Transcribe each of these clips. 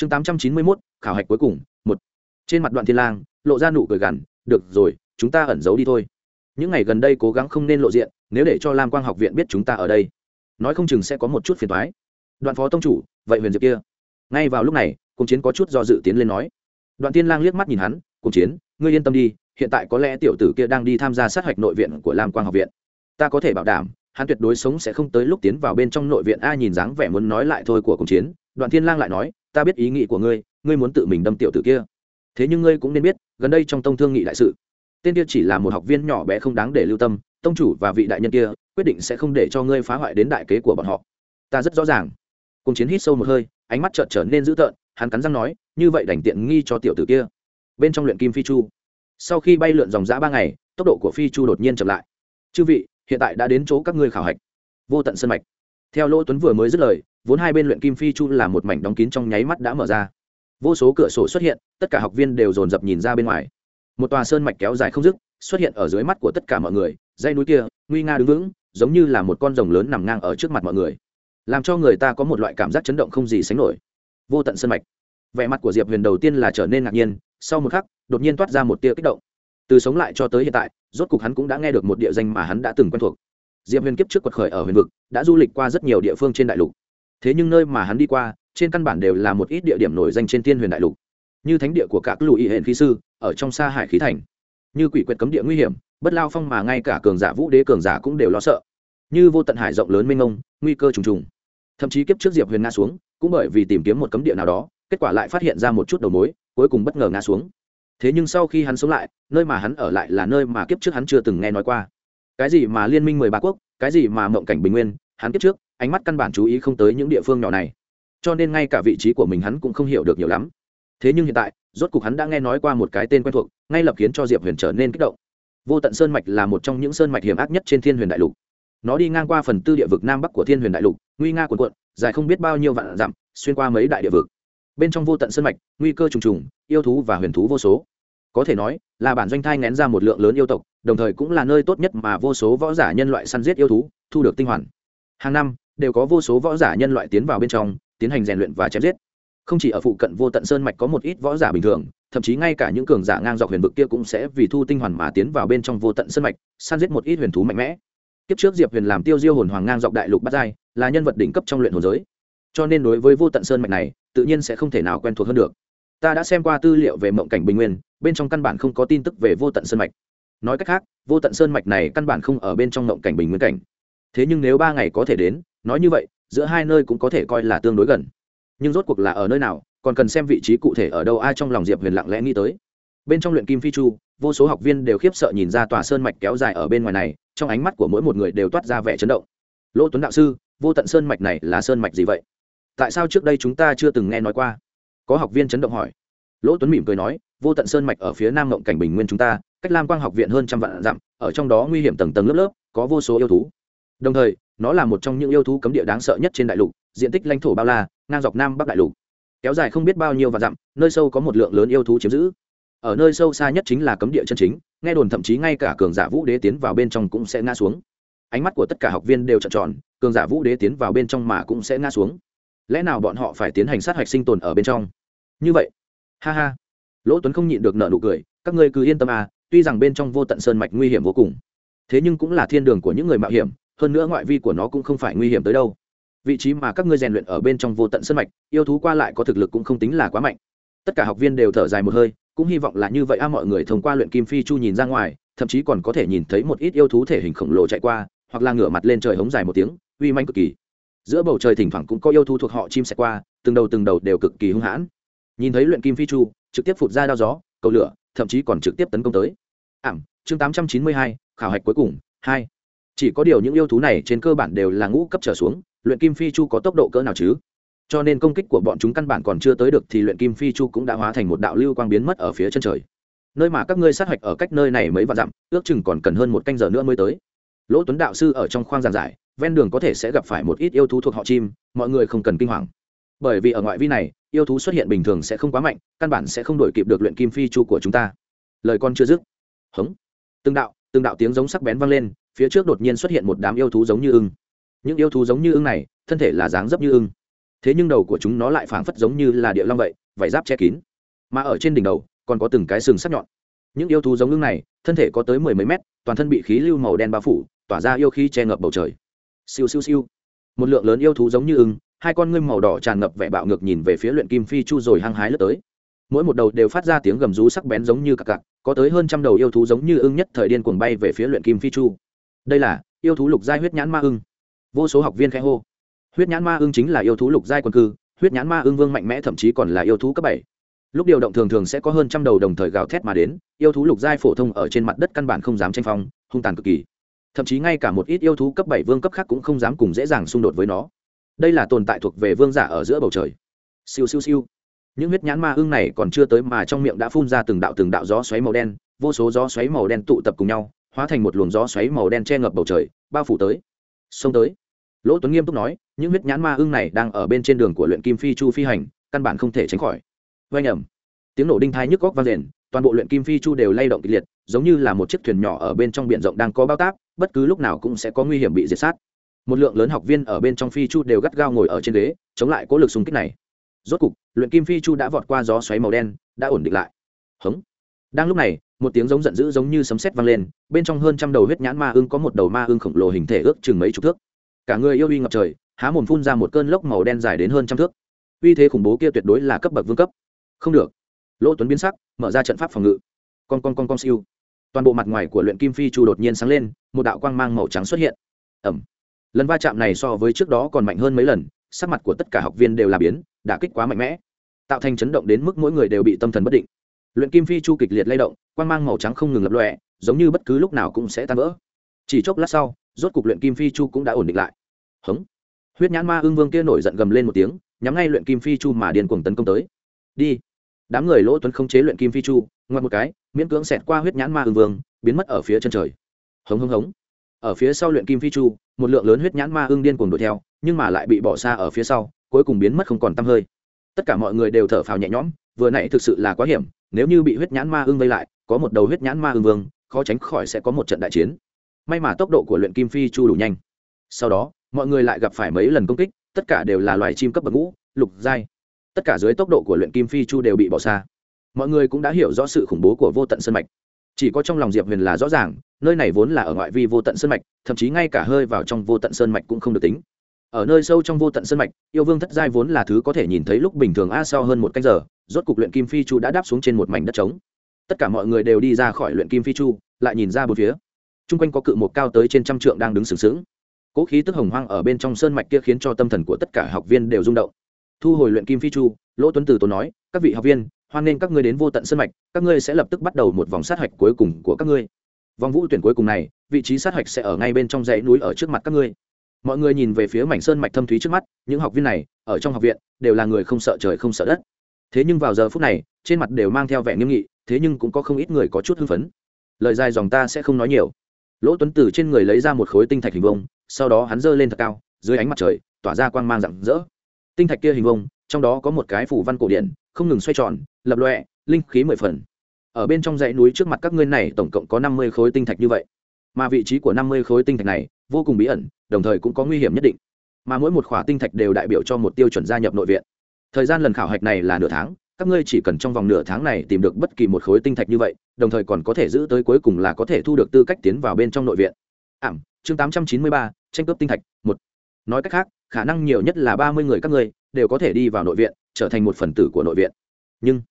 chương tám trăm chín mươi mốt, khảo hạch cuối cùng, một. Trên mặt đoạn thiên lang, lộ ra nụ cười gằn, được rồi, chúng ta ẩn giấu đi thôi. Những ngày gần đây cố gắng không nên lộ diện, nếu để cho lam quang học viện biết chúng ta ở đây, nói không chừng sẽ có một chút phiền toái. Đoạn phó tông chủ, vậy huyền diệp kia. Ngay vào lúc này cùng chiến có chút do dự tiến lên nói. Đoạn tiên lang liếc mắt nhìn hắn cùng chiến, ngươi yên tâm đi, hiện tại có lẽ tiểu tử kia đang đi tham gia sát hạch nội viện của lam quang học viện. Ta có thể bảo đảm, hắn tuyệt đối sống sẽ không tới lúc tiến vào bên trong nội viện a nhìn dáng vẻ muốn nói lại thôi của cùng chiến. Đoạn thiên lang lại nói ta biết ý nghĩ của ngươi ngươi muốn tự mình đâm tiểu tử kia. Thế nhưng ngươi cũng nên biết, gần đây trong tông thương nghị đại sự, tên kia chỉ là một học viên nhỏ bé không đáng để lưu tâm, tông chủ và vị đại nhân kia quyết định sẽ không để cho ngươi phá hoại đến đại kế của bọn họ. Ta rất rõ ràng. Cùng chiến hít sâu một hơi, ánh mắt trợn trở nên dữ tợn, hắn cắn răng nói, như vậy đành tiện nghi cho tiểu tử kia. Bên trong luyện kim phi chu. Sau khi bay lượn dòng dã ba ngày, tốc độ của phi chu đột nhiên chậm lại. Chư vị, hiện tại đã đến chỗ các ngươi khảo hạch. Vô tận sân mạch. Theo lỗ tuấn vừa mới dứt lời vốn hai bên luyện kim phi chu là một mảnh đóng kín trong nháy mắt đã mở ra. Vô số cửa sổ xuất hiện, tất cả học viên đều dồn dập nhìn ra bên ngoài. Một tòa sơn mạch kéo dài không dứt, xuất hiện ở dưới mắt của tất cả mọi người dây núi kia, nguy nga đứng vững, giống như là một con rồng lớn nằm ngang ở trước mặt mọi người. Làm cho người ta có một loại cảm giác chấn động không gì sánh nổi. Vô tận sơn mạch. Vẻ mặt của diệp huyền đầu tiên là trở nên ngạc nhiên, sau một khắc, đột nhiên toát ra một tia kích động. Từ sống lại cho tới hiện tại, rốt cục hắn cũng đã nghe được một địa danh mà hắn đã từng quen thuộc. Diệp huyền kiếp trước quật khởi ở huyền vực, đã du lịch qua rất nhiều địa phương trên đại lục thế nhưng nơi mà hắn đi qua, trên căn bản đều là một ít địa điểm nổi danh trên thiên huyền đại lục. Như thánh địa của các lùi hệ khí sư, ở trong xa hải khí thành. Như quỷ quyệt cấm địa nguy hiểm, bất lao phong mà ngay cả cường giả vũ đế cường giả cũng đều lo sợ. Như vô tận hải rộng lớn mênh mông, nguy cơ trùng trùng. Thậm chí kiếp trước diệp huyền nga xuống, cũng bởi vì tìm kiếm một cấm địa nào đó, kết quả lại phát hiện ra một chút đầu mối, cuối cùng bất ngờ ngã xuống. Thế nhưng sau khi hắn sống lại, nơi mà hắn ở lại là nơi mà kiếp trước hắn chưa từng nghe nói qua. Cái gì mà liên minh mười ba quốc, cái gì mà mộng cảnh bình nguyên hắn kiếp trước, ánh mắt căn bản chú ý không tới những địa phương nhỏ này. Cho nên ngay cả vị trí của mình hắn cũng không hiểu được nhiều lắm. Thế nhưng hiện tại, rốt cục hắn đã nghe nói qua một cái tên quen thuộc, ngay lập khiến cho diệp huyền trở nên kích động. Vô tận sơn mạch là một trong những sơn mạch hiểm ác nhất trên thiên huyền đại lục. Nó đi ngang qua phần tư địa vực nam bắc của thiên huyền đại lục, nguy nga quần quận dài không biết bao nhiêu vạn dặm, xuyên qua mấy đại địa vực. Bên trong vô tận sơn mạch, nguy cơ trùng trùng, yêu thú và huyền thú vô số. Có thể nói, là bản doanh thai ngén ra một lượng lớn yêu tộc, đồng thời cũng là nơi tốt nhất mà vô số võ giả nhân loại săn giết yêu thú, thu được tinh hoàn hàng năm, đều có vô số võ giả nhân loại tiến vào bên trong, tiến hành rèn luyện và chém giết. Không chỉ ở phụ cận vô tận sơn mạch có một ít võ giả bình thường, thậm chí ngay cả những cường giả ngang dọc huyền vực kia cũng sẽ vì thu tinh hoàn mà tiến vào bên trong vô tận sơn mạch san giết một ít huyền thú mạnh mẽ. Kiếp trước diệp huyền làm tiêu diêu hồn hoàng ngang dọc đại lục bát giai, là nhân vật đỉnh cấp trong luyện hồn giới. Cho nên đối với vô tận sơn mạch này, tự nhiên sẽ không thể nào quen thuộc hơn được. Ta đã xem qua tư liệu về mộng cảnh bình nguyên, bên trong căn bản không có tin tức về vô tận sơn mạch. Nói cách khác, vô tận sơn mạch này căn bản không ở bên trong mộng cảnh bình nguyên cảnh thế nhưng nếu ba ngày có thể đến, nói như vậy, giữa hai nơi cũng có thể coi là tương đối gần. Nhưng rốt cuộc là ở nơi nào, còn cần xem vị trí cụ thể ở đâu ai trong lòng diệp huyền lặng lẽ nghĩ tới. Bên trong luyện kim phi chu, vô số học viên đều khiếp sợ nhìn ra tòa sơn mạch kéo dài ở bên ngoài này, trong ánh mắt của mỗi một người đều toát ra vẻ chấn động. Lỗ tuấn đạo sư, vô tận sơn mạch này là sơn mạch gì vậy? Tại sao trước đây chúng ta chưa từng nghe nói qua? Có học viên chấn động hỏi. Lỗ tuấn mỉm cười nói, vô tận sơn mạch ở phía nam ngộng cảnh bình nguyên chúng ta, cách lam quang học viện hơn trăm vạn dặm, ở trong đó nguy hiểm tầng tầng lớp lớp, có vô số yêu thú đồng thời, nó là một trong những yêu thú cấm địa đáng sợ nhất trên đại lục, diện tích lãnh thổ bao la, ngang dọc nam bắc đại lục. Kéo dài không biết bao nhiêu và dặm, nơi sâu có một lượng lớn yêu thú chiếm giữ. Ở nơi sâu xa nhất chính là cấm địa chân chính, nghe đồn thậm chí ngay cả cường giả vũ đế tiến vào bên trong cũng sẽ ngã xuống. Ánh mắt của tất cả học viên đều trợn tròn, cường giả vũ đế tiến vào bên trong mà cũng sẽ ngã xuống. Lẽ nào bọn họ phải tiến hành sát hạch sinh tồn ở bên trong? Như vậy, ha ha. Lỗ tuấn không nhịn được nợ nụ cười, các ngươi cứ yên tâm à tuy rằng bên trong vô tận sơn mạch nguy hiểm vô cùng, thế nhưng cũng là thiên đường của những người mạo hiểm hơn nữa ngoại vi của nó cũng không phải nguy hiểm tới đâu. Vị trí mà các ngươi rèn luyện ở bên trong vô tận sơn mạch, yêu thú qua lại có thực lực cũng không tính là quá mạnh. Tất cả học viên đều thở dài một hơi, cũng hy vọng là như vậy a, mọi người thông qua luyện kim phi chu nhìn ra ngoài, thậm chí còn có thể nhìn thấy một ít yêu thú thể hình khổng lồ chạy qua, hoặc là ngửa mặt lên trời hống dài một tiếng, uy manh cực kỳ. Giữa bầu trời thỉnh thoảng cũng có yêu thú thuộc họ chim xẹt qua, từng đầu từng đầu đều cực kỳ hung hãn. Nhìn thấy luyện kim phi chu, trực tiếp phụt ra đao gió, cầu lửa, thậm chí còn trực tiếp tấn công tới. Ảm, chương tám trăm chín mươi hai, khảo hạch cuối cùng, hai chỉ có điều những yêu thú này trên cơ bản đều là ngũ cấp trở xuống, luyện kim phi chu có tốc độ cỡ nào chứ? Cho nên công kích của bọn chúng căn bản còn chưa tới được thì luyện kim phi chu cũng đã hóa thành một đạo lưu quang biến mất ở phía chân trời. Nơi mà các ngươi sát hạch ở cách nơi này mấy vạn dặm, ước chừng còn cần hơn một canh giờ nữa mới tới. Lỗ tuấn đạo sư ở trong khoang giàn giải, ven đường có thể sẽ gặp phải một ít yêu thú thuộc họ chim, mọi người không cần kinh hoàng. Bởi vì ở ngoại vi này, yêu thú xuất hiện bình thường sẽ không quá mạnh, căn bản sẽ không đổi kịp được luyện kim phi chu của chúng ta. Lời con chưa dứt. Hống. Từng đạo từng đạo tiếng giống sắc bén vang lên phía trước đột nhiên xuất hiện một đám yêu thú giống như ưng. Những yêu thú giống như ưng này, thân thể là dáng dấp như ưng. Thế nhưng đầu của chúng nó lại phảng phất giống như là địa long vậy, vải giáp che kín. Mà ở trên đỉnh đầu, còn có từng cái sừng sắc nhọn. Những yêu thú giống ưng này, thân thể có tới mười mấy mét, toàn thân bị khí lưu màu đen bao phủ, tỏa ra yêu khí che ngập bầu trời. Siêu siêu siêu. Một lượng lớn yêu thú giống như ưng, hai con ngươi màu đỏ tràn ngập vẻ bạo ngược nhìn về phía luyện kim phi chu rồi hăng hái lướt tới. Mỗi một đầu đều phát ra tiếng gầm rú sắc bén giống như cặc cặc, có tới hơn trăm đầu yêu thú giống như ưng nhất thời điên cuồng bay về phía luyện kim phi chu đây là yêu thú lục giai huyết nhãn ma ưng. Vô số học viên khẽ hô. Huyết nhãn ma ưng chính là yêu thú lục giai quân cư, huyết nhãn ma ưng vương mạnh mẽ thậm chí còn là yêu thú cấp bảy. Lúc điều động thường thường sẽ có hơn trăm đầu đồng thời gào thét mà đến, yêu thú lục giai phổ thông ở trên mặt đất căn bản không dám tranh phong, hung tàn cực kỳ. Thậm chí ngay cả một ít yêu thú cấp bảy vương cấp khác cũng không dám cùng dễ dàng xung đột với nó. Đây là tồn tại thuộc về vương giả ở giữa bầu trời. Siêu siêu siêu. Những huyết nhãn ma ưng này còn chưa tới mà trong miệng đã phun ra từng đạo từng đạo gió xoáy màu đen, vô số gió xoáy màu đen tụ tập cùng nhau hóa thành một luồng gió xoáy màu đen che ngập bầu trời, bao phủ tới. Xông tới. Lỗ tuấn nghiêm túc nói, những huyết nhãn ma ưng này đang ở bên trên đường của luyện kim phi chu phi hành, căn bản không thể tránh khỏi. Vây nhầm tiếng nổ đinh thai nhức góc vang rền toàn bộ luyện kim phi chu đều lay động kịch liệt, giống như là một chiếc thuyền nhỏ ở bên trong biển rộng đang có bao tác bất cứ lúc nào cũng sẽ có nguy hiểm bị diệt sát. Một lượng lớn học viên ở bên trong phi chu đều gắt gao ngồi ở trên ghế, chống lại cố lực xung kích này. Rốt cục, luyện kim phi chu đã vọt qua gió xoáy màu đen, đã ổn định lại. Hống. Đang lúc này một tiếng giống giận dữ giống như sấm sét vang lên, bên trong hơn trăm đầu huyết nhãn ma ưng có một đầu ma ưng khổng lồ hình thể ước chừng mấy chục thước. Cả người yêu uy ngập trời, há mồm phun ra một cơn lốc màu đen dài đến hơn trăm thước. Uy thế khủng bố kia tuyệt đối là cấp bậc vương cấp. Không được. Lỗ tuấn biến sắc, mở ra trận pháp phòng ngự. Con con con con siêu. Toàn bộ mặt ngoài của luyện kim phi chu đột nhiên sáng lên, một đạo quang mang màu trắng xuất hiện. Ẩm. Lần va chạm này so với trước đó còn mạnh hơn mấy lần, sắc mặt của tất cả học viên đều là biến đã kích quá mạnh mẽ. Tạo thành chấn động đến mức mỗi người đều bị tâm thần bất định luyện kim phi chu kịch liệt lay động, quang mang màu trắng không ngừng lập lọe giống như bất cứ lúc nào cũng sẽ tan vỡ. Chỉ chốc lát sau, rốt cục luyện kim phi chu cũng đã ổn định lại. Hống. Huyết nhãn ma ương vương kia nổi giận gầm lên một tiếng, nhắm ngay luyện kim phi chu mà điên cuồng tấn công tới. Đi. Đám người lỗ tuấn không chế luyện kim phi chu, ngoặt một cái, miễn cưỡng xẹt qua huyết nhãn ma ương vương, biến mất ở phía chân trời. Hống hống hống. Ở phía sau luyện kim phi chu, một lượng lớn huyết nhãn ma ương điên cuồng đuổi theo, nhưng mà lại bị bỏ xa ở phía sau, cuối cùng biến mất không còn tăm hơi. Tất cả mọi người đều thở phào nhẹ nhõm vừa nãy thực sự là quá hiểm, nếu như bị huyết nhãn ma ưng vây lại, có một đầu huyết nhãn ma ưng vương, khó tránh khỏi sẽ có một trận đại chiến. May mà tốc độ của luyện kim phi chu đủ nhanh. Sau đó, mọi người lại gặp phải mấy lần công kích, tất cả đều là loài chim cấp bậc ngũ, lục giai. Tất cả dưới tốc độ của luyện kim phi chu đều bị bỏ xa. Mọi người cũng đã hiểu rõ sự khủng bố của vô tận sân mạch. Chỉ có trong lòng diệp huyền là rõ ràng, nơi này vốn là ở ngoại vi vô tận sơn mạch, thậm chí ngay cả hơi vào trong vô tận sơn mạch cũng không được tính ở nơi sâu trong vô tận sơn mạch, yêu vương thất giai vốn là thứ có thể nhìn thấy lúc bình thường a sau hơn một canh giờ, rốt cục luyện kim phi chu đã đáp xuống trên một mảnh đất trống. Tất cả mọi người đều đi ra khỏi luyện kim phi chu, lại nhìn ra bốn phía. T r u n g quanh có cự một cao tới trên trăm trượng đang đứng sừng sững. Cỗ khí tức hồng hoang ở bên trong sơn mạch kia khiến cho tâm thần của tất cả học viên đều rung động. Thu hồi luyện kim phi chu, lỗ tuấn từ tốn nói, các vị học viên, hoan nghênh các ngươi đến vô tận sơn mạch, các ngươi sẽ lập tức bắt đầu một vòng sát hạch cuối cùng của các ngươi. Vòng vũ tuyển cuối cùng này, vị trí sát hạch sẽ ở ngay bên trong dãy núi ở trước mặt các ngươi mọi người nhìn về phía mảnh sơn mạch thâm thúy trước mắt những học viên này ở trong học viện đều là người không sợ trời không sợ đất. Thế nhưng vào giờ phút này trên mặt đều mang theo vẻ nghiêm nghị thế nhưng cũng có không ít người có chút hưng phấn. Lời dài dòng ta sẽ không nói nhiều. Lỗ tuấn tử trên người lấy ra một khối tinh thạch hình vông sau đó hắn giơ lên thật cao dưới ánh mặt trời tỏa ra quang mang rạng rỡ. Tinh thạch kia hình vông trong đó có một cái phủ văn cổ điển, không ngừng xoay tròn lập lọe linh khí mười phần. Ở bên trong dãy núi trước mặt các ngươi này tổng cộng có năm mươi khối tinh thạch như vậy. Mà vị trí của năm mươi khối tinh thạch này vô cùng bí ẩn, đồng thời cũng có nguy hiểm nhất định. Mà mỗi một khỏa tinh thạch đều đại biểu cho một tiêu chuẩn gia nhập nội viện. Thời gian lần khảo hạch này là nửa tháng, các ngươi chỉ cần trong vòng nửa tháng này tìm được bất kỳ một khối tinh thạch như vậy, đồng thời còn có thể giữ tới cuối cùng là có thể thu được tư cách tiến vào bên trong nội viện. Ảm, chương tám trăm chín mươi ba, tranh cướp tinh thạch, một. Nói cách khác, khả năng nhiều nhất là ba mươi người các ngươi đều có thể đi vào nội viện, trở thành một phần tử của nội viện. Nhưng,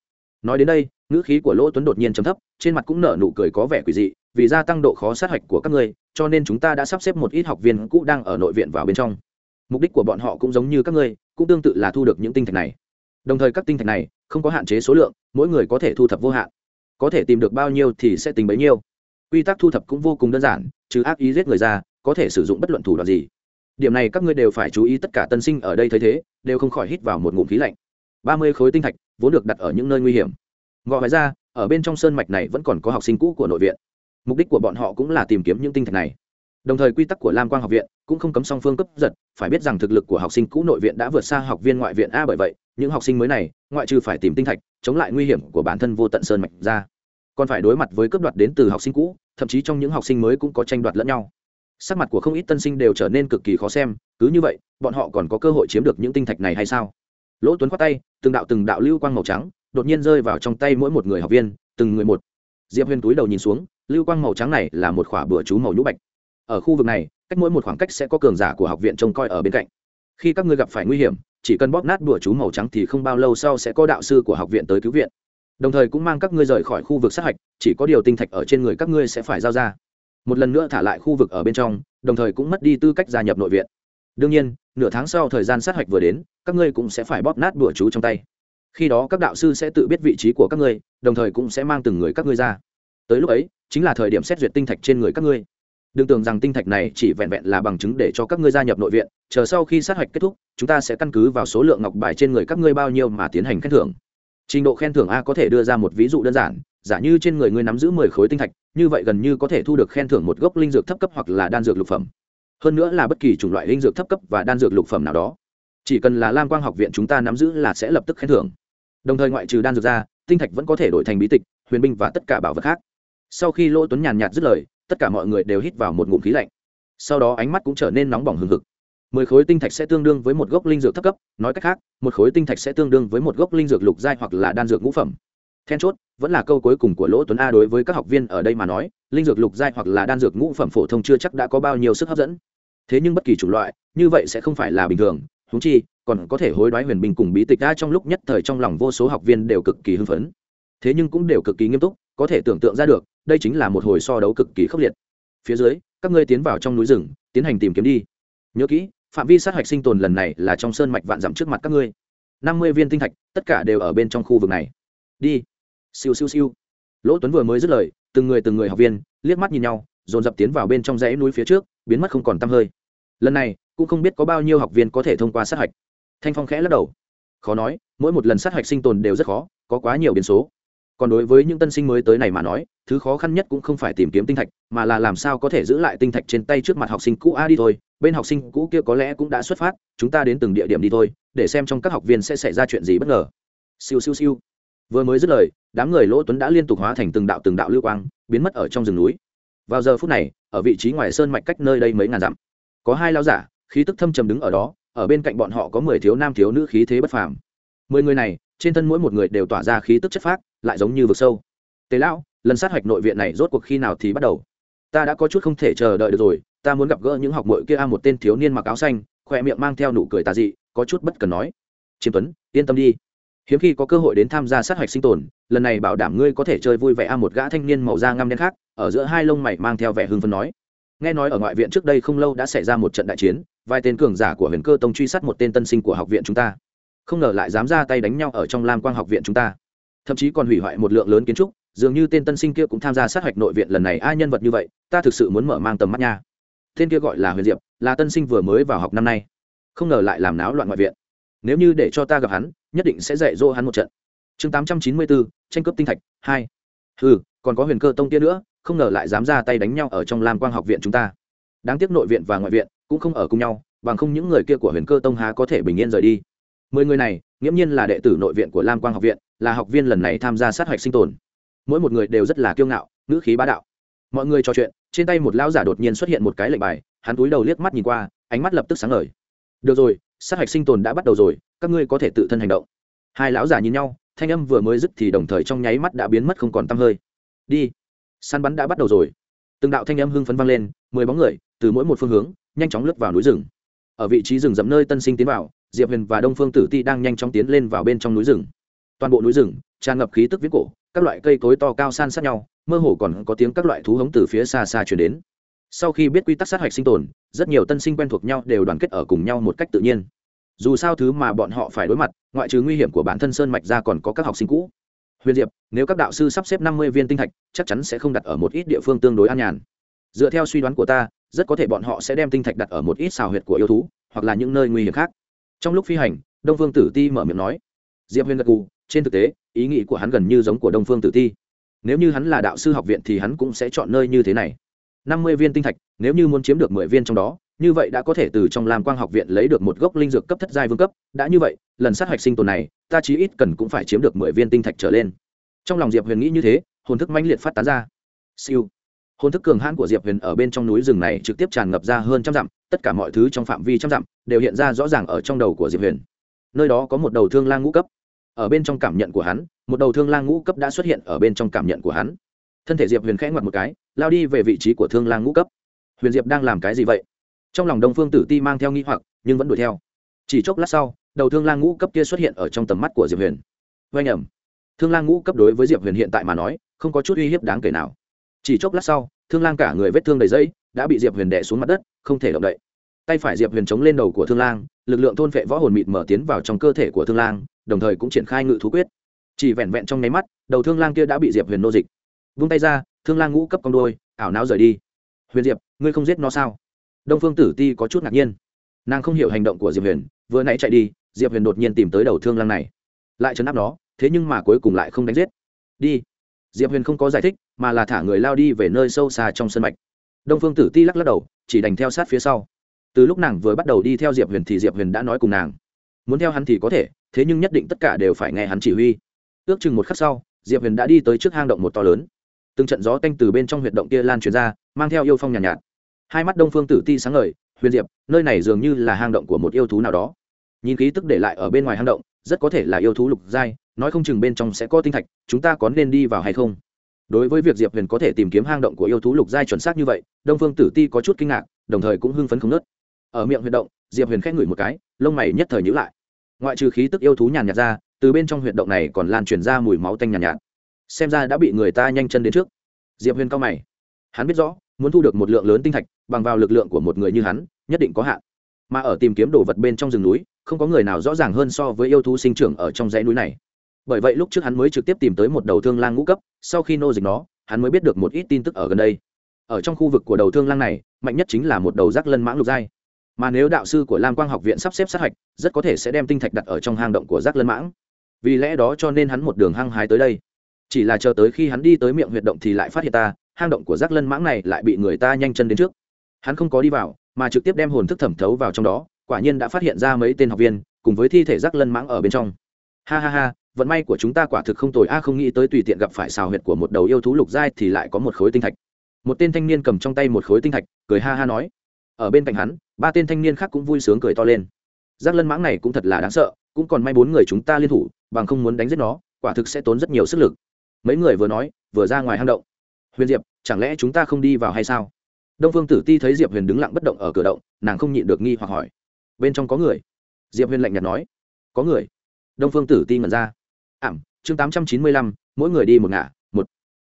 nói đến đây, ngữ khí của lỗ tuấn đột nhiên chấm thấp, trên mặt cũng nở nụ cười có vẻ quỷ dị vì gia tăng độ khó sát hạch của các ngươi, cho nên chúng ta đã sắp xếp một ít học viên cũ đang ở nội viện vào bên trong. Mục đích của bọn họ cũng giống như các ngươi, cũng tương tự là thu được những tinh thạch này. Đồng thời các tinh thạch này không có hạn chế số lượng, mỗi người có thể thu thập vô hạn. Có thể tìm được bao nhiêu thì sẽ tính bấy nhiêu. Quy tắc thu thập cũng vô cùng đơn giản chứ ác ý giết người ra, có thể sử dụng bất luận thủ đoạn gì. Điểm này các ngươi đều phải chú ý tất cả tân sinh ở đây thấy thế, đều không khỏi hít vào một ngụm khí lạnh. Ba mươi khối tinh thạch vốn được đặt ở những nơi nguy hiểm. Ngọ ngoài ra, ở bên trong sơn mạch này vẫn còn có học sinh cũ của nội viện mục đích của bọn họ cũng là tìm kiếm những tinh thạch này. Đồng thời quy tắc của lam quang học viện cũng không cấm song phương cấp giật, phải biết rằng thực lực của học sinh cũ nội viện đã vượt xa học viên ngoại viện a bởi vậy, những học sinh mới này, ngoại trừ phải tìm tinh thạch, chống lại nguy hiểm của bản thân vô tận sơn mạch ra, còn phải đối mặt với cấp đoạt đến từ học sinh cũ, thậm chí trong những học sinh mới cũng có tranh đoạt lẫn nhau. Sắc mặt của không ít tân sinh đều trở nên cực kỳ khó xem, cứ như vậy, bọn họ còn có cơ hội chiếm được những tinh thạch này hay sao? Lỗ tuấn khoát tay, từng đạo từng đạo lưu quang màu trắng, đột nhiên rơi vào trong tay mỗi một người học viên, từng người một. Diệp huyền túi đầu nhìn xuống lưu quang màu trắng này là một khỏa bữa chú màu nhũ bạch. Ở khu vực này, cách mỗi một khoảng cách sẽ có cường giả của học viện trông coi ở bên cạnh. Khi các ngươi gặp phải nguy hiểm, chỉ cần bóp nát bữa chú màu trắng thì không bao lâu sau sẽ có đạo sư của học viện tới cứu viện. Đồng thời cũng mang các ngươi rời khỏi khu vực sát hạch, chỉ có điều tinh thạch ở trên người các ngươi sẽ phải giao ra. Một lần nữa thả lại khu vực ở bên trong, đồng thời cũng mất đi tư cách gia nhập nội viện. Đương nhiên, nửa tháng sau thời gian sát hạch vừa đến, các ngươi cũng sẽ phải bóp nát bữa chú trong tay. Khi đó các đạo sư sẽ tự biết vị trí của các ngươi, đồng thời cũng sẽ mang từng người các ngươi ra tới lúc ấy, chính là thời điểm xét duyệt tinh thạch trên người các ngươi. Đừng tưởng rằng tinh thạch này chỉ vẹn vẹn là bằng chứng để cho các ngươi gia nhập nội viện, chờ sau khi sát hạch kết thúc, chúng ta sẽ căn cứ vào số lượng ngọc bài trên người các ngươi bao nhiêu mà tiến hành khen thưởng. Trình độ khen thưởng a có thể đưa ra một ví dụ đơn giản, giả như trên người ngươi nắm giữ mười khối tinh thạch, như vậy gần như có thể thu được khen thưởng một gốc linh dược thấp cấp hoặc là đan dược lục phẩm. Hơn nữa là bất kỳ chủng loại linh dược thấp cấp và đan dược lục phẩm nào đó. Chỉ cần là lam quang học viện chúng ta nắm giữ là sẽ lập tức khen thưởng. Đồng thời ngoại trừ đan dược ra, tinh thạch vẫn có thể đổi thành bí tịch, huyền binh và tất cả bảo vật khác sau khi lỗ tuấn nhàn nhạt dứt lời, tất cả mọi người đều hít vào một ngụm khí lạnh. Sau đó ánh mắt cũng trở nên nóng bỏng hừng hực. Mười khối tinh thạch sẽ tương đương với một gốc linh dược thấp cấp, nói cách khác, một khối tinh thạch sẽ tương đương với một gốc linh dược lục giai hoặc là đan dược ngũ phẩm. Then chốt, vẫn là câu cuối cùng của lỗ tuấn a đối với các học viên ở đây mà nói, linh dược lục giai hoặc là đan dược ngũ phẩm phổ thông chưa chắc đã có bao nhiêu sức hấp dẫn. Thế nhưng bất kỳ chủng loại, như vậy sẽ không phải là bình thường húng chi, còn có thể hối đoái huyền binh cùng bí tịch a trong lúc nhất thời trong lòng vô số học viên đều cực kỳ hưng phấn. Thế nhưng cũng đều cực kỳ nghiêm túc có thể tưởng tượng ra được, đây chính là một hồi so đấu cực kỳ khốc liệt. Phía dưới, các ngươi tiến vào trong núi rừng, tiến hành tìm kiếm đi. Nhớ kỹ, phạm vi sát hạch sinh tồn lần này là trong sơn mạch vạn dặm trước mặt các ngươi. Năm mươi viên tinh thạch, tất cả đều ở bên trong khu vực này. Đi. Siêu siêu siêu. Lỗ tuấn vừa mới dứt lời, từng người từng người học viên, liếc mắt nhìn nhau, dồn dập tiến vào bên trong dãy núi phía trước, biến mất không còn tăm hơi. Lần này, cũng không biết có bao nhiêu học viên có thể thông qua sát hạch. Thanh phong khẽ lắc đầu. Khó nói, mỗi một lần sát hạch sinh tồn đều rất khó, có quá nhiều biến số còn đối với những tân sinh mới tới này mà nói, thứ khó khăn nhất cũng không phải tìm kiếm tinh thạch, mà là làm sao có thể giữ lại tinh thạch trên tay trước mặt học sinh cũ. A đi thôi, bên học sinh cũ kia có lẽ cũng đã xuất phát, chúng ta đến từng địa điểm đi thôi, để xem trong các học viên sẽ xảy ra chuyện gì bất ngờ. Siêu siêu siêu. Vừa mới dứt lời, đám người lỗ tuấn đã liên tục hóa thành từng đạo từng đạo lưu quang, biến mất ở trong rừng núi. Vào giờ phút này, ở vị trí ngoài sơn mạch cách nơi đây mấy ngàn dặm, có hai lao giả, khí tức thâm trầm đứng ở đó, ở bên cạnh bọn họ có mười thiếu nam thiếu nữ khí thế bất phàm. Mười người này, trên thân mỗi một người đều tỏa ra khí tức chất phác lại giống như vực sâu. Tế lão, lần sát hạch nội viện này rốt cuộc khi nào thì bắt đầu? Ta đã có chút không thể chờ đợi được rồi, ta muốn gặp gỡ những học mội kia a, một tên thiếu niên mặc áo xanh, khỏe miệng mang theo nụ cười tà dị, có chút bất cần nói. Chiêm tuấn, yên tâm đi. Hiếm khi có cơ hội đến tham gia sát hạch sinh tồn, lần này bảo đảm ngươi có thể chơi vui vẻ a, một gã thanh niên màu da ngăm đen khác, ở giữa hai lông mày mang theo vẻ hưng phấn nói. Nghe nói ở ngoại viện trước đây không lâu đã xảy ra một trận đại chiến, vài tên cường giả của huyền cơ tông truy sát một tên tân sinh của học viện chúng ta. Không ngờ lại dám ra tay đánh nhau ở trong lam quang học viện chúng ta thậm chí còn hủy hoại một lượng lớn kiến trúc, dường như tên tân sinh kia cũng tham gia sát hạch nội viện lần này ai nhân vật như vậy, ta thực sự muốn mở mang tầm mắt nha. Tên kia gọi là huyền diệp, là tân sinh vừa mới vào học năm nay. Không ngờ lại làm náo loạn ngoại viện. Nếu như để cho ta gặp hắn, nhất định sẽ dạy dỗ hắn một trận. Chương tám trăm chín mươi bốn tranh cướp tinh thạch, hai. Ừ còn có huyền cơ tông kia nữa, không ngờ lại dám ra tay đánh nhau ở trong lam quang học viện chúng ta. Đáng tiếc nội viện và ngoại viện cũng không ở cùng nhau, bằng không những người kia của huyền cơ tông há có thể bình yên rời đi. Mười người này, nghiễm nhiên là đệ tử nội viện của lam quang học viện là học viên lần này tham gia sát hạch sinh tồn. Mỗi một người đều rất là kiêu ngạo, ngữ khí bá đạo. Mọi người trò chuyện, trên tay một lão giả đột nhiên xuất hiện một cái lệnh bài, hắn túi đầu liếc mắt nhìn qua, ánh mắt lập tức sáng ngời. Được rồi, sát hạch sinh tồn đã bắt đầu rồi, các ngươi có thể tự thân hành động. Hai lão giả nhìn nhau, thanh âm vừa mới dứt thì đồng thời trong nháy mắt đã biến mất không còn tăm hơi. Đi, săn bắn đã bắt đầu rồi. Từng đạo thanh âm hưng phấn vang lên, mười bóng người, từ mỗi một phương hướng, nhanh chóng lướt vào núi rừng. Ở vị trí rừng rậm nơi tân sinh tiến vào, diệp huyền và đông phương tử ti đang nhanh chóng tiến lên vào bên trong núi rừng toàn bộ núi rừng, tràn ngập khí tức viết cổ, các loại cây cối to cao san sát nhau, mơ hồ còn có tiếng các loại thú hống từ phía xa xa chuyển đến. Sau khi biết quy tắc sát hạch sinh tồn, rất nhiều tân sinh quen thuộc nhau đều đoàn kết ở cùng nhau một cách tự nhiên. Dù sao thứ mà bọn họ phải đối mặt, ngoại trừ nguy hiểm của bản thân sơn mạch ra còn có các học sinh cũ. Huyền diệp, nếu các đạo sư sắp xếp năm mươi viên tinh thạch, chắc chắn sẽ không đặt ở một ít địa phương tương đối an nhàn. Dựa theo suy đoán của ta, rất có thể bọn họ sẽ đem tinh thạch đặt ở một ít xào huyệt của yêu thú, hoặc là những nơi nguy hiểm khác. Trong lúc phi hành, đông Vương tử ti mở miệng nói. Diệp huyền gật gù trên thực tế, ý nghĩ của hắn gần như giống của đông phương tử Thi. nếu như hắn là đạo sư học viện thì hắn cũng sẽ chọn nơi như thế này. Năm mươi viên tinh thạch, nếu như muốn chiếm được mười viên trong đó, như vậy đã có thể từ trong lam quang học viện lấy được một gốc linh dược cấp thất giai vương cấp. Đã như vậy, lần sát hạch sinh tồn này, ta chí ít cần cũng phải chiếm được mười viên tinh thạch trở lên. Trong lòng diệp huyền nghĩ như thế, hồn thức mãnh liệt phát tán ra. Siêu. Hồn thức cường hãn của diệp huyền ở bên trong núi rừng này trực tiếp tràn ngập ra hơn trăm dặm, tất cả mọi thứ trong phạm vi trăm dặm đều hiện ra rõ ràng ở trong đầu của diệp huyền. Nơi đó có một đầu thương lang ngũ cấp ở bên trong cảm nhận của hắn, một đầu thương lang ngũ cấp đã xuất hiện ở bên trong cảm nhận của hắn. Thân thể diệp huyền khẽ ngoặt một cái, lao đi về vị trí của thương lang ngũ cấp. Huyền diệp đang làm cái gì vậy? Trong lòng đông phương tử ti mang theo nghi hoặc, nhưng vẫn đuổi theo. Chỉ chốc lát sau, đầu thương lang ngũ cấp kia xuất hiện ở trong tầm mắt của diệp huyền. Oanh ẩm. Thương lang ngũ cấp đối với diệp huyền hiện tại mà nói, không có chút uy hiếp đáng kể nào. Chỉ chốc lát sau, thương lang cả người vết thương đầy dây đã bị diệp huyền đè xuống mặt đất, không thể động đậy. Tay phải diệp huyền chống lên đầu của thương lang, lực lượng thôn vệ võ hồn mịt mở tiến vào trong cơ thể của thương lang đồng thời cũng triển khai ngự thú quyết. Chỉ vẹn vẹn trong nháy mắt, đầu thương lang kia đã bị diệp huyền nô dịch. Vung tay ra, thương lang ngũ cấp con đôi ảo não rời đi. Huyền diệp, ngươi không giết nó sao? Đông phương tử ti có chút ngạc nhiên. Nàng không hiểu hành động của diệp huyền, vừa nãy chạy đi, diệp huyền đột nhiên tìm tới đầu thương lang này. Lại chấn áp nó, thế nhưng mà cuối cùng lại không đánh giết. Đi. Diệp huyền không có giải thích, mà là thả người lao đi về nơi sâu xa trong sân mạch. Đông phương tử ti lắc lắc đầu, chỉ đành theo sát phía sau. Từ lúc nàng vừa bắt đầu đi theo diệp huyền thì diệp huyền đã nói cùng nàng muốn theo hắn thì có thể thế nhưng nhất định tất cả đều phải nghe hắn chỉ huy. Ước chừng một khắc sau diệp huyền đã đi tới trước hang động một to lớn. Từng trận gió tanh từ bên trong huyệt động kia lan truyền ra mang theo yêu phong nhàn nhạt, nhạt. Hai mắt đông phương tử ti sáng ngời huyền diệp nơi này dường như là hang động của một yêu thú nào đó. Nhìn khí tức để lại ở bên ngoài hang động rất có thể là yêu thú lục giai nói không chừng bên trong sẽ có tinh thạch chúng ta có nên đi vào hay không? Đối với việc diệp huyền có thể tìm kiếm hang động của yêu thú lục giai chuẩn xác như vậy đông phương tử ti có chút kinh ngạc đồng thời cũng hưng phấn không nớt ở miệng huyệt động diệp huyền khét ngửi một cái lông mày nhất thời nhữ lại ngoại trừ khí tức yêu thú nhàn nhạt ra từ bên trong huyệt động này còn lan truyền ra mùi máu tanh nhàn nhạt, nhạt xem ra đã bị người ta nhanh chân đến trước. Diệp huyền cao mày. Hắn biết rõ muốn thu được một lượng lớn tinh thạch bằng vào lực lượng của một người như hắn nhất định có hạn. Mà ở tìm kiếm đồ vật bên trong rừng núi không có người nào rõ ràng hơn so với yêu thú sinh trưởng ở trong dãy núi này. Bởi vậy lúc trước hắn mới trực tiếp tìm tới một đầu thương lang ngũ cấp sau khi nô dịch nó hắn mới biết được một ít tin tức ở gần đây. Ở trong khu vực của đầu thương lang này mạnh nhất chính là một đầu rác lân mãng lục giai mà nếu đạo sư của lam quang học viện sắp xếp sát hạch, rất có thể sẽ đem tinh thạch đặt ở trong hang động của rác lân mãng. Vì lẽ đó cho nên hắn một đường hăng hái tới đây. Chỉ là chờ tới khi hắn đi tới miệng huyệt động thì lại phát hiện ta, hang động của rác lân mãng này lại bị người ta nhanh chân đến trước. Hắn không có đi vào, mà trực tiếp đem hồn thức thẩm thấu vào trong đó, quả nhiên đã phát hiện ra mấy tên học viên, cùng với thi thể rác lân mãng ở bên trong. Ha ha ha, vận may của chúng ta quả thực không tồi. A, không nghĩ tới tùy tiện gặp phải xào huyệt của một đầu yêu thú lục giai thì lại có một khối tinh thạch. Một tên thanh niên cầm trong tay một khối tinh thạch, cười ha ha nói. Ở bên cạnh hắn ba tên thanh niên khác cũng vui sướng cười to lên. Giác lân mãng này cũng thật là đáng sợ, cũng còn may bốn người chúng ta liên thủ, bằng không muốn đánh giết nó, quả thực sẽ tốn rất nhiều sức lực. Mấy người vừa nói, vừa ra ngoài hang động. Huyền diệp, chẳng lẽ chúng ta không đi vào hay sao? Đông phương tử ti thấy diệp huyền đứng lặng bất động ở cửa động, nàng không nhịn được nghi hoặc hỏi. Bên trong có người? Diệp huyền lạnh nhạt nói. Có người. Đông phương tử ti ngẩn ra. Ảm, chương tám trăm chín mươi lăm, mỗi người đi một ngả, một.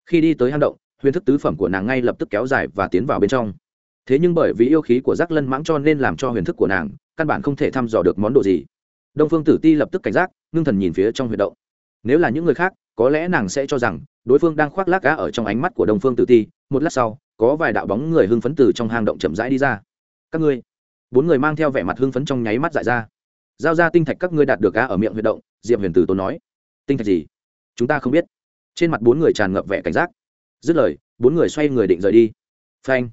Khi đi tới hang động, huyền thức tứ phẩm của nàng ngay lập tức kéo dài và tiến vào bên trong thế nhưng bởi vì yêu khí của giác lân mãng cho nên làm cho huyền thức của nàng căn bản không thể thăm dò được món đồ gì. Đông phương tử ti lập tức cảnh giác, ngưng thần nhìn phía trong huyệt động. Nếu là những người khác, có lẽ nàng sẽ cho rằng đối phương đang khoác lác cá ở trong ánh mắt của đông phương tử ti. Một lát sau, có vài đạo bóng người hưng phấn từ trong hang động chậm rãi đi ra. Các ngươi, bốn người mang theo vẻ mặt hưng phấn trong nháy mắt dại ra. Giao ra tinh thạch các ngươi đạt được cá ở miệng huyệt động, diệp huyền tử tốn nói. Tinh thạch gì? Chúng ta không biết. Trên mặt bốn người tràn ngập vẻ cảnh giác. Dứt lời, bốn người xoay người định rời đi. Phanh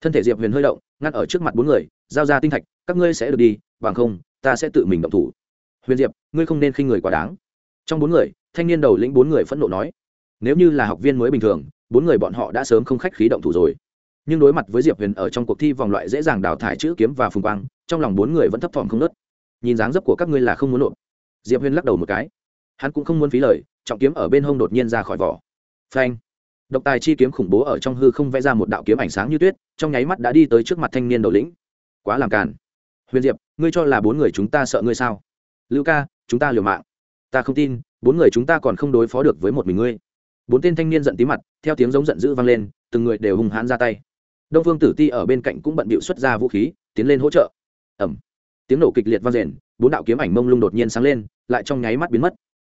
thân thể diệp huyền hơi động ngăn ở trước mặt bốn người giao ra tinh thạch các ngươi sẽ được đi bằng không ta sẽ tự mình động thủ huyền diệp ngươi không nên khinh người quá đáng trong bốn người thanh niên đầu lĩnh bốn người phẫn nộ nói nếu như là học viên mới bình thường bốn người bọn họ đã sớm không khách khí động thủ rồi nhưng đối mặt với diệp huyền ở trong cuộc thi vòng loại dễ dàng đào thải chữ kiếm và phùng quang trong lòng bốn người vẫn thấp thỏm không nớt nhìn dáng dấp của các ngươi là không muốn nộp diệp huyền lắc đầu một cái hắn cũng không muốn phí lời trọng kiếm ở bên hông đột nhiên ra khỏi vỏ phanh độc tài chi kiếm khủng bố ở trong hư không vẽ ra một đạo kiếm ảnh sáng như tuyết, trong nháy mắt đã đi tới trước mặt thanh niên đầu lĩnh. Quá làm càn. Huyền diệp, ngươi cho là bốn người chúng ta sợ ngươi sao? Lưu ca, chúng ta liều mạng. Ta không tin, bốn người chúng ta còn không đối phó được với một mình ngươi. Bốn tên thanh niên giận tí mặt, theo tiếng giống giận dữ vang lên, từng người đều hung hãn ra tay. Đông phương tử ti ở bên cạnh cũng bận bịu xuất ra vũ khí, tiến lên hỗ trợ. Ẩm tiếng nổ kịch liệt vang rền bốn đạo kiếm ảnh mông lung đột nhiên sáng lên, lại trong nháy mắt biến mất.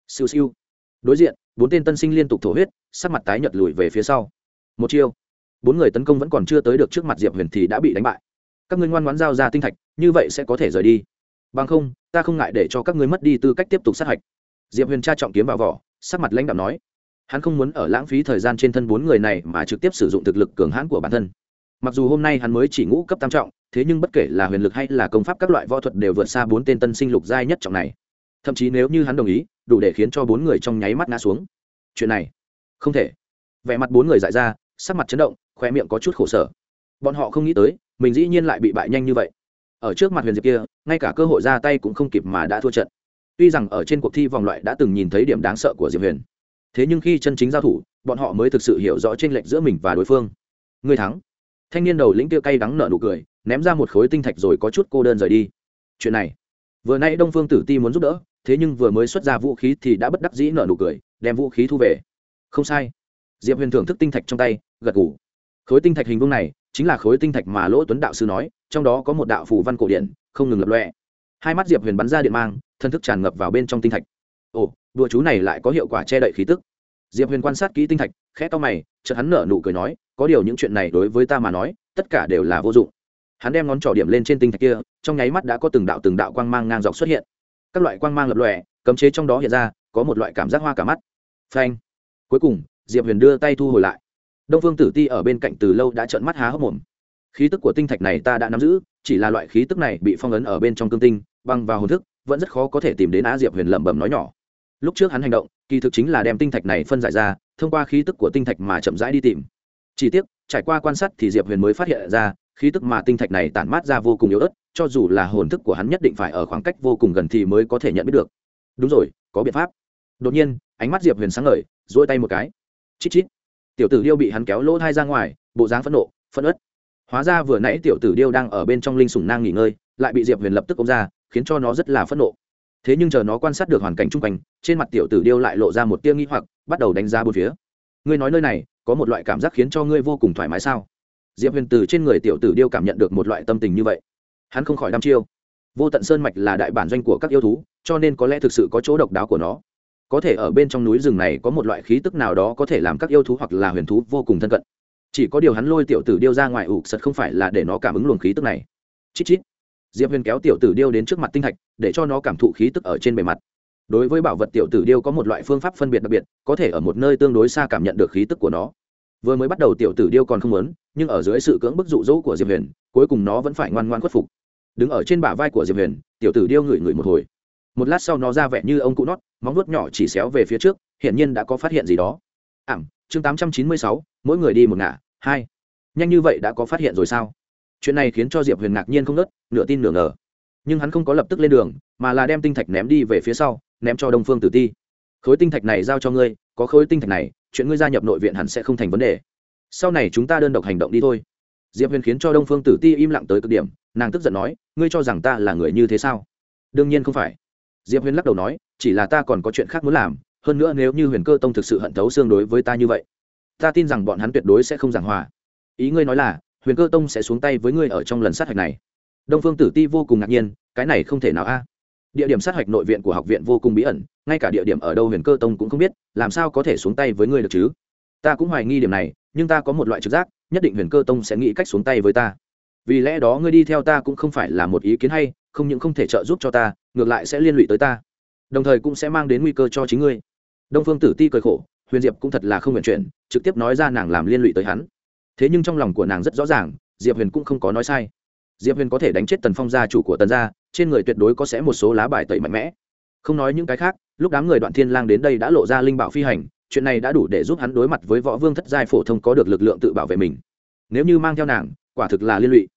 Siêu siêu. Đối diện bốn tên tân sinh liên tục thổ huyết, sắc mặt tái nhợt lùi về phía sau. Một chiêu, bốn người tấn công vẫn còn chưa tới được trước mặt diệp huyền thì đã bị đánh bại. Các ngươi ngoan ngoãn giao ra tinh thạch, như vậy sẽ có thể rời đi. Bằng không, ta không ngại để cho các ngươi mất đi tư cách tiếp tục sát hạch. Diệp huyền tra trọng kiếm vào vỏ, sắc mặt lãnh đạo nói. Hắn không muốn ở lãng phí thời gian trên thân bốn người này mà trực tiếp sử dụng thực lực cường hãn của bản thân. Mặc dù hôm nay hắn mới chỉ ngũ cấp tam trọng, thế nhưng bất kể là huyền lực hay là công pháp các loại võ thuật đều vượt xa bốn tên tân sinh lục giai nhất trọng này thậm chí nếu như hắn đồng ý, đủ để khiến cho bốn người trong nháy mắt ngã xuống. Chuyện này, không thể. Vẻ mặt bốn người dại ra, sắc mặt chấn động khoe miệng có chút khổ sở. Bọn họ không nghĩ tới, mình dĩ nhiên lại bị bại nhanh như vậy. Ở trước mặt huyền diệp kia, ngay cả cơ hội ra tay cũng không kịp mà đã thua trận. Tuy rằng ở trên cuộc thi vòng loại đã từng nhìn thấy điểm đáng sợ của diệp huyền, thế nhưng khi chân chính giao thủ, bọn họ mới thực sự hiểu rõ t r ê n lệch giữa mình và đối phương. Người thắng. Thanh niên đầu lĩnh kia cay đắng nợ nụ cười, ném ra một khối tinh thạch rồi có chút cô đơn rời đi. Chuyện này, vừa nay đông phương tử ti muốn giúp đỡ thế nhưng vừa mới xuất ra vũ khí thì đã bất đắc dĩ nở nụ cười, đem vũ khí thu về. Không sai. Diệp huyền thưởng thức tinh thạch trong tay, gật g ủ khối tinh thạch hình vương này chính là khối tinh thạch mà lỗ tuấn đạo sư nói, trong đó có một đạo phủ văn cổ điện không ngừng lập lọe hai mắt diệp huyền bắn ra điện mang, thân thức tràn ngập vào bên trong tinh thạch. Ồ, đùa chú này lại có hiệu quả che đậy khí tức. Diệp huyền quan sát kỹ tinh thạch, khẽ to mày, chợt hắn nở nụ cười nói, có điều những chuyện này đối với ta mà nói, tất cả đều là vô dụng. Hắn đem ngón trỏ điểm lên trên tinh thạch kia, trong nháy mắt đã có từng đạo từng đạo quang mang ngang dọc xuất hiện các loại quang mang lập lòe, cấm chế trong đó hiện ra, có một loại cảm giác hoa cả mắt. Phanh. Cuối cùng, diệp huyền đưa tay thu hồi lại. Đông phương tử ti ở bên cạnh từ lâu đã trợn mắt há hốc mồm. Khí tức của tinh thạch này ta đã nắm giữ, chỉ là loại khí tức này bị phong ấn ở bên trong cương tinh, băng vào hồn thức, vẫn rất khó có thể tìm đến á diệp huyền lẩm bẩm nói nhỏ. Lúc trước hắn hành động, kỳ thực chính là đem tinh thạch này phân giải ra, thông qua khí tức của tinh thạch mà chậm rãi đi tìm. Chỉ tiếc, trải qua quan sát thì diệp huyền mới phát hiện ra, khí tức mà tinh thạch này tản mát ra vô cùng yếu ớt cho dù là hồn thức của hắn nhất định phải ở khoảng cách vô cùng gần thì mới có thể nhận biết được. Đúng rồi, có biện pháp. Đột nhiên, ánh mắt diệp huyền sáng ngời dỗi tay một cái. Chít chít. Tiểu tử điêu bị hắn kéo lỗ thai ra ngoài, bộ dáng phẫn nộ, phẫn ớt hóa ra vừa nãy tiểu tử điêu đang ở bên trong linh sủng nang nghỉ ngơi, lại bị diệp huyền lập tức ôm ra, khiến cho nó rất là phẫn nộ. Thế nhưng chờ nó quan sát được hoàn cảnh chung quanh, trên mặt tiểu tử điêu lại lộ ra một tia nghi hoặc, bắt đầu đánh giá bốn phía. Ngươi nói nơi này, có một loại cảm giác khiến cho ngươi vô cùng thoải mái sao? Diệp huyền từ trên người tiểu tử điêu cảm nhận được một loại tâm tình như vậy hắn không khỏi đăm chiêu. Vô tận sơn mạch là đại bản doanh của các yêu thú, cho nên có lẽ thực sự có chỗ độc đáo của nó. Có thể ở bên trong núi rừng này có một loại khí tức nào đó có thể làm các yêu thú hoặc là huyền thú vô cùng thân cận. Chỉ có điều hắn lôi tiểu tử điêu ra ngoài ủ, sật không phải là để nó cảm ứng luồng khí tức này. Chít chít. Diệp huyền kéo tiểu tử điêu đến trước mặt tinh thạch, để cho nó cảm thụ khí tức ở trên bề mặt. Đối với bảo vật tiểu tử điêu có một loại phương pháp phân biệt đặc biệt, có thể ở một nơi tương đối xa cảm nhận được khí tức của nó vừa mới bắt đầu tiểu tử điêu còn không muốn, nhưng ở dưới sự cưỡng bức dụ dỗ của diệp huyền, cuối cùng nó vẫn phải ngoan ngoan khuất phục. Đứng ở trên bả vai của diệp huyền, tiểu tử điêu ngửi ngửi một hồi. Một lát sau nó ra vẻ như ông cụ nót, móng nuốt nhỏ chỉ xéo về phía trước, hiển nhiên đã có phát hiện gì đó. Ảm, chương tám trăm chín mươi sáu, mỗi người đi một ngả, hai. Nhanh như vậy đã có phát hiện rồi sao? Chuyện này khiến cho diệp huyền ngạc nhiên không nớt nửa tin nửa ngờ. Nhưng hắn không có lập tức lên đường, mà là đem tinh thạch ném đi về phía sau, ném cho đông phương tử ti. Khối tinh thạch này giao cho ngươi, có khối tinh thạch này chuyện ngươi gia nhập nội viện hẳn sẽ không thành vấn đề. Sau này chúng ta đơn độc hành động đi thôi. Diệp huyền khiến cho đông phương tử ti im lặng tới cực điểm, nàng tức giận nói, ngươi cho rằng ta là người như thế sao? Đương nhiên không phải. Diệp huyền lắc đầu nói, chỉ là ta còn có chuyện khác muốn làm, hơn nữa nếu như huyền cơ tông thực sự hận thấu xương đối với ta như vậy, ta tin rằng bọn hắn tuyệt đối sẽ không giảng hòa. Ý ngươi nói là, huyền cơ tông sẽ xuống tay với ngươi ở trong lần sát hạch này. Đông phương tử ti vô cùng ngạc nhiên, cái này không thể nào a địa điểm sát hạch nội viện của học viện vô cùng bí ẩn, ngay cả địa điểm ở đâu huyền cơ tông cũng không biết, làm sao có thể xuống tay với ngươi được chứ? Ta cũng hoài nghi điểm này, nhưng ta có một loại trực giác, nhất định huyền cơ tông sẽ nghĩ cách xuống tay với ta. Vì lẽ đó ngươi đi theo ta cũng không phải là một ý kiến hay, không những không thể trợ giúp cho ta, ngược lại sẽ liên lụy tới ta. Đồng thời cũng sẽ mang đến nguy cơ cho chính ngươi. Đông phương tử ti cười khổ, huyền diệp cũng thật là không nguyện chuyện trực tiếp nói ra nàng làm liên lụy tới hắn. Thế nhưng trong lòng của nàng rất rõ ràng, diệp huyền cũng không có nói sai diệp huyền có thể đánh chết tần phong gia chủ của tần gia, trên người tuyệt đối có sẽ một số lá bài tẩy mạnh mẽ. Không nói những cái khác, lúc đám người đoạn thiên lang đến đây đã lộ ra linh bảo phi hành, chuyện này đã đủ để giúp hắn đối mặt với võ vương thất giai phổ thông có được lực lượng tự bảo vệ mình. Nếu như mang theo nàng, quả thực là liên lụy.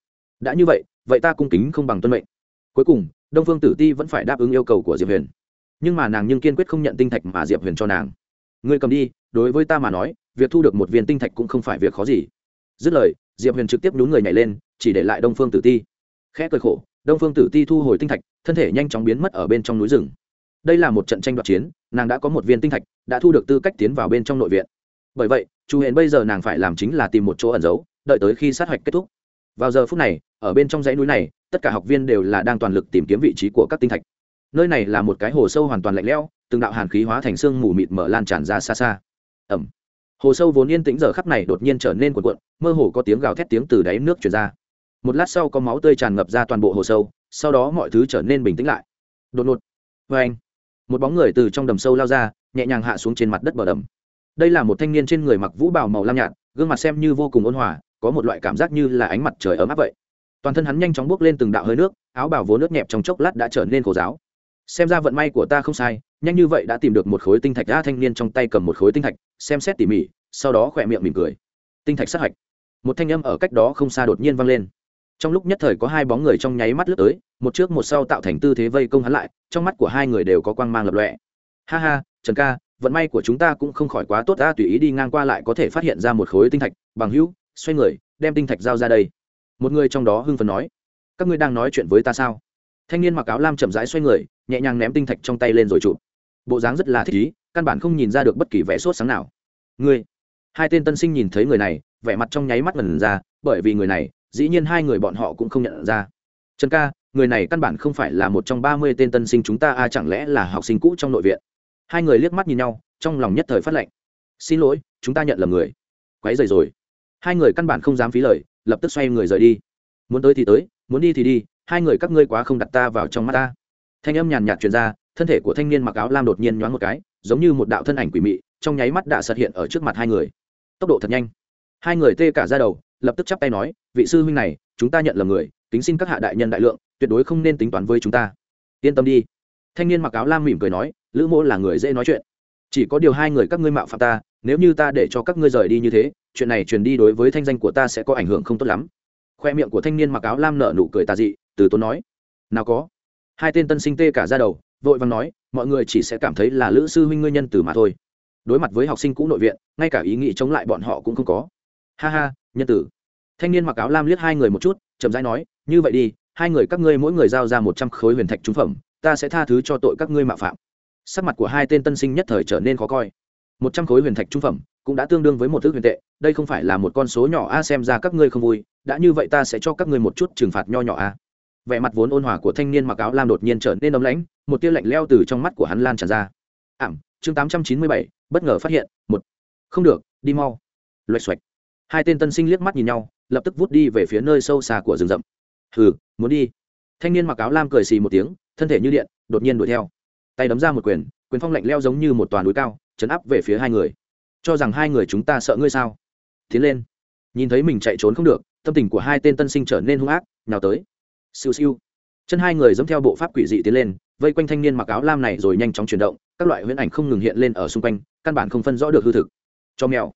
Đã như vậy vậy ta cung kính không bằng tuân mệnh. Cuối cùng, đông phương tử ti vẫn phải đáp ứng yêu cầu của diệp huyền. Nhưng mà nàng nhưng kiên quyết không nhận tinh thạch mà diệp huyền cho nàng. Ngươi cầm đi, đối với ta mà nói, việc thu được một viên tinh thạch cũng không phải việc khó gì. Dứt lời, diệp huyền trực tiếp nhún người nhảy lên chỉ để lại đông phương tử ti. Khẽ cười khổ, đông phương tử ti thu hồi tinh thạch, thân thể nhanh chóng biến mất ở bên trong núi rừng. Đây là một trận tranh đoạt chiến, nàng đã có một viên tinh thạch, đã thu được tư cách tiến vào bên trong nội viện. Bởi vậy, chu huyền bây giờ nàng phải làm chính là tìm một chỗ ẩn giấu, đợi tới khi sát hạch kết thúc. Vào giờ phút này, ở bên trong dãy núi này, tất cả học viên đều là đang toàn lực tìm kiếm vị trí của các tinh thạch. Nơi này là một cái hồ sâu hoàn toàn lạnh lẽo, từng đạo hàn khí hóa thành xương mù mịt mở lan tràn ra xa xa. Ẩm hồ sâu vốn yên tĩnh giờ khắp này đột nhiên trở nên cuộn cuộn, mơ hồ có tiếng gào thét tiếng từ đáy nước truyền ra một lát sau có máu tươi tràn ngập ra toàn bộ hồ sâu, sau đó mọi thứ trở nên bình tĩnh lại. Đột ngột. Vê anh, một bóng người từ trong đầm sâu lao ra, nhẹ nhàng hạ xuống trên mặt đất bờ đầm. Đây là một thanh niên trên người mặc vũ bào màu lam nhạt, gương mặt xem như vô cùng ôn hòa, có một loại cảm giác như là ánh mặt trời ấm áp vậy. Toàn thân hắn nhanh chóng bước lên từng đạo hơi nước, áo bào vốn nước nhẹp trong chốc lát đã trở nên khổ giáo xem ra vận may của ta không sai, nhanh như vậy đã tìm được một khối tinh thạch đã thanh niên trong tay cầm một khối tinh thạch, xem xét tỉ mỉ, sau đó khỏe miệng mỉm cười. Tinh thạch sát hạch. Một thanh âm ở cách đó không xa đột nhiên vang lên trong lúc nhất thời có hai bóng người trong nháy mắt lướt tới, một trước một sau tạo thành tư thế vây công hắn lại, trong mắt của hai người đều có quang mang lập lọe ha ha, trần ca, vận may của chúng ta cũng không khỏi quá tốt ta, tùy ý đi ngang qua lại có thể phát hiện ra một khối tinh thạch, bằng hữu, xoay người, đem tinh thạch giao ra đây. Một người trong đó hưng phấn nói, các ngươi đang nói chuyện với ta sao? Thanh niên mặc áo lam chậm rãi xoay người, nhẹ nhàng ném tinh thạch trong tay lên rồi chụp. Bộ dáng rất là thích ý căn bản không nhìn ra được bất kỳ vẻ sốt sáng nào. Ngươi, hai tên tân sinh nhìn thấy người này, vẻ mặt trong nháy mắt ngần ra, bởi vì người này dĩ nhiên hai người bọn họ cũng không nhận ra. Trần ca, người này căn bản không phải là một trong ba mươi tên tân sinh chúng ta a chẳng lẽ là học sinh cũ trong nội viện? Hai người liếc mắt nhìn nhau, trong lòng nhất thời phát lệnh. Xin lỗi, chúng ta nhận lầm người. Quấy rầy rồi. Hai người căn bản không dám phí lời, lập tức xoay người rời đi. Muốn tới thì tới, muốn đi thì đi, hai người các ngươi quá không đặt ta vào trong mắt ta. Thanh âm nhàn nhạt truyền ra, thân thể của thanh niên mặc áo lam đột nhiên nhoáng một cái, giống như một đạo thân ảnh quỷ mị, trong nháy mắt đã xuất hiện ở trước mặt hai người. Tốc độ thật nhanh. Hai người tê cả ra đầu lập tức chắp tay nói, vị sư huynh này, chúng ta nhận là người, kính xin các hạ đại nhân đại lượng, tuyệt đối không nên tính toán với chúng ta. Yên tâm đi. Thanh niên mặc áo lam mỉm cười nói, lữ mô là người dễ nói chuyện. Chỉ có điều hai người các ngươi mạo phạm ta, nếu như ta để cho các ngươi rời đi như thế, chuyện này truyền đi đối với thanh danh của ta sẽ có ảnh hưởng không tốt lắm. Khoe miệng của thanh niên mặc áo lam nở nụ cười tà dị, từ tốn nói, nào có. Hai tên tân sinh tê cả ra đầu, vội vàng nói, mọi người chỉ sẽ cảm thấy là lữ sư huynh ngươi nhân từ mà thôi. Đối mặt với học sinh cũ nội viện, ngay cả ý nghĩ chống lại bọn họ cũng không có. Ha ha nhân tử. Thanh niên mặc áo lam liếc hai người một chút, chậm rãi nói, như vậy đi, hai người các ngươi mỗi người giao ra một trăm khối huyền thạch trúng phẩm, ta sẽ tha thứ cho tội các ngươi mạo phạm. Sắc mặt của hai tên tân sinh nhất thời trở nên khó coi. Một trăm khối huyền thạch trung phẩm cũng đã tương đương với một thước huyền tệ, đây không phải là một con số nhỏ a, xem ra các ngươi không vui, đã như vậy ta sẽ cho các ngươi một chút trừng phạt nho nhỏ a. Vẻ mặt vốn ôn hòa của thanh niên mặc áo lam đột nhiên trở nên ấm lãnh, một tia lạnh leo từ trong mắt của hắn lan tràn ra. Ảm, chương tám trăm chín mươi bảy, bất ngờ phát hiện, một. Không được, đi mau. Loạch xoạch hai tên tân sinh liếc mắt nhìn nhau, lập tức vút đi về phía nơi sâu xa của rừng rậm. Hừ, muốn đi. Thanh niên mặc áo lam cười xì một tiếng, thân thể như điện, đột nhiên đuổi theo. Tay đấm ra một quyền quyền phong lạnh leo giống như một toàn núi cao, chấn áp về phía hai người. Cho rằng hai người chúng ta sợ ngươi sao? Tiến lên. Nhìn thấy mình chạy trốn không được, tâm tình của hai tên tân sinh trở nên hung ác nào tới. Siêu siêu. Chân hai người dẫm theo bộ pháp quỷ dị tiến lên, vây quanh thanh niên mặc áo lam này rồi nhanh chóng chuyển động, các loại huyễn ảnh không ngừng hiện lên ở xung quanh, căn bản không phân rõ được hư thực. Cho mèo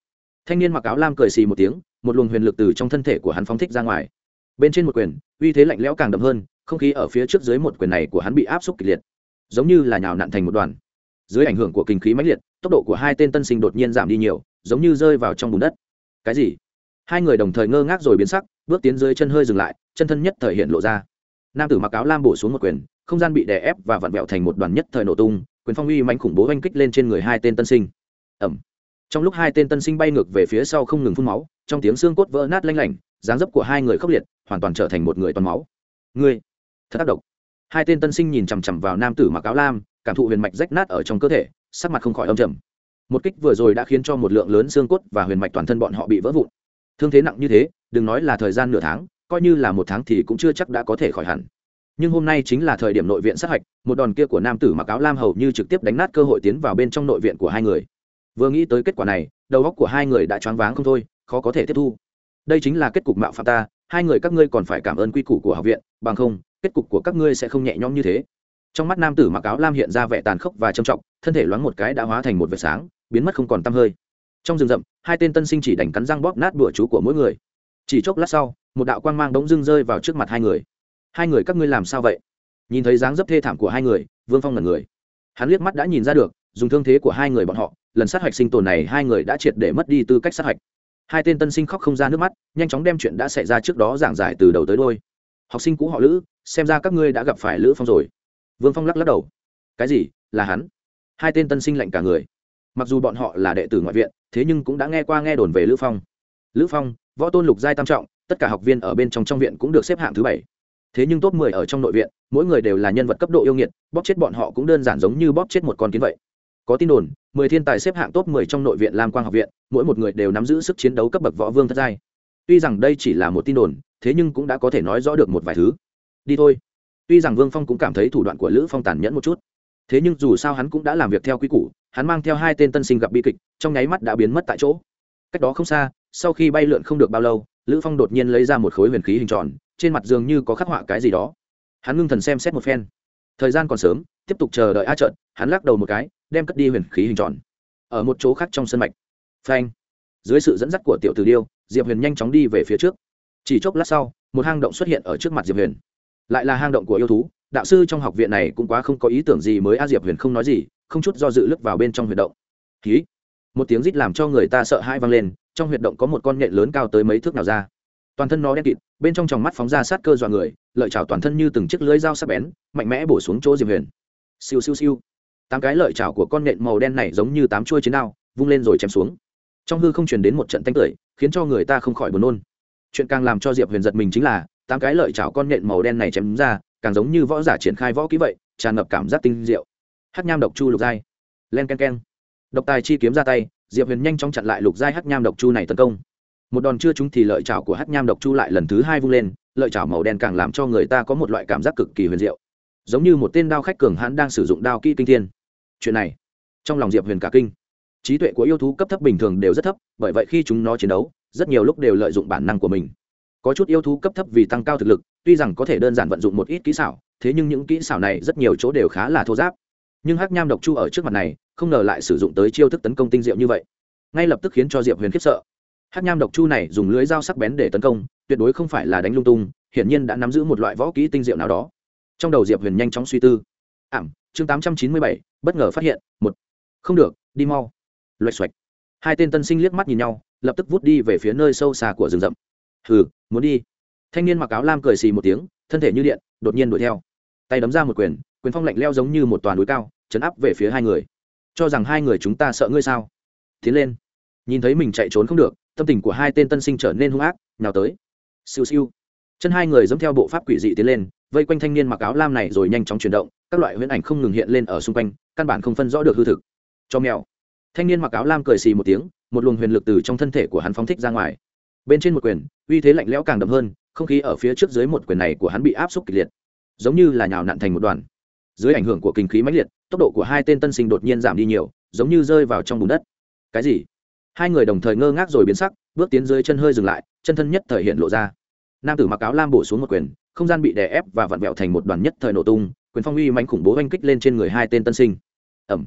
thanh niên mặc áo lam cười xì một tiếng, một luồng huyền lực từ trong thân thể của hắn phóng thích ra ngoài. Bên trên một quyền, uy thế lạnh lẽo càng đậm hơn, không khí ở phía trước dưới một quyền này của hắn bị áp suất kịch liệt, giống như là nhào nặn thành một đoàn. Dưới ảnh hưởng của kinh khí mãnh liệt, tốc độ của hai tên tân sinh đột nhiên giảm đi nhiều, giống như rơi vào trong bùn đất. Cái gì? Hai người đồng thời ngơ ngác rồi biến sắc, bước tiến dưới chân hơi dừng lại, chân thân nhất thời hiện lộ ra. Nam tử mặc áo lam bổ xuống một quyền, không gian bị đè ép và vặn vẹo thành một đoàn nhất thời nổ tung, quyền phong uy mãnh khủng bố oanh kích lên trên người hai tên tân sinh. Ẩm trong lúc hai tên tân sinh bay ngược về phía sau không ngừng phun máu, trong tiếng xương cốt vỡ nát lanh lảnh, dáng dấp của hai người khốc liệt, hoàn toàn trở thành một người toàn máu. Ngươi, thật tác động hai tên tân sinh nhìn chằm chằm vào nam tử mặc áo lam, cảm thụ huyền mạch rách nát ở trong cơ thể, sắc mặt không khỏi âm trầm. Một kích vừa rồi đã khiến cho một lượng lớn xương cốt và huyền mạch toàn thân bọn họ bị vỡ vụn. Thương thế nặng như thế, đừng nói là thời gian nửa tháng, coi như là một tháng thì cũng chưa chắc đã có thể khỏi hẳn. Nhưng hôm nay chính là thời điểm nội viện sát hạch, một đòn kia của nam tử mặc áo lam hầu như trực tiếp đánh nát cơ hội tiến vào bên trong nội viện của hai người vừa nghĩ tới kết quả này, đầu óc của hai người đã choáng váng không thôi, khó có thể tiếp thu. Đây chính là kết cục mạo phạm ta, hai người các ngươi còn phải cảm ơn quy củ của học viện, bằng không, kết cục của các ngươi sẽ không nhẹ nhõm như thế. Trong mắt nam tử mặc áo lam hiện ra vẻ tàn khốc và trầm trọng, thân thể loáng một cái đã hóa thành một vệt sáng, biến mất không còn tăm hơi. Trong rừng rậm, hai tên tân sinh chỉ đành cắn răng bóp nát bữa chú của mỗi người. Chỉ chốc lát sau, một đạo quang mang đống dưng rơi vào trước mặt hai người. Hai người các ngươi làm sao vậy? Nhìn thấy dáng dấp thê thảm của hai người, vương phong là người. Hắn liếc mắt đã nhìn ra được, dùng thương thế của hai người bọn họ lần sát hạch sinh tồn này hai người đã triệt để mất đi tư cách sát hạch. Hai tên tân sinh khóc không ra nước mắt, nhanh chóng đem chuyện đã xảy ra trước đó giảng giải từ đầu tới đôi. Học sinh cũ họ lữ, xem ra các ngươi đã gặp phải lữ phong rồi. Vương phong lắc lắc đầu. Cái gì? Là hắn? Hai tên tân sinh lạnh cả người. Mặc dù bọn họ là đệ tử ngoại viện, thế nhưng cũng đã nghe qua nghe đồn về lữ phong. Lữ phong, võ tôn lục giai tam trọng, tất cả học viên ở bên trong trong viện cũng được xếp hạng thứ bảy. Thế nhưng top mười ở trong nội viện, mỗi người đều là nhân vật cấp độ yêu nghiệt, bóp chết bọn họ cũng đơn giản giống như bóp chết một con kiến vậy có tin đồn, mười thiên tài xếp hạng top mười trong nội viện lam quang học viện, mỗi một người đều nắm giữ sức chiến đấu cấp bậc võ vương thất giai. Tuy rằng đây chỉ là một tin đồn, thế nhưng cũng đã có thể nói rõ được một vài thứ. Đi thôi. Tuy rằng vương phong cũng cảm thấy thủ đoạn của lữ phong tàn nhẫn một chút. Thế nhưng dù sao hắn cũng đã làm việc theo quy củ, hắn mang theo hai tên tân sinh gặp bi kịch, trong nháy mắt đã biến mất tại chỗ. Cách đó không xa, sau khi bay lượn không được bao lâu, lữ phong đột nhiên lấy ra một khối huyền khí hình tròn, trên mặt dường như có khắc họa cái gì đó. Hắn ngưng thần xem xét một phen thời gian còn sớm, tiếp tục chờ đợi a trận hắn lắc đầu một cái, đem cất đi huyền khí hình tròn. Ở một chỗ khác trong sân mạch. Phanh. Dưới sự dẫn dắt của tiểu tử điêu, diệp huyền nhanh chóng đi về phía trước. Chỉ chốc lát sau, một hang động xuất hiện ở trước mặt diệp huyền. Lại là hang động của yêu thú, đạo sư trong học viện này cũng quá không có ý tưởng gì mới a diệp huyền không nói gì, không chút do dự lướt vào bên trong huyệt động. Ký một tiếng rít làm cho người ta sợ hãi vang lên, trong huyệt động có một con nhện lớn cao tới mấy thước nào ra. Toàn thân nó đen kịt bên trong tròng mắt phóng ra sát cơ dọa người, lợi chảo toàn thân như từng chiếc lưới dao sắc bén, mạnh mẽ bổ xuống chỗ diệp huyền. Siêu siêu siêu. Tám cái lợi chảo của con nện màu đen này giống như tám chuôi chiến đao, vung lên rồi chém xuống. Trong hư không truyền đến một trận tanh tưởi, khiến cho người ta không khỏi buồn nôn. Chuyện càng làm cho diệp huyền giật mình chính là, tám cái lợi chảo con nện màu đen này chém ra, càng giống như võ giả triển khai võ kỹ vậy, tràn ngập cảm giác tinh diệu. Hát nham độc chu lục giai. Len k e n k e n độc tài chi kiếm ra tay, diệp huyền nhanh chóng chặn lại lục giai hát nham độc chu này tấn công một đòn chưa trúng thì lợi chảo của hát nham độc chu lại lần thứ hai vung lên, lợi chảo màu đen càng làm cho người ta có một loại cảm giác cực kỳ huyền diệu. Giống như một tên đao khách cường hãn đang sử dụng đao kỹ kinh thiên. Chuyện này, trong lòng diệp huyền cả kinh. Trí tuệ của yêu thú cấp thấp bình thường đều rất thấp, bởi vậy khi chúng nó chiến đấu, rất nhiều lúc đều lợi dụng bản năng của mình. Có chút yêu thú cấp thấp vì tăng cao thực lực, tuy rằng có thể đơn giản vận dụng một ít kỹ xảo, thế nhưng những kỹ xảo này rất nhiều chỗ đều khá là thô giáp nhưng hắc nham độc chu ở trước mặt này, không ngờ lại sử dụng tới chiêu thức tấn công tinh diệu như vậy. Ngay lập tức khiến cho diệp huyền khiếp sợ hắc nham độc chu này dùng lưới dao sắc bén để tấn công, tuyệt đối không phải là đánh lung tung, hiển nhiên đã nắm giữ một loại võ kỹ tinh diệu nào đó. Trong đầu diệp huyền nhanh chóng suy tư. Ảm, chương tám trăm chín mươi bảy, bất ngờ phát hiện, một. Không được, đi mau. Loạch xoạch. Hai tên tân sinh liếc mắt nhìn nhau, lập tức vút đi về phía nơi sâu xa của rừng rậm. Hừ, muốn đi. Thanh niên mặc áo lam cười xì một tiếng, thân thể như điện, đột nhiên đuổi theo. Tay đấm ra một quyền quyền phong lạnh leo giống như một toàn núi cao, chấn áp về phía hai người. Cho rằng hai người chúng ta sợ ngươi sao? Tiến lên. Nhìn thấy mình chạy trốn không được tâm tình của hai tên tân sinh trở nên hung ác, nhào tới. Siêu siêu. Chân hai người dẫm theo bộ pháp quỷ dị tiến lên, vây quanh thanh niên mặc áo lam này rồi nhanh chóng chuyển động, các loại huyễn ảnh không ngừng hiện lên ở xung quanh, căn bản không phân rõ được hư thực. Cho mèo. Thanh niên mặc áo lam cười xì một tiếng, một luồng huyền lực từ trong thân thể của hắn phóng thích ra ngoài. Bên trên một quyền, uy thế lạnh lẽo càng đậm hơn, không khí ở phía trước dưới một quyền này của hắn bị áp suất kịch liệt, giống như là nhào nặn thành một đoàn. Dưới ảnh hưởng của kinh khí mãnh liệt, tốc độ của hai tên tân sinh đột nhiên giảm đi nhiều, giống như rơi vào trong bùn đất. Cái gì? Hai người đồng thời ngơ ngác rồi biến sắc, bước tiến dưới chân hơi dừng lại, chân thân nhất thời hiện lộ ra. Nam tử mặc áo lam bổ xuống một quyền, không gian bị đè ép và vặn vẹo thành một đoàn nhất thời nổ tung, quyền phong uy mãnh khủng bố oanh kích lên trên người hai tên tân sinh. Ẩm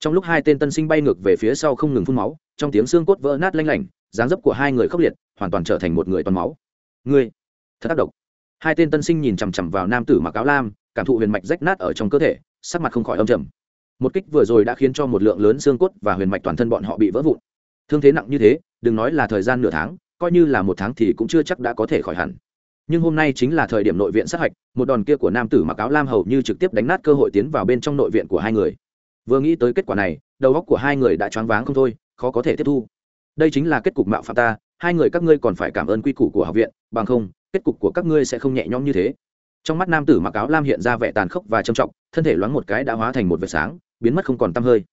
trong lúc hai tên tân sinh bay ngược về phía sau không ngừng phun máu, trong tiếng xương cốt vỡ nát lanh lảnh, dáng dấp của hai người khốc liệt, hoàn toàn trở thành một người toàn máu. Ngươi, thật tác động hai tên tân sinh nhìn chằm chằm vào nam tử mặc áo lam, cảm thụ huyền mạch rách nát ở trong cơ thể, sắc mặt không khỏi âm trầm. Một kích vừa rồi đã khiến cho một lượng lớn xương cốt và huyền mạch toàn thân bọn họ bị vỡ vụn thương thế nặng như thế, đừng nói là thời gian nửa tháng, coi như là một tháng thì cũng chưa chắc đã có thể khỏi hẳn. Nhưng hôm nay chính là thời điểm nội viện sát hạch, một đòn kia của nam tử mặc áo lam hầu như trực tiếp đánh nát cơ hội tiến vào bên trong nội viện của hai người. Vừa nghĩ tới kết quả này, đầu óc của hai người đã choáng váng không thôi, khó có thể tiếp thu. Đây chính là kết cục mạo phạm ta, hai người các ngươi còn phải cảm ơn quy củ của học viện, bằng không, kết cục của các ngươi sẽ không nhẹ nhõm như thế. Trong mắt nam tử mặc áo lam hiện ra vẻ tàn khốc và trầm trọng, thân thể loáng một cái đã hóa thành một vệt sáng, biến mất không còn tăm hơi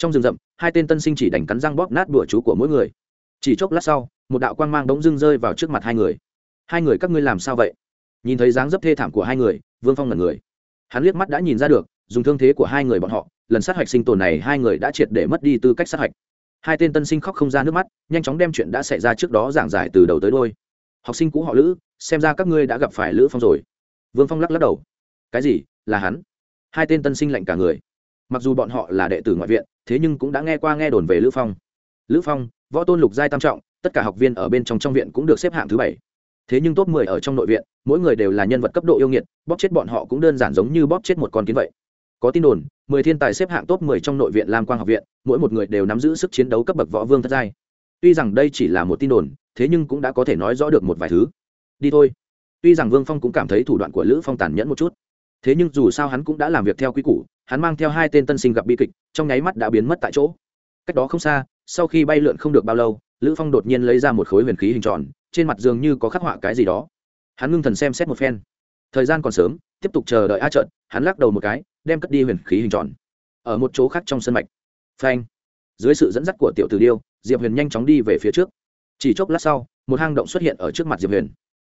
trong rừng rậm, hai tên tân sinh chỉ đành cắn răng bóp nát đùa chú của mỗi người. Chỉ chốc lát sau, một đạo quang mang bỗng dưng rơi vào trước mặt hai người. Hai người các ngươi làm sao vậy? Nhìn thấy dáng dấp thê thảm của hai người, vương phong là người. Hắn liếc mắt đã nhìn ra được, dùng thương thế của hai người bọn họ, lần sát hạch sinh tồn này hai người đã triệt để mất đi tư cách sát hạch. Hai tên tân sinh khóc không ra nước mắt, nhanh chóng đem chuyện đã xảy ra trước đó giảng giải từ đầu tới đôi. Học sinh cũ họ lữ, xem ra các ngươi đã gặp phải lữ phong rồi. Vương phong lắc lắc đầu. Cái gì? Là hắn? Hai tên tân sinh lạnh cả người mặc dù bọn họ là đệ tử ngoại viện, thế nhưng cũng đã nghe qua nghe đồn về lữ phong. Lữ phong, võ tôn lục giai tam trọng, tất cả học viên ở bên trong trong viện cũng được xếp hạng thứ bảy. Thế nhưng top mười ở trong nội viện, mỗi người đều là nhân vật cấp độ yêu nghiệt, bóp chết bọn họ cũng đơn giản giống như bóp chết một con kiến vậy. Có tin đồn, mười thiên tài xếp hạng top mười trong nội viện lam quang học viện, mỗi một người đều nắm giữ sức chiến đấu cấp bậc võ vương thất giai. Tuy rằng đây chỉ là một tin đồn, thế nhưng cũng đã có thể nói rõ được một vài thứ. Đi thôi. Tuy rằng vương phong cũng cảm thấy thủ đoạn của lữ phong tàn nhẫn một chút, thế nhưng dù sao hắn cũng đã làm việc theo quy củ hắn mang theo hai tên tân sinh gặp bi kịch, trong nháy mắt đã biến mất tại chỗ. Cách đó không xa, sau khi bay lượn không được bao lâu, lữ phong đột nhiên lấy ra một khối huyền khí hình tròn, trên mặt dường như có khắc họa cái gì đó. Hắn ngưng thần xem xét một phen. Thời gian còn sớm, tiếp tục chờ đợi a trợn. hắn lắc đầu một cái, đem cất đi huyền khí hình tròn. Ở một chỗ khác trong sân mạch. Phanh. Dưới sự dẫn dắt của tiểu tử điêu, diệp huyền nhanh chóng đi về phía trước. Chỉ chốc lát sau, một hang động xuất hiện ở trước mặt diệp huyền.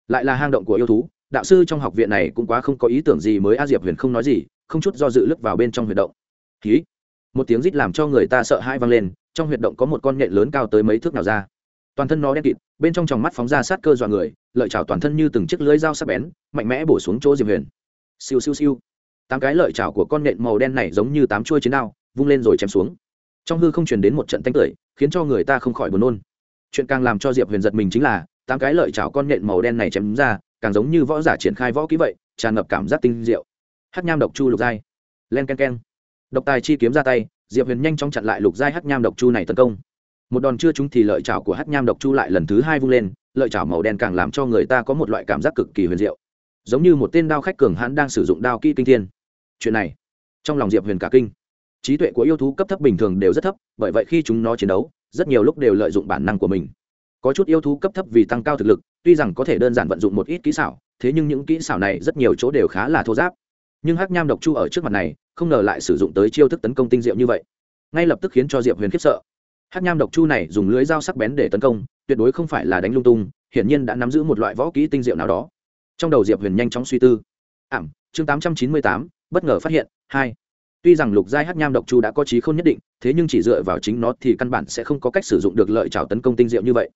Lại là hang động của yêu thú. Đạo sư trong học viện này cũng quá không có ý tưởng gì mới a diệp huyền không nói gì không chút do dự lướt vào bên trong huyệt động. Hí. Một tiếng rít làm cho người ta sợ hãi vang lên, trong huyệt động có một con nhện lớn cao tới mấy thước nào ra. Toàn thân nó đen kịt, bên trong tròng mắt phóng ra sát cơ dọa người, lợi chảo toàn thân như từng chiếc lưới dao sắc bén, mạnh mẽ bổ xuống chỗ diệp huyền. Siêu siêu siêu. Tám cái lợi chảo của con nhện màu đen này giống như tám chuôi chiến đao, vung lên rồi chém xuống. Trong hư không truyền đến một trận tanh tưởi, khiến cho người ta không khỏi buồn nôn. Chuyện càng làm cho diệp huyền giật mình chính là, tám cái lợi chảo con nện màu đen này chém ra, càng giống như võ giả triển khai võ kỹ vậy, tràn ngập cảm giác tinh diệu hát nham độc chu lục giai. Len k e n k e n độc tài chi kiếm ra tay, diệp huyền nhanh chóng chặn lại lục giai hát nham độc chu này tấn công. Một đòn chưa trúng thì lợi chảo của hát nham độc chu lại lần thứ hai vung lên, lợi chảo màu đen càng làm cho người ta có một loại cảm giác cực kỳ huyền diệu. Giống như một tên đao khách cường hãn đang sử dụng đao kỹ kinh thiên. Chuyện này, trong lòng diệp huyền cả kinh. Trí tuệ của yêu thú cấp thấp bình thường đều rất thấp, bởi vậy khi chúng nó chiến đấu, rất nhiều lúc đều lợi dụng bản năng của mình. Có chút yêu thú cấp thấp vì tăng cao thực lực, tuy rằng có thể đơn giản vận dụng một ít kỹ xảo, thế nhưng những kỹ xảo này rất nhiều chỗ đều khá là thô giáp nhưng hắc nham độc chu ở trước mặt này, không ngờ lại sử dụng tới chiêu thức tấn công tinh diệu như vậy. Ngay lập tức khiến cho diệp huyền khiếp sợ. Hắc nham độc chu này dùng lưới dao sắc bén để tấn công, tuyệt đối không phải là đánh lung tung, hiển nhiên đã nắm giữ một loại võ kỹ tinh diệu nào đó. Trong đầu diệp huyền nhanh chóng suy tư. Ảm, chương tám trăm chín mươi tám, bất ngờ phát hiện, hai. Tuy rằng lục giai Hắc nham độc chu đã có trí không nhất định, thế nhưng chỉ dựa vào chính nó thì căn bản sẽ không có cách sử dụng được lợi trào tấn công tinh diệu như vậy.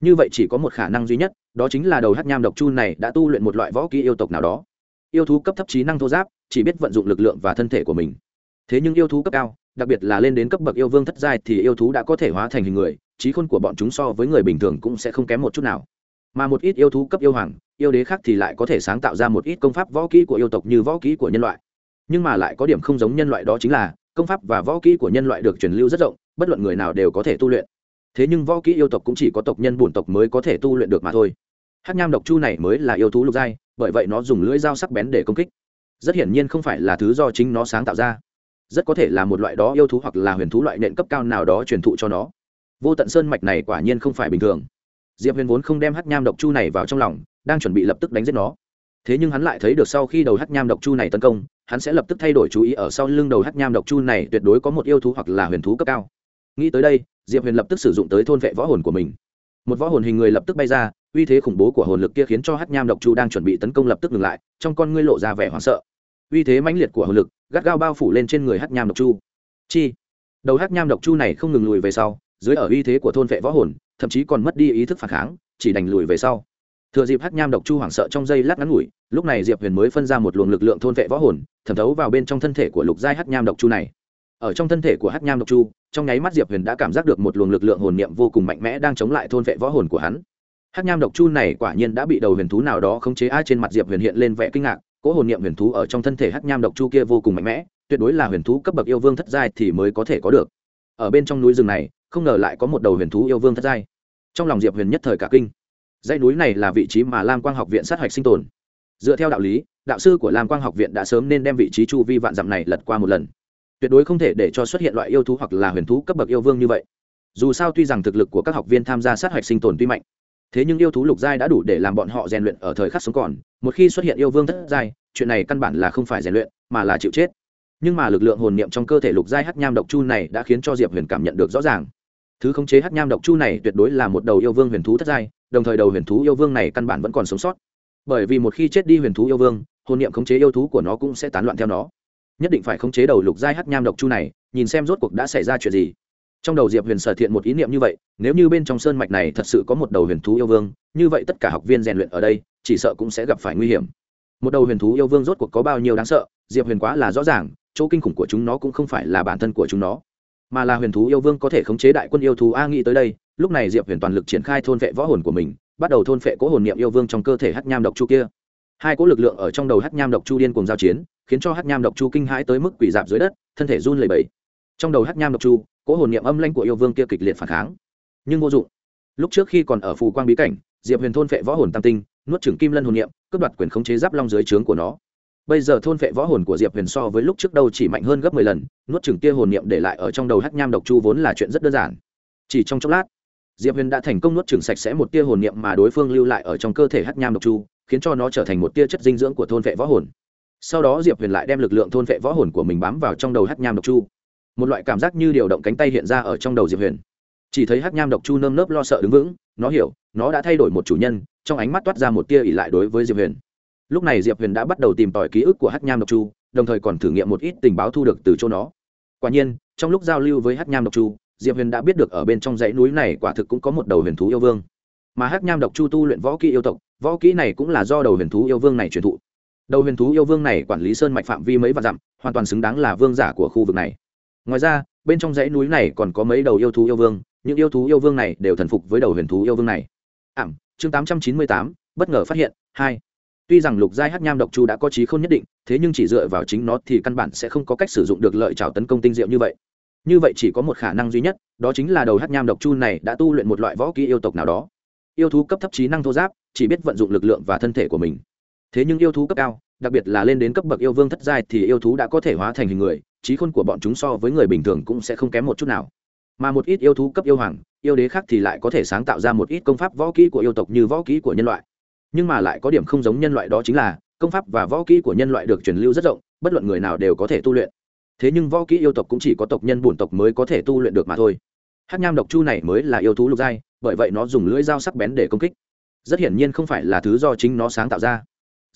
Như vậy chỉ có một khả năng duy nhất, đó chính là đầu Hắc nham độc chu này đã tu luyện một loại võ kỹ yêu tộc nào đó yêu thú cấp thấp trí năng thô giáp, chỉ biết vận dụng lực lượng và thân thể của mình. Thế nhưng yêu thú cấp cao, đặc biệt là lên đến cấp bậc yêu vương thất giai thì yêu thú đã có thể hóa thành hình người, trí khôn của bọn chúng so với người bình thường cũng sẽ không kém một chút nào. Mà một ít yêu thú cấp yêu hoàng, yêu đế khác thì lại có thể sáng tạo ra một ít công pháp võ kỹ của yêu tộc như võ kỹ của nhân loại. Nhưng mà lại có điểm không giống nhân loại đó chính là, công pháp và võ kỹ của nhân loại được truyền lưu rất rộng, bất luận người nào đều có thể tu luyện. Thế nhưng võ kỹ yêu tộc cũng chỉ có tộc nhân bổn tộc mới có thể tu luyện được mà thôi. Hát nham độc chu này mới là yêu thú lục giai bởi vậy nó dùng lưỡi dao sắc bén để công kích. Rất hiển nhiên không phải là thứ do chính nó sáng tạo ra. Rất có thể là một loại đó yêu thú hoặc là huyền thú loại nện cấp cao nào đó truyền thụ cho nó. Vô tận sơn mạch này quả nhiên không phải bình thường. Diệp huyền vốn không đem hát nham độc chu này vào trong lòng, đang chuẩn bị lập tức đánh giết nó. Thế nhưng hắn lại thấy được sau khi đầu hát nham độc chu này tấn công, hắn sẽ lập tức thay đổi chú ý ở sau lưng đầu hát nham độc chu này tuyệt đối có một yêu thú hoặc là huyền thú cấp cao. Nghĩ tới đây, diệp huyền lập tức sử dụng tới thôn vệ võ hồn của mình. Một võ hồn hình người lập tức bay ra uy thế khủng bố của hồn lực kia khiến cho hắc nham độc chu đang chuẩn bị tấn công lập tức ngừng lại, trong con ngươi lộ ra vẻ hoảng sợ. Uy thế mãnh liệt của hồn lực gắt gao bao phủ lên trên người hắc nham độc chu. Chi. Đầu hắc nham độc chu này không ngừng lùi về sau, dưới ở uy thế của thôn vệ võ hồn, thậm chí còn mất đi ý thức phản kháng, chỉ đành lùi về sau. Thừa dịp hắc nham độc chu hoảng sợ trong giây lát ngắn ngủi, lúc này diệp huyền mới phân ra một luồng lực lượng thôn vệ võ hồn, thẩm thấu vào bên trong thân thể của lục giai hắc nham độc chu này. Ở trong thân thể của hắc nham độc chu, trong nháy mắt diệp huyền đã cảm giác được một luồng lực lượng hồn niệm vô cùng mạnh mẽ đang chống lại thôn vệ võ hồn của hắn hát nham độc chu này quả nhiên đã bị đầu huyền thú nào đó khống chế, ai trên mặt diệp huyền hiện lên vẻ kinh ngạc, cỗ hồn niệm huyền thú ở trong thân thể hát nham độc chu kia vô cùng mạnh mẽ, tuyệt đối là huyền thú cấp bậc yêu vương thất giai thì mới có thể có được. Ở bên trong núi rừng này, không ngờ lại có một đầu huyền thú yêu vương thất giai. Trong lòng diệp huyền nhất thời cả kinh. Dãy núi này là vị trí mà lam quang học viện sát hạch sinh tồn. Dựa theo đạo lý, đạo sư của lam quang học viện đã sớm nên đem vị trí chu vi vạn dặm này lật qua một lần. Tuyệt đối không thể để cho xuất hiện loại yêu thú hoặc là huyền thú cấp bậc yêu vương như vậy. Dù sao tuy rằng thực lực của các học viên tham gia sát hạch sinh tồn tuy mạnh thế nhưng yêu thú lục giai đã đủ để làm bọn họ rèn luyện ở thời khắc sống còn, một khi xuất hiện yêu vương thất giai, chuyện này căn bản là không phải rèn luyện, mà là chịu chết. Nhưng mà lực lượng hồn niệm trong cơ thể lục giai hắc nham độc chu này đã khiến cho diệp huyền cảm nhận được rõ ràng. Thứ khống chế hắc nham độc chu này tuyệt đối là một đầu yêu vương huyền thú thất giai, đồng thời đầu huyền thú yêu vương này căn bản vẫn còn sống sót. Bởi vì một khi chết đi huyền thú yêu vương, hồn niệm khống chế yêu thú của nó cũng sẽ tán loạn theo nó. Nhất định phải khống chế đầu lục giai hắc nham độc chu này, nhìn xem rốt cuộc đã xảy ra chuyện gì trong đầu diệp huyền sở thiện một ý niệm như vậy, nếu như bên trong sơn mạch này thật sự có một đầu huyền thú yêu vương, như vậy tất cả học viên rèn luyện ở đây, chỉ sợ cũng sẽ gặp phải nguy hiểm. Một đầu huyền thú yêu vương rốt cuộc có bao nhiêu đáng sợ, diệp huyền quá là rõ ràng, chỗ kinh khủng của chúng nó cũng không phải là bản thân của chúng nó, mà là huyền thú yêu vương có thể khống chế đại quân yêu thú a nghĩ tới đây, lúc này diệp huyền toàn lực triển khai thôn vệ võ hồn của mình, bắt đầu thôn vệ cố hồn niệm yêu vương trong cơ thể hắc nham độc chu kia. Hai cỗ lực lượng ở trong đầu hắc nham độc chu điên cùng giao chiến, khiến cho hắc nham độc chu kinh hãi tới mức quỷ dạp dưới đất, thân thể run lẩy bẩy trong đầu hắc nham độc chu cố hồn niệm âm lanh của yêu vương kia kịch liệt phản kháng. Nhưng vô dụng. Lúc trước khi còn ở phù quang bí cảnh, diệp huyền thôn vệ võ hồn tam tinh, nuốt trừng kim lân hồn niệm, cướp đoạt quyền khống chế giáp long dưới trướng của nó. Bây giờ thôn vệ võ hồn của diệp huyền so với lúc trước đâu chỉ mạnh hơn gấp mười lần, nuốt trừng tia hồn niệm để lại ở trong đầu hắc nham độc chu vốn là chuyện rất đơn giản. Chỉ trong chốc lát, diệp huyền đã thành công nuốt trừng sạch sẽ một tia hồn niệm mà đối phương lưu lại ở trong cơ thể hắc nham độc chu, khiến cho nó trở thành một tia chất dinh dưỡng của thôn vệ võ hồn. Sau đó diệp huyền lại đem lực lượng thôn vệ võ hồn của mình bám vào trong đầu hắc nham độc chu một loại cảm giác như điều động cánh tay hiện ra ở trong đầu diệp huyền chỉ thấy hắc nham độc chu nơm nớp lo sợ đứng vững nó hiểu nó đã thay đổi một chủ nhân trong ánh mắt toát ra một tia ỉ lại đối với diệp huyền lúc này diệp huyền đã bắt đầu tìm tòi ký ức của Hắc nham độc chu đồng thời còn thử nghiệm một ít tình báo thu được từ chỗ nó quả nhiên trong lúc giao lưu với Hắc nham độc chu diệp huyền đã biết được ở bên trong dãy núi này quả thực cũng có một đầu huyền thú yêu vương mà Hắc nham độc chu tu luyện võ kỹ yêu tộc võ kỹ này cũng là do đầu huyền thú yêu vương này truyền thụ đầu huyền thú yêu vương này quản lý sơn mạch phạm vi mấy vạn dặm hoàn toàn xứng đáng là vương giả của khu vực này ngoài ra, bên trong dãy núi này còn có mấy đầu yêu thú yêu vương, những yêu thú yêu vương này đều thần phục với đầu huyền thú yêu vương này. Ảm, chương tám trăm chín mươi tám, bất ngờ phát hiện, hai. Tuy rằng lục giai hát nham độc chu đã có trí không nhất định, thế nhưng chỉ dựa vào chính nó thì căn bản sẽ không có cách sử dụng được lợi trào tấn công tinh diệu như vậy. Như vậy chỉ có một khả năng duy nhất, đó chính là đầu hát nham độc chu này đã tu luyện một loại võ kỹ yêu tộc nào đó. Yêu thú cấp thấp trí năng thô giáp, chỉ biết vận dụng lực lượng và thân thể của mình. Thế nhưng yêu thú cấp cao đặc biệt là lên đến cấp bậc yêu vương thất giai thì yêu thú đã có thể hóa thành hình người, trí khôn của bọn chúng so với người bình thường cũng sẽ không kém một chút nào. Mà một ít yêu thú cấp yêu hoàng, yêu đế khác thì lại có thể sáng tạo ra một ít công pháp võ kỹ của yêu tộc như võ kỹ của nhân loại. Nhưng mà lại có điểm không giống nhân loại đó chính là, công pháp và võ kỹ của nhân loại được truyền lưu rất rộng, bất luận người nào đều có thể tu luyện. Thế nhưng võ kỹ yêu tộc cũng chỉ có tộc nhân bổn tộc mới có thể tu luyện được mà thôi. Hát nham độc chu này mới là yêu thú lục giai, bởi vậy nó dùng lưỡi dao sắc bén để công kích. Rất hiển nhiên không phải là thứ do chính nó sáng tạo ra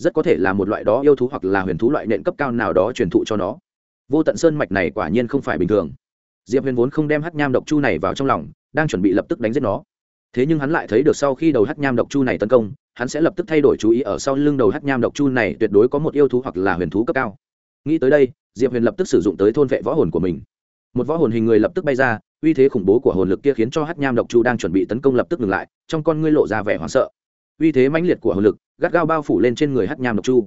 rất có thể là một loại đó yêu thú hoặc là huyền thú loại nện cấp cao nào đó truyền thụ cho nó. Vô tận sơn mạch này quả nhiên không phải bình thường. Diệp huyền vốn không đem hát nham độc chu này vào trong lòng, đang chuẩn bị lập tức đánh giết nó. Thế nhưng hắn lại thấy được sau khi đầu hát nham độc chu này tấn công, hắn sẽ lập tức thay đổi chú ý ở sau lưng đầu hát nham độc chu này tuyệt đối có một yêu thú hoặc là huyền thú cấp cao. Nghĩ tới đây, diệp huyền lập tức sử dụng tới thôn vệ võ hồn của mình. Một võ hồn hình người lập tức bay ra, uy thế khủng bố của hồn lực kia khiến cho hát nham độc chu đang chuẩn bị tấn công lập tức ngừng lại, trong con ngươi lộ ra vẻ hoảng sợ uy thế mãnh liệt của hồn lực, gắt gao bao phủ lên trên người hát nham độc chu.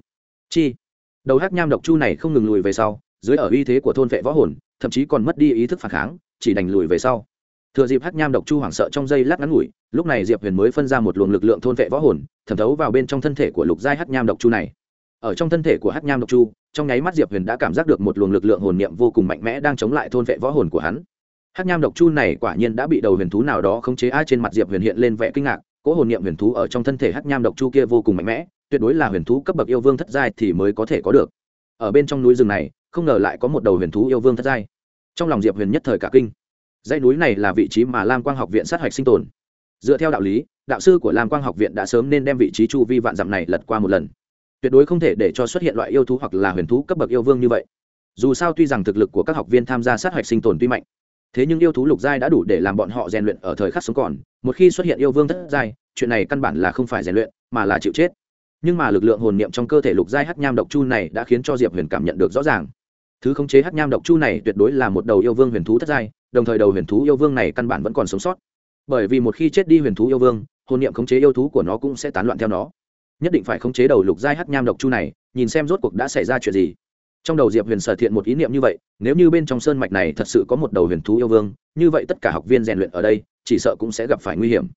Chi. Đầu hát nham độc chu này không ngừng lùi về sau, dưới ở uy thế của thôn vệ võ hồn, thậm chí còn mất đi ý thức phản kháng, chỉ đành lùi về sau. Thừa dịp hát nham độc chu hoảng sợ trong giây lát ngắn ngủi, lúc này diệp huyền mới phân ra một luồng lực lượng thôn vệ võ hồn, thẩm thấu vào bên trong thân thể của lục giai hát nham độc chu này. Ở trong thân thể của hát nham độc chu, trong nháy mắt diệp huyền đã cảm giác được một luồng lực lượng hồn niệm vô cùng mạnh mẽ đang chống lại thôn vệ võ hồn của hắn. Hát nham độc chu này quả nhiên đã bị đầu huyền thú nào đó khống chế ai trên mặt diệp huyền hiện lên vẻ kinh ngạc cỗ hồn niệm huyền thú ở trong thân thể hắc nham độc chu kia vô cùng mạnh mẽ, tuyệt đối là huyền thú cấp bậc yêu vương thất giai thì mới có thể có được. Ở bên trong núi rừng này, không ngờ lại có một đầu huyền thú yêu vương thất giai. Trong lòng diệp huyền nhất thời cả kinh. Dãy núi này là vị trí mà lam quang học viện sát hạch sinh tồn. Dựa theo đạo lý, đạo sư của lam quang học viện đã sớm nên đem vị trí chu vi vạn dặm này lật qua một lần. Tuyệt đối không thể để cho xuất hiện loại yêu thú hoặc là huyền thú cấp bậc yêu vương như vậy. Dù sao tuy rằng thực lực của các học viên tham gia sát hạch sinh tồn tuy mạnh thế nhưng yêu thú lục giai đã đủ để làm bọn họ rèn luyện ở thời khắc sống còn. Một khi xuất hiện yêu vương thất giai, chuyện này căn bản là không phải rèn luyện, mà là chịu chết. Nhưng mà lực lượng hồn niệm trong cơ thể lục giai hắc nham độc chu này đã khiến cho diệp huyền cảm nhận được rõ ràng. Thứ khống chế hắc nham độc chu này tuyệt đối là một đầu yêu vương huyền thú thất giai, đồng thời đầu huyền thú yêu vương này căn bản vẫn còn sống sót. Bởi vì một khi chết đi huyền thú yêu vương, hồn niệm khống chế yêu thú của nó cũng sẽ tán loạn theo nó. Nhất định phải khống chế đầu lục giai hắc nham độc chu này, nhìn xem rốt cuộc đã xảy ra chuyện gì trong đầu diệp huyền sở thiện một ý niệm như vậy, nếu như bên trong sơn mạch này thật sự có một đầu huyền thú yêu vương, như vậy tất cả học viên rèn luyện ở đây, chỉ sợ cũng sẽ gặp phải nguy hiểm.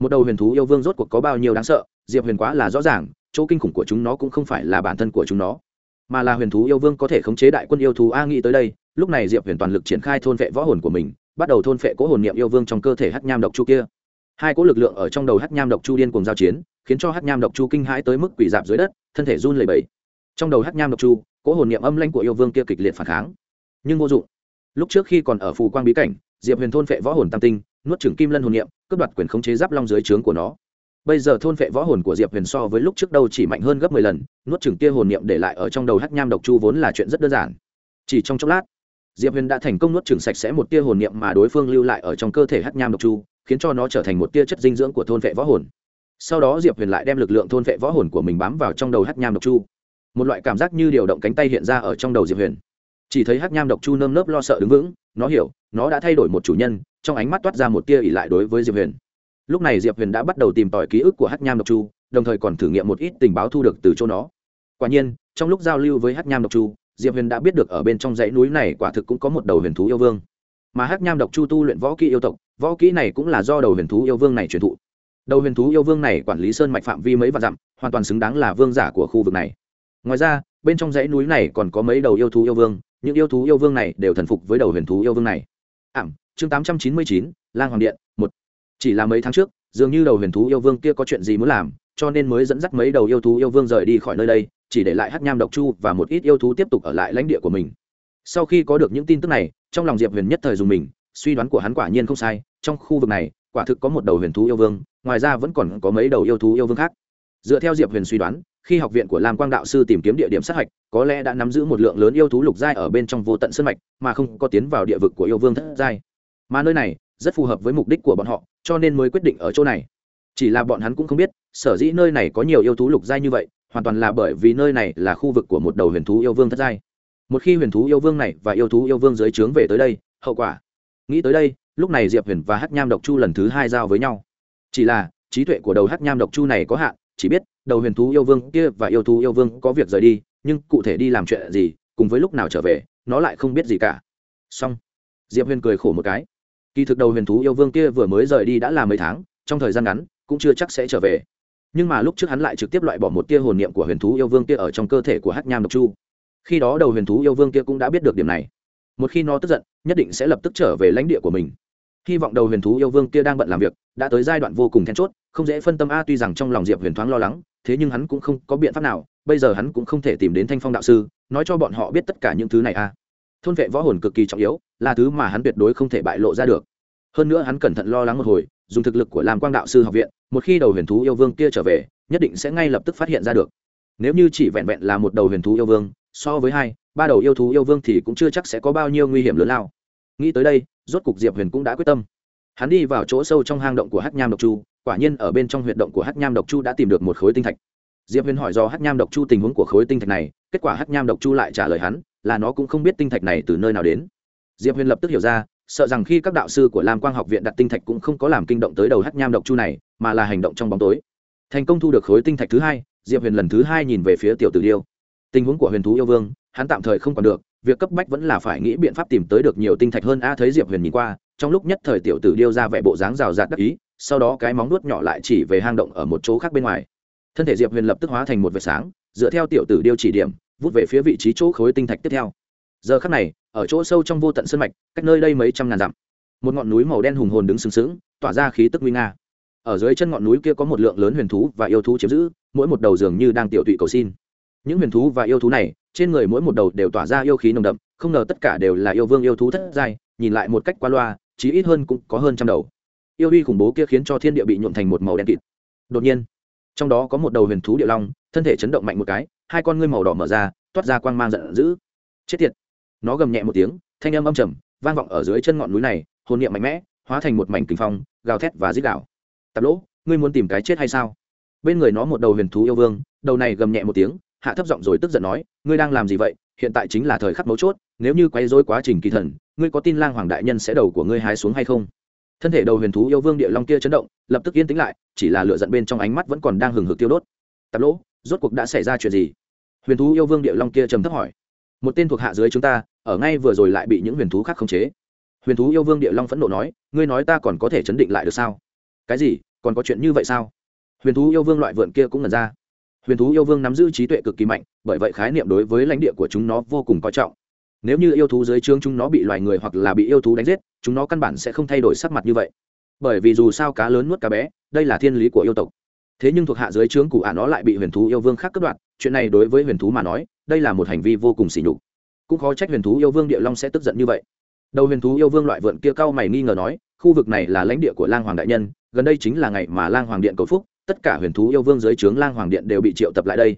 Một đầu huyền thú yêu vương rốt cuộc có bao nhiêu đáng sợ, diệp huyền quá là rõ ràng, chỗ kinh khủng của chúng nó cũng không phải là bản thân của chúng nó, mà là huyền thú yêu vương có thể khống chế đại quân yêu thú a nghĩ tới đây, lúc này diệp huyền toàn lực triển khai thôn vệ võ hồn của mình, bắt đầu thôn vệ cố hồn niệm yêu vương trong cơ thể hát nham độc chu kia. Hai cỗ lực lượng ở trong đầu hát nham độc chu điên cùng giao chiến, khiến cho hát nham độc chu kinh hãi tới mức quỷ dạp dưới đất, thân thể run lẩy bẩy. Trong đầu hát nham độc chu cỗ hồn niệm âm lanh của yêu vương kia kịch liệt phản kháng. Nhưng vô dụng. Lúc trước khi còn ở phù quang bí cảnh, diệp huyền thôn vệ võ hồn tam tinh, nuốt trừng kim lân hồn niệm, cướp đoạt quyền khống chế giáp long dưới trướng của nó. Bây giờ thôn vệ võ hồn của diệp huyền so với lúc trước đâu chỉ mạnh hơn gấp mười lần, nuốt trừng kia hồn niệm để lại ở trong đầu hát nham độc chu vốn là chuyện rất đơn giản. Chỉ trong chốc lát, diệp huyền đã thành công nuốt trừng sạch sẽ một tia hồn niệm mà đối phương lưu lại ở trong cơ thể hát nham độc chu, khiến cho nó trở thành một tia chất dinh dưỡng của thôn vệ võ hồn. Sau đó diệp huyền lại đem lực lượng thôn vệ võ hồn của mình bám vào trong đầu hát nham độc chu một loại cảm giác như điều động cánh tay hiện ra ở trong đầu diệp huyền. Chỉ thấy hắc nham độc chu nơm nớp lo sợ đứng vững, nó hiểu, nó đã thay đổi một chủ nhân, trong ánh mắt toát ra một tia ỉ lại đối với diệp huyền. Lúc này diệp huyền đã bắt đầu tìm tòi ký ức của hắc nham độc chu, đồng thời còn thử nghiệm một ít tình báo thu được từ chỗ nó. Quả nhiên, trong lúc giao lưu với hắc nham độc chu, diệp huyền đã biết được ở bên trong dãy núi này quả thực cũng có một đầu huyền thú yêu vương. Mà hắc nham độc chu tu luyện võ kỹ yêu tộc, võ kỹ này cũng là do đầu huyền thú yêu vương này truyền thụ. Đầu huyền thú yêu vương này quản lý sơn mạch phạm vi mấy vạn dặm, hoàn toàn xứng đáng là vương giả của khu vực này ngoài ra, bên trong dãy núi này còn có mấy đầu yêu thú yêu vương, những yêu thú yêu vương này đều thần phục với đầu huyền thú yêu vương này. Ảm, chương tám trăm chín mươi chín, lang hoàng điện, một. Chỉ là mấy tháng trước, dường như đầu huyền thú yêu vương kia có chuyện gì muốn làm, cho nên mới dẫn dắt mấy đầu yêu thú yêu vương rời đi khỏi nơi đây, chỉ để lại hát nham độc chu và một ít yêu thú tiếp tục ở lại lãnh địa của mình. Sau khi có được những tin tức này, trong lòng diệp huyền nhất thời dùng mình, suy đoán của hắn quả nhiên không sai, trong khu vực này, quả thực có một đầu huyền thú yêu vương, ngoài ra vẫn còn có mấy đầu yêu thú yêu vương khác. Dựa theo diệp huyền suy đoán khi học viện của lam quang đạo sư tìm kiếm địa điểm sát hạch, có lẽ đã nắm giữ một lượng lớn yêu thú lục giai ở bên trong vô tận sân mạch, mà không có tiến vào địa vực của yêu vương thất giai. Mà nơi này, rất phù hợp với mục đích của bọn họ, cho nên mới quyết định ở chỗ này. Chỉ là bọn hắn cũng không biết, sở dĩ nơi này có nhiều yêu thú lục giai như vậy, hoàn toàn là bởi vì nơi này là khu vực của một đầu huyền thú yêu vương thất giai. Một khi huyền thú yêu vương này và yêu thú yêu vương dưới trướng về tới đây, hậu quả. Nghĩ tới đây, lúc này diệp huyền và hát nham độc chu lần thứ hai giao với nhau. Chỉ là, trí tuệ của đầu hát nham độc chu này có hạn, chỉ biết đầu huyền thú yêu vương kia và yêu thú yêu vương có việc rời đi, nhưng cụ thể đi làm chuyện gì, cùng với lúc nào trở về, nó lại không biết gì cả. Xong. Diệp huyền cười khổ một cái. Kỳ thực đầu huyền thú yêu vương kia vừa mới rời đi đã là mấy tháng, trong thời gian ngắn, cũng chưa chắc sẽ trở về. Nhưng mà lúc trước hắn lại trực tiếp loại bỏ một tia hồn niệm của huyền thú yêu vương kia ở trong cơ thể của hát nham độc chu. Khi đó đầu huyền thú yêu vương kia cũng đã biết được điểm này. Một khi nó tức giận, nhất định sẽ lập tức trở về lãnh địa của mình. Hy vọng đầu huyền thú yêu vương kia đang bận làm việc, đã tới giai đoạn vô cùng then chốt, không dễ phân tâm a, tuy rằng trong lòng diệp huyền thoáng lo lắng thế nhưng hắn cũng không có biện pháp nào, bây giờ hắn cũng không thể tìm đến thanh phong đạo sư, nói cho bọn họ biết tất cả những thứ này a thôn vệ võ hồn cực kỳ trọng yếu, là thứ mà hắn tuyệt đối không thể bại lộ ra được. Hơn nữa hắn cẩn thận lo lắng một hồi, dùng thực lực của làm quang đạo sư học viện, một khi đầu huyền thú yêu vương kia trở về, nhất định sẽ ngay lập tức phát hiện ra được. Nếu như chỉ vẹn vẹn là một đầu huyền thú yêu vương, so với hai, ba đầu yêu thú yêu vương thì cũng chưa chắc sẽ có bao nhiêu nguy hiểm lớn lao. Nghĩ tới đây, rốt cục diệp huyền cũng đã quyết tâm. Hắn đi vào chỗ sâu trong hang động của hát nham độc chu quả nhiên ở bên trong huyệt động của hát nham độc chu đã tìm được một khối tinh thạch. Diệp huyền hỏi do hát nham độc chu tình huống của khối tinh thạch này, kết quả hát nham độc chu lại trả lời hắn là nó cũng không biết tinh thạch này từ nơi nào đến. Diệp huyền lập tức hiểu ra, sợ rằng khi các đạo sư của lam quang học viện đặt tinh thạch cũng không có làm kinh động tới đầu hát nham độc chu này, mà là hành động trong bóng tối. Thành công thu được khối tinh thạch thứ hai, diệp huyền lần thứ hai nhìn về phía tiểu tử điêu. Tình huống của huyền thú yêu vương, hắn tạm thời không còn được, việc cấp bách vẫn là phải nghĩ biện pháp tìm tới được nhiều tinh thạch hơn. A thấy diệp huyền nhìn qua, trong lúc nhất thời tiểu tử điêu ra vẻ bộ dáng rào rạt đắc ý sau đó cái móng nuốt nhỏ lại chỉ về hang động ở một chỗ khác bên ngoài. Thân thể diệp huyền lập tức hóa thành một vệt sáng, dựa theo tiểu tử điêu chỉ điểm, vút về phía vị trí chỗ khối tinh thạch tiếp theo. Giờ khắc này, ở chỗ sâu trong vô tận sân mạch, cách nơi đây mấy trăm ngàn dặm, một ngọn núi màu đen hùng hồn đứng sừng sững, tỏa ra khí tức nguy nga. Ở dưới chân ngọn núi kia có một lượng lớn huyền thú và yêu thú chiếm giữ, mỗi một đầu dường như đang tiểu tụy cầu xin. Những huyền thú và yêu thú này, trên người mỗi một đầu đều tỏa ra yêu khí nồng đậm, không ngờ tất cả đều là yêu vương yêu thú thất giai, nhìn lại một cách qua loa, chí ít hơn cũng có hơn trăm đầu yêu uy khủng bố kia khiến cho thiên địa bị nhuộm thành một màu đen kịt. Đột nhiên, trong đó có một đầu huyền thú địa long, thân thể chấn động mạnh một cái, hai con ngươi màu đỏ mở ra, toát ra quang mang giận dữ. Chết tiệt! Nó gầm nhẹ một tiếng, thanh âm âm trầm, vang vọng ở dưới chân ngọn núi này, hồn niệm mạnh mẽ, hóa thành một mảnh kinh phong, gào thét và dích đạo tạp lỗ, ngươi muốn tìm cái chết hay sao? Bên người nó một đầu huyền thú yêu vương, đầu này gầm nhẹ một tiếng, hạ thấp giọng rồi tức giận nói, ngươi đang làm gì vậy? Hiện tại chính là thời khắc mấu chốt, nếu như quay dối quá trình kỳ thần, ngươi có tin lang hoàng đại nhân sẽ đầu của ngươi hái xuống hay không? Thân thể đầu huyền thú yêu vương địa long kia chấn động, lập tức yên tĩnh lại, chỉ là lựa giận bên trong ánh mắt vẫn còn đang hừng hực tiêu đốt. Tạp lỗ, rốt cuộc đã xảy ra chuyện gì? Huyền thú yêu vương địa long kia trầm thấp hỏi. Một tên thuộc hạ dưới chúng ta, ở ngay vừa rồi lại bị những huyền thú khác khống chế. Huyền thú yêu vương địa long phẫn nộ nói, ngươi nói ta còn có thể chấn định lại được sao? Cái gì? Còn có chuyện như vậy sao? Huyền thú yêu vương loại vượn kia cũng ngần ra. Huyền thú yêu vương nắm giữ trí tuệ cực kỳ mạnh, bởi vậy khái niệm đối với lãnh địa của chúng nó vô cùng coi trọng nếu như yêu thú dưới trướng chúng nó bị loài người hoặc là bị yêu thú đánh giết, chúng nó căn bản sẽ không thay đổi sắc mặt như vậy. Bởi vì dù sao cá lớn nuốt cá bé, đây là thiên lý của yêu tộc. Thế nhưng thuộc hạ dưới trướng cụ ả nó lại bị huyền thú yêu vương khác cất đoạt, chuyện này đối với huyền thú mà nói, đây là một hành vi vô cùng sỉ nhục. Cũng khó trách huyền thú yêu vương địa long sẽ tức giận như vậy. Đầu huyền thú yêu vương loại vượn kia cao mày nghi ngờ nói, khu vực này là lãnh địa của lang hoàng đại nhân, gần đây chính là ngày mà lang hoàng điện cầu phúc, tất cả huyền thú yêu vương dưới trướng lang hoàng điện đều bị triệu tập lại đây.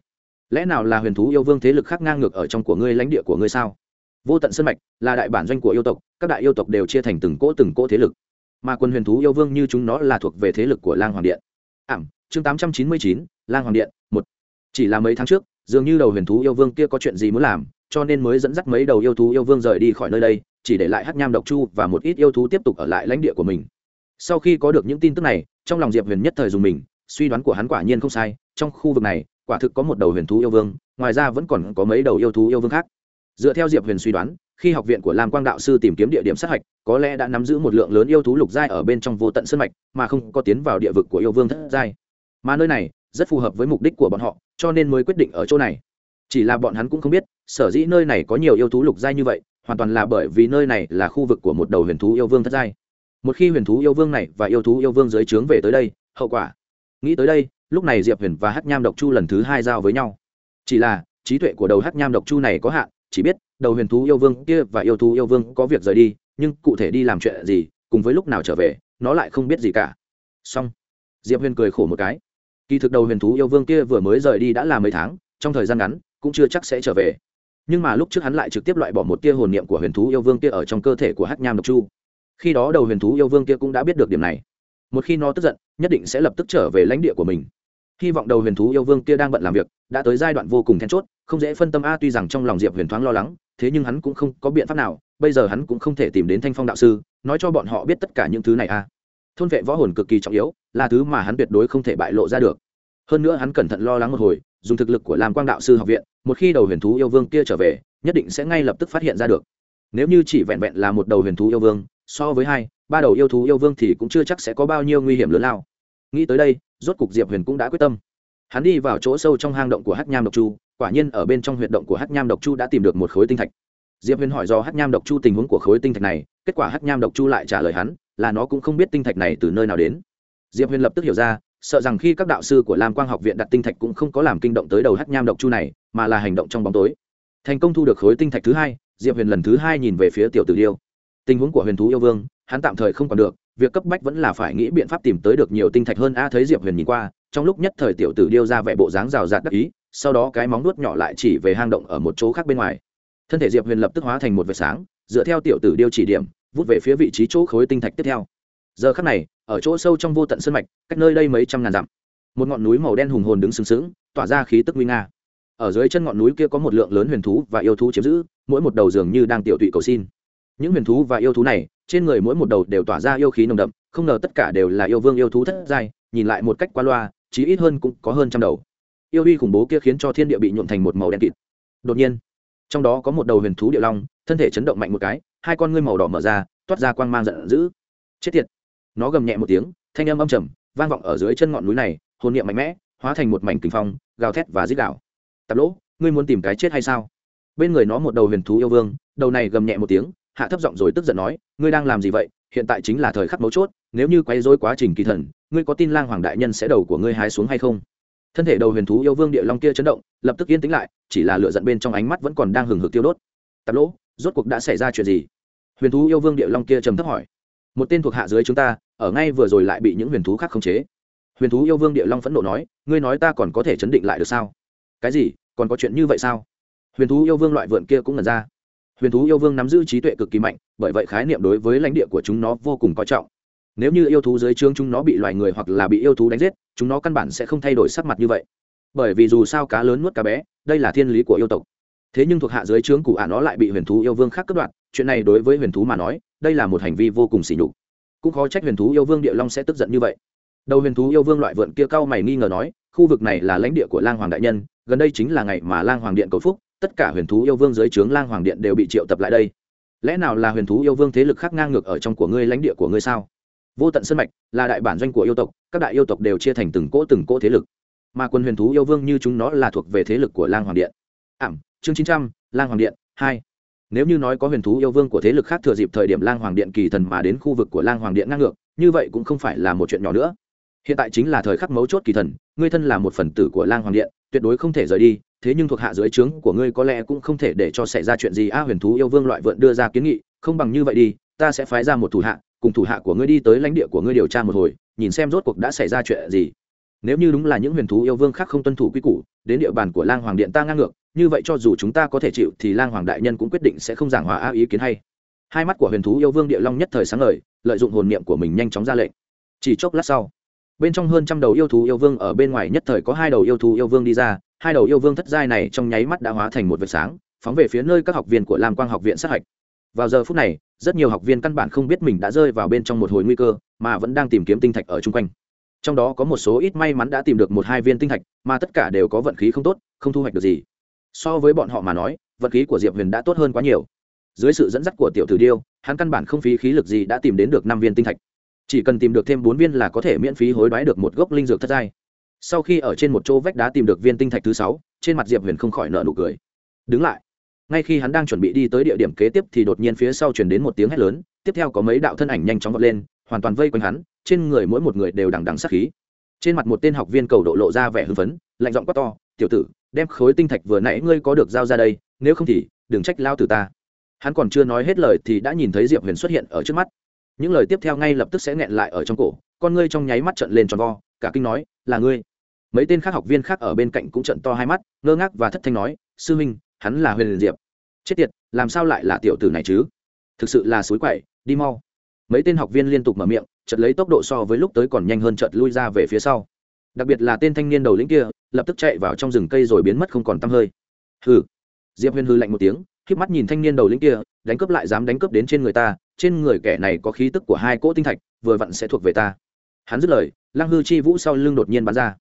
Lẽ nào là huyền thú yêu vương thế lực khác ngang ngược ở trong của ngươi lãnh địa của ngươi sao? Vô tận sân mạch là đại bản doanh của yêu tộc, các đại yêu tộc đều chia thành từng cỗ từng cỗ thế lực. Mà quân huyền thú yêu vương như chúng nó là thuộc về thế lực của lang hoàng điện. Ảm, chương tám trăm chín mươi chín, lang hoàng điện, một. Chỉ là mấy tháng trước, dường như đầu huyền thú yêu vương kia có chuyện gì muốn làm, cho nên mới dẫn dắt mấy đầu yêu thú yêu vương rời đi khỏi nơi đây, chỉ để lại hát nham độc chu và một ít yêu thú tiếp tục ở lại lãnh địa của mình. Sau khi có được những tin tức này, trong lòng diệp huyền nhất thời dùng mình, suy đoán của hắn quả nhiên không sai, trong khu vực này, quả thực có một đầu huyền thú yêu vương, ngoài ra vẫn còn có mấy đầu yêu thú yêu vương khác dựa theo diệp huyền suy đoán, khi học viện của lam quang đạo sư tìm kiếm địa điểm sát hạch, có lẽ đã nắm giữ một lượng lớn yêu thú lục giai ở bên trong vô tận sân mạch, mà không có tiến vào địa vực của yêu vương thất giai. Mà nơi này, rất phù hợp với mục đích của bọn họ, cho nên mới quyết định ở chỗ này. Chỉ là bọn hắn cũng không biết, sở dĩ nơi này có nhiều yêu thú lục giai như vậy, hoàn toàn là bởi vì nơi này là khu vực của một đầu huyền thú yêu vương thất giai. Một khi huyền thú yêu vương này và yêu thú yêu vương dưới trướng về tới đây, hậu quả. Nghĩ tới đây, lúc này diệp huyền và hát nham độc chu lần thứ hai giao với nhau. Chỉ là, trí tuệ của đầu hát nham độc chu này có hạn chỉ biết đầu huyền thú yêu vương kia và yêu thú yêu vương có việc rời đi, nhưng cụ thể đi làm chuyện gì, cùng với lúc nào trở về, nó lại không biết gì cả. Xong. Diệp huyền cười khổ một cái. Kỳ thực đầu huyền thú yêu vương kia vừa mới rời đi đã là mấy tháng, trong thời gian ngắn, cũng chưa chắc sẽ trở về. Nhưng mà lúc trước hắn lại trực tiếp loại bỏ một tia hồn niệm của huyền thú yêu vương kia ở trong cơ thể của hát nham độc chu. Khi đó đầu huyền thú yêu vương kia cũng đã biết được điểm này. Một khi nó tức giận, nhất định sẽ lập tức trở về lãnh địa của mình. Hy vọng đầu huyền thú yêu vương kia đang bận làm việc, đã tới giai đoạn vô cùng then chốt không dễ phân tâm a, tuy rằng trong lòng diệp huyền thoáng lo lắng, thế nhưng hắn cũng không có biện pháp nào, bây giờ hắn cũng không thể tìm đến thanh phong đạo sư, nói cho bọn họ biết tất cả những thứ này à thôn vệ võ hồn cực kỳ trọng yếu, là thứ mà hắn tuyệt đối không thể bại lộ ra được. Hơn nữa hắn cẩn thận lo lắng một hồi, dùng thực lực của làm quang đạo sư học viện, một khi đầu huyền thú yêu vương kia trở về, nhất định sẽ ngay lập tức phát hiện ra được. Nếu như chỉ vẹn vẹn là một đầu huyền thú yêu vương, so với hai, ba đầu yêu thú yêu vương thì cũng chưa chắc sẽ có bao nhiêu nguy hiểm lớn lao. Nghĩ tới đây, rốt cục diệp huyền cũng đã quyết tâm. Hắn đi vào chỗ sâu trong hang động của hát nham độc chu quả nhiên ở bên trong huyệt động của hát nham độc chu đã tìm được một khối tinh thạch. Diệp huyền hỏi do hát nham độc chu tình huống của khối tinh thạch này, kết quả hát nham độc chu lại trả lời hắn là nó cũng không biết tinh thạch này từ nơi nào đến. Diệp huyền lập tức hiểu ra, sợ rằng khi các đạo sư của lam quang học viện đặt tinh thạch cũng không có làm kinh động tới đầu hát nham độc chu này, mà là hành động trong bóng tối. Thành công thu được khối tinh thạch thứ hai, diệp huyền lần thứ hai nhìn về phía tiểu tử điêu. Tình huống của huyền thú yêu vương, hắn tạm thời không còn được, việc cấp bách vẫn là phải nghĩ biện pháp tìm tới được nhiều tinh thạch hơn. A thấy diệp huyền nhìn qua, trong lúc nhất thời tiểu tử điêu ra vẻ bộ dáng rào rạt đắc ý sau đó cái móng nuốt nhỏ lại chỉ về hang động ở một chỗ khác bên ngoài. Thân thể diệp huyền lập tức hóa thành một vệt sáng, dựa theo tiểu tử điêu chỉ điểm, vút về phía vị trí chỗ khối tinh thạch tiếp theo. Giờ khắc này, ở chỗ sâu trong vô tận sân mạch, cách nơi đây mấy trăm ngàn dặm, một ngọn núi màu đen hùng hồn đứng sừng sững, tỏa ra khí tức nguy nga. Ở dưới chân ngọn núi kia có một lượng lớn huyền thú và yêu thú chiếm giữ, mỗi một đầu dường như đang tiểu tụy cầu xin. Những huyền thú và yêu thú này, trên người mỗi một đầu đều tỏa ra yêu khí nồng đậm, không ngờ tất cả đều là yêu vương yêu thú thất giai, nhìn lại một cách qua loa, chí ít hơn cũng có hơn trăm đầu yêu uy khủng bố kia khiến cho thiên địa bị nhuộn thành một màu đen kịt. Đột nhiên, trong đó có một đầu huyền thú địa long, thân thể chấn động mạnh một cái, hai con ngươi màu đỏ mở ra, toát ra quang mang giận dữ. Chết tiệt! Nó gầm nhẹ một tiếng, thanh âm âm trầm, vang vọng ở dưới chân ngọn núi này, hồn niệm mạnh mẽ, hóa thành một mảnh kinh phong, gào thét và dích đảo. tạp lỗ, ngươi muốn tìm cái chết hay sao? Bên người nó một đầu huyền thú yêu vương, đầu này gầm nhẹ một tiếng, hạ thấp giọng rồi tức giận nói, ngươi đang làm gì vậy? Hiện tại chính là thời khắc mấu chốt, nếu như quay rối quá trình kỳ thần, ngươi có tin lang hoàng đại nhân sẽ đầu của ngươi hái xuống hay không? Thân thể đầu huyền thú yêu vương địa long kia chấn động, lập tức yên tĩnh lại, chỉ là lựa giận bên trong ánh mắt vẫn còn đang hừng hực tiêu đốt. Tạp lỗ, rốt cuộc đã xảy ra chuyện gì? Huyền thú yêu vương địa long kia trầm thấp hỏi. Một tên thuộc hạ dưới chúng ta, ở ngay vừa rồi lại bị những huyền thú khác khống chế. Huyền thú yêu vương địa long phẫn nộ nói, ngươi nói ta còn có thể chấn định lại được sao? Cái gì? Còn có chuyện như vậy sao? Huyền thú yêu vương loại vượn kia cũng ngần ra. Huyền thú yêu vương nắm giữ trí tuệ cực kỳ mạnh, bởi vậy khái niệm đối với lãnh địa của chúng nó vô cùng coi trọng nếu như yêu thú dưới trướng chúng nó bị loài người hoặc là bị yêu thú đánh giết, chúng nó căn bản sẽ không thay đổi sắc mặt như vậy. Bởi vì dù sao cá lớn nuốt cá bé, đây là thiên lý của yêu tộc. Thế nhưng thuộc hạ dưới trướng cụ ả nó lại bị huyền thú yêu vương khác cướp đoạt, chuyện này đối với huyền thú mà nói, đây là một hành vi vô cùng xỉ nhục. Cũng khó trách huyền thú yêu vương địa long sẽ tức giận như vậy. Đầu huyền thú yêu vương loại vượn kia cao mày nghi ngờ nói, khu vực này là lãnh địa của lang hoàng đại nhân, gần đây chính là ngày mà lang hoàng điện cầu phúc, tất cả huyền thú yêu vương dưới trướng lang hoàng điện đều bị triệu tập lại đây. Lẽ nào là huyền thú yêu vương thế lực khác ngang ngược ở trong của ngươi lãnh địa của ngươi sao? Vô tận sân mạch là đại bản doanh của yêu tộc, các đại yêu tộc đều chia thành từng cỗ từng cỗ thế lực. Mà quân huyền thú yêu vương như chúng nó là thuộc về thế lực của lang hoàng điện. Ảm, chương chín trăm, lang hoàng điện, hai. Nếu như nói có huyền thú yêu vương của thế lực khác thừa dịp thời điểm lang hoàng điện kỳ thần mà đến khu vực của lang hoàng điện ngang ngược, như vậy cũng không phải là một chuyện nhỏ nữa. Hiện tại chính là thời khắc mấu chốt kỳ thần, ngươi thân là một phần tử của lang hoàng điện, tuyệt đối không thể rời đi, thế nhưng thuộc hạ dưới trướng của ngươi có lẽ cũng không thể để cho xảy ra chuyện gì. A huyền thú yêu vương loại vượn đưa ra kiến nghị, không bằng như vậy đi, ta sẽ phái ra một thủ hạ cùng thủ hạ của ngươi đi tới lãnh địa của ngươi điều tra một hồi, nhìn xem rốt cuộc đã xảy ra chuyện gì. Nếu như đúng là những huyền thú yêu vương khác không tuân thủ quy củ, đến địa bàn của lang hoàng điện ta ngang ngược, như vậy cho dù chúng ta có thể chịu thì lang hoàng đại nhân cũng quyết định sẽ không giảng hòa a ý kiến hay. Hai mắt của huyền thú yêu vương địa long nhất thời sáng ngời, lợi dụng hồn niệm của mình nhanh chóng ra lệnh. Chỉ chốc lát sau, bên trong hơn trăm đầu yêu thú yêu vương ở bên ngoài nhất thời có hai đầu yêu thú yêu vương đi ra, hai đầu yêu vương thất giai này trong nháy mắt đã hóa thành một vệt sáng, phóng về phía nơi các học viên của lam quang học viện sát hạch vào giờ phút này, rất nhiều học viên căn bản không biết mình đã rơi vào bên trong một hồi nguy cơ, mà vẫn đang tìm kiếm tinh thạch ở chung quanh. Trong đó có một số ít may mắn đã tìm được một hai viên tinh thạch, mà tất cả đều có vận khí không tốt, không thu hoạch được gì. So với bọn họ mà nói, vận khí của diệp huyền đã tốt hơn quá nhiều. Dưới sự dẫn dắt của tiểu tử điêu, hắn căn bản không phí khí lực gì đã tìm đến được năm viên tinh thạch. Chỉ cần tìm được thêm bốn viên là có thể miễn phí hối đoái được một gốc linh dược thất giai. Sau khi ở trên một chỗ vách đá tìm được viên tinh thạch thứ sáu, trên mặt diệp huyền không khỏi nợ nụ cười. Đứng lại ngay khi hắn đang chuẩn bị đi tới địa điểm kế tiếp thì đột nhiên phía sau chuyển đến một tiếng hét lớn, tiếp theo có mấy đạo thân ảnh nhanh chóng vọt lên, hoàn toàn vây quanh hắn, trên người mỗi một người đều đằng đằng sát khí. Trên mặt một tên học viên cầu độ lộ ra vẻ hưng phấn, lạnh giọng quát to, tiểu tử, đem khối tinh thạch vừa nãy ngươi có được giao ra đây, nếu không thì đừng trách lao từ ta. Hắn còn chưa nói hết lời thì đã nhìn thấy diệp huyền xuất hiện ở trước mắt. Những lời tiếp theo ngay lập tức sẽ nghẹn lại ở trong cổ, con ngươi trong nháy mắt trận lên tròn vo, cả kinh nói, là ngươi. Mấy tên khác học viên khác ở bên cạnh cũng trận to hai mắt, ngơ ngác và thất thanh nói, sư huynh hắn là huyền diệp chết tiệt, làm sao lại là tiểu tử này chứ? Thực sự là suối quậy, đi mau. Mấy tên học viên liên tục mở miệng chật lấy tốc độ so với lúc tới còn nhanh hơn chợt lui ra về phía sau. Đặc biệt là tên thanh niên đầu lĩnh kia, lập tức chạy vào trong rừng cây rồi biến mất không còn t hơi. Hừ. Diệp huyền hư lạnh một tiếng k mắt nhìn thanh niên đầu lĩnh kia, đánh cướp lại dám đánh cướp đến trên người ta, trên người kẻ này có khí tức của hai cỗ tinh thạch, vừa vặn sẽ thuộc về ta. Hắn dứt lời, lăng hư chi vũ sau lưng đột nhiên bắn ra.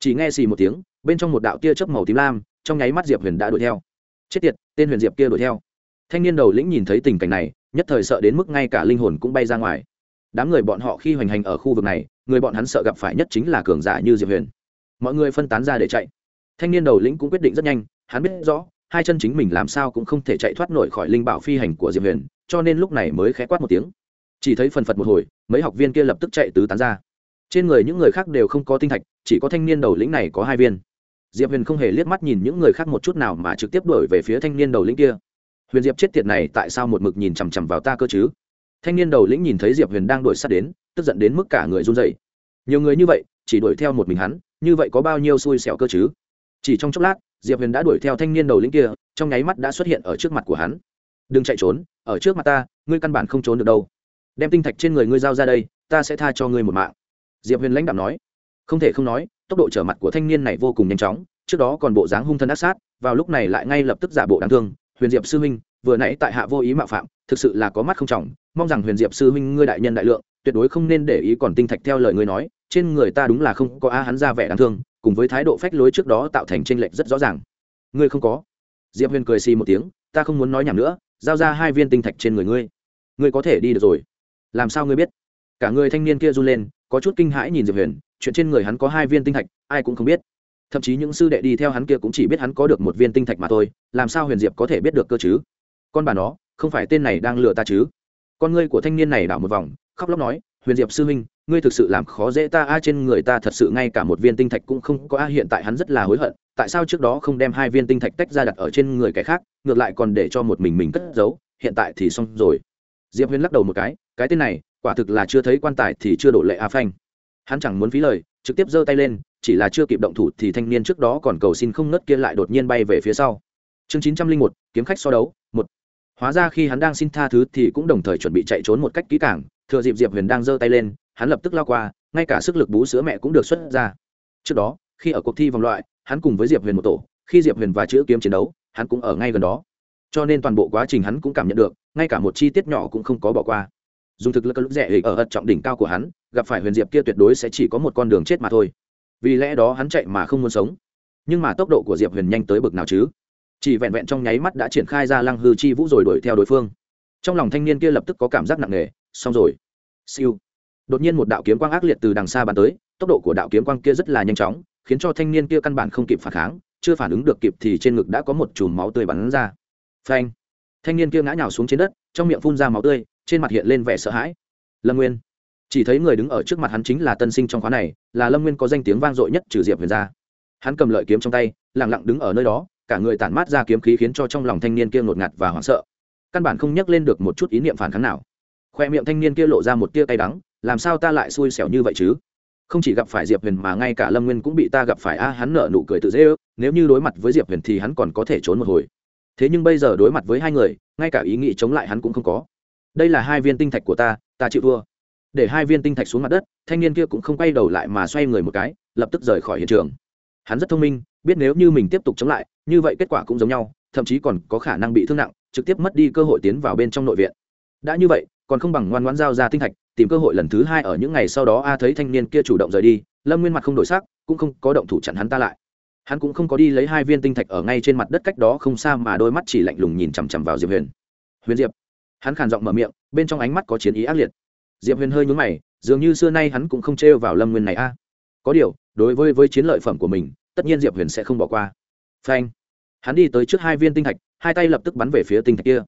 Chỉ nghe xì một tiếng, bên trong một đạo tia chớp màu tím lam, trong nháy mắt diệp huyền đã đuổi theo chết tiệt, tên huyền diệp kia đuổi theo. Thanh niên đầu lĩnh nhìn thấy tình cảnh này, nhất thời sợ đến mức ngay cả linh hồn cũng bay ra ngoài. Đám người bọn họ khi hoành hành ở khu vực này, người bọn hắn sợ gặp phải nhất chính là cường giả như diệp huyền. Mọi người phân tán ra để chạy. Thanh niên đầu lĩnh cũng quyết định rất nhanh, hắn biết rõ, hai chân chính mình làm sao cũng không thể chạy thoát nổi khỏi linh bảo phi hành của diệp huyền, cho nên lúc này mới khẽ quát một tiếng. Chỉ thấy phần phật một hồi, mấy học viên kia lập tức chạy tứ tán ra. Trên người những người khác đều không có tinh thạch, chỉ có thanh niên đầu lĩnh này có hai viên diệp huyền không hề liếc mắt nhìn những người khác một chút nào mà trực tiếp đuổi về phía thanh niên đầu lĩnh kia. Huyền diệp chết tiệt này tại sao một mực nhìn chằm chằm vào ta cơ chứ? Thanh niên đầu lĩnh nhìn thấy diệp huyền đang đuổi sát đến, tức giận đến mức cả người run dậy nhiều người như vậy, chỉ đuổi theo một mình hắn, như vậy có bao nhiêu xui xẻo cơ chứ? Chỉ trong chốc lát, diệp huyền đã đuổi theo thanh niên đầu lĩnh kia, trong nháy mắt đã xuất hiện ở trước mặt của hắn. Đừng chạy trốn, ở trước mặt ta, ngươi căn bản không trốn được đâu. Đem tinh thạch trên người ngươi giao ra đây, ta sẽ tha cho ngươi một mạng. Diệp huyền lãnh đạo nói không thể không nói, tốc độ trở mặt của thanh niên này vô cùng nhanh chóng, trước đó còn bộ dáng hung thân ác sát, vào lúc này lại ngay lập tức giả bộ đáng thương. Huyền diệp sư huynh, vừa nãy tại hạ vô ý mạo phạm, thực sự là có mắt không trọng, mong rằng huyền diệp sư huynh ngươi đại nhân đại lượng, tuyệt đối không nên để ý còn tinh thạch theo lời ngươi nói, trên người ta đúng là không có a hắn ra vẻ đáng thương, cùng với thái độ phách lối trước đó tạo thành tranh lệch rất rõ ràng. Ngươi không có. Diệp huyền cười xì một tiếng, ta không muốn nói nhảm nữa, giao ra hai viên tinh thạch trên người ngươi. Ngươi có thể đi được rồi. Làm sao ngươi biết? Cả người thanh niên kia run lên, có chút kinh hãi nhìn diệp huyền chuyện trên người hắn có hai viên tinh thạch, ai cũng không biết. Thậm chí những sư đệ đi theo hắn kia cũng chỉ biết hắn có được một viên tinh thạch mà thôi, làm sao huyền diệp có thể biết được cơ chứ? Con bà nó, không phải tên này đang lừa ta chứ? Con ngươi của thanh niên này đảo một vòng, khóc lóc nói, huyền diệp sư huynh, ngươi thực sự làm khó dễ ta, a, trên người ta thật sự ngay cả một viên tinh thạch cũng không có, a, hiện tại hắn rất là hối hận, tại sao trước đó không đem hai viên tinh thạch tách ra đặt ở trên người cái khác, ngược lại còn để cho một mình mình cất giấu, hiện tại thì xong rồi. Diệp huyền lắc đầu một cái cái tên này, quả thực là chưa thấy quan tài thì chưa đổ lệ a phanh hắn chẳng muốn phí lời, trực tiếp giơ tay lên, chỉ là chưa kịp động thủ thì thanh niên trước đó còn cầu xin không ngất kia lại đột nhiên bay về phía sau. Chương chín trăm linh một, kiếm khách so đấu, một. Hóa ra khi hắn đang xin tha thứ thì cũng đồng thời chuẩn bị chạy trốn một cách kỹ càng, thừa dịp diệp huyền đang giơ tay lên, hắn lập tức lao qua, ngay cả sức lực bú sữa mẹ cũng được xuất ra. Trước đó, khi ở cuộc thi vòng loại, hắn cùng với diệp huyền một tổ, khi diệp huyền và chữ kiếm chiến đấu, hắn cũng ở ngay gần đó. Cho nên toàn bộ quá trình hắn cũng cảm nhận được, ngay cả một chi tiết nhỏ cũng không có bỏ qua. Dùng thực lực lúc rẻ ở ật trọng đỉnh cao của hắn gặp phải huyền diệp kia tuyệt đối sẽ chỉ có một con đường chết mà thôi. Vì lẽ đó hắn chạy mà không muốn sống. Nhưng mà tốc độ của diệp huyền nhanh tới bực nào chứ? Chỉ vẹn vẹn trong nháy mắt đã triển khai ra lăng hư chi vũ rồi đuổi theo đối phương. Trong lòng thanh niên kia lập tức có cảm giác nặng nề, xong rồi. Siêu. Đột nhiên một đạo kiếm quang ác liệt từ đằng xa bắn tới, tốc độ của đạo kiếm quang kia rất là nhanh chóng, khiến cho thanh niên kia căn bản không kịp phản kháng, chưa phản ứng được kịp thì trên ngực đã có một chùm máu tươi bắn ra. Phanh. Thanh niên kia ngã nhào xuống trên đất, trong miệng phun ra máu tươi, trên mặt hiện lên vẻ sợ hãi. Lâm nguyên chỉ thấy người đứng ở trước mặt hắn chính là tân sinh trong khóa này, là lâm nguyên có danh tiếng vang dội nhất trừ diệp huyền ra hắn cầm lợi kiếm trong tay lẳng lặng đứng ở nơi đó, cả người tản mát ra kiếm khí khiến cho trong lòng thanh niên kia ngột ngạt và hoảng sợ. Căn bản không nhắc lên được một chút ý niệm phản kháng nào. Khoe miệng thanh niên kia lộ ra một tia cay đắng, làm sao ta lại xui xẻo như vậy chứ? Không chỉ gặp phải diệp huyền mà ngay cả lâm nguyên cũng bị ta gặp phải, a, hắn nợ nụ cười tự dễ ước, nếu như đối mặt với diệp huyền thì hắn còn có thể trốn một hồi. Thế nhưng bây giờ đối mặt với hai người, ngay cả ý nghĩ chống lại hắn cũng không có. Đây là hai viên tinh thạch của ta ta chịu thua để hai viên tinh thạch xuống mặt đất, thanh niên kia cũng không quay đầu lại mà xoay người một cái, lập tức rời khỏi hiện trường. Hắn rất thông minh, biết nếu như mình tiếp tục chống lại, như vậy kết quả cũng giống nhau, thậm chí còn có khả năng bị thương nặng, trực tiếp mất đi cơ hội tiến vào bên trong nội viện. Đã như vậy, còn không bằng ngoan ngoãn giao ra tinh thạch, tìm cơ hội lần thứ hai ở những ngày sau đó a thấy thanh niên kia chủ động rời đi, lâm nguyên mặt không đổi sắc, cũng không có động thủ chặn hắn ta lại. Hắn cũng không có đi lấy hai viên tinh thạch ở ngay trên mặt đất cách đó không xa mà đôi mắt chỉ lạnh lùng nhìn chằm chằm vào diệp huyền. Huyền diệp. Hắn khàn giọng mở miệng, bên trong ánh mắt có chiến ý ác liệt diệp huyền hơi nhúng mày, dường như xưa nay hắn cũng không trêu vào lâm nguyên này a. Có điều, đối với với chiến lợi phẩm của mình, tất nhiên diệp huyền sẽ không bỏ qua. Phanh. Hắn đi tới trước hai viên tinh thạch, hai tay lập tức bắn về phía tinh thạch kia.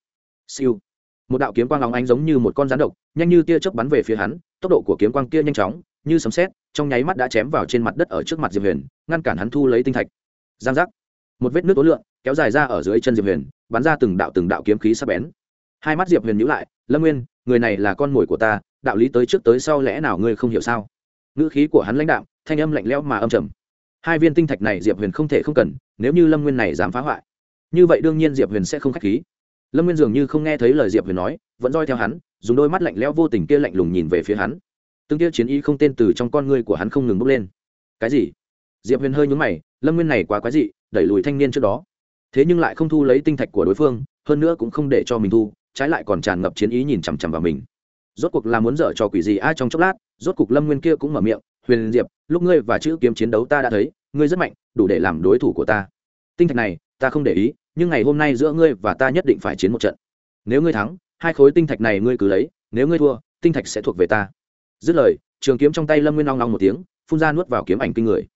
Siêu. Một đạo kiếm quang lóng ánh giống như một con rắn độc, nhanh như tia chớp bắn về phía hắn, tốc độ của kiếm quang kia nhanh chóng, như sấm sét, trong nháy mắt đã chém vào trên mặt đất ở trước mặt diệp huyền, ngăn cản hắn thu lấy tinh thạch. Giang giác. Một vết nước tối lượng kéo dài ra ở dưới chân diệp huyền, bắn ra từng đạo từng đạo kiếm khí sắc bén. Hai mắt diệp huyền nhíu lại, lâm nguyên người này là con mồi của ta, đạo lý tới trước tới sau lẽ nào ngươi không hiểu sao? Ngữ khí của hắn lãnh đạo thanh âm lạnh lẽo mà âm trầm. Hai viên tinh thạch này diệp huyền không thể không cần, nếu như lâm nguyên này dám phá hoại. Như vậy đương nhiên diệp huyền sẽ không k h á c h khí. Lâm nguyên dường như không nghe thấy lời diệp huyền nói, vẫn roi theo hắn, dùng đôi mắt lạnh lẽo vô tình kia lạnh lùng nhìn về phía hắn. Tương tiêu chiến y không tên từ trong con ngươi của hắn không ngừng bốc lên. Cái gì? Diệp huyền hơi nhúng mày, lâm nguyên này quá quái dị, đẩy lùi thanh niên trước đó. Thế nhưng lại không thu lấy tinh thạch của đối phương, hơn nữa cũng không để cho mình thu trái lại còn tràn ngập chiến ý nhìn chằm chằm vào mình. Rốt cuộc là muốn dở cho quỷ gì? Ai trong chốc lát, rốt cuộc lâm nguyên kia cũng mở miệng, huyền diệp, lúc ngươi và chữ kiếm chiến đấu ta đã thấy, ngươi rất mạnh, đủ để làm đối thủ của ta. Tinh thạch này, ta không để ý, nhưng ngày hôm nay giữa ngươi và ta nhất định phải chiến một trận. Nếu ngươi thắng, hai khối tinh thạch này ngươi cứ lấy, nếu ngươi thua, tinh thạch sẽ thuộc về ta. Dứt lời, trường kiếm trong tay lâm nguyên long long một tiếng, phun ra nuốt vào kiếm ảnh kinh người.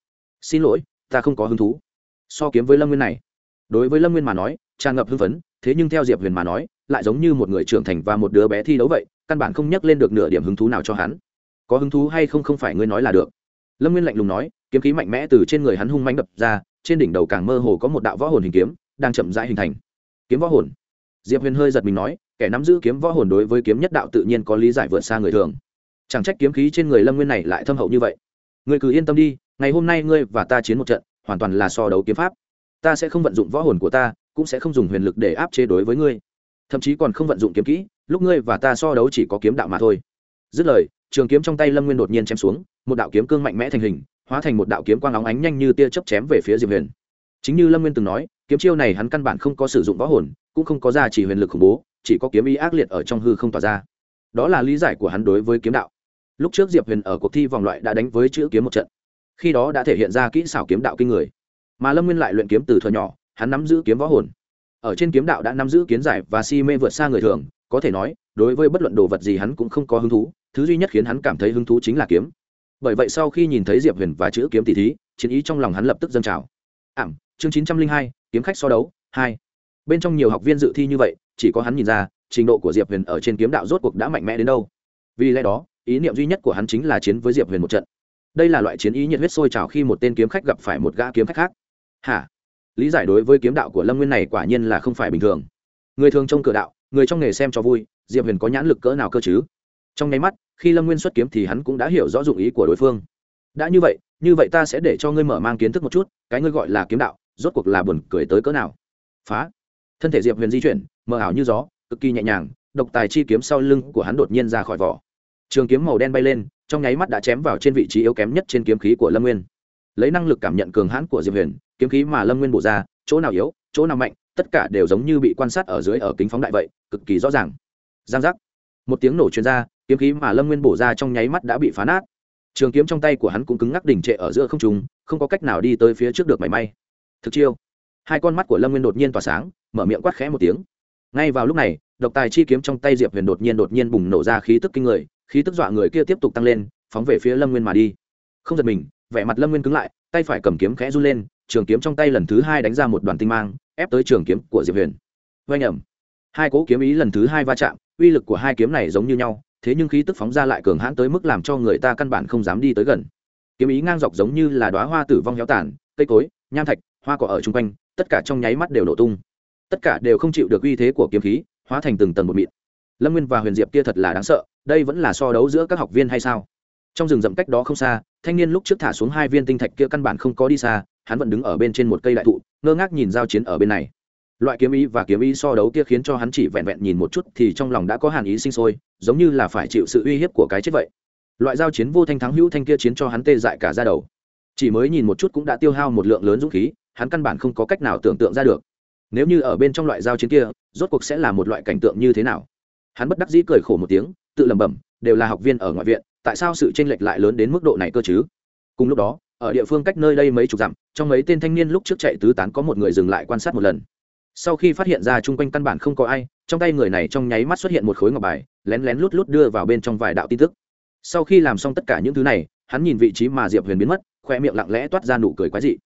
Xin lỗi, ta không có hứng thú. So kiếm với lâm nguyên này, đối với lâm nguyên mà nói, tràn ngập hưng phấn thế nhưng theo diệp huyền mà nói, lại giống như một người trưởng thành và một đứa bé thi đấu vậy, căn bản không nhắc lên được nửa điểm hứng thú nào cho hắn. Có hứng thú hay không không phải ngươi nói là được. Lâm nguyên lạnh lùng nói, kiếm khí mạnh mẽ từ trên người hắn hung manh đập ra, trên đỉnh đầu càng mơ hồ có một đạo võ hồn hình kiếm, đang chậm rãi hình thành. Kiếm võ hồn. Diệp huyền hơi giật mình nói, kẻ nắm giữ kiếm võ hồn đối với kiếm nhất đạo tự nhiên có lý giải vượt xa người thường. Chẳng trách kiếm khí trên người lâm nguyên này lại thâm hậu như vậy. Ngươi cứ yên tâm đi, ngày hôm nay ngươi và ta chiến một trận, hoàn toàn là so đấu kiếm pháp. Ta sẽ không vận dụng võ hồn của ta cũng sẽ không dùng huyền lực để áp chế đối với ngươi. Thậm chí còn không vận dụng kiếm kỹ, lúc ngươi và ta so đấu chỉ có kiếm đạo mà thôi. Dứt lời, trường kiếm trong tay lâm nguyên đột nhiên chém xuống, một đạo kiếm cương mạnh mẽ thành hình, hóa thành một đạo kiếm quang óng ánh nhanh như tia chớp chém về phía diệp huyền. Chính như lâm nguyên từng nói, kiếm chiêu này hắn căn bản không có sử dụng võ hồn, cũng không có ra chỉ huyền lực khủng bố, chỉ có kiếm ý ác liệt ở trong hư không tỏa ra. Đó là lý giải của hắn đối với kiếm đạo. Lúc trước diệp huyền ở cuộc thi vòng loại đã đánh với chữ kiếm một trận. Khi đó đã thể hiện ra kỹ xảo kiếm đạo kinh người. Mà lâm nguyên lại luyện kiếm từ thuở nhỏ hắn nắm giữ kiếm võ hồn. Ở trên kiếm đạo đã nắm giữ kiến giải và si mê vượt xa người thường, có thể nói, đối với bất luận đồ vật gì hắn cũng không có hứng thú, thứ duy nhất khiến hắn cảm thấy hứng thú chính là kiếm. Bởi vậy sau khi nhìn thấy diệp huyền và chữ kiếm tỷ thí, chiến ý trong lòng hắn lập tức dâng trào. Ảm, chương chín trăm linh hai, kiếm khách so đấu, hai. Bên trong nhiều học viên dự thi như vậy, chỉ có hắn nhìn ra, trình độ của diệp huyền ở trên kiếm đạo rốt cuộc đã mạnh mẽ đến đâu. Vì lẽ đó, ý niệm duy nhất của hắn chính là chiến với diệp huyền một trận. Đây là loại chiến ý nhiệt huyết sôi trào khi một tên kiếm khách gặp phải một gã kiếm khách khác. Hả? Lý giải đối với kiếm đạo của lâm nguyên này quả nhiên là không phải bình thường người thường trông cửa đạo người trong nghề xem cho vui diệp huyền có nhãn lực cỡ nào cơ chứ trong nháy mắt khi lâm nguyên xuất kiếm thì hắn cũng đã hiểu rõ dụng ý của đối phương đã như vậy như vậy ta sẽ để cho ngươi mở mang kiến thức một chút cái ngươi gọi là kiếm đạo rốt cuộc là buồn cười tới cỡ nào phá thân thể diệp huyền di chuyển mờ ảo như gió cực kỳ nhẹ nhàng độc tài chi kiếm sau lưng của hắn đột nhiên ra khỏi vỏ trường kiếm màu đen bay lên trong nháy mắt đã chém vào trên vị trí yếu kém nhất trên kiếm khí của lâm nguyên lấy năng lực cảm nhận cường hãn của diệp huyền, kiếm khí mà lâm nguyên bổ ra, chỗ nào yếu, chỗ nào mạnh, tất cả đều giống như bị quan sát ở dưới ở kính phóng đại vậy, cực kỳ rõ ràng. Giang giác. Một tiếng nổ chuyên r a kiếm khí mà lâm nguyên bổ ra trong nháy mắt đã bị phá nát. Trường kiếm trong tay của hắn cũng cứng ngắc đỉnh trệ ở giữa không trùng không có cách nào đi tới phía trước được mảy may. Thực chiêu. Hai con mắt của lâm nguyên đột nhiên tỏa sáng, mở miệng quát khẽ một tiếng. Ngay vào lúc này, độc tài chi kiếm trong tay diệp huyền đột nhiên đột nhiên bùng nổ ra khí tức kinh người, khí tức dọa người kia tiếp tục tăng lên, phóng về phía lâm nguyên mà đi. Không giật mình vẻ mặt lâm nguyên cứng lại, tay phải cầm kiếm khẽ run lên, trường kiếm trong tay lần thứ hai đánh ra một đoàn tinh mang, ép tới trường kiếm của diệp huyền. Vây nhầm hai cỗ kiếm ý lần thứ hai va chạm, uy lực của hai kiếm này giống như nhau, thế nhưng khí tức phóng ra lại cường hãn tới mức làm cho người ta căn bản không dám đi tới gần. Kiếm ý ngang dọc giống như là đoá hoa tử vong héo tàn, cây cối, nham thạch, hoa cỏ ở chung quanh, tất cả trong nháy mắt đều nổ tung. Tất cả đều không chịu được uy thế của kiếm khí, hóa thành từng tầng một mịn. Lâm nguyên và huyền diệp kia thật là đáng sợ, đây vẫn là so đấu giữa các học viên hay sao? Trong rừng rậm cách đó không xa, thanh niên lúc trước thả xuống hai viên tinh thạch kia căn bản không có đi xa, hắn vẫn đứng ở bên trên một cây đại thụ, ngơ ngác nhìn giao chiến ở bên này. Loại kiếm ý và kiếm ý so đấu kia khiến cho hắn chỉ vẹn vẹn nhìn một chút thì trong lòng đã có hàn ý sinh sôi, giống như là phải chịu sự uy hiếp của cái chết vậy. Loại giao chiến vô thanh thắng hữu thanh kia chiến cho hắn tê dại cả ra đầu. Chỉ mới nhìn một chút cũng đã tiêu hao một lượng lớn dũng khí, hắn căn bản không có cách nào tưởng tượng ra được. Nếu như ở bên trong loại giao chiến kia, rốt cuộc sẽ là một loại cảnh tượng như thế nào? Hắn bất đắc dĩ cười khổ một tiếng, tự lẩm bẩm, đều là học viên ở ngoại viện tại sao sự chênh lệch lại lớn đến mức độ này cơ chứ? Cùng lúc đó, ở địa phương cách nơi đây mấy chục dặm, trong mấy tên thanh niên lúc trước chạy tứ tán có một người dừng lại quan sát một lần. Sau khi phát hiện ra chung quanh căn bản không có ai, trong tay người này trong nháy mắt xuất hiện một khối ngọc bài, lén lén lút lút đưa vào bên trong vài đạo tin tức. Sau khi làm xong tất cả những thứ này, hắn nhìn vị trí mà diệp huyền biến mất, khoe miệng lặng lẽ toát ra nụ cười quái dị.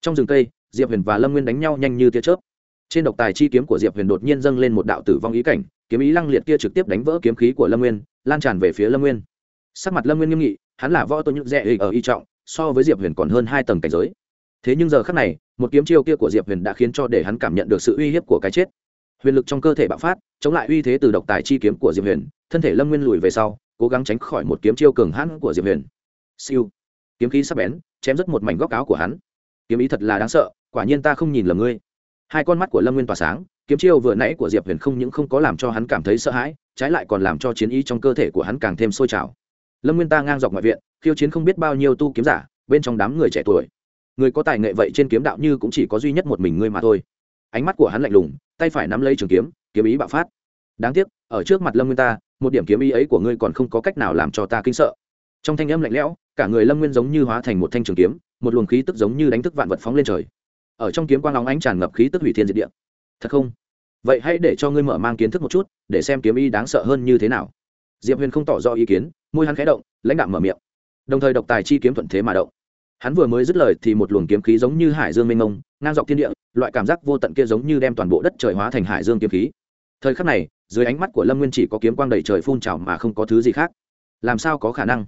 Trong rừng cây, diệp huyền và lâm nguyên đánh nhau nhanh như tia chớp. Trên độc tài chi kiếm của diệp huyền đột nhiên dâng lên một đạo tử vong ý cảnh, kiếm ý lăng liệt kia trực tiếp đánh vỡ kiếm khí của lâm nguyên, lan tràn về phía lâm nguyên sắc mặt lâm nguyên nghiêm nghị hắn là võ tôi nhức rẽ ở y trọng so với diệp huyền còn hơn hai tầng cảnh giới thế nhưng giờ khác này một kiếm chiêu kia của diệp huyền đã khiến cho để hắn cảm nhận được sự uy hiếp của cái chết huyền lực trong cơ thể bạo phát chống lại uy thế từ độc tài chi kiếm của diệp huyền thân thể lâm nguyên lùi về sau cố gắng tránh khỏi một kiếm chiêu cường hãn của diệp huyền siêu kiếm khí sắp bén chém rất một mảnh góc áo của hắn kiếm ý thật là đáng sợ quả nhiên ta không nhìn lầm ngươi hai con mắt của lâm nguyên tỏa sáng kiếm chiêu vừa nãy của diệp huyền không những không có làm cho hắn cảm thấy sợ hãi trái lại còn làm cho chiến ý trong cơ thể của hắn càng thêm sôi trào lâm nguyên ta ngang dọc ngoại viện, khiêu chiến không biết bao nhiêu tu kiếm giả, bên trong đám người trẻ tuổi. Người có tài nghệ vậy trên kiếm đạo như cũng chỉ có duy nhất một mình ngươi mà thôi. Ánh mắt của hắn lạnh lùng, tay phải nắm lấy trường kiếm kiếm ý bạo phát. Đáng tiếc, ở trước mặt lâm nguyên ta, một điểm kiếm ý ấy của ngươi còn không có cách nào làm cho ta kinh sợ. Trong thanh âm lạnh lẽo, cả người lâm nguyên giống như hóa thành một thanh trường kiếm, một luồng khí tức giống như đánh thức vạn vật phóng lên trời. Ở trong kiếm quang óng ánh tràn ngập khí tức hủy thiên diệt địa. Thật không? Vậy hãy để cho ngươi mở mang kiến thức một chút, để xem kiếm ý đáng sợ hơn như thế nào diệp huyền không tỏ rõ ý kiến, môi hắn khẽ động, lãnh đạo mở miệng. Đồng thời độc tài chi kiếm thuận thế mà động. Hắn vừa mới dứt lời thì một luồng kiếm khí giống như hải dương mênh mông, ngang dọc thiên địa, loại cảm giác vô tận kia giống như đem toàn bộ đất trời hóa thành hải dương kiếm khí. Thời khắc này, dưới ánh mắt của lâm nguyên chỉ có kiếm quang đầy trời phun trào mà không có thứ gì khác. Làm sao có khả năng?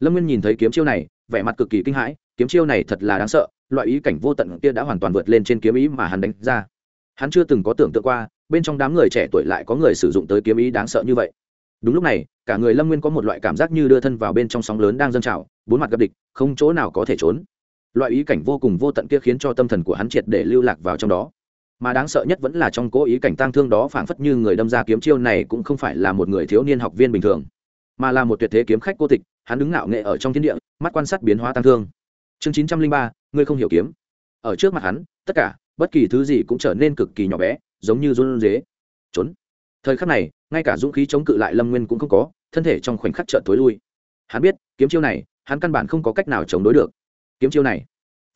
Lâm nguyên nhìn thấy kiếm chiêu này, vẻ mặt cực kỳ kinh hãi, kiếm chiêu này thật là đáng sợ, loại ý cảnh vô tận kia đã hoàn toàn vượt lên trên kiếm ý mà hắn đánh ra. Hắn chưa từng có tưởng tượng qua, bên trong đám người trẻ tuổi lại có người sử dụng tới kiếm ý đáng sợ như vậy đúng lúc này, cả người lâm nguyên có một loại cảm giác như đưa thân vào bên trong sóng lớn đang dâng trào, bốn mặt gặp địch, không chỗ nào có thể trốn. Loại ý cảnh vô cùng vô tận kia khiến cho tâm thần của hắn triệt để lưu lạc vào trong đó. Mà đáng sợ nhất vẫn là trong cố ý cảnh tang thương đó phảng phất như người đâm ra kiếm chiêu này cũng không phải là một người thiếu niên học viên bình thường, mà là một tuyệt thế kiếm khách cô tịch, hắn đứng ngạo nghệ ở trong thiên địa, mắt quan sát biến hóa tăng thương. Chương chín trăm linh ba, ngươi không hiểu kiếm. Ở trước mặt hắn, tất cả, bất kỳ thứ gì cũng trở nên cực kỳ nhỏ bé, giống như run dế trốn thời khắc này, ngay cả dũng khí chống cự lại lâm nguyên cũng không có, thân thể trong khoảnh khắc trợn tối lui. Hắn biết, kiếm chiêu này, hắn căn bản không có cách nào chống đối được. Kiếm chiêu này,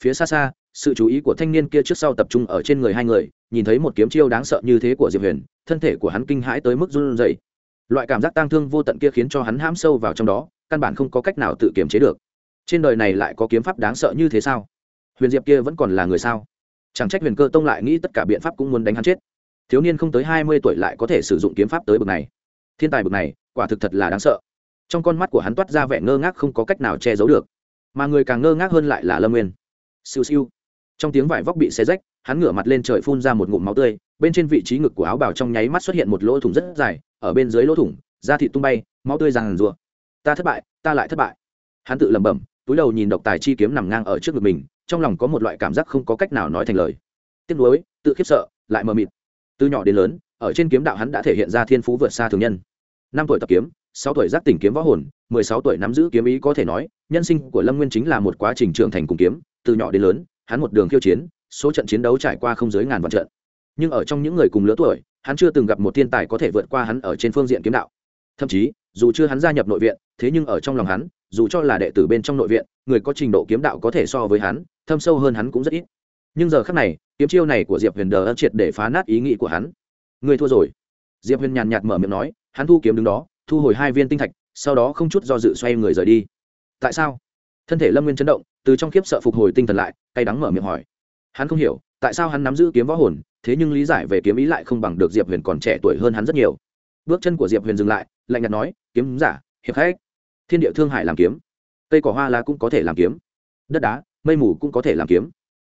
phía xa xa, sự chú ý của thanh niên kia trước sau tập trung ở trên người hai người, nhìn thấy một kiếm chiêu đáng sợ như thế của diệp huyền, thân thể của hắn kinh hãi tới mức run rẩy. Loại cảm giác tang thương vô tận kia khiến cho hắn hãm sâu vào trong đó, căn bản không có cách nào tự kiềm chế được. Trên đời này lại có kiếm pháp đáng sợ như thế sao? Huyền diệp kia vẫn còn là người sao? Chẳng trách huyền cơ tông lại nghĩ tất cả biện pháp cũng muốn đánh hắn chết thiếu niên không tới hai mươi tuổi lại có thể sử dụng kiếm pháp tới bậc này. Thiên tài bậc này, quả thực thật là đáng sợ. Trong con mắt của hắn toát ra vẻ ngơ ngác không có cách nào che giấu được. Mà người càng ngơ ngác hơn lại là lâm nguyên. Siêu siêu. Trong tiếng vải vóc bị xé rách, hắn ngửa mặt lên trời phun ra một ngụm máu tươi, bên trên vị trí ngực của áo bào trong nháy mắt xuất hiện một lỗ thủng rất dài, ở bên dưới lỗ thủng, da thịt tung bay, máu tươi ràng rùa ta thất bại, ta lại thất bại. Hắn tự lẩm bẩm, túi đầu nhìn độc tài chi kiếm nằm ngang ở trước ngực mình, trong lòng có một loại cảm giác không có cách nào nói thành lời. Tiếc nuối, tự khiếp sợ, lại mờ mịt từ nhỏ đến lớn, ở trên kiếm đạo hắn đã thể hiện ra thiên phú vượt xa thường nhân. Năm tuổi tập kiếm, sáu tuổi giác tỉnh kiếm võ hồn, mười sáu tuổi nắm giữ kiếm ý có thể nói, nhân sinh của lâm nguyên chính là một quá trình trưởng thành cùng kiếm. Từ nhỏ đến lớn, hắn một đường khiêu chiến, số trận chiến đấu trải qua không dưới ngàn vạn trận. Nhưng ở trong những người cùng lứa tuổi, hắn chưa từng gặp một thiên tài có thể vượt qua hắn ở trên phương diện kiếm đạo. Thậm chí, dù chưa hắn gia nhập nội viện, thế nhưng ở trong lòng hắn, dù cho là đệ tử bên trong nội viện, người có trình độ kiếm đạo có thể so với hắn, thâm sâu hơn hắn cũng rất ít. Nhưng giờ khác này kiếm chiêu này của diệp huyền đờ ân triệt để phá nát ý nghĩ của hắn. Người thua rồi. Diệp huyền nhàn nhạt mở miệng nói, hắn thu kiếm đứng đó, thu hồi hai viên tinh thạch, sau đó không chút do dự xoay người rời đi. Tại sao? Thân thể lâm nguyên chấn động, từ trong khiếp sợ phục hồi tinh thần lại, cay đắng mở miệng hỏi. Hắn không hiểu, tại sao hắn nắm giữ kiếm võ hồn, thế nhưng lý giải về kiếm ý lại không bằng được diệp huyền còn trẻ tuổi hơn hắn rất nhiều. Bước chân của diệp huyền dừng lại, lạnh nhạt nói, kiếm giả, hiệp khách. Thiên địa thương hải làm kiếm. Cây cỏ hoa lá cũng có thể làm kiếm. Đất đá, mây mù cũng có thể làm kiếm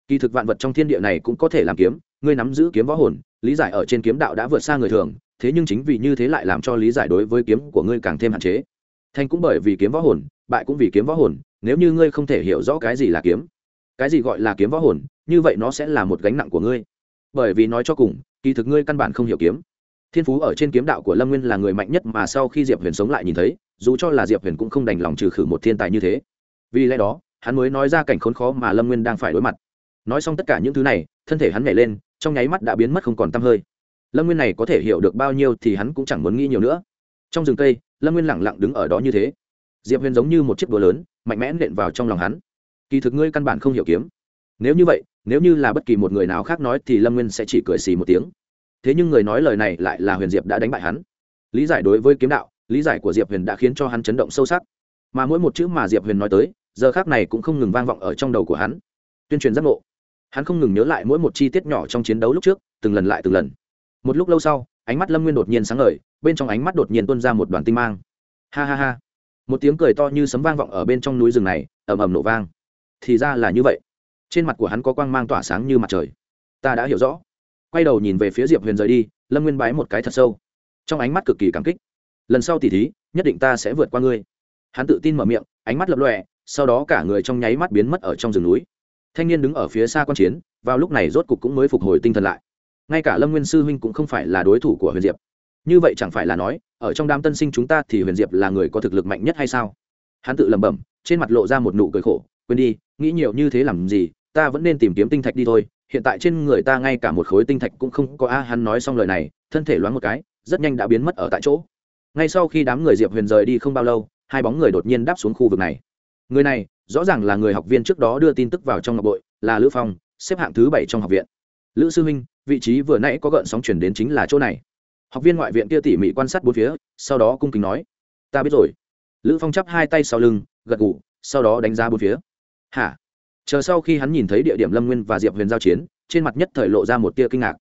kỳ thực vạn vật trong thiên địa này cũng có thể làm kiếm, ngươi nắm giữ kiếm võ hồn, lý giải ở trên kiếm đạo đã vượt xa người thường, thế nhưng chính vì như thế lại làm cho lý giải đối với kiếm của ngươi càng thêm hạn chế. Thành cũng bởi vì kiếm võ hồn, bại cũng vì kiếm võ hồn, nếu như ngươi không thể hiểu rõ cái gì là kiếm, cái gì gọi là kiếm võ hồn, như vậy nó sẽ là một gánh nặng của ngươi. Bởi vì nói cho cùng, kỳ thực ngươi căn bản không hiểu kiếm. Thiên phú ở trên kiếm đạo của lâm nguyên là người mạnh nhất mà sau khi diệp huyền sống lại nhìn thấy, dù cho là diệp huyền cũng không đành lòng trừ khử một thiên tài như thế. Vì lẽ đó, hắn mới nói ra cảnh khốn khó mà lâm nguyên đang phải đối mặt nói xong tất cả những thứ này, thân thể hắn nhảy lên, trong nháy mắt đã biến mất không còn tăm hơi. Lâm nguyên này có thể hiểu được bao nhiêu thì hắn cũng chẳng muốn nghĩ nhiều nữa. Trong rừng cây, lâm nguyên lẳng lặng đứng ở đó như thế. Diệp huyền giống như một chiếc búa lớn, mạnh mẽ nện vào trong lòng hắn. Kỳ thực ngươi căn bản không hiểu kiếm. Nếu như vậy, nếu như là bất kỳ một người nào khác nói thì lâm nguyên sẽ chỉ cười xì một tiếng. Thế nhưng người nói lời này lại là huyền diệp đã đánh bại hắn. Lý giải đối với kiếm đạo, lý giải của diệp huyền đã khiến cho hắn chấn động sâu sắc. Mà mỗi một chữ mà diệp huyền nói tới, giờ khác này cũng không ngừng vang vọng ở trong đầu của hắn. Tuyên truyền giác ngộ hắn không ngừng nhớ lại mỗi một chi tiết nhỏ trong chiến đấu lúc trước, từng lần lại từng lần. Một lúc lâu sau, ánh mắt lâm nguyên đột nhiên sáng ngời, bên trong ánh mắt đột nhiên tuôn ra một đoàn tinh mang. Ha ha ha. Một tiếng cười to như sấm vang vọng ở bên trong núi rừng này, ầm ầm nổ vang. Thì ra là như vậy. Trên mặt của hắn có quang mang tỏa sáng như mặt trời. Ta đã hiểu rõ. Quay đầu nhìn về phía diệp huyền rời đi, lâm nguyên bái một cái thật sâu. Trong ánh mắt cực kỳ cảm kích. Lần sau tỉ thí, nhất định ta sẽ vượt qua ngươi. Hắn tự tin mở miệng, ánh mắt lập lọe sau đó cả người trong nháy mắt biến mất ở trong rừng núi thanh niên đứng ở phía xa quan chiến, vào lúc này rốt cục cũng mới phục hồi tinh thần lại. Ngay cả lâm nguyên sư huynh cũng không phải là đối thủ của huyền diệp. Như vậy chẳng phải là nói, ở trong đám tân sinh chúng ta thì huyền diệp là người có thực lực mạnh nhất hay sao? Hắn tự lẩm bẩm, trên mặt lộ ra một nụ cười khổ, quên đi, nghĩ nhiều như thế làm gì, ta vẫn nên tìm kiếm tinh thạch đi thôi, hiện tại trên người ta ngay cả một khối tinh thạch cũng không có a, hắn nói xong lời này, thân thể loáng một cái, rất nhanh đã biến mất ở tại chỗ. Ngay sau khi đám người diệp huyền rời đi không bao lâu, hai bóng người đột nhiên đáp xuống khu vực này. Người này rõ ràng là người học viên trước đó đưa tin tức vào trong ngọc bội, là lữ phong, xếp hạng thứ bảy trong học viện. Lữ sư huynh, vị trí vừa nãy có gợn sóng chuyển đến chính là chỗ này. Học viên ngoại viện kia tỉ mỉ quan sát bốn phía, sau đó cung kính nói, ta biết rồi. Lữ phong chắp hai tay sau lưng, gật gù, sau đó đánh giá bốn phía. Hả? Chờ sau khi hắn nhìn thấy địa điểm lâm nguyên và diệp huyền giao chiến, trên mặt nhất thời lộ ra một tia kinh ngạc.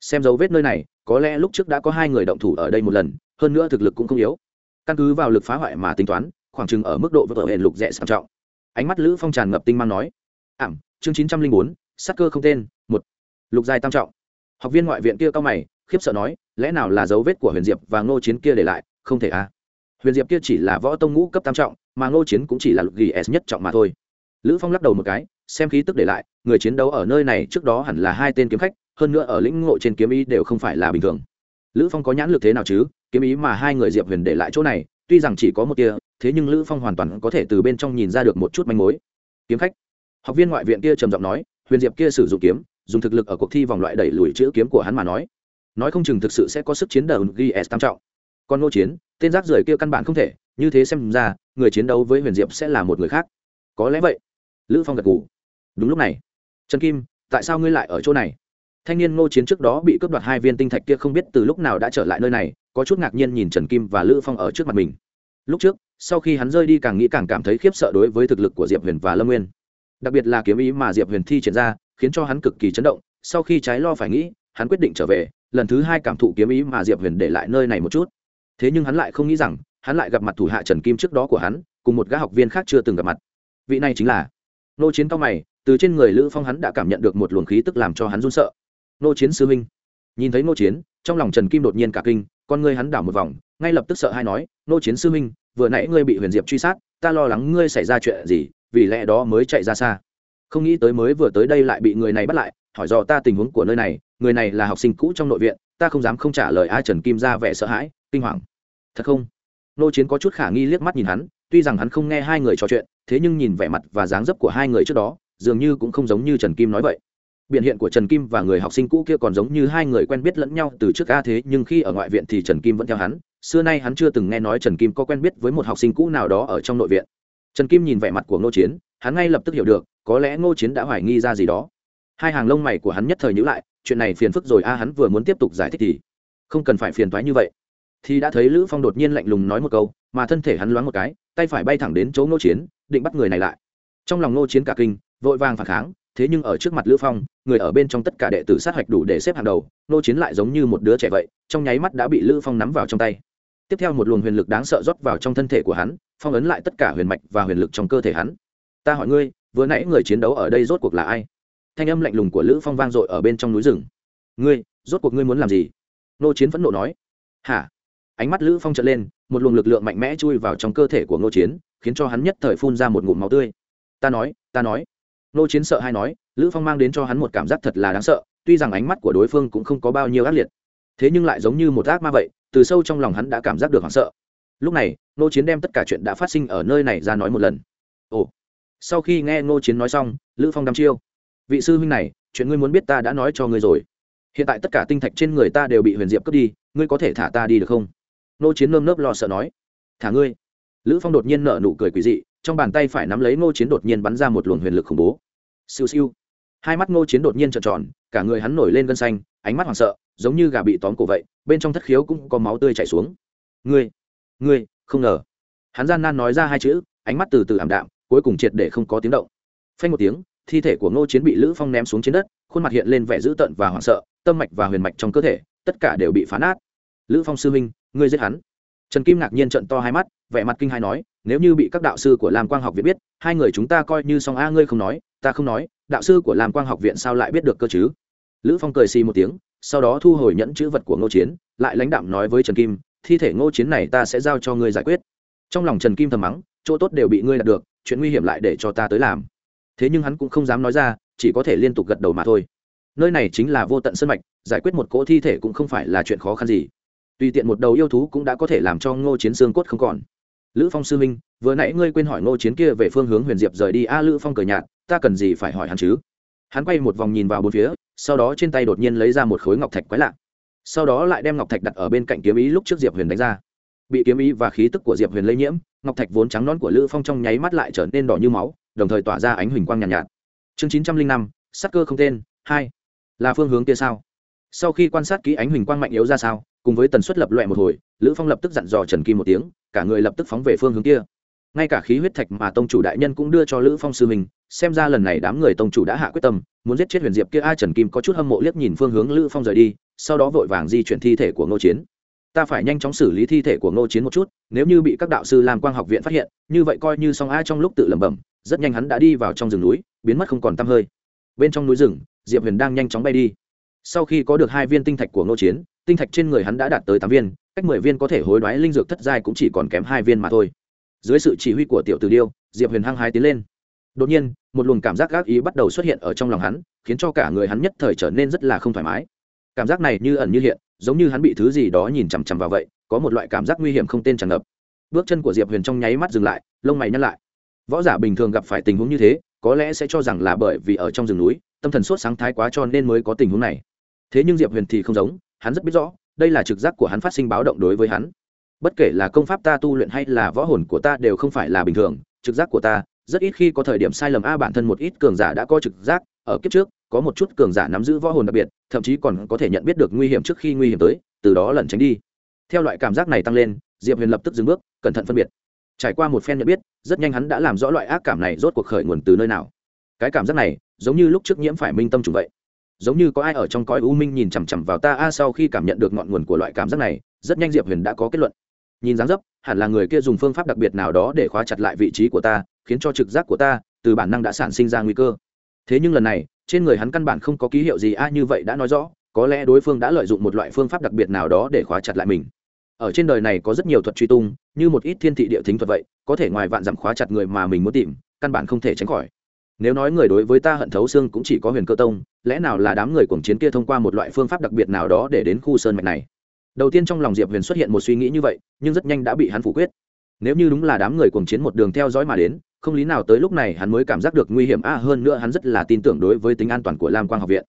Xem dấu vết nơi này, có lẽ lúc trước đã có hai người động thủ ở đây một lần, hơn nữa thực lực cũng không yếu. Căn cứ vào lực phá hoại mà tính toán, khoảng chừng ở mức độ vỡ hệ lục rẻ sang trọng ánh mắt lữ phong tràn ngập tinh mang nói, ảm, chương chín trăm linh bốn, sắc cơ không tên, một, lục giai tam trọng. Học viên ngoại viện kia cao mày, khiếp sợ nói, lẽ nào là dấu vết của huyền diệp và ngô chiến kia để lại? Không thể à. Huyền diệp kia chỉ là võ tông ngũ cấp tam trọng, mà ngô chiến cũng chỉ là lục ghi s nhất trọng mà thôi. Lữ phong lắc đầu một cái, xem khí tức để lại, người chiến đấu ở nơi này trước đó hẳn là hai tên kiếm khách, hơn nữa ở lĩnh ngộ trên kiếm ý đều không phải là bình thường. Lữ phong có nhãn lực thế nào chứ? Kiếm ý mà hai người diệp huyền để lại chỗ này, tuy rằng chỉ có một tia thế nhưng lữ phong hoàn toàn có thể từ bên trong nhìn ra được một chút manh mối. Kiếm khách. Học viên ngoại viện kia trầm giọng nói, huyền diệp kia sử dụng kiếm, dùng thực lực ở cuộc thi vòng loại đẩy lùi chữ kiếm của hắn mà nói. Nói không chừng thực sự sẽ có sức chiến đấu ghi s tam trọng. Còn ngô chiến, tên rác rưởi kia căn bản không thể, như thế xem ra, người chiến đấu với huyền diệp sẽ là một người khác. Có lẽ vậy. Lữ phong gật gù. Đúng lúc này. Trần kim, tại sao ngươi lại ở chỗ này? Thanh niên ngô chiến trước đó bị cướp đoạt hai viên tinh thạch kia không biết từ lúc nào đã trở lại nơi này, có chút ngạc nhiên nhìn trần kim và lữ phong ở trước mặt mình. Lúc trước sau khi hắn rơi đi càng nghĩ càng cảm thấy khiếp sợ đối với thực lực của diệp huyền và lâm nguyên. Đặc biệt là kiếm ý mà diệp huyền thi triển ra, khiến cho hắn cực kỳ chấn động. Sau khi trái lo phải nghĩ, hắn quyết định trở về, lần thứ hai cảm thụ kiếm ý mà diệp huyền để lại nơi này một chút. Thế nhưng hắn lại không nghĩ rằng, hắn lại gặp mặt thủ hạ trần kim trước đó của hắn, cùng một gã học viên khác chưa từng gặp mặt. Vị này chính là nô chiến cao mày, từ trên người lữ phong hắn đã cảm nhận được một luồng khí tức làm cho hắn run sợ. Nô chiến sư minh nhìn thấy nô chiến, trong lòng trần kim đột nhiên cả kinh, con ngươi hắn đảo một vòng, ngay lập tức sợ hai nói, nô chiến sư minh vừa nãy ngươi bị huyền diệp truy sát, ta lo lắng ngươi xảy ra chuyện gì, vì lẽ đó mới chạy ra xa. Không nghĩ tới mới vừa tới đây lại bị người này bắt lại, hỏi dò ta tình huống của nơi này, người này là học sinh cũ trong nội viện, ta không dám không trả lời ai trần kim ra vẻ sợ hãi, kinh hoàng. Thật không? Nô chiến có chút khả nghi liếc mắt nhìn hắn, tuy rằng hắn không nghe hai người trò chuyện, thế nhưng nhìn vẻ mặt và dáng dấp của hai người trước đó, dường như cũng không giống như trần kim nói vậy. Biện hiện của trần kim và người học sinh cũ kia còn giống như hai người quen biết lẫn nhau từ trước a thế, nhưng khi ở ngoại viện thì trần kim vẫn theo hắn xưa nay hắn chưa từng nghe nói trần kim có quen biết với một học sinh cũ nào đó ở trong nội viện. Trần kim nhìn vẻ mặt của ngô chiến, hắn ngay lập tức hiểu được, có lẽ ngô chiến đã hoài nghi ra gì đó. Hai hàng lông mày của hắn nhất thời nhữ lại, chuyện này phiền phức rồi a, hắn vừa muốn tiếp tục giải thích thì không cần phải phiền thoái như vậy. Thì đã thấy lữ phong đột nhiên lạnh lùng nói một câu, mà thân thể hắn loáng một cái, tay phải bay thẳng đến chỗ ngô chiến, định bắt người này lại. Trong lòng ngô chiến cả kinh, vội vàng phản kháng, thế nhưng ở trước mặt lữ phong, người ở bên trong tất cả đệ tử sát hạch đủ để xếp hàng đầu, ngô chiến lại giống như một đứa trẻ vậy, trong nháy mắt đã bị lữ phong nắm vào trong tay tiếp theo một luồng huyền lực đáng sợ rót vào trong thân thể của hắn, phong ấn lại tất cả huyền mạch và huyền lực trong cơ thể hắn. Ta hỏi ngươi, vừa nãy người chiến đấu ở đây rốt cuộc là ai? Thanh âm lạnh lùng của lữ phong vang dội ở bên trong núi rừng. Ngươi, rốt cuộc ngươi muốn làm gì? Nô chiến phẫn nộ nói. Hả? Ánh mắt lữ phong trợn lên, một luồng lực lượng mạnh mẽ chui vào trong cơ thể của nô chiến, khiến cho hắn nhất thời phun ra một ngụm máu tươi. Ta nói ta nói. Nô chiến sợ hay nói, lữ phong mang đến cho hắn một cảm giác thật là đáng sợ, tuy rằng ánh mắt của đối phương cũng không có bao nhiêu ác liệt. Thế nhưng lại giống như một ác ma vậy từ sâu trong lòng hắn đã cảm giác được hoảng sợ. Lúc này nô chiến đem tất cả chuyện đã phát sinh ở nơi này ra nói một lần. Ồ, sau khi nghe nô chiến nói xong, lữ phong đăm chiêu. Vị sư huynh này, chuyện ngươi muốn biết ta đã nói cho ngươi rồi. Hiện tại tất cả tinh thạch trên người ta đều bị huyền diệp cướp đi, ngươi có thể thả ta đi được không? Nô chiến nơm nớp lo sợ nói. Thả ngươi. Lữ phong đột nhiên nở nụ cười quỷ dị, trong bàn tay phải nắm lấy nô chiến đột nhiên bắn ra một luồng huyền lực khủng bố. Siêu siêu. Hai mắt nô chiến đột nhiên trợn tròn, cả người hắn nổi lên gân xanh, ánh mắt hoảng sợ giống như gà bị tóm cổ vậy bên trong thất khiếu cũng có máu tươi chảy xuống. Ngươi ngươi không ngờ. Hắn gian nan nói ra hai chữ ánh mắt từ từ ảm đạm cuối cùng triệt để không có tiếng động. Phanh một tiếng thi thể của ngô chiến bị lữ phong ném xuống trên đất khuôn mặt hiện lên vẻ dữ tợn và hoảng sợ tâm mạch và huyền mạch trong cơ thể tất cả đều bị phá nát. Lữ phong sư huynh, ngươi giết hắn. Trần kim ngạc nhiên trận to hai mắt vẻ mặt kinh hai nói nếu như bị các đạo sư của lam quang học viện biết hai người chúng ta coi như song a ngươi không nói ta không nói đạo sư của lam quang học viện sao lại biết được cơ chứ? Lữ phong cười xì một tiếng sau đó thu hồi nhẫn chữ vật của ngô chiến, lại lãnh đạm nói với trần kim, thi thể ngô chiến này ta sẽ giao cho ngươi giải quyết. Trong lòng trần kim thầm mắng, chỗ tốt đều bị ngươi đạt được, chuyện nguy hiểm lại để cho ta tới làm. Thế nhưng hắn cũng không dám nói ra, chỉ có thể liên tục gật đầu mà thôi. Nơi này chính là vô tận sân mạch, giải quyết một cỗ thi thể cũng không phải là chuyện khó khăn gì. Tùy tiện một đầu yêu thú cũng đã có thể làm cho ngô chiến xương cốt không còn. Lữ phong sư minh, vừa nãy ngươi quên hỏi ngô chiến kia về phương hướng huyền diệp rời đi. A, lữ phong cờ nhạt, ta cần gì phải hỏi hắn chứ? Hắn quay một vòng nhìn vào bốn phía sau đó trên tay đột nhiên lấy ra một khối ngọc thạch quái lạ. Sau đó lại đem ngọc thạch đặt ở bên cạnh kiếm ý lúc trước diệp huyền đánh ra. Bị kiếm ý và khí tức của diệp huyền lây nhiễm ngọc thạch vốn trắng non của lữ phong trong nháy mắt lại trở nên đỏ như máu đồng thời tỏa ra ánh huỳnh quang nhàn nhạt, nhạt. Chương chín trăm linh năm sắc cơ không tên hai. Là phương hướng kia sao? Sau khi quan sát kỹ ánh huỳnh quang mạnh yếu ra sao cùng với tần suất lập loẹ một hồi lữ phong lập tức dặn dò trần kim một tiếng cả người lập tức phóng về phương hướng kia ngay cả khí huyết thạch mà tông chủ đại nhân cũng đưa cho lữ phong sư mình xem ra lần này đám người tông chủ đã hạ quyết tâm, muốn giết chết huyền diệp kia ai trần kim có chút hâm mộ liếc nhìn phương hướng lữ phong rời đi, sau đó vội vàng di chuyển thi thể của ngô chiến. Ta phải nhanh chóng xử lý thi thể của ngô chiến một chút, nếu như bị các đạo sư làm quang học viện phát hiện, như vậy coi như song ai trong lúc tự lẩm bẩm, rất nhanh hắn đã đi vào trong rừng núi, biến mất không còn tăm hơi. Bên trong núi rừng, diệp huyền đang nhanh chóng bay đi. Sau khi có được hai viên tinh thạch của ngô chiến, tinh thạch trên người hắn đã đạt tới tám viên, cách mười viên có thể hối đoái linh dược thất giai cũng chỉ còn kém hai viên mà thôi dưới sự chỉ huy của tiểu tử điêu, diệp huyền hăng hái tiến lên. Đột nhiên, một luồng cảm giác gác ý bắt đầu xuất hiện ở trong lòng hắn, khiến cho cả người hắn nhất thời trở nên rất là không thoải mái. Cảm giác này như ẩn như hiện, giống như hắn bị thứ gì đó nhìn chằm chằm vào vậy, có một loại cảm giác nguy hiểm không tên tràn ngập. Bước chân của diệp huyền trong nháy mắt dừng lại, lông mày nhăn lại. Võ giả bình thường gặp phải tình huống như thế, có lẽ sẽ cho rằng là bởi vì ở trong rừng núi, tâm thần sốt sáng thái quá cho nên mới có tình huống này. Thế nhưng diệp huyền thì không giống, hắn rất biết rõ, đây là trực giác của hắn phát sinh báo động đối với hắn bất kể là công pháp ta tu luyện hay là võ hồn của ta đều không phải là bình thường, trực giác của ta, rất ít khi có thời điểm sai lầm. A, bản thân một ít cường giả đã có trực giác, ở kiếp trước, có một chút cường giả nắm giữ võ hồn đặc biệt, thậm chí còn có thể nhận biết được nguy hiểm trước khi nguy hiểm tới, từ đó lẩn tránh đi. Theo loại cảm giác này tăng lên, diệp huyền lập tức dừng bước, cẩn thận phân biệt. Trải qua một phen nhận biết, rất nhanh hắn đã làm rõ loại ác cảm này rốt cuộc khởi nguồn từ nơi nào. Cái cảm giác này, giống như lúc trước nhiễm phải minh tâm trùng vậy. Giống như có ai ở trong cõi u minh nhìn chằm chằm vào ta. A, sau khi cảm nhận được ngọn nguồn của loại cảm giác này, rất nhanh diệp huyền đã có kết luận nhìn dáng dấp, hẳn là người kia dùng phương pháp đặc biệt nào đó để khóa chặt lại vị trí của ta, khiến cho trực giác của ta từ bản năng đã sản sinh ra nguy cơ. Thế nhưng lần này, trên người hắn căn bản không có ký hiệu gì, a, như vậy đã nói rõ, có lẽ đối phương đã lợi dụng một loại phương pháp đặc biệt nào đó để khóa chặt lại mình. Ở trên đời này có rất nhiều thuật truy tung, như một ít thiên thị địa thính thuật vậy, có thể ngoài vạn dặm khóa chặt người mà mình muốn tìm, căn bản không thể tránh khỏi. Nếu nói người đối với ta hận thấu xương cũng chỉ có huyền cơ tông, lẽ nào là đám người cuồng chiến kia thông qua một loại phương pháp đặc biệt nào đó để đến khu sơn mạch này? Đầu tiên trong lòng diệp huyền xuất hiện một suy nghĩ như vậy, nhưng rất nhanh đã bị hắn phủ quyết. Nếu như đúng là đám người cuồng chiến một đường theo dõi mà đến, không lý nào tới lúc này hắn mới cảm giác được nguy hiểm. A hơn nữa hắn rất là tin tưởng đối với tính an toàn của lam quang học viện.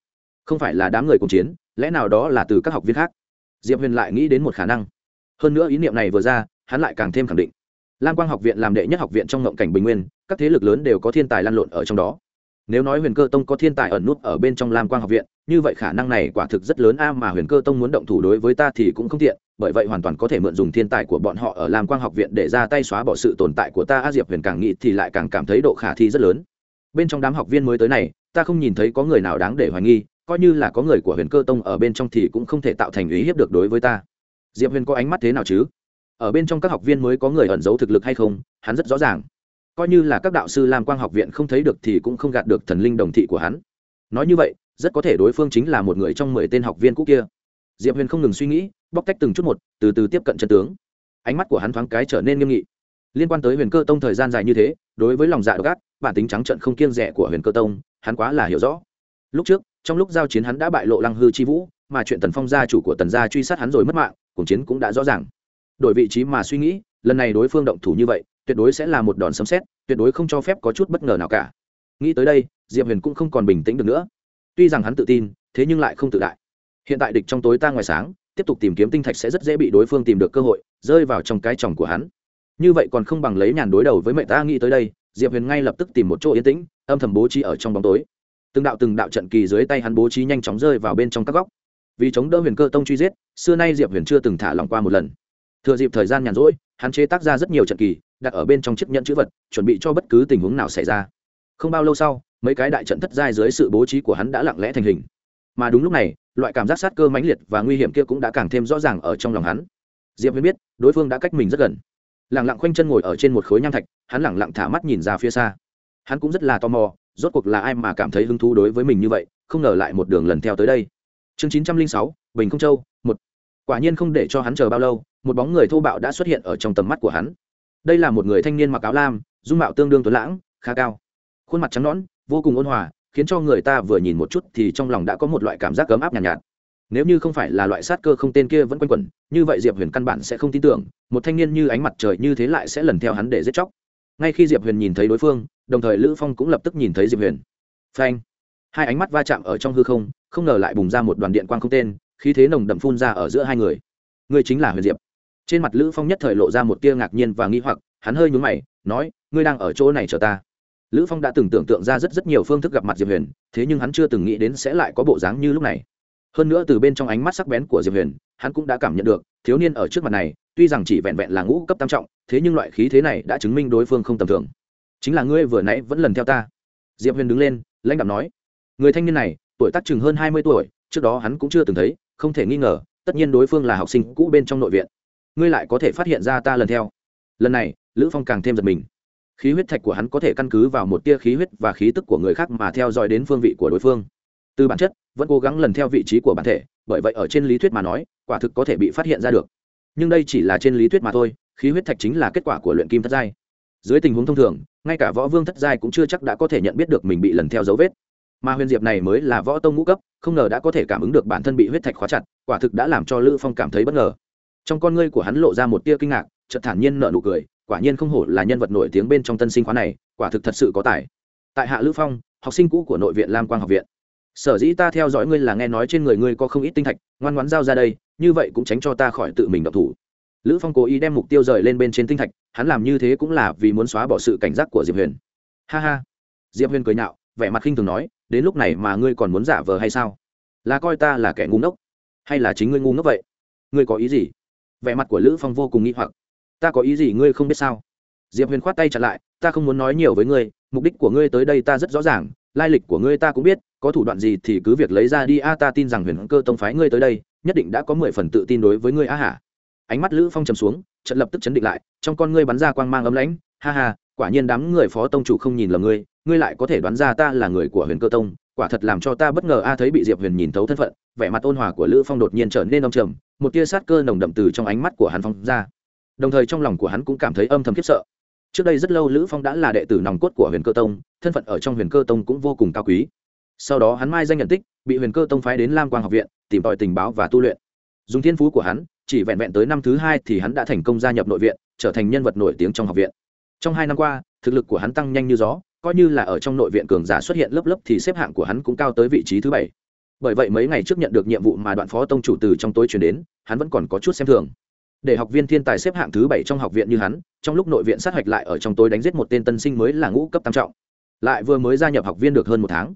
Không phải là đám người cuồng chiến, lẽ nào đó là từ các học viên khác? Diệp huyền lại nghĩ đến một khả năng. Hơn nữa ý niệm này vừa ra, hắn lại càng thêm khẳng định. Lam quang học viện làm đệ nhất học viện trong ngộng cảnh bình nguyên, các thế lực lớn đều có thiên tài lan lộn ở trong đó nếu nói huyền cơ tông có thiên tài ẩn nút ở bên trong lam quang học viện, như vậy khả năng này quả thực rất lớn a, mà huyền cơ tông muốn động thủ đối với ta thì cũng không tiện, bởi vậy hoàn toàn có thể mượn dùng thiên tài của bọn họ ở lam quang học viện để ra tay xóa bỏ sự tồn tại của ta. A diệp huyền càng nghĩ thì lại càng cảm thấy độ khả thi rất lớn. Bên trong đám học viên mới tới này, ta không nhìn thấy có người nào đáng để hoài nghi, coi như là có người của huyền cơ tông ở bên trong thì cũng không thể tạo thành ý hiếp được đối với ta. Diệp huyền có ánh mắt thế nào chứ? Ở bên trong các học viên mới có người ẩn giấu thực lực hay không, hắn rất rõ ràng coi như là các đạo sư lam quang học viện không thấy được thì cũng không gạt được thần linh đồng thị của hắn. Nói như vậy, rất có thể đối phương chính là một người trong mười tên học viên cũ kia. Diệp huyền không ngừng suy nghĩ, bóc tách từng chút một, từ từ tiếp cận chân tướng. Ánh mắt của hắn thoáng cái trở nên nghiêm nghị. Liên quan tới huyền cơ tông thời gian dài như thế, đối với lòng dạ độc ác, bản tính trắng trận không kiêng rẻ của huyền cơ tông, hắn quá là hiểu rõ. Lúc trước, trong lúc giao chiến hắn đã bại lộ lăng hư chi vũ, mà chuyện tần phong gia chủ của tần gia truy sát hắn rồi mất mạng, cuộc chiến cũng đã rõ ràng. Đổi vị trí mà suy nghĩ, lần này đối phương động thủ như vậy tuyệt đối sẽ là một đòn sấm xét tuyệt đối không cho phép có chút bất ngờ nào cả. Nghĩ tới đây, diệp huyền cũng không còn bình tĩnh được nữa. Tuy rằng hắn tự tin, thế nhưng lại không tự đại. Hiện tại địch trong tối ta ngoài sáng, tiếp tục tìm kiếm tinh thạch sẽ rất dễ bị đối phương tìm được cơ hội, rơi vào trong cái chồng của hắn. Như vậy còn không bằng lấy nhàn đối đầu với mẹ ta nghĩ tới đây, diệp huyền ngay lập tức tìm một chỗ yên tĩnh, âm thầm bố trí ở trong bóng tối. Từng đạo từng đạo trận kỳ dưới tay hắn bố trí nhanh chóng rơi vào bên trong các góc. Vì chống đỡ huyền cơ tông truy giết, xưa nay diệp huyền chưa từng thả lòng qua một lần. Thừa dịp thời gian nhàn rỗi, hắn chế tác ra rất nhiều trận kỳ đặt ở bên trong chiếc nhẫn chữ vật, chuẩn bị cho bất cứ tình huống nào xảy ra. Không bao lâu sau, mấy cái đại trận thất giai dưới sự bố trí của hắn đã lặng lẽ thành hình. Mà đúng lúc này, loại cảm giác sát cơ mãnh liệt và nguy hiểm kia cũng đã càng thêm rõ ràng ở trong lòng hắn. Diệp huyên biết, đối phương đã cách mình rất gần. Lẳng lặng khoanh chân ngồi ở trên một khối nham thạch, hắn lẳng lặng thả mắt nhìn ra phía xa. Hắn cũng rất là tò mò, rốt cuộc là ai mà cảm thấy hứng thú đối với mình như vậy, không ngờ lại một đường lần theo tới đây. Chương chín trăm linh sáu, bình không châu, một. Quả nhiên không để cho hắn chờ bao lâu, một bóng người thô bạo đã xuất hiện ở trong tầm mắt của hắn đây là một người thanh niên mặc áo lam dung mạo tương đương tuấn lãng khá cao. Khuôn mặt trắng nõn vô cùng ôn hòa khiến cho người ta vừa nhìn một chút thì trong lòng đã có một loại cảm giác ấm áp nhàn nhạt, nhạt. Nếu như không phải là loại sát cơ không tên kia vẫn quanh quẩn như vậy diệp huyền căn bản sẽ không tin tưởng một thanh niên như ánh mặt trời như thế lại sẽ lần theo hắn để giết chóc. Ngay khi diệp huyền nhìn thấy đối phương đồng thời lữ phong cũng lập tức nhìn thấy diệp huyền. Phanh! Hai ánh mắt va chạm ở trong hư không không ngờ lại bùng ra một đoàn điện quang không tên khí thế nồng đậm phun ra ở giữa hai người. Ngươi chính là huyền diệp trên mặt lữ phong nhất thời lộ ra một tia ngạc nhiên và nghi hoặc, hắn hơi nhún mày, nói, ngươi đang ở chỗ này chờ ta. Lữ phong đã từng tưởng tượng ra rất rất nhiều phương thức gặp mặt diệp huyền, thế nhưng hắn chưa từng nghĩ đến sẽ lại có bộ dáng như lúc này. Hơn nữa từ bên trong ánh mắt sắc bén của diệp huyền, hắn cũng đã cảm nhận được, thiếu niên ở trước mặt này, tuy rằng chỉ vẹn vẹn là ngũ cấp tam trọng, thế nhưng loại khí thế này đã chứng minh đối phương không tầm thường. Chính là ngươi vừa nãy vẫn lần theo ta. Diệp huyền đứng lên, lãnh đạo nói, người thanh niên này, tuổi tác chừng hơn hai mươi tuổi, trước đó hắn cũng chưa từng thấy, không thể nghi ngờ, tất nhiên đối phương là học sinh cũ bên trong nội viện ngươi lại có thể phát hiện ra ta lần theo. Lần này, lữ phong càng thêm giật mình. Khí huyết thạch của hắn có thể căn cứ vào một tia khí huyết và khí tức của người khác mà theo dõi đến phương vị của đối phương. Từ bản chất, vẫn cố gắng lần theo vị trí của bản thể, bởi vậy ở trên lý thuyết mà nói, quả thực có thể bị phát hiện ra được. Nhưng đây chỉ là trên lý thuyết mà thôi, khí huyết thạch chính là kết quả của luyện kim thất giai. Dưới tình huống thông thường, ngay cả võ vương thất giai cũng chưa chắc đã có thể nhận biết được mình bị lần theo dấu vết. Mà huyền diệp này mới là võ tông ngũ cấp, không ngờ đã có thể cảm ứng được bản thân bị huyết thạch khóa chặt, quả thực đã làm cho lữ phong cảm thấy bất ngờ trong con ngươi của hắn lộ ra một tia kinh ngạc, chợt thản nhiên nở nụ cười, quả nhiên không hổ là nhân vật nổi tiếng bên trong tân sinh khóa này, quả thực thật sự có tài. Tại hạ lữ phong, học sinh cũ của nội viện lam quang học viện. Sở dĩ ta theo dõi ngươi là nghe nói trên người ngươi có không ít tinh thạch, ngoan ngoãn giao ra đây, như vậy cũng tránh cho ta khỏi tự mình độc thủ. Lữ phong cố ý đem mục tiêu rời lên bên trên tinh thạch, hắn làm như thế cũng là vì muốn xóa bỏ sự cảnh giác của diệp huyền. Ha ha. Diệp huyền cười nhạo, vẻ mặt khinh thường nói, đến lúc này mà ngươi còn muốn giả vờ hay sao? Là coi ta là kẻ ngu ngốc, hay là chính ngươi ngu ngốc vậy? Ngươi có ý gì? Vẻ mặt của lữ phong vô cùng nghi hoặc. Ta có ý gì ngươi không biết sao? Diệp huyền khoát tay chặn lại, ta không muốn nói nhiều với ngươi, mục đích của ngươi tới đây ta rất rõ ràng, lai lịch của ngươi ta cũng biết, có thủ đoạn gì thì cứ việc lấy ra đi, a, ta tin rằng huyền cơ tông phái ngươi tới đây, nhất định đã có mười phần tự tin đối với ngươi, a hả? Ánh mắt lữ phong trầm xuống, trận lập tức chấn định lại, trong con ngươi bắn ra quang mang ấm lãnh, ha ha, quả nhiên đám người phó tông chủ không nhìn lầm ngươi ngươi lại có thể đoán ra ta là người của huyền cơ tông, quả thật làm cho ta bất ngờ a thấy bị diệp huyền nhìn thấu thân phận, vẻ mặt ôn hòa của lữ phong đột nhiên trở nên đông trầm, một tia sát cơ nồng đậm từ trong ánh mắt của hắn phong ra. Đồng thời trong lòng của hắn cũng cảm thấy âm thầm khiếp sợ. Trước đây rất lâu lữ phong đã là đệ tử nòng cốt của huyền cơ tông, thân phận ở trong huyền cơ tông cũng vô cùng cao quý. Sau đó hắn mai danh nhận tích, bị huyền cơ tông phái đến lam quang học viện, tìm tòi tình báo và tu luyện. Dùng thiên phú của hắn, chỉ vẹn vẹn tới năm thứ hai thì hắn đã thành công gia nhập nội viện, trở thành nhân vật nổi tiếng trong học viện. Trong hai năm qua, thực lực của hắn tăng nhanh như gió coi như là ở trong nội viện cường giả xuất hiện lớp lớp thì xếp hạng của hắn cũng cao tới vị trí thứ bảy. Bởi vậy mấy ngày trước nhận được nhiệm vụ mà đoạn phó tông chủ từ trong tối chuyển đến, hắn vẫn còn có chút xem thường. Để học viên thiên tài xếp hạng thứ bảy trong học viện như hắn, trong lúc nội viện sát hạch lại ở trong tối đánh giết một tên tân sinh mới là ngũ cấp tam trọng. Lại vừa mới gia nhập học viên được hơn một tháng.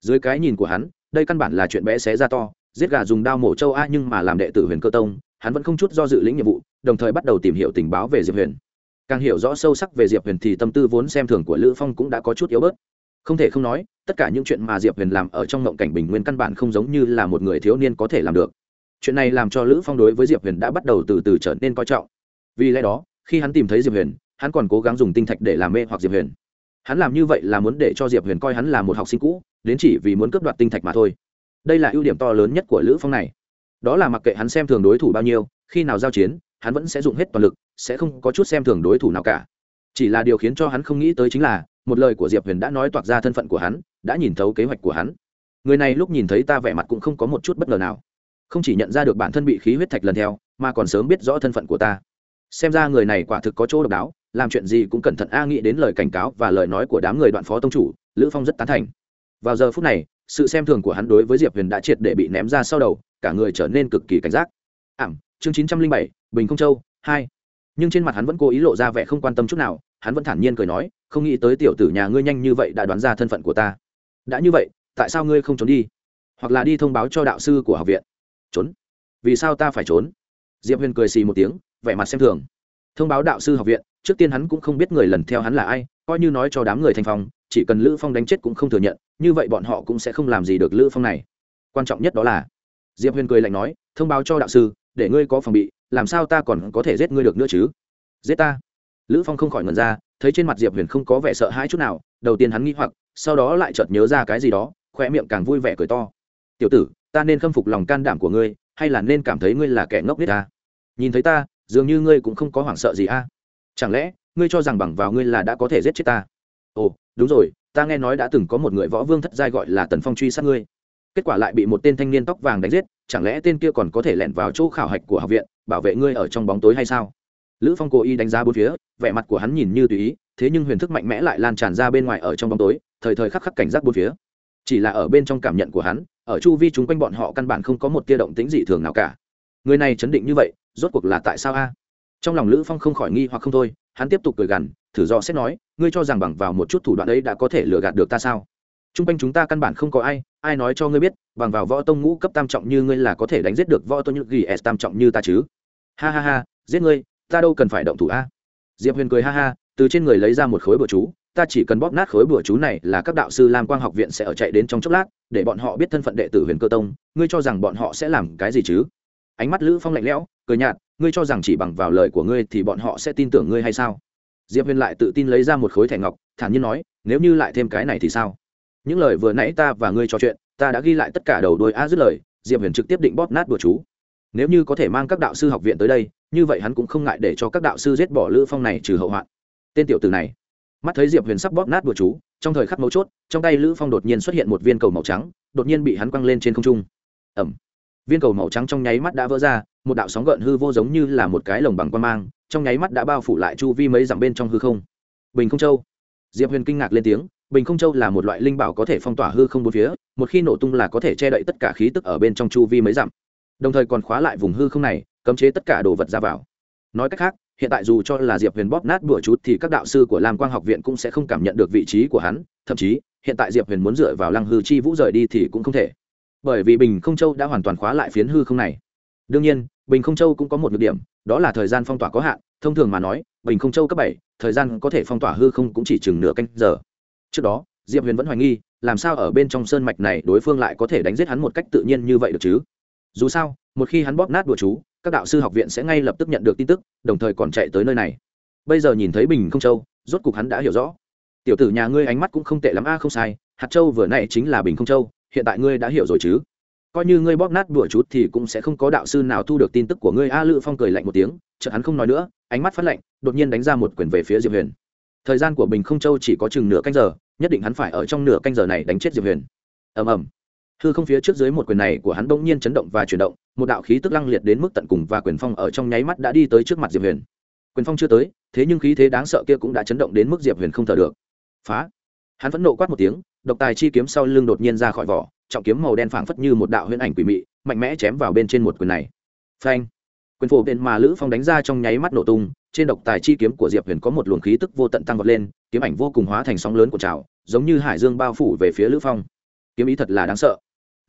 Dưới cái nhìn của hắn, đây căn bản là chuyện bé xé ra to, giết gà dùng đao mổ châu a nhưng mà làm đệ tử huyền cơ tông, hắn vẫn không chút do dự lĩnh nhiệm vụ, đồng thời bắt đầu tìm hiểu tình báo về diệp huyền càng hiểu rõ sâu sắc về diệp huyền thì tâm tư vốn xem thường của lữ phong cũng đã có chút yếu bớt. Không thể không nói, tất cả những chuyện mà diệp huyền làm ở trong ngộng cảnh bình nguyên căn bản không giống như là một người thiếu niên có thể làm được. Chuyện này làm cho lữ phong đối với diệp huyền đã bắt đầu từ từ trở nên coi trọng. Vì lẽ đó, khi hắn tìm thấy diệp huyền, hắn còn cố gắng dùng tinh thạch để làm mê hoặc diệp huyền. Hắn làm như vậy là muốn để cho diệp huyền coi hắn là một học sinh cũ, đến chỉ vì muốn cướp đoạt tinh thạch mà thôi. Đây là ưu điểm to lớn nhất của lữ phong này. Đó là mặc kệ hắn xem thường đối thủ bao nhiêu, khi nào giao chiến hắn vẫn sẽ dùng hết toàn lực, sẽ không có chút xem thường đối thủ nào cả. Chỉ là điều khiến cho hắn không nghĩ tới chính là, một lời của diệp huyền đã nói toạc ra thân phận của hắn, đã nhìn thấu kế hoạch của hắn. Người này lúc nhìn thấy ta vẻ mặt cũng không có một chút bất ngờ nào. Không chỉ nhận ra được bản thân bị khí huyết thạch lần theo, mà còn sớm biết rõ thân phận của ta. Xem ra người này quả thực có chỗ độc đáo, làm chuyện gì cũng cẩn thận a nghĩ đến lời cảnh cáo và lời nói của đám người đoạn phó tông chủ, lữ phong rất tán thành. Vào giờ phút này, sự xem thường của hắn đối với diệp huyền đã triệt để bị ném ra sau đầu, cả người trở nên cực kỳ cảnh giác. Ảm, chương chín trăm linh bảy bình không châu, hai. Nhưng trên mặt hắn vẫn cố ý lộ ra vẻ không quan tâm chút nào, hắn vẫn thản nhiên cười nói, không nghĩ tới tiểu tử nhà ngươi nhanh như vậy đã đoán ra thân phận của ta. Đã như vậy, tại sao ngươi không trốn đi? Hoặc là đi thông báo cho đạo sư của học viện. Trốn? Vì sao ta phải trốn? Diệp huyền cười xì một tiếng, vẻ mặt xem thường. Thông báo đạo sư học viện, trước tiên hắn cũng không biết người lần theo hắn là ai, coi như nói cho đám người thành phong chỉ cần lữ phong đánh chết cũng không thừa nhận, như vậy bọn họ cũng sẽ không làm gì được lữ phong này. Quan trọng nhất đó là, diệp huyền cười lạnh nói, thông báo cho đạo sư, để ngươi có phòng bị làm sao ta còn có thể giết ngươi được nữa chứ? Giết ta? Lữ phong không khỏi ngẩn ra, thấy trên mặt diệp huyền không có vẻ sợ hãi chút nào, đầu tiên hắn nghĩ hoặc, sau đó lại chợt nhớ ra cái gì đó khoe miệng càng vui vẻ cười to. Tiểu tử, ta nên khâm phục lòng can đảm của ngươi, hay là nên cảm thấy ngươi là kẻ ngốc biết ta? Nhìn thấy ta, dường như ngươi cũng không có hoảng sợ gì a. Chẳng lẽ, ngươi cho rằng bằng vào ngươi là đã có thể giết chết ta? Ồ, đúng rồi, ta nghe nói đã từng có một người võ vương thất giai gọi là tần phong truy sát ngươi. Kết quả lại bị một tên thanh niên tóc vàng đánh giết, chẳng lẽ tên kia còn có thể lẻn vào chỗ khảo hạch của học viện bảo vệ ngươi ở trong bóng tối hay sao? Lữ phong cố ý đánh giá bốn phía vẻ mặt của hắn nhìn như tùy ý thế nhưng huyền thức mạnh mẽ lại lan tràn ra bên ngoài ở trong bóng tối thời thời khắc khắc cảnh giác bốn phía. Chỉ là ở bên trong cảm nhận của hắn ở chu vi chúng quanh bọn họ căn bản không có một tia động tĩnh dị thường nào cả. Người này chấn định như vậy rốt cuộc là tại sao a? Trong lòng lữ phong không khỏi nghi hoặc không thôi hắn tiếp tục cười gằn thử do xét nói ngươi cho rằng bằng vào một chút thủ đoạn ấy đã có thể lừa gạt được ta sao? Trung quanh chúng ta căn bản không có ai, ai nói cho ngươi biết, bằng vào võ tông ngũ cấp tam trọng như ngươi là có thể đánh giết được võ tông như GS tam trọng như ta chứ? Ha ha ha, giết ngươi, ta đâu cần phải động thủ a. Diệp Huyền cười ha ha, từ trên người lấy ra một khối bừa chú, ta chỉ cần bóp nát khối bừa chú này là các đạo sư Lam Quang học viện sẽ ở chạy đến trong chốc lát, để bọn họ biết thân phận đệ tử Huyền Cơ Tông, ngươi cho rằng bọn họ sẽ làm cái gì chứ? Ánh mắt Lữ Phong lạnh lẽo, cười nhạt, ngươi cho rằng chỉ bằng vào lời của ngươi thì bọn họ sẽ tin tưởng ngươi hay sao? Diệp Huyền lại tự tin lấy ra một khối thẻ ngọc, thản nhiên nói, nếu như lại thêm cái này thì sao? những lời vừa nãy ta và ngươi trò chuyện ta đã ghi lại tất cả đầu đôi a dứt lời diệp huyền trực tiếp định bóp nát bừa chú nếu như có thể mang các đạo sư học viện tới đây, như vậy hắn cũng không ngại để cho các đạo sư giết bỏ lữ phong này trừ hậu hoạn. Tên tiểu tử này. Mắt thấy diệp huyền sắp bóp nát bùa chú, trong thời khắc mấu chốt, trong tay lữ phong đột nhiên xuất hiện một viên cầu màu trắng, đột nhiên bị hắn quăng lên trên không trung. Ẩm viên cầu màu trắng trong nháy mắt đã vỡ ra, một đạo sóng gợn hư vô giống như là một cái lồng bằng quan mang, trong nháy mắt đã bao phủ lại chu vi mấy dặm bên trong hư không. Bình không châu. Diệp huyền kinh ngạc lên tiếng, bình không châu là một loại linh bảo có thể phong tỏa hư không bốn phía, một khi nổ tung là có thể che đậy tất cả khí tức ở bên trong chu vi mấy dặm đồng thời còn khóa lại vùng hư không này, cấm chế tất cả đồ vật ra vào. Nói cách khác, hiện tại dù cho là diệp huyền bóp nát bữa chút thì các đạo sư của lam quang học viện cũng sẽ không cảm nhận được vị trí của hắn, thậm chí, hiện tại diệp huyền muốn dựa vào lăng hư chi vũ rời đi thì cũng không thể. Bởi vì bình không châu đã hoàn toàn khóa lại phiến hư không này. Đương nhiên, bình không châu cũng có một nhược điểm, đó là thời gian phong tỏa có hạn, thông thường mà nói, bình không châu cấp bảy, thời gian có thể phong tỏa hư không cũng chỉ chừng nửa canh giờ. Trước đó, diệp huyền vẫn hoài nghi, làm sao ở bên trong sơn mạch này đối phương lại có thể đánh giết hắn một cách tự nhiên như vậy được chứ? Dù sao, một khi hắn bóp nát đùa chú, các đạo sư học viện sẽ ngay lập tức nhận được tin tức, đồng thời còn chạy tới nơi này. Bây giờ nhìn thấy bình không châu, rốt cục hắn đã hiểu rõ. Tiểu tử nhà ngươi ánh mắt cũng không tệ lắm, a, không sai, hạt châu vừa nãy chính là bình không châu, hiện tại ngươi đã hiểu rồi chứ? Coi như ngươi bóp nát đùa chút thì cũng sẽ không có đạo sư nào thu được tin tức của ngươi, a lự phong cười lạnh một tiếng, chợt hắn không nói nữa, ánh mắt phát lạnh, đột nhiên đánh ra một quyền về phía diệp huyền. Thời gian của bình không châu chỉ có chừng nửa canh giờ, nhất định hắn phải ở trong nửa canh giờ này đánh chết diệp huyền. Ầm ầm hư không phía trước dưới một quyền này của hắn bỗng nhiên chấn động và chuyển động, một đạo khí tức lăng liệt đến mức tận cùng và quyền phong ở trong nháy mắt đã đi tới trước mặt diệp huyền. Quyền phong chưa tới, thế nhưng khí thế đáng sợ kia cũng đã chấn động đến mức diệp huyền không thở được. Phá! Hắn vẫn nộ quát một tiếng, độc tài chi kiếm sau lưng đột nhiên ra khỏi vỏ, trọng kiếm màu đen phảng phất như một đạo huyễn ảnh quỷ mị, mạnh mẽ chém vào bên trên một quyền này. Phanh! Quyền phổ bên mà lữ phong đánh ra trong nháy mắt nổ tung, trên độc tài chi kiếm của diệp huyền có một luồng khí tức vô tận tăng vọt lên, kiếm ảnh vô cùng hóa thành sóng lớn của trào, giống như hải dương bao phủ về phía lữ phong. Kiếm ý thật là đáng sợ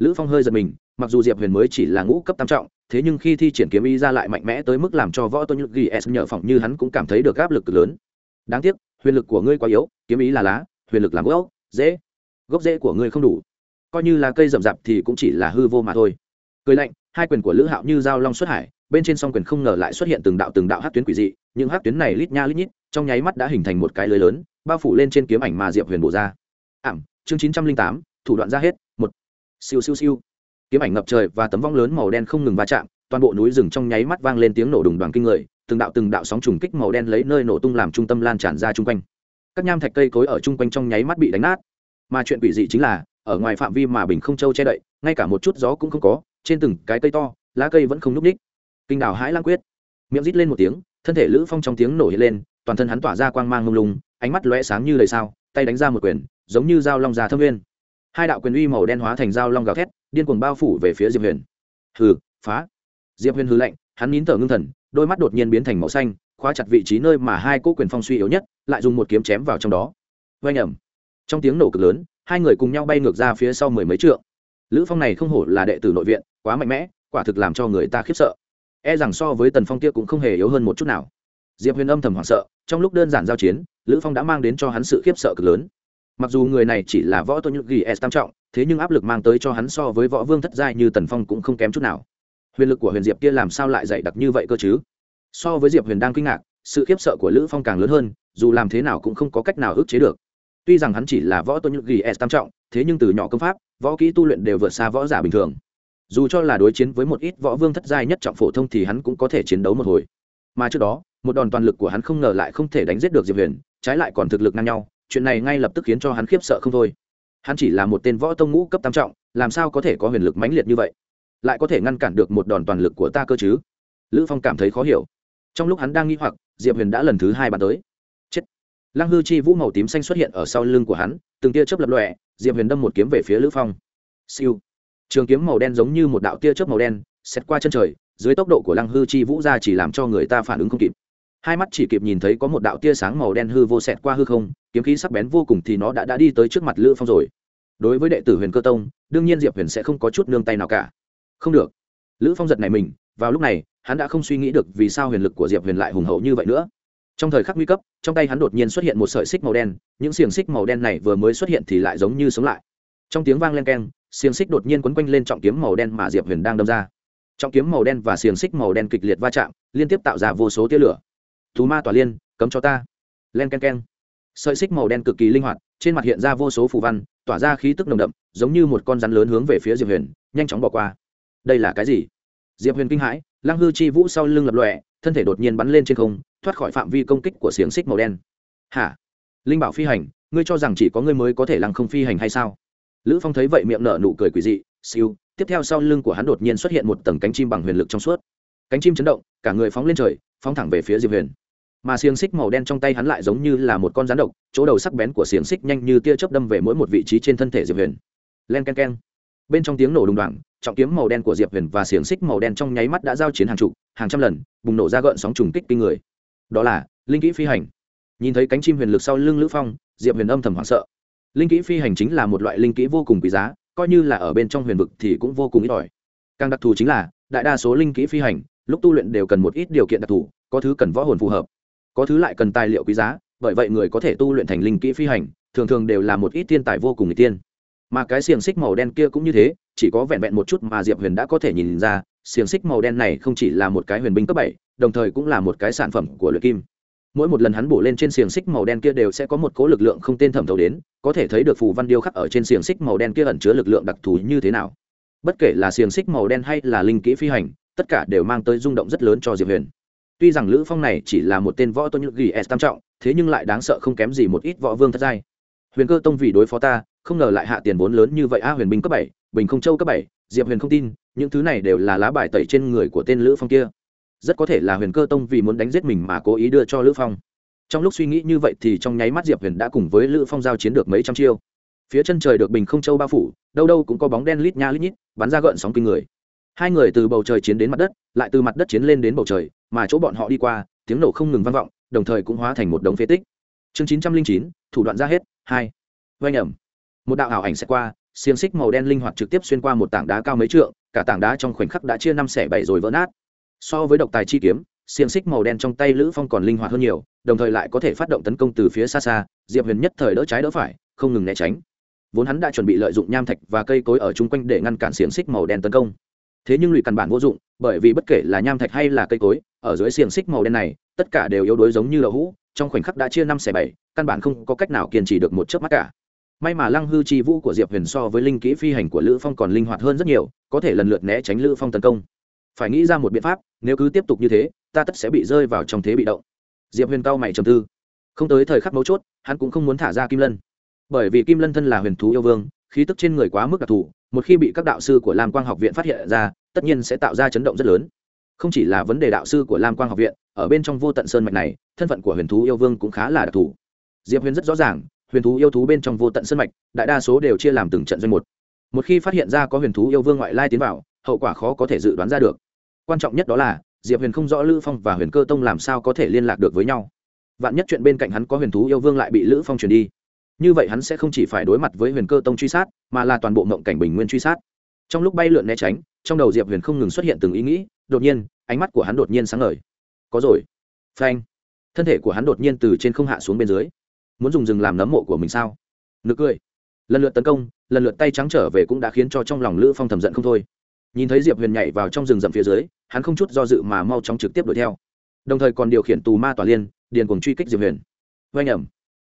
lữ phong hơi giật mình, mặc dù diệp huyền mới chỉ là ngũ cấp tam trọng, thế nhưng khi thi triển kiếm ý ra lại mạnh mẽ tới mức làm cho võ tôn nhược ghi s nhờ phỏng như hắn cũng cảm thấy được áp lực cực lớn. Đáng tiếc, huyền lực của ngươi quá yếu, kiếm ý là lá, huyền lực làm gốc, dễ gốc dễ của ngươi không đủ. Coi như là cây rậm rạp thì cũng chỉ là hư vô mà thôi. Cười lạnh, hai quyền của lữ hạo như dao long xuất hải, bên trên song quyền không ngờ lại xuất hiện từng đạo từng đạo hát tuyến quỷ dị, những hát tuyến này lít nha lít nhít, trong nháy mắt đã hình thành một cái lưới lớn, bao phủ lên trên kiếm ảnh mà diệp huyền bổ ra. Ảm, chương chín trăm linh tám, thủ đoạn ra hết, một siêu siêu siêu. Kiếm ảnh ngập trời và tấm vong lớn màu đen không ngừng va chạm, toàn bộ núi rừng trong nháy mắt vang lên tiếng nổ đùng đoàn kinh người, từng đạo từng đạo sóng trùng kích màu đen lấy nơi nổ tung làm trung tâm lan tràn ra chung quanh. Các nham thạch cây cối ở chung quanh trong nháy mắt bị đánh nát. Mà chuyện quỷ dị chính là, ở ngoài phạm vi mà bình không châu che đậy, ngay cả một chút gió cũng không có, trên từng cái cây to, lá cây vẫn không núp ních. Kinh đào hãi lang quyết. Miệng rít lên một tiếng, thân thể lữ phong trong tiếng nổ hiện lên, toàn thân hắn tỏa ra quang mang lung lung, ánh mắt lóe sáng như lời sao, tay đánh ra một quyền, giống như dao long già thâm nguyên hai đạo quyền uy màu đen hóa thành dao long gào thét, điên cuồng bao phủ về phía diệp huyền. Hừ, phá. Diệp huyền hư lạnh, hắn nín thở ngưng thần, đôi mắt đột nhiên biến thành màu xanh, khóa chặt vị trí nơi mà hai cỗ quyền phong suy yếu nhất, lại dùng một kiếm chém vào trong đó. Vây nhầm trong tiếng nổ cực lớn, hai người cùng nhau bay ngược ra phía sau mười mấy trượng. Lữ phong này không hổ là đệ tử nội viện, quá mạnh mẽ, quả thực làm cho người ta khiếp sợ. E rằng so với tần phong kia cũng không hề yếu hơn một chút nào. Diệp huyền âm thầm hoảng sợ, trong lúc đơn giản giao chiến, lữ phong đã mang đến cho hắn sự khiếp sợ cực lớn mặc dù người này chỉ là võ tôn nhược ghi s tam trọng, thế nhưng áp lực mang tới cho hắn so với võ vương thất giai như tần phong cũng không kém chút nào. Huyền lực của huyền diệp kia làm sao lại dạy đặc như vậy cơ chứ? So với diệp huyền đang kinh ngạc, sự khiếp sợ của lữ phong càng lớn hơn, dù làm thế nào cũng không có cách nào ức chế được. Tuy rằng hắn chỉ là võ tôn nhược ghi s tam trọng, thế nhưng từ nhỏ công pháp, võ kỹ tu luyện đều vượt xa võ giả bình thường. Dù cho là đối chiến với một ít võ vương thất giai nhất trọng phổ thông thì hắn cũng có thể chiến đấu một hồi. Mà trước đó, một đòn toàn lực của hắn không ngờ lại không thể đánh giết được diệp huyền, trái lại còn thực lực ngang nhau chuyện này ngay lập tức khiến cho hắn khiếp sợ không thôi. Hắn chỉ là một tên võ tông ngũ cấp tam trọng, làm sao có thể có huyền lực mãnh liệt như vậy? Lại có thể ngăn cản được một đòn toàn lực của ta cơ chứ? Lữ phong cảm thấy khó hiểu. Trong lúc hắn đang nghi hoặc, diệp huyền đã lần thứ hai bàn tới. Chết! Lăng hư chi vũ màu tím xanh xuất hiện ở sau lưng của hắn, từng tia chớp lập lọe diệp huyền đâm một kiếm về phía lữ phong. Siêu! Trường kiếm màu đen giống như một đạo tia chớp màu đen xét qua chân trời, dưới tốc độ của lăng hư chi vũ ra chỉ làm cho người ta phản ứng không kịp. Hai mắt chỉ kịp nhìn thấy có một đạo tia sáng màu đen hư vô xẹt qua hư không kiếm khí sắc bén vô cùng thì nó đã, đã đi tới trước mặt lữ phong rồi. Đối với đệ tử huyền cơ tông đương nhiên diệp huyền sẽ không có chút nương tay nào cả. Không được. Lữ phong giật này mình vào lúc này hắn đã không suy nghĩ được vì sao huyền lực của diệp huyền lại hùng hậu như vậy nữa. Trong thời khắc nguy cấp trong tay hắn đột nhiên xuất hiện một sợi xích màu đen những xiềng xích màu đen này vừa mới xuất hiện thì lại giống như sống lại. Trong tiếng vang len keng xiềng xích đột nhiên quấn quanh lên trọng kiếm màu đen mà diệp huyền đang đâm ra. Trọng kiếm màu đen và xiềng xích màu đen kịch liệt va chạm liên tiếp tạo ra vô số tia lửa. Thú ma tỏa liên cấm cho ta. Len k e n k e n sợi xích màu đen cực kỳ linh hoạt, trên mặt hiện ra vô số phù văn, tỏa ra khí tức nồng đậm, giống như một con rắn lớn hướng về phía diệp huyền, nhanh chóng bỏ qua. Đây là cái gì? Diệp huyền kinh hãi, lăng hư chi vũ sau lưng lập lọe thân thể đột nhiên bắn lên trên không, thoát khỏi phạm vi công kích của xiềng xích màu đen. Hả? Linh bảo phi hành, ngươi cho rằng chỉ có ngươi mới có thể lăng không phi hành hay sao? Lữ phong thấy vậy miệng nở nụ cười quỷ dị, siêu, tiếp theo sau lưng của hắn đột nhiên xuất hiện một tầng cánh chim bằng huyền lực trong suốt. Cánh chim chấn động, cả người phóng lên trời, phóng thẳng về phía diệp huyền mà xiềng xích màu đen trong tay hắn lại giống như là một con rắn độc, chỗ đầu sắc bén của xiềng xích nhanh như tia chớp đâm về mỗi một vị trí trên thân thể diệp huyền. Len k e n k e n bên trong tiếng nổ đùng đoàng trọng kiếm màu đen của diệp huyền và xiềng xích màu đen trong nháy mắt đã giao chiến hàng chục, hàng trăm lần, bùng nổ ra gợn sóng trùng kích kinh người. Đó là linh kỹ phi hành. Nhìn thấy cánh chim huyền lực sau lưng lữ phong, diệp huyền âm thầm hoảng sợ. Linh kỹ phi hành chính là một loại linh kỹ vô cùng quý giá, coi như là ở bên trong huyền vực thì cũng vô cùng ít ỏi. Càng đặc thù chính là, đại đa số linh kỹ phi hành, lúc tu luyện đều cần một ít điều kiện đặc thù, có thứ cần võ hồn phù hợp có thứ lại cần tài liệu quý giá, bởi vậy người có thể tu luyện thành linh kỹ phi hành, thường thường đều là một ít thiên tài vô cùng người tiên. Mà cái xiềng xích màu đen kia cũng như thế, chỉ có vẹn vẹn một chút mà diệp huyền đã có thể nhìn ra, xiềng xích màu đen này không chỉ là một cái huyền binh cấp bảy, đồng thời cũng là một cái sản phẩm của luyện kim. Mỗi một lần hắn bổ lên trên xiềng xích màu đen kia đều sẽ có một cố lực lượng không tên thẩm thấu đến, có thể thấy được phù văn điêu khắc ở trên xiềng xích màu đen kia ẩn chứa lực lượng đặc thù như thế nào. Bất kể là xiềng xích màu đen hay là linh kỹ phi hành, tất cả đều mang tới rung động rất lớn cho diệp huyền tuy rằng lữ phong này chỉ là một tên võ tôn nhược ghi s tam trọng, thế nhưng lại đáng sợ không kém gì một ít võ vương thất giai. Huyền cơ tông vì đối phó ta, không ngờ lại hạ tiền vốn lớn như vậy a huyền binh cấp bảy, bình không châu cấp bảy, diệp huyền không tin, những thứ này đều là lá bài tẩy trên người của tên lữ phong kia. Rất có thể là huyền cơ tông vì muốn đánh giết mình mà cố ý đưa cho lữ phong. Trong lúc suy nghĩ như vậy thì trong nháy mắt diệp huyền đã cùng với lữ phong giao chiến được mấy trăm chiêu. Phía chân trời được bình không châu bao phủ, đâu đâu cũng có bóng đen lít nha lít nhít, bắn ra gợn sóng kinh người. Hai người từ bầu trời chiến đến mặt đất, lại từ mặt đất chiến lên đến bầu trời mà chỗ bọn họ đi qua, tiếng nổ không ngừng vang vọng, đồng thời cũng hóa thành một đống phế tích. Chương chín trăm linh chín, thủ đoạn ra hết, hai. Oanh ẩm. Một đạo ảo ảnh sẽ qua, xiềng xích màu đen linh hoạt trực tiếp xuyên qua một tảng đá cao mấy trượng, cả tảng đá trong khoảnh khắc đã chia năm xẻ bảy rồi vỡ nát. So với độc tài chi kiếm, xiềng xích màu đen trong tay lữ phong còn linh hoạt hơn nhiều, đồng thời lại có thể phát động tấn công từ phía xa xa, diệp huyền nhất thời đỡ trái đỡ phải, không ngừng né tránh. Vốn hắn đã chuẩn bị lợi dụng nham thạch và cây cối ở chung quanh để ngăn cản xiềng xích màu đen tấn công thế nhưng lụy căn bản vô dụng, bởi vì bất kể là nham thạch hay là cây cối, ở dưới xiềng xích màu đen này, tất cả đều yếu đuối giống như đậu hũ, trong khoảnh khắc đã chia năm xẻ bảy, căn bản không có cách nào kiên trì được một chớp mắt cả. May mà lăng hư chi vũ của diệp huyền so với linh kỹ phi hành của lữ phong còn linh hoạt hơn rất nhiều, có thể lần lượt né tránh lữ phong tấn công. Phải nghĩ ra một biện pháp, nếu cứ tiếp tục như thế, ta tất sẽ bị rơi vào trong thế bị động. Diệp huyền cao mày trầm tư. Không tới thời khắc mấu chốt, hắn cũng không muốn thả ra kim lân. Bởi vì kim lân thân là huyền thú yêu vương, khí tức trên người quá mức đặc thù một khi bị các đạo sư của lam quang học viện phát hiện ra, tất nhiên sẽ tạo ra chấn động rất lớn. Không chỉ là vấn đề đạo sư của lam quang học viện, ở bên trong vô tận sơn mạch này, thân phận của huyền thú yêu vương cũng khá là đặc thù. Diệp huyền rất rõ ràng, huyền thú yêu thú bên trong vô tận sơn mạch, đại đa số đều chia làm từng trận doanh một. Một khi phát hiện ra có huyền thú yêu vương ngoại lai tiến vào, hậu quả khó có thể dự đoán ra được. Quan trọng nhất đó là, diệp huyền không rõ lữ phong và huyền cơ tông làm sao có thể liên lạc được với nhau. Vạn nhất chuyện bên cạnh hắn có huyền thú yêu vương lại bị lữ phong truyền đi như vậy hắn sẽ không chỉ phải đối mặt với huyền cơ tông truy sát, mà là toàn bộ mộng cảnh bình nguyên truy sát. Trong lúc bay lượn né tránh, trong đầu diệp huyền không ngừng xuất hiện từng ý nghĩ, đột nhiên, ánh mắt của hắn đột nhiên sáng ngời. Có rồi. Phanh. Thân thể của hắn đột nhiên từ trên không hạ xuống bên dưới. Muốn dùng rừng làm nấm mộ của mình sao? Nực cười. Lần lượt tấn công, lần lượt tay trắng trở về cũng đã khiến cho trong lòng lữ phong thầm giận không thôi. Nhìn thấy diệp huyền nhảy vào trong rừng rậm phía dưới, hắn không chút do dự mà mau chóng trực tiếp đuổi theo. Đồng thời còn điều khiển tù ma tỏa liên, điền cùng truy kích diệp huyền. Oanh ẩm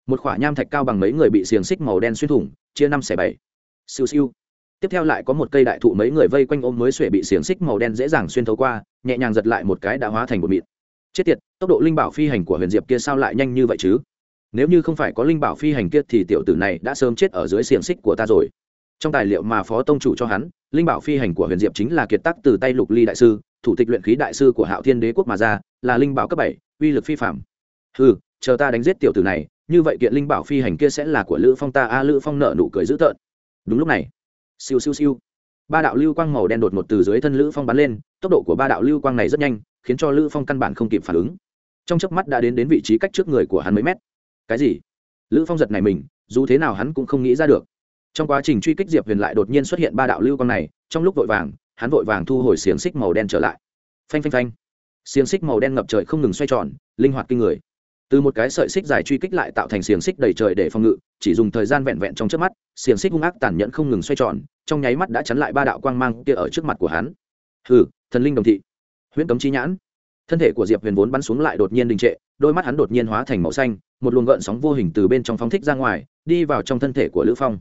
một khỏa nham thạch cao bằng mấy người bị xiềng xích màu đen xuyên thủng, chia năm xẻ bảy. Siêu siêu. Tiếp theo lại có một cây đại thụ mấy người vây quanh ôm mới xuể bị xiềng xích màu đen dễ dàng xuyên thấu qua, nhẹ nhàng giật lại một cái đã hóa thành một mịn. Chết tiệt, tốc độ linh bảo phi hành của huyền diệp kia sao lại nhanh như vậy chứ? Nếu như không phải có linh bảo phi hành kia thì tiểu tử này đã sớm chết ở dưới xiềng xích của ta rồi. Trong tài liệu mà phó tông chủ cho hắn, linh bảo phi hành của huyền diệp chính là kiệt tác từ tay lục ly đại sư, thủ tịch luyện khí đại sư của hạo thiên đế quốc mà ra, là linh bảo cấp bảy, uy lực phi phạm. Ừ chờ ta đánh giết tiểu tử này như vậy kiện linh bảo phi hành kia sẽ là của lữ phong ta a lữ phong nợ nụ cười dữ tợn đúng lúc này siêu siêu siêu ba đạo lưu quang màu đen đột ngột từ dưới thân lữ phong bắn lên tốc độ của ba đạo lưu quang này rất nhanh khiến cho lữ phong căn bản không kịp phản ứng trong chớp mắt đã đến đến vị trí cách trước người của hắn mấy mét cái gì lữ phong giật này mình dù thế nào hắn cũng không nghĩ ra được trong quá trình truy kích diệp huyền lại đột nhiên xuất hiện ba đạo lưu quang này trong lúc vội vàng hắn vội vàng thu hồi xiềng xích màu đen trở lại phanh phanh phanh xiềng xích màu đen ngập trời không ngừng xoay tròn linh hoạt kinh người từ một cái sợi xích dài truy kích lại tạo thành xiềng xích đầy trời để phòng ngự, chỉ dùng thời gian vẹn vẹn trong trước mắt, xiềng xích hung ác tàn nhẫn không ngừng xoay tròn, trong nháy mắt đã chắn lại ba đạo quang mang kia ở trước mặt của hắn. Hừ, thần linh đồng thị. Huyễn cấm chi nhãn. Thân thể của diệp huyền vốn bắn xuống lại đột nhiên đình trệ, đôi mắt hắn đột nhiên hóa thành màu xanh, một luồng gợn sóng vô hình từ bên trong phóng thích ra ngoài, đi vào trong thân thể của lữ phong.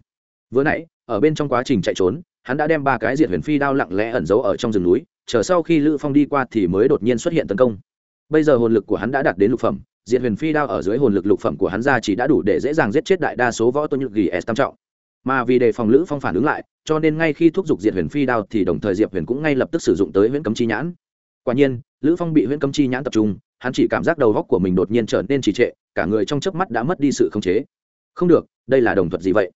Vừa nãy, ở bên trong quá trình chạy trốn, hắn đã đem ba cái diệt huyền phi đao lặng lẽ ẩn giấu ở trong rừng núi, chờ sau khi lữ phong đi qua thì mới đột nhiên xuất hiện tấn công. Bây giờ hồn lực của hắn đã đạt đến lục phẩm diện huyền phi đao ở dưới hồn lực lục phẩm của hắn ra chỉ đã đủ để dễ dàng giết chết đại đa số võ tôn nhược ghi s tam trọng. Mà vì đề phòng lữ phong phản ứng lại, cho nên ngay khi thúc giục diệt huyền phi đao thì đồng thời diệp huyền cũng ngay lập tức sử dụng tới huyễn cấm chi nhãn. Quả nhiên, lữ phong bị huyễn cấm chi nhãn tập trung, hắn chỉ cảm giác đầu góc của mình đột nhiên trở nên trì trệ, cả người trong chớp mắt đã mất đi sự khống chế. Không được, đây là đồng thuật gì vậy?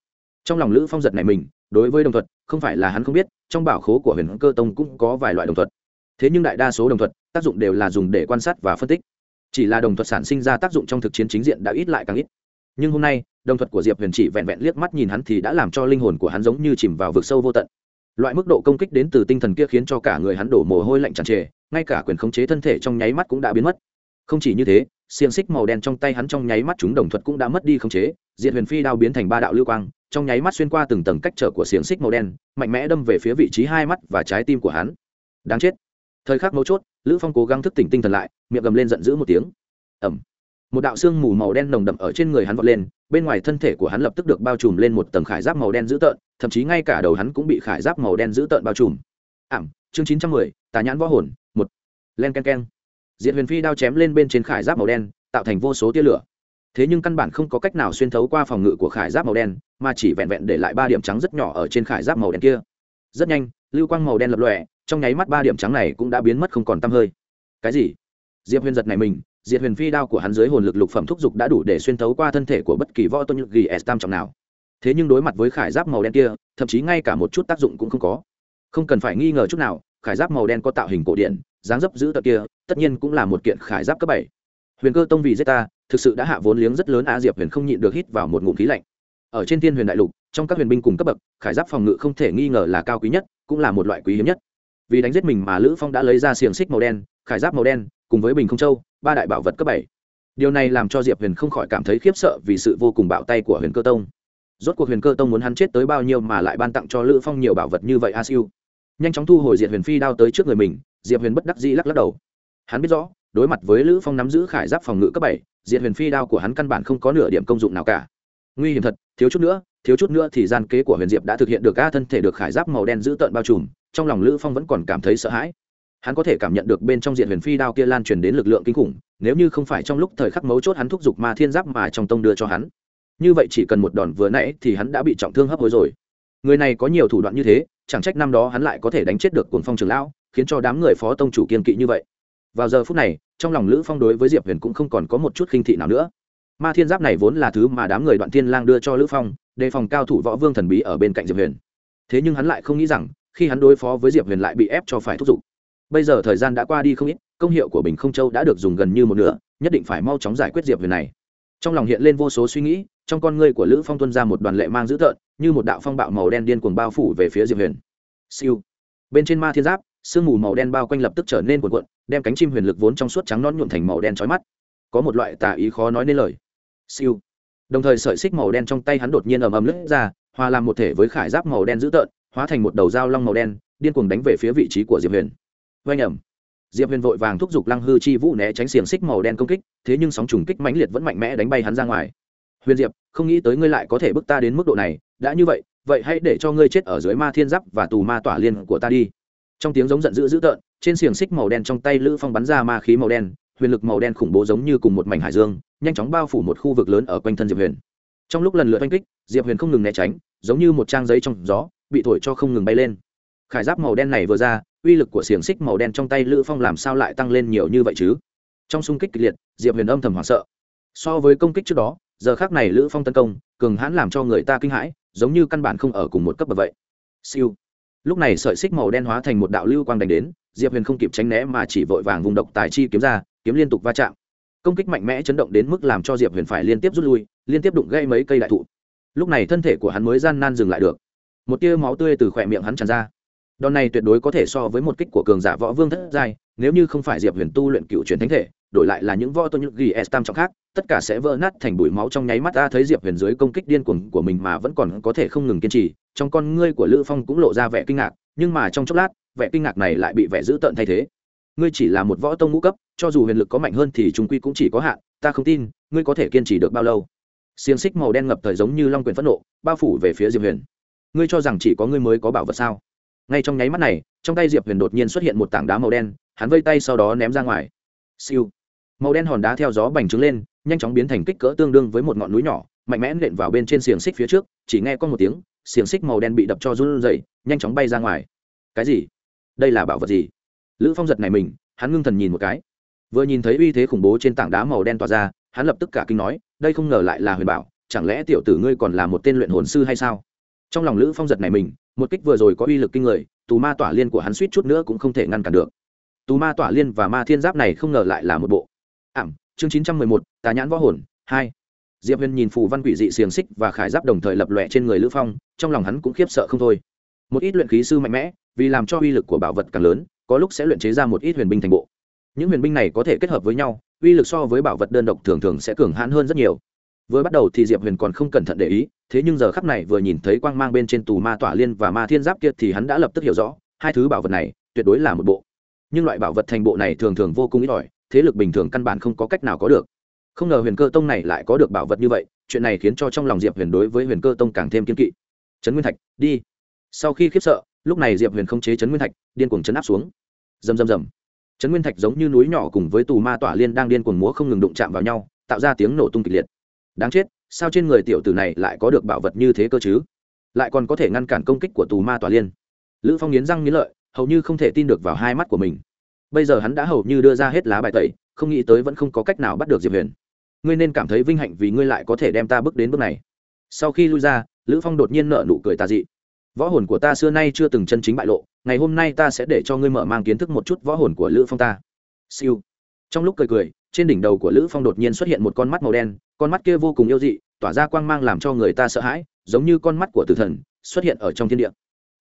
Trong lòng lữ phong giật này mình, đối với đồng thuật, không phải là hắn không biết, trong bảo khố của huyền cơ tông cũng có vài loại đồng thuật. Thế nhưng đại đa số đồng thuật, tác dụng đều là dùng để quan sát và phân tích chỉ là đồng thuật sản sinh ra tác dụng trong thực chiến chính diện đã ít lại càng ít. Nhưng hôm nay, đồng thuật của diệp huyền chỉ vẹn vẹn liếc mắt nhìn hắn thì đã làm cho linh hồn của hắn giống như chìm vào vực sâu vô tận. Loại mức độ công kích đến từ tinh thần kia khiến cho cả người hắn đổ mồ hôi lạnh tràn trề, ngay cả quyền khống chế thân thể trong nháy mắt cũng đã biến mất. Không chỉ như thế, xiềng xích màu đen trong tay hắn trong nháy mắt chúng đồng thuật cũng đã mất đi khống chế diệt huyền phi đao biến thành ba đạo lưu quang, trong nháy mắt xuyên qua từng tầng cách trở của xiềng xích màu đen, mạnh mẽ đâm về phía vị trí hai mắt và trái tim của hắn. Đáng chết. Thời khắc mấu chốt lữ phong cố gắng thức tỉnh tinh thần lại, miệng gầm lên giận dữ một tiếng. Ẩm một đạo xương mù màu đen nồng đậm ở trên người hắn vọt lên, bên ngoài thân thể của hắn lập tức được bao trùm lên một tầng khải giáp màu đen dữ tợn, thậm chí ngay cả đầu hắn cũng bị khải giáp màu đen dữ tợn bao trùm. Ảm, chương chín trăm mười, tà nhãn võ hồn, một. Len k e n k e n diện huyền phi đao chém lên bên trên khải giáp màu đen, tạo thành vô số tia lửa. Thế nhưng căn bản không có cách nào xuyên thấu qua phòng ngự của khải giáp màu đen, mà chỉ vẹn vẹn để lại ba điểm trắng rất nhỏ ở trên khải giáp màu đen kia. Rất nhanh, lưu quang màu đen lập lòe trong nháy mắt ba điểm trắng này cũng đã biến mất không còn t hơi. Cái gì? Diệp huyền giật này mình Diệp huyền phi đao của hắn dưới hồn lực lục phẩm thúc giục đã đủ để xuyên thấu qua thân thể của bất kỳ võ tôn nhược ghi s tam trọng nào. Thế nhưng đối mặt với khải giáp màu đen kia, thậm chí ngay cả một chút tác dụng cũng không có. Không cần phải nghi ngờ chút nào, khải giáp màu đen có tạo hình cổ điện dáng dấp giữ tật kia, tất nhiên cũng là một kiện khải giáp cấp bảy. Huyền cơ tông vì zeta thực sự đã hạ vốn liếng rất lớn á diệp huyền không nhịn được hít vào một ngụm khí lạnh. Ở trên thiên huyền đại lục, trong các huyền binh cùng cấp bậc, khải giáp phòng ngự không thể nghi ngờ là cao quý nhất, cũng là một loại quý hiếm nhất vì đánh giết mình mà lữ phong đã lấy ra xiềng xích màu đen khải giáp màu đen cùng với bình không châu ba đại bảo vật cấp bảy điều này làm cho diệp huyền không khỏi cảm thấy khiếp sợ vì sự vô cùng bạo tay của huyền cơ tông rốt cuộc huyền cơ tông muốn hắn chết tới bao nhiêu mà lại ban tặng cho lữ phong nhiều bảo vật như vậy a siêu nhanh chóng thu hồi diệt huyền phi đao tới trước người mình diệp huyền bất đắc dĩ lắc lắc đầu hắn biết rõ đối mặt với lữ phong nắm giữ khải giáp phòng ngự cấp bảy diệt huyền phi đao của hắn căn bản không có nửa điểm công dụng nào cả nguy hiểm thật, thiếu chút nữa, thiếu chút nữa thì gian kế của huyền diệp đã thực hiện được a thân thể được khải giáp màu đen giữ tợn bao trùm, trong lòng lữ phong vẫn còn cảm thấy sợ hãi. Hắn có thể cảm nhận được bên trong diện huyền phi đao kia lan truyền đến lực lượng kinh khủng, nếu như không phải trong lúc thời khắc mấu chốt hắn thúc giục ma thiên giáp mà trong tông đưa cho hắn. Như vậy chỉ cần một đòn vừa nãy thì hắn đã bị trọng thương hấp hối rồi. Người này có nhiều thủ đoạn như thế, chẳng trách năm đó hắn lại có thể đánh chết được cuồng phong trường lão, khiến cho đám người phó tông chủ kiên kỵ như vậy. Vào giờ phút này, trong lòng lữ phong đối với diệp huyền cũng không còn có một chút khinh thị nào nữa ma thiên giáp này vốn là thứ mà đám người đoạn thiên lang đưa cho lữ phong, đề phòng cao thủ võ vương thần bí ở bên cạnh diệp huyền. Thế nhưng hắn lại không nghĩ rằng, khi hắn đối phó với diệp huyền lại bị ép cho phải thúc giục. Bây giờ thời gian đã qua đi không ít, công hiệu của bình không châu đã được dùng gần như một nửa, nhất định phải mau chóng giải quyết diệp huyền này. Trong lòng hiện lên vô số suy nghĩ, trong con ngươi của lữ phong tuân ra một đoàn lệ mang dữ tợn, như một đạo phong bạo màu đen điên cuồng bao phủ về phía diệp huyền. Siêu. Bên trên ma thiên giáp, sương mù màu đen bao quanh lập tức trở nên cuộn cuộn, đem cánh chim huyền lực vốn trong suốt trắng non nhuộm thành màu đen chói mắt có một loại tà ý khó nói nên lời. Siêu. Đồng thời sợi xích màu đen trong tay hắn đột nhiên ầm ầm lướt ra, hòa làm một thể với khải giáp màu đen dữ tợn, hóa thành một đầu dao long màu đen, điên cuồng đánh về phía vị trí của diệp huyền. Vây nhầm diệp huyền vội vàng thúc giục lăng hư chi vũ né tránh xiềng xích màu đen công kích, thế nhưng sóng trùng kích mãnh liệt vẫn mạnh mẽ đánh bay hắn ra ngoài. Huyền diệp, không nghĩ tới ngươi lại có thể bước ta đến mức độ này, đã như vậy vậy hãy để cho ngươi chết ở dưới ma thiên giáp và tù ma tỏa liên của ta đi. Trong tiếng giống giận dữ dữ tợn, trên xiềng xích màu đen trong tay lữ phong bắn ra ma khí màu đen huyền lực màu đen khủng bố giống như cùng một mảnh hải dương, nhanh chóng bao phủ một khu vực lớn ở quanh thân diệp huyền. Trong lúc lần lượt oanh kích, diệp huyền không ngừng né tránh, giống như một trang giấy trong gió, bị thổi cho không ngừng bay lên. Khải giáp màu đen này vừa ra, uy lực của xiềng xích màu đen trong tay lữ phong làm sao lại tăng lên nhiều như vậy chứ? Trong xung kích kịch liệt, diệp huyền âm thầm hoảng sợ. So với công kích trước đó, giờ khác này lữ phong tấn công, cường hãn làm cho người ta kinh hãi, giống như căn bản không ở cùng một cấp bậc vậy. Siêu. Lúc này sợi xích màu đen hóa thành một đạo lưu quang đánh đến diệp huyền không kịp tránh né mà chỉ vội vàng vùng độc tài chi kiếm ra, kiếm liên tục va chạm. Công kích mạnh mẽ chấn động đến mức làm cho diệp huyền phải liên tiếp rút lui, liên tiếp đụng gây mấy cây đại thụ. Lúc này thân thể của hắn mới gian nan dừng lại được. Một tia máu tươi từ khỏe miệng hắn tràn ra. Đòn này tuyệt đối có thể so với một kích của cường giả võ vương thất giai, nếu như không phải diệp huyền tu luyện cựu truyền thánh thể, đổi lại là những võ tôn những ghi s tam trọng khác, tất cả sẽ vỡ nát thành bụi máu trong nháy mắt. Ta thấy diệp huyền dưới công kích điên cuồng của mình mà vẫn còn có thể không ngừng kiên trì, trong con ngươi của lữ phong cũng lộ ra vẻ kinh ngạc nhưng mà trong chốc lát, vẻ kinh ngạc này lại bị vẻ dữ tợn thay thế. Ngươi chỉ là một võ tông ngũ cấp, cho dù huyền lực có mạnh hơn thì chúng quy cũng chỉ có hạn, ta không tin, ngươi có thể kiên trì được bao lâu? Xiềng xích màu đen ngập thời giống như long quyền phẫn nộ, bao phủ về phía diệp huyền. Ngươi cho rằng chỉ có ngươi mới có bảo vật sao? Ngay trong nháy mắt này, trong tay diệp huyền đột nhiên xuất hiện một tảng đá màu đen, hắn vây tay sau đó ném ra ngoài. Siêu. Màu đen hòn đá theo gió bành trướng lên, nhanh chóng biến thành kích cỡ tương đương với một ngọn núi nhỏ, mạnh mẽ nện vào bên trên xiềng xích phía trước, chỉ nghe có một tiếng xiềng xích màu đen bị đập cho run rẩy, nhanh chóng bay ra ngoài. Cái gì? Đây là bảo vật gì? Lữ phong giật này mình, hắn ngưng thần nhìn một cái. Vừa nhìn thấy uy thế khủng bố trên tảng đá màu đen tỏa ra, hắn lập tức cả kinh nói, đây không ngờ lại là huyền bảo, chẳng lẽ tiểu tử ngươi còn là một tên luyện hồn sư hay sao? Trong lòng lữ phong giật này mình, một kích vừa rồi có uy lực kinh người, tù ma tỏa liên của hắn suýt chút nữa cũng không thể ngăn cản được. Tù ma tỏa liên và ma thiên giáp này không ngờ lại là một bộ. Ảm, chương chín trăm mười một, tà nhãn võ hồn, hai diệp huyền nhìn phù văn quỷ dị xiềng xích và khải giáp đồng thời lập lòe trên người lữ phong, trong lòng hắn cũng khiếp sợ không thôi. Một ít luyện khí sư mạnh mẽ, vì làm cho uy lực của bảo vật càng lớn, có lúc sẽ luyện chế ra một ít huyền binh thành bộ. Những huyền binh này có thể kết hợp với nhau, uy lực so với bảo vật đơn độc thường thường sẽ cường hãn hơn rất nhiều. Vừa bắt đầu thì diệp huyền còn không cẩn thận để ý, thế nhưng giờ khắp này vừa nhìn thấy quang mang bên trên tù ma tỏa liên và ma thiên giáp kia thì hắn đã lập tức hiểu rõ, hai thứ bảo vật này tuyệt đối là một bộ. Nhưng loại bảo vật thành bộ này thường thường vô cùng ít ỏi, thế lực bình thường căn bản không có cách nào có được không ngờ huyền cơ tông này lại có được bảo vật như vậy, chuyện này khiến cho trong lòng diệp huyền đối với huyền cơ tông càng thêm kiên kỵ. Trấn nguyên thạch, đi. Sau khi khiếp sợ, lúc này diệp huyền không chế trấn nguyên thạch, điên cuồng chấn áp xuống. Rầm rầm rầm. Trấn nguyên thạch giống như núi nhỏ cùng với tù ma tỏa liên đang điên cuồng múa không ngừng đụng chạm vào nhau, tạo ra tiếng nổ tung kịch liệt. Đáng chết, sao trên người tiểu tử này lại có được bảo vật như thế cơ chứ? Lại còn có thể ngăn cản công kích của tù ma tỏa liên. Lữ phong nghiến răng nghiến lợi, hầu như không thể tin được vào hai mắt của mình. Bây giờ hắn đã hầu như đưa ra hết lá bài tẩy, không nghĩ tới vẫn không có cách nào bắt được diệp huyền ngươi nên cảm thấy vinh hạnh vì ngươi lại có thể đem ta bước đến bước này. Sau khi lui ra, lữ phong đột nhiên nợ nụ cười tà dị. Võ hồn của ta xưa nay chưa từng chân chính bại lộ, ngày hôm nay ta sẽ để cho ngươi mở mang kiến thức một chút võ hồn của lữ phong ta. Siêu. Trong lúc cười cười, trên đỉnh đầu của lữ phong đột nhiên xuất hiện một con mắt màu đen, con mắt kia vô cùng yêu dị, tỏa ra quang mang làm cho người ta sợ hãi, giống như con mắt của tử thần xuất hiện ở trong thiên địa.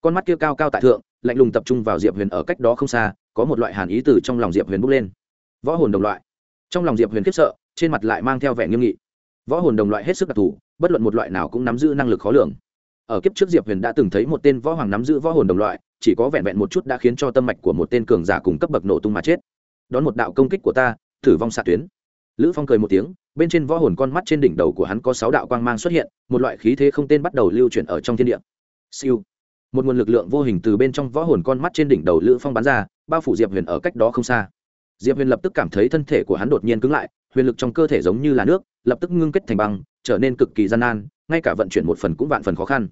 Con mắt kia cao cao tại thượng, lạnh lùng tập trung vào diệp huyền ở cách đó không xa, có một loại hàn ý từ trong lòng diệp huyền bốc lên. Võ hồn đồng loại. Trong lòng diệp huyền khiếp sợ trên mặt lại mang theo vẻ nghiêm nghị. Võ hồn đồng loại hết sức đặc thù, bất luận một loại nào cũng nắm giữ năng lực khó lường. Ở kiếp trước diệp huyền đã từng thấy một tên võ hoàng nắm giữ võ hồn đồng loại, chỉ có vẹn vẹn một chút đã khiến cho tâm mạch của một tên cường giả cùng cấp bậc nổ tung mà chết. Đón một đạo công kích của ta, thử vong xạ tuyến. Lữ phong cười một tiếng, bên trên võ hồn con mắt trên đỉnh đầu của hắn có sáu đạo quang mang xuất hiện, một loại khí thế không tên bắt đầu lưu chuyển ở trong thiên địa. Siêu. Một nguồn lực lượng vô hình từ bên trong võ hồn con mắt trên đỉnh đầu lữ phong bắn ra, bao phủ diệp huyền ở cách đó không xa. Diệp huyền lập tức cảm thấy thân thể của hắn đột nhiên cứng lại huyền lực trong cơ thể giống như là nước, lập tức ngưng kết thành băng, trở nên cực kỳ gian nan, ngay cả vận chuyển một phần cũng vạn phần khó khăn.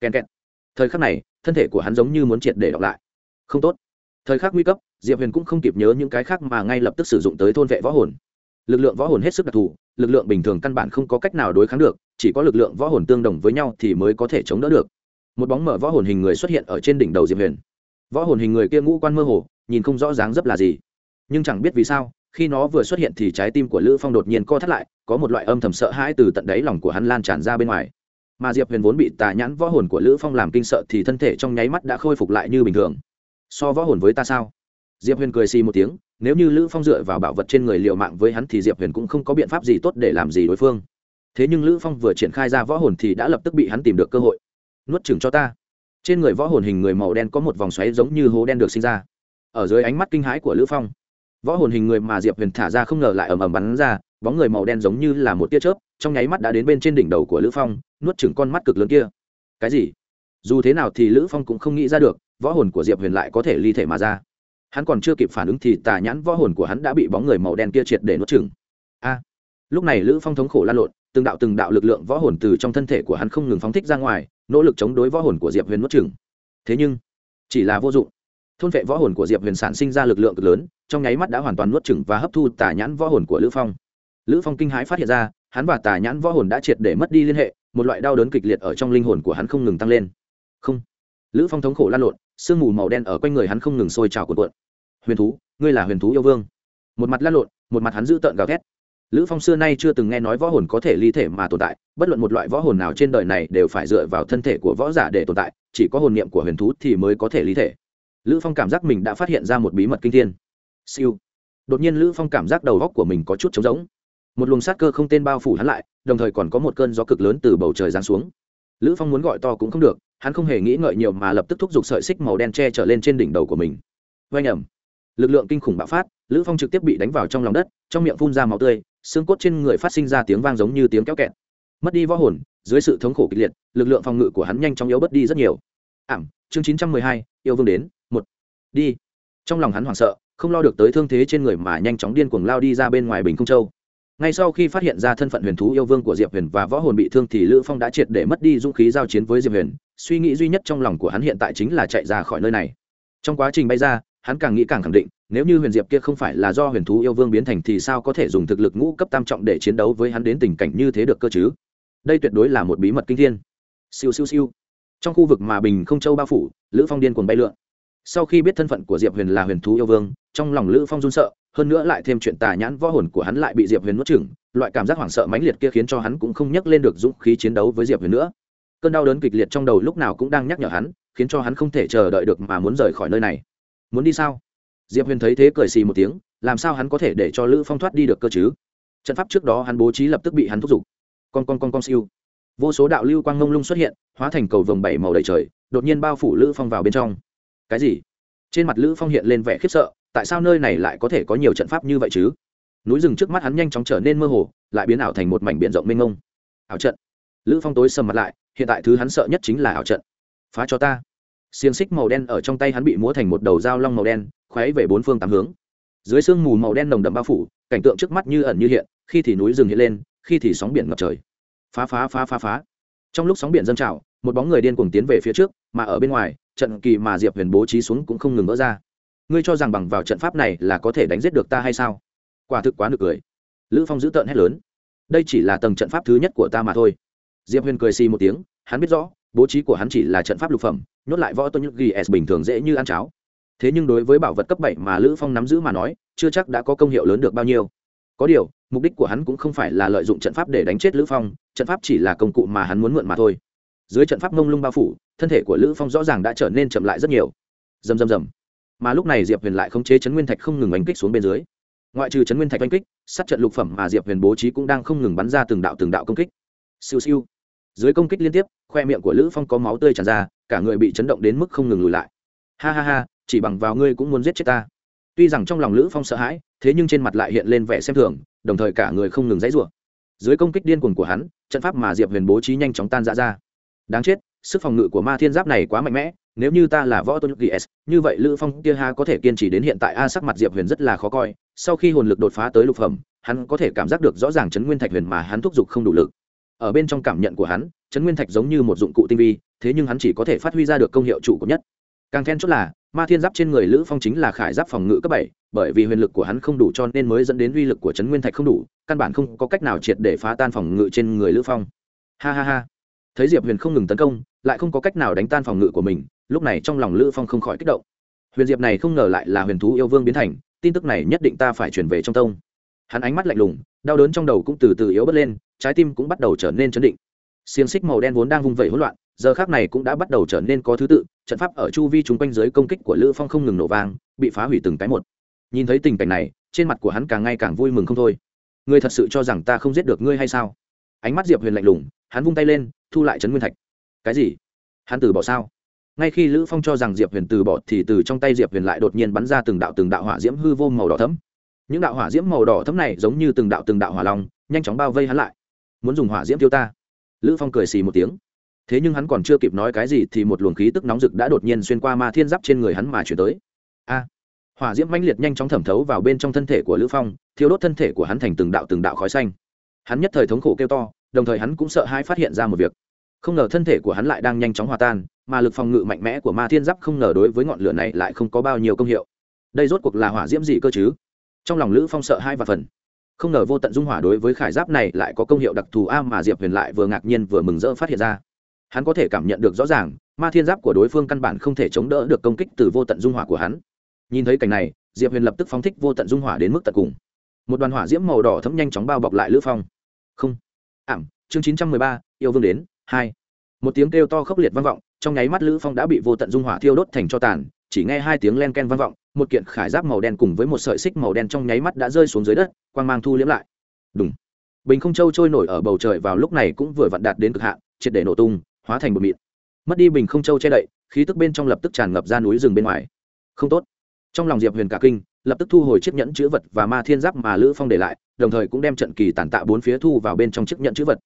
Kèn kẹt. Thời khắc này, thân thể của hắn giống như muốn triệt để đọc lại. Không tốt. Thời khắc nguy cấp, diệp huyền cũng không kịp nhớ những cái khác mà ngay lập tức sử dụng tới thôn vệ võ hồn. Lực lượng võ hồn hết sức đặc thù, lực lượng bình thường căn bản không có cách nào đối kháng được, chỉ có lực lượng võ hồn tương đồng với nhau thì mới có thể chống đỡ được. Một bóng mở võ hồn hình người xuất hiện ở trên đỉnh đầu diệp huyền. Võ hồn hình người kia ngũ quan mơ hồ, nhìn không rõ dáng dấp là gì. Nhưng chẳng biết vì sao khi nó vừa xuất hiện thì trái tim của lữ phong đột nhiên co thắt lại, có một loại âm thầm sợ hãi từ tận đáy lòng của hắn lan tràn ra bên ngoài. Mà diệp huyền vốn bị tà nhãn võ hồn của lữ phong làm kinh sợ thì thân thể trong nháy mắt đã khôi phục lại như bình thường. So võ hồn với ta sao? Diệp huyền cười xì một tiếng, nếu như lữ phong dựa vào bảo vật trên người liệu mạng với hắn thì diệp huyền cũng không có biện pháp gì tốt để làm gì đối phương. Thế nhưng lữ phong vừa triển khai ra võ hồn thì đã lập tức bị hắn tìm được cơ hội. Nuốt chừng cho ta. Trên người võ hồn hình người màu đen có một vòng xoáy giống như hố đen được sinh ra. Ở dưới ánh mắt kinh hãi của lữ phong võ hồn hình người mà diệp huyền thả ra không ngờ lại ầm ầm bắn ra, bóng người màu đen giống như là một tia chớp, trong nháy mắt đã đến bên trên đỉnh đầu của lữ phong, nuốt chừng con mắt cực lớn kia. Cái gì? Dù thế nào thì lữ phong cũng không nghĩ ra được, võ hồn của diệp huyền lại có thể ly thể mà ra. Hắn còn chưa kịp phản ứng thì tà nhãn võ hồn của hắn đã bị bóng người màu đen kia triệt để nuốt chừng a! Lúc này lữ phong thống khổ lan lộn, từng đạo từng đạo lực lượng võ hồn từ trong thân thể của hắn không ngừng phóng thích ra ngoài, nỗ lực chống đối võ hồn của diệp huyền nuốt chừng thế nhưng, chỉ là vô dụng thôn vệ võ hồn của diệp huyền sản sinh ra lực lượng cực lớn, trong nháy mắt đã hoàn toàn nuốt chừng và hấp thu tà nhãn võ hồn của lữ phong. Lữ phong kinh hãi phát hiện ra, hắn và tà nhãn võ hồn đã triệt để mất đi liên hệ, một loại đau đớn kịch liệt ở trong linh hồn của hắn không ngừng tăng lên. Không. Lữ phong thống khổ lan lộn, sương mù màu đen ở quanh người hắn không ngừng sôi trào cuộn cuộn. Huyền thú, ngươi là huyền thú yêu vương. Một mặt lan lộn, một mặt hắn giữ tợn gào thét. Lữ phong xưa nay chưa từng nghe nói võ hồn có thể ly thể mà tồn tại, bất luận một loại võ hồn nào trên đời này đều phải dựa vào thân thể của võ giả để tồn tại, chỉ có hồn niệm của huyền thú thì mới có thể ly thể lữ phong cảm giác mình đã phát hiện ra một bí mật kinh thiên. Siêu. Đột nhiên lữ phong cảm giác đầu góc của mình có chút trống rỗng. Một luồng sát cơ không tên bao phủ hắn lại đồng thời còn có một cơn gió cực lớn từ bầu trời giáng xuống. Lữ phong muốn gọi to cũng không được hắn không hề nghĩ ngợi nhiều mà lập tức thúc giục sợi xích màu đen che trở lên trên đỉnh đầu của mình. Vay nhầm lực lượng kinh khủng bạo phát lữ phong trực tiếp bị đánh vào trong lòng đất trong miệng phun ra máu tươi xương cốt trên người phát sinh ra tiếng vang giống như tiếng kéo kẹt. Mất đi võ hồn dưới sự thống khổ kịch liệt lực lượng phòng ngự của hắn nhanh chóng yếu bớt đi rất nhiều. Ảm chương 912, yêu vương đến đi. Trong lòng hắn hoảng sợ, không lo được tới thương thế trên người mà nhanh chóng điên cuồng lao đi ra bên ngoài bình không châu. Ngay sau khi phát hiện ra thân phận huyền thú yêu vương của diệp huyền và võ hồn bị thương thì lữ phong đã triệt để mất đi dũng khí giao chiến với diệp huyền. Suy nghĩ duy nhất trong lòng của hắn hiện tại chính là chạy ra khỏi nơi này. Trong quá trình bay ra, hắn càng nghĩ càng khẳng định, nếu như huyền diệp kia không phải là do huyền thú yêu vương biến thành thì sao có thể dùng thực lực ngũ cấp tam trọng để chiến đấu với hắn đến tình cảnh như thế được cơ chứ? Đây tuyệt đối là một bí mật kinh thiên. Siêu siêu siêu. Trong khu vực mà bình không châu bao phủ, lữ phong điên cuồng bay lượn sau khi biết thân phận của diệp huyền là huyền thú yêu vương, trong lòng lữ phong run sợ, hơn nữa lại thêm chuyện tà nhãn võ hồn của hắn lại bị diệp huyền nuốt chửng, loại cảm giác hoảng sợ mãnh liệt kia khiến cho hắn cũng không nhắc lên được dũng khí chiến đấu với diệp huyền nữa. Cơn đau đớn kịch liệt trong đầu lúc nào cũng đang nhắc nhở hắn, khiến cho hắn không thể chờ đợi được mà muốn rời khỏi nơi này. Muốn đi sao? Diệp huyền thấy thế cười xì một tiếng, làm sao hắn có thể để cho lữ phong thoát đi được cơ chứ? Trận pháp trước đó hắn bố trí lập tức bị hắn thúc giục. Con con con con siêu. Vô số đạo lưu quang ngông lung xuất hiện, hóa thành cầu vồng bảy màu đầy trời, đột nhiên bao phủ lữ phong vào bên trong cái gì? Trên mặt lữ phong hiện lên vẻ khiếp sợ, tại sao nơi này lại có thể có nhiều trận pháp như vậy chứ? Núi rừng trước mắt hắn nhanh chóng trở nên mơ hồ, lại biến ảo thành một mảnh biển rộng mênh mông. Ảo trận. Lữ phong tối sầm mặt lại, hiện tại thứ hắn sợ nhất chính là ảo trận. Phá cho ta. Xiềng xích màu đen ở trong tay hắn bị múa thành một đầu dao long màu đen khoáy về bốn phương tám hướng. Dưới sương mù màu đen nồng đậm bao phủ, cảnh tượng trước mắt như ẩn như hiện, khi thì núi rừng hiện lên, khi thì sóng biển ngập trời. Phá phá phá phá phá. Trong lúc sóng biển dâng trào, một bóng người điên cuồng tiến về phía trước, mà ở bên ngoài trận kỳ mà diệp huyền bố trí xuống cũng không ngừng vỡ ra. Ngươi cho rằng bằng vào trận pháp này là có thể đánh giết được ta hay sao? Quả thực quá nực cười. Lữ phong giữ tợn hét lớn. Đây chỉ là tầng trận pháp thứ nhất của ta mà thôi. Diệp huyền cười xì một tiếng, hắn biết rõ, bố trí của hắn chỉ là trận pháp lục phẩm, nhốt lại võ tôn nhức ghi s bình thường dễ như ăn cháo. Thế nhưng đối với bảo vật cấp bảy mà lữ phong nắm giữ mà nói, chưa chắc đã có công hiệu lớn được bao nhiêu. Có điều, mục đích của hắn cũng không phải là lợi dụng trận pháp để đánh chết lữ phong, trận pháp chỉ là công cụ mà hắn muốn mượn mà thôi. Dưới trận pháp mông lung bao phủ thân thể của lữ phong rõ ràng đã trở nên chậm lại rất nhiều rầm rầm rầm mà lúc này diệp huyền lại khống chế chấn nguyên thạch không ngừng đánh kích xuống bên dưới ngoại trừ chấn nguyên thạch đánh kích sát trận lục phẩm mà diệp huyền bố trí cũng đang không ngừng bắn ra từng đạo từng đạo công kích siêu siêu dưới công kích liên tiếp khoe miệng của lữ phong có máu tươi tràn ra cả người bị chấn động đến mức không ngừng lùi lại ha ha ha chỉ bằng vào ngươi cũng muốn giết chết ta tuy rằng trong lòng lữ phong sợ hãi thế nhưng trên mặt lại hiện lên vẻ xem thường đồng thời cả người không ngừng dãy rủa dưới công kích điên cuồng của hắn trận pháp mà diệp huyền bố trí nhanh chóng tan rã ra đáng chết sức phòng ngự của ma thiên giáp này quá mạnh mẽ, nếu như ta là võ tôn gs như vậy lữ phong kia ha có thể kiên trì đến hiện tại a sắc mặt diệp huyền rất là khó coi, sau khi hồn lực đột phá tới lục phẩm, hắn có thể cảm giác được rõ ràng chấn nguyên thạch huyền mà hắn thúc giục không đủ lực. Ở bên trong cảm nhận của hắn chấn nguyên thạch giống như một dụng cụ tinh vi, thế nhưng hắn chỉ có thể phát huy ra được công hiệu chủ cấp nhất. Càng then chốt là, ma thiên giáp trên người lữ phong chính là khải giáp phòng ngự cấp bảy, bởi vì huyền lực của hắn không đủ cho nên mới dẫn đến uy lực của chấn nguyên thạch không đủ, căn bản không có cách nào triệt để phá tan phòng ngự trên người lữ phong. Ha ha ha thấy diệp huyền không ngừng tấn công, lại không có cách nào đánh tan phòng ngự của mình, lúc này trong lòng lữ phong không khỏi kích động. Huyền diệp này không ngờ lại là huyền thú yêu vương biến thành, tin tức này nhất định ta phải chuyển về trong tông. Hắn ánh mắt lạnh lùng, đau đớn trong đầu cũng từ từ yếu bớt lên, trái tim cũng bắt đầu trở nên chấn định. Xiềng xích màu đen vốn đang vung vẩy hỗn loạn, giờ khác này cũng đã bắt đầu trở nên có thứ tự, trận pháp ở chu vi chúng quanh dưới công kích của lữ phong không ngừng nổ vang, bị phá hủy từng cái một. Nhìn thấy tình cảnh này, trên mặt của hắn càng ngày càng vui mừng không thôi. Ngươi thật sự cho rằng ta không giết được ngươi hay sao? Ánh mắt diệp huyền lạnh lùng hắn vung tay lên, thu lại trấn nguyên thạch. Cái gì? Hắn từ bỏ sao? Ngay khi lữ phong cho rằng diệp huyền từ bỏ thì từ trong tay diệp huyền lại đột nhiên bắn ra từng đạo từng đạo hỏa diễm hư vô màu đỏ thấm những đạo hỏa diễm màu đỏ thấm này giống như từng đạo từng đạo hỏa long, nhanh chóng bao vây hắn lại. Muốn dùng hỏa diễm tiêu ta? Lữ phong cười xì một tiếng. Thế nhưng hắn còn chưa kịp nói cái gì thì một luồng khí tức nóng rực đã đột nhiên xuyên qua ma thiên giáp trên người hắn mà chuyển tới. A! Hỏa diễm mãnh liệt nhanh chóng thẩm thấu vào bên trong thân thể của lữ phong, thiêu đốt thân thể của hắn thành từng đạo từng đạo khói xanh. Hắn nhất thời thống khổ kêu to đồng thời hắn cũng sợ hãi phát hiện ra một việc. Không ngờ thân thể của hắn lại đang nhanh chóng hòa tan, mà lực phòng ngự mạnh mẽ của ma thiên giáp không ngờ đối với ngọn lửa này lại không có bao nhiêu công hiệu. Đây rốt cuộc là hỏa diễm gì cơ chứ? Trong lòng lữ phong sợ hai và phần. Không ngờ vô tận dung hỏa đối với khải giáp này lại có công hiệu đặc thù a mà diệp huyền lại vừa ngạc nhiên vừa mừng rỡ phát hiện ra. Hắn có thể cảm nhận được rõ ràng, ma thiên giáp của đối phương căn bản không thể chống đỡ được công kích từ vô tận dung hỏa của hắn. Nhìn thấy cảnh này, diệp huyền lập tức phóng thích vô tận dung hỏa đến mức tận cùng. Một đoàn hỏa diễm màu đỏ thấm nhanh chóng bao bọc lại lữ phong. Không ảm, chương chín trăm mười ba, yêu vương đến, hai. Một tiếng kêu to khốc liệt vang vọng, trong nháy mắt lữ phong đã bị vô tận dung hỏa thiêu đốt thành cho tàn, chỉ nghe hai tiếng len ken vang vọng, một kiện khải giáp màu đen cùng với một sợi xích màu đen trong nháy mắt đã rơi xuống dưới đất, quang mang thu liễm lại. Đúng bình không châu trôi nổi ở bầu trời vào lúc này cũng vừa vặn đạt đến cực hạn, triệt để nổ tung, hóa thành bột mịn. Mất đi bình không châu che đậy, khí tức bên trong lập tức tràn ngập ra núi rừng bên ngoài. Không tốt. Trong lòng diệp huyền cả kinh lập tức thu hồi chiếc nhẫn chữ vật và ma thiên giáp mà lữ phong để lại, đồng thời cũng đem trận kỳ tàn tạ bốn phía thu vào bên trong chiếc nhẫn chữ vật.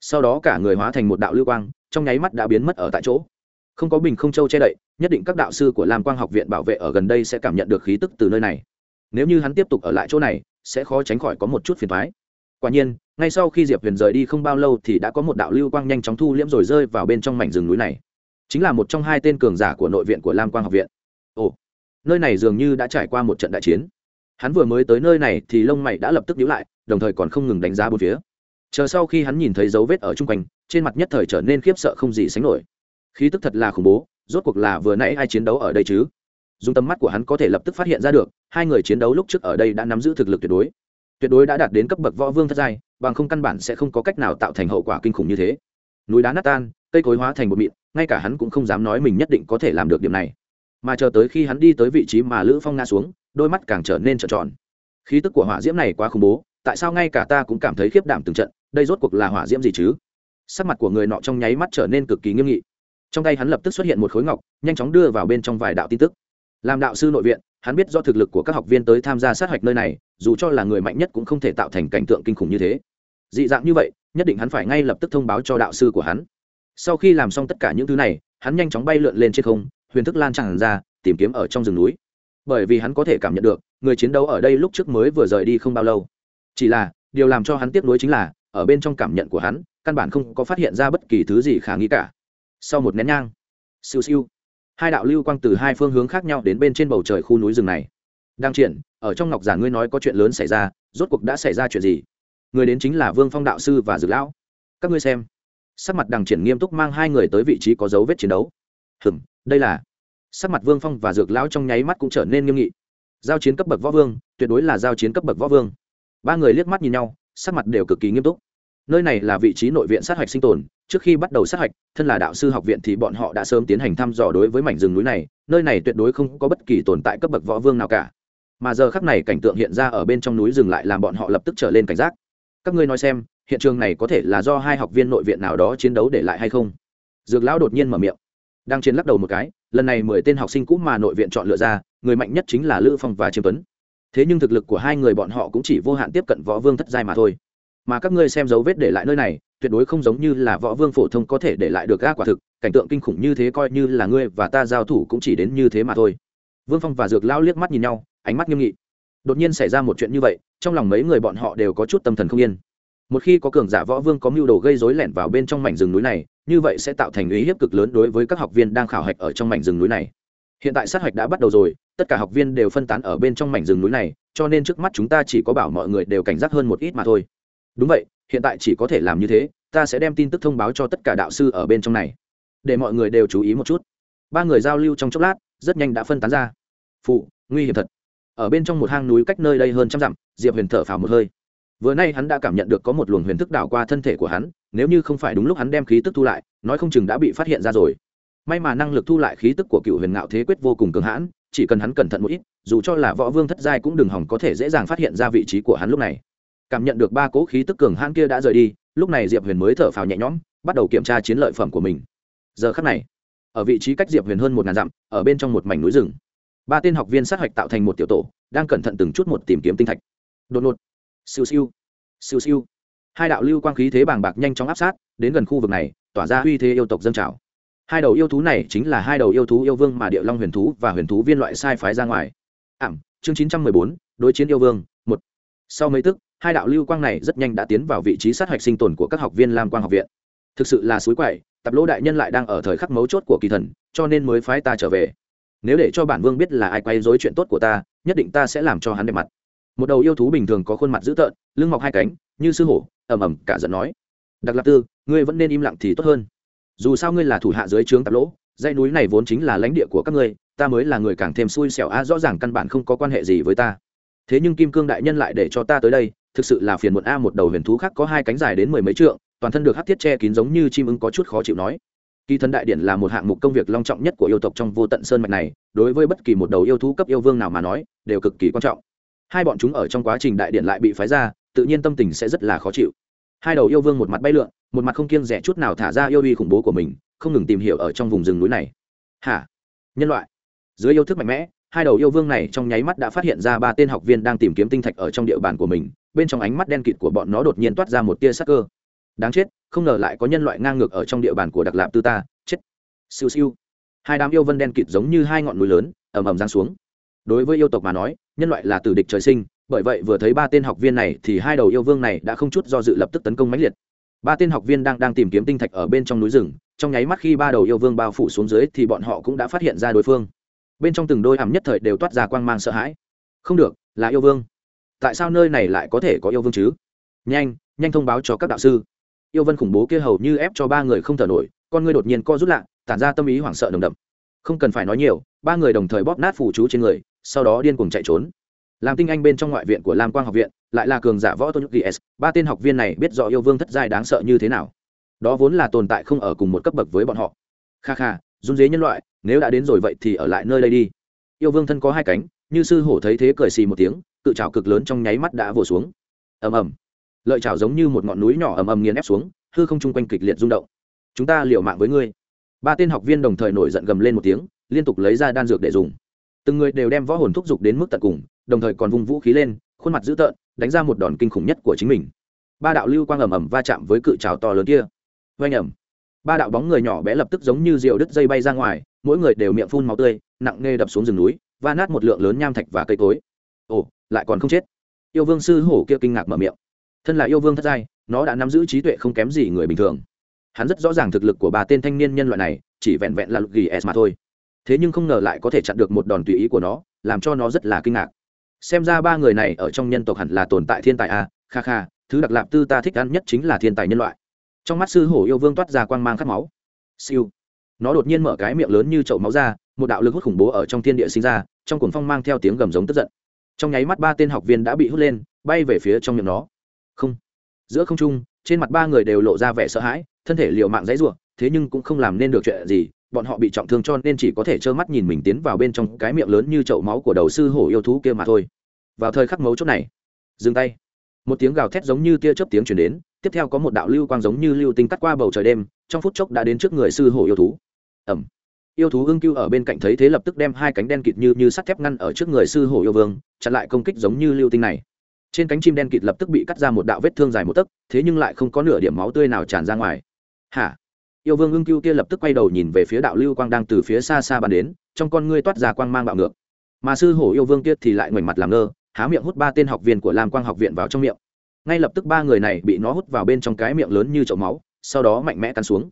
Sau đó cả người hóa thành một đạo lưu quang, trong nháy mắt đã biến mất ở tại chỗ. Không có bình không châu che đậy, nhất định các đạo sư của lam quang học viện bảo vệ ở gần đây sẽ cảm nhận được khí tức từ nơi này. Nếu như hắn tiếp tục ở lại chỗ này, sẽ khó tránh khỏi có một chút phiền thoái quả nhiên, ngay sau khi diệp huyền rời đi không bao lâu thì đã có một đạo lưu quang nhanh chóng thu liễm rồi rơi vào bên trong mảnh rừng núi này. Chính là một trong hai tên cường giả của nội viện của lam quang học viện nơi này dường như đã trải qua một trận đại chiến. Hắn vừa mới tới nơi này thì lông mày đã lập tức nhíu lại, đồng thời còn không ngừng đánh giá bốn phía. Chờ sau khi hắn nhìn thấy dấu vết ở chung quanh, trên mặt nhất thời trở nên khiếp sợ không gì sánh nổi. Khí tức thật là khủng bố, rốt cuộc là vừa nãy ai chiến đấu ở đây chứ? Dùng tầm mắt của hắn có thể lập tức phát hiện ra được, hai người chiến đấu lúc trước ở đây đã nắm giữ thực lực tuyệt đối. Tuyệt đối đã đạt đến cấp bậc võ vương thất giai, bằng không căn bản sẽ không có cách nào tạo thành hậu quả kinh khủng như thế. Núi đá nát tan, cây cối hóa thành bột mịn, ngay cả hắn cũng không dám nói mình nhất định có thể làm được điểm này mà chờ tới khi hắn đi tới vị trí mà lữ phong ngã xuống, đôi mắt càng trở nên trợn tròn. Khí tức của hỏa diễm này quá khủng bố, tại sao ngay cả ta cũng cảm thấy khiếp đảm từng trận, đây rốt cuộc là hỏa diễm gì chứ? Sắc mặt của người nọ trong nháy mắt trở nên cực kỳ nghiêm nghị. Trong tay hắn lập tức xuất hiện một khối ngọc, nhanh chóng đưa vào bên trong vài đạo tin tức. Làm đạo sư nội viện, hắn biết do thực lực của các học viên tới tham gia sát hạch nơi này, dù cho là người mạnh nhất cũng không thể tạo thành cảnh tượng kinh khủng như thế. Dị dạng như vậy, nhất định hắn phải ngay lập tức thông báo cho đạo sư của hắn. Sau khi làm xong tất cả những thứ này, hắn nhanh chóng bay lượn lên trên không huyền thức lan tràn ra, tìm kiếm ở trong rừng núi. Bởi vì hắn có thể cảm nhận được, người chiến đấu ở đây lúc trước mới vừa rời đi không bao lâu. Chỉ là, điều làm cho hắn tiếc nuối chính là, ở bên trong cảm nhận của hắn, căn bản không có phát hiện ra bất kỳ thứ gì khả nghi cả. Sau một nén nhang, siêu siêu, hai đạo lưu quang từ hai phương hướng khác nhau đến bên trên bầu trời khu núi rừng này. Đang triển, ở trong ngọc giả ngươi nói có chuyện lớn xảy ra, rốt cuộc đã xảy ra chuyện gì? Người đến chính là vương phong đạo sư và dược lão. Các ngươi xem. Sắc mặt đằng triển nghiêm túc mang hai người tới vị trí có dấu vết chiến đấu. Hừm đây là sắc mặt vương phong và dược lão trong nháy mắt cũng trở nên nghiêm nghị. Giao chiến cấp bậc võ vương, tuyệt đối là giao chiến cấp bậc võ vương. Ba người liếc mắt nhìn nhau, sắc mặt đều cực kỳ nghiêm túc. Nơi này là vị trí nội viện sát hạch sinh tồn, trước khi bắt đầu sát hạch thân là đạo sư học viện thì bọn họ đã sớm tiến hành thăm dò đối với mảnh rừng núi này, nơi này tuyệt đối không có bất kỳ tồn tại cấp bậc võ vương nào cả. Mà giờ khắc này cảnh tượng hiện ra ở bên trong núi rừng lại làm bọn họ lập tức trở lên cảnh giác. Các ngươi nói xem, hiện trường này có thể là do hai học viên nội viện nào đó chiến đấu để lại hay không? Dược lão đột nhiên mở miệng đang chiến lắc đầu một cái, lần này mười tên học sinh cũ mà nội viện chọn lựa ra, người mạnh nhất chính là lữ phong và chiêm tuấn. Thế nhưng thực lực của hai người bọn họ cũng chỉ vô hạn tiếp cận võ vương thất giai mà thôi. Mà các ngươi xem dấu vết để lại nơi này, tuyệt đối không giống như là võ vương phổ thông có thể để lại được ga quả thực, cảnh tượng kinh khủng như thế coi như là ngươi và ta giao thủ cũng chỉ đến như thế mà thôi. Vương phong và dược lao liếc mắt nhìn nhau, ánh mắt nghiêm nghị. Đột nhiên xảy ra một chuyện như vậy, trong lòng mấy người bọn họ đều có chút tâm thần không yên một khi có cường giả võ vương có mưu đồ gây rối lẻn vào bên trong mảnh rừng núi này, như vậy sẽ tạo thành uy hiếp cực lớn đối với các học viên đang khảo hạch ở trong mảnh rừng núi này. Hiện tại sát hạch đã bắt đầu rồi, tất cả học viên đều phân tán ở bên trong mảnh rừng núi này, cho nên trước mắt chúng ta chỉ có bảo mọi người đều cảnh giác hơn một ít mà thôi. Đúng vậy, hiện tại chỉ có thể làm như thế, ta sẽ đem tin tức thông báo cho tất cả đạo sư ở bên trong này. Để mọi người đều chú ý một chút. Ba người giao lưu trong chốc lát, rất nhanh đã phân tán ra. Phụ, nguy hiểm thật. Ở bên trong một hang núi cách nơi đây hơn trăm dặm, diệp huyền thở phào một hơi vừa nay hắn đã cảm nhận được có một luồng huyền thức đảo qua thân thể của hắn, nếu như không phải đúng lúc hắn đem khí tức thu lại, nói không chừng đã bị phát hiện ra rồi. May mà năng lực thu lại khí tức của cựu huyền ngạo thế quyết vô cùng cường hãn, chỉ cần hắn cẩn thận một ít, dù cho là võ vương thất giai cũng đừng hỏng có thể dễ dàng phát hiện ra vị trí của hắn lúc này. Cảm nhận được ba cỗ khí tức cường hãn kia đã rời đi, lúc này diệp huyền mới thở phào nhẹ nhõm, bắt đầu kiểm tra chiến lợi phẩm của mình. Giờ khắc này, ở vị trí cách diệp huyền hơn một ngàn dặm, ở bên trong một mảnh núi rừng, ba tên học viên sát hạch tạo thành một tiểu tổ, đang cẩn thận từng chút một tìm kiếm tinh thạch. Đột ngột siêu siêu. Siêu siêu. Hai đạo lưu quang khí thế bàng bạc nhanh chóng áp sát, đến gần khu vực này, tỏa ra uy thế yêu tộc dân trào. Hai đầu yêu thú này chính là hai đầu yêu thú yêu vương mà điệu long huyền thú và huyền thú viên loại sai phái ra ngoài. Ảm, chương chín trăm mười bốn, đối chiến yêu vương, một. Sau mấy tức, hai đạo lưu quang này rất nhanh đã tiến vào vị trí sát hạch sinh tồn của các học viên lam quang học viện. Thực sự là suối quậy, tập lỗ đại nhân lại đang ở thời khắc mấu chốt của kỳ thần, cho nên mới phái ta trở về. Nếu để cho bản vương biết là ai quay dối chuyện tốt của ta, nhất định ta sẽ làm cho hắn đẹp mặt một đầu yêu thú bình thường có khuôn mặt dữ tợn, lưng mọc hai cánh, như sư hổ ẩm ẩm cả giận nói. Đặc lạc tư, ngươi vẫn nên im lặng thì tốt hơn. Dù sao ngươi là thủ hạ dưới trướng tạp lỗ, dãy núi này vốn chính là lãnh địa của các ngươi, ta mới là người càng thêm xui xẻo a, rõ ràng căn bản không có quan hệ gì với ta. Thế nhưng kim cương đại nhân lại để cho ta tới đây, thực sự là phiền muộn a, một đầu huyền thú khác có hai cánh dài đến mười mấy trượng, toàn thân được hắc thiết che kín giống như chim ưng có chút khó chịu nói. Kỳ thần đại điện là một hạng mục công việc long trọng nhất của yêu tộc trong vô tận sơn mạch này, đối với bất kỳ một đầu yêu thú cấp yêu vương nào mà nói, đều cực kỳ quan trọng hai bọn chúng ở trong quá trình đại điện lại bị phái ra, tự nhiên tâm tình sẽ rất là khó chịu. Hai đầu yêu vương một mặt bay lượn, một mặt không kiêng rẻ chút nào thả ra yêu uy khủng bố của mình, không ngừng tìm hiểu ở trong vùng rừng núi này. Hả? Nhân loại. Dưới yêu thức mạnh mẽ, hai đầu yêu vương này trong nháy mắt đã phát hiện ra ba tên học viên đang tìm kiếm tinh thạch ở trong địa bàn của mình, bên trong ánh mắt đen kịt của bọn nó đột nhiên toát ra một tia sắc cơ. Đáng chết, không ngờ lại có nhân loại ngang ngược ở trong địa bàn của đặc lạp tư ta, chết. Siêu siêu. Hai đám yêu vân đen kịt giống như hai ngọn núi lớn, ầm ầm giáng xuống. Đối với yêu tộc mà nói nhân loại là tử địch trời sinh, bởi vậy vừa thấy ba tên học viên này thì hai đầu yêu vương này đã không chút do dự lập tức tấn công mãnh liệt. Ba tên học viên đang đang tìm kiếm tinh thạch ở bên trong núi rừng, trong nháy mắt khi ba đầu yêu vương bao phủ xuống dưới thì bọn họ cũng đã phát hiện ra đối phương. Bên trong từng đôi hàm nhất thời đều toát ra quang mang sợ hãi. Không được, là yêu vương. Tại sao nơi này lại có thể có yêu vương chứ? Nhanh nhanh thông báo cho các đạo sư. Yêu vân khủng bố kia hầu như ép cho ba người không thở nổi, con ngươi đột nhiên co rút lại, tản ra tâm ý hoảng sợ nồng đậm. Không cần phải nói nhiều, ba người đồng thời bóp nát phủ chú trên người sau đó điên cuồng chạy trốn. Làm tinh anh bên trong ngoại viện của lam quang học viện, lại là cường giả võ tôn gs ba tên học viên này biết rõ yêu vương thất giai đáng sợ như thế nào. Đó vốn là tồn tại không ở cùng một cấp bậc với bọn họ. Kha kha, run dế nhân loại, nếu đã đến rồi vậy thì ở lại nơi đây đi. Yêu vương thân có hai cánh, như sư hổ thấy thế cười xì một tiếng, cự trào cực lớn trong nháy mắt đã vồ xuống. Ầm ầm. Lợi trào giống như một ngọn núi nhỏ ầm ầm nghiền ép xuống, hư không chung quanh kịch liệt rung động. Chúng ta liều mạng với ngươi. Ba tên học viên đồng thời nổi giận gầm lên một tiếng, liên tục lấy ra đan dược để dùng từng người đều đem võ hồn thúc giục đến mức tận cùng, đồng thời còn vung vũ khí lên, khuôn mặt dữ tợn, đánh ra một đòn kinh khủng nhất của chính mình. Ba đạo lưu quang ầm ầm va chạm với cự trào to lớn kia. Oanh ầm. Ba đạo bóng người nhỏ bé lập tức giống như rượu đứt dây bay ra ngoài, mỗi người đều miệng phun máu tươi, nặng nề đập xuống rừng núi, va nát một lượng lớn nham thạch và cây cối. Ồ, lại còn không chết. Yêu vương sư hổ kia kinh ngạc mở miệng. Thân là yêu vương thất giai, nó đã nắm giữ trí tuệ không kém gì người bình thường. Hắn rất rõ ràng thực lực của ba tên thanh niên nhân loại này, chỉ vẹn vẹn là lục ghi s mà thôi thế nhưng không ngờ lại có thể chặn được một đòn tùy ý của nó, làm cho nó rất là kinh ngạc. Xem ra ba người này ở trong nhân tộc hẳn là tồn tại thiên tài a kha kha, thứ đặc lạp tư ta thích ăn nhất chính là thiên tài nhân loại. Trong mắt sư hổ yêu vương toát ra quang mang khát máu. Siêu. Nó đột nhiên mở cái miệng lớn như chậu máu ra, một đạo lực hút khủng bố ở trong thiên địa sinh ra, trong cuồng phong mang theo tiếng gầm giống tức giận. Trong nháy mắt ba tên học viên đã bị hút lên, bay về phía trong miệng nó. Không. Giữa không trung, trên mặt ba người đều lộ ra vẻ sợ hãi, thân thể liều mạng dãy ruộng thế nhưng cũng không làm nên được chuyện gì bọn họ bị trọng thương cho nên chỉ có thể trơ mắt nhìn mình tiến vào bên trong cái miệng lớn như chậu máu của đầu sư hổ yêu thú kia mà thôi. Vào thời khắc mấu chốt này, dừng tay. Một tiếng gào thét giống như tia chớp tiếng chuyển đến, tiếp theo có một đạo lưu quang giống như lưu tinh cắt qua bầu trời đêm, trong phút chốc đã đến trước người sư hổ yêu thú. Ẩm yêu thú ưng cưu ở bên cạnh thấy thế lập tức đem hai cánh đen kịt như như sắt thép ngăn ở trước người sư hổ yêu vương, chặn lại công kích giống như lưu tinh này. Trên cánh chim đen kịt lập tức bị cắt ra một đạo vết thương dài một tấc, thế nhưng lại không có nửa điểm máu tươi nào tràn ra ngoài. Hả? Yêu vương ưng cưu kia lập tức quay đầu nhìn về phía đạo lưu quang đang từ phía xa xa bàn đến, trong con ngươi toát ra quang mang bạo ngược. Mà sư hổ yêu vương kia thì lại ngoảnh mặt làm ngơ, há miệng hút ba tên học viên của lam quang học viện vào trong miệng. Ngay lập tức ba người này bị nó hút vào bên trong cái miệng lớn như chậu máu, sau đó mạnh mẽ cắn xuống.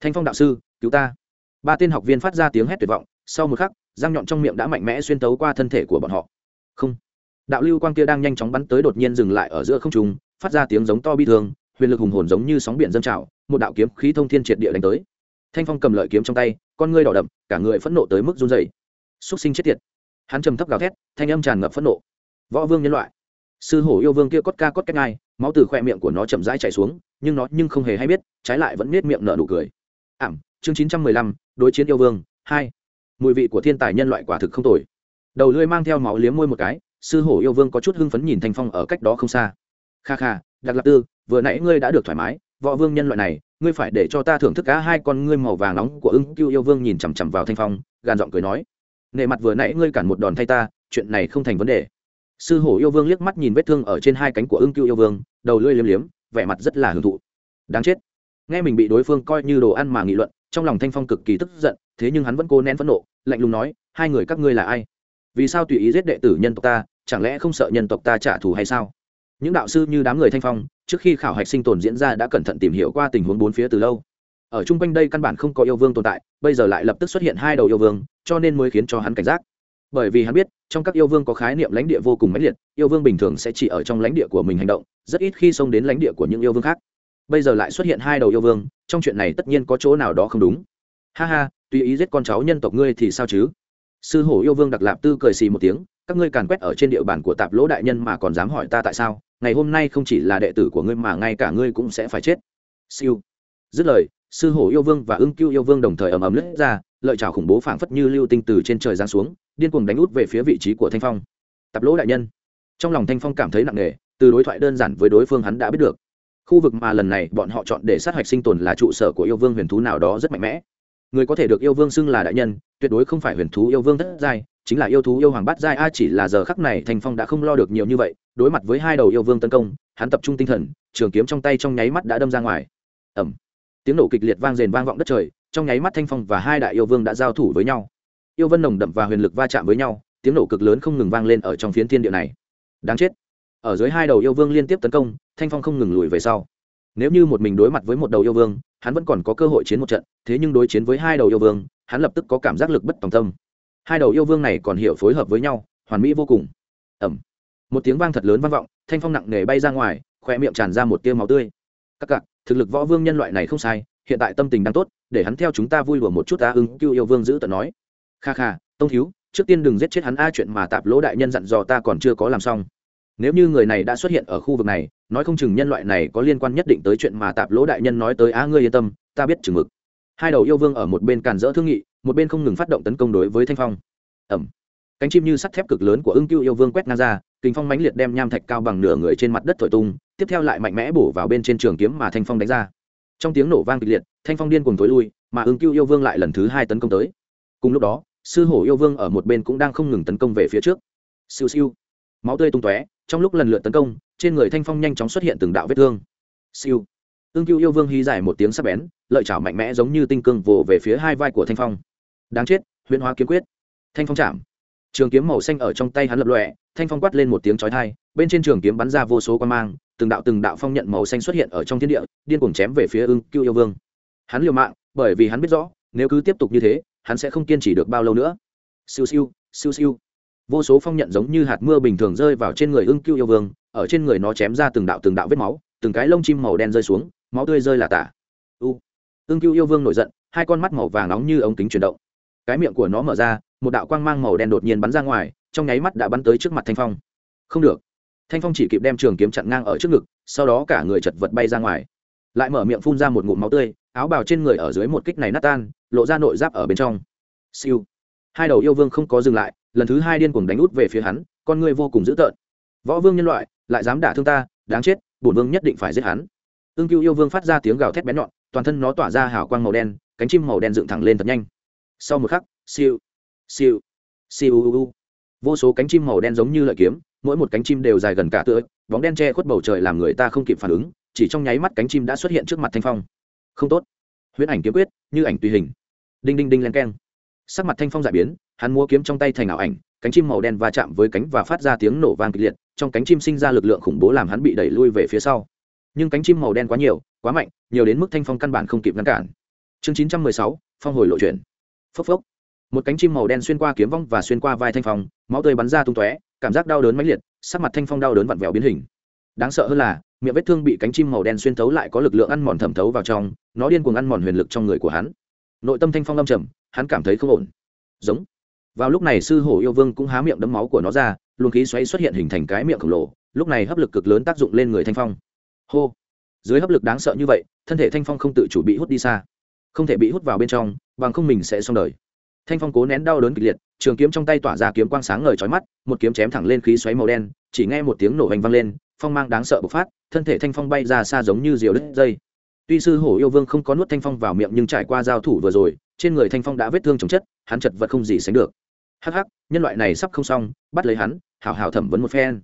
Thanh phong đạo sư, cứu ta. Ba tên học viên phát ra tiếng hét tuyệt vọng, sau một khắc, răng nhọn trong miệng đã mạnh mẽ xuyên tấu qua thân thể của bọn họ. Không. Đạo lưu quang kia đang nhanh chóng bắn tới đột nhiên dừng lại ở giữa không trung, phát ra tiếng giống to bi thương huyền lực hùng hồn giống như sóng biển dâng trào, một đạo kiếm khí thông thiên triệt địa đánh tới. Thanh phong cầm lợi kiếm trong tay, con ngươi đỏ đậm, cả người phẫn nộ tới mức run dày xúc sinh chết tiệt. Hắn trầm thấp gào thét, thanh âm tràn ngập phẫn nộ. Võ vương nhân loại. Sư hổ yêu vương kia cốt ca cốt cách ngai, máu từ khoe miệng của nó chậm rãi chảy xuống, nhưng nó nhưng không hề hay biết, trái lại vẫn nết miệng nở nụ cười. Ảm, chương chín trăm mười lăm, đối chiến yêu vương, hai. Mùi vị của thiên tài nhân loại quả thực không tồi. Đầu lưỡi mang theo máu liếm môi một cái, sư hổ yêu vương có chút hưng phấn nhìn thanh phong ở cách đó không xa. Kha kha đặc lạc tư vừa nãy ngươi đã được thoải mái, võ vương nhân loại này, ngươi phải để cho ta thưởng thức cả hai con ngươi màu vàng nóng của ưng cưu yêu vương nhìn chằm chằm vào thanh phong, gàn giọng cười nói. Nệ mặt vừa nãy ngươi cản một đòn thay ta, chuyện này không thành vấn đề. Sư hổ yêu vương liếc mắt nhìn vết thương ở trên hai cánh của ưng cưu yêu vương, đầu lưỡi liếm liếm, vẻ mặt rất là hưởng thụ. Đáng chết. Nghe mình bị đối phương coi như đồ ăn mà nghị luận, trong lòng thanh phong cực kỳ tức giận, thế nhưng hắn vẫn cố nén phẫn nộ, lạnh lùng nói, hai người các ngươi là ai? Vì sao tùy ý giết đệ tử nhân tộc ta, chẳng lẽ không sợ nhân tộc ta trả thù hay sao? Những đạo sư như đám người thanh phong, trước khi khảo hạch sinh tồn diễn ra đã cẩn thận tìm hiểu qua tình huống bốn phía từ lâu. Ở chung quanh đây căn bản không có yêu vương tồn tại, bây giờ lại lập tức xuất hiện hai đầu yêu vương, cho nên mới khiến cho hắn cảnh giác. Bởi vì hắn biết, trong các yêu vương có khái niệm lãnh địa vô cùng mãnh liệt, yêu vương bình thường sẽ chỉ ở trong lãnh địa của mình hành động, rất ít khi xông đến lãnh địa của những yêu vương khác. Bây giờ lại xuất hiện hai đầu yêu vương, trong chuyện này tất nhiên có chỗ nào đó không đúng. Ha ha, tùy ý giết con cháu nhân tộc ngươi thì sao chứ? Sư hổ yêu vương đặc lạp tư cười xì một tiếng, các ngươi càn quét ở trên địa bàn của tạp lỗ đại nhân mà còn dám hỏi ta tại sao? Ngày hôm nay không chỉ là đệ tử của ngươi mà ngay cả ngươi cũng sẽ phải chết. Siêu. Dứt lời, sư hổ yêu vương và ưng cưu yêu vương đồng thời ầm ầm lướt ra, lợi trào khủng bố phảng phất như lưu tinh từ trên trời giáng xuống, điên cuồng đánh út về phía vị trí của thanh phong. Tạp lỗ đại nhân. Trong lòng thanh phong cảm thấy nặng nề, từ đối thoại đơn giản với đối phương hắn đã biết được. Khu vực mà lần này bọn họ chọn để sát hạch sinh tồn là trụ sở của yêu vương huyền thú nào đó rất mạnh mẽ. Người có thể được yêu vương xưng là đại nhân, tuyệt đối không phải huyền thú yêu vương thất giai chính là yêu thú yêu hoàng bát giai, a, chỉ là giờ khắc này thanh phong đã không lo được nhiều như vậy, đối mặt với hai đầu yêu vương tấn công, hắn tập trung tinh thần, trường kiếm trong tay trong nháy mắt đã đâm ra ngoài. Ẩm tiếng nổ kịch liệt vang rền vang vọng đất trời, trong nháy mắt thanh phong và hai đại yêu vương đã giao thủ với nhau. Yêu vân nồng đậm và huyền lực va chạm với nhau, tiếng nổ cực lớn không ngừng vang lên ở trong phiến thiên địa này. Đáng chết. Ở dưới hai đầu yêu vương liên tiếp tấn công, thanh phong không ngừng lùi về sau. Nếu như một mình đối mặt với một đầu yêu vương, hắn vẫn còn có cơ hội chiến một trận, thế nhưng đối chiến với hai đầu yêu vương, hắn lập tức có cảm giác lực bất tòng tâm hai đầu yêu vương này còn hiểu phối hợp với nhau, hoàn mỹ vô cùng. Ẩm. Một tiếng vang thật lớn vang vọng, thanh phong nặng nề bay ra ngoài khoe miệng tràn ra một tiêu máu tươi. Các cặc thực lực võ vương nhân loại này không sai, hiện tại tâm tình đang tốt, để hắn theo chúng ta vui đùa một chút ta ưng cưu yêu vương giữ tận nói. Kha kha, tông thiếu, trước tiên đừng giết chết hắn a, chuyện mà tạp lỗ đại nhân dặn dò ta còn chưa có làm xong. Nếu như người này đã xuất hiện ở khu vực này, nói không chừng nhân loại này có liên quan nhất định tới chuyện mà tạp lỗ đại nhân nói tới á ngươi yên tâm, ta biết chừng mực. Hai đầu yêu vương ở một bên càn rỡ thương nghị một bên không ngừng phát động tấn công đối với thanh phong. Ẩm. Cánh chim như sắt thép cực lớn của ưng cưu yêu vương quét ngang ra kinh phong mãnh liệt đem nham thạch cao bằng nửa người trên mặt đất thổi tung, tiếp theo lại mạnh mẽ bổ vào bên trên trường kiếm mà thanh phong đánh ra. Trong tiếng nổ vang kịch liệt, thanh phong điên cùng tối lui, mà ưng cưu yêu vương lại lần thứ hai tấn công tới. Cùng lúc đó, sư hổ yêu vương ở một bên cũng đang không ngừng tấn công về phía trước. Siêu siêu. Máu tươi tung tóe, trong lúc lần lượt tấn công, trên người thanh phong nhanh chóng xuất hiện từng đạo vết thương. Siêu. Ương cưu yêu vương hí dài một tiếng sắc bén, lợi chảo mạnh mẽ giống như tinh cương vồ về phía hai vai của thanh phong đáng chết, huyễn hóa kiếm quyết. Thanh phong chạm. Trường kiếm màu xanh ở trong tay hắn lập lọe thanh phong quát lên một tiếng chói thai bên trên trường kiếm bắn ra vô số quan mang, từng đạo từng đạo phong nhận màu xanh xuất hiện ở trong thiên địa, điên cuồng chém về phía ưng cưu yêu vương. Hắn liều mạng, bởi vì hắn biết rõ, nếu cứ tiếp tục như thế, hắn sẽ không kiên trì được bao lâu nữa. Siêu siêu siêu siêu. Vô số phong nhận giống như hạt mưa bình thường rơi vào trên người ưng cưu yêu vương, ở trên người nó chém ra từng đạo từng đạo vết máu, từng cái lông chim màu đen rơi xuống, máu tươi rơi là tả. U. Ưng cưu yêu vương nổi giận, hai con mắt màu vàng nóng như ống kính chuyển động cái miệng của nó mở ra, một đạo quang mang màu đen đột nhiên bắn ra ngoài, trong nháy mắt đã bắn tới trước mặt thanh phong. Không được. Thanh phong chỉ kịp đem trường kiếm chặn ngang ở trước ngực, sau đó cả người chật vật bay ra ngoài. Lại mở miệng phun ra một ngụm máu tươi, áo bào trên người ở dưới một kích này nát tan, lộ ra nội giáp ở bên trong. Siêu. Hai đầu yêu vương không có dừng lại, lần thứ hai điên cuồng đánh út về phía hắn, con người vô cùng dữ tợn. Võ vương nhân loại, lại dám đả thương ta, đáng chết, bổn vương nhất định phải giết hắn. Ương cưu yêu vương phát ra tiếng gào thét bén nhọn, toàn thân nó tỏa ra hào quang màu đen, cánh chim màu đen dựng thẳng lên thật nhanh sau một khắc, siêu siêu siêu u u vô số cánh chim màu đen giống như lợi kiếm, mỗi một cánh chim đều dài gần cả tựa, bóng đen che khuất bầu trời làm người ta không kịp phản ứng, chỉ trong nháy mắt cánh chim đã xuất hiện trước mặt thanh phong. Không tốt. Huyễn ảnh kiếm quyết, như ảnh tùy hình. Đinh đinh đinh len keng. Sắc mặt thanh phong giải biến, hắn mua kiếm trong tay thành ảo ảnh, cánh chim màu đen va chạm với cánh và phát ra tiếng nổ vang kịch liệt, trong cánh chim sinh ra lực lượng khủng bố làm hắn bị đẩy lui về phía sau. Nhưng cánh chim màu đen quá nhiều, quá mạnh, nhiều đến mức thanh phong căn bản không kịp ngăn cản. Chương chín trăm mười sáu, phong hồi lộ chuyển phốc phốc. Một cánh chim màu đen xuyên qua kiếm vong và xuyên qua vai thanh phong, máu tươi bắn ra tung tóe, cảm giác đau đớn mãnh liệt, sắc mặt thanh phong đau đớn vặn vẹo biến hình. Đáng sợ hơn là, miệng vết thương bị cánh chim màu đen xuyên thấu lại có lực lượng ăn mòn thẩm thấu vào trong, nó điên cuồng ăn mòn huyền lực trong người của hắn. Nội tâm thanh phong âm trầm, hắn cảm thấy không ổn. Giống. Vào lúc này sư hổ yêu vương cũng há miệng đấm máu của nó ra, luồng khí xoáy xuất hiện hình thành cái miệng khổng lồ, lúc này hấp lực cực lớn tác dụng lên người thanh phong. Hô. Dưới hấp lực đáng sợ như vậy, thân thể thanh phong không tự chủ bị hút đi xa không thể bị hút vào bên trong, bằng không mình sẽ xong đời. Thanh phong cố nén đau đớn kịch liệt, trường kiếm trong tay tỏa ra kiếm quang sáng ngời trói mắt, một kiếm chém thẳng lên khí xoáy màu đen, chỉ nghe một tiếng nổ hành vang lên, phong mang đáng sợ bộc phát, thân thể thanh phong bay ra xa giống như diều đứt dây. Tuy sư hổ yêu vương không có nuốt thanh phong vào miệng nhưng trải qua giao thủ vừa rồi, trên người thanh phong đã vết thương chồng chất, hắn chật vật không gì sánh được. Hắc hắc, nhân loại này sắp không xong, bắt lấy hắn, hảo hảo thẩm vấn một phen.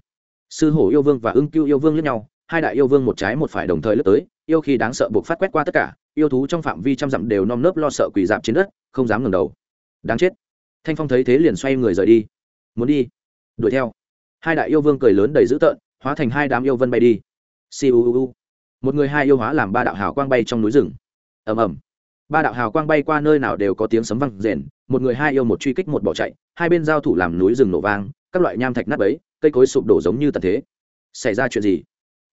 Sư hổ yêu vương và ưng cưu yêu vương lẫn nhau, hai đại yêu vương một trái một phải đồng thời lướt tới, yêu khi đáng sợ buộc phát quét qua tất cả yêu thú trong phạm vi trăm dặm đều nom nớp lo sợ quỳ dạp trên đất, không dám ngẩng đầu. Đáng chết. Thanh phong thấy thế liền xoay người rời đi. Muốn đi? Đuổi theo. Hai đại yêu vương cười lớn đầy dữ tợn, hóa thành hai đám yêu vân bay đi. Siêu một người hai yêu hóa làm ba đạo hào quang bay trong núi rừng. Ầm ầm. Ba đạo hào quang bay qua nơi nào đều có tiếng sấm vang rền, một người hai yêu một truy kích một bỏ chạy, hai bên giao thủ làm núi rừng nổ vang, các loại nham thạch nát bấy, cây cối sụp đổ giống như tận thế. Xảy ra chuyện gì?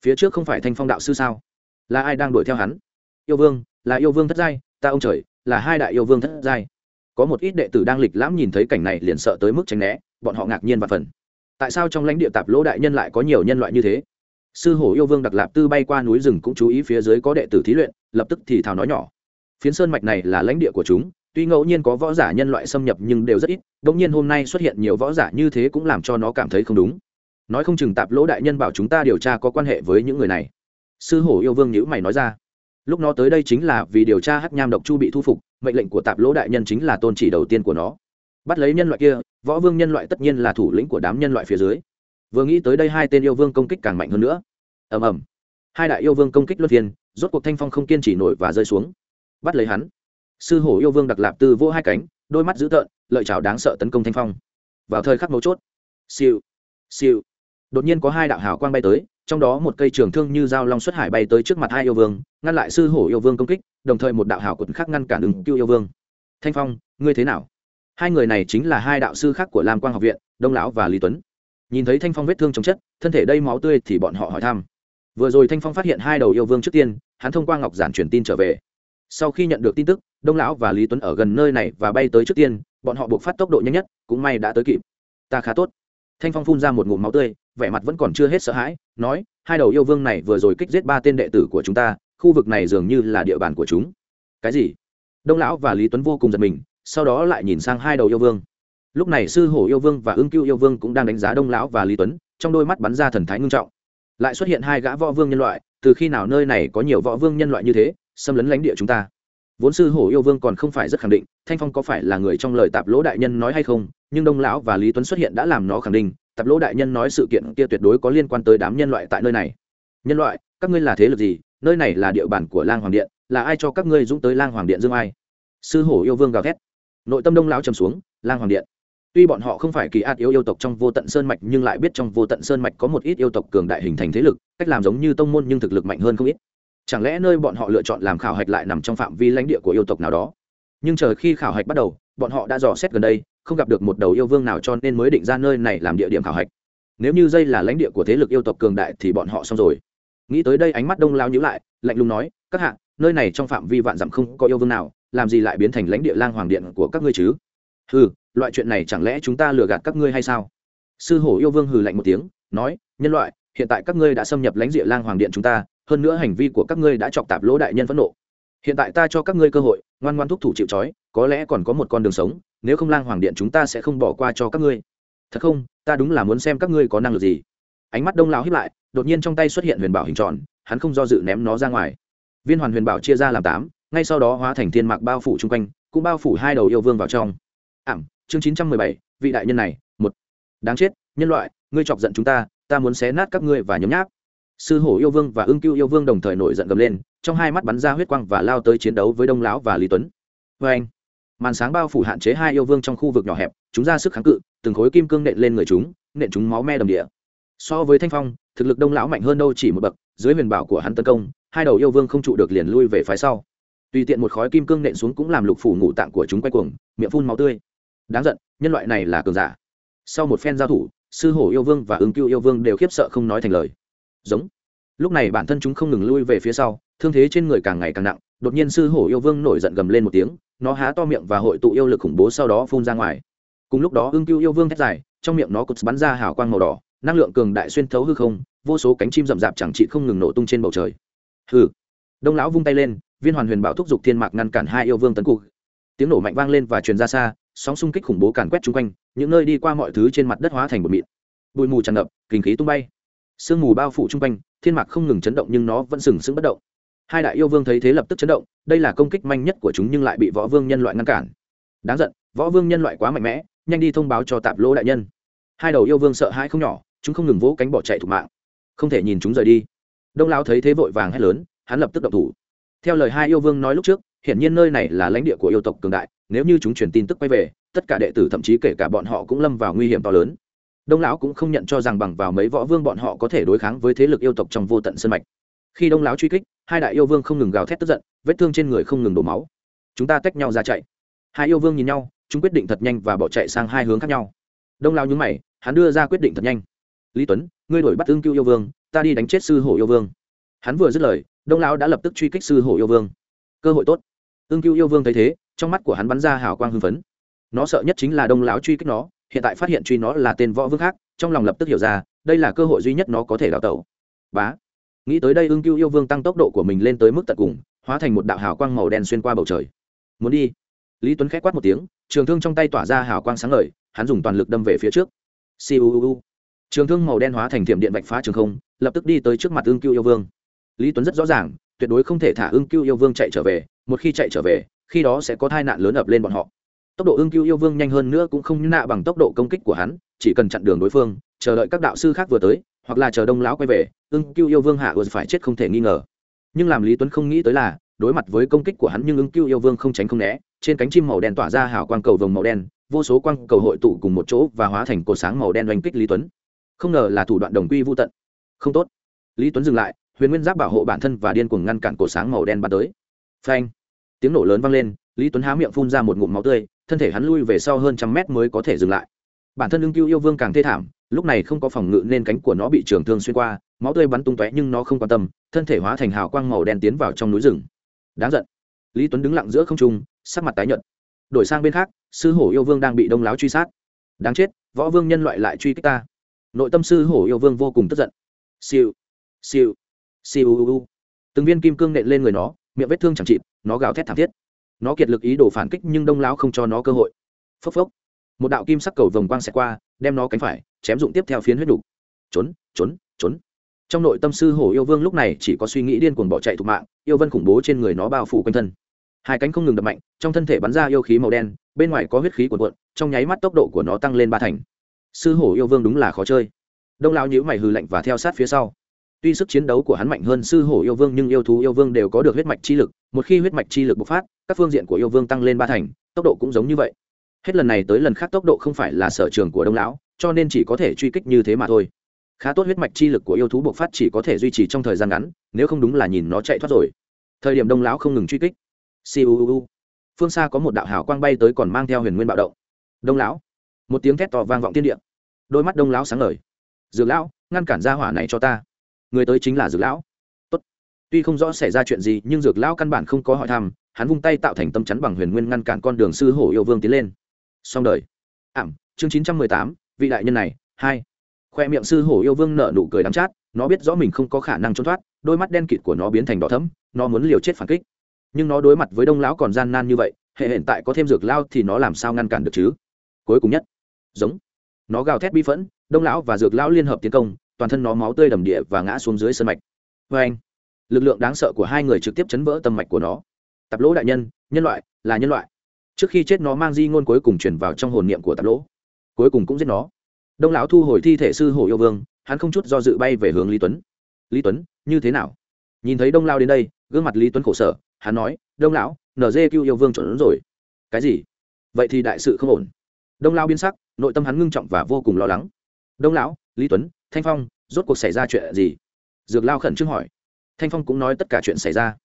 Phía trước không phải thanh phong đạo sư sao? Là ai đang đuổi theo hắn? Yêu vương, là yêu vương thất giai, ta ông trời, là hai đại yêu vương thất giai. Có một ít đệ tử đang lịch lãm nhìn thấy cảnh này liền sợ tới mức tránh né, bọn họ ngạc nhiên và phần. Tại sao trong lãnh địa tạp lỗ đại nhân lại có nhiều nhân loại như thế? Sư hổ yêu vương đặc lạp tư bay qua núi rừng cũng chú ý phía dưới có đệ tử thí luyện, lập tức thì thào nói nhỏ. Phiến sơn mạch này là lãnh địa của chúng, tuy ngẫu nhiên có võ giả nhân loại xâm nhập nhưng đều rất ít đ ỗ n g nhiên hôm nay xuất hiện nhiều võ giả như thế cũng làm cho nó cảm thấy không đúng. Nói không chừng tạp lỗ đại nhân bảo chúng ta điều tra có quan hệ với những người này. Sư hổ yêu vương nhữ mày nói ra lúc nó tới đây chính là vì điều tra hắc nham độc chu bị thu phục, mệnh lệnh của tạp lỗ đại nhân chính là tôn chỉ đầu tiên của nó. Bắt lấy nhân loại kia, võ vương nhân loại tất nhiên là thủ lĩnh của đám nhân loại phía dưới. Vừa nghĩ tới đây hai tên yêu vương công kích càng mạnh hơn nữa. Ầm ầm. Hai đại yêu vương công kích luân phiên, rốt cuộc thanh phong không kiên trì nổi và rơi xuống. Bắt lấy hắn. Sư hổ yêu vương đặc lạp tư vỗ hai cánh, đôi mắt dữ tợn, lợi chảo đáng sợ tấn công thanh phong. Vào thời khắc mấu chốt. Siêu. Siêu. Đột nhiên có hai đạo hào quang bay tới trong đó một cây trường thương như dao long xuất hải bay tới trước mặt hai yêu vương, ngăn lại sư hổ yêu vương công kích, đồng thời một đạo hào quật khác ngăn cản ứng cưu yêu vương. Thanh phong, ngươi thế nào? Hai người này chính là hai đạo sư khác của lam quang học viện, đông lão và lý tuấn. Nhìn thấy thanh phong vết thương chống chất, thân thể đây máu tươi thì bọn họ hỏi thăm. Vừa rồi thanh phong phát hiện hai đầu yêu vương trước tiên, hắn thông qua ngọc giản truyền tin trở về. Sau khi nhận được tin tức, đông lão và lý tuấn ở gần nơi này và bay tới trước tiên, bọn họ buộc phát tốc độ nhanh nhất, cũng may đã tới kịp. Ta khá tốt thanh phong phun ra một ngụm máu tươi, vẻ mặt vẫn còn chưa hết sợ hãi, nói, hai đầu yêu vương này vừa rồi kích giết ba tên đệ tử của chúng ta, khu vực này dường như là địa bàn của chúng. Cái gì? Đông lão và lý tuấn vô cùng giật mình, sau đó lại nhìn sang hai đầu yêu vương. Lúc này sư hổ yêu vương và ưng cưu yêu vương cũng đang đánh giá đông lão và lý tuấn, trong đôi mắt bắn ra thần thái ngưng trọng. Lại xuất hiện hai gã võ vương nhân loại, từ khi nào nơi này có nhiều võ vương nhân loại như thế, xâm lấn lãnh địa chúng ta? Vốn sư hổ yêu vương còn không phải rất khẳng định, thanh phong có phải là người trong lời tạp lỗ đại nhân nói hay không, nhưng đông lão và lý tuấn xuất hiện đã làm nó khẳng định, tạp lỗ đại nhân nói sự kiện kia tuyệt đối có liên quan tới đám nhân loại tại nơi này. Nhân loại, các ngươi là thế lực gì? Nơi này là địa bàn của lang hoàng điện, là ai cho các ngươi dũng tới lang hoàng điện dương ai? Sư hổ yêu vương gào thét. Nội tâm đông lão trầm xuống, lang hoàng điện. Tuy bọn họ không phải kỳ ạt yêu yêu tộc trong vô tận sơn mạch, nhưng lại biết trong vô tận sơn mạch có một ít yêu tộc cường đại hình thành thế lực, cách làm giống như tông môn nhưng thực lực mạnh hơn không ít chẳng lẽ nơi bọn họ lựa chọn làm khảo hạch lại nằm trong phạm vi lãnh địa của yêu tộc nào đó? Nhưng chờ khi khảo hạch bắt đầu, bọn họ đã dò xét gần đây, không gặp được một đầu yêu vương nào cho nên mới định ra nơi này làm địa điểm khảo hạch. Nếu như dây là lãnh địa của thế lực yêu tộc cường đại thì bọn họ xong rồi. Nghĩ tới đây ánh mắt đông lao nhữ lại, lạnh lùng nói, các hạ, nơi này trong phạm vi vạn dặm không có yêu vương nào, làm gì lại biến thành lãnh địa lang hoàng điện của các ngươi chứ? Hừ, loại chuyện này chẳng lẽ chúng ta lừa gạt các ngươi hay sao? Sư hổ yêu vương hừ lạnh một tiếng, nói, nhân loại, hiện tại các ngươi đã xâm nhập lãnh địa lang hoàng điện chúng ta hơn nữa hành vi của các ngươi đã chọc tạp lỗ đại nhân phẫn nộ. Hiện tại ta cho các ngươi cơ hội, ngoan ngoan thúc thủ chịu trói, có lẽ còn có một con đường sống, nếu không lang hoàng điện chúng ta sẽ không bỏ qua cho các ngươi. Thật không? Ta đúng là muốn xem các ngươi có năng lực gì. Ánh mắt đông lão hiếp lại, đột nhiên trong tay xuất hiện huyền bảo hình tròn, hắn không do dự ném nó ra ngoài. Viên hoàn huyền bảo chia ra làm tám, ngay sau đó hóa thành thiên mạc bao phủ chung quanh, cũng bao phủ hai đầu yêu vương vào trong. Ảm, chương chín trăm mười bảy, vị đại nhân này, một. Đáng chết, nhân loại, ngươi chọc giận chúng ta ta muốn xé nát các ngươi và nhấm nháp sư hổ yêu vương và ưng cưu yêu vương đồng thời nổi giận gầm lên, trong hai mắt bắn ra huyết quang và lao tới chiến đấu với đông lão và lý tuấn. Vê anh, màn sáng bao phủ hạn chế hai yêu vương trong khu vực nhỏ hẹp, chúng ra sức kháng cự, từng khối kim cương nện lên người chúng, nện chúng máu me đầm địa. So với thanh phong, thực lực đông lão mạnh hơn đâu chỉ một bậc, dưới huyền bảo của hắn tấn công, hai đầu yêu vương không trụ được liền lui về phái sau. Tùy tiện một khói kim cương nện xuống cũng làm lục phủ ngủ tạng của chúng quay cuồng, miệng phun máu tươi. Đáng giận, nhân loại này là cường giả. Sau một phen giao thủ, sư hổ yêu vương và ứng cưu yêu vương đều khiếp sợ không nói thành lời giống. Lúc này bản thân chúng không ngừng lui về phía sau, thương thế trên người càng ngày càng nặng, đột nhiên sư hổ yêu vương nổi giận gầm lên một tiếng, nó há to miệng và hội tụ yêu lực khủng bố sau đó phun ra ngoài. Cùng lúc đó, ưng cưu yêu vương thét dài, trong miệng nó cụt bắn ra hào quang màu đỏ, năng lượng cường đại xuyên thấu hư không, vô số cánh chim rậm rạp chẳng trị không ngừng nổ tung trên bầu trời. Hừ. Đông lão vung tay lên, viên hoàn huyền bảo thúc giục thiên mạc ngăn cản hai yêu vương tấn cục tiếng nổ mạnh vang lên và truyền ra xa, sóng xung kích khủng bố càn quét chung quanh, những nơi đi qua mọi thứ trên mặt đất hóa thành một mịn. Bụi mù tràn ngập, kinh khí tung bay sương mù bao phủ chung quanh, thiên mạc không ngừng chấn động nhưng nó vẫn sừng sững bất động. Hai đại yêu vương thấy thế lập tức chấn động, đây là công kích manh nhất của chúng nhưng lại bị võ vương nhân loại ngăn cản. Đáng giận, võ vương nhân loại quá mạnh mẽ, nhanh đi thông báo cho tạp lỗ đại nhân. Hai đầu yêu vương sợ hãi không nhỏ, chúng không ngừng vỗ cánh bỏ chạy thủ mạng. Không thể nhìn chúng rời đi. Đông lão thấy thế vội vàng hét lớn, hắn lập tức động thủ. Theo lời hai yêu vương nói lúc trước, hiển nhiên nơi này là lãnh địa của yêu tộc cường đại, nếu như chúng truyền tin tức quay về, tất cả đệ tử thậm chí kể cả bọn họ cũng lâm vào nguy hiểm to lớn đông lão cũng không nhận cho rằng bằng vào mấy võ vương bọn họ có thể đối kháng với thế lực yêu tộc trong vô tận sân mạch. Khi đông lão truy kích, hai đại yêu vương không ngừng gào thét tức giận, vết thương trên người không ngừng đổ máu. Chúng ta tách nhau ra chạy. Hai yêu vương nhìn nhau, chúng quyết định thật nhanh và bỏ chạy sang hai hướng khác nhau. Đông lão nhúng mày, hắn đưa ra quyết định thật nhanh. Lý tuấn, ngươi đổi bắt ưng cưu yêu vương, ta đi đánh chết sư hổ yêu vương. Hắn vừa dứt lời, đông lão đã lập tức truy kích sư hổ yêu vương. Cơ hội tốt. Ưng cưu yêu vương thấy thế, trong mắt của hắn bắn ra hào quang hưng phấn. Nó sợ nhất chính là đông lão truy kích nó hiện tại phát hiện truy nó là tên võ vương khác, trong lòng lập tức hiểu ra, đây là cơ hội duy nhất nó có thể đào tẩu. Bá. Nghĩ tới đây ưng cưu yêu vương tăng tốc độ của mình lên tới mức tận cùng, hóa thành một đạo hào quang màu đen xuyên qua bầu trời. Muốn đi. Lý tuấn k h á c quát một tiếng, trường thương trong tay tỏa ra hào quang sáng ngời, hắn dùng toàn lực đâm về phía trước. Siêu trường thương màu đen hóa thành thiểm điện vạch phá trường không, lập tức đi tới trước mặt ưng cưu yêu vương. Lý tuấn rất rõ ràng, tuyệt đối không thể thả ưng cưu yêu vương chạy trở về, một khi chạy trở về, khi đó sẽ có tai nạn lớn ập lên bọn họ tốc độ ưng cưu yêu vương nhanh hơn nữa cũng không nạ bằng tốc độ công kích của hắn, chỉ cần chặn đường đối phương, chờ đợi các đạo sư khác vừa tới, hoặc là chờ đông lão quay về, ưng cưu yêu vương hạ ưa phải chết không thể nghi ngờ. Nhưng làm lý tuấn không nghĩ tới là, đối mặt với công kích của hắn nhưng ưng cưu yêu vương không tránh không né, trên cánh chim màu đen tỏa ra hào quang cầu vồng màu đen, vô số quang cầu hội tụ cùng một chỗ và hóa thành cột sáng màu đen oanh kích lý tuấn. Không ngờ là thủ đoạn đồng quy vô tận. Không tốt. Lý tuấn dừng lại, huyền nguyên giáp bảo hộ bản thân và điên cuồng ngăn cản cột sáng màu đen bắn tới. Phanh. Tiếng nổ lớn vang lên, lý tuấn há miệng phun ra một ngụm máu tươi thân thể hắn lui về sau hơn trăm mét mới có thể dừng lại. Bản thân ưng cưu yêu vương càng thê thảm, lúc này không có phòng ngự nên cánh của nó bị trường thương xuyên qua, máu tươi bắn tung tóe nhưng nó không quan tâm, thân thể hóa thành hào quang màu đen tiến vào trong núi rừng. Đáng giận. Lý tuấn đứng lặng giữa không trung, sắc mặt tái nhợt. Đổi sang bên khác, sư hổ yêu vương đang bị đông láo truy sát. Đáng chết, võ vương nhân loại lại truy kích ta. Nội tâm sư hổ yêu vương vô cùng tức giận. Siêu siêu siêu từng viên kim cương nện lên người nó, miệng vết thương chẳng chịt, nó gào thét thảm thiết nó kiệt lực ý đồ phản kích nhưng đông lão không cho nó cơ hội. Phốc phốc. Một đạo kim sắc cầu vồng quang xẹt qua, đem nó cánh phải, chém dụng tiếp theo phiến huyết đục. Trốn trốn trốn. Trong nội tâm sư hổ yêu vương lúc này chỉ có suy nghĩ điên cuồng bỏ chạy thục mạng, yêu vân khủng bố trên người nó bao phủ quanh thân. Hai cánh không ngừng đập mạnh, trong thân thể bắn ra yêu khí màu đen, bên ngoài có huyết khí cuồn cuộn, trong nháy mắt tốc độ của nó tăng lên ba thành. Sư hổ yêu vương đúng là khó chơi. Đông lão nhíu mày hừ lạnh và theo sát phía sau tuy sức chiến đấu của hắn mạnh hơn sư hổ yêu vương nhưng yêu thú yêu vương đều có được huyết mạch chi lực. Một khi huyết mạch chi lực bộc phát, các phương diện của yêu vương tăng lên ba thành, tốc độ cũng giống như vậy. Hết lần này tới lần khác tốc độ không phải là sở trường của đông lão, cho nên chỉ có thể truy kích như thế mà thôi. Khá tốt huyết mạch chi lực của yêu thú bộc phát chỉ có thể duy trì trong thời gian ngắn, nếu không đúng là nhìn nó chạy thoát rồi. Thời điểm đông lão không ngừng truy kích. Siêu phương xa có một đạo hào quang bay tới còn mang theo huyền nguyên bạo động. Đông lão. Một tiếng thét to vang vọng tiên điện đôi mắt đông lão sáng ngời. Dược lão, ngăn cản ra hỏa này cho ta người tới chính là dược lão. Tốt. tuy không rõ xảy ra chuyện gì, nhưng dược lão căn bản không có hỏi thăm, hắn vung tay tạo thành tâm chắn bằng huyền nguyên ngăn cản con đường sư hổ yêu vương tiến lên. Xong đời. Ảm, chương chín trăm mười tám, vị đại nhân này, hai. Khoe miệng sư hổ yêu vương nợ nụ cười đắm chát, nó biết rõ mình không có khả năng trốn thoát, đôi mắt đen kịt của nó biến thành đỏ thấm nó muốn liều chết phản kích. Nhưng nó đối mặt với đông lão còn gian nan như vậy, hệ hiện tại có thêm dược lao thì nó làm sao ngăn cản được chứ? Cuối cùng nhất. Giống. Nó gào thét bi phẫn, đông lão và dược lão liên hợp tiến công toàn thân nó máu tươi đầm địa và ngã xuống dưới sân mạch. Vê anh, lực lượng đáng sợ của hai người trực tiếp chấn vỡ tâm mạch của nó. Tạp lỗ đại nhân nhân loại, là nhân loại. Trước khi chết nó mang di ngôn cuối cùng chuyển vào trong hồn niệm của tạp lỗ. Cuối cùng cũng giết nó. Đông lão thu hồi thi thể sư hổ yêu vương, hắn không chút do dự bay về hướng lý tuấn. Lý tuấn, như thế nào? Nhìn thấy đông lao đến đây, gương mặt lý tuấn khổ sở, hắn nói, đông lão nd cưu yêu vương chuẩn rồi. Cái gì? Vậy thì đại sự không ổn. Đông lao biến sắc, nội tâm hắn ngưng trọng và vô cùng lo lắng. Đông lão, lý tuấn thanh phong, rốt cuộc xảy ra chuyện gì? Dược lao khẩn trương hỏi. Thanh phong cũng nói tất cả chuyện xảy ra.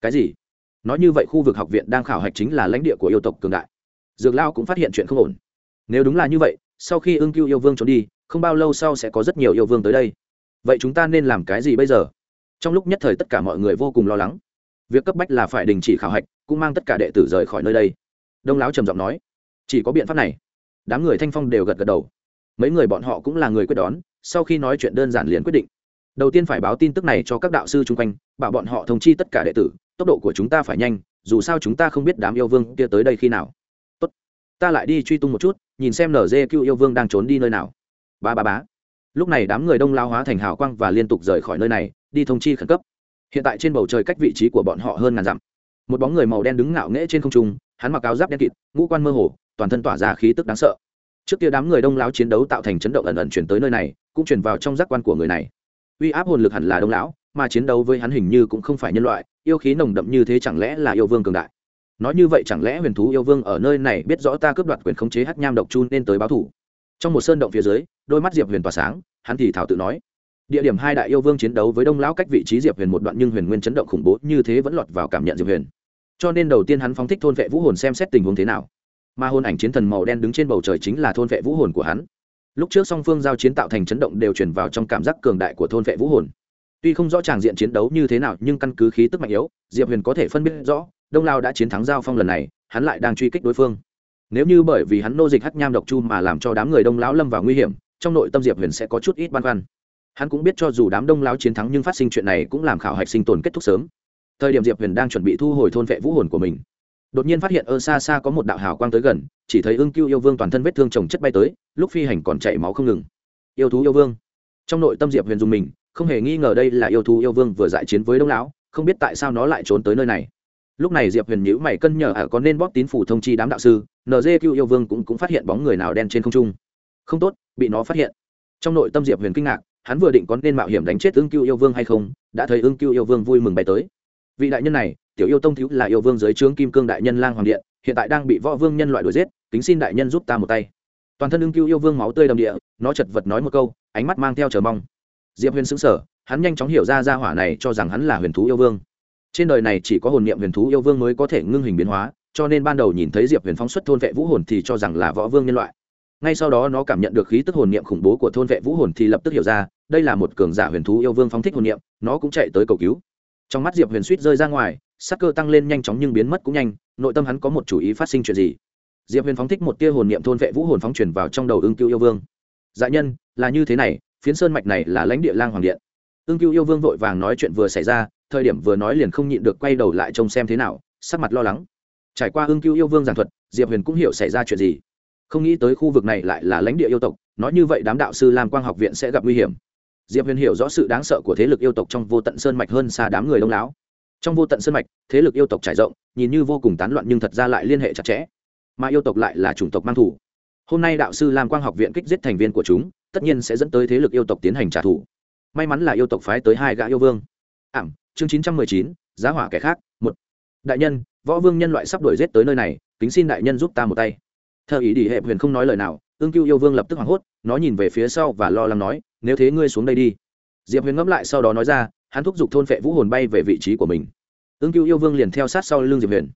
Cái gì? Nói như vậy khu vực học viện đang khảo hạch chính là lãnh địa của yêu tộc cường đại. Dược lao cũng phát hiện chuyện không ổn. Nếu đúng là như vậy, sau khi ưng cưu yêu vương trốn đi, không bao lâu sau sẽ có rất nhiều yêu vương tới đây. Vậy chúng ta nên làm cái gì bây giờ? Trong lúc nhất thời tất cả mọi người vô cùng lo lắng. Việc cấp bách là phải đình chỉ khảo hạch, cũng mang tất cả đệ tử rời khỏi nơi đây. Đông lão trầm giọng nói. Chỉ có biện pháp này. Đám người thanh phong đều gật gật đầu. Mấy người bọn họ cũng là người quyết đón sau khi nói chuyện đơn giản liền quyết định. Đầu tiên phải báo tin tức này cho các đạo sư chung quanh, bảo bọn họ thông chi tất cả đệ tử, tốc độ của chúng ta phải nhanh, dù sao chúng ta không biết đám yêu vương kia tới đây khi nào. Tốt. Ta lại đi truy tung một chút, nhìn xem nở yêu vương đang trốn đi nơi nào. Ba ba bá lúc này đám người đông lao hóa thành hào quang và liên tục rời khỏi nơi này, đi thông chi khẩn cấp. Hiện tại trên bầu trời cách vị trí của bọn họ hơn ngàn dặm. Một bóng người màu đen đứng ngạo nghễ trên không trung, hắn mặc áo giáp đen kịt, ngũ quan mơ hồ, toàn thân tỏa ra khí tức đáng sợ trước kia đám người đông lão chiến đấu tạo thành chấn động ẩn ẩn chuyển tới nơi này, cũng chuyển vào trong giác quan của người này. Uy áp hồn lực hẳn là đông lão, mà chiến đấu với hắn hình như cũng không phải nhân loại, yêu khí nồng đậm như thế chẳng lẽ là yêu vương cường đại? Nói như vậy chẳng lẽ huyền thú yêu vương ở nơi này biết rõ ta cướp đoạt quyền khống chế hắc nham độc chu nên tới báo thủ? Trong một sơn động phía dưới, đôi mắt diệp huyền tỏa sáng, hắn thì thảo tự nói, địa điểm hai đại yêu vương chiến đấu với đông lão cách vị trí diệp huyền một đoạn nhưng huyền nguyên chấn động khủng bố như thế vẫn lọt vào cảm nhận diệp huyền. Cho nên đầu tiên hắn phóng thích thôn vệ vũ hồn xem xét tình huống thế nào mà hồn ảnh chiến thần màu đen đứng trên bầu trời chính là thôn vệ vũ hồn của hắn. Lúc trước song phương giao chiến tạo thành chấn động đều chuyển vào trong cảm giác cường đại của thôn vệ vũ hồn. Tuy không rõ tràng diện chiến đấu như thế nào, nhưng căn cứ khí tức mạnh yếu, diệp huyền có thể phân biệt rõ, đông lao đã chiến thắng giao phong lần này, hắn lại đang truy kích đối phương. Nếu như bởi vì hắn nô dịch hắc nham độc chu mà làm cho đám người đông lão lâm vào nguy hiểm, trong nội tâm diệp huyền sẽ có chút ít băn khoăn. Hắn cũng biết cho dù đám đông lão chiến thắng nhưng phát sinh chuyện này cũng làm khảo hạch sinh tồn kết thúc sớm. Thời điểm diệp huyền đang chuẩn bị thu hồi thôn vệ vũ hồn của mình đột nhiên phát hiện ở xa xa có một đạo hào quang tới gần chỉ thấy ưng cưu yêu vương toàn thân vết thương chồng chất bay tới lúc phi hành còn chảy máu không ngừng. Yêu thú yêu vương. Trong nội tâm diệp huyền dùng mình không hề nghi ngờ đây là yêu thú yêu vương vừa giải chiến với đông lão không biết tại sao nó lại trốn tới nơi này. Lúc này diệp huyền nhữ mày cân nhờ ở có nên bóp tín phủ thông chi đám đạo sư nzq cưu yêu vương cũng, cũng phát hiện bóng người nào đen trên không trung. Không tốt bị nó phát hiện. Trong nội tâm diệp huyền kinh ngạc hắn vừa định có nên mạo hiểm đánh chết ưng cưu yêu vương hay không đã thấy ưng cưu yêu vương vui mừng bay tới. Vị đại nhân này tiểu yêu tông thiếu là yêu vương dưới trướng kim cương đại nhân lang hoàng điện, hiện tại đang bị võ vương nhân loại đuổi giết, kính xin đại nhân giúp ta một tay. Toàn thân ưng cứu yêu vương máu tươi đầm địa, nó chật vật nói một câu, ánh mắt mang theo chờ mong. Diệp huyền xứng sở hắn nhanh chóng hiểu ra ra hỏa này cho rằng hắn là huyền thú yêu vương. Trên đời này chỉ có hồn niệm huyền thú yêu vương mới có thể ngưng hình biến hóa, cho nên ban đầu nhìn thấy diệp huyền phóng xuất thôn vệ vũ hồn thì cho rằng là võ vương nhân loại. Ngay sau đó nó cảm nhận được khí tức hồn niệm khủng bố của thôn vệ vũ hồn thì lập tức hiểu ra, đây là một cường giả huyền thú yêu vương phóng thích hồn niệm, nó cũng chạy tới cầu cứu trong mắt diệp huyền suýt rơi ra ngoài, sắc cơ tăng lên nhanh chóng nhưng biến mất cũng nhanh, nội tâm hắn có một chủ ý phát sinh chuyện gì? Diệp huyền phóng thích một tia hồn niệm thôn vệ vũ hồn phóng truyền vào trong đầu ưng cưu yêu vương. Dạ nhân, là như thế này, phiến sơn mạch này là lãnh địa lang hoàng điện. Ưng cưu yêu vương vội vàng nói chuyện vừa xảy ra, thời điểm vừa nói liền không nhịn được quay đầu lại trông xem thế nào, sắc mặt lo lắng. Trải qua ưng cưu yêu vương giảng thuật, diệp huyền cũng hiểu xảy ra chuyện gì. Không nghĩ tới khu vực này lại là lãnh địa yêu tộc, nói như vậy đám đạo sư lam quang học viện sẽ gặp nguy hiểm diệp huyền hiểu rõ sự đáng sợ của thế lực yêu tộc trong vô tận sơn mạch hơn xa đám người đông láo. Trong vô tận sơn mạch, thế lực yêu tộc trải rộng, nhìn như vô cùng tán loạn nhưng thật ra lại liên hệ chặt chẽ. Mà yêu tộc lại là chủng tộc mang thủ. Hôm nay đạo sư lam quang học viện kích giết thành viên của chúng, tất nhiên sẽ dẫn tới thế lực yêu tộc tiến hành trả thù. May mắn là yêu tộc phái tới hai gã yêu vương. Ảm, chương chín trăm mười chín, giá hỏa kẻ khác, một. Đại nhân, võ vương nhân loại sắp đuổi giết tới nơi này, kính xin đại nhân giúp ta một tay. Theo ý đi hệ huyền không nói lời nào, ương cưu yêu vương lập tức hoảng hốt, nó nhìn về phía sau và lo lắng nói nếu thế ngươi xuống đây đi. Diệp huyền ngẫm lại sau đó nói ra, hắn thúc giục thôn phệ vũ hồn bay về vị trí của mình. Ứng cưu yêu vương liền theo sát sau l ư n g diệp huyền.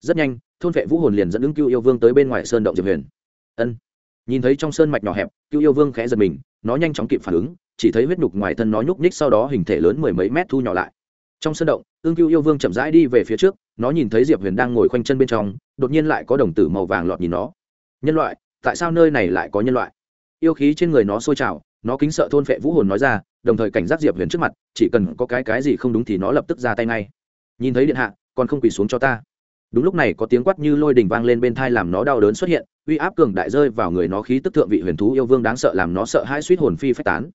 Rất nhanh, thôn phệ vũ hồn liền dẫn ứng cưu yêu vương tới bên ngoài sơn động diệp huyền. Ân. Nhìn thấy trong sơn mạch nhỏ hẹp cưu yêu vương khẽ giật mình, nó nhanh chóng kịp phản ứng, chỉ thấy huyết nhục ngoài thân nó nhúc nhích sau đó hình thể lớn mười mấy mét thu nhỏ lại. Trong sơn động ương cưu yêu vương chậm rãi đi về phía trước, nó nhìn thấy diệp huyền đang ngồi khoanh chân bên trong, đột nhiên lại có đồng tử màu vàng lọt nhìn nó. Nhân loại, tại sao nơi này lại có nhân loại? Yêu khí trên người nó sôi trào nó kính sợ thôn phệ vũ hồn nói ra, đồng thời cảnh giác diệp huyền trước mặt, chỉ cần có cái cái gì không đúng thì nó lập tức ra tay ngay. Nhìn thấy điện hạ, còn không quỳ xuống cho ta. Đúng lúc này có tiếng quát như lôi đình vang lên bên thai làm nó đau đớn xuất hiện, uy áp cường đại rơi vào người nó khí tức thượng vị huyền thú yêu vương đáng sợ làm nó sợ hai suýt hồn phi phách tán.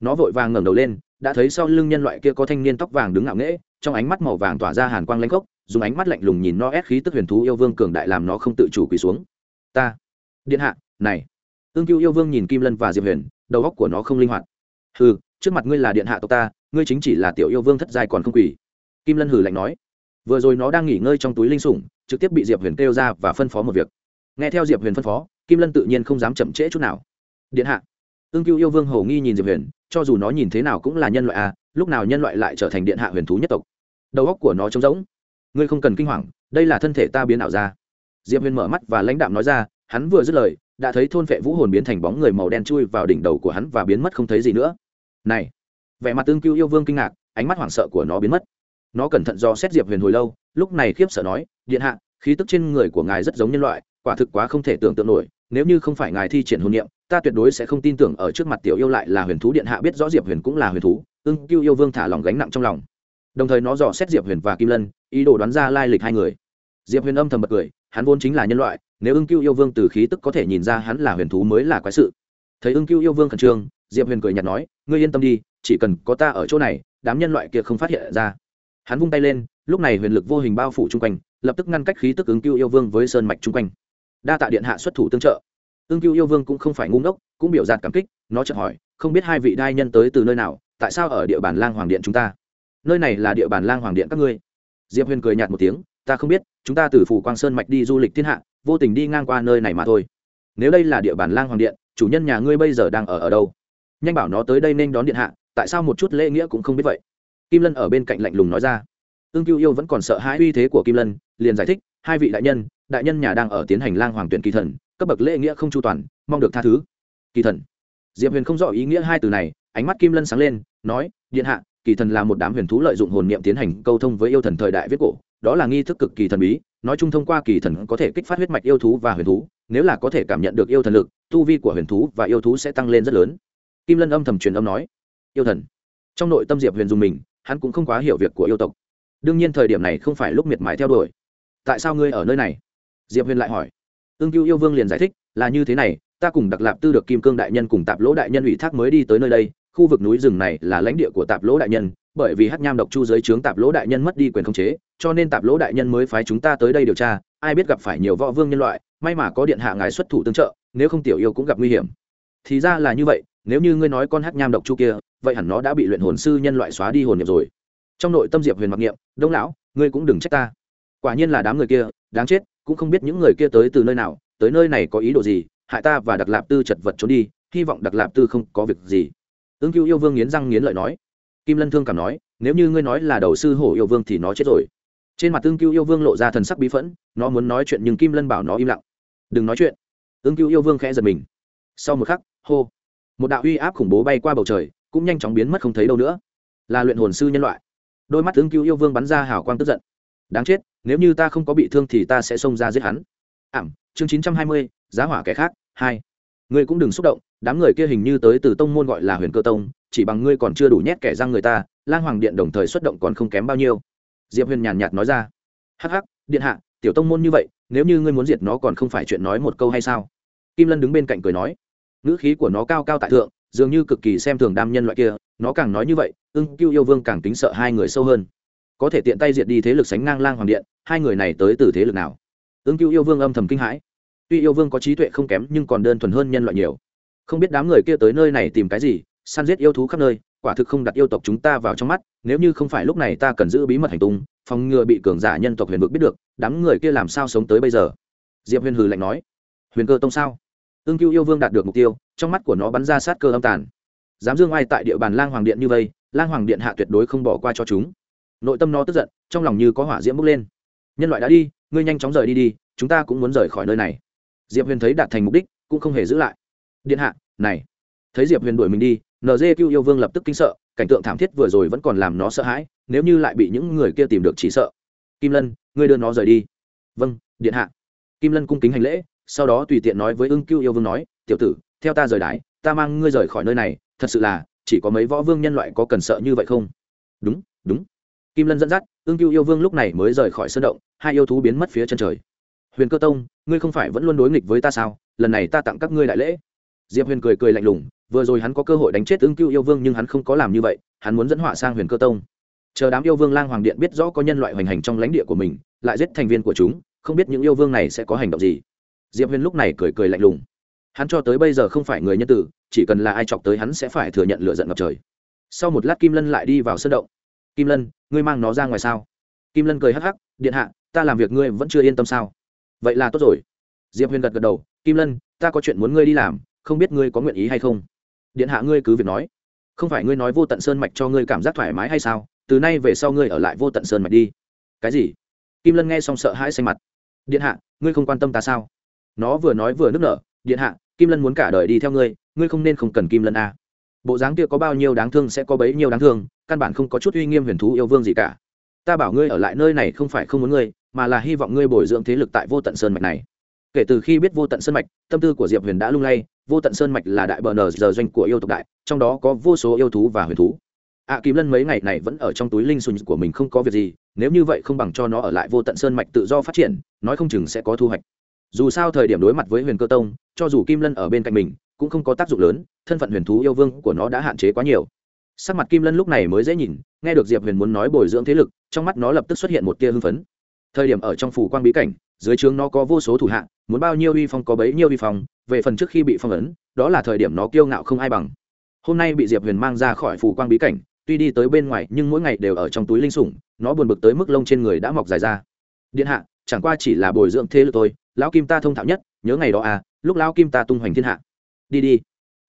Nó vội vàng ngẩng đầu lên, đã thấy sau lưng nhân loại kia có thanh niên tóc vàng đứng ngạo nghễ, trong ánh mắt màu vàng tỏa ra hàn quang lãnh khốc dùng ánh mắt lạnh lùng nhìn nó ép khí tức huyền thú yêu vương cường đại làm nó không tự chủ quỳ xuống. Ta, điện hạ, này ương cưu yêu vương nhìn kim lân và diệp huyền, đầu óc của nó không linh hoạt. Hừ, trước mặt ngươi là điện hạ tộc ta, ngươi chính chỉ là tiểu yêu vương thất giai còn không quỳ. Kim lân hừ lạnh nói. Vừa rồi nó đang nghỉ ngơi trong túi linh sủng, trực tiếp bị diệp huyền kêu ra và phân phó một việc. Nghe theo diệp huyền phân phó, kim lân tự nhiên không dám chậm trễ chút nào. Điện hạ. Ương cưu yêu vương hầu nghi nhìn diệp huyền, cho dù nó nhìn thế nào cũng là nhân loại à lúc nào nhân loại lại trở thành điện hạ huyền thú nhất tộc? Đầu óc của nó trống rỗng. Ngươi không cần kinh hoàng, đây là thân thể ta biến ảo ra. Diệp huyền mở mắt và lãnh đạm nói ra, hắn vừa dứt lời đã thấy thôn vệ vũ hồn biến thành bóng người màu đen chui vào đỉnh đầu của hắn và biến mất không thấy gì nữa. Này, vẻ mặt tương cưu yêu vương kinh ngạc, ánh mắt hoảng sợ của nó biến mất. Nó cẩn thận do xét diệp huyền hồi lâu, lúc này khiếp sợ nói, điện hạ, khí tức trên người của ngài rất giống nhân loại, quả thực quá không thể tưởng tượng nổi, nếu như không phải ngài thi triển hồn niệm, ta tuyệt đối sẽ không tin tưởng ở trước mặt tiểu yêu lại là huyền thú. Điện hạ biết rõ diệp huyền cũng là huyền thú ưng cưu yêu vương thả lòng gánh nặng trong lòng. Đồng thời nó dò xét diệp huyền và kim lân, ý đồ đoán ra lai lịch hai người. Diệp huyền âm thầm bật cười, hắn vốn chính là nhân loại nếu ưng cưu yêu vương từ khí tức có thể nhìn ra hắn là huyền thú mới là quái sự. Thấy ưng cưu yêu vương khẩn trương, diệp huyền cười nhạt nói, ngươi yên tâm đi, chỉ cần có ta ở chỗ này, đám nhân loại kia không phát hiện ra. Hắn vung tay lên, lúc này huyền lực vô hình bao phủ chung quanh, lập tức ngăn cách khí tức ứng cưu yêu vương với sơn mạch chung quanh. Đa tạ điện hạ xuất thủ tương trợ. Ưng cưu yêu vương cũng không phải ngu ngốc, cũng biểu đạt cảm kích, nó chợt hỏi, không biết hai vị đai nhân tới từ nơi nào, tại sao ở địa bàn lang hoàng điện chúng ta? Nơi này là địa bàn lang hoàng điện các ngươi. Diệp huyền cười nhạt một tiếng, ta không biết, chúng ta từ phủ quang sơn mạch đi du lịch thiên hạ vô tình đi ngang qua nơi này mà thôi. Nếu đây là địa bàn lang hoàng điện, chủ nhân nhà ngươi bây giờ đang ở ở đâu? Nhanh bảo nó tới đây nên đón điện hạ, tại sao một chút lễ nghĩa cũng không biết vậy? Kim lân ở bên cạnh lạnh lùng nói ra. Ương cưu yêu vẫn còn sợ hãi uy thế của kim lân, liền giải thích, hai vị đại nhân đại nhân nhà đang ở tiến hành lang hoàng tuyển kỳ thần, cấp bậc lễ nghĩa không chu toàn, mong được tha thứ. Kỳ thần. Diệp huyền không rõ ý nghĩa hai từ này, ánh mắt kim lân sáng lên, nói, điện hạ, kỳ thần là một đám huyền thú lợi dụng hồn niệm tiến hành câu thông với yêu thần thời đại viết cổ, đó là nghi thức cực kỳ thần bí nói chung thông qua kỳ thần có thể kích phát huyết mạch yêu thú và huyền thú, nếu là có thể cảm nhận được yêu thần lực, tu vi của huyền thú và yêu thú sẽ tăng lên rất lớn. Kim lân âm thầm truyền âm nói, yêu thần. Trong nội tâm diệp huyền dùng mình, hắn cũng không quá hiểu việc của yêu tộc. Đương nhiên thời điểm này không phải lúc miệt mài theo đuổi. Tại sao ngươi ở nơi này? Diệp huyền lại hỏi. Ương cưu yêu vương liền giải thích, là như thế này, ta cùng đặc lạp tư được kim cương đại nhân cùng tạp lỗ đại nhân ủy thác mới đi tới nơi đây khu vực núi rừng này là lãnh địa của tạp lỗ đại nhân, bởi vì hát nham độc chu dưới trướng tạp lỗ đại nhân mất đi quyền khống chế, cho nên tạp lỗ đại nhân mới phái chúng ta tới đây điều tra, ai biết gặp phải nhiều võ vương nhân loại, may mà có điện hạ ngài xuất thủ tương trợ, nếu không tiểu yêu cũng gặp nguy hiểm. Thì ra là như vậy, nếu như ngươi nói con hát nham độc chu kia, vậy hẳn nó đã bị luyện hồn sư nhân loại xóa đi hồn niệm rồi. Trong nội tâm diệp huyền mặc niệm, đông lão, ngươi cũng đừng trách ta. Quả nhiên là đám người kia, đáng chết, cũng không biết những người kia tới từ nơi nào, tới nơi này có ý đồ gì, hại ta và đặc lạp tư chật vật trốn đi, hy vọng đặc lạp tư không có việc gì ương cưu yêu vương nghiến răng nghiến lợi nói. Kim lân thương cảm nói, nếu như ngươi nói là đầu sư hổ yêu vương thì nó chết rồi. Trên mặt ương cưu yêu vương lộ ra thần sắc bí phẫn, nó muốn nói chuyện nhưng kim lân bảo nó im lặng. Đừng nói chuyện. Ương cưu yêu vương khẽ giật mình. Sau một khắc, hô, một đạo uy áp khủng bố bay qua bầu trời, cũng nhanh chóng biến mất không thấy đâu nữa. Là luyện hồn sư nhân loại. Đôi mắt ương cưu yêu vương bắn ra hào quang tức giận. Đáng chết, nếu như ta không có bị thương thì ta sẽ xông ra giết hắn. Ảm, chương chín trăm hai mươi, giá hỏa kẻ khác, hai ngươi cũng đừng xúc động, đám người kia hình như tới từ tông môn gọi là huyền cơ tông, chỉ bằng ngươi còn chưa đủ nhét kẻ răng người ta, lang hoàng điện đồng thời xuất động còn không kém bao nhiêu. Diệp huyền nhàn nhạt nói ra. Hắc hắc, điện hạ, tiểu tông môn như vậy, nếu như ngươi muốn diệt nó còn không phải chuyện nói một câu hay sao? Kim lân đứng bên cạnh cười nói. Ngữ khí của nó cao cao tại thượng, dường như cực kỳ xem thường đam nhân loại kia, nó càng nói như vậy, ưng cưu yêu vương càng tính sợ hai người sâu hơn. Có thể tiện tay diệt đi thế lực sánh ngang lang hoàng điện, hai người này tới từ thế lực nào? Ưng cưu yêu vương âm thầm kinh hãi tuy yêu vương có trí tuệ không kém, nhưng còn đơn thuần hơn nhân loại nhiều. Không biết đám người kia tới nơi này tìm cái gì, săn giết yêu thú khắp nơi, quả thực không đặt yêu tộc chúng ta vào trong mắt, nếu như không phải lúc này ta cần giữ bí mật hành tung, phòng ngừa bị cường giả nhân tộc huyền vực biết được, đám người kia làm sao sống tới bây giờ? Diệp huyền hừ lạnh nói. Huyền cơ tông sao? Ương cưu yêu vương đạt được mục tiêu, trong mắt của nó bắn ra sát cơ âm tàn. Dám dương ai tại địa bàn lang hoàng điện như vây, lang hoàng điện hạ tuyệt đối không bỏ qua cho chúng. Nội tâm nó tức giận, trong lòng như có hỏa diễm bốc lên. Nhân loại đã đi, ngươi nhanh chóng rời đi đi, chúng ta cũng muốn rời khỏi nơi này diệp huyền thấy đạt thành mục đích, cũng không hề giữ lại. Điện hạ, này. Thấy diệp huyền đuổi mình đi nd cưu yêu vương lập tức kinh sợ, cảnh tượng thảm thiết vừa rồi vẫn còn làm nó sợ hãi, nếu như lại bị những người kia tìm được chỉ sợ. Kim lân, ngươi đưa nó rời đi. Vâng điện hạ. Kim lân cung kính hành lễ, sau đó tùy tiện nói với ưng cưu yêu vương nói, tiểu tử, theo ta rời đái, ta mang ngươi rời khỏi nơi này, thật sự là, chỉ có mấy võ vương nhân loại có cần sợ như vậy không? Đúng đúng. Kim lân dẫn dắt, ưng cưu yêu vương lúc này mới rời khỏi sân động, hai yêu thú biến mất phía chân trời huyền cơ tông, ngươi không phải vẫn luôn đối nghịch với ta sao? Lần này ta tặng các ngươi đại lễ. Diệp huyền cười cười lạnh lùng, vừa rồi hắn có cơ hội đánh chết ứng cưu yêu vương nhưng hắn không có làm như vậy, hắn muốn dẫn họa sang huyền cơ tông. Chờ đám yêu vương lang hoàng điện biết rõ có nhân loại hoành hành trong lãnh địa của mình, lại giết thành viên của chúng, không biết những yêu vương này sẽ có hành động gì. Diệp huyền lúc này cười cười lạnh lùng. Hắn cho tới bây giờ không phải người nhân tử, chỉ cần là ai chọc tới hắn sẽ phải thừa nhận lựa giận ngập trời. Sau một lát kim lân lại đi vào sân động. Kim lân, ngươi mang nó ra ngoài sao? Kim lân cười hắc hắc, điện hạ, ta làm việc ngươi vẫn chưa yên tâm sao? Vậy là tốt rồi. Diệp huyền gật gật đầu, kim lân, ta có chuyện muốn ngươi đi làm, không biết ngươi có nguyện ý hay không? Điện hạ ngươi cứ việc nói. Không phải ngươi nói vô tận sơn mạch cho ngươi cảm giác thoải mái hay sao? Từ nay về sau ngươi ở lại vô tận sơn mạch đi. Cái gì? Kim lân nghe xong sợ hãi xanh mặt. Điện hạ, ngươi không quan tâm ta sao? Nó vừa nói vừa nức nở. Điện hạ, kim lân muốn cả đời đi theo ngươi ngươi không nên không cần kim lân a à. bộ dáng kia có bao nhiêu đáng thương sẽ có bấy nhiêu đáng thương, căn bản không có chút uy nghiêm huyền thú yêu vương gì cả ta bảo ngươi ở lại nơi này không phải không muốn ngươi mà là hy vọng ngươi bồi dưỡng thế lực tại vô tận sơn mạch này. Kể từ khi biết vô tận sơn mạch tâm tư của diệp huyền đã lung lay vô tận sơn mạch là đại bờ nờ giờ doanh của yêu tộc đại trong đó có vô số yêu thú và huyền thú. Ạ à, kim lân mấy ngày này vẫn ở trong túi linh sùn của mình không có việc gì nếu như vậy không bằng cho nó ở lại vô tận sơn mạch tự do phát triển nói không chừng sẽ có thu hoạch. Dù sao thời điểm đối mặt với huyền cơ tông cho dù kim lân ở bên cạnh mình cũng không có tác dụng lớn thân phận huyền thú yêu vương của nó đã hạn chế quá nhiều. Sắc mặt kim lân lúc này mới dễ nhìn nghe được diệp huyền muốn nói bồi dưỡng thế lực, trong mắt nó lập tức xuất hiện một tia hưng phấn. Thời điểm ở trong phủ quang bí cảnh, dưới trướng nó có vô số thủ hạ, muốn bao nhiêu uy phong có bấy nhiêu uy phong, về phần trước khi bị phong ấn, đó là thời điểm nó kiêu ngạo không ai bằng. Hôm nay bị diệp huyền mang ra khỏi phủ quang bí cảnh, tuy đi tới bên ngoài, nhưng mỗi ngày đều ở trong túi linh sủng, nó buồn bực tới mức lông trên người đã mọc dài ra. Điện hạ, chẳng qua chỉ là bồi dưỡng thế lực tôi lão kim ta thông thạo nhất, nhớ ngày đó à lúc lão kim ta tung hoành thiên hạ. Đi đi.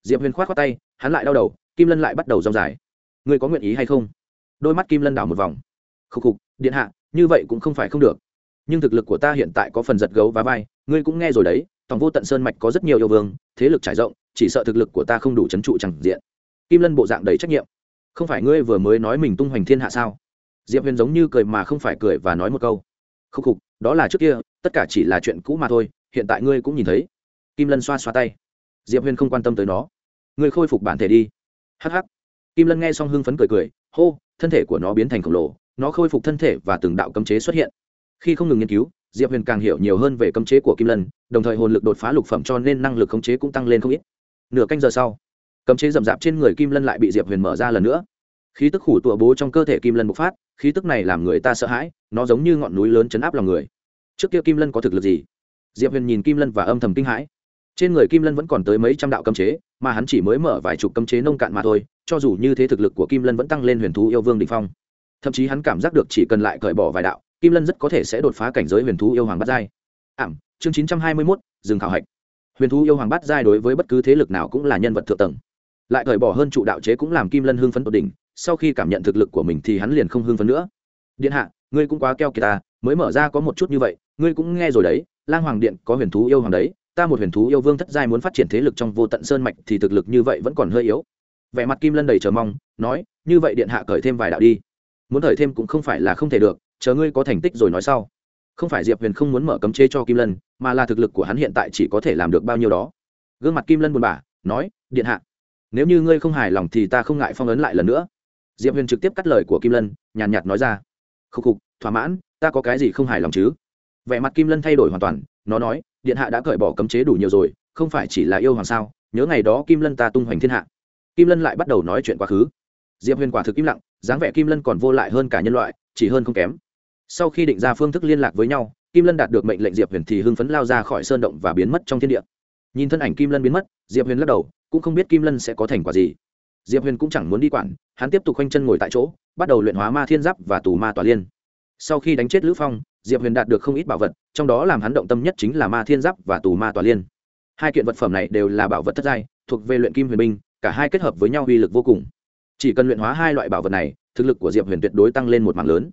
Diệp huyền k h o á t khoác tay, hắn lại đau đầu, kim lân lại bắt đầu rong dài. Ngươi có nguyện ý hay không? Đôi mắt kim lân đảo một vòng. Khục khục, điện hạ, như vậy cũng không phải không được. Nhưng thực lực của ta hiện tại có phần giật gấu và vai, ngươi cũng nghe rồi đấy tổng vô tận sơn mạch có rất nhiều yêu vương, thế lực trải rộng, chỉ sợ thực lực của ta không đủ c h ấ n trụ chẳng diện. Kim lân bộ dạng đầy trách nhiệm. Không phải ngươi vừa mới nói mình tung hoành thiên hạ sao? Diệp huyền giống như cười mà không phải cười và nói một câu. Khúc khục, đó là trước kia, tất cả chỉ là chuyện cũ mà thôi, hiện tại ngươi cũng nhìn thấy. Kim lân xoa xoa tay. Diệp huyền không quan tâm tới nó. Ngươi khôi phục bản thể đi. Hh kim lân nghe xong hưng phấn cười cười, hô thân thể của nó biến thành khổng lồ, nó khôi phục thân thể và từng đạo cấm chế xuất hiện. Khi không ngừng nghiên cứu, diệp huyền càng hiểu nhiều hơn về cấm chế của kim lân, đồng thời hồn lực đột phá lục phẩm cho nên năng lực khống chế cũng tăng lên không ít. Nửa canh giờ sau, cấm chế rậm rạp trên người kim lân lại bị diệp huyền mở ra lần nữa. Khí tức khủ tụa bố trong cơ thể kim lân bộc phát, khí tức này làm người ta sợ hãi, nó giống như ngọn núi lớn chấn áp lòng người. Trước kia kim lân có thực lực gì? Diệp huyền nhìn kim lân và âm thầm kinh hãi trên người kim lân vẫn còn tới mấy trăm đạo cấm chế, mà hắn chỉ mới mở vài chục cấm chế nông cạn mà thôi, cho dù như thế thực lực của kim lân vẫn tăng lên huyền thú yêu vương đình phong. Thậm chí hắn cảm giác được chỉ cần lại cởi bỏ vài đạo, kim lân rất có thể sẽ đột phá cảnh giới huyền thú yêu hoàng bát giai. Ảm, chương chín trăm hai mươi mốt dừng khảo hạch. Huyền thú yêu hoàng bát giai đối với bất cứ thế lực nào cũng là nhân vật thượng tầng. Lại cởi bỏ hơn trụ đạo chế cũng làm kim lân hưng phấn tột đỉnh, sau khi cảm nhận thực lực của mình thì hắn liền không hưng phấn nữa. Điện hạ, ngươi cũng quá keo kiệt ta, mới mở ra có một chút như vậy, ngươi cũng nghe rồi đấy, lang hoàng điện có huyền thú yêu hoàng đấy ta một huyền thú yêu vương thất giai muốn phát triển thế lực trong vô tận sơn mạch thì thực lực như vậy vẫn còn hơi yếu. Vẻ mặt kim lân đầy chờ mong, nói, như vậy điện hạ cởi thêm vài đạo đi. Muốn cởi thêm cũng không phải là không thể được, chờ ngươi có thành tích rồi nói sau. Không phải diệp huyền không muốn mở cấm chế cho kim lân, mà là thực lực của hắn hiện tại chỉ có thể làm được bao nhiêu đó. Gương mặt kim lân buồn bã, nói, điện hạ, nếu như ngươi không hài lòng thì ta không ngại phong ấn lại lần nữa. Diệp huyền trực tiếp cắt lời của kim lân, nhàn nhạt nói ra. Khúc khục, thỏa mãn, ta có cái gì không hài lòng chứ? Vẻ mặt kim lân thay đổi hoàn toàn, nó nói điện hạ đã cởi bỏ cấm chế đủ nhiều rồi, không phải chỉ là yêu hoàng sao? Nhớ ngày đó kim lân ta tung hoành thiên hạ. Kim lân lại bắt đầu nói chuyện quá khứ. Diệp huyền quả thực im lặng, dáng vẻ kim lân còn vô lại hơn cả nhân loại, chỉ hơn không kém. Sau khi định ra phương thức liên lạc với nhau, kim lân đạt được mệnh lệnh diệp huyền thì hưng phấn lao ra khỏi sơn động và biến mất trong thiên địa. Nhìn thân ảnh kim lân biến mất, diệp huyền lắc đầu, cũng không biết kim lân sẽ có thành quả gì. Diệp huyền cũng chẳng muốn đi quản, hắn tiếp tục khoanh chân ngồi tại chỗ, bắt đầu luyện hóa ma thiên giáp và tù ma tòa liên. Sau khi đánh chết lữ phong diệp huyền đạt được không ít bảo vật, trong đó làm hắn động tâm nhất chính là ma thiên giáp và tù ma tòa liên. Hai kiện vật phẩm này đều là bảo vật thất giai, thuộc về luyện kim huyền binh, cả hai kết hợp với nhau uy lực vô cùng. Chỉ cần luyện hóa hai loại bảo vật này, thực lực của diệp huyền tuyệt đối tăng lên một mạng lớn.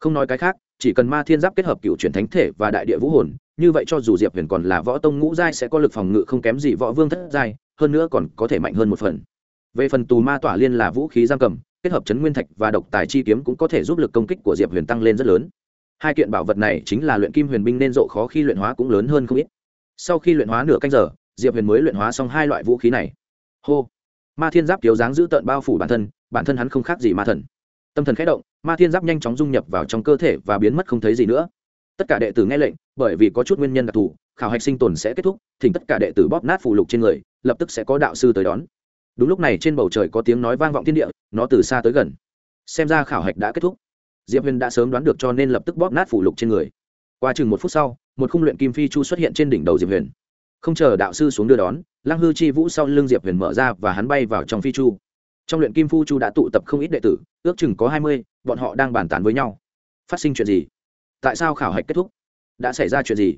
Không nói cái khác, chỉ cần ma thiên giáp kết hợp cựu truyền thánh thể và đại địa vũ hồn, như vậy cho dù diệp huyền còn là võ tông ngũ giai sẽ có lực phòng ngự không kém gì võ vương thất giai, hơn nữa còn có thể mạnh hơn một phần. Về phần tù ma tỏa liên là vũ khí giam cầm, kết hợp chấn nguyên thạch và độc tài chi kiếm cũng có thể giúp lực công kích của diệp huyền tăng lên rất lớn hai kiện bảo vật này chính là luyện kim huyền binh nên rộ khó khi luyện hóa cũng lớn hơn không ít. Sau khi luyện hóa nửa canh giờ, diệp huyền mới luyện hóa xong hai loại vũ khí này. Hô! Ma thiên giáp thiếu dáng giữ tợn bao phủ bản thân bản thân hắn không khác gì ma thần. Tâm thần khẽ động, ma thiên giáp nhanh chóng dung nhập vào trong cơ thể và biến mất không thấy gì nữa. Tất cả đệ tử nghe lệnh, bởi vì có chút nguyên nhân đặc thù, khảo hạch sinh tồn sẽ kết thúc, thỉnh tất cả đệ tử bóp nát phụ lục trên người, lập tức sẽ có đạo sư tới đón. Đúng lúc này trên bầu trời có tiếng nói vang vọng thiên địa, nó từ xa tới gần. Xem ra khảo hạch đã kết thúc diệp huyền đã sớm đoán được cho nên lập tức bóp nát phủ lục trên người. Qua chừng một phút sau, một khung luyện kim phi chu xuất hiện trên đỉnh đầu diệp huyền. Không chờ đạo sư xuống đưa đón, lăng hư chi vũ sau lưng diệp huyền mở ra và hắn bay vào trong phi chu. Trong luyện kim phu chu đã tụ tập không ít đệ tử, ước chừng có hai mươi, bọn họ đang bàn tán với nhau. Phát sinh chuyện gì? Tại sao khảo hạch kết thúc? Đã xảy ra chuyện gì?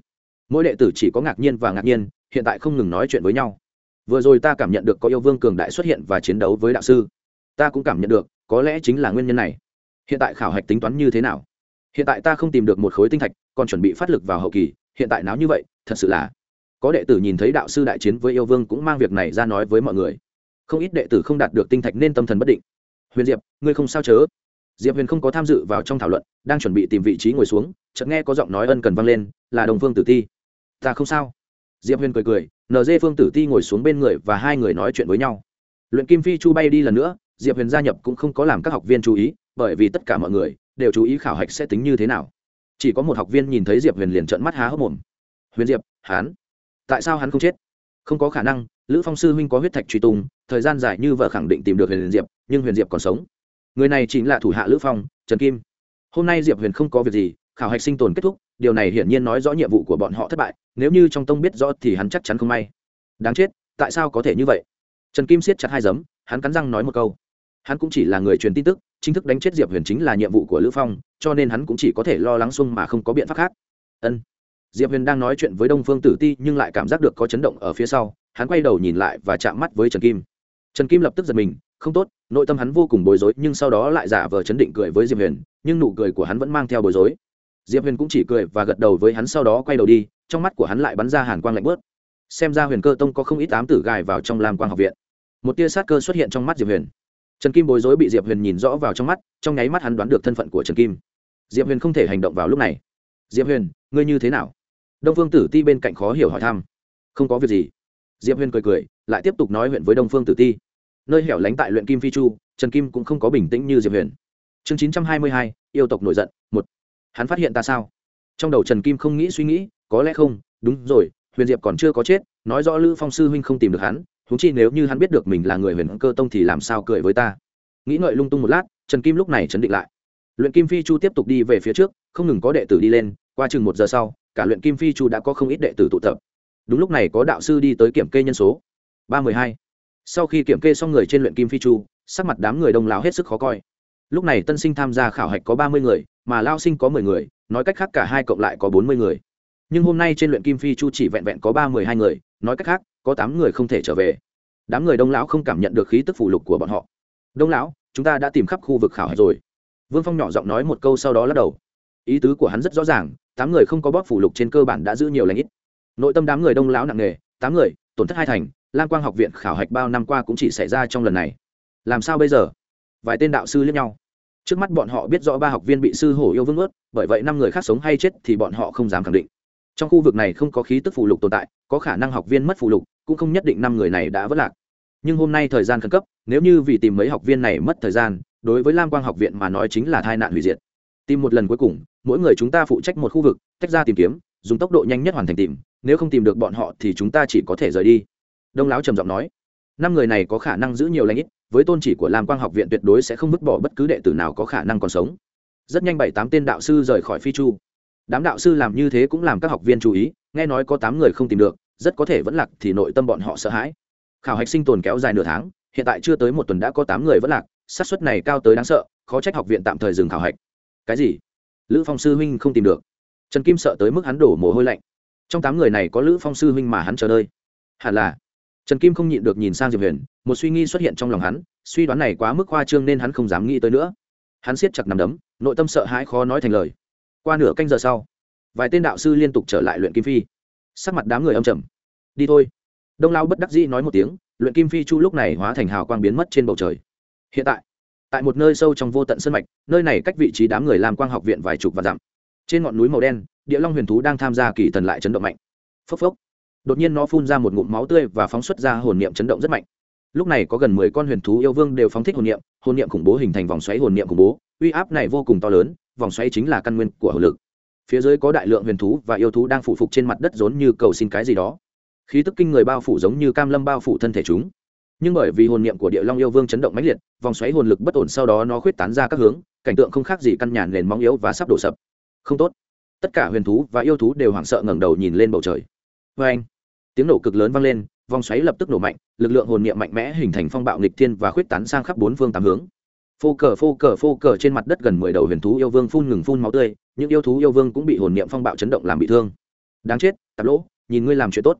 Mỗi đệ tử chỉ có ngạc nhiên và ngạc nhiên, hiện tại không ngừng nói chuyện với nhau. Vừa rồi ta cảm nhận được có yêu vương cường đại xuất hiện và chiến đấu với đạo sư. Ta cũng cảm nhận được, có lẽ chính là nguyên nhân này hiện tại khảo hạch tính toán như thế nào? Hiện tại ta không tìm được một khối tinh thạch, còn chuẩn bị phát lực vào hậu kỳ, hiện tại náo như vậy, thật sự là. Có đệ tử nhìn thấy đạo sư đại chiến với yêu vương cũng mang việc này ra nói với mọi người. Không ít đệ tử không đạt được tinh thạch nên tâm thần bất định. Huyền diệp, ngươi không sao chớ? Diệp huyền không có tham dự vào trong thảo luận, đang chuẩn bị tìm vị trí ngồi xuống, chợt nghe có giọng nói ân cần vang lên, là đồng phương tử ti. Ta không sao. Diệp huyền cười cười nd phương tử ti ngồi xuống bên người và hai người nói chuyện với nhau. Luyện kim phi chu bay đi lần nữa, diệp huyền gia nhập cũng không có làm các học viên chú ý bởi vì tất cả mọi người đều chú ý khảo hạch sẽ tính như thế nào. Chỉ có một học viên nhìn thấy diệp huyền liền trợn mắt há hốc mồm. Huyền diệp hán tại sao hắn không chết? Không có khả năng, lữ phong sư huynh có huyết thạch truy tung, thời gian dài như vợ khẳng định tìm được huyền diệp, nhưng huyền diệp còn sống. Người này chính là thủ hạ lữ phong, trần kim. Hôm nay diệp huyền không có việc gì, khảo hạch sinh tồn kết thúc, điều này hiển nhiên nói rõ nhiệm vụ của bọn họ thất bại, nếu như trong tông biết rõ thì hắn chắc chắn không may. Đáng chết, tại sao có thể như vậy? Trần kim siết chặt hai giấm, hắn cắn răng nói một câu. Hắn cũng chỉ là người truyền tin tức chính thức đánh chết diệp huyền chính là nhiệm vụ của lữ phong, cho nên hắn cũng chỉ có thể lo lắng xuông mà không có biện pháp khác. Ân. Diệp huyền đang nói chuyện với đông phương tử ti nhưng lại cảm giác được có chấn động ở phía sau, hắn quay đầu nhìn lại và chạm mắt với trần kim. Trần kim lập tức giật mình, không tốt, nội tâm hắn vô cùng bối rối nhưng sau đó lại giả vờ chấn định cười với diệp huyền, nhưng nụ cười của hắn vẫn mang theo bối rối. Diệp huyền cũng chỉ cười và gật đầu với hắn sau đó quay đầu đi, trong mắt của hắn lại bắn ra hàn quang lạnh bớt xem ra huyền cơ tông có không ít ám tử gài vào trong lam quang học viện. Một tia sát cơ xuất hiện trong mắt diệp huyền trần kim bối rối bị diệp huyền nhìn rõ vào trong mắt, trong nháy mắt hắn đoán được thân phận của trần kim. Diệp huyền không thể hành động vào lúc này. Diệp huyền, ngươi như thế nào? Đông phương tử ti bên cạnh khó hiểu hỏi thăm. Không có việc gì. Diệp huyền cười cười, lại tiếp tục nói huyện với đông phương tử ti. Nơi hẻo lánh tại luyện kim phi chu, trần kim cũng không có bình tĩnh như diệp huyền. Chương chín trăm hai mươi hai, yêu tộc nổi giận, một. Hắn phát hiện ta sao? Trong đầu trần kim không nghĩ suy nghĩ, có lẽ không, đúng rồi, huyền diệp còn chưa có chết, nói rõ lữ phong sư huynh không tìm được hắn thú chi nếu như hắn biết được mình là người huyền cơ tông thì làm sao cười với ta? Nghĩ ngợi lung tung một lát, trần kim lúc này chấn định lại. Luyện kim phi chu tiếp tục đi về phía trước, không ngừng có đệ tử đi lên, qua chừng một giờ sau, cả luyện kim phi chu đã có không ít đệ tử tụ tập. Đúng lúc này có đạo sư đi tới kiểm kê nhân số. Ba mươi hai. Sau khi kiểm kê xong người trên luyện kim phi chu, sắc mặt đám người đông láo hết sức khó coi. Lúc này tân sinh tham gia khảo hạch có ba mươi người, mà lao sinh có mười người, nói cách khác cả hai cộng lại có bốn mươi người. Nhưng hôm nay trên luyện kim phi chu chỉ vẹn vẹn có ba mươi hai người, nói cách khác có tám người không thể trở về. Đám người đông lão không cảm nhận được khí tức phủ lục của bọn họ. Đông lão, chúng ta đã tìm khắp khu vực khảo hạch rồi. Vương phong nhỏ giọng nói một câu sau đó lắc đầu. Ý tứ của hắn rất rõ ràng, tám người không có bóp phủ lục trên cơ bản đã giữ nhiều lãnh ít. Nội tâm đám người đông lão nặng nề, tám người, tổn thất hai thành, lam quang học viện khảo hạch bao năm qua cũng chỉ xảy ra trong lần này. Làm sao bây giờ? Vài tên đạo sư lẫn nhau. Trước mắt bọn họ biết rõ ba học viên bị sư hổ yêu vương ướt bởi vậy năm người khác sống hay chết thì bọn họ không dám khẳng định trong khu vực này không có khí tức phụ lục tồn tại, có khả năng học viên mất phụ lục, cũng không nhất định năm người này đã vất lạc. Nhưng hôm nay thời gian khẩn cấp, nếu như vì tìm mấy học viên này mất thời gian, đối với lam quang học viện mà nói chính là tai nạn hủy diệt. Tìm một lần cuối cùng, mỗi người chúng ta phụ trách một khu vực, tách ra tìm kiếm, dùng tốc độ nhanh nhất hoàn thành tìm, nếu không tìm được bọn họ thì chúng ta chỉ có thể rời đi. Đông lão trầm giọng nói. Năm người này có khả năng giữ nhiều lãnh ít, với tôn chỉ của lam quang học viện tuyệt đối sẽ không vứt bỏ bất cứ đệ tử nào có khả năng còn sống. Rất nhanh bảy tám tên đạo sư rời khỏi phi chu đám đạo sư làm như thế cũng làm các học viên chú ý, nghe nói có tám người không tìm được, rất có thể vẫn lạc thì nội tâm bọn họ sợ hãi. Khảo hạch sinh tồn kéo dài nửa tháng, hiện tại chưa tới một tuần đã có tám người vẫn lạc, xác suất này cao tới đáng sợ, khó trách học viện tạm thời dừng khảo hạch. Cái gì? Lữ phong sư huynh không tìm được. Trần kim sợ tới mức hắn đổ mồ hôi lạnh. Trong tám người này có lữ phong sư huynh mà hắn chờ đợi. Hẳn là. Trần kim không nhịn được nhìn sang diệp huyền, một suy nghi xuất hiện trong lòng hắn, suy đoán này quá mức khoa trương nên hắn không dám nghĩ tới nữa. Hắn siết chặt nằm đấm, nội tâm sợ hãi khó nói thành lời qua nửa canh giờ sau, vài tên đạo sư liên tục trở lại luyện kim phi. Sắc mặt đám người âm trầm. Đi thôi. Đông lao bất đắc dĩ nói một tiếng, luyện kim phi chu lúc này hóa thành hào quang biến mất trên bầu trời. Hiện tại tại một nơi sâu trong vô tận sân mạch, nơi này cách vị trí đám người làm quang học viện vài chục và dặm. Trên ngọn núi màu đen, địa long huyền thú đang tham gia kỳ thần lại chấn động mạnh. Phốc phốc. Đột nhiên nó phun ra một ngụm máu tươi và phóng xuất ra hồn niệm chấn động rất mạnh. Lúc này có gần mười con huyền thú yêu vương đều phóng thích hồn niệm hồn niệm khủng bố hình thành vòng xoáy hồn niệm khủng bố uy áp này vô cùng to lớn, vòng xoáy chính là căn nguyên của hồn lực. Phía dưới có đại lượng huyền thú và yêu thú đang phụ phục trên mặt đất rốn như cầu xin cái gì đó. Khí tức kinh người bao phủ giống như cam lâm bao phủ thân thể chúng. Nhưng bởi vì hồn niệm của địa long yêu vương chấn động mãnh liệt, vòng xoáy hồn lực bất ổn sau đó nó khuyết tán ra các hướng, cảnh tượng không khác gì căn nhà nền móng yếu và sắp đổ sập. Không tốt. Tất cả huyền thú và yêu thú đều hoảng sợ ngẩng đầu nhìn lên bầu trời. Vê anh, tiếng nổ cực lớn vang lên, vòng xoáy lập tức nổ mạnh, lực lượng hồn niệm mạnh mẽ hình thành phong bạo nghịch thiên và khuyết tán sang khắp bốn phương tám hướng phô cờ phô cờ phô cờ trên mặt đất gần mười đầu huyền thú yêu vương phun ngừng phun máu tươi, những yêu thú yêu vương cũng bị hồn niệm phong bạo chấn động làm bị thương. Đáng chết, tạp lỗ, nhìn ngươi làm chuyện tốt.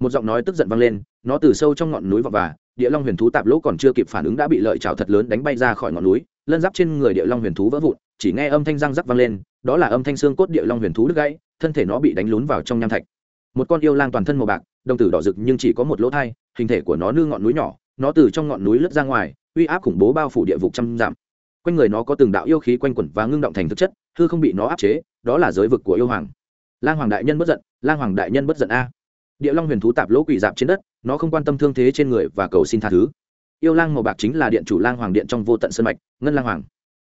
Một giọng nói tức giận vang lên, nó từ sâu trong ngọn núi vọng và địa long huyền thú tạp lỗ còn chưa kịp phản ứng đã bị lợi chảo thật lớn đánh bay ra khỏi ngọn núi, lân giáp trên người địa long huyền thú vỡ vụn, chỉ nghe âm thanh răng rắc vang lên, đó là âm thanh xương cốt địa long huyền thú đứt gãy, thân thể nó bị đánh lún vào trong nham thạch. Một con yêu lang toàn thân màu bạc, đồng tử đỏ rực nhưng chỉ có một lỗ thai, hình thể của nó nương ngọn núi nhỏ, nó từ trong ngọn núi lướt ra ngoài uy áp khủng bố bao phủ địa vực trăm dặm. Quanh người nó có từng đạo yêu khí quanh quẩn và ngưng động thành thực chất, hư không bị nó áp chế, đó là giới vực của yêu hoàng. Lang hoàng đại nhân bất giận, lang hoàng đại nhân bất giận a. Địa long huyền thú tạp lỗ quỷ dạp trên đất, nó không quan tâm thương thế trên người và cầu xin tha thứ. Yêu lang màu bạc chính là điện chủ lang hoàng điện trong vô tận sân mạch, ngân lang hoàng.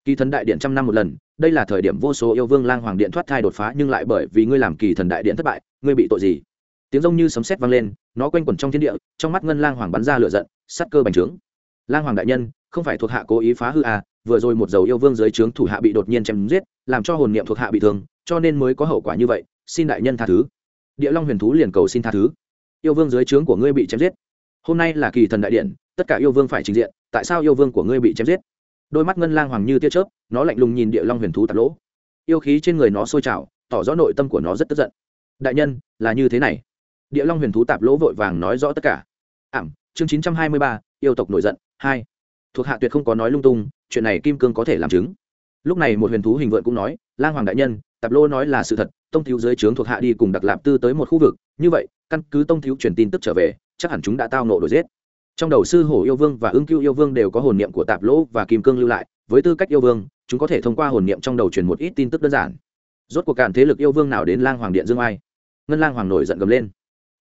Kỳ thần đại điện trăm năm một lần, đây là thời điểm vô số yêu vương lang hoàng điện thoát thai đột phá, nhưng lại bởi vì ngươi làm kỳ thần đại điện thất bại, ngươi bị tội gì? Tiếng rông như sấm sét vang lên, nó quanh quẩn trong thiên địa, trong mắt ngân lang hoàng bắn ra lửa giận sắt cơ bành trướng lang hoàng đại nhân, không phải thuộc hạ cố ý phá hư à vừa rồi một dầu yêu vương dưới trướng thủ hạ bị đột nhiên chém giết, làm cho hồn niệm thuộc hạ bị thương, cho nên mới có hậu quả như vậy, xin đại nhân tha thứ. Địa long huyền thú liền cầu xin tha thứ. Yêu vương dưới trướng của ngươi bị chém giết. Hôm nay là kỳ thần đại điện, tất cả yêu vương phải trình diện, tại sao yêu vương của ngươi bị chém giết? Đôi mắt ngân lang hoàng như tia chớp, nó lạnh lùng nhìn địa long huyền thú tạt lỗ. Yêu khí trên người nó sôi trào, tỏ rõ nội tâm của nó rất tức giận. Đại nhân, là như thế này. Địa long huyền thú tạp lỗ vội vàng nói rõ tất cả. Ảm chương chín trăm hai mươi ba, yêu tộc nổi giận, hai. Thuộc hạ tuyệt không có nói lung tung, chuyện này kim cương có thể làm chứng. Lúc này một huyền thú hình vượn cũng nói, lang hoàng đại nhân, tạp lô nói là sự thật, tông thiếu dưới trướng thuộc hạ đi cùng đặc lạp tư tới một khu vực, như vậy, căn cứ tông thiếu truyền tin tức trở về, chắc hẳn chúng đã tao nộ đổi giết. Trong đầu sư hổ yêu vương và ưng cưu yêu vương đều có hồn niệm của tạp lỗ và kim cương lưu lại, với tư cách yêu vương, chúng có thể thông qua hồn niệm trong đầu truyền một ít tin tức đơn giản. Rốt cuộc cản thế lực yêu vương nào đến lang hoàng điện dương ai? Ngân lang hoàng nổi giận gầm lên.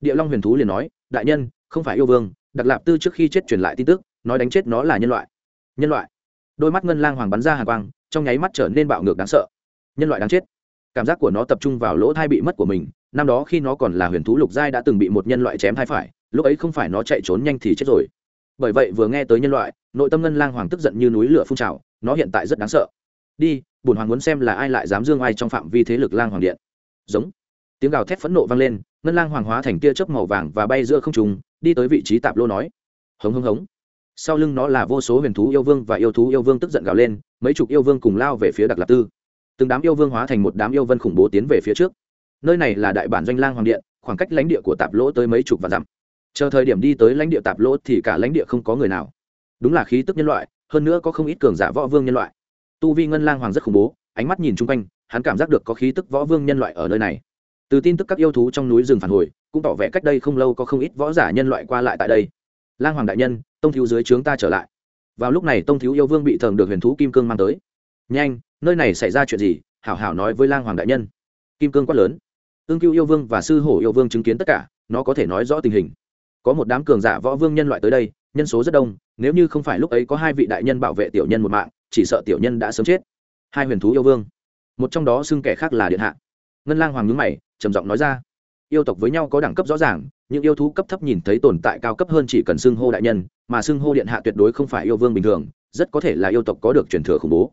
Địa long huyền thú liền nói, đại nhân, không phải yêu vương đặc lạp tư trước khi chết truyền lại tin tức, nói đánh chết nó là nhân loại. Nhân loại. Đôi mắt ngân lang hoàng bắn ra hàng quang, trong nháy mắt trở nên bạo ngược đáng sợ. Nhân loại đáng chết. Cảm giác của nó tập trung vào lỗ thai bị mất của mình, năm đó khi nó còn là huyền thú lục giai đã từng bị một nhân loại chém thai phải, lúc ấy không phải nó chạy trốn nhanh thì chết rồi. Bởi vậy vừa nghe tới nhân loại, nội tâm ngân lang hoàng tức giận như núi lửa phun trào, nó hiện tại rất đáng sợ. Đi bùn hoàng muốn xem là ai lại dám dương ai trong phạm vi thế lực lang hoàng điện. Giống tiếng gào thét phẫn nộ vang lên, ngân lang hoàng hóa thành tia chớp màu vàng và bay giữa không trùng đi tới vị trí tạp lô nói. Hống hống hống. Sau lưng nó là vô số huyền thú yêu vương và yêu thú yêu vương tức giận gào lên, mấy chục yêu vương cùng lao về phía đặc lạc tư. Từng đám yêu vương hóa thành một đám yêu vân khủng bố tiến về phía trước. Nơi này là đại bản doanh lang hoàng điện, khoảng cách lãnh địa của tạp lỗ tới mấy chục và dặm. Chờ thời điểm đi tới lãnh địa tạp lỗ thì cả lãnh địa không có người nào. Đúng là khí tức nhân loại, hơn nữa có không ít cường giả võ vương nhân loại. Tu vi ngân lang hoàng rất khủng bố, ánh mắt nhìn chung quanh, hắn cảm giác được có khí tức võ vương nhân loại ở nơi này từ tin tức các yêu thú trong núi rừng phản hồi, cũng tỏ vẻ cách đây không lâu có không ít võ giả nhân loại qua lại tại đây. Lang hoàng đại nhân, tông thiếu dưới trướng ta trở lại. Vào lúc này tông thiếu yêu vương bị thường được huyền thú kim cương mang tới. Nhanh, nơi này xảy ra chuyện gì? Hảo hảo nói với lang hoàng đại nhân. Kim cương quát lớn. Ương cưu yêu vương và sư hổ yêu vương chứng kiến tất cả, nó có thể nói rõ tình hình. Có một đám cường giả võ vương nhân loại tới đây, nhân số rất đông, nếu như không phải lúc ấy có hai vị đại nhân bảo vệ tiểu nhân một mạng, chỉ sợ tiểu nhân đã sớm chết. Hai huyền thú yêu vương. Một trong đó xưng kẻ khác là điện hạ. Ngân lang hoàng nhướng mày trầm giọng nói ra. Yêu tộc với nhau có đẳng cấp rõ ràng những yêu thú cấp thấp nhìn thấy tồn tại cao cấp hơn chỉ cần xưng hô đại nhân, mà xưng hô điện hạ tuyệt đối không phải yêu vương bình thường, rất có thể là yêu tộc có được truyền thừa khủng bố.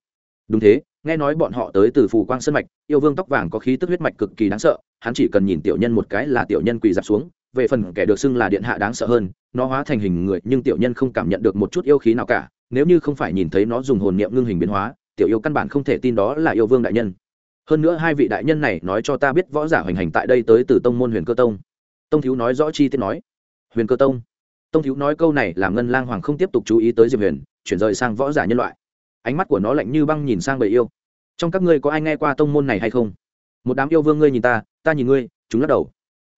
Đúng thế, nghe nói bọn họ tới từ phù quang sân mạch, yêu vương tóc vàng có khí tức huyết mạch cực kỳ đáng sợ, hắn chỉ cần nhìn tiểu nhân một cái là tiểu nhân quỳ dạp xuống, về phần kẻ được xưng là điện hạ đáng sợ hơn, nó hóa thành hình người, nhưng tiểu nhân không cảm nhận được một chút yêu khí nào cả, nếu như không phải nhìn thấy nó dùng hồn niệm ngưng hình biến hóa, tiểu yêu căn bản không thể tin đó là yêu vương đại nhân hơn nữa hai vị đại nhân này nói cho ta biết võ giả hoành hành tại đây tới từ tông môn huyền cơ tông. Tông thiếu nói rõ chi tiết nói. Huyền cơ tông. Tông thiếu nói câu này làm ngân lang hoàng không tiếp tục chú ý tới diệp huyền, chuyển rời sang võ giả nhân loại. Ánh mắt của nó lạnh như băng nhìn sang bầy yêu. Trong các ngươi có ai nghe qua tông môn này hay không? Một đám yêu vương ngươi nhìn ta ta nhìn ngươi, chúng lắc đầu.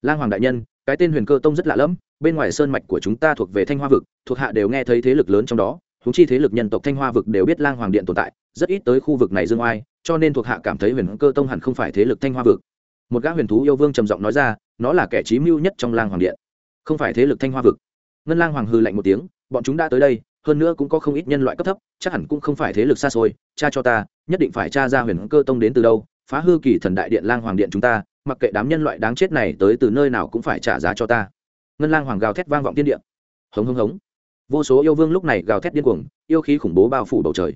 Lang hoàng đại nhân, cái tên huyền cơ tông rất lạ lẫm, bên ngoài sơn mạch của chúng ta thuộc về thanh hoa vực, thuộc hạ đều nghe thấy thế lực lớn trong đó húng chi thế lực nhân tộc thanh hoa vực đều biết lang hoàng điện tồn tại, rất ít tới khu vực này dương oai cho nên thuộc hạ cảm thấy huyền cơ tông hẳn không phải thế lực thanh hoa vực. Một gã huyền thú yêu vương trầm giọng nói ra, nó là kẻ trí mưu nhất trong lang hoàng điện. Không phải thế lực thanh hoa vực. Ngân lang hoàng hư lạnh một tiếng, bọn chúng đã tới đây, hơn nữa cũng có không ít nhân loại cấp thấp, chắc hẳn cũng không phải thế lực xa xôi, cha cho ta, nhất định phải tra ra huyền cơ tông đến từ đâu, phá hư kỳ thần đại điện lang hoàng điện chúng ta, mặc kệ đám nhân loại đáng chết này tới từ nơi nào cũng phải trả giá cho ta. Ngân lang hoàng gào thét vang vọng tiên điện hống hống hống. Vô số yêu vương lúc này gào thét điên cuồng, yêu khí khủng bố bao phủ bầu trời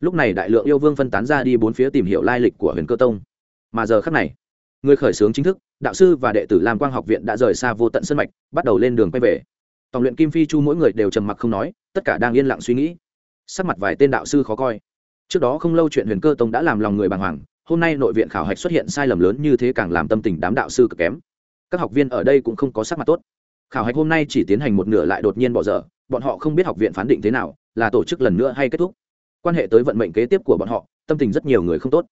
lúc này đại lượng yêu vương phân tán ra đi bốn phía tìm hiểu lai lịch của huyền cơ tông. Mà giờ khắc này, người khởi xướng chính thức, đạo sư và đệ tử lam quang học viện đã rời xa vô tận sân mạch, bắt đầu lên đường quay về. Tổng luyện kim phi chu mỗi người đều trầm mặc không nói, tất cả đang yên lặng suy nghĩ. Sắc mặt vài tên đạo sư khó coi. Trước đó không lâu chuyện huyền cơ tông đã làm lòng người bàng hoàng, hôm nay nội viện khảo hạch xuất hiện sai lầm lớn như thế càng làm tâm tình đám đạo sư cực kém. Các học viên ở đây cũng không có sắc mặt tốt. Khảo hạch hôm nay chỉ tiến hành một nửa lại đột nhiên bỏ dở, bọn họ không biết học viện phán định thế nào, là tổ chức lần nữa hay kết thúc quan hệ tới vận mệnh kế tiếp của bọn họ, tâm tình rất nhiều người không tốt.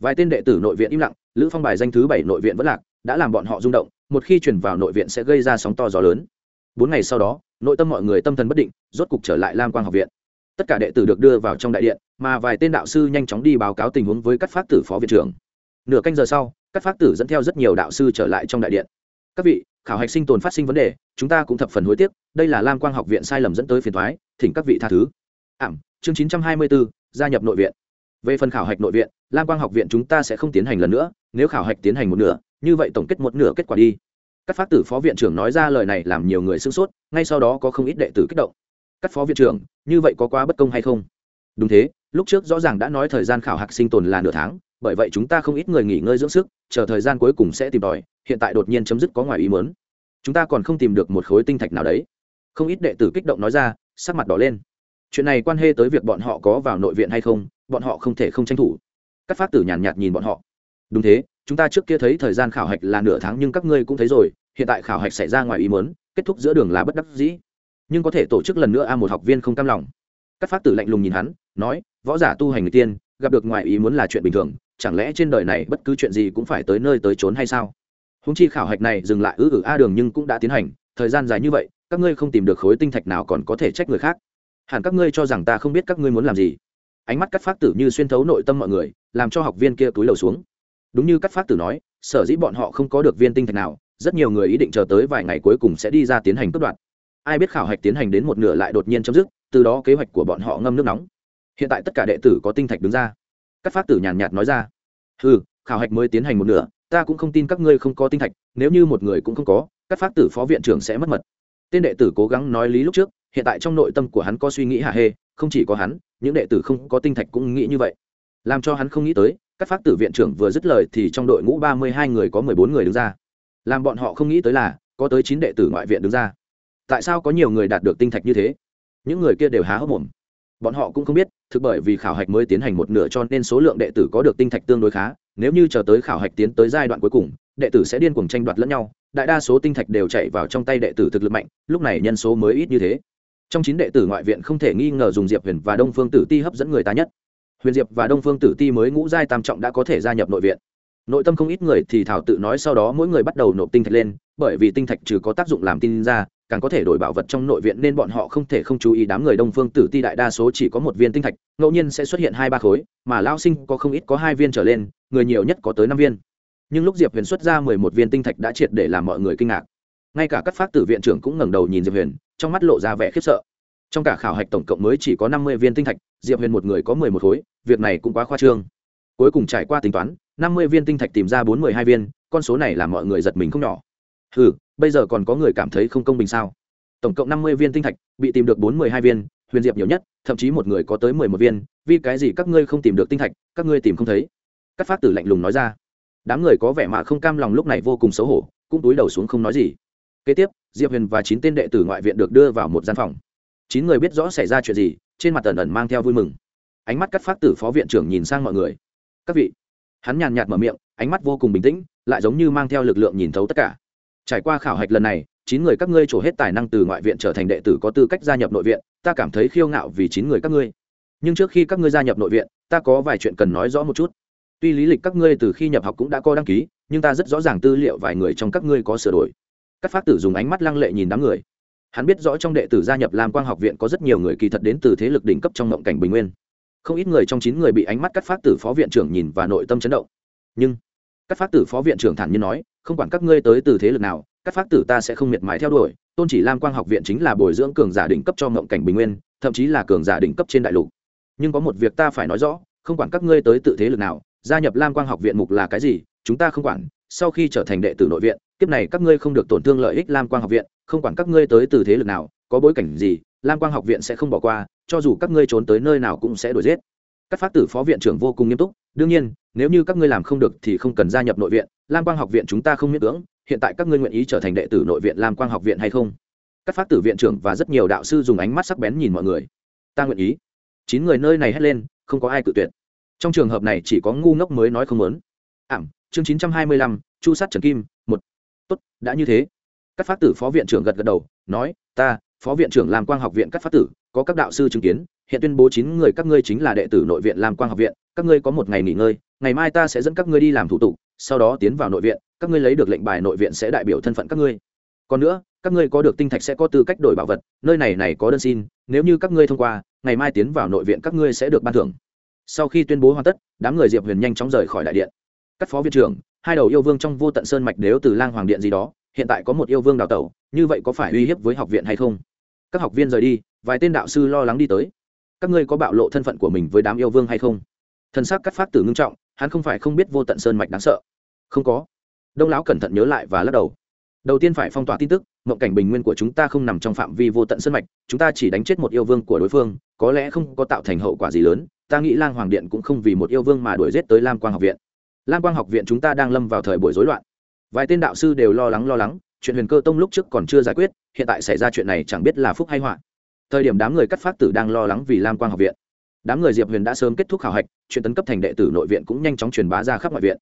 Vài tên đệ tử nội viện im lặng, lữ phong bài danh thứ bảy nội viện vẫn lạc, đã làm bọn họ rung động, một khi chuyển vào nội viện sẽ gây ra sóng to gió lớn. Bốn ngày sau đó, nội tâm mọi người tâm thần bất định, rốt cục trở lại lam quang học viện. Tất cả đệ tử được đưa vào trong đại điện, mà vài tên đạo sư nhanh chóng đi báo cáo tình huống với các pháp tử phó viện trưởng. Nửa canh giờ sau, các pháp tử dẫn theo rất nhiều đạo sư trở lại trong đại điện. Các vị, khảo hạch sinh tồn phát sinh vấn đề, chúng ta cũng thập phần hối tiếc, đây là lam quang học viện sai lầm dẫn tới phiền thoái thỉnh các vị tha thứ. Ảm chương chín trăm hai mươi bốn gia nhập nội viện. Về phần khảo hạch nội viện, lam quang học viện chúng ta sẽ không tiến hành lần nữa, nếu khảo hạch tiến hành một nửa, như vậy tổng kết một nửa kết quả đi. Các phát tử phó viện trưởng nói ra lời này làm nhiều người sửng sốt, ngay sau đó có không ít đệ tử kích động. Các phó viện trưởng, như vậy có quá bất công hay không? Đúng thế, lúc trước rõ ràng đã nói thời gian khảo hạch sinh tồn là nửa tháng, bởi vậy chúng ta không ít người nghỉ ngơi dưỡng sức, chờ thời gian cuối cùng sẽ tìm tòi, hiện tại đột nhiên chấm dứt có ngoài ý mớn chúng ta còn không tìm được một khối tinh thạch nào đấy. Không ít đệ tử kích động nói ra, sắc mặt đỏ lên chuyện này quan hệ tới việc bọn họ có vào nội viện hay không bọn họ không thể không tranh thủ. Các pháp tử nhàn nhạt, nhạt nhìn bọn họ. Đúng thế chúng ta trước kia thấy thời gian khảo hạch là nửa tháng nhưng các ngươi cũng thấy rồi hiện tại khảo hạch xảy ra ngoài ý mớn kết thúc giữa đường là bất đắc dĩ. Nhưng có thể tổ chức lần nữa a một học viên không cam lòng. Các pháp tử lạnh lùng nhìn hắn nói võ giả tu hành người tiên gặp được ngoài ý muốn là chuyện bình thường chẳng lẽ trên đời này bất cứ chuyện gì cũng phải tới nơi tới trốn hay sao? Húng chi khảo hạch này dừng lại ư ử a đường nhưng cũng đã tiến hành thời gian dài như vậy các ngươi không tìm được khối tinh thạch nào còn có thể trách người khác hẳn các ngươi cho rằng ta không biết các ngươi muốn làm gì? Ánh mắt cắt phát tử như xuyên thấu nội tâm mọi người, làm cho học viên kia túi đầu xuống. Đúng như cắt phát tử nói, sở dĩ bọn họ không có được viên tinh thạch nào, rất nhiều người ý định chờ tới vài ngày cuối cùng sẽ đi ra tiến hành cướp đoạt. Ai biết khảo hạch tiến hành đến một nửa lại đột nhiên chấm dứt, từ đó kế hoạch của bọn họ ngâm nước nóng. Hiện tại tất cả đệ tử có tinh thạch đứng ra. Cắt phát tử nhàn nhạt nói ra ừ khảo hạch mới tiến hành một nửa, ta cũng không tin các ngươi không có tinh thạch, nếu như một người cũng không có các phát tử phó viện trưởng sẽ mất mật. Tên đệ tử cố gắng nói lý lúc trước hiện tại trong nội tâm của hắn có suy nghĩ hạ hê, không chỉ có hắn, những đệ tử không có tinh thạch cũng nghĩ như vậy. Làm cho hắn không nghĩ tới, các pháp tử viện trưởng vừa dứt lời thì trong đội ngũ ba mươi hai người có mười bốn người đứng ra. Làm bọn họ không nghĩ tới là, có tới chín đệ tử ngoại viện đứng ra. Tại sao có nhiều người đạt được tinh thạch như thế? Những người kia đều há hốc mồm. Bọn họ cũng không biết, thực bởi vì khảo hạch mới tiến hành một nửa cho nên số lượng đệ tử có được tinh thạch tương đối khá. Nếu như chờ tới khảo hạch tiến tới giai đoạn cuối cùng, đệ tử sẽ điên cuồng tranh đoạt lẫn nhau. Đại đa số tinh thạch đều chạy vào trong tay đệ tử thực lực mạnh, lúc này nhân số mới ít như thế trong chín đệ tử ngoại viện không thể nghi ngờ dùng diệp huyền và đông phương tử ti hấp dẫn người ta nhất. Huyền diệp và đông phương tử ti mới ngũ giai tam trọng đã có thể gia nhập nội viện. Nội tâm không ít người thì thảo tự nói sau đó mỗi người bắt đầu nộp tinh thạch lên, bởi vì tinh thạch trừ có tác dụng làm tin ra, càng có thể đổi bảo vật trong nội viện nên bọn họ không thể không chú ý đám người đông phương tử ti đại đa số chỉ có một viên tinh thạch, ngẫu nhiên sẽ xuất hiện hai ba khối, mà lao sinh có không ít có hai viên trở lên, người nhiều nhất có tới năm viên. Nhưng lúc diệp huyền xuất ra mười một viên tinh thạch đã triệt để làm mọi người kinh ngạc. Ngay cả các pháp tử viện trưởng cũng ngẩng đầu nhìn diệp huyền trong mắt lộ ra vẻ khiếp sợ. Trong cả khảo hạch tổng cộng mới chỉ có năm mươi viên tinh thạch, diệp huyền một người có mười một khối, việc này cũng quá khoa trương. Cuối cùng trải qua tính toán, năm mươi viên tinh thạch tìm ra bốn mươi hai viên, con số này làm mọi người giật mình không nhỏ. Ừ bây giờ còn có người cảm thấy không công bình sao? Tổng cộng năm mươi viên tinh thạch, bị tìm được bốn mươi hai viên, huyền diệp nhiều nhất, thậm chí một người có tới mười một viên, vì cái gì các ngươi không tìm được tinh thạch, các ngươi tìm không thấy? Các phát tử lạnh lùng nói ra. Đám người có vẻ mạ không cam lòng lúc này vô cùng xấu hổ, cũng túi đầu xuống không nói gì kế tiếp, diệp huyền và chín tên đệ tử ngoại viện được đưa vào một gian phòng. Chín người biết rõ xảy ra chuyện gì, trên mặt ẩn ẩn mang theo vui mừng. Ánh mắt cắt phát tử phó viện trưởng nhìn sang mọi người. Các vị. Hắn nhàn nhạt mở miệng, ánh mắt vô cùng bình tĩnh, lại giống như mang theo lực lượng nhìn thấu tất cả. Trải qua khảo hạch lần này, chín người các ngươi trổ hết tài năng từ ngoại viện trở thành đệ tử có tư cách gia nhập nội viện, ta cảm thấy khiêu ngạo vì chín người các ngươi. Nhưng trước khi các ngươi gia nhập nội viện, ta có vài chuyện cần nói rõ một chút. Tuy lý lịch các ngươi từ khi nhập học cũng đã có đăng ký, nhưng ta rất rõ ràng tư liệu vài người trong các ngươi có sửa đổi các phát tử dùng ánh mắt lăng lệ nhìn đám người. Hắn biết rõ trong đệ tử gia nhập lam quang học viện có rất nhiều người kỳ thật đến từ thế lực đỉnh cấp trong mộng cảnh bình nguyên. Không ít người trong chín người bị ánh mắt các phát tử phó viện trưởng nhìn và nội tâm chấn động. Nhưng, các phát tử phó viện trưởng thản nhiên nói, không quản các ngươi tới từ thế lực nào, các phát tử ta sẽ không miệt mài theo đuổi. Tôn chỉ lam quang học viện chính là bồi dưỡng cường giả đỉnh cấp cho mộng cảnh bình nguyên, thậm chí là cường giả đỉnh cấp trên đại lục. Nhưng có một việc ta phải nói rõ, không quản các ngươi tới tự thế lực nào, gia nhập lam quang học viện mục là cái gì, chúng ta không quản sau khi trở thành đệ tử nội viện, kiếp này các ngươi không được tổn thương lợi ích lam quang học viện, không quản các ngươi tới từ thế lực nào, có bối cảnh gì, lam quang học viện sẽ không bỏ qua, cho dù các ngươi trốn tới nơi nào cũng sẽ đuổi giết. Các phát tử phó viện trưởng vô cùng nghiêm túc, đương nhiên, nếu như các ngươi làm không được thì không cần gia nhập nội viện, lam quang học viện chúng ta không miễn cưỡng, hiện tại các ngươi nguyện ý trở thành đệ tử nội viện lam quang học viện hay không? Các phát tử viện trưởng và rất nhiều đạo sư dùng ánh mắt sắc bén nhìn mọi người. Ta nguyện ý. Chín người nơi này hét lên, không có ai cự tuyệt. Trong trường hợp này chỉ có ngu ngốc mới nói không muốn. Ảm chương chín trăm hai mươi lăm, chu sát trần kim, một. Tốt, đã như thế. Các phát tử phó viện trưởng gật gật đầu, nói, ta, phó viện trưởng làm quang học viện các phát tử, có các đạo sư chứng kiến, hiện tuyên bố chín người các ngươi chính là đệ tử nội viện làm quang học viện, các ngươi có một ngày nghỉ ngơi, ngày mai ta sẽ dẫn các ngươi đi làm thủ tục, sau đó tiến vào nội viện, các ngươi lấy được lệnh bài nội viện sẽ đại biểu thân phận các ngươi. Còn nữa, các ngươi có được tinh thạch sẽ có tư cách đổi bảo vật, nơi này này có đơn xin, nếu như các ngươi thông qua, ngày mai tiến vào nội viện các ngươi sẽ được ban thưởng. Sau khi tuyên bố hoàn tất, đám người diệp huyền nhanh chóng rời khỏi đại điện các phó viện trưởng, hai đầu yêu vương trong vô tận sơn mạch nếu từ lang hoàng điện gì đó, hiện tại có một yêu vương đào tẩu, như vậy có phải uy hiếp với học viện hay không? Các học viên rời đi, vài tên đạo sư lo lắng đi tới. Các ngươi có bạo lộ thân phận của mình với đám yêu vương hay không? Thân xác cắt phát tử ngưng trọng, hắn không phải không biết vô tận sơn mạch đáng sợ. Không có. Đông lão cẩn thận nhớ lại và lắc đầu. Đầu tiên phải phong tỏa tin tức, mộng cảnh bình nguyên của chúng ta không nằm trong phạm vi vô tận sơn mạch, chúng ta chỉ đánh chết một yêu vương của đối phương, có lẽ không có tạo thành hậu quả gì lớn, ta nghĩ lang hoàng điện cũng không vì một yêu vương mà đuổi giết tới lam quang học viện lam quang học viện chúng ta đang lâm vào thời buổi rối loạn. Vài tên đạo sư đều lo lắng lo lắng. Chuyện huyền cơ tông lúc trước còn chưa giải quyết, hiện tại xảy ra chuyện này chẳng biết là phúc hay họa. Thời điểm đám người cắt phát tử đang lo lắng vì lam quang học viện. Đám người diệp huyền đã sớm kết thúc khảo hạch, chuyện tấn cấp thành đệ tử nội viện cũng nhanh chóng truyền bá ra khắp ngoại viện.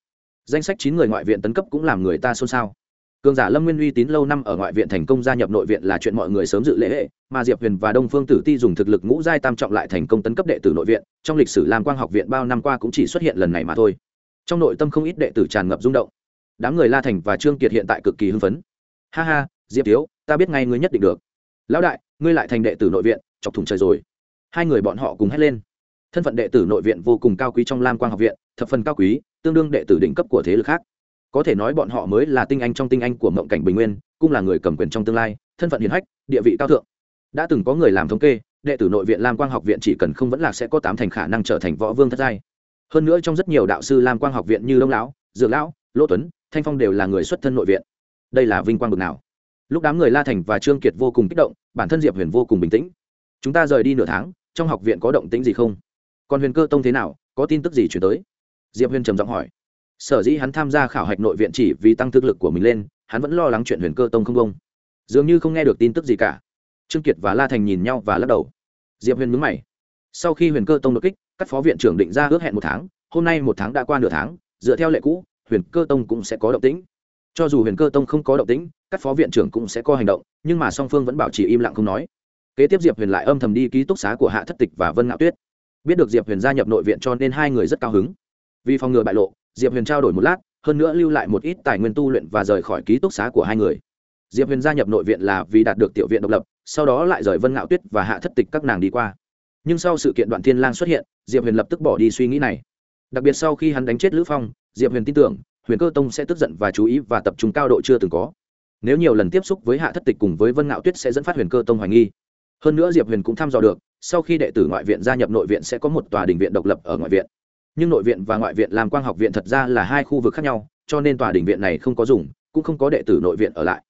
Danh sách chín người ngoại viện tấn cấp cũng làm người ta xôn xao. Cường giả lâm nguyên uy tín lâu năm ở ngoại viện thành công gia nhập nội viện là chuyện mọi người sớm dự lễ hệ mà diệp huyền và đông phương tử ti dùng thực lực ngũ giai tam trọng lại thành công tấn cấp đệ tử nội viện, trong lịch sử lam quang học viện bao năm qua cũng chỉ xuất hiện lần này mà thôi trong nội tâm không ít đệ tử tràn ngập rung động. Đám người la thành và trương kiệt hiện tại cực kỳ hưng phấn. Ha ha, diệp thiếu, ta biết ngay ngươi nhất định được. Lão đại, ngươi lại thành đệ tử nội viện, chọc thủng trời rồi. Hai người bọn họ cùng hét lên. Thân phận đệ tử nội viện vô cùng cao quý trong lam quang học viện, thập phần cao quý, tương đương đệ tử đỉnh cấp của thế lực khác. Có thể nói bọn họ mới là tinh anh trong tinh anh của mộng cảnh bình nguyên, cũng là người cầm quyền trong tương lai, thân phận hiền hách, địa vị cao thượng. Đã từng có người làm thống kê, đệ tử nội viện lam quang học viện chỉ cần không vẫn lạc sẽ có tám thành khả năng trở thành võ vương thất giai hơn nữa trong rất nhiều đạo sư lam quang học viện như đông lão, dược lão, lỗ tuấn, thanh phong đều là người xuất thân nội viện. Đây là vinh quang bực nào. Lúc đám người la thành và trương kiệt vô cùng kích động, bản thân diệp huyền vô cùng bình tĩnh. Chúng ta rời đi nửa tháng, trong học viện có động tĩnh gì không? Còn huyền cơ tông thế nào, có tin tức gì chuyển tới? Diệp huyền trầm giọng hỏi. Sở dĩ hắn tham gia khảo hạch nội viện chỉ vì tăng thực lực của mình lên, hắn vẫn lo lắng chuyện huyền cơ tông không công. Dường như không nghe được tin tức gì cả. Trương kiệt và la thành nhìn nhau và lắc đầu. Diệp huyền mướn mày. Sau khi huyền cơ tông đột kích các phó viện trưởng định ra ước hẹn một tháng, hôm nay một tháng đã qua nửa tháng, dựa theo lệ cũ, huyền cơ tông cũng sẽ có động tĩnh. Cho dù huyền cơ tông không có động tĩnh, các phó viện trưởng cũng sẽ có hành động, nhưng mà song phương vẫn bảo trì im lặng không nói. Kế tiếp diệp huyền lại âm thầm đi ký túc xá của hạ thất tịch và vân ngạo tuyết. Biết được diệp huyền gia nhập nội viện cho nên hai người rất cao hứng. Vì phòng ngừa bại lộ, diệp huyền trao đổi một lát, hơn nữa lưu lại một ít tài nguyên tu luyện và rời khỏi ký túc xá của hai người. Diệp huyền gia nhập nội viện là vì đạt được tiểu viện độc lập, sau đó lại rời vân ngạo tuyết và hạ thất tịch các nàng đi qua nhưng sau sự kiện đoạn thiên lang xuất hiện, diệp huyền lập tức bỏ đi suy nghĩ này. Đặc biệt sau khi hắn đánh chết lữ phong, diệp huyền tin tưởng, huyền cơ tông sẽ tức giận và chú ý và tập trung cao độ chưa từng có. Nếu nhiều lần tiếp xúc với hạ thất tịch cùng với vân ngạo tuyết sẽ dẫn phát huyền cơ tông hoài nghi. Hơn nữa diệp huyền cũng thăm dò được, sau khi đệ tử ngoại viện gia nhập nội viện sẽ có một tòa đình viện độc lập ở ngoại viện. Nhưng nội viện và ngoại viện làm quang học viện thật ra là hai khu vực khác nhau, cho nên tòa đình viện này không có dùng, cũng không có đệ tử nội viện ở lại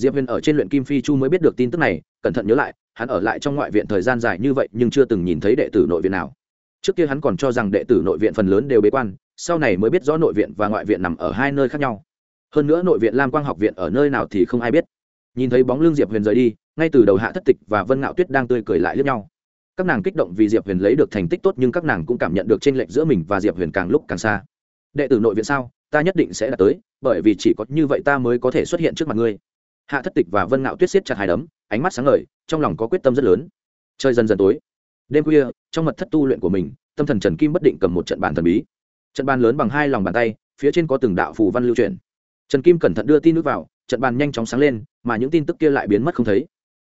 diệp huyền ở trên luyện kim phi chu mới biết được tin tức này, cẩn thận nhớ lại, hắn ở lại trong ngoại viện thời gian dài như vậy nhưng chưa từng nhìn thấy đệ tử nội viện nào. Trước kia hắn còn cho rằng đệ tử nội viện phần lớn đều bế quan, sau này mới biết rõ nội viện và ngoại viện nằm ở hai nơi khác nhau. Hơn nữa nội viện lam quang học viện ở nơi nào thì không ai biết. Nhìn thấy bóng lưng diệp huyền rời đi, ngay từ đầu hạ thất tịch và vân ngạo tuyết đang tươi cười lại lướt nhau. Các nàng kích động vì diệp huyền lấy được thành tích tốt nhưng các nàng cũng cảm nhận được t r ê n lệch giữa mình và diệp huyền càng lúc càng xa. Đệ tử nội viện sao? Ta nhất định sẽ đạt tới, bởi vì chỉ có như vậy ta mới có thể xuất hiện trước mặt ngươi hạ thất tịch và vân ngạo tuyết siết chặt hai đấm, ánh mắt sáng ngời, trong lòng có quyết tâm rất lớn. Chơi dần dần tối. Đêm khuya, trong mật thất tu luyện của mình, tâm thần trần kim bất định cầm một trận bàn thần bí. Trận bàn lớn bằng hai lòng bàn tay, phía trên có từng đạo phù văn lưu truyền. Trần kim cẩn thận đưa tin nước vào, trận bàn nhanh chóng sáng lên, mà những tin tức kia lại biến mất không thấy.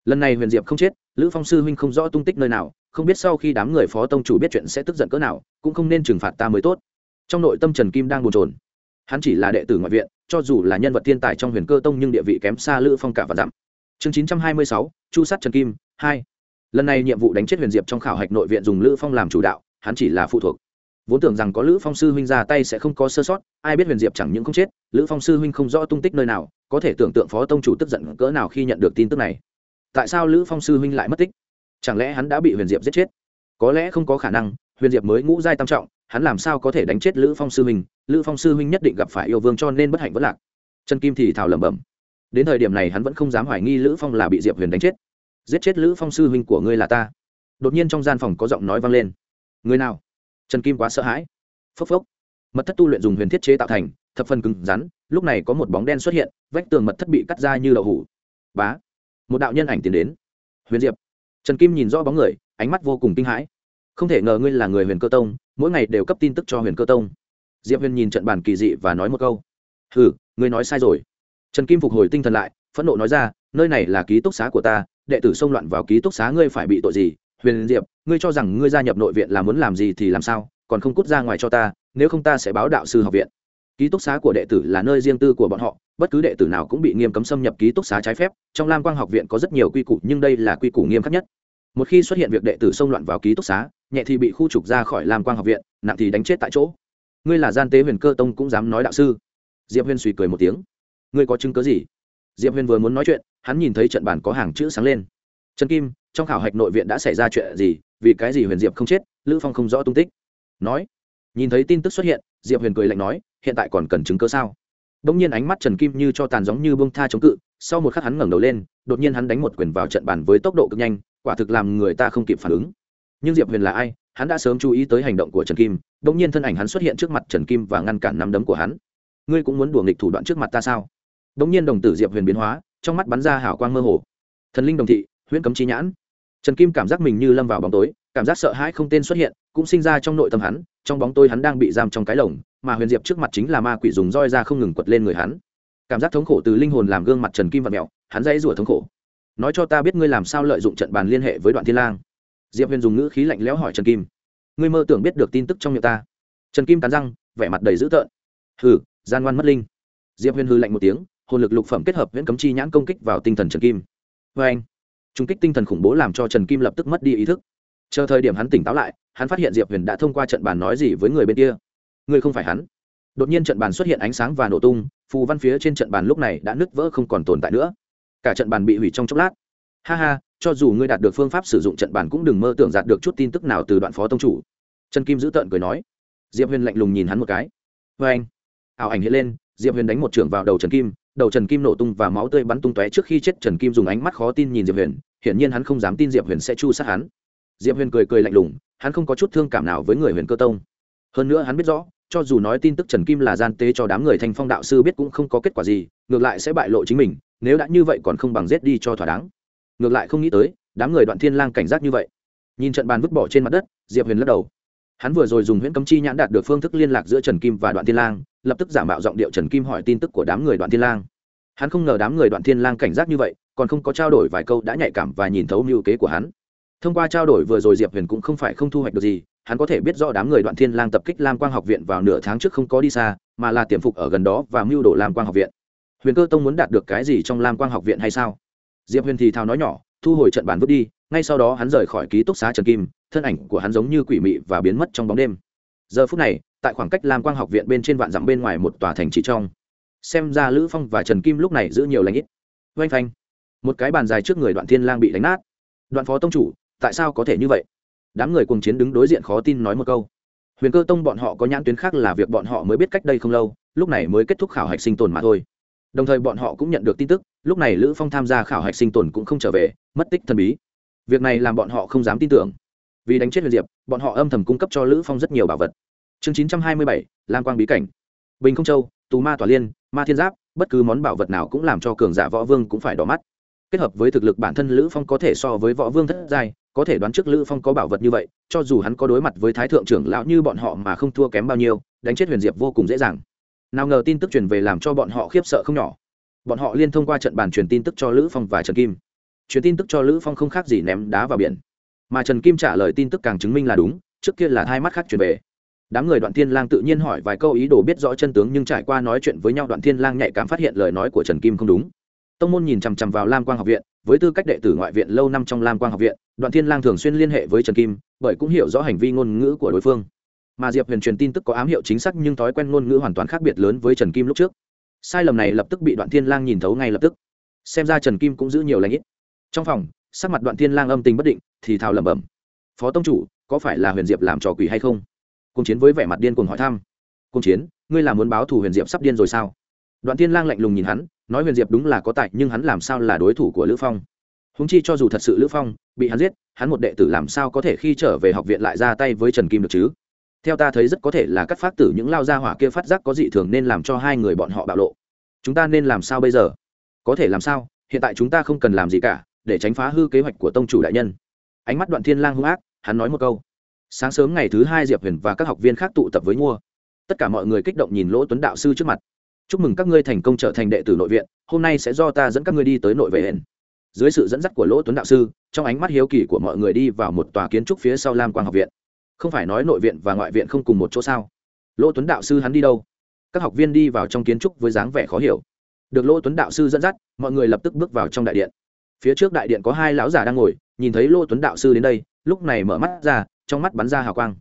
Lần này huyền diệp không chết, lữ phong sư huynh không rõ tung tích nơi nào, không biết sau khi đám người phó tông chủ biết chuyện sẽ tức giận cỡ nào, cũng không nên trừng phạt ta mới tốt. Trong nội tâm trần kim đang bồn trồn hắn chỉ là đệ tử ngoại viện cho dù là nhân vật thiên tài trong huyền cơ tông nhưng địa vị kém xa lữ phong cả và dặm. Chương 926, chu sát trần kim hai. Lần này nhiệm vụ đánh chết huyền diệp trong khảo hạch nội viện dùng lữ phong làm chủ đạo hắn chỉ là phụ thuộc. Vốn tưởng rằng có lữ phong sư huynh ra tay sẽ không có sơ sót ai biết huyền diệp chẳng những không chết lữ phong sư huynh không rõ tung tích nơi nào có thể tưởng tượng phó tông chủ tức giận cỡ nào khi nhận được tin tức này. Tại sao lữ phong sư huynh lại mất tích? Chẳng lẽ hắn đã bị huyền diệp giết chết? Có lẽ không có khả năng huyền diệp mới ngũ giai tam trọng hắn làm sao có thể đánh chết lữ phong sư huynh? Lữ phong sư huynh nhất định gặp phải yêu vương cho nên bất hạnh vất lạc. Trần kim thì thào lẩm bẩm. Đến thời điểm này hắn vẫn không dám hoài nghi lữ phong là bị diệp huyền đánh chết. Giết chết lữ phong sư huynh của ngươi là ta. Đột nhiên trong gian phòng có giọng nói vang lên. Người nào? Trần kim quá sợ hãi. Phốc phốc. Mật thất tu luyện dùng huyền thiết chế tạo thành, thập phần cứng rắn, lúc này có một bóng đen xuất hiện, vách tường mật thất bị cắt ra như đậu hủ bá. Một đạo nhân ảnh tiến đến. Huyền diệp. Trần kim nhìn rõ bóng người, ánh mắt vô cùng kinh hãi không thể ngờ ngươi là người huyền cơ tông, mỗi ngày đều cấp tin tức cho huyền cơ tông. Diệp huyền nhìn trận bàn kỳ dị và nói một câu. Hừ, ngươi nói sai rồi. Trần kim phục hồi tinh thần lại, phẫn nộ nói ra, nơi này là ký túc xá của ta, đệ tử xông loạn vào ký túc xá ngươi phải bị tội gì? Huyền diệp, ngươi cho rằng ngươi gia nhập nội viện là muốn làm gì thì làm sao, còn không cút ra ngoài cho ta, nếu không ta sẽ báo đạo sư học viện. Ký túc xá của đệ tử là nơi riêng tư của bọn họ, bất cứ đệ tử nào cũng bị nghiêm cấm xâm nhập ký túc xá trái phép, trong lam quang học viện có rất nhiều quy củ, nhưng đây là quy củ nghiêm khắc nhất một khi xuất hiện việc đệ tử xông loạn vào ký túc xá, nhẹ thì bị khu trục ra khỏi làm quang học viện, nặng thì đánh chết tại chỗ. Ngươi là gian tế huyền cơ tông cũng dám nói đạo sư. Diệp huyền suy cười một tiếng. Ngươi có chứng cớ gì? Diệp huyền vừa muốn nói chuyện, hắn nhìn thấy trận bàn có hàng chữ sáng lên. Trần kim, trong khảo hạch nội viện đã xảy ra chuyện gì? Vì cái gì huyền diệp không chết? Lữ phong không rõ tung tích. Nói. Nhìn thấy tin tức xuất hiện, diệp huyền cười lạnh nói, hiện tại còn cần chứng cớ sao? Đông nhiên ánh mắt trần kim như cho tàn giống như bông tha chống cự, sau một khắc hắn ngẩng đầu lên, đột nhiên hắn đánh một quyền vào trận bàn với tốc độ cực nhanh quả thực làm người ta không kịp phản ứng. Nhưng diệp huyền là ai? Hắn đã sớm chú ý tới hành động của trần kim đông nhiên thân ảnh hắn xuất hiện trước mặt trần kim và ngăn cản nắm đấm của hắn. Ngươi cũng muốn đùa nghịch thủ đoạn trước mặt ta sao? Đông nhiên đồng tử diệp huyền biến hóa, trong mắt bắn ra hảo quang mơ hồ. Thần linh đồng thị, huyễn cấm chi nhãn. Trần kim cảm giác mình như lâm vào bóng tối, cảm giác sợ hãi không tên xuất hiện, cũng sinh ra trong nội tâm hắn, trong bóng tối hắn đang bị giam trong cái lồng, mà huyền diệp trước mặt chính là ma quỷ dùng roi ra không ngừng quật lên người hắn. Cảm giác thống khổ từ linh hồn làm gương mặt trần kim và mẹo hắn dãy rủa thống khổ nói cho ta biết ngươi làm sao lợi dụng trận bàn liên hệ với đoạn thiên lang. Diệp huyền dùng ngữ khí lạnh lẽo hỏi trần kim. Ngươi mơ tưởng biết được tin tức trong miệng ta. Trần kim cắn răng, vẻ mặt đầy dữ tợn. Hừ, gian ngoan mất linh. Diệp huyền hư lạnh một tiếng, hồn lực lục phẩm kết hợp viễn cấm chi nhãn công kích vào tinh thần trần kim. Vê anh trung kích tinh thần khủng bố làm cho trần kim lập tức mất đi ý thức. Chờ thời điểm hắn tỉnh táo lại, hắn phát hiện diệp huyền đã thông qua trận bàn nói gì với người bên kia. Ngươi không phải hắn. Đột nhiên trận bàn xuất hiện ánh sáng và nổ tung, phù văn phía trên trận bàn lúc này đã nứt vỡ không còn tồn tại nữa cả trận bàn bị hủy trong chốc lát. Ha ha, cho dù ngươi đạt được phương pháp sử dụng trận bàn cũng đừng mơ tưởng đạt được chút tin tức nào từ đoạn phó tông chủ. Trần kim giữ tợn cười nói. Diệp huyền lạnh lùng nhìn hắn một cái. Vê anh, ảo ảnh hiện lên, diệp huyền đánh một trưởng vào đầu trần kim, đầu trần kim nổ tung và máu tươi bắn tung tóe trước khi chết trần kim dùng ánh mắt khó tin nhìn diệp huyền, hiển nhiên hắn không dám tin diệp huyền sẽ chu sát hắn. Diệp huyền cười cười lạnh lùng, hắn không có chút thương cảm nào với người huyền cơ tông. Hơn nữa hắn biết rõ, cho dù nói tin tức trần kim là gian tế cho đám người thanh phong đạo sư biết cũng không có kết quả gì, ngược lại sẽ bại lộ chính mình nếu đã như vậy còn không bằng giết đi cho thỏa đáng. Ngược lại không nghĩ tới, đám người đoạn thiên lang cảnh giác như vậy. Nhìn trận bàn vứt bỏ trên mặt đất, diệp huyền lắc đầu. Hắn vừa rồi dùng huyễn cấm chi nhãn đạt được phương thức liên lạc giữa trần kim và đoạn thiên lang, lập tức giả mạo giọng điệu trần kim hỏi tin tức của đám người đoạn thiên lang. Hắn không ngờ đám người đoạn thiên lang cảnh giác như vậy, còn không có trao đổi vài câu đã nhạy cảm và nhìn thấu mưu kế của hắn. Thông qua trao đổi vừa rồi diệp huyền cũng không phải không thu hoạch được gì, hắn có thể biết rõ đám người đoạn thiên lang tập kích lam quang học viện vào nửa tháng trước không có đi xa, mà là tiềm phục ở gần đó và mưu đồ lam quang học viện huyền cơ tông muốn đạt được cái gì trong lam quang học viện hay sao? Diệp huyền thì thào nói nhỏ, thu hồi trận bàn vứt đi, ngay sau đó hắn rời khỏi ký túc xá trần kim, thân ảnh của hắn giống như quỷ mị và biến mất trong bóng đêm. Giờ phút này, tại khoảng cách lam quang học viện bên trên vạn dặm bên ngoài một tòa thành trị trong. Xem ra lữ phong và trần kim lúc này giữ nhiều lãnh ít. Oanh phanh. Một cái bàn dài trước người đoạn thiên lang bị đánh nát. Đoạn phó tông chủ, tại sao có thể như vậy? Đám người cùng chiến đứng đối diện khó tin nói một câu. Huyền cơ tông bọn họ có nhãn tuyến khác là việc bọn họ mới biết cách đây không lâu, lúc này mới kết thúc khảo hạch sinh tồn mà thôi đồng thời bọn họ cũng nhận được tin tức lúc này lữ phong tham gia khảo hạch sinh tồn cũng không trở về mất tích thần bí. Việc này làm bọn họ không dám tin tưởng. Vì đánh chết huyền diệp bọn họ âm thầm cung cấp cho lữ phong rất nhiều bảo vật. Chương 927, lam quang bí cảnh. Bình không châu tù ma tỏa liên ma thiên giáp bất cứ món bảo vật nào cũng làm cho cường giả võ vương cũng phải đỏ mắt. Kết hợp với thực lực bản thân lữ phong có thể so với võ vương thất giai có thể đoán trước lữ phong có bảo vật như vậy cho dù hắn có đối mặt với thái thượng trưởng lão như bọn họ mà không thua kém bao nhiêu đánh chết huyền diệp vô cùng dễ dàng nào ngờ tin tức truyền về làm cho bọn họ khiếp sợ không nhỏ. Bọn họ liên thông qua trận bàn truyền tin tức cho lữ phong và trần kim. Truyền tin tức cho lữ phong không khác gì ném đá vào biển. Mà trần kim trả lời tin tức càng chứng minh là đúng, trước kia là hai mắt khác truyền về. Đám người đoạn thiên lang tự nhiên hỏi vài câu ý đồ biết rõ chân tướng nhưng trải qua nói chuyện với nhau đoạn thiên lang nhạy cảm phát hiện lời nói của trần kim không đúng. Tông môn nhìn chằm chằm vào lam quang học viện, với tư cách đệ tử ngoại viện lâu năm trong lam quang học viện, đoạn thiên lang thường xuyên liên hệ với trần kim, bởi cũng hiểu rõ hành vi ngôn ngữ của đối phương mà diệp huyền truyền tin tức có ám hiệu chính xác nhưng thói quen ngôn ngữ hoàn toàn khác biệt lớn với trần kim lúc trước sai lầm này lập tức bị đoạn thiên lang nhìn thấu ngay lập tức xem ra trần kim cũng giữ nhiều lãnh ít trong phòng sắc mặt đoạn thiên lang âm tình bất định thì thào lẩm bẩm phó tông chủ có phải là huyền diệp làm trò quỷ hay không cùng chiến với vẻ mặt điên cuồng hỏi thăm cùng chiến ngươi là muốn báo thù huyền diệp sắp điên rồi sao đoạn thiên lang lạnh lùng nhìn hắn nói huyền diệp đúng là có tài nhưng hắn làm sao là đối thủ của lữ phong húng chi cho dù thật sự lữ phong bị hắn giết hắn một đệ tử làm sao có thể khi trở về học viện lại ra tay với trần kim được chứ theo ta thấy rất có thể là cắt phát tử những lao gia hỏa kia phát giác có dị thường nên làm cho hai người bọn họ bạo lộ. Chúng ta nên làm sao bây giờ? Có thể làm sao? Hiện tại chúng ta không cần làm gì cả, để tránh phá hư kế hoạch của tông chủ đại nhân. Ánh mắt đoạn thiên lang hung ác, hắn nói một câu. Sáng sớm ngày thứ hai diệp huyền và các học viên khác tụ tập với mua tất cả mọi người kích động nhìn lỗ tuấn đạo sư trước mặt. Chúc mừng các ngươi thành công trở thành đệ tử nội viện, hôm nay sẽ do ta dẫn các ngươi đi tới nội vệ hển dưới sự dẫn dắt của lỗ tuấn đạo sư, trong ánh mắt hiếu kỳ của mọi người đi vào một tòa kiến trúc phía sau lam quang học viện không phải nói nội viện và ngoại viện không cùng một chỗ sao? Lỗ tuấn đạo sư hắn đi đâu? Các học viên đi vào trong kiến trúc với dáng vẻ khó hiểu. Được lỗ tuấn đạo sư dẫn dắt, mọi người lập tức bước vào trong đại điện. Phía trước đại điện có hai lão già đang ngồi, nhìn thấy lỗ tuấn đạo sư đến đây, lúc này mở mắt ra, trong mắt bắn ra hào quang.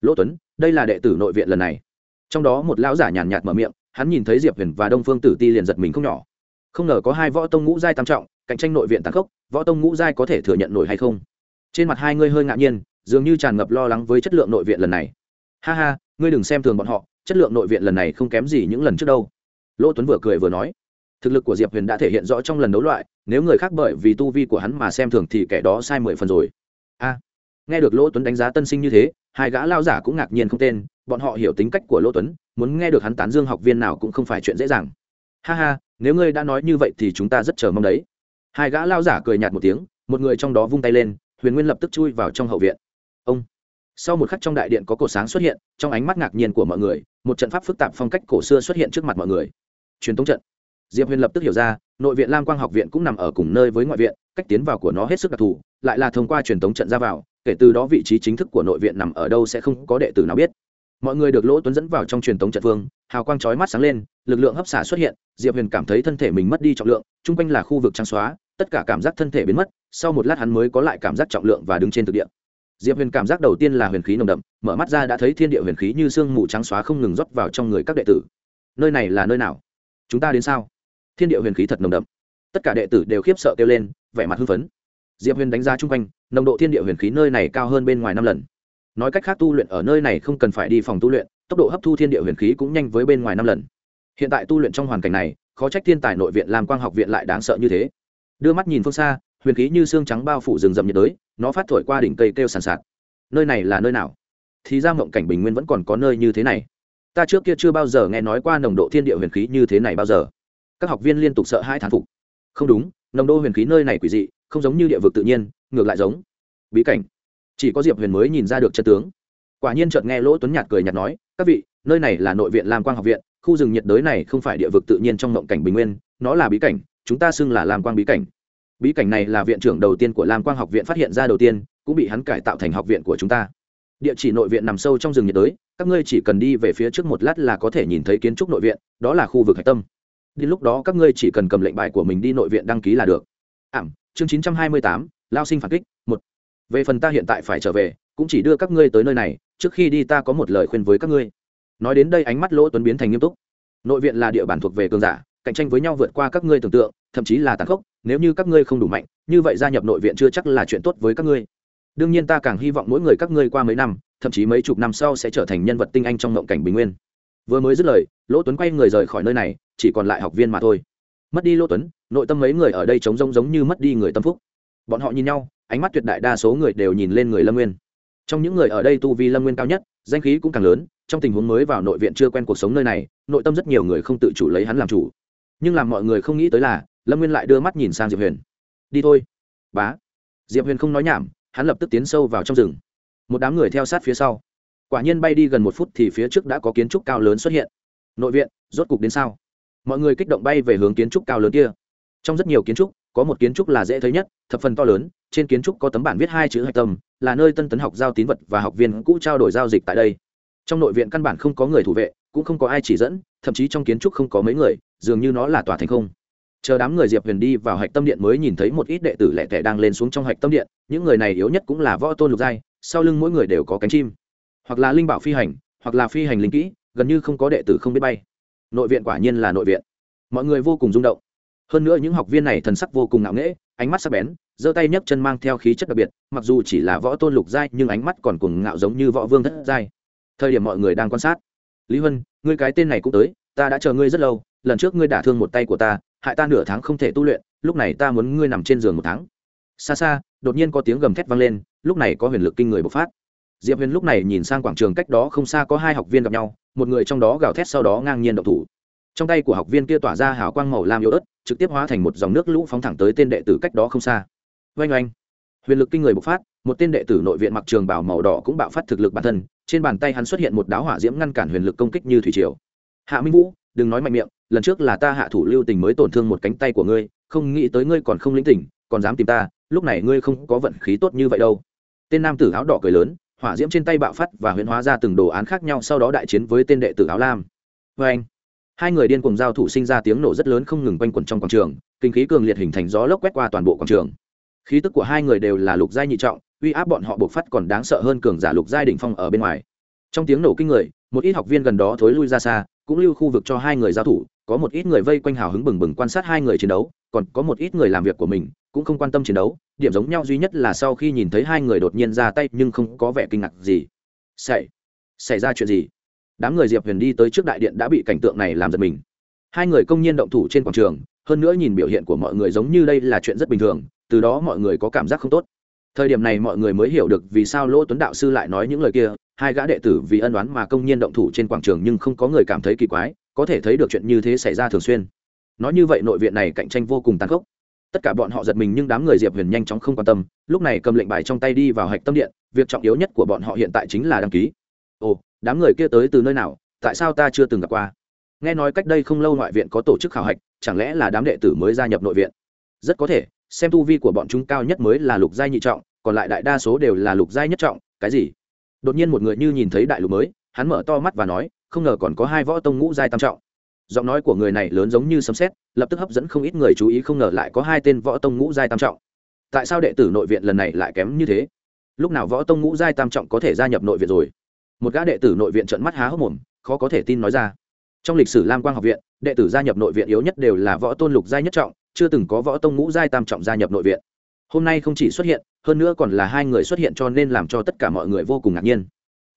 Lỗ tuấn, đây là đệ tử nội viện lần này. Trong đó một lão giả nhàn nhạt mở miệng, hắn nhìn thấy diệp huyền và đông phương tử ti liền giật mình không nhỏ. Không ngờ có hai võ tông ngũ giai tam trọng, cạnh tranh nội viện tàn khốc, võ tông ngũ giai có thể thừa nhận nổi hay không? Trên mặt hai ngươi hơi ngạc nhiên dường như tràn ngập lo lắng với chất lượng nội viện lần này. Ha ha, ngươi đừng xem thường bọn họ, chất lượng nội viện lần này không kém gì những lần trước đâu. Lỗ tuấn vừa cười vừa nói, thực lực của diệp huyền đã thể hiện rõ trong lần đấu loại, nếu người khác bởi vì tu vi của hắn mà xem thường thì kẻ đó sai mười phần rồi. A, nghe được lỗ tuấn đánh giá tân sinh như thế, hai gã lao giả cũng ngạc nhiên không tên, bọn họ hiểu tính cách của lỗ tuấn, muốn nghe được hắn tán dương học viên nào cũng không phải chuyện dễ dàng. Ha ha, nếu ngươi đã nói như vậy thì chúng ta rất chờ mong đấy. Hai gã lao giả cười nhạt một tiếng, một người trong đó vung tay lên, huyền nguyên lập tức chui vào trong hậu viện ông. Sau một khắc trong đại điện có cổ sáng xuất hiện, trong ánh mắt ngạc nhiên của mọi người, một trận pháp phức tạp phong cách cổ xưa xuất hiện trước mặt mọi người. Truyền thống trận. Diệp huyền lập tức hiểu ra, nội viện lam quang học viện cũng nằm ở cùng nơi với ngoại viện, cách tiến vào của nó hết sức đặc thù, lại là thông qua truyền thống trận ra vào, kể từ đó vị trí chính thức của nội viện nằm ở đâu sẽ không có đệ tử nào biết. Mọi người được lỗ tuấn dẫn vào trong truyền thống trận vương, hào quang chói mắt sáng lên, lực lượng hấp xả xuất hiện, diệp huyền cảm thấy thân thể mình mất đi trọng lượng, chung quanh là khu vực trắng xóa, tất cả cảm giác thân thể biến mất, sau một lát hắn mới có lại cảm giác trọng lượng và đứng trên thực địa diệp huyền cảm giác đầu tiên là huyền khí nồng đậm, mở mắt ra đã thấy thiên địa huyền khí như sương mù trắng xóa không ngừng rót vào trong người các đệ tử. Nơi này là nơi nào? Chúng ta đến sao? Thiên địa huyền khí thật nồng đậm. Tất cả đệ tử đều khiếp sợ kêu lên, vẻ mặt hưng phấn. Diệp huyền đánh giá chung quanh, nồng độ thiên địa huyền khí nơi này cao hơn bên ngoài năm lần. Nói cách khác tu luyện ở nơi này không cần phải đi phòng tu luyện, tốc độ hấp thu thiên địa huyền khí cũng nhanh với bên ngoài năm lần. Hiện tại tu luyện trong hoàn cảnh này, khó trách thiên tài nội viện làm quang học viện lại đáng sợ như thế. Đưa mắt nhìn phương xa huyền khí như xương trắng bao phủ rừng rậm nhiệt đới, nó phát thổi qua đỉnh cây kêu sàn sạt. Nơi này là nơi nào? Thì ra mộng cảnh bình nguyên vẫn còn có nơi như thế này. Ta trước kia chưa bao giờ nghe nói qua nồng độ thiên địa huyền khí như thế này bao giờ. Các học viên liên tục sợ hai thán phục. Không đúng, nồng độ huyền khí nơi này quỷ dị, không giống như địa vực tự nhiên, ngược lại giống. Bí cảnh. Chỉ có diệp huyền mới nhìn ra được chân tướng. Quả nhiên chợt nghe lỗ tuấn nhạt cười nhạt nói, các vị, nơi này là nội viện lam quang học viện, khu rừng nhiệt đới này không phải địa vực tự nhiên trong mộng cảnh bình nguyên, nó là bí cảnh, chúng ta xưng là lam quang bí cảnh bí cảnh này là viện trưởng đầu tiên của lam quang học viện phát hiện ra đầu tiên, cũng bị hắn cải tạo thành học viện của chúng ta. Địa chỉ nội viện nằm sâu trong rừng nhiệt đới, các ngươi chỉ cần đi về phía trước một lát là có thể nhìn thấy kiến trúc nội viện, đó là khu vực hạch tâm. Đến lúc đó các ngươi chỉ cần cầm lệnh bài của mình đi nội viện đăng ký là được. Ảm, chương chín trăm hai mươi tám, lao sinh phản kích, một. Về phần ta hiện tại phải trở về, cũng chỉ đưa các ngươi tới nơi này, trước khi đi ta có một lời khuyên với các ngươi. Nói đến đây ánh mắt lỗ tuấn biến thành nghiêm túc. Nội viện là địa bàn thuộc về cường giả, cạnh tranh với nhau vượt qua các ngươi tưởng tượng thậm chí là tàn khốc, nếu như các ngươi không đủ mạnh, như vậy gia nhập nội viện chưa chắc là chuyện tốt với các ngươi. Đương nhiên ta càng hy vọng mỗi người các ngươi qua mấy năm, thậm chí mấy chục năm sau sẽ trở thành nhân vật tinh anh trong ngộng cảnh bình nguyên. Vừa mới dứt lời, lỗ tuấn quay người rời khỏi nơi này, chỉ còn lại học viên mà thôi. Mất đi lỗ tuấn, nội tâm mấy người ở đây trống rông giống như mất đi người tâm phúc. Bọn họ nhìn nhau, ánh mắt tuyệt đại đa số người đều nhìn lên người lâm nguyên. Trong những người ở đây tu vi lâm nguyên cao nhất, danh khí cũng càng lớn, trong tình huống mới vào nội viện chưa quen cuộc sống nơi này, nội tâm rất nhiều người không tự chủ lấy hắn làm chủ. Nhưng làm mọi người không nghĩ tới là lâm nguyên lại đưa mắt nhìn sang diệp huyền đi thôi bá diệp huyền không nói nhảm hắn lập tức tiến sâu vào trong rừng một đám người theo sát phía sau quả nhiên bay đi gần một phút thì phía trước đã có kiến trúc cao lớn xuất hiện nội viện rốt cục đến sao mọi người kích động bay về hướng kiến trúc cao lớn kia trong rất nhiều kiến trúc có một kiến trúc là dễ thấy nhất thập phần to lớn trên kiến trúc có tấm bản viết hai chữ hạch tâm là nơi tân tấn học giao tín vật và học viên cũ trao đổi giao dịch tại đây trong nội viện căn bản không có người thủ vệ cũng không có ai chỉ dẫn thậm chí trong kiến trúc không có mấy người dường như nó là tòa thành không chờ đám người diệp huyền đi vào hạch tâm điện mới nhìn thấy một ít đệ tử lẻ tẻ đang lên xuống trong hạch tâm điện, những người này yếu nhất cũng là võ tôn lục giai, sau lưng mỗi người đều có cánh chim, hoặc là linh bảo phi hành, hoặc là phi hành linh kỹ, gần như không có đệ tử không biết bay. Nội viện quả nhiên là nội viện. Mọi người vô cùng rung động. Hơn nữa những học viên này thần sắc vô cùng ngạo nghễ, ánh mắt sắc bén, giơ tay nhấc chân mang theo khí chất đặc biệt, mặc dù chỉ là võ tôn lục giai, nhưng ánh mắt còn cùng ngạo giống như võ vương thất giai. Thời điểm mọi người đang quan sát. Lý huân, ngươi cái tên này cũng tới, ta đã chờ ngươi rất lâu, lần trước ngươi đả thương một tay của ta hại ta nửa tháng không thể tu luyện, lúc này ta muốn ngươi nằm trên giường một tháng. Xa xa, đột nhiên có tiếng gầm thét vang lên, lúc này có huyền lực kinh người bộc phát. Diệp huyền lúc này nhìn sang quảng trường cách đó không xa có hai học viên gặp nhau, một người trong đó gào thét sau đó ngang nhiên động thủ. Trong tay của học viên kia tỏa ra hào quang màu lam yếu ớt, trực tiếp hóa thành một dòng nước lũ phóng thẳng tới tên đệ tử cách đó không xa. Oanh oanh. Huyền lực kinh người bộc phát, một tên đệ tử nội viện mặc trường bảo màu đỏ cũng bạo phát thực lực bản thân, trên bàn tay hắn xuất hiện một đáo hỏa diễm ngăn cản huyền lực công kích như thủy triều. Hạ minh vũ, đừng nói mạnh miệng lần trước là ta hạ thủ lưu tình mới tổn thương một cánh tay của ngươi, không nghĩ tới ngươi còn không lĩnh tỉnh còn dám tìm ta, lúc này ngươi không có vận khí tốt như vậy đâu. Tên nam tử áo đỏ cười lớn, hỏa diễm trên tay bạo phát và huyễn hóa ra từng đồ án khác nhau, sau đó đại chiến với tên đệ tử áo lam. Vê anh. Hai người điên cùng giao thủ sinh ra tiếng nổ rất lớn không ngừng quanh quẩn trong quảng trường, kinh khí cường liệt hình thành gió lốc quét qua toàn bộ quảng trường. Khí tức của hai người đều là lục giai nhị trọng, uy áp bọn họ bộc phát còn đáng sợ hơn cường giả lục giai đỉnh phong ở bên ngoài. Trong tiếng nổ kinh người, một ít học viên gần đó thối lui ra xa, cũng lưu khu vực cho hai người giao thủ có một ít người vây quanh hào hứng bừng bừng quan sát hai người chiến đấu, còn có một ít người làm việc của mình cũng không quan tâm chiến đấu, điểm giống nhau duy nhất là sau khi nhìn thấy hai người đột nhiên ra tay nhưng không có vẻ kinh ngạc gì. Xảy xảy ra chuyện gì? Đám người diệp huyền đi tới trước đại điện đã bị cảnh tượng này làm giật mình. Hai người công nhiên động thủ trên quảng trường, hơn nữa nhìn biểu hiện của mọi người giống như đây là chuyện rất bình thường, từ đó mọi người có cảm giác không tốt. Thời điểm này mọi người mới hiểu được vì sao lỗ tuấn đạo sư lại nói những lời kia, hai gã đệ tử vì ân đoán mà công nhiên động thủ trên quảng trường nhưng không có người cảm thấy kỳ quái có thể thấy được chuyện như thế xảy ra thường xuyên. Nói như vậy nội viện này cạnh tranh vô cùng tàn khốc. Tất cả bọn họ giật mình nhưng đám người diệp huyền nhanh chóng không quan tâm, lúc này cầm lệnh bài trong tay đi vào hạch tâm điện, việc trọng yếu nhất của bọn họ hiện tại chính là đăng ký. Ồ, đám người kia tới từ nơi nào, tại sao ta chưa từng gặp qua? Nghe nói cách đây không lâu ngoại viện có tổ chức khảo hạch, chẳng lẽ là đám đệ tử mới gia nhập nội viện? Rất có thể, xem tu vi của bọn chúng cao nhất mới là lục giai nhị trọng, còn lại đại đa số đều là lục giai nhất trọng, cái gì? Đột nhiên một người như nhìn thấy đại lục mới, hắn mở to mắt và nói không ngờ còn có hai võ tông ngũ giai tam trọng. Giọng nói của người này lớn giống như sấm sét, lập tức hấp dẫn không ít người chú ý không ngờ lại có hai tên võ tông ngũ giai tam trọng. Tại sao đệ tử nội viện lần này lại kém như thế? Lúc nào võ tông ngũ giai tam trọng có thể gia nhập nội viện rồi? Một gã đệ tử nội viện trợn mắt há hốc mồm, khó có thể tin nói ra. Trong lịch sử lam quang học viện, đệ tử gia nhập nội viện yếu nhất đều là võ tôn lục giai nhất trọng, chưa từng có võ tông ngũ giai tam trọng gia nhập nội viện. Hôm nay không chỉ xuất hiện, hơn nữa còn là hai người xuất hiện cho nên làm cho tất cả mọi người vô cùng ngạc nhiên.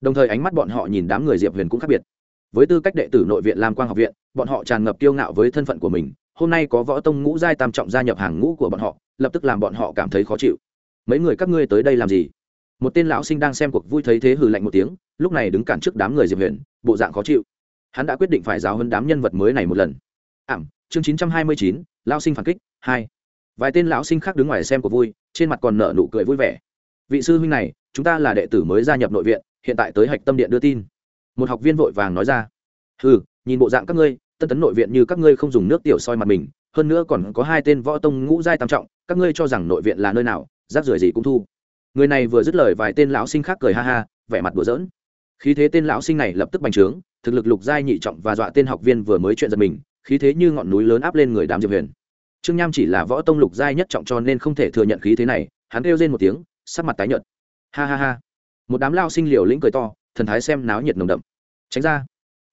Đồng thời ánh mắt bọn họ nhìn đám người diệp huyền cũng khác biệt với tư cách đệ tử nội viện lam quang học viện, bọn họ tràn ngập kiêu ngạo với thân phận của mình, hôm nay có võ tông ngũ giai tam trọng gia nhập hàng ngũ của bọn họ, lập tức làm bọn họ cảm thấy khó chịu. Mấy người các ngươi tới đây làm gì? Một tên lão sinh đang xem cuộc vui thấy thế hừ lạnh một tiếng, lúc này đứng cản trước đám người diệp huyền, bộ dạng khó chịu. Hắn đã quyết định phải giáo hơn đám nhân vật mới này một lần. Ảm, chương chín trăm hai mươi chín lao sinh phản kích, hai. Vài tên lão sinh khác đứng ngoài xem cuộc vui, trên mặt còn nở nụ cười vui vẻ. Vị sư huynh này, chúng ta là đệ tử mới gia nhập nội viện, hiện tại tới hạch tâm điện đưa tin một học viên vội vàng nói ra ừ nhìn bộ dạng các ngươi, tân tấn nội viện như các ngươi không dùng nước tiểu soi mặt mình, hơn nữa còn có hai tên võ tông ngũ giai tam trọng, các ngươi cho rằng nội viện là nơi nào, rác rưởi gì cũng thu. Người này vừa dứt lời vài tên lão sinh khác cười ha ha, vẻ mặt đùa giỡn. Khí thế tên lão sinh này lập tức bành trướng, thực lực lục giai nhị trọng và dọa tên học viên vừa mới chuyện giật mình, khí thế như ngọn núi lớn áp lên người đám diệp huyền. Trương nham chỉ là võ tông lục giai nhất trọng cho nên không thể thừa nhận khí thế này, hắn kêu lên một tiếng, sắc mặt tái nhợt. Ha ha ha. Một đám lao sinh liều lĩnh cười to thần thái xem náo nhiệt nồng đậm. Tránh ra.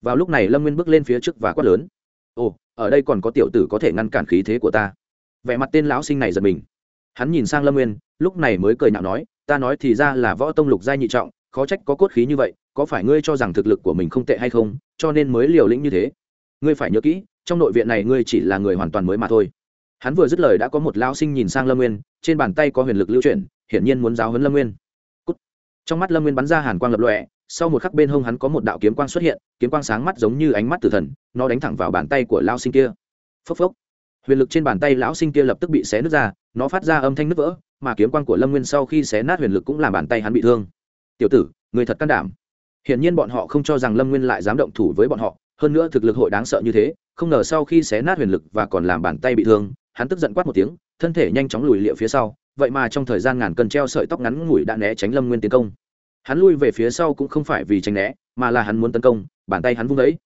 Vào lúc này lâm nguyên bước lên phía trước và quát lớn. Ồ, ở đây còn có tiểu tử có thể ngăn cản khí thế của ta. Vẻ mặt tên lão sinh này giật mình. Hắn nhìn sang lâm nguyên, lúc này mới cười nhạo nói, ta nói thì ra là võ tông lục giai nhị trọng, khó trách có cốt khí như vậy, có phải ngươi cho rằng thực lực của mình không tệ hay không, cho nên mới liều lĩnh như thế? Ngươi phải nhớ kỹ, trong nội viện này ngươi chỉ là người hoàn toàn mới mà thôi. Hắn vừa dứt lời đã có một lao sinh nhìn sang lâm nguyên, trên bàn tay có huyền lực lưu chuyển, hiển nhiên muốn giáo huấn lâm nguyên trong mắt lâm nguyên bắn ra hàn quang lập lọe sau một khắc bên hông hắn có một đạo kiếm quang xuất hiện, kiếm quang sáng mắt giống như ánh mắt tử thần, nó đánh thẳng vào bàn tay của lao sinh kia. Phốc phốc. Huyền lực trên bàn tay lão sinh kia lập tức bị xé nứt ra, nó phát ra âm thanh nứt vỡ, mà kiếm quang của lâm nguyên sau khi xé nát huyền lực cũng làm bàn tay hắn bị thương. Tiểu tử, người thật can đảm. Hiển nhiên bọn họ không cho rằng lâm nguyên lại dám động thủ với bọn họ, hơn nữa thực lực hội đáng sợ như thế, không ngờ sau khi xé nát huyền lực và còn làm bàn tay bị thương, hắn tức giận quát một tiếng, thân thể nhanh chóng lùi liệu phía sau vậy mà trong thời gian ngàn cần treo sợi tóc ngắn ngủi đã né tránh lâm nguyên tiến công. Hắn lui về phía sau cũng không phải vì tránh né, mà là hắn muốn tấn công, bàn tay hắn vung đấy.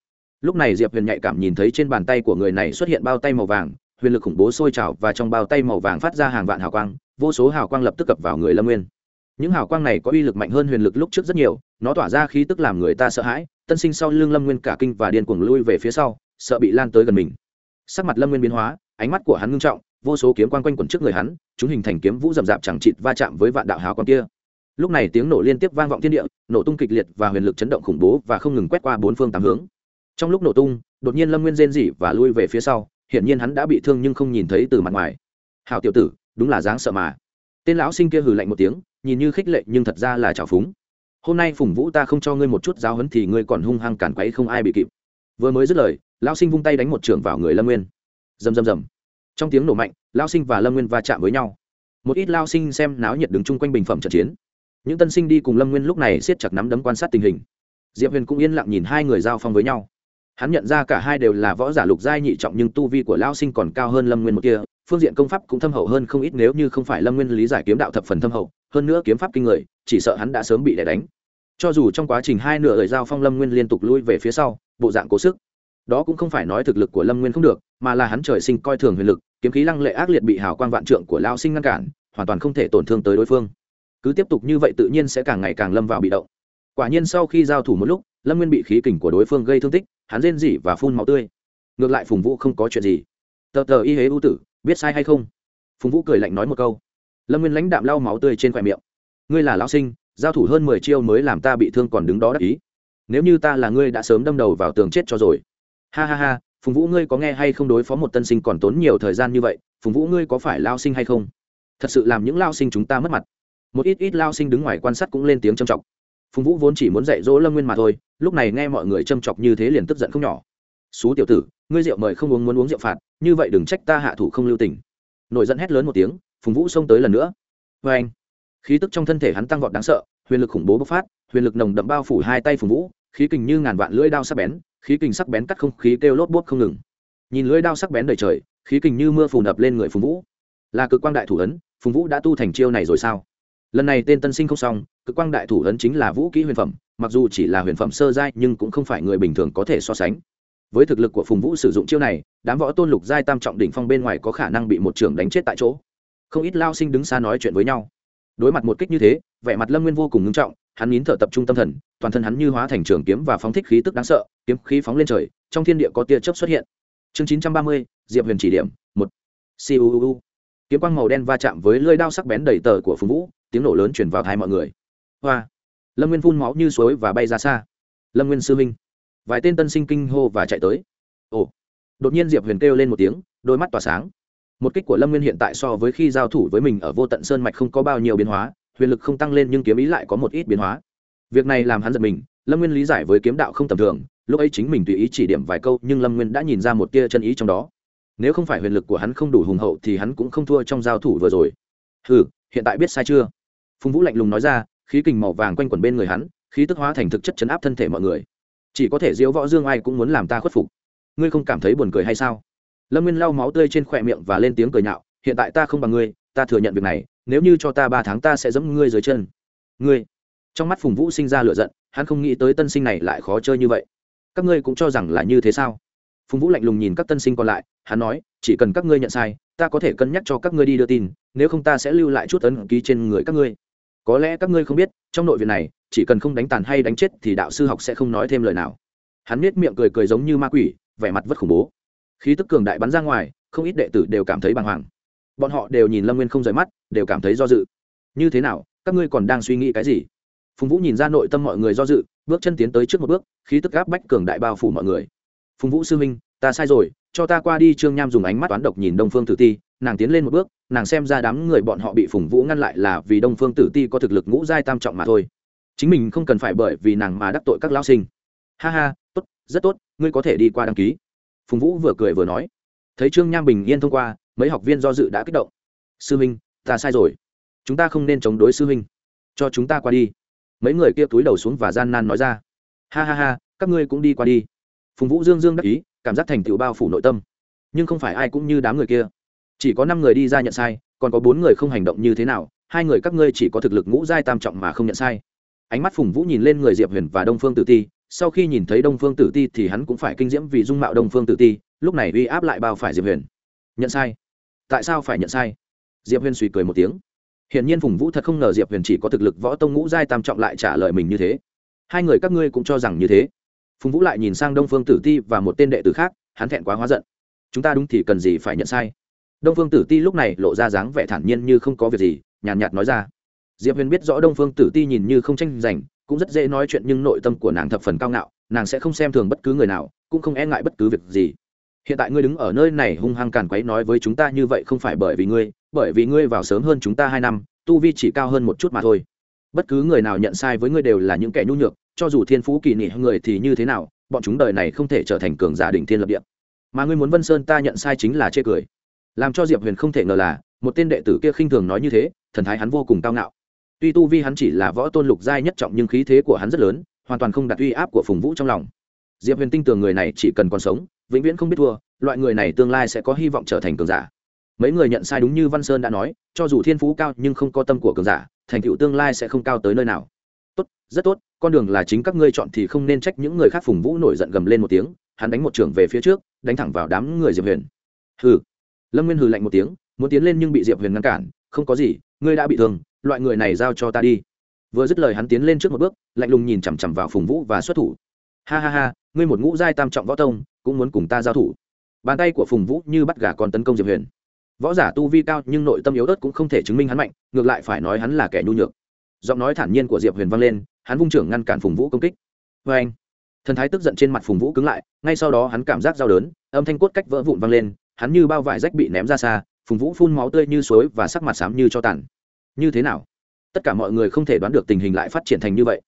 Lúc này diệp huyền nhạy cảm nhìn thấy trên bàn tay của người này xuất hiện bao tay màu vàng, huyền lực khủng bố sôi trào và trong bao tay màu vàng phát ra hàng vạn hào quang, vô số hào quang lập tức cập vào người lâm nguyên. Những hào quang này có uy lực mạnh hơn huyền lực lúc trước rất nhiều, nó tỏa ra khí tức làm người ta sợ hãi, tân sinh sau lưng lâm nguyên cả kinh và điên cuồng lui về phía sau, sợ bị lan tới gần mình. Sắc mặt lâm nguyên biến hóa, ánh mắt của hắn ngưng trọng vô số kiếm quang quanh quẩn trước người hắn, chúng hình thành kiếm vũ rậm rạp chẳng chịt va chạm với vạn đạo hào quang kia. Lúc này tiếng nổ liên tiếp vang vọng thiên địa, nổ tung kịch liệt và huyền lực chấn động khủng bố và không ngừng quét qua bốn phương tám hướng. Trong lúc nổ tung, đột nhiên lâm nguyên rên rỉ và lui về phía sau, hiển nhiên hắn đã bị thương nhưng không nhìn thấy từ mặt ngoài. Hào tiểu tử, đúng là dáng sợ mà. Tên lão sinh kia hừ lạnh một tiếng, nhìn như khích lệ nhưng thật ra là trào phúng. Hôm nay phùng vũ ta không cho ngươi một chút giáo hấn thì ngươi còn hung hăng cản quấy không ai bị kịp. Vừa mới dứt lời, lão sinh vung tay đánh một trưởng vào người lâm nguyên. Rầm rầm rầm trong tiếng nổ mạnh lão sinh và lâm nguyên va chạm với nhau. Một ít lao sinh xem náo nhiệt đứng chung quanh bình phẩm trận chiến. Những tân sinh đi cùng lâm nguyên lúc này siết chặt nắm đấm quan sát tình hình. Diệp huyền cũng yên lặng nhìn hai người giao phong với nhau. Hắn nhận ra cả hai đều là võ giả lục giai nhị trọng nhưng tu vi của lao sinh còn cao hơn lâm nguyên một kia. Phương diện công pháp cũng thâm hậu hơn không ít nếu như không phải lâm nguyên lý giải kiếm đạo thập phần thâm hậu. Hơn nữa kiếm pháp kinh người, chỉ sợ hắn đã sớm bị đẻ đánh. Cho dù trong quá trình hai nửa lời giao phong lâm nguyên liên tục lui về phía sau, bộ dạng cố sức đó cũng không phải nói thực lực của lâm nguyên không được, mà là hắn trời sinh coi thường huyền lực, kiếm khí lăng lệ ác liệt bị hào quang vạn trượng của lao sinh ngăn cản, hoàn toàn không thể tổn thương tới đối phương. Cứ tiếp tục như vậy tự nhiên sẽ càng ngày càng lâm vào bị động. Quả nhiên sau khi giao thủ một lúc, lâm nguyên bị khí kình của đối phương gây thương tích, hắn rên rỉ và phun máu tươi. Ngược lại phùng vũ không có chuyện gì. Tờ tờ y hế ưu tử, biết sai hay không? Phùng vũ cười lạnh nói một câu. Lâm nguyên lãnh đạm lau máu tươi trên khoe miệng. Ngươi là lão sinh, giao thủ hơn mười chiêu mới làm ta bị thương còn đứng đó đắc ý. Nếu như ta là ngươi đã sớm đâm đầu vào tường chết cho rồi ha ha ha, phùng vũ ngươi có nghe hay không đối phó một tân sinh còn tốn nhiều thời gian như vậy, phùng vũ ngươi có phải lao sinh hay không? Thật sự làm những lao sinh chúng ta mất mặt. Một ít ít lao sinh đứng ngoài quan sát cũng lên tiếng châm chọc. Phùng vũ vốn chỉ muốn dạy dỗ lâm nguyên mà thôi, lúc này nghe mọi người châm chọc như thế liền tức giận không nhỏ. Xú tiểu tử, ngươi rượu mời không uống muốn uống rượu phạt, như vậy đừng trách ta hạ thủ không lưu tình. Nổi giận hét lớn một tiếng, phùng vũ xông tới lần nữa. Vê anh khí tức trong thân thể hắn tăng vọt đáng sợ, huyền lực khủng bố bộc phát, huyền lực nồng đậm bao phủ hai tay phùng vũ, khí kình như ngàn vạn lưỡi đao sắc bén khí kình sắc bén cắt không khí kêu lốp bốp không ngừng. Nhìn lưỡi đao sắc bén đầy trời, khí kình như mưa phùn ập lên người phùng vũ. Là cực quang đại thủ ấn, phùng vũ đã tu thành chiêu này rồi sao? Lần này tên tân sinh không xong, cực quang đại thủ ấn chính là vũ kỹ huyền phẩm, mặc dù chỉ là huyền phẩm sơ giai nhưng cũng không phải người bình thường có thể so sánh. Với thực lực của phùng vũ sử dụng chiêu này, đám võ tôn lục giai tam trọng đỉnh phong bên ngoài có khả năng bị một trưởng đánh chết tại chỗ. Không ít lao sinh đứng xa nói chuyện với nhau đối mặt một kích như thế, vẻ mặt lâm nguyên vô cùng ngưng trọng, hắn nín thở tập trung tâm thần, toàn thân hắn như hóa thành trường kiếm và phóng thích khí tức đáng sợ, kiếm khí phóng lên trời, trong thiên địa có tia chớp xuất hiện. Chương chín trăm ba mươi, diệp huyền chỉ điểm, một. Siêu kiếm quang màu đen va chạm với lưỡi đao sắc bén đầy tờ của phùng vũ, tiếng nổ lớn chuyển vào thai mọi người. Hoa. Lâm nguyên phun máu như suối và bay ra xa. Lâm nguyên sư minh vài tên tân sinh kinh hô và chạy tới. Ồ. Đột nhiên diệp huyền kêu lên một tiếng, đôi mắt tỏa sáng một kích của lâm nguyên hiện tại so với khi giao thủ với mình ở vô tận sơn mạch không có bao nhiêu biến hóa, huyền lực không tăng lên nhưng kiếm ý lại có một ít biến hóa. Việc này làm hắn giật mình, lâm nguyên lý giải với kiếm đạo không tầm thường, lúc ấy chính mình tùy ý chỉ điểm vài câu nhưng lâm nguyên đã nhìn ra một tia chân ý trong đó. Nếu không phải huyền lực của hắn không đủ hùng hậu thì hắn cũng không thua trong giao thủ vừa rồi. Ừ hiện tại biết sai chưa? Phùng vũ lạnh lùng nói ra, khí kình màu vàng quanh quẩn bên người hắn, khí tức hóa thành thực chất chấn áp thân thể mọi người. Chỉ có thể diễu võ dương ai cũng muốn làm ta khuất phục. Ngươi không cảm thấy buồn cười hay sao? Lâm nguyên lau máu tươi trên khỏe miệng và lên tiếng cười nhạo, hiện tại ta không bằng ngươi, ta thừa nhận việc này, nếu như cho ta ba tháng ta sẽ giẫm ngươi dưới chân. Ngươi? Trong mắt phùng vũ sinh ra lửa giận, hắn không nghĩ tới tân sinh này lại khó chơi như vậy. Các ngươi cũng cho rằng là như thế sao? Phùng vũ lạnh lùng nhìn các tân sinh còn lại, hắn nói, chỉ cần các ngươi nhận sai, ta có thể cân nhắc cho các ngươi đi đưa tin, nếu không ta sẽ lưu lại chút ấn ký trên người các ngươi. Có lẽ các ngươi không biết, trong nội viện này, chỉ cần không đánh tàn hay đánh chết thì đạo sư học sẽ không nói thêm lời nào. Hắn nết miệng cười cười giống như ma quỷ, vẻ mặt vất khủng bố khí tức cường đại bắn ra ngoài, không ít đệ tử đều cảm thấy bàng hoàng. Bọn họ đều nhìn lâm nguyên không rời mắt, đều cảm thấy do dự. Như thế nào, các ngươi còn đang suy nghĩ cái gì? Phùng vũ nhìn ra nội tâm mọi người do dự, bước chân tiến tới trước một bước, khí tức gáp bách cường đại bao phủ mọi người. Phùng vũ sư minh ta sai rồi, cho ta qua đi trương nham dùng ánh mắt toán độc nhìn đông phương tử ti, nàng tiến lên một bước, nàng xem ra đám người bọn họ bị phùng vũ ngăn lại là vì đông phương tử ti có thực lực ngũ giai tam trọng mà thôi. Chính mình không cần phải bởi vì nàng mà đắc tội các lao sinh. Ha ha, tốt, rất tốt, ngươi có thể đi qua đăng ký phùng vũ vừa cười vừa nói, thấy trương nham bình yên thông qua, mấy học viên do dự đã kích động. Sư huynh ta sai rồi. Chúng ta không nên chống đối sư huynh cho chúng ta qua đi. Mấy người kia túi đầu xuống và gian nan nói ra, ha ha ha, các ngươi cũng đi qua đi. Phùng vũ dương dương đắc ý, cảm giác thành tựu bao phủ nội tâm. Nhưng không phải ai cũng như đám người kia. Chỉ có năm người đi ra nhận sai, còn có bốn người không hành động như thế nào, hai người các ngươi chỉ có thực lực ngũ giai tam trọng mà không nhận sai. Ánh mắt phùng vũ nhìn lên người diệp huyền và đông phương tử ti sau khi nhìn thấy đông phương tử ti thì hắn cũng phải kinh diễm vì dung mạo đông phương tử ti lúc này uy áp lại bao phải diệp huyền. Nhận sai. Tại sao phải nhận sai? Diệp huyền suy cười một tiếng. Hiển nhiên phùng vũ thật không ngờ diệp huyền chỉ có thực lực võ tông ngũ giai tam trọng lại trả lời mình như thế. Hai người các ngươi cũng cho rằng như thế. Phùng vũ lại nhìn sang đông phương tử ti và một tên đệ tử khác hắn thẹn quá hóa giận. Chúng ta đúng thì cần gì phải nhận sai? Đông phương tử ti lúc này lộ ra dáng vẻ thản nhiên như không có việc gì nhàn nhạt, nhạt nói ra. Diệp huyền biết rõ đông phương tử ti nhìn như không tranh giành cũng rất dễ nói chuyện nhưng nội tâm của nàng thập phần cao ngạo, nàng sẽ không xem thường bất cứ người nào, cũng không e ngại bất cứ việc gì. Hiện tại ngươi đứng ở nơi này hung hăng càn quấy nói với chúng ta như vậy không phải bởi vì ngươi, bởi vì ngươi vào sớm hơn chúng ta hai năm, tu vi chỉ cao hơn một chút mà thôi. Bất cứ người nào nhận sai với ngươi đều là những kẻ nhu nhược, cho dù thiên phú kỳ nghị người thì như thế nào, bọn chúng đời này không thể trở thành cường giả đỉnh thiên lập địa. Mà ngươi muốn vân sơn ta nhận sai chính là chê cười. Làm cho diệp huyền không thể ngờ là, một tên đệ tử kia khinh thường nói như thế, thần thái hắn vô cùng cao ngạo tuy tu vi hắn chỉ là võ tôn lục giai nhất trọng nhưng khí thế của hắn rất lớn, hoàn toàn không đặt uy áp của phùng vũ trong lòng. Diệp huyền tin tưởng người này chỉ cần còn sống, vĩnh viễn không biết thua, loại người này tương lai sẽ có hy vọng trở thành cường giả. Mấy người nhận sai đúng như văn sơn đã nói, cho dù thiên phú cao nhưng không có tâm của cường giả, thành tựu tương lai sẽ không cao tới nơi nào. Tốt, rất tốt, con đường là chính các ngươi chọn thì không nên trách những người khác. Phùng vũ nổi giận gầm lên một tiếng, hắn đánh một trường về phía trước, đánh thẳng vào đám người diệp huyền. Hừ. Lâm nguyên hừ lạnh một tiếng, muốn tiến lên nhưng bị diệp huyền ngăn cản, không có gì, ngươi đã bị thương loại người này giao cho ta đi. Vừa dứt lời hắn tiến lên trước một bước, lạnh lùng nhìn chằm chằm vào phùng vũ và xuất thủ. Ha ha ha, ngươi một ngũ giai tam trọng võ tông, cũng muốn cùng ta giao thủ. Bàn tay của phùng vũ như bắt gà còn tấn công diệp huyền. Võ giả tu vi cao nhưng nội tâm yếu ớt cũng không thể chứng minh hắn mạnh, ngược lại phải nói hắn là kẻ nhu nhược. Giọng nói thản nhiên của diệp huyền vang lên, hắn vung trưởng ngăn cản phùng vũ công kích. Vê anh, thần thái tức giận trên mặt phùng vũ cứng lại, ngay sau đó hắn cảm giác đau đớn, âm thanh cốt cách vỡ vụn vang lên, hắn như bao vải rách bị ném ra xa, phùng vũ phun máu tươi như suối và sắc mặt xám như cho tàn như thế nào? Tất cả mọi người không thể đoán được tình hình lại phát triển thành như vậy.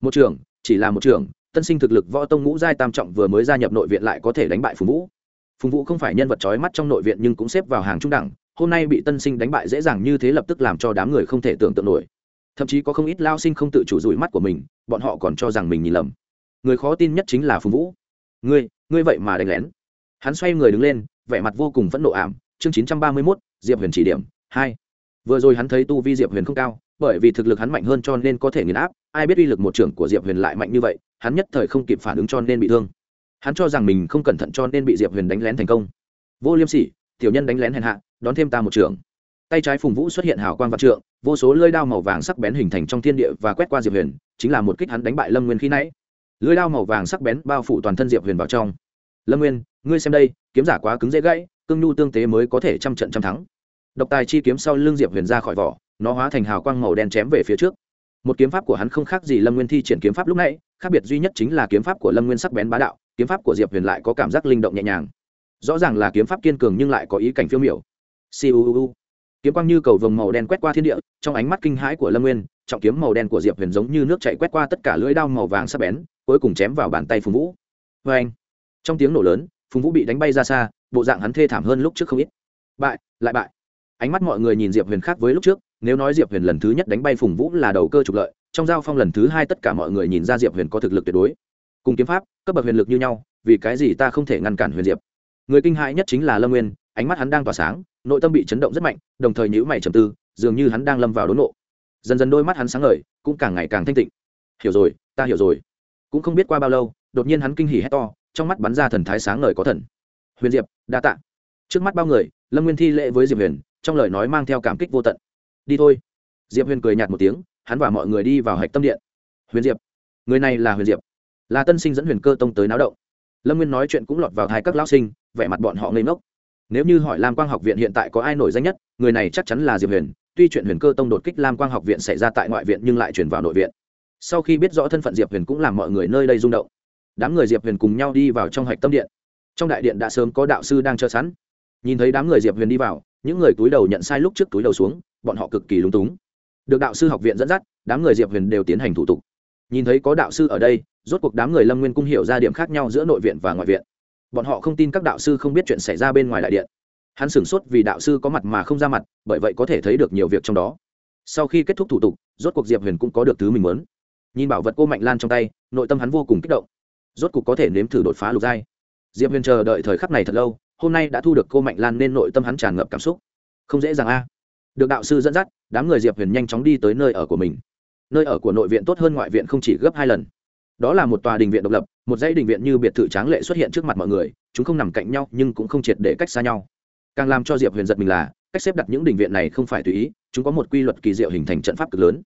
Một trưởng chỉ là một trưởng tân sinh thực lực võ tông ngũ giai tam trọng vừa mới gia nhập nội viện lại có thể đánh bại phùng vũ. Phùng vũ không phải nhân vật trói mắt trong nội viện nhưng cũng xếp vào hàng trung đẳng, hôm nay bị tân sinh đánh bại dễ dàng như thế lập tức làm cho đám người không thể tưởng tượng nổi. Thậm chí có không ít lao sinh không tự chủ rủi mắt của mình, bọn họ còn cho rằng mình nhìn lầm. Người khó tin nhất chính là phùng vũ. Ngươi ngươi vậy mà đánh lén. Hắn xoay người đứng lên, vẻ mặt vô cùng phẫn nộ ảm. Chương chín trăm ba mươi mốt, diệp huyền chỉ điểm, hai vừa rồi hắn thấy tu vi diệp huyền không cao, bởi vì thực lực hắn mạnh hơn cho nên có thể nghiền áp, ai biết uy lực một trưởng của diệp huyền lại mạnh như vậy, hắn nhất thời không kịp phản ứng cho nên bị thương. Hắn cho rằng mình không cẩn thận cho nên bị diệp huyền đánh lén thành công. Vô liêm sỉ, tiểu nhân đánh lén hèn hạ, đón thêm ta một trưởng. Tay trái phùng vũ xuất hiện hào quang vạn trượng, vô số lưỡi đao màu vàng sắc bén hình thành trong thiên địa và quét qua diệp huyền, chính là một kích hắn đánh bại lâm nguyên khi nãy. Lưỡi đao màu vàng sắc bén bao phủ toàn thân diệp huyền vào trong. Lâm nguyên, ngươi xem đây, kiếm giả quá cứng dễ gãy, cương nhu tương tế mới có thể trăm trận trăm thắng độc tài chi kiếm sau lưng diệp huyền ra khỏi vỏ, nó hóa thành hào quang màu đen chém về phía trước. Một kiếm pháp của hắn không khác gì lâm nguyên thi triển kiếm pháp lúc nãy, khác biệt duy nhất chính là kiếm pháp của lâm nguyên sắc bén bá đạo, kiếm pháp của diệp huyền lại có cảm giác linh động nhẹ nhàng. Rõ ràng là kiếm pháp kiên cường nhưng lại có ý cảnh phiêu miểu. Siêu kiếm quang như cầu vồng màu đen quét qua thiên địa, trong ánh mắt kinh hãi của lâm nguyên, trọng kiếm màu đen của diệp huyền giống như nước chạy quét qua tất cả lưỡi đao màu vàng sắc bén, cuối cùng chém vào bàn tay phùng vũ. Vê anh, trong tiếng nổ lớn, phùng vũ bị đánh bay ra xa, bộ dạng hắn thê thảm hơn lúc trước không ít. Bại, lại bại ánh mắt mọi người nhìn diệp huyền khác với lúc trước, nếu nói diệp huyền lần thứ nhất đánh bay phùng vũ là đầu cơ trục lợi, trong giao phong lần thứ hai tất cả mọi người nhìn ra diệp huyền có thực lực tuyệt đối. Cùng kiếm pháp, cấp bậc huyền lực như nhau, vì cái gì ta không thể ngăn cản huyền diệp? Người kinh hãi nhất chính là lâm nguyên, ánh mắt hắn đang tỏa sáng, nội tâm bị chấn động rất mạnh, đồng thời nhữ mày trầm tư, dường như hắn đang lâm vào đốn nộ. Dần dần đôi mắt hắn sáng ngời, cũng càng ngày càng thanh tịnh. Hiểu rồi, ta hiểu rồi. Cũng không biết qua bao lâu, đột nhiên hắn kinh hỉ hét to, trong mắt bắn ra thần thái sáng ngời có thần. Huyền diệp, đa tạ. Trước mắt bao người, lâm nguyên thi lễ với diệp huyền trong lời nói mang theo cảm kích vô tận. Đi thôi. Diệp huyền cười nhạt một tiếng, hắn và mọi người đi vào hạch tâm điện. Huyền diệp. Người này là huyền diệp. Là tân sinh dẫn huyền cơ tông tới náo động. Lâm nguyên nói chuyện cũng lọt vào thai các lão sinh, vẻ mặt bọn họ ngây ngốc. Nếu như hỏi lam quang học viện hiện tại có ai nổi danh nhất, người này chắc chắn là diệp huyền. Tuy chuyện huyền cơ tông đột kích lam quang học viện xảy ra tại ngoại viện nhưng lại chuyển vào nội viện. Sau khi biết rõ thân phận diệp huyền cũng làm mọi người nơi đây rung động. Đám người diệp huyền cùng nhau đi vào trong hạch tâm điện. Trong đại điện đã sớm có đạo sư đang chờ sẵn. Nhìn thấy đám người diệp huyền đi vào những người túi đầu nhận sai lúc trước túi đầu xuống, bọn họ cực kỳ lúng túng. Được đạo sư học viện dẫn dắt, đám người diệp huyền đều tiến hành thủ tục. Nhìn thấy có đạo sư ở đây, rốt cuộc đám người lâm nguyên cung hiểu ra điểm khác nhau giữa nội viện và ngoại viện. Bọn họ không tin các đạo sư không biết chuyện xảy ra bên ngoài đại điện. Hắn sửng sốt vì đạo sư có mặt mà không ra mặt, bởi vậy có thể thấy được nhiều việc trong đó. Sau khi kết thúc thủ tục, rốt cuộc diệp huyền cũng có được thứ mình muốn. Nhìn bảo vật cô mạnh lan trong tay, nội tâm hắn vô cùng kích động. Rốt cuộc có thể nếm thử đột phá lục giai. Diệp huyền chờ đợi thời khắc này thật lâu hôm nay đã thu được cô mạnh lan nên nội tâm hắn tràn ngập cảm xúc. Không dễ dàng a. Được đạo sư dẫn dắt, đám người diệp huyền nhanh chóng đi tới nơi ở của mình. Nơi ở của nội viện tốt hơn ngoại viện không chỉ gấp hai lần. Đó là một tòa đình viện độc lập, một dãy đình viện như biệt thự tráng lệ xuất hiện trước mặt mọi người, chúng không nằm cạnh nhau nhưng cũng không triệt để cách xa nhau. Càng làm cho diệp huyền giật mình là, cách xếp đặt những đình viện này không phải tùy ý, chúng có một quy luật kỳ diệu hình thành trận pháp cực lớn.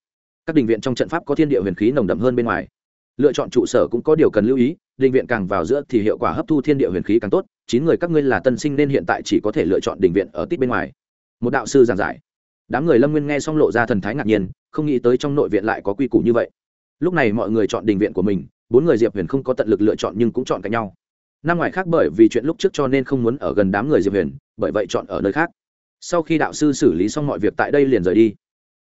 Các đình viện trong trận pháp có thiên địa huyền khí nồng đậm hơn bên ngoài. Lựa chọn trụ sở cũng có điều cần lưu ý, đình viện càng vào giữa thì hiệu quả hấp thu thiên địa huyền khí càng tốt chín người các ngươi là tân sinh nên hiện tại chỉ có thể lựa chọn đình viện ở tít bên ngoài. Một đạo sư giảng giải. Đám người lâm nguyên nghe xong lộ ra thần thái ngạc nhiên, không nghĩ tới trong nội viện lại có quy củ như vậy. Lúc này mọi người chọn đình viện của mình, bốn người diệp huyền không có tận lực lựa chọn nhưng cũng chọn cạnh nhau. Năm ngoài khác bởi vì chuyện lúc trước cho nên không muốn ở gần đám người diệp huyền, bởi vậy chọn ở nơi khác. Sau khi đạo sư xử lý xong mọi việc tại đây liền rời đi.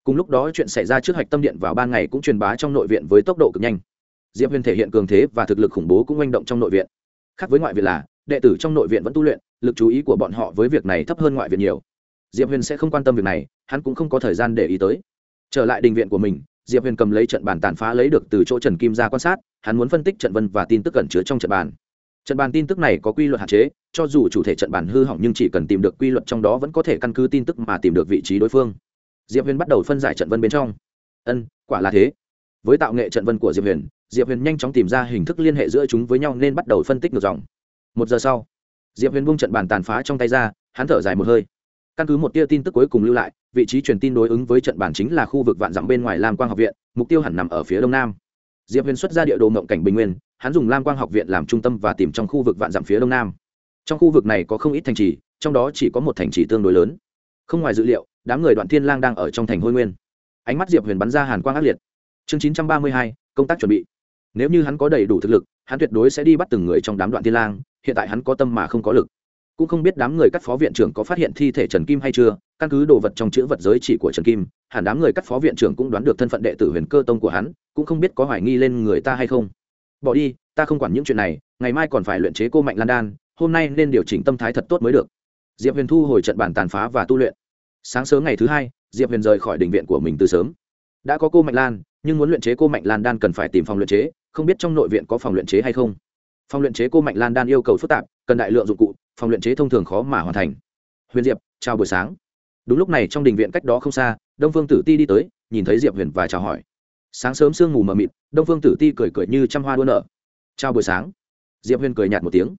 Cùng lúc đó chuyện xảy ra trước hạch tâm điện vào ban ngày cũng truyền bá trong nội viện với tốc độ cực nhanh. Diệp huyền thể hiện cường thế và thực lực khủng bố cũng manh động trong nội viện. Khác với ngoại viện là đệ tử trong nội viện vẫn tu luyện, lực chú ý của bọn họ với việc này thấp hơn ngoại viện nhiều. Diệp huyền sẽ không quan tâm việc này, hắn cũng không có thời gian để ý tới. Trở lại đình viện của mình, diệp huyền cầm lấy trận bàn tàn phá lấy được từ chỗ trần kim ra quan sát, hắn muốn phân tích trận vân và tin tức cẩn chứa trong trận bàn. Trận bàn tin tức này có quy luật hạn chế, cho dù chủ thể trận bàn hư hỏng nhưng chỉ cần tìm được quy luật trong đó vẫn có thể căn cứ tin tức mà tìm được vị trí đối phương. Diệp huyền bắt đầu phân giải trận vân bên trong. Ân, quả là thế. Với tạo nghệ trận vân của diệp huyền diệp huyền nhanh chóng tìm ra hình thức liên hệ giữa chúng với nhau nên bắt đầu phân tích ngược dòng một giờ sau, diệp huyền bung trận bàn tàn phá trong tay ra, hắn thở dài một hơi. Căn cứ một tia tin tức cuối cùng lưu lại, vị trí truyền tin đối ứng với trận bản chính là khu vực vạn dặm bên ngoài lam quang học viện, mục tiêu hẳn nằm ở phía đông nam. Diệp huyền xuất ra địa đồ mộng cảnh bình nguyên, hắn dùng lam quang học viện làm trung tâm và tìm trong khu vực vạn dặm phía đông nam. Trong khu vực này có không ít thành trì, trong đó chỉ có một thành trì tương đối lớn. Không ngoài dữ liệu, đám người đoạn thiên lang đang ở trong thành hôi nguyên. Ánh mắt diệp huyền bắn ra hàn quang ác liệt. Chương chín trăm ba mươi hai, công tác chuẩn bị. Nếu như hắn có đầy đủ thực lực, hắn tuyệt đối sẽ đi bắt từng người trong đám đoạn thiên lang hiện tại hắn có tâm mà không có lực. Cũng không biết đám người cắt phó viện trưởng có phát hiện thi thể trần kim hay chưa, căn cứ đồ vật trong chữ vật giới chỉ của trần kim, hẳn đám người cắt phó viện trưởng cũng đoán được thân phận đệ tử huyền cơ tông của hắn, cũng không biết có hoài nghi lên người ta hay không. Bỏ đi, ta không quản những chuyện này, ngày mai còn phải luyện chế cô mạnh lan đan, hôm nay nên điều chỉnh tâm thái thật tốt mới được. Diệp huyền thu hồi trận bản tàn phá và tu luyện. Sáng sớm ngày thứ hai, diệp huyền rời khỏi đình viện của mình từ sớm. Đã có cô mạnh lan, nhưng muốn luyện chế cô mạnh lan đan cần phải tìm phòng luyện chế, không biết trong nội viện có phòng luyện chế hay không phòng luyện chế cô mạnh lan đan yêu cầu phức tạp, cần đại lượng dụng cụ, phòng luyện chế thông thường khó mà hoàn thành. Huyền diệp, chào buổi sáng. Đúng lúc này trong đình viện cách đó không xa, đông phương tử ti đi tới, nhìn thấy diệp huyền và chào hỏi. Sáng sớm sương mù mờ mịt, đông phương tử ti cười cười như trăm hoa đua nở. Chào buổi sáng. Diệp huyền cười nhạt một tiếng.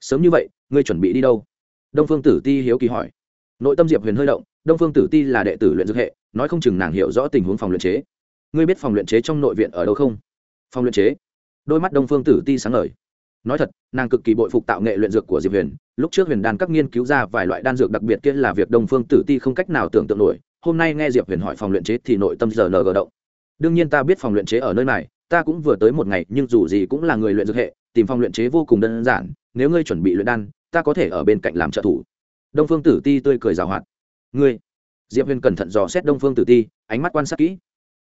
Sớm như vậy, ngươi chuẩn bị đi đâu? Đông phương tử ti hiếu kỳ hỏi. Nội tâm diệp huyền hơi động, đông phương tử ti là đệ tử luyện dược hệ, nói không chừng nàng hiểu rõ tình huống phòng luyện chế. Ngươi biết phòng luyện chế trong nội viện ở đâu không? Phòng luyện chế. Đôi mắt đông phương tử ti sáng lời nói thật, nàng cực kỳ bội phục tạo nghệ luyện dược của diệp huyền. Lúc trước huyền đan các nghiên cứu ra vài loại đan dược đặc biệt kia là việc đông phương tử ti không cách nào tưởng tượng nổi. Hôm nay nghe diệp huyền hỏi phòng luyện chế thì nội tâm giờ ng động. Đương nhiên ta biết phòng luyện chế ở nơi này, ta cũng vừa tới một ngày, nhưng dù gì cũng là người luyện dược hệ, tìm phòng luyện chế vô cùng đơn giản. Nếu ngươi chuẩn bị luyện đan, ta có thể ở bên cạnh làm trợ thủ. Đông phương tử ti tươi cười rào hoạt. Ngươi? Diệp huyền cẩn thận dò xét đông phương tử ti, ánh mắt quan sát kỹ.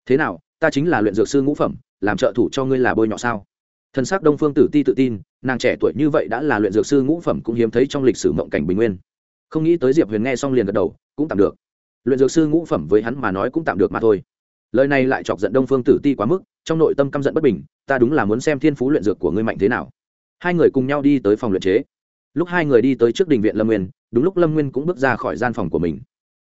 Thế nào, ta chính là luyện dược sư ngũ phẩm, làm trợ thủ cho ngươi là bôi nhọ sao? Thân xác đông phương tử ti tự tin, nàng trẻ tuổi như vậy đã là luyện dược sư ngũ phẩm cũng hiếm thấy trong lịch sử mộng cảnh bình nguyên. Không nghĩ tới diệp huyền nghe xong liền gật đầu, cũng tạm được. Luyện dược sư ngũ phẩm với hắn mà nói cũng tạm được mà thôi. Lời này lại chọc giận đông phương tử ti quá mức, trong nội tâm căm giận bất bình, ta đúng là muốn xem thiên phú luyện dược của ngươi mạnh thế nào. Hai người cùng nhau đi tới phòng luyện chế. Lúc hai người đi tới trước đình viện lâm nguyên, đúng lúc lâm nguyên cũng bước ra khỏi gian phòng của mình.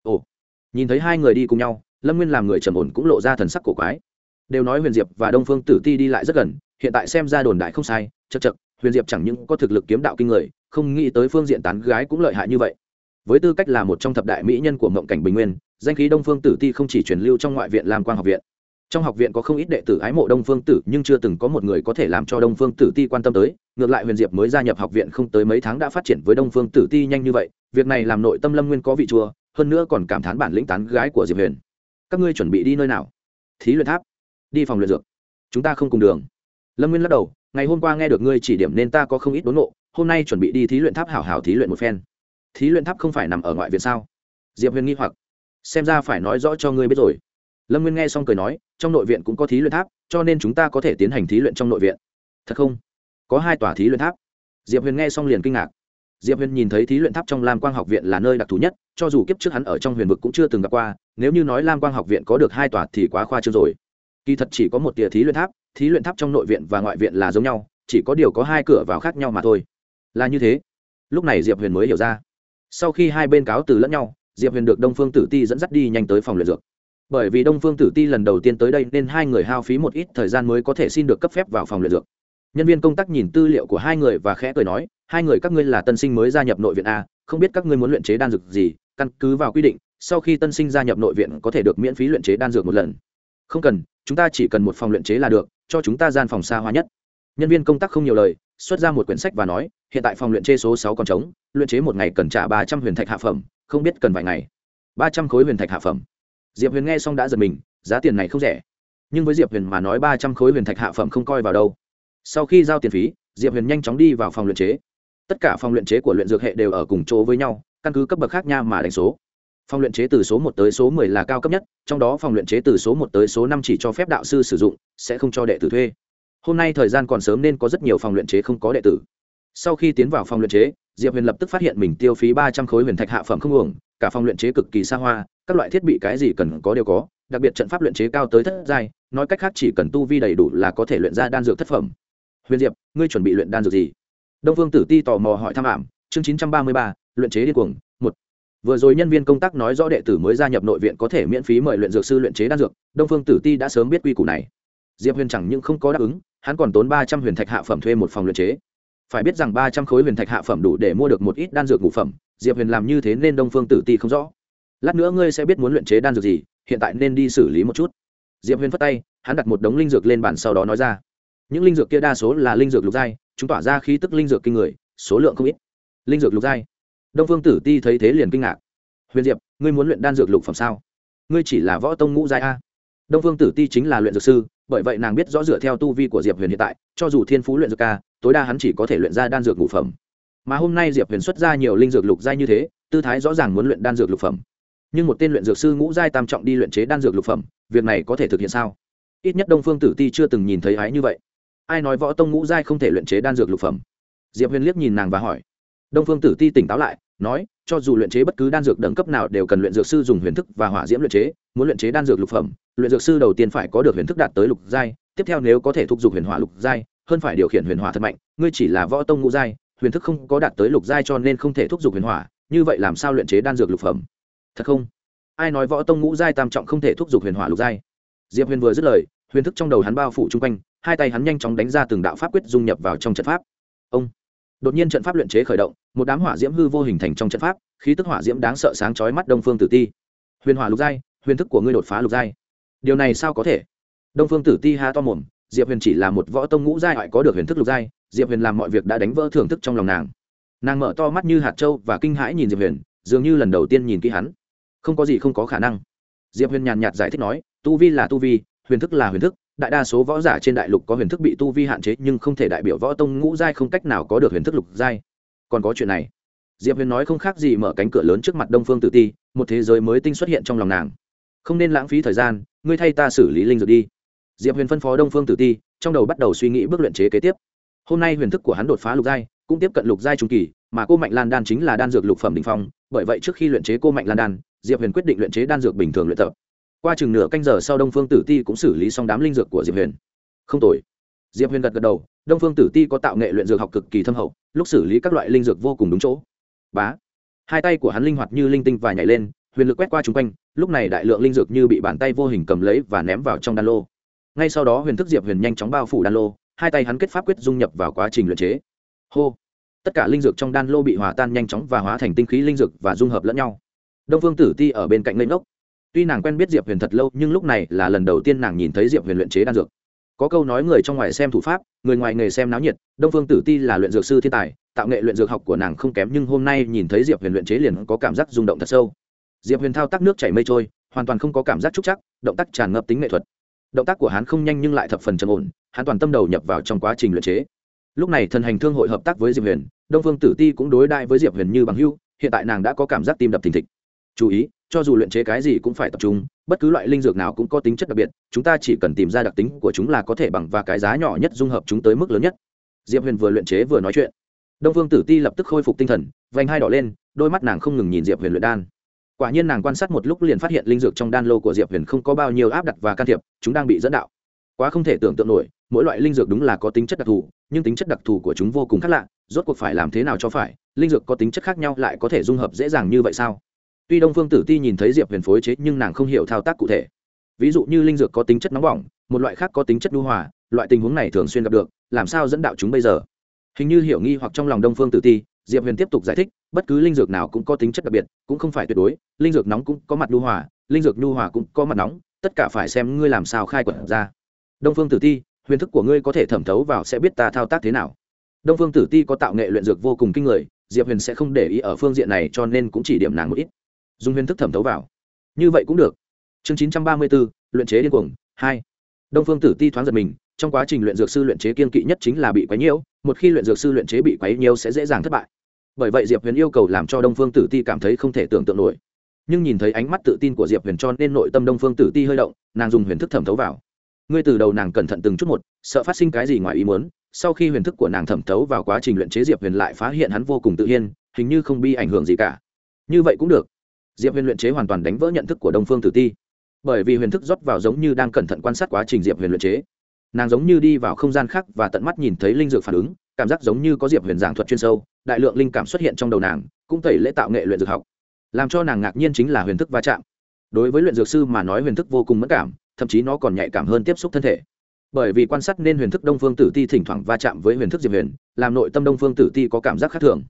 Ồ, nhìn thấy hai người đi cùng nhau, lâm nguyên làm người trầm ổn cũng lộ ra thần sắc cổ quái. Đều nói huyền diệp và đông phương tử ti đi lại rất gần hiện tại xem ra đồn đại không sai, chật chật, huyền diệp chẳng những có thực lực kiếm đạo kinh người, không nghĩ tới phương diện tán gái cũng lợi hại như vậy. Với tư cách là một trong thập đại mỹ nhân của mộng cảnh bình nguyên, danh khí đông phương tử ti không chỉ truyền lưu trong ngoại viện làm quang học viện. Trong học viện có không ít đệ tử ái mộ đông phương tử, nhưng chưa từng có một người có thể làm cho đông phương tử ti quan tâm tới, ngược lại huyền diệp mới gia nhập học viện không tới mấy tháng đã phát triển với đông phương tử ti nhanh như vậy, việc này làm nội tâm lâm nguyên có vị chua, hơn nữa còn cảm thán bản lĩnh tán gái của diệp huyền. Các ngươi chuẩn bị đi nơi nào? Thí luyện tháp. Đi phòng luyện dược. Chúng ta không cùng đường lâm nguyên lắc đầu, ngày hôm qua nghe được ngươi chỉ điểm nên ta có không ít đốn nộ, hôm nay chuẩn bị đi thí luyện tháp hảo hảo thí luyện một phen. Thí luyện tháp không phải nằm ở ngoại viện sao? Diệp huyền nghi hoặc. Xem ra phải nói rõ cho ngươi biết rồi. Lâm nguyên nghe xong cười nói, trong nội viện cũng có thí luyện tháp, cho nên chúng ta có thể tiến hành thí luyện trong nội viện. Thật không? Có hai tòa thí luyện tháp? Diệp huyền nghe xong liền kinh ngạc. Diệp huyền nhìn thấy thí luyện tháp trong lam quang học viện là nơi đặc thù nhất, cho dù kiếp trước hắn ở trong huyền vực cũng chưa từng gặp qua, nếu như nói lam quang học viện có được hai tòa thì quá khoa trương rồi kỳ thật chỉ có một tia thí luyện tháp, thí luyện tháp trong nội viện và ngoại viện là giống nhau, chỉ có điều có hai cửa vào khác nhau mà thôi. Là như thế. Lúc này diệp huyền mới hiểu ra. Sau khi hai bên cáo từ lẫn nhau, diệp huyền được đông phương tử ti dẫn dắt đi nhanh tới phòng luyện dược. Bởi vì đông phương tử ti lần đầu tiên tới đây nên hai người hao phí một ít thời gian mới có thể xin được cấp phép vào phòng luyện dược. Nhân viên công tác nhìn tư liệu của hai người và khẽ cười nói, hai người các ngươi là tân sinh mới gia nhập nội viện a, không biết các ngươi muốn luyện chế đan dược gì, căn cứ vào quy định, sau khi tân sinh gia nhập nội viện có thể được miễn phí luyện chế đan dược một lần không cần, chúng ta chỉ cần một phòng luyện chế là được, cho chúng ta gian phòng xa hoa nhất. Nhân viên công tác không nhiều lời, xuất ra một quyển sách và nói, hiện tại phòng luyện chế số sáu còn trống, luyện chế một ngày cần trả ba trăm huyền thạch hạ phẩm, không biết cần vài ngày. Ba trăm khối huyền thạch hạ phẩm. Diệp huyền nghe xong đã giật mình, giá tiền này không rẻ. Nhưng với diệp huyền mà nói ba trăm khối huyền thạch hạ phẩm không coi vào đâu. Sau khi giao tiền phí, diệp huyền nhanh chóng đi vào phòng luyện chế. Tất cả phòng luyện chế của luyện dược hệ đều ở cùng chỗ với nhau, căn cứ cấp bậc khác nhau mà đánh số phòng luyện chế từ số một tới số mười là cao cấp nhất, trong đó phòng luyện chế từ số một tới số năm chỉ cho phép đạo sư sử dụng, sẽ không cho đệ tử thuê. Hôm nay thời gian còn sớm nên có rất nhiều phòng luyện chế không có đệ tử. Sau khi tiến vào phòng luyện chế, diệp huyền lập tức phát hiện mình tiêu phí ba trăm khối huyền thạch hạ phẩm không uổng, cả phòng luyện chế cực kỳ xa hoa, các loại thiết bị cái gì cần có đều có, đặc biệt trận pháp luyện chế cao tới thất giai, nói cách khác chỉ cần tu vi đầy đủ là có thể luyện ra đan dược thất phẩm. Huyền diệp, ngươi chuẩn bị luyện đan dược gì? Đông phương tử ti tò mò hỏi thăm ảm, chương chín trăm ba mươi ba, luyện chế điên cuồng vừa rồi nhân viên công tác nói rõ đệ tử mới gia nhập nội viện có thể miễn phí mời luyện dược sư luyện chế đan dược, đông phương tử ti đã sớm biết quy củ này. Diệp huyền chẳng những không có đáp ứng, hắn còn tốn ba trăm huyền thạch hạ phẩm thuê một phòng luyện chế. Phải biết rằng ba trăm khối huyền thạch hạ phẩm đủ để mua được một ít đan dược ngũ phẩm, diệp huyền làm như thế nên đông phương tử ti không rõ. Lát nữa ngươi sẽ biết muốn luyện chế đan dược gì, hiện tại nên đi xử lý một chút. Diệp huyền phất tay, hắn đặt một đống linh dược lên bàn sau đó nói ra. Những linh dược kia đa số là linh dược lục giai, chúng tỏa ra khí tức linh dược kinh người, số lượng không ít. Linh dược lục giai đông phương tử ti thấy thế liền kinh ngạc. Huyền diệp, ngươi muốn luyện đan dược lục phẩm sao? Ngươi chỉ là võ tông ngũ giai a. Đông phương tử ti chính là luyện dược sư, bởi vậy nàng biết rõ dựa theo tu vi của diệp huyền hiện tại, cho dù thiên phú luyện dược ca tối đa hắn chỉ có thể luyện ra đan dược ngũ phẩm. Mà hôm nay diệp huyền xuất ra nhiều linh dược lục giai như thế, tư thái rõ ràng muốn luyện đan dược lục phẩm. Nhưng một tên luyện dược sư ngũ giai tam trọng đi luyện chế đan dược lục phẩm, việc này có thể thực hiện sao? Ít nhất đông phương tử ti chưa từng nhìn thấy ái như vậy. Ai nói võ tông ngũ giai không thể luyện chế đan dược lục phẩm? Diệp huyền liếc nhìn nàng và hỏi đông phương tử ti tỉnh táo lại, nói, cho dù luyện chế bất cứ đan dược đẳng cấp nào đều cần luyện dược sư dùng huyền thức và hỏa diễm luyện chế, muốn luyện chế đan dược lục phẩm, luyện dược sư đầu tiên phải có được huyền thức đạt tới lục giai, tiếp theo nếu có thể thúc giục huyền hỏa lục giai, hơn phải điều khiển huyền hỏa thật mạnh, ngươi chỉ là võ tông ngũ giai, huyền thức không có đạt tới lục giai cho nên không thể thúc giục huyền hỏa, như vậy làm sao luyện chế đan dược lục phẩm? Thật không? Ai nói võ tông ngũ giai tam trọng không thể thúc giục huyền hỏa lục giai? Diệp huyền vừa dứt lời, huyền thức trong đầu hắn bao phủ chung quanh, hai tay hắn nhanh chóng đánh ra từng đạo pháp quyết dung nhập vào trong trận pháp. Ông! Đột nhiên trận pháp luyện chế khởi động một đám hỏa diễm hư vô hình thành trong trận pháp, khí tức hỏa diễm đáng sợ sáng chói mắt đông phương tử ti. Huyền hỏa lục giai, huyền thức của ngươi đột phá lục giai. Điều này sao có thể? Đông phương tử ti ha to mồm, diệp huyền chỉ là một võ tông ngũ giai, có được huyền thức lục giai, diệp huyền làm mọi việc đã đánh vỡ thưởng thức trong lòng nàng. Nàng mở to mắt như hạt trâu và kinh hãi nhìn diệp huyền, dường như lần đầu tiên nhìn kỹ hắn. Không có gì không có khả năng. Diệp huyền nhàn nhạt giải thích nói, tu vi là tu vi, huyền thức là huyền thức, đại đa số võ giả trên đại lục có huyền thức bị tu vi hạn chế, nhưng không thể đại biểu võ tông ngũ giai không cách nào có được huyền thức lục giai còn có chuyện này. Diệp huyền nói không khác gì mở cánh cửa lớn trước mặt đông phương tử ti, một thế giới mới tinh xuất hiện trong lòng nàng. Không nên lãng phí thời gian, ngươi thay ta xử lý linh dược đi. Diệp huyền phân phó đông phương tử ti, trong đầu bắt đầu suy nghĩ bước luyện chế kế tiếp. Hôm nay huyền thức của hắn đột phá lục giai, cũng tiếp cận lục giai trung kỳ, mà cô mạnh lan đan chính là đan dược lục phẩm đình phong, bởi vậy trước khi luyện chế cô mạnh lan đan, diệp huyền quyết định luyện chế đan dược bình thường luyện tập. Qua chừng nửa canh giờ sau đông phương tử ti cũng xử lý xong đám linh dược của diệp huyền. Không tồi. Diệp huyền gật gật đầu, đông phương tử ti có tạo nghệ luyện dược học cực kỳ thâm hậu lúc xử lý các loại linh dược vô cùng đúng chỗ. Bá. Hai tay của hắn linh hoạt như linh tinh và nhảy lên, huyền lực quét qua chung quanh, lúc này đại lượng linh dược như bị bàn tay vô hình cầm lấy và ném vào trong đan lô. Ngay sau đó huyền thức diệp huyền nhanh chóng bao phủ đan lô, hai tay hắn kết pháp quyết dung nhập vào quá trình luyện chế. Hô. Tất cả linh dược trong đan lô bị hòa tan nhanh chóng và hóa thành tinh khí linh dược và dung hợp lẫn nhau. Đông phương tử ti ở bên cạnh lên ngốc. Tuy nàng quen biết diệp huyền thật lâu, nhưng lúc này là lần đầu tiên nàng nhìn thấy diệp huyền luyện chế đan dược có câu nói người trong ngoài xem thủ pháp, người ngoài nghề xem náo nhiệt, đông phương tử ti là luyện dược sư thiên tài, tạo nghệ luyện dược học của nàng không kém nhưng hôm nay nhìn thấy diệp huyền luyện chế liền có cảm giác rung động thật sâu. Diệp huyền thao tác nước chảy mây trôi, hoàn toàn không có cảm giác trúc chắc, động tác tràn ngập tính nghệ thuật. Động tác của hắn không nhanh nhưng lại thập phần trầm ổn, hắn toàn tâm đầu nhập vào trong quá trình luyện chế. Lúc này thần hành thương hội hợp tác với diệp huyền, đông phương tử ti cũng đối đại với diệp huyền như bằng hưu hiện tại nàng đã có cảm giác tim đập thình thịch. Chú ý cho dù luyện chế cái gì cũng phải tập trung, bất cứ loại linh dược nào cũng có tính chất đặc biệt, chúng ta chỉ cần tìm ra đặc tính của chúng là có thể bằng và cái giá nhỏ nhất dung hợp chúng tới mức lớn nhất. Diệp huyền vừa luyện chế vừa nói chuyện. Đông phương tử ti lập tức khôi phục tinh thần, vành hai đỏ lên, đôi mắt nàng không ngừng nhìn diệp huyền luyện đan. Quả nhiên nàng quan sát một lúc liền phát hiện linh dược trong đan lô của diệp huyền không có bao nhiêu áp đặt và can thiệp, chúng đang bị dẫn đạo. Quá không thể tưởng tượng nổi, mỗi loại linh dược đúng là có tính chất đặc thù, nhưng tính chất đặc thù của chúng vô cùng khác lạ, rốt cuộc phải làm thế nào cho phải, linh dược có tính chất khác nhau lại có thể dung hợp dễ dàng như vậy sao? Tuy đông phương tử ti nhìn thấy diệp huyền phối chế nhưng nàng không hiểu thao tác cụ thể. Ví dụ như linh dược có tính chất nóng bỏng, một loại khác có tính chất đu hòa, loại tình huống này thường xuyên gặp được, làm sao dẫn đạo chúng bây giờ? Hình như hiểu nghi hoặc trong lòng đông phương tử ti, diệp huyền tiếp tục giải thích, bất cứ linh dược nào cũng có tính chất đặc biệt, cũng không phải tuyệt đối, linh dược nóng cũng có mặt đu hòa, linh dược nhu hòa cũng có mặt nóng, tất cả phải xem ngươi làm sao khai quật ra. Đông phương tử ti, huyền thức của ngươi có thể thẩm thấu vào sẽ biết ta thao tác thế nào. Đông phương tử ti có tạo nghệ luyện dược vô cùng kinh người, diệp huyền sẽ không để ý ở phương diện này cho nên cũng chỉ điểm nàng một ít dùng huyền thức thẩm thấu vào. Như vậy cũng được. Chương chín trăm ba mươi bốn luyện chế điên cuồng, hai. Đông phương tử ti thoáng giật mình, trong quá trình luyện dược sư luyện chế kiên kỵ nhất chính là bị quấy nhiễu, một khi luyện dược sư luyện chế bị quấy nhiễu sẽ dễ dàng thất bại. Bởi vậy diệp huyền yêu cầu làm cho đông phương tử ti cảm thấy không thể tưởng tượng nổi. Nhưng nhìn thấy ánh mắt tự tin của diệp huyền cho nên nội tâm đông phương tử ti hơi động, nàng dùng huyền thức thẩm thấu vào. Ngươi từ đầu nàng cẩn thận từng chút một, sợ phát sinh cái gì ngoài ý muốn, sau khi huyền thức của nàng thẩm thấu vào quá trình luyện chế diệp huyền lại phá hiện hắn vô cùng tự nhiên, hình như không bi ảnh hưởng gì cả. Như vậy cũng được diệp huyền luyện chế hoàn toàn đánh vỡ nhận thức của đông phương tử ti. Bởi vì huyền thức rót vào giống như đang cẩn thận quan sát quá trình diệp huyền luyện chế. Nàng giống như đi vào không gian khác và tận mắt nhìn thấy linh dược phản ứng, cảm giác giống như có diệp huyền giảng thuật chuyên sâu, đại lượng linh cảm xuất hiện trong đầu nàng, cũng tẩy lễ tạo nghệ luyện dược học. Làm cho nàng ngạc nhiên chính là huyền thức va chạm. Đối với luyện dược sư mà nói huyền thức vô cùng mất cảm, thậm chí nó còn nhạy cảm hơn tiếp xúc thân thể. Bởi vì quan sát nên huyền thức đông phương tử ti thỉnh thoảng va chạm với huyền thức diệp huyền, làm nội tâm đông phương tử ti có cảm giác khác thường.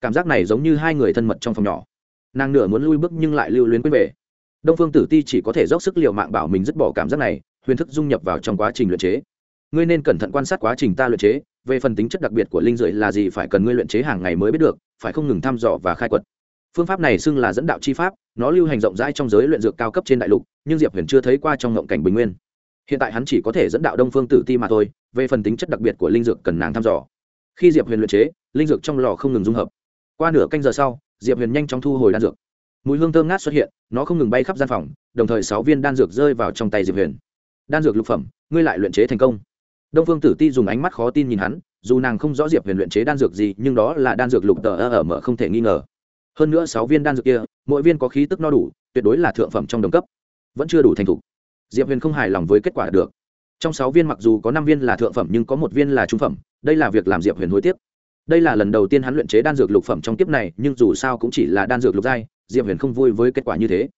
Cảm giác này giống như hai người thân mật trong phòng nhỏ nàng nửa muốn lui bước nhưng lại lưu luyến quên về. Đông phương tử ti chỉ có thể dốc sức l i ề u mạng bảo mình dứt bỏ cảm giác này, huyền thức dung nhập vào trong quá trình luyện chế. Ngươi nên cẩn thận quan sát quá trình ta luyện chế, về phần tính chất đặc biệt của linh rưỡi là gì phải cần ngươi luyện chế hàng ngày mới biết được, phải không ngừng thăm dò và khai quật. Phương pháp này xưng là dẫn đạo chi pháp, nó lưu hành rộng rãi trong giới luyện dược cao cấp trên đại lục, nhưng diệp huyền chưa thấy qua trong ngộng cảnh bình nguyên. Hiện tại hắn chỉ có thể dẫn đạo đông phương tử ti mà thôi, về phần tính chất đặc biệt của linh dược cần nàng thăm dò. Khi diệp huyền luyện chế, linh dược trong lò không ngừng dung hợp qua nửa canh giờ sau, diệp huyền nhanh chóng thu hồi đan dược. Mùi hương thơm ngát xuất hiện, nó không ngừng bay khắp gian phòng, đồng thời sáu viên đan dược rơi vào trong tay diệp huyền. Đan dược lục phẩm, ngươi lại luyện chế thành công. Đông phương tử ti dùng ánh mắt khó tin nhìn hắn, dù nàng không rõ diệp huyền luyện chế đan dược gì, nhưng đó là đan dược lục tờ ở mở không thể nghi ngờ. Hơn nữa sáu viên đan dược kia, mỗi viên có khí tức no đủ, tuyệt đối là thượng phẩm trong đồng cấp. Vẫn chưa đủ thành thục. Diệp huyền không hài lòng với kết quả được. Trong sáu viên mặc dù có năm viên là thượng phẩm, nhưng có một viên là trung phẩm, đây là việc làm diệp huyền hối tiếc đây là lần đầu tiên hắn luyện chế đan dược lục phẩm trong kiếp này, nhưng dù sao cũng chỉ là đan dược lục giai, diệp huyền không vui với kết quả như thế.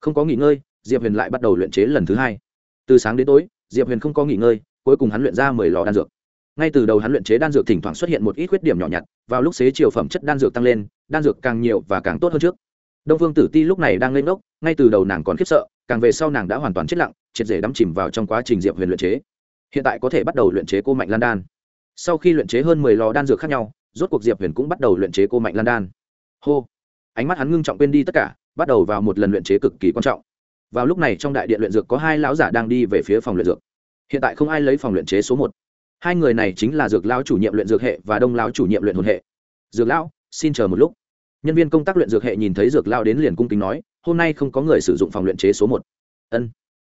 Không có nghỉ ngơi, diệp huyền lại bắt đầu luyện chế lần thứ hai. Từ sáng đến tối, diệp huyền không có nghỉ ngơi, cuối cùng hắn luyện ra mười lò đan dược. Ngay từ đầu hắn luyện chế đan dược thỉnh thoảng xuất hiện một ít khuyết điểm nhỏ nhặt, vào lúc xế chiều phẩm chất đan dược tăng lên, đan dược càng nhiều và càng tốt hơn trước. Đông phương tử ti lúc này đang lên ngốc, ngay từ đầu nàng còn khiếp sợ, càng về sau nàng đã hoàn toàn chết lặng, triệt để đắm chìm vào trong quá trình diệp huyền luyện chế. Hiện tại có thể bắt đầu luyện chế cô mạnh lan đan sau khi luyện chế hơn mười lò đan dược khác nhau, rốt cuộc diệp huyền cũng bắt đầu luyện chế cô mạnh lan đan. Hô! Ánh mắt hắn ngưng trọng quên đi tất cả, bắt đầu vào một lần luyện chế cực kỳ quan trọng. Vào lúc này trong đại điện luyện dược có hai lão giả đang đi về phía phòng luyện dược. Hiện tại không ai lấy phòng luyện chế số một. Hai người này chính là dược lão chủ nhiệm luyện dược hệ và đông lão chủ nhiệm luyện hồn hệ. Dược lão, xin chờ một lúc. Nhân viên công tác luyện dược hệ nhìn thấy dược lão đến liền cung kính nói, hôm nay không có người sử dụng phòng luyện chế số một. Ân.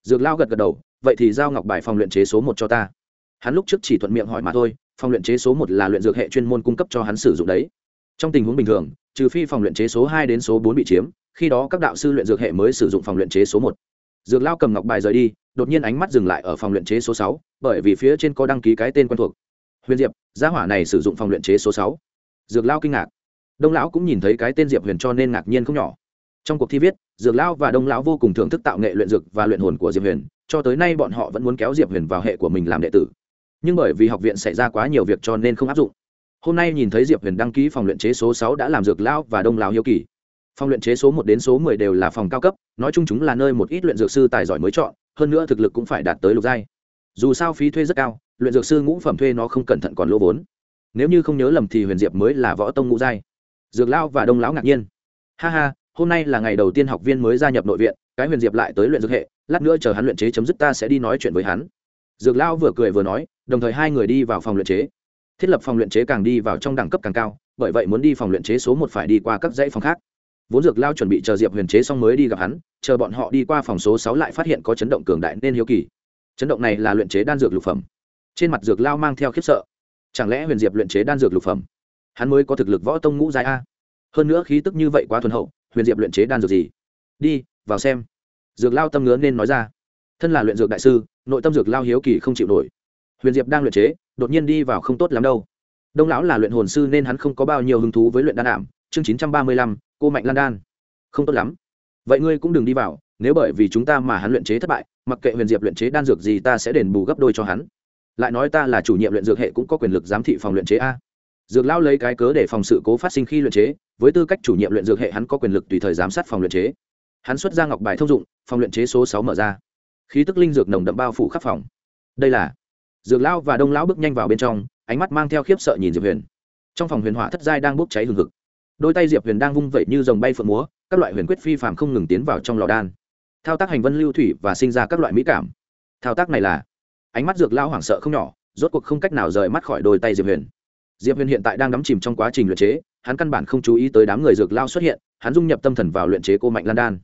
Dược lão gật gật đầu, vậy thì giao ngọc bài phòng luyện chế số một cho ta. Hắn lúc trước chỉ thuận miệng hỏi mà thôi phòng luyện chế số một là luyện dược hệ chuyên môn cung cấp cho hắn sử dụng đấy. Trong tình huống bình thường, trừ phi phòng luyện chế số hai đến số bốn bị chiếm, khi đó các đạo sư luyện dược hệ mới sử dụng phòng luyện chế số một. Dược lao cầm ngọc bài rời đi, đột nhiên ánh mắt dừng lại ở phòng luyện chế số sáu, bởi vì phía trên có đăng ký cái tên quen thuộc. Huyền diệp, gia hỏa này sử dụng phòng luyện chế số sáu. Dược lao kinh ngạc. Đông lão cũng nhìn thấy cái tên diệp huyền cho nên ngạc nhiên không nhỏ. Trong cuộc thi viết, dược lão và đông lão vô cùng thưởng thức tạo nghệ luyện dược và luyện hồn của diệp huyền, cho tới nay bọn họ vẫn muốn kéo diệp huyền vào hệ của mình làm đệ tử nhưng bởi vì học viện xảy ra quá nhiều việc cho nên không áp dụng. Hôm nay nhìn thấy diệp huyền đăng ký phòng luyện chế số sáu đã làm dược lão và đông lão hiếu kỳ. Phòng luyện chế số một đến số mười đều là phòng cao cấp, nói chung chúng là nơi một ít luyện dược sư tài giỏi mới chọn, hơn nữa thực lực cũng phải đạt tới lục giai. Dù sao phí thuê rất cao, luyện dược sư ngũ phẩm thuê nó không cẩn thận còn lỗ vốn. Nếu như không nhớ lầm thì huyền diệp mới là võ tông ngũ giai. Dược lao và đông lão ngạc nhiên. Ha ha, hôm nay là ngày đầu tiên học viên mới gia nhập nội viện, cái huyền diệp lại tới luyện dược hệ, lát nữa chờ hắn luyện chế chấm dứt ta sẽ đi nói chuyện với hắn. Dược lao vừa cười vừa nói đồng thời hai người đi vào phòng luyện chế. Thiết lập phòng luyện chế càng đi vào trong đẳng cấp càng cao, bởi vậy muốn đi phòng luyện chế số một phải đi qua các dãy phòng khác. Vốn dược lao chuẩn bị chờ diệp huyền chế xong mới đi gặp hắn, chờ bọn họ đi qua phòng số sáu lại phát hiện có chấn động cường đại nên hiếu kỳ. Chấn động này là luyện chế đan dược lục phẩm. Trên mặt dược lao mang theo khiếp sợ. Chẳng lẽ huyền diệp luyện chế đan dược lục phẩm? Hắn mới có thực lực võ tông ngũ giai a. Hơn nữa khí tức như vậy quá thuần hậu, huyền diệp luyện chế đan dược gì? Đi, vào xem. Dược lao tâm ngứa nên nói ra. Thân là luyện dược đại sư, nội tâm dược lao hiếu kỳ không chịu nổi huyền diệp đang luyện chế, đột nhiên đi vào không tốt lắm đâu. Đông lão là luyện hồn sư nên hắn không có bao nhiêu hứng thú với luyện đan ảm. Chương chín trăm ba mươi lăm, cô mạnh lan đan. Không tốt lắm. Vậy ngươi cũng đừng đi vào, nếu bởi vì chúng ta mà hắn luyện chế thất bại, mặc kệ huyền diệp luyện chế đan dược gì ta sẽ đền bù gấp đôi cho hắn. Lại nói ta là chủ nhiệm luyện dược hệ cũng có quyền lực giám thị phòng luyện chế a. Dược lão lấy cái cớ để phòng sự cố phát sinh khi luyện chế, với tư cách chủ nhiệm luyện dược hệ hắn có quyền lực tùy thời giám sát phòng luyện chế. Hắn xuất ra ngọc bài thông dụng, phòng luyện chế số sáu mở ra. Khí tức linh dược nồng đậm bao phủ khắp phòng. Đây là dược lão và đông lão bước nhanh vào bên trong, ánh mắt mang theo khiếp sợ nhìn diệp huyền. Trong phòng huyền hỏa thất giai đang bốc cháy hừng hực. Đôi tay diệp huyền đang vung vẩy như dòng bay phượng múa, các loại huyền quyết phi phàm không ngừng tiến vào trong lò đan. Thao tác hành vân lưu thủy và sinh ra các loại mỹ cảm. Thao tác này là, ánh mắt dược lao hoảng sợ không nhỏ, rốt cuộc không cách nào rời mắt khỏi đôi tay diệp huyền. Diệp huyền hiện tại đang đắm chìm trong quá trình luyện chế, hắn căn bản không chú ý tới đám người dược lao xuất hiện, hắn dung nhập tâm thần vào luyện chế cô mạnh lan đan.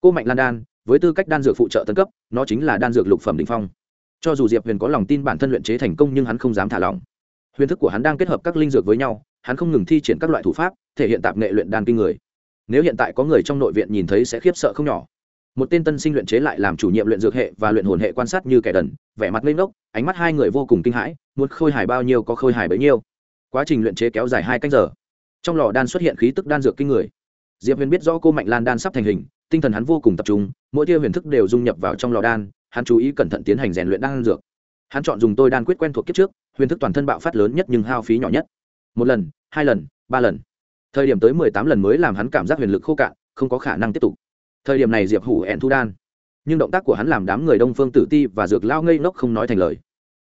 Cô mạnh lan đan, với tư cách đan dược phụ trợ tân cấp, nó chính là đan dược lục phẩm đ ỉ n h phong cho dù diệp huyền có lòng tin bản thân luyện chế thành công nhưng hắn không dám thả lỏng. Huyền thức của hắn đang kết hợp các linh dược với nhau, hắn không ngừng thi triển các loại thủ pháp, thể hiện tạp nghệ luyện đan kinh người. Nếu hiện tại có người trong nội viện nhìn thấy sẽ khiếp sợ không nhỏ. Một tên tân sinh luyện chế lại làm chủ nhiệm luyện dược hệ và luyện hồn hệ quan sát như kẻ đần, vẻ mặt lên ngốc, ánh mắt hai người vô cùng kinh hãi, muốn khôi hài bao nhiêu có khôi hài bấy nhiêu. Quá trình luyện chế kéo dài hai canh giờ. Trong lò đan xuất hiện khí tức đan dược kinh người. Diệp huyền biết rõ cô mạnh lan đan sắp thành hình, tinh thần hắn vô cùng tập trung, mỗi tia huyền thức đều dung nhập vào trong lò đan hắn chú ý cẩn thận tiến hành rèn luyện đan dược. Hắn chọn dùng tôi đan quyết quen thuộc kiếp trước, huyền thức toàn thân bạo phát lớn nhất nhưng hao phí nhỏ nhất. Một lần, hai lần, ba lần. Thời điểm tới mười tám lần mới làm hắn cảm giác huyền lực khô cạn, không có khả năng tiếp tục. Thời điểm này diệp hủ ẹn thu đan. Nhưng động tác của hắn làm đám người đông phương tử ti và dược lao ngây ngốc không nói thành lời.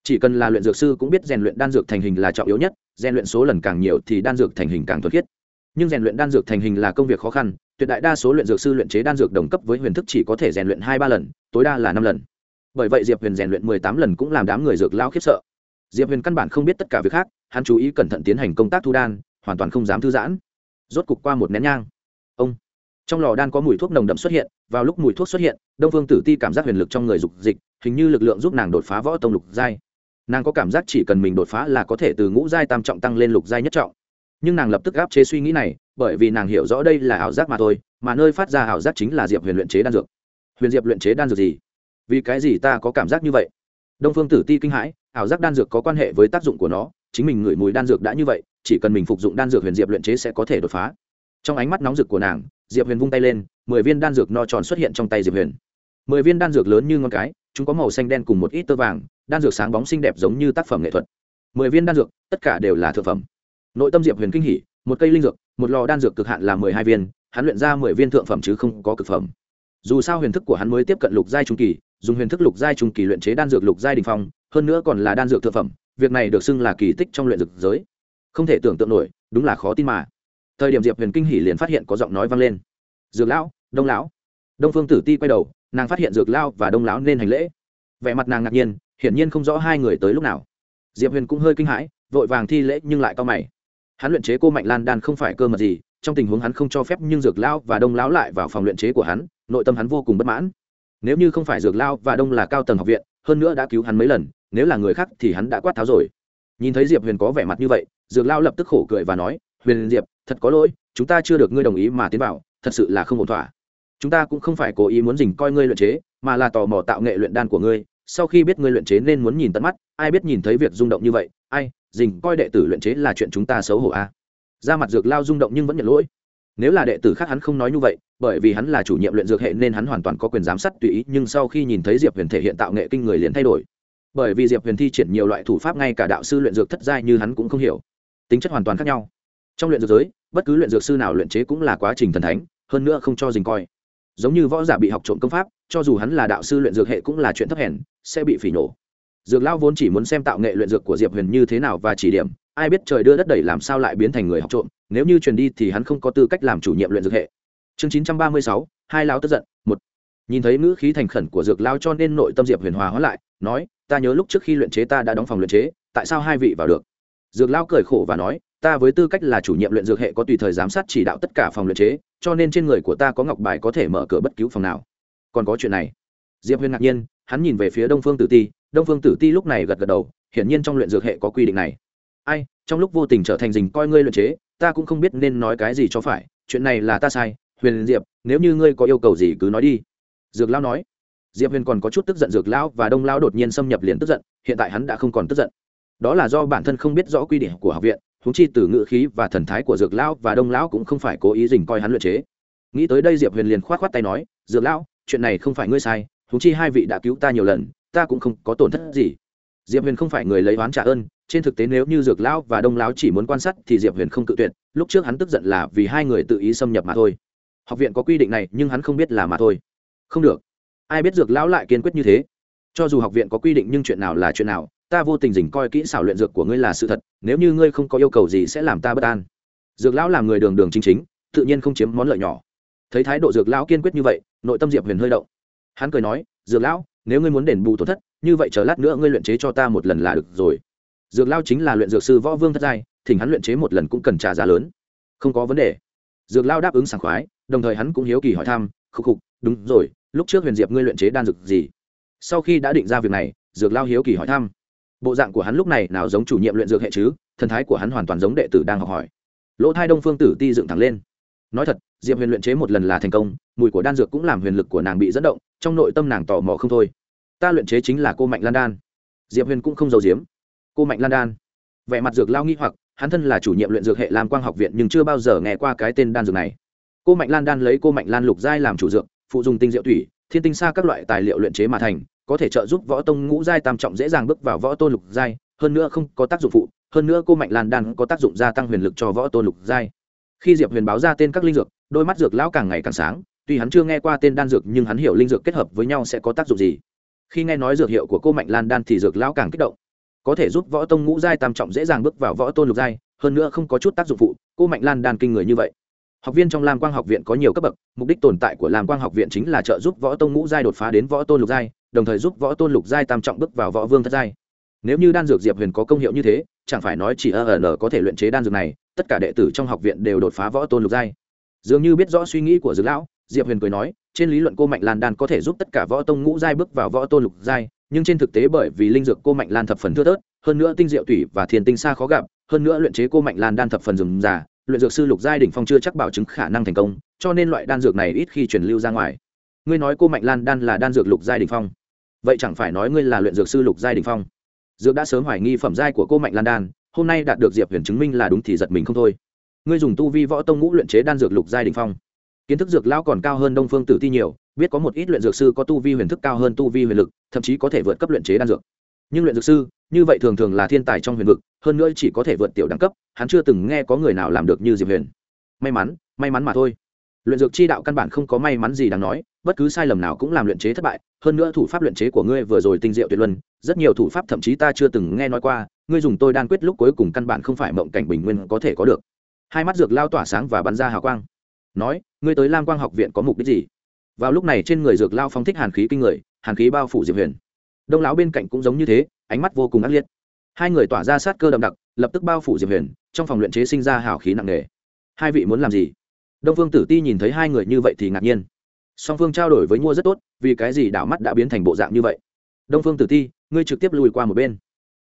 Chỉ cần là luyện dược sư cũng biết rèn luyện đan dược thành hình là trọng yếu nhất, rèn luyện số lần càng nhiều thì đan dược thành hình càng thuật khiết. Nhưng rèn luyện đan dược thành hình là công việc khó khăn, tuyệt đại đa số luyện dược sư luyện chế đan dược đồng cấp với huyền thức chỉ có thể rèn luyện hai ba lần, tối đa là năm lần bởi vậy diệp huyền rèn luyện mười tám lần cũng làm đám người dược lao khiếp sợ. Diệp huyền căn bản không biết tất cả việc khác, hắn chú ý cẩn thận tiến hành công tác thu đan, hoàn toàn không dám thư giãn. Rốt cục qua một nén nhang, ông, trong lò đan có mùi thuốc nồng đậm xuất hiện, vào lúc mùi thuốc xuất hiện, đông phương tử ti cảm giác huyền lực trong người dục dịch, hình như lực lượng giúp nàng đột phá võ tông lục giai. Nàng có cảm giác chỉ cần mình đột phá là có thể từ ngũ giai tam trọng tăng lên lục giai nhất trọng. Nhưng nàng lập tức gáp chế suy nghĩ này, bởi vì nàng hiểu rõ đây là ảo giác mà thôi, mà nơi phát ra ảo giác chính là diệp huyền luyện chế đan dược. Huyền diệp luyện chế đan dược gì? Vì cái gì ta có cảm giác như vậy? Đông phương tử ti kinh hãi, ảo giác đan dược có quan hệ với tác dụng của nó, chính mình ngửi mùi đan dược đã như vậy, chỉ cần mình phục dụng đan dược huyền diệp luyện chế sẽ có thể đột phá. Trong ánh mắt nóng rực của nàng, diệp huyền vung tay lên, mười viên đan dược no tròn xuất hiện trong tay diệp huyền. Mười viên đan dược lớn như ngón cái, chúng có màu xanh đen cùng một ít tơ vàng, đan dược sáng bóng xinh đẹp giống như tác phẩm nghệ thuật. Mười viên đan dược, tất cả đều là thực phẩm. Nội tâm diệp huyền kinh hỉ, một cây linh dược, một lò đan dược cực hạn là mười hai viên, hắn luyện ra mười viên thượng phẩm chứ không có cực phẩm. Dù sao huyền thức của hắn mới tiếp cận lục giai trung kỳ dùng huyền thức lục giai trung kỳ luyện chế đan dược lục giai đình phong, hơn nữa còn là đan dược thượng phẩm, việc này được xưng là kỳ tích trong luyện dược giới. Không thể tưởng tượng nổi, đúng là khó tin mà. Thời điểm diệp huyền kinh hỉ liền phát hiện có giọng nói vang lên. Dược lão, đông lão. Đông phương tử ti quay đầu, nàng phát hiện dược lao và đông lão nên hành lễ. Vẻ mặt nàng ngạc nhiên, hiển nhiên không rõ hai người tới lúc nào. Diệp huyền cũng hơi kinh hãi, vội vàng thi lễ nhưng lại cao mày. Hắn luyện chế cô mạnh lan đan không phải cơ mật gì, trong tình huống hắn không cho phép nhưng dược lao và đông lão lại vào phòng luyện chế của hắn, nội tâm hắn vô cùng bất mãn nếu như không phải dược lao và đông là cao tầng học viện, hơn nữa đã cứu hắn mấy lần, nếu là người khác thì hắn đã quát tháo rồi. Nhìn thấy diệp huyền có vẻ mặt như vậy, dược lao lập tức khổ cười và nói, huyền diệp, thật có lỗi, chúng ta chưa được ngươi đồng ý mà tiến vào, thật sự là không ổn thỏa. Chúng ta cũng không phải cố ý muốn dình coi ngươi luyện chế, mà là tò mò tạo nghệ luyện đan của ngươi. Sau khi biết ngươi luyện chế nên muốn nhìn tận mắt, ai biết nhìn thấy việc rung động như vậy, ai dình coi đệ tử luyện chế là chuyện chúng ta xấu hổ a à. ra mặt dược lao rung động nhưng vẫn nhận lỗi. Nếu là đệ tử khác hắn không nói như vậy bởi vì hắn là chủ nhiệm luyện dược hệ nên hắn hoàn toàn có quyền giám sát tùy ý, nhưng sau khi nhìn thấy diệp huyền thể hiện tạo nghệ kinh người liền thay đổi. Bởi vì diệp huyền thi triển nhiều loại thủ pháp ngay cả đạo sư luyện dược thất giai như hắn cũng không hiểu. Tính chất hoàn toàn khác nhau. Trong luyện dược giới, bất cứ luyện dược sư nào luyện chế cũng là quá trình thần thánh, hơn nữa không cho dình coi. Giống như võ giả bị học trộm công pháp, cho dù hắn là đạo sư luyện dược hệ cũng là chuyện thấp hèn, sẽ bị phỉ nổ. Dược lao vốn chỉ muốn xem tạo nghệ luyện dược của diệp huyền như thế nào và chỉ điểm, ai biết trời đưa đất đẩy làm sao lại biến thành người học trộm, nếu như truyền đi thì hắn không có tư cách làm chủ nhiệm luyện dược hệ chương chín trăm ba mươi sáu, hai lao tức giận, một. Nhìn thấy ngữ khí thành khẩn của dược lao cho nên nội tâm diệp huyền hòa hóa lại, nói, ta nhớ lúc trước khi luyện chế ta đã đóng phòng luyện chế, tại sao hai vị vào được? Dược lao cười khổ và nói, ta với tư cách là chủ nhiệm luyện dược hệ có tùy thời giám sát chỉ đạo tất cả phòng luyện chế, cho nên trên người của ta có ngọc bài có thể mở cửa bất cứu phòng nào. Còn có chuyện này. Diệp huyền ngạc nhiên, hắn nhìn về phía đông phương tử ti, đông phương tử ti lúc này gật gật đầu, hiển nhiên trong luyện dược hệ có quy định này. Ai, trong lúc vô tình trở thành dình coi ngươi luyện chế, ta cũng không biết nên nói cái gì cho phải, chuyện này là ta sai huyền diệp, nếu như ngươi có yêu cầu gì cứ nói đi. Dược lão nói. Diệp huyền còn có chút tức giận, dược lão và đông lão đột nhiên xâm nhập liền tức giận, hiện tại hắn đã không còn tức giận. Đó là do bản thân không biết rõ quy định của học viện húng chi từ ngữ khí và thần thái của dược lão và đông lão cũng không phải cố ý dình coi hắn luyện chế. Nghĩ tới đây diệp huyền liền k h o á t k h o á t tay nói, dược lão, chuyện này không phải ngươi sai húng chi hai vị đã cứu ta nhiều lần, ta cũng không có tổn thất gì. Diệp huyền không phải người lấy oán trả ơn, trên thực tế nếu như dược lão và đông lão chỉ muốn quan sát thì diệp huyền không cự tuyệt, lúc trước hắn tức giận là vì hai người tự ý xâm nhập mà thôi học viện có quy định này, nhưng hắn không biết là mà thôi. Không được. Ai biết dược lão lại kiên quyết như thế? Cho dù học viện có quy định nhưng chuyện nào là chuyện nào, ta vô tình dình coi kỹ xảo luyện dược của ngươi là sự thật, nếu như ngươi không có yêu cầu gì sẽ làm ta bất an. Dược lão làm người đường đường chính chính, tự nhiên không chiếm món lợi nhỏ. Thấy thái độ dược lão kiên quyết như vậy, nội tâm diệp huyền hơi động. Hắn cười nói, dược lão, nếu ngươi muốn đền bù tổn thất, như vậy chờ lát nữa ngươi luyện chế cho ta một lần là được rồi. Dược lão chính là luyện dược sư võ vương thất giai, thỉnh hắn luyện chế một lần cũng cần trả giá lớn. Không có vấn đề. Dược lão đáp ứng sảng khoái đồng thời hắn cũng hiếu kỳ hỏi thăm, khúc khục đúng rồi, lúc trước huyền diệp ngươi luyện chế đan dược gì? Sau khi đã định ra việc này, dược Lao hiếu kỳ hỏi thăm, bộ dạng của hắn lúc này nào giống chủ nhiệm luyện dược hệ chứ? Thần thái của hắn hoàn toàn giống đệ tử đang học hỏi. Lỗ thai đông phương tử ti dựng thẳng lên, nói thật, diệp huyền luyện chế một lần là thành công, mùi của đan dược cũng làm huyền lực của nàng bị dẫn động, trong nội tâm nàng tò mò không thôi. Ta luyện chế chính là cô mạnh lan đan. Diệp huyền cũng không giấu giếm, cô mạnh lan đan? Vẻ mặt dược lao nghi hoặc, hắn thân là chủ nhiệm luyện dược hệ lam quang học viện nhưng chưa bao giờ nghe qua cái tên đan dược này cô mạnh lan đan lấy cô mạnh lan lục giai làm chủ dược, phụ dùng tinh diệu thủy, thiên tinh xa các loại tài liệu luyện chế mà thành, có thể trợ giúp võ tông ngũ giai tam trọng dễ dàng bước vào võ tôn lục giai, hơn nữa không có tác dụng phụ, hơn nữa cô mạnh lan đan có tác dụng gia tăng huyền lực cho võ tôn lục giai. Khi diệp huyền báo ra tên các linh dược, đôi mắt dược lão càng ngày càng sáng, tuy hắn chưa nghe qua tên đan dược nhưng hắn hiểu linh dược kết hợp với nhau sẽ có tác dụng gì. Khi nghe nói dược hiệu của cô mạnh lan đan thì dược lão càng kích động. Có thể giúp võ tông ngũ giai tam trọng dễ dàng bước vào võ tôn lục giai, hơn nữa không có chút tác dụng phụ, cô mạnh lan đan kinh người như vậy học viên trong lam quang học viện có nhiều cấp bậc, mục đích tồn tại của lam quang học viện chính là trợ giúp võ tông ngũ giai đột phá đến võ tôn lục giai, đồng thời giúp võ tôn lục giai tam trọng bước vào võ vương thất giai. Nếu như đan dược diệp huyền có công hiệu như thế, chẳng phải nói chỉ ở có thể luyện chế đan dược này, tất cả đệ tử trong học viện đều đột phá võ tôn lục giai. Dường như biết rõ suy nghĩ của dược lão, diệp huyền cười nói, trên lý luận cô mạnh lan đan có thể giúp tất cả võ tông ngũ giai bước vào võ tôn lục giai, nhưng trên thực tế bởi vì linh dược cô mạnh lan thập phần thưa thớt, hơn nữa tinh diệu thủy và thiền tinh xa khó gặp, hơn nữa luyện chế cô mạnh lan đan thập phần rườm rà luyện dược sư lục giai đỉnh phong chưa chắc bảo chứng khả năng thành công, cho nên loại đan dược này ít khi truyền lưu ra ngoài. Ngươi nói cô mạnh lan đan là đan dược lục giai đỉnh phong. Vậy chẳng phải nói ngươi là luyện dược sư lục giai đỉnh phong? Dược đã sớm hoài nghi phẩm giai của cô mạnh lan đan, hôm nay đạt được diệp huyền chứng minh là đúng thì giật mình không thôi. Ngươi dùng tu vi võ tông ngũ luyện chế đan dược lục giai đỉnh phong. Kiến thức dược lao còn cao hơn đông phương tử ti nhiều, biết có một ít luyện dược sư có tu vi huyền thức cao hơn tu vi huyền lực, thậm chí có thể vượt cấp luyện chế đan dược. Nhưng luyện dược sư như vậy thường thường là thiên tài trong huyền vực, hơn nữa chỉ có thể vượt tiểu đẳng cấp, hắn chưa từng nghe có người nào làm được như diệp huyền. May mắn may mắn mà thôi. Luyện dược chi đạo căn bản không có may mắn gì đáng nói, bất cứ sai lầm nào cũng làm luyện chế thất bại, hơn nữa thủ pháp luyện chế của ngươi vừa rồi tinh diệu tuyệt luân, rất nhiều thủ pháp thậm chí ta chưa từng nghe nói qua, ngươi dùng tôi đan quyết lúc cuối cùng căn bản không phải mộng cảnh bình nguyên có thể có được. Hai mắt dược lao tỏa sáng và bắn ra hào quang. Nói, ngươi tới lam quang học viện có mục đích gì? Vào lúc này trên người dược lao phong thích hàn khí kinh người, hàn khí bao phủ diệp huyền. Đông lão bên cạnh cũng giống như thế ánh mắt vô cùng ác liệt. Hai người tỏa ra sát cơ đậm đặc, lập tức bao phủ diệp huyền, trong phòng luyện chế sinh ra hào khí nặng nề. Hai vị muốn làm gì? Đông phương tử ti nhìn thấy hai người như vậy thì ngạc nhiên. Song phương trao đổi với mua rất tốt, vì cái gì đảo mắt đã biến thành bộ dạng như vậy? Đông phương tử ti, ngươi trực tiếp lùi qua một bên.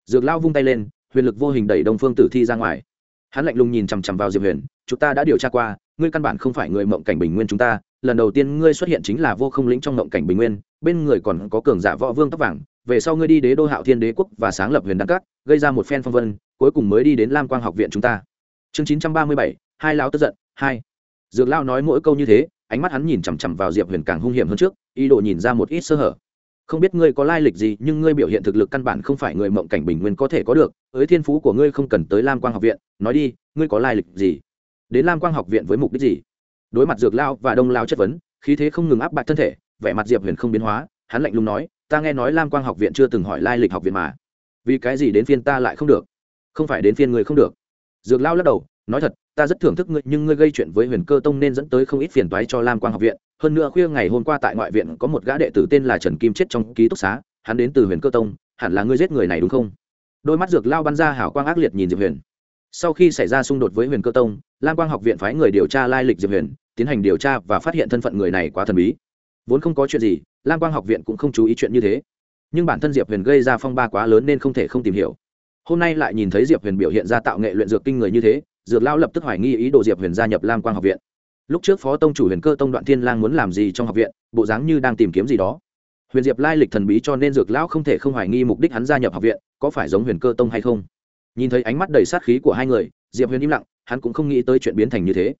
Dược lao vung tay lên, huyền lực vô hình đẩy đông phương tử thi ra ngoài. Hắn lạnh lùng nhìn chằm chằm vào diệp huyền, chúng ta đã điều tra qua, ngươi căn bản không phải người mộng cảnh bình nguyên chúng ta, lần đầu tiên ngươi xuất hiện chính là vô không lĩnh trong mộng cảnh bình nguyên, bên người còn có cường giả võ vương tóc vàng về sau ngươi đi đế đô hạo thiên đế quốc và sáng lập huyền đăng cát gây ra một phen phong vân, cuối cùng mới đi đến lam quang học viện chúng ta. Chương chín trăm ba mươi bảy, hai lão tức giận, hai. Dược lao nói mỗi câu như thế, ánh mắt hắn nhìn chằm chằm vào diệp huyền càng hung hiểm hơn trước, ý đồ nhìn ra một ít sơ hở. Không biết ngươi có lai lịch gì, nhưng ngươi biểu hiện thực lực căn bản không phải người mộng cảnh bình nguyên có thể có được ới thiên phú của ngươi không cần tới lam quang học viện, nói đi, ngươi có lai lịch gì? Đến lam quang học viện với mục đích gì? Đối mặt dược lao và đông lao chất vấn, khí thế không ngừng áp bạc thân thể, vẻ mặt diệp huyền không biến hóa, hắn lạnh lùng nói ta nghe nói lam quang học viện chưa từng hỏi lai lịch học viện mà. Vì cái gì đến phiên ta lại không được? Không phải đến phiên người không được. Dược lao lắc đầu, nói thật, ta rất thưởng thức ngươi, nhưng ngươi gây chuyện với huyền cơ tông nên dẫn tới không ít phiền toái cho lam quang học viện. Hơn nữa khuya ngày hôm qua tại ngoại viện có một gã đệ tử tên là trần kim chết trong ký túc xá, hắn đến từ huyền cơ tông, hẳn là ngươi giết người này đúng không? Đôi mắt dược lao bắn ra hảo quang ác liệt nhìn diệp huyền. Sau khi xảy ra xung đột với huyền cơ tông, lam quang học viện phái người điều tra lai lịch diệp huyền, tiến hành điều tra và phát hiện thân phận người này quá thần bí. Vốn không có chuyện gì lam quang học viện cũng không chú ý chuyện như thế. Nhưng bản thân diệp huyền gây ra phong ba quá lớn nên không thể không tìm hiểu. Hôm nay lại nhìn thấy diệp huyền biểu hiện ra tạo nghệ luyện dược kinh người như thế, dược lao lập tức hoài nghi ý đồ diệp huyền gia nhập lam quang học viện. Lúc trước phó tông chủ huyền cơ tông đoạn thiên lang muốn làm gì trong học viện, bộ dáng như đang tìm kiếm gì đó. Huyền diệp lai lịch thần bí cho nên dược lão không thể không hoài nghi mục đích hắn gia nhập học viện, có phải giống huyền cơ tông hay không? Nhìn thấy ánh mắt đầy sát khí của hai người, diệp huyền im lặng, hắn cũng không nghĩ tới chuyện biến thành như thế.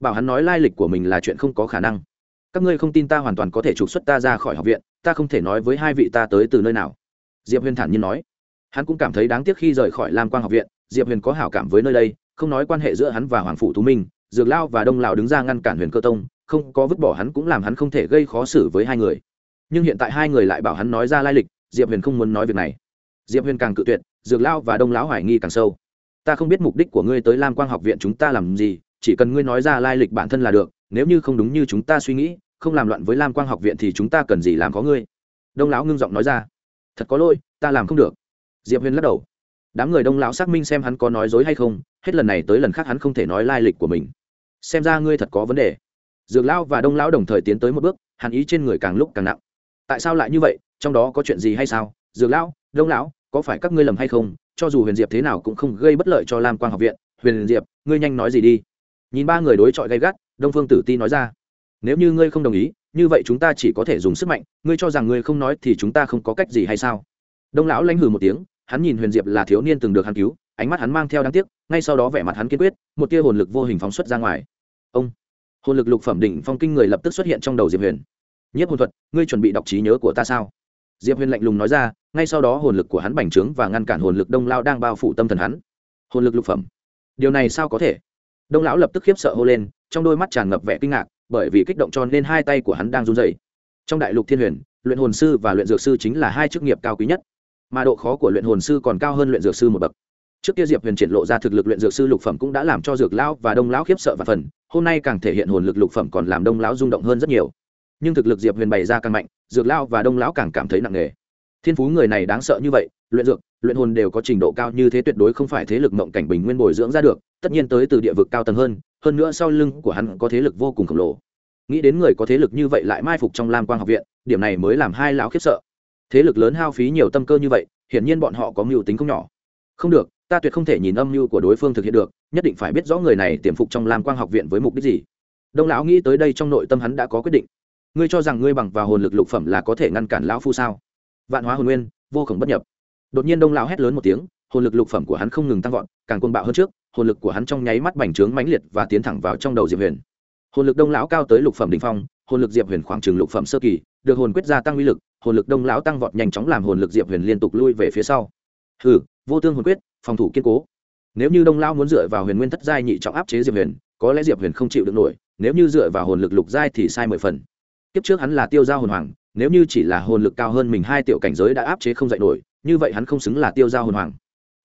Bảo hắn nói lai lịch của mình là chuyện không có khả năng các ngươi không tin ta hoàn toàn có thể trục xuất ta ra khỏi học viện, ta không thể nói với hai vị ta tới từ nơi nào. Diệp huyền thản nhiên nói. Hắn cũng cảm thấy đáng tiếc khi rời khỏi lam quang học viện, diệp huyền có hảo cảm với nơi đây, không nói quan hệ giữa hắn và hoàng phủ tú minh, dược lao và đông lào đứng ra ngăn cản huyền cơ tông, không có vứt bỏ hắn cũng làm hắn không thể gây khó xử với hai người. Nhưng hiện tại hai người lại bảo hắn nói ra lai lịch, diệp huyền không muốn nói việc này. Diệp huyền càng cự tuyệt, dược lao và đông lão hoài nghi càng sâu. Ta không biết mục đích của ngươi tới lam quang học viện chúng ta làm gì, chỉ cần ngươi nói ra lai lịch bản thân là được, nếu như không đúng như chúng ta suy nghĩ không làm loạn với lam quang học viện thì chúng ta cần gì làm có ngươi? Đông lão ngưng giọng nói ra. Thật có lỗi, ta làm không được. Diệp huyền lắc đầu. Đám người đông lão xác minh xem hắn có nói dối hay không, hết lần này tới lần khác hắn không thể nói lai lịch của mình. Xem ra ngươi thật có vấn đề. Dược lão và đông lão đồng thời tiến tới một bước, hàn ý trên người càng lúc càng nặng. Tại sao lại như vậy? Trong đó có chuyện gì hay sao? Dược lão, đông lão, có phải các ngươi lầm hay không? Cho dù huyền diệp thế nào cũng không gây bất lợi cho lam quang học viện. Huyền diệp, ngươi nhanh nói gì đi. Nhìn ba người đối chọi gay gắt, đông phương tử ti nói ra nếu như ngươi không đồng ý, như vậy chúng ta chỉ có thể dùng sức mạnh, ngươi cho rằng ngươi không nói thì chúng ta không có cách gì hay sao? Đông lão lanh hừ một tiếng, hắn nhìn huyền diệp là thiếu niên từng được hắn cứu, ánh mắt hắn mang theo đáng tiếc, ngay sau đó vẻ mặt hắn kiên quyết, một tia hồn lực vô hình phóng xuất ra ngoài. Ông, hồn lực lục phẩm đỉnh phong kinh người lập tức xuất hiện trong đầu diệp huyền. Nhất hồn thuật, ngươi chuẩn bị đọc trí nhớ của ta sao? Diệp huyền lạnh lùng nói ra, ngay sau đó hồn lực của hắn bành trướng và ngăn cản hồn lực đông lao đang bao phủ tâm thần hắn. Hồn lực lục phẩm. Điều này sao có thể? Đông lão lập tức khiếp sợ hô lên, trong đôi mắt tràn ngập vẻ kinh ngạc bởi vì kích động cho nên hai tay của hắn đang run rẩy. Trong đại lục thiên huyền, luyện hồn sư và luyện dược sư chính là hai chức nghiệp cao quý nhất, mà độ khó của luyện hồn sư còn cao hơn luyện dược sư một bậc. Trước kia diệp huyền triển lộ ra thực lực luyện dược sư lục phẩm cũng đã làm cho dược lão và đông lão khiếp sợ và phần, hôm nay càng thể hiện hồn lực lục phẩm còn làm đông lão rung động hơn rất nhiều. Nhưng thực lực diệp huyền bày ra càng mạnh, dược lão và đông lão càng cảm thấy nặng nề thiên phú người này đáng sợ như vậy, luyện dược, luyện hồn đều có trình độ cao như thế tuyệt đối không phải thế lực mộng cảnh bình nguyên bồi dưỡng ra được, tất nhiên tới từ địa vực cao tầng hơn hơn nữa sau lưng của hắn có thế lực vô cùng khổng lồ. Nghĩ đến người có thế lực như vậy lại mai phục trong lam quang học viện, điểm này mới làm hai lão khiếp sợ. Thế lực lớn hao phí nhiều tâm cơ như vậy, hiển nhiên bọn họ có mưu tính không nhỏ. Không được, ta tuyệt không thể nhìn âm mưu của đối phương thực hiện được, nhất định phải biết rõ người này tiềm phục trong lam quang học viện với mục đích gì. Đông lão nghĩ tới đây trong nội tâm hắn đã có quyết định. Ngươi cho rằng ngươi bằng vào hồn lực lục phẩm là có thể ngăn cản lão phu sao? Vạn hóa hồn nguyên vô khổng bất nhập. Đột nhiên đông lão hét lớn một tiếng hồn lực lục phẩm của hắn không ngừng tăng vọt càng côn bạo hơn trước hồn lực của hắn trong nháy mắt bành trướng mãnh liệt và tiến thẳng vào trong đầu diệp huyền. Hồn lực đông lão cao tới lục phẩm đ ỉ n h phong hồn lực diệp huyền khoảng trừng lục phẩm sơ kỳ được hồn quyết gia tăng uy lực hồn lực đông lão tăng vọt nhanh chóng làm hồn lực diệp huyền liên tục lui về phía sau. Hừ, vô tương hồn quyết phòng thủ kiên cố. Nếu như đông lão muốn dựa vào huyền nguyên thất giai nhị trọng áp chế diệp huyền có lẽ diệp huyền không chịu được nổi nếu như dựa vào hồn lực lục giai thì sai mười phần. Kiếp trước hắn là tiêu giao hồn hoàng nếu như chỉ là hồn lực cao hơn mình hai tiểu cảnh giới đã áp chế không dạy nổi, như vậy hắn không xứng là tiêu giao hồn hoàng.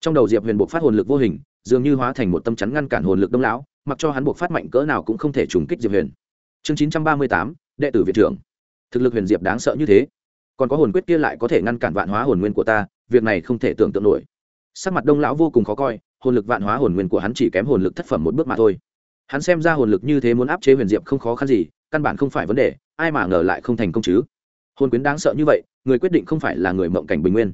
Trong đầu diệp huyền buộc phát hồn lực vô hình, dường như hóa thành một tâm chắn ngăn cản hồn lực đông lão, mặc cho hắn buộc phát mạnh cỡ nào cũng không thể trùng kích diệp huyền. Chương chín trăm ba mươi tám, đệ tử viện trưởng. Thực lực huyền diệp đáng sợ như thế. Còn có hồn quyết kia lại có thể ngăn cản vạn hóa hồn nguyên của ta, việc này không thể tưởng tượng nổi. Sắc mặt đông lão vô cùng khó coi, hồn lực vạn hóa hồn nguyên của hắn chỉ kém hồn lực thất phẩm một bước mà thôi. Hắn xem ra hồn lực như thế muốn áp chế huyền diệp không khó khăn gì, căn bản không phải vấn đề, ai mà ngờ lại không thành công chứ? Hồn quyến đáng sợ như vậy, người quyết định không phải là người mộng cảnh bình nguyên.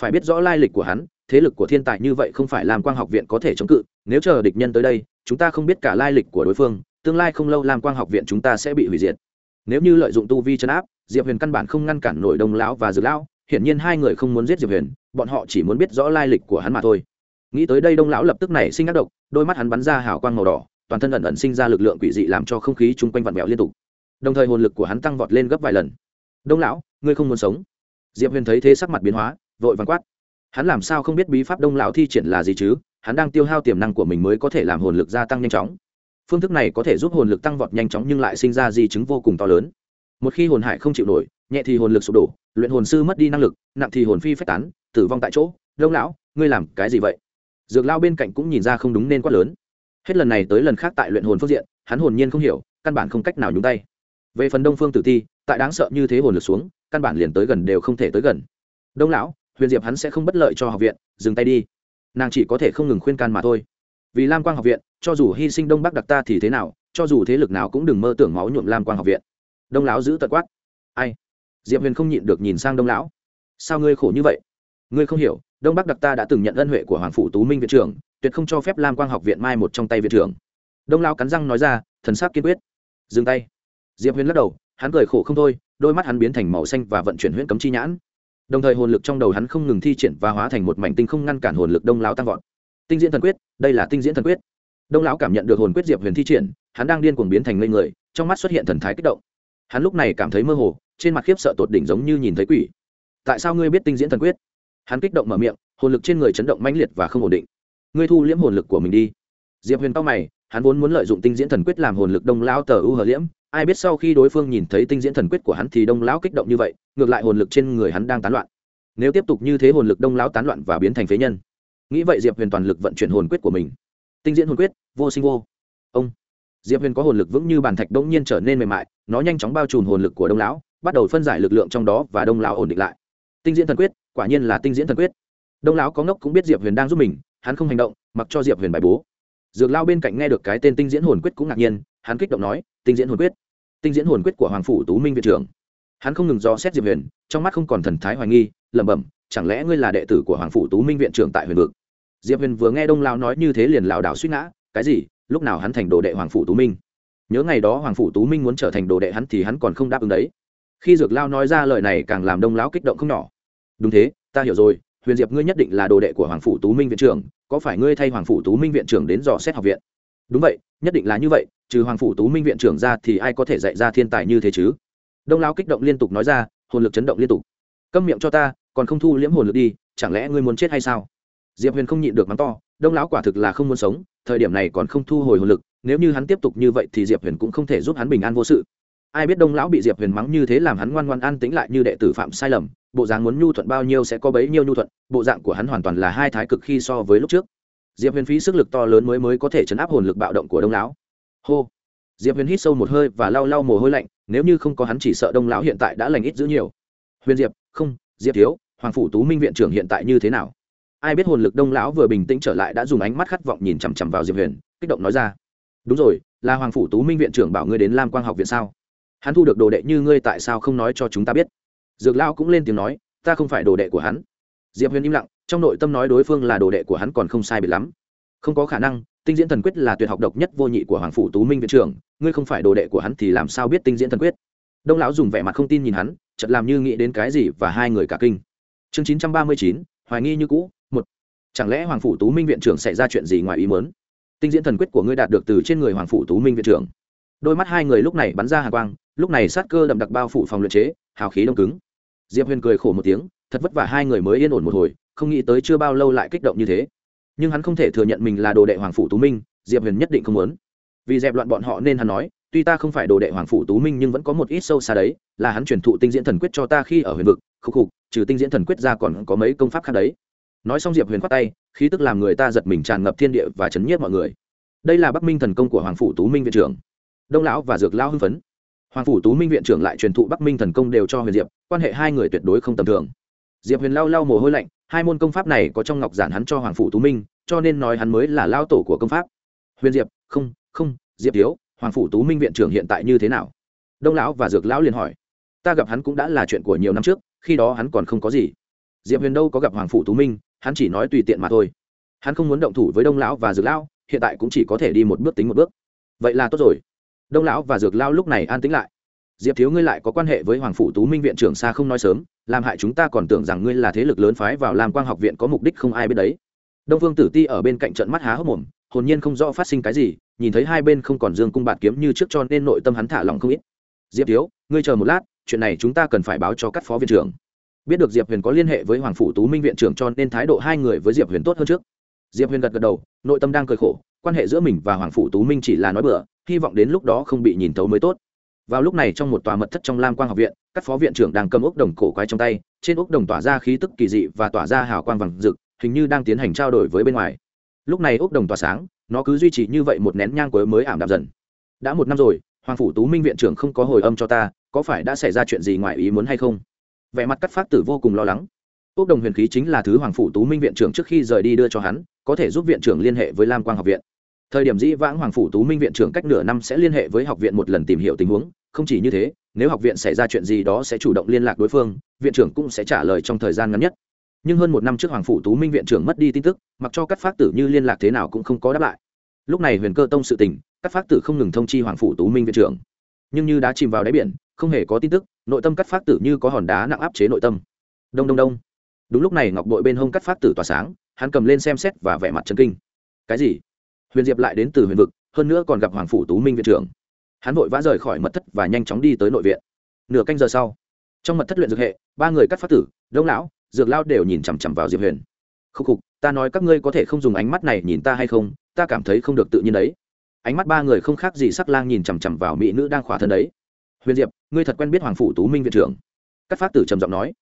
Phải biết rõ lai lịch của hắn, thế lực của thiên tài như vậy không phải làm quang học viện có thể chống cự, nếu chờ địch nhân tới đây, chúng ta không biết cả lai lịch của đối phương, tương lai không lâu làm quang học viện chúng ta sẽ bị hủy diệt. Nếu như lợi dụng tu vi chấn áp, diệp huyền căn bản không ngăn cản nổi đông lão và dược lão, hiển nhiên hai người không muốn giết diệp huyền, bọn họ chỉ muốn biết rõ lai lịch của hắn mà thôi. Nghĩ tới đây đông lão lập tức nảy sinh ác độc, đôi mắt hắn bắn ra hào quang màu đỏ, toàn thân ẩn ẩn sinh ra lực lượng quỷ dị làm cho không khí chung quanh vặn vẹo liên tục. Đồng thời hồn lực của hắn tăng vọt lên gấp vài lần đông lão, ngươi không muốn sống. Diệp huyền thấy thế sắc mặt biến hóa, vội vàng quát. Hắn làm sao không biết bí pháp đông lão thi triển là gì chứ? Hắn đang tiêu hao tiềm năng của mình mới có thể làm hồn lực gia tăng nhanh chóng. Phương thức này có thể giúp hồn lực tăng vọt nhanh chóng nhưng lại sinh ra di chứng vô cùng to lớn. Một khi hồn hải không chịu nổi, nhẹ thì hồn lực sụp đổ, luyện hồn sư mất đi năng lực, nặng thì hồn phi phách tán, tử vong tại chỗ. Đông lão, ngươi làm cái gì vậy? Dược lao bên cạnh cũng nhìn ra không đúng nên quát lớn. Hết lần này tới lần khác tại luyện hồn phương diện, hắn hồn nhiên không hiểu, căn bản không cách nào nhúng tay. Về phần đông phương tử ti tại đáng sợ như thế hồn lực xuống, căn bản liền tới gần đều không thể tới gần. Đông lão, huyền diệp hắn sẽ không bất lợi cho học viện, dừng tay đi. Nàng chỉ có thể không ngừng khuyên can mà thôi. Vì lam quang học viện, cho dù hy sinh đông bắc đặc ta thì thế nào, cho dù thế lực nào cũng đừng mơ tưởng máu nhuộm lam quang học viện. Đông lão giữ tật quát. Ai? Diệp huyền không nhịn được nhìn sang đông lão. Sao ngươi khổ như vậy? Ngươi không hiểu, đông bắc đặc ta đã từng nhận ân huệ của hoàng phủ tú minh viện trưởng, tuyệt không cho phép lam quang học viện mai một trong tay viện trưởng. Đông lão cắn răng nói ra, thần sắc kiên quyết. Dừng tay. Diệp huyền lắc đầu hắn cười khổ không thôi, đôi mắt hắn biến thành màu xanh và vận chuyển huyễn cấm chi nhãn. Đồng thời hồn lực trong đầu hắn không ngừng thi triển và hóa thành một mảnh tinh không ngăn cản hồn lực đông lão tăng vọt. Tinh diễn thần quyết, đây là tinh diễn thần quyết. Đông lão cảm nhận được hồn quyết diệp huyền thi triển, hắn đang điên cuồng biến thành ngây người, trong mắt xuất hiện thần thái kích động. Hắn lúc này cảm thấy mơ hồ, trên mặt khiếp sợ tột đỉnh giống như nhìn thấy quỷ. Tại sao ngươi biết tinh diễn thần quyết? Hắn kích động mở miệng, hồn lực trên người chấn động mãnh liệt và không ổn định. Ngươi thu liễm hồn lực của mình đi. Diệp huyền tao mày, hắn vốn muốn lợi dụng tinh diễn thần quyết làm hồn lực đông lão tờ ưu hờ liễm ai biết sau khi đối phương nhìn thấy tinh diễn thần quyết của hắn thì đông lão kích động như vậy, ngược lại hồn lực trên người hắn đang tán loạn. Nếu tiếp tục như thế hồn lực đông lão tán loạn và biến thành phế nhân. Nghĩ vậy diệp huyền toàn lực vận chuyển hồn quyết của mình. Tinh diễn hồn quyết, vô sinh vô. Ông. Diệp huyền có hồn lực vững như bàn thạch đông nhiên trở nên mềm mại, nó nhanh chóng bao trùm hồn lực của đông lão, bắt đầu phân giải lực lượng trong đó và đông lão ổn định lại. Tinh diễn thần quyết, quả nhiên là tinh diễn thần quyết. Đông lão có ngốc cũng biết diệp huyền đang giúp mình, hắn không hành động, mặc cho diệp huyền bài bố. Dược lao bên cạnh nghe được cái tên tinh diễn hồn quyết cũng ngạc nhiên, hắn kích động nói tinh diễn hồn quyết. Tinh diễn hồn quyết của hoàng phủ tú minh viện trưởng. Hắn không ngừng do xét diệp huyền, trong mắt không còn thần thái hoài nghi, lẩm bẩm, chẳng lẽ ngươi là đệ tử của hoàng phủ tú minh viện trưởng tại huyền vực? Diệp huyền vừa nghe đông lao nói như thế liền lảo đảo suy ngã, cái gì? Lúc nào hắn thành đồ đệ hoàng phủ tú minh? Nhớ ngày đó hoàng phủ tú minh muốn trở thành đồ đệ hắn thì hắn còn không đáp ứng đấy. Khi dược lao nói ra lời này càng làm đông lão kích động không nhỏ. Đúng thế, ta hiểu rồi, huyền diệp ngươi nhất định là đồ đệ của hoàng phủ tú minh viện trưởng, có phải ngươi thay hoàng phủ tú minh viện trưởng đến dò xét học viện? Đúng vậy, nhất định là như vậy, trừ hoàng phủ tú minh viện trưởng ra thì ai có thể dạy ra thiên tài như thế chứ? Đông lão kích động liên tục nói ra, hồn lực chấn động liên tục. Câm miệng cho ta, còn không thu liễm hồn lực đi, chẳng lẽ ngươi muốn chết hay sao? Diệp huyền không nhịn được mắng to, đông lão quả thực là không muốn sống, thời điểm này còn không thu hồi hồn lực, nếu như hắn tiếp tục như vậy thì diệp huyền cũng không thể giúp hắn bình an vô sự. Ai biết đông lão bị diệp huyền mắng như thế làm hắn ngoan ngoan an tĩnh lại như đệ tử phạm sai lầm, bộ dạng muốn nhu thuận bao nhiêu sẽ có bấy nhiêu nhu thuận, bộ dạng của hắn hoàn toàn là hai thái cực khi so với lúc trước diệp huyền phí sức lực to lớn mới mới có thể chấn áp hồn lực bạo động của đông lão. Hô! Diệp huyền hít sâu một hơi và lau lau mồ hôi lạnh, nếu như không có hắn chỉ sợ đông lão hiện tại đã lành ít giữ nhiều. Huyền diệp, không, diệp thiếu, hoàng phủ tú minh viện trưởng hiện tại như thế nào? Ai biết hồn lực đông lão vừa bình tĩnh trở lại đã dùng ánh mắt khát vọng nhìn chằm chằm vào diệp huyền, kích động nói ra. Đúng rồi, là hoàng phủ tú minh viện trưởng bảo ngươi đến lam quang học viện sao? Hắn thu được đồ đệ như ngươi tại sao không nói cho chúng ta biết? Dược lao cũng lên tiếng nói, ta không phải đồ đệ của hắn. Diệp huyền im lặng trong nội tâm nói đối phương là đồ đệ của hắn còn không sai biệt lắm. Không có khả năng, tinh diễn thần quyết là tuyệt học độc nhất vô nhị của hoàng phủ tú minh viện trưởng, ngươi không phải đồ đệ của hắn thì làm sao biết tinh diễn thần quyết? Đông lão dùng vẻ mặt không tin nhìn hắn, chợt làm như nghĩ đến cái gì và hai người cả kinh. Chương chín trăm ba mươi chín, hoài nghi như cũ, một. Chẳng lẽ hoàng phủ tú minh viện trưởng xảy ra chuyện gì ngoài ý muốn? Tinh diễn thần quyết của ngươi đạt được từ trên người hoàng phủ tú minh viện trưởng. Đôi mắt hai người lúc này bắn ra hàng quang, lúc này sát cơ đậm đặc bao phủ phòng luyện chế, hào khí đông cứng. Diệp huyền cười khổ một tiếng, thật vất vả hai người mới yên ổn một hồi không nghĩ tới chưa bao lâu lại kích động như thế. Nhưng hắn không thể thừa nhận mình là đồ đệ hoàng phủ tú minh, diệp huyền nhất định không muốn. Vì dẹp loạn bọn họ nên hắn nói, tuy ta không phải đồ đệ hoàng phủ tú minh nhưng vẫn có một ít sâu xa đấy, là hắn truyền thụ tinh diễn thần quyết cho ta khi ở huyền vực, khúc khục, trừ tinh diễn thần quyết ra còn có mấy công pháp khác đấy. Nói xong diệp huyền khoát tay, khí tức làm người ta giật mình tràn ngập thiên địa và chấn nhiếp mọi người. Đây là bắc minh thần công của hoàng phủ tú minh viện trưởng, đông lão và dược lão hưng phấn. Hoàng phủ tú minh viện trưởng lại truyền thụ bắc minh thần công đều cho huyền diệp, quan hệ hai người tuyệt đối không tầm thường diệp huyền lau lau mồ hôi lạnh, hai môn công pháp này có trong ngọc giản hắn cho hoàng phủ tú minh, cho nên nói hắn mới là lao tổ của công pháp. Huyền diệp, không không, diệp thiếu, hoàng phủ tú minh viện trưởng hiện tại như thế nào? Đông lão và dược lão liền hỏi. Ta gặp hắn cũng đã là chuyện của nhiều năm trước, khi đó hắn còn không có gì. Diệp huyền đâu có gặp hoàng phủ tú minh, hắn chỉ nói tùy tiện mà thôi. Hắn không muốn động thủ với đông lão và dược lão, hiện tại cũng chỉ có thể đi một bước tính một bước. Vậy là tốt rồi. Đông lão và dược Lão lúc này an tính lại. Diệp thiếu, ngươi lại có quan hệ với hoàng phủ tú minh viện trưởng xa không nói sớm? Làm hại chúng ta còn tưởng rằng ngươi là thế lực lớn phái vào làm quang học viện có mục đích không ai biết đấy. Đông vương tử ti ở bên cạnh trận mắt há hốc mồm, hồn nhiên không rõ phát sinh cái gì, nhìn thấy hai bên không còn dương cung bạt kiếm như trước cho nên nội tâm hắn thả lòng không ít. Diệp thiếu, ngươi chờ một lát, chuyện này chúng ta cần phải báo cho các phó viện trưởng. Biết được diệp huyền có liên hệ với hoàng phủ tú minh viện trưởng cho nên thái độ hai người với diệp huyền tốt hơn trước. Diệp huyền gật gật đầu, nội tâm đang cười khổ, quan hệ giữa mình và hoàng phủ tú minh chỉ là nói bừa, hy vọng đến lúc đó không bị nhìn thấu mới tốt vào lúc này trong một tòa mật thất trong lam quang học viện, các phó viện trưởng đang cầm ốc đồng cổ quái trong tay, trên ốc đồng tỏa ra khí tức kỳ dị và tỏa ra hào quang vàng rực, hình như đang tiến hành trao đổi với bên ngoài. Lúc này ốc đồng tỏa sáng, nó cứ duy trì như vậy một nén nhang cuối mới ảm đạm dần. Đã một năm rồi, hoàng phủ tú minh viện trưởng không có hồi âm cho ta, có phải đã xảy ra chuyện gì ngoài ý muốn hay không? Vẻ mặt cắt phát tử vô cùng lo lắng. Ốc đồng huyền khí chính là thứ hoàng phủ tú minh viện trưởng trước khi rời đi đưa cho hắn, có thể giúp viện trưởng liên hệ với lam quang học viện. Thời điểm dĩ vãng hoàng phủ tú minh viện trưởng cách nửa năm sẽ liên hệ với học viện một lần tìm hiểu tình huống không chỉ như thế, nếu học viện xảy ra chuyện gì đó sẽ chủ động liên lạc đối phương, viện trưởng cũng sẽ trả lời trong thời gian ngắn nhất. Nhưng hơn một năm trước hoàng phủ tú minh viện trưởng mất đi tin tức, mặc cho các phát tử như liên lạc thế nào cũng không có đáp lại. Lúc này huyền cơ tông sự tình, các phát tử không ngừng thông chi hoàng phủ tú minh viện trưởng. Nhưng như đã chìm vào đáy biển, không hề có tin tức, nội tâm các phát tử như có hòn đá nặng áp chế nội tâm. Đông đông đông. Đúng lúc này ngọc bội bên hông các phát tử tỏa sáng, hắn cầm lên xem xét và vẻ mặt chân kinh. Cái gì? Huyền diệp lại đến từ huyền vực, hơn nữa còn gặp hoàng phủ tú minh viện trưởng hắn vội vã rời khỏi mật thất và nhanh chóng đi tới nội viện. Nửa canh giờ sau, trong mật thất luyện dược hệ, ba người cắt phát tử, đông lão, dược lao đều nhìn chằm chằm vào diệp huyền. Khúc khục, ta nói các ngươi có thể không dùng ánh mắt này nhìn ta hay không? Ta cảm thấy không được tự nhiên đấy. Ánh mắt ba người không khác gì sắc lang nhìn chằm chằm vào mỹ nữ đang khỏa thân đấy. Huyền diệp, ngươi thật quen biết hoàng phủ tú minh viện trưởng. Cắt phát tử trầm giọng nói.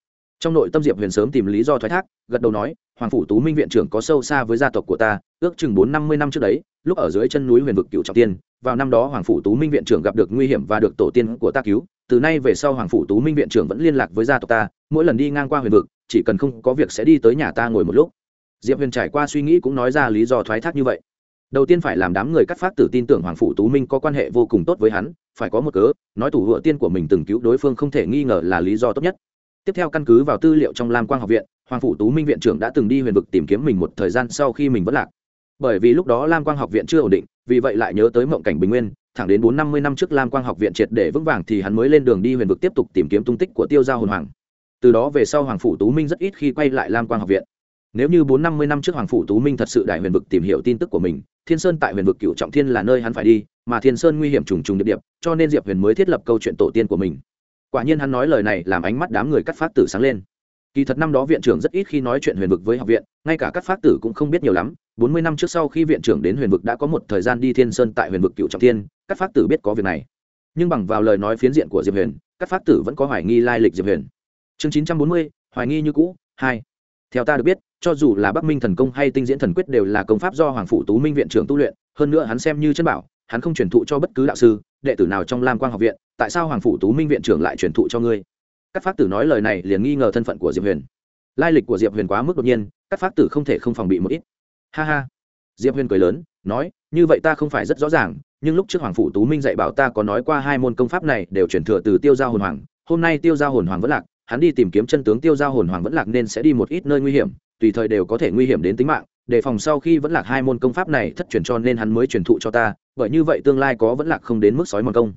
Trong nội tâm diệp huyền sớm tìm lý do thoái thác, gật đầu nói, hoàng phủ tú minh viện trưởng có sâu xa với gia tộc của ta, ước chừng bốn năm mươi năm trước đấy, lúc ở dưới chân núi huyền vực cựu trọng tiên vào năm đó hoàng phủ tú minh viện trưởng gặp được nguy hiểm và được tổ tiên của ta cứu. Từ nay về sau hoàng phủ tú minh viện trưởng vẫn liên lạc với gia tộc ta, mỗi lần đi ngang qua huyền vực, chỉ cần không có việc sẽ đi tới nhà ta ngồi một lúc. Diệp huyền trải qua suy nghĩ cũng nói ra lý do thoái thác như vậy. Đầu tiên phải làm đám người cắt phát tử tin tưởng hoàng phủ tú minh có quan hệ vô cùng tốt với hắn, phải có một cớ, nói thủ hựa tiên của mình từng cứu đối phương không thể nghi ngờ là lý do tốt nhất. Tiếp theo căn cứ vào tư liệu trong lam quang học viện, hoàng phủ tú minh viện trưởng đã từng đi huyền vực tìm kiếm mình một thời gian sau khi mình vẫn lạc. Bởi vì lúc đó lam quang học viện chưa ổn định vì vậy lại nhớ tới mộng cảnh bình nguyên, thẳng đến bốn năm mươi năm trước lam quang học viện triệt để vững vàng thì hắn mới lên đường đi huyền vực tiếp tục tìm kiếm tung tích của tiêu gia hồn hoàng. Từ đó về sau hoàng phủ tú minh rất ít khi quay lại lam quang học viện. Nếu như bốn năm mươi năm trước hoàng phủ tú minh thật sự đại huyền vực tìm hiểu tin tức của mình, thiên sơn tại huyền vực cựu trọng thiên là nơi hắn phải đi, mà thiên sơn nguy hiểm trùng trùng điệp điệp cho nên diệp huyền mới thiết lập câu chuyện tổ tiên của mình. Quả nhiên hắn nói lời này làm ánh mắt đám người cắt phát tử sáng lên kỳ thật năm đó viện trưởng rất ít khi nói chuyện huyền vực với học viện, ngay cả các phát tử cũng không biết nhiều lắm. Bốn mươi năm trước sau khi viện trưởng đến huyền vực đã có một thời gian đi thiên sơn tại huyền vực cựu trọng thiên, các phát tử biết có việc này. Nhưng bằng vào lời nói phiến diện của diệp huyền, các phát tử vẫn có hoài nghi lai lịch diệp huyền. Chương chín trăm bốn mươi, hoài nghi như cũ, hai. Theo ta được biết, cho dù là bắc minh thần công hay tinh diễn thần quyết đều là công pháp do hoàng phủ tú minh viện trưởng tu luyện, hơn nữa hắn xem như chân bảo, hắn không truyền thụ cho bất cứ đạo sư, đệ tử nào trong lam quang học viện, tại sao hoàng phủ tú minh viện trưởng lại truyền thụ cho ngươi? Các pháp tử nói lời này liền nghi ngờ thân phận của diệp huyền lai lịch của diệp huyền quá mức đột nhiên các pháp tử không thể không phòng bị một ít ha ha diệp huyền cười lớn nói như vậy ta không phải rất rõ ràng nhưng lúc trước hoàng phủ tú minh dạy bảo ta có nói qua hai môn công pháp này đều chuyển thừa từ tiêu giao hồn hoàng hôm nay tiêu giao hồn hoàng vẫn lạc hắn đi tìm kiếm chân tướng tiêu giao hồn hoàng vẫn lạc nên sẽ đi một ít nơi nguy hiểm tùy thời đều có thể nguy hiểm đến tính mạng đề phòng sau khi vẫn lạc hai môn công pháp này thất truyền cho nên hắn mới truyền thụ cho ta bởi như vậy tương lai có vẫn lạc không đến mức sói mòn công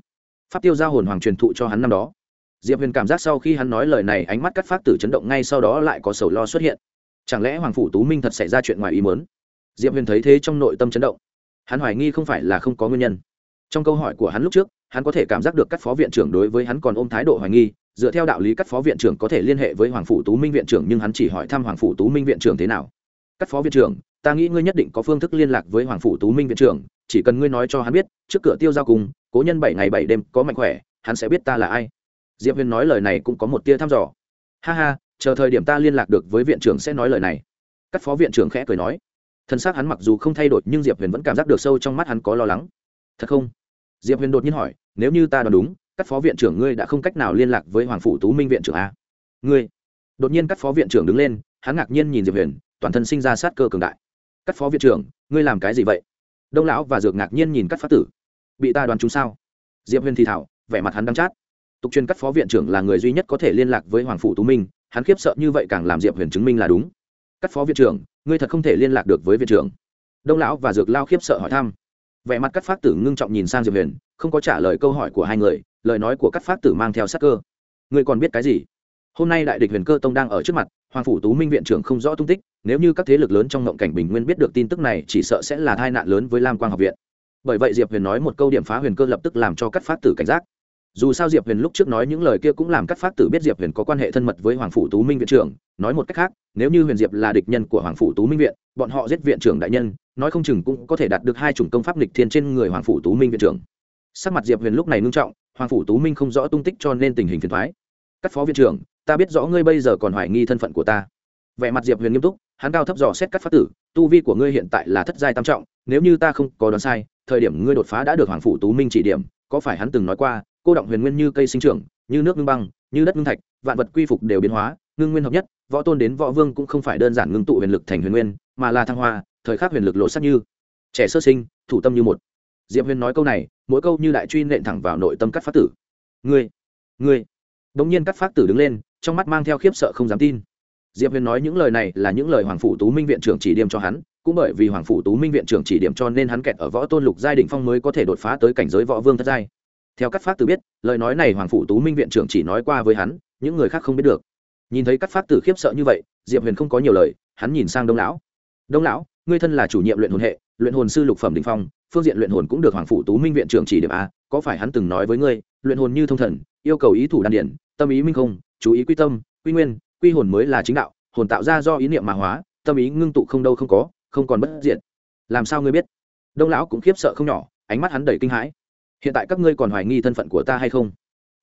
pháp tiêu giao hồn hoàng truyền thụ cho hắn năm đó diệp huyền cảm giác sau khi hắn nói lời này, ánh mắt cắt phát tử chấn động ngay sau đó lại có sầu lo xuất hiện. Chẳng lẽ hoàng phủ tú minh thật xảy ra chuyện ngoài ý mớn diệp huyền thấy thế trong nội tâm chấn động. Hắn hoài nghi không phải là không có nguyên nhân. Trong câu hỏi của hắn lúc trước, hắn có thể cảm giác được các phó viện trưởng đối với hắn còn ôm thái độ hoài nghi, dựa theo đạo lý các phó viện trưởng có thể liên hệ với hoàng phủ tú minh viện trưởng, nhưng hắn chỉ hỏi thăm hoàng phủ tú minh viện trưởng thế nào. Các phó viện trưởng, ta nghĩ ngươi nhất định có phương thức liên lạc với hoàng phủ tú minh viện trưởng, chỉ cần ngươi nói cho hắn biết, trước cửa tiêu giao cùng, cố nhân bảy ngày bảy đêm, có mạnh khỏe, hắn sẽ biết ta là ai diệp huyền nói lời này cũng có một tia thăm dò. Ha ha, chờ thời điểm ta liên lạc được với viện trưởng sẽ nói lời này. Các phó viện trưởng khẽ cười nói. Thân xác hắn mặc dù không thay đổi, nhưng diệp huyền vẫn cảm giác được sâu trong mắt hắn có lo lắng. Thật không? Diệp huyền đột nhiên hỏi. Nếu như ta đoán đúng, các phó viện trưởng ngươi đã không cách nào liên lạc với hoàng phủ tú minh viện trưởng a? Ngươi? Đột nhiên các phó viện trưởng đứng lên, hắn ngạc nhiên nhìn diệp huyền, toàn thân sinh ra sát cơ cường đại. Các phó viện trưởng, ngươi làm cái gì vậy? Đông lão và dược ngạc nhiên nhìn các phát tử. Bị ta đoán chúng sao? Diệp huyền thì thảo, vẻ mặt hắn đắng chát tục truyền các phó viện trưởng là người duy nhất có thể liên lạc với hoàng phủ tú minh, hắn khiếp sợ như vậy càng làm diệp huyền chứng minh là đúng. Các phó viện trưởng, ngươi thật không thể liên lạc được với viện trưởng. Đông lão và dược lao khiếp sợ hỏi thăm. Vẻ mặt các phát tử ngưng trọng nhìn sang diệp huyền, không có trả lời câu hỏi của hai người, lời nói của các phát tử mang theo sắc cơ. Ngươi còn biết cái gì? Hôm nay đại địch huyền cơ tông đang ở trước mặt, hoàng phủ tú minh viện trưởng không rõ tung tích, nếu như các thế lực lớn trong ngộng cảnh bình nguyên biết được tin tức này, chỉ sợ sẽ là tai nạn lớn với lam quang học viện. Bởi vậy diệp huyền nói một câu điểm phá huyền cơ lập tức làm cho các phát tử cảnh giác dù sao diệp huyền lúc trước nói những lời kia cũng làm các phát tử biết diệp huyền có quan hệ thân mật với hoàng phủ tú minh viện trưởng. Nói một cách khác, nếu như huyền diệp là địch nhân của hoàng phủ tú minh viện, bọn họ giết viện trưởng đại nhân, nói không chừng cũng có thể đạt được hai chủng công pháp lịch thiên trên người hoàng phủ tú minh viện trưởng. Sắc mặt diệp huyền lúc này ngưng trọng, hoàng phủ tú minh không rõ tung tích cho nên tình hình phiền thoái các phó viện trưởng, ta biết rõ ngươi bây giờ còn hoài nghi thân phận của ta. Vẻ mặt diệp huyền nghiêm túc, hắn cao thấp dò xét các phát tử, tu vi của ngươi hiện tại là thất giai tam trọng, nếu như ta không có đoán sai, thời điểm ngươi đột phá đã được hoàng phủ tú minh chỉ điểm, có phải hắn từng nói qua cô động huyền nguyên như cây sinh trưởng, như nước ngưng băng, như đất ngưng thạch, vạn vật quy phục đều biến hóa, ngưng nguyên hợp nhất, võ tôn đến võ vương cũng không phải đơn giản ngưng tụ huyền lực thành huyền nguyên, mà là thăng hoa, thời khắc huyền lực lộ sắc như trẻ sơ sinh, thủ tâm như một. Diệp huyền nói câu này, mỗi câu như đại truy nện thẳng vào nội tâm cắt phát tử. Ngươi ngươi. Đống nhiên cắt phát tử đứng lên, trong mắt mang theo khiếp sợ không dám tin. Diệp huyền nói những lời này là những lời hoàng phủ tú minh viện trưởng chỉ điểm cho hắn, cũng bởi vì hoàng phủ tú minh viện trưởng chỉ điểm cho nên hắn kẹt ở võ tôn lục giai đỉnh phong mới có thể đột phá tới cảnh giới võ vương thất giai theo các phát tử biết, lời nói này hoàng phủ tú minh viện trưởng chỉ nói qua với hắn, những người khác không biết được. Nhìn thấy các phát tử khiếp sợ như vậy, diệp huyền không có nhiều lời, hắn nhìn sang đông lão. Đông lão, ngươi thân là chủ nhiệm luyện hồn hệ, luyện hồn sư lục phẩm đình phong, phương diện luyện hồn cũng được hoàng phủ tú minh viện trưởng chỉ điểm a, có phải hắn từng nói với ngươi, luyện hồn như thông thần, yêu cầu ý thủ đan điển, tâm ý minh không, chú ý quy tâm, quy nguyên, quy hồn mới là chính đạo, hồn tạo ra do ý niệm mà hóa, tâm ý ngưng tụ không đâu không có, không còn bất diện làm sao ngươi biết? Đông lão cũng khiếp sợ không nhỏ, ánh mắt hắn đầy kinh hãi hiện tại các ngươi còn hoài nghi thân phận của ta hay không?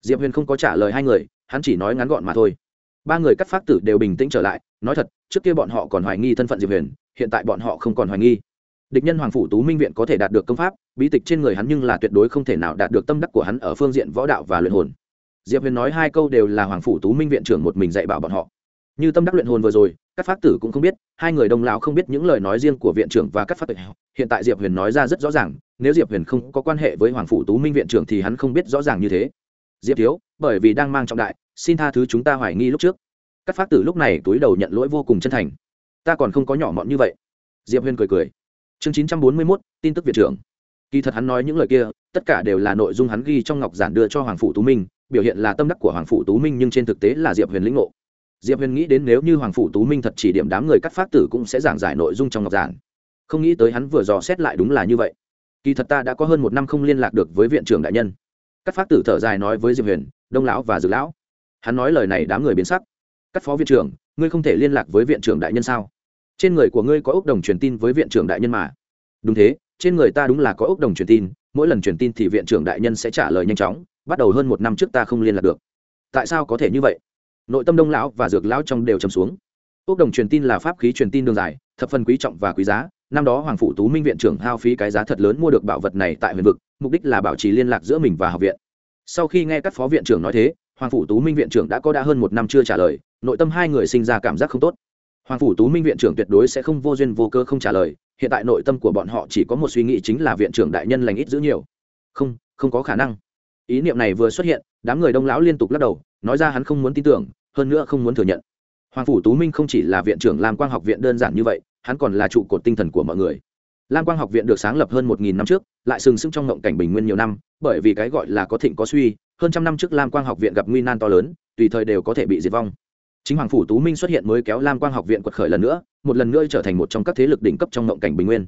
Diệp huyền không có trả lời hai người, hắn chỉ nói ngắn gọn mà thôi. Ba người cắt phát tử đều bình tĩnh trở lại, nói thật, trước kia bọn họ còn hoài nghi thân phận diệp huyền, hiện tại bọn họ không còn hoài nghi. Địch nhân hoàng phủ tú minh viện có thể đạt được công pháp, bí tịch trên người hắn nhưng là tuyệt đối không thể nào đạt được tâm đắc của hắn ở phương diện võ đạo và luyện hồn. Diệp huyền nói hai câu đều là hoàng phủ tú minh viện trưởng một mình dạy bảo bọn họ. Như tâm đắc luyện hồn vừa rồi, các pháp tử cũng không biết, hai người đông lão không biết những lời nói riêng của viện trưởng và các pháp tử. Hiện tại diệp huyền nói ra rất rõ ràng nếu diệp huyền không có quan hệ với hoàng phủ tú minh viện trưởng thì hắn không biết rõ ràng như thế. Diệp thiếu, bởi vì đang mang trọng đại, xin tha thứ chúng ta hoài nghi lúc trước. Các phát tử lúc này túi đầu nhận lỗi vô cùng chân thành. Ta còn không có nhỏ mọn như vậy. Diệp huyền cười cười. Chương chín trăm bốn mươi mốt, tin tức viện trưởng. Kỳ thật hắn nói những lời kia, tất cả đều là nội dung hắn ghi trong ngọc giản đưa cho hoàng phủ tú minh, biểu hiện là tâm đắc của hoàng phủ tú minh nhưng trên thực tế là diệp huyền lĩnh ngộ. Diệp huyền nghĩ đến nếu như hoàng phủ tú minh thật chỉ điểm đám người cắt phát tử cũng sẽ giảng giải nội dung trong ngọc giản. Không nghĩ tới hắn vừa dò xét lại đúng là như vậy kỳ thật ta đã có hơn một năm không liên lạc được với viện trưởng đại nhân. Các phát tử thở dài nói với diệp huyền, đông lão và dược lão. Hắn nói lời này đám người biến sắc. Các phó viện trưởng, ngươi không thể liên lạc với viện trưởng đại nhân sao? Trên người của ngươi có ốc đồng truyền tin với viện trưởng đại nhân mà. Đúng thế, trên người ta đúng là có ốc đồng truyền tin, mỗi lần truyền tin thì viện trưởng đại nhân sẽ trả lời nhanh chóng, bắt đầu hơn một năm trước ta không liên lạc được. Tại sao có thể như vậy? Nội tâm đông lão và dược lão trong đều trầm xuống. Ốc đồng truyền tin là pháp khí truyền tin đường dài, thập phần quý trọng và quý giá năm đó hoàng phủ tú minh viện trưởng hao phí cái giá thật lớn mua được bảo vật này tại huyền vực, mục đích là bảo trì liên lạc giữa mình và học viện. Sau khi nghe các phó viện trưởng nói thế, hoàng phủ tú minh viện trưởng đã có đã hơn một năm chưa trả lời, nội tâm hai người sinh ra cảm giác không tốt. Hoàng phủ tú minh viện trưởng tuyệt đối sẽ không vô duyên vô cơ không trả lời, hiện tại nội tâm của bọn họ chỉ có một suy nghĩ chính là viện trưởng đại nhân lành ít giữ nhiều. Không không có khả năng. Ý niệm này vừa xuất hiện, đám người đông lão liên tục lắc đầu, nói ra hắn không muốn tin tưởng, hơn nữa không muốn thừa nhận. Hoàng phủ tú minh không chỉ là viện trưởng làm quang học viện đơn giản như vậy hắn còn là trụ cột tinh thần của mọi người. Lam quang học viện được sáng lập hơn một nghìn năm trước, lại sừng sững trong ngộng cảnh bình nguyên nhiều năm, bởi vì cái gọi là có thịnh có suy, hơn trăm năm trước lam quang học viện gặp nguy nan to lớn, tùy thời đều có thể bị diệt vong. Chính hoàng phủ tú minh xuất hiện mới kéo lam quang học viện quật khởi lần nữa, một lần nữa trở thành một trong các thế lực đỉnh cấp trong ngộng cảnh bình nguyên.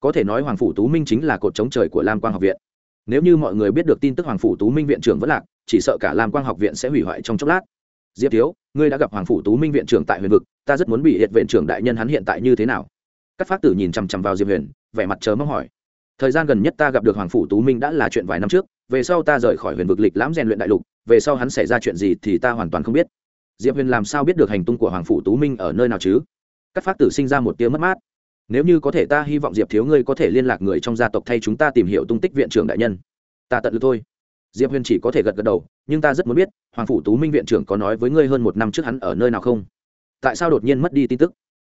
Có thể nói hoàng phủ tú minh chính là cột chống trời của lam quang học viện. Nếu như mọi người biết được tin tức hoàng phủ tú minh viện trưởng vẫn lạc, chỉ sợ cả lam quang học viện sẽ hủy hoại trong chốc lát diệp thiếu, ngươi đã gặp hoàng phủ tú minh viện trưởng tại huyền vực, ta rất muốn bị hiện viện trưởng đại nhân hắn hiện tại như thế nào? Các phát tử nhìn chằm chằm vào diệp huyền, vẻ mặt chờ mong hỏi. Thời gian gần nhất ta gặp được hoàng phủ tú minh đã là chuyện vài năm trước, về sau ta rời khỏi huyền vực lịch lãm rèn luyện đại lục, về sau hắn xảy ra chuyện gì thì ta hoàn toàn không biết. Diệp huyền làm sao biết được hành tung của hoàng phủ tú minh ở nơi nào chứ? Các phát tử sinh ra một tiếng mất mát. Nếu như có thể ta hy vọng diệp thiếu ngươi có thể liên lạc người trong gia tộc thay chúng ta tìm hiểu tung tích viện trưởng đại nhân. Ta tận lực thôi diệp huyền chỉ có thể gật gật đầu, nhưng ta rất muốn biết, hoàng phủ tú minh viện trưởng có nói với ngươi hơn một năm trước hắn ở nơi nào không? Tại sao đột nhiên mất đi tin tức?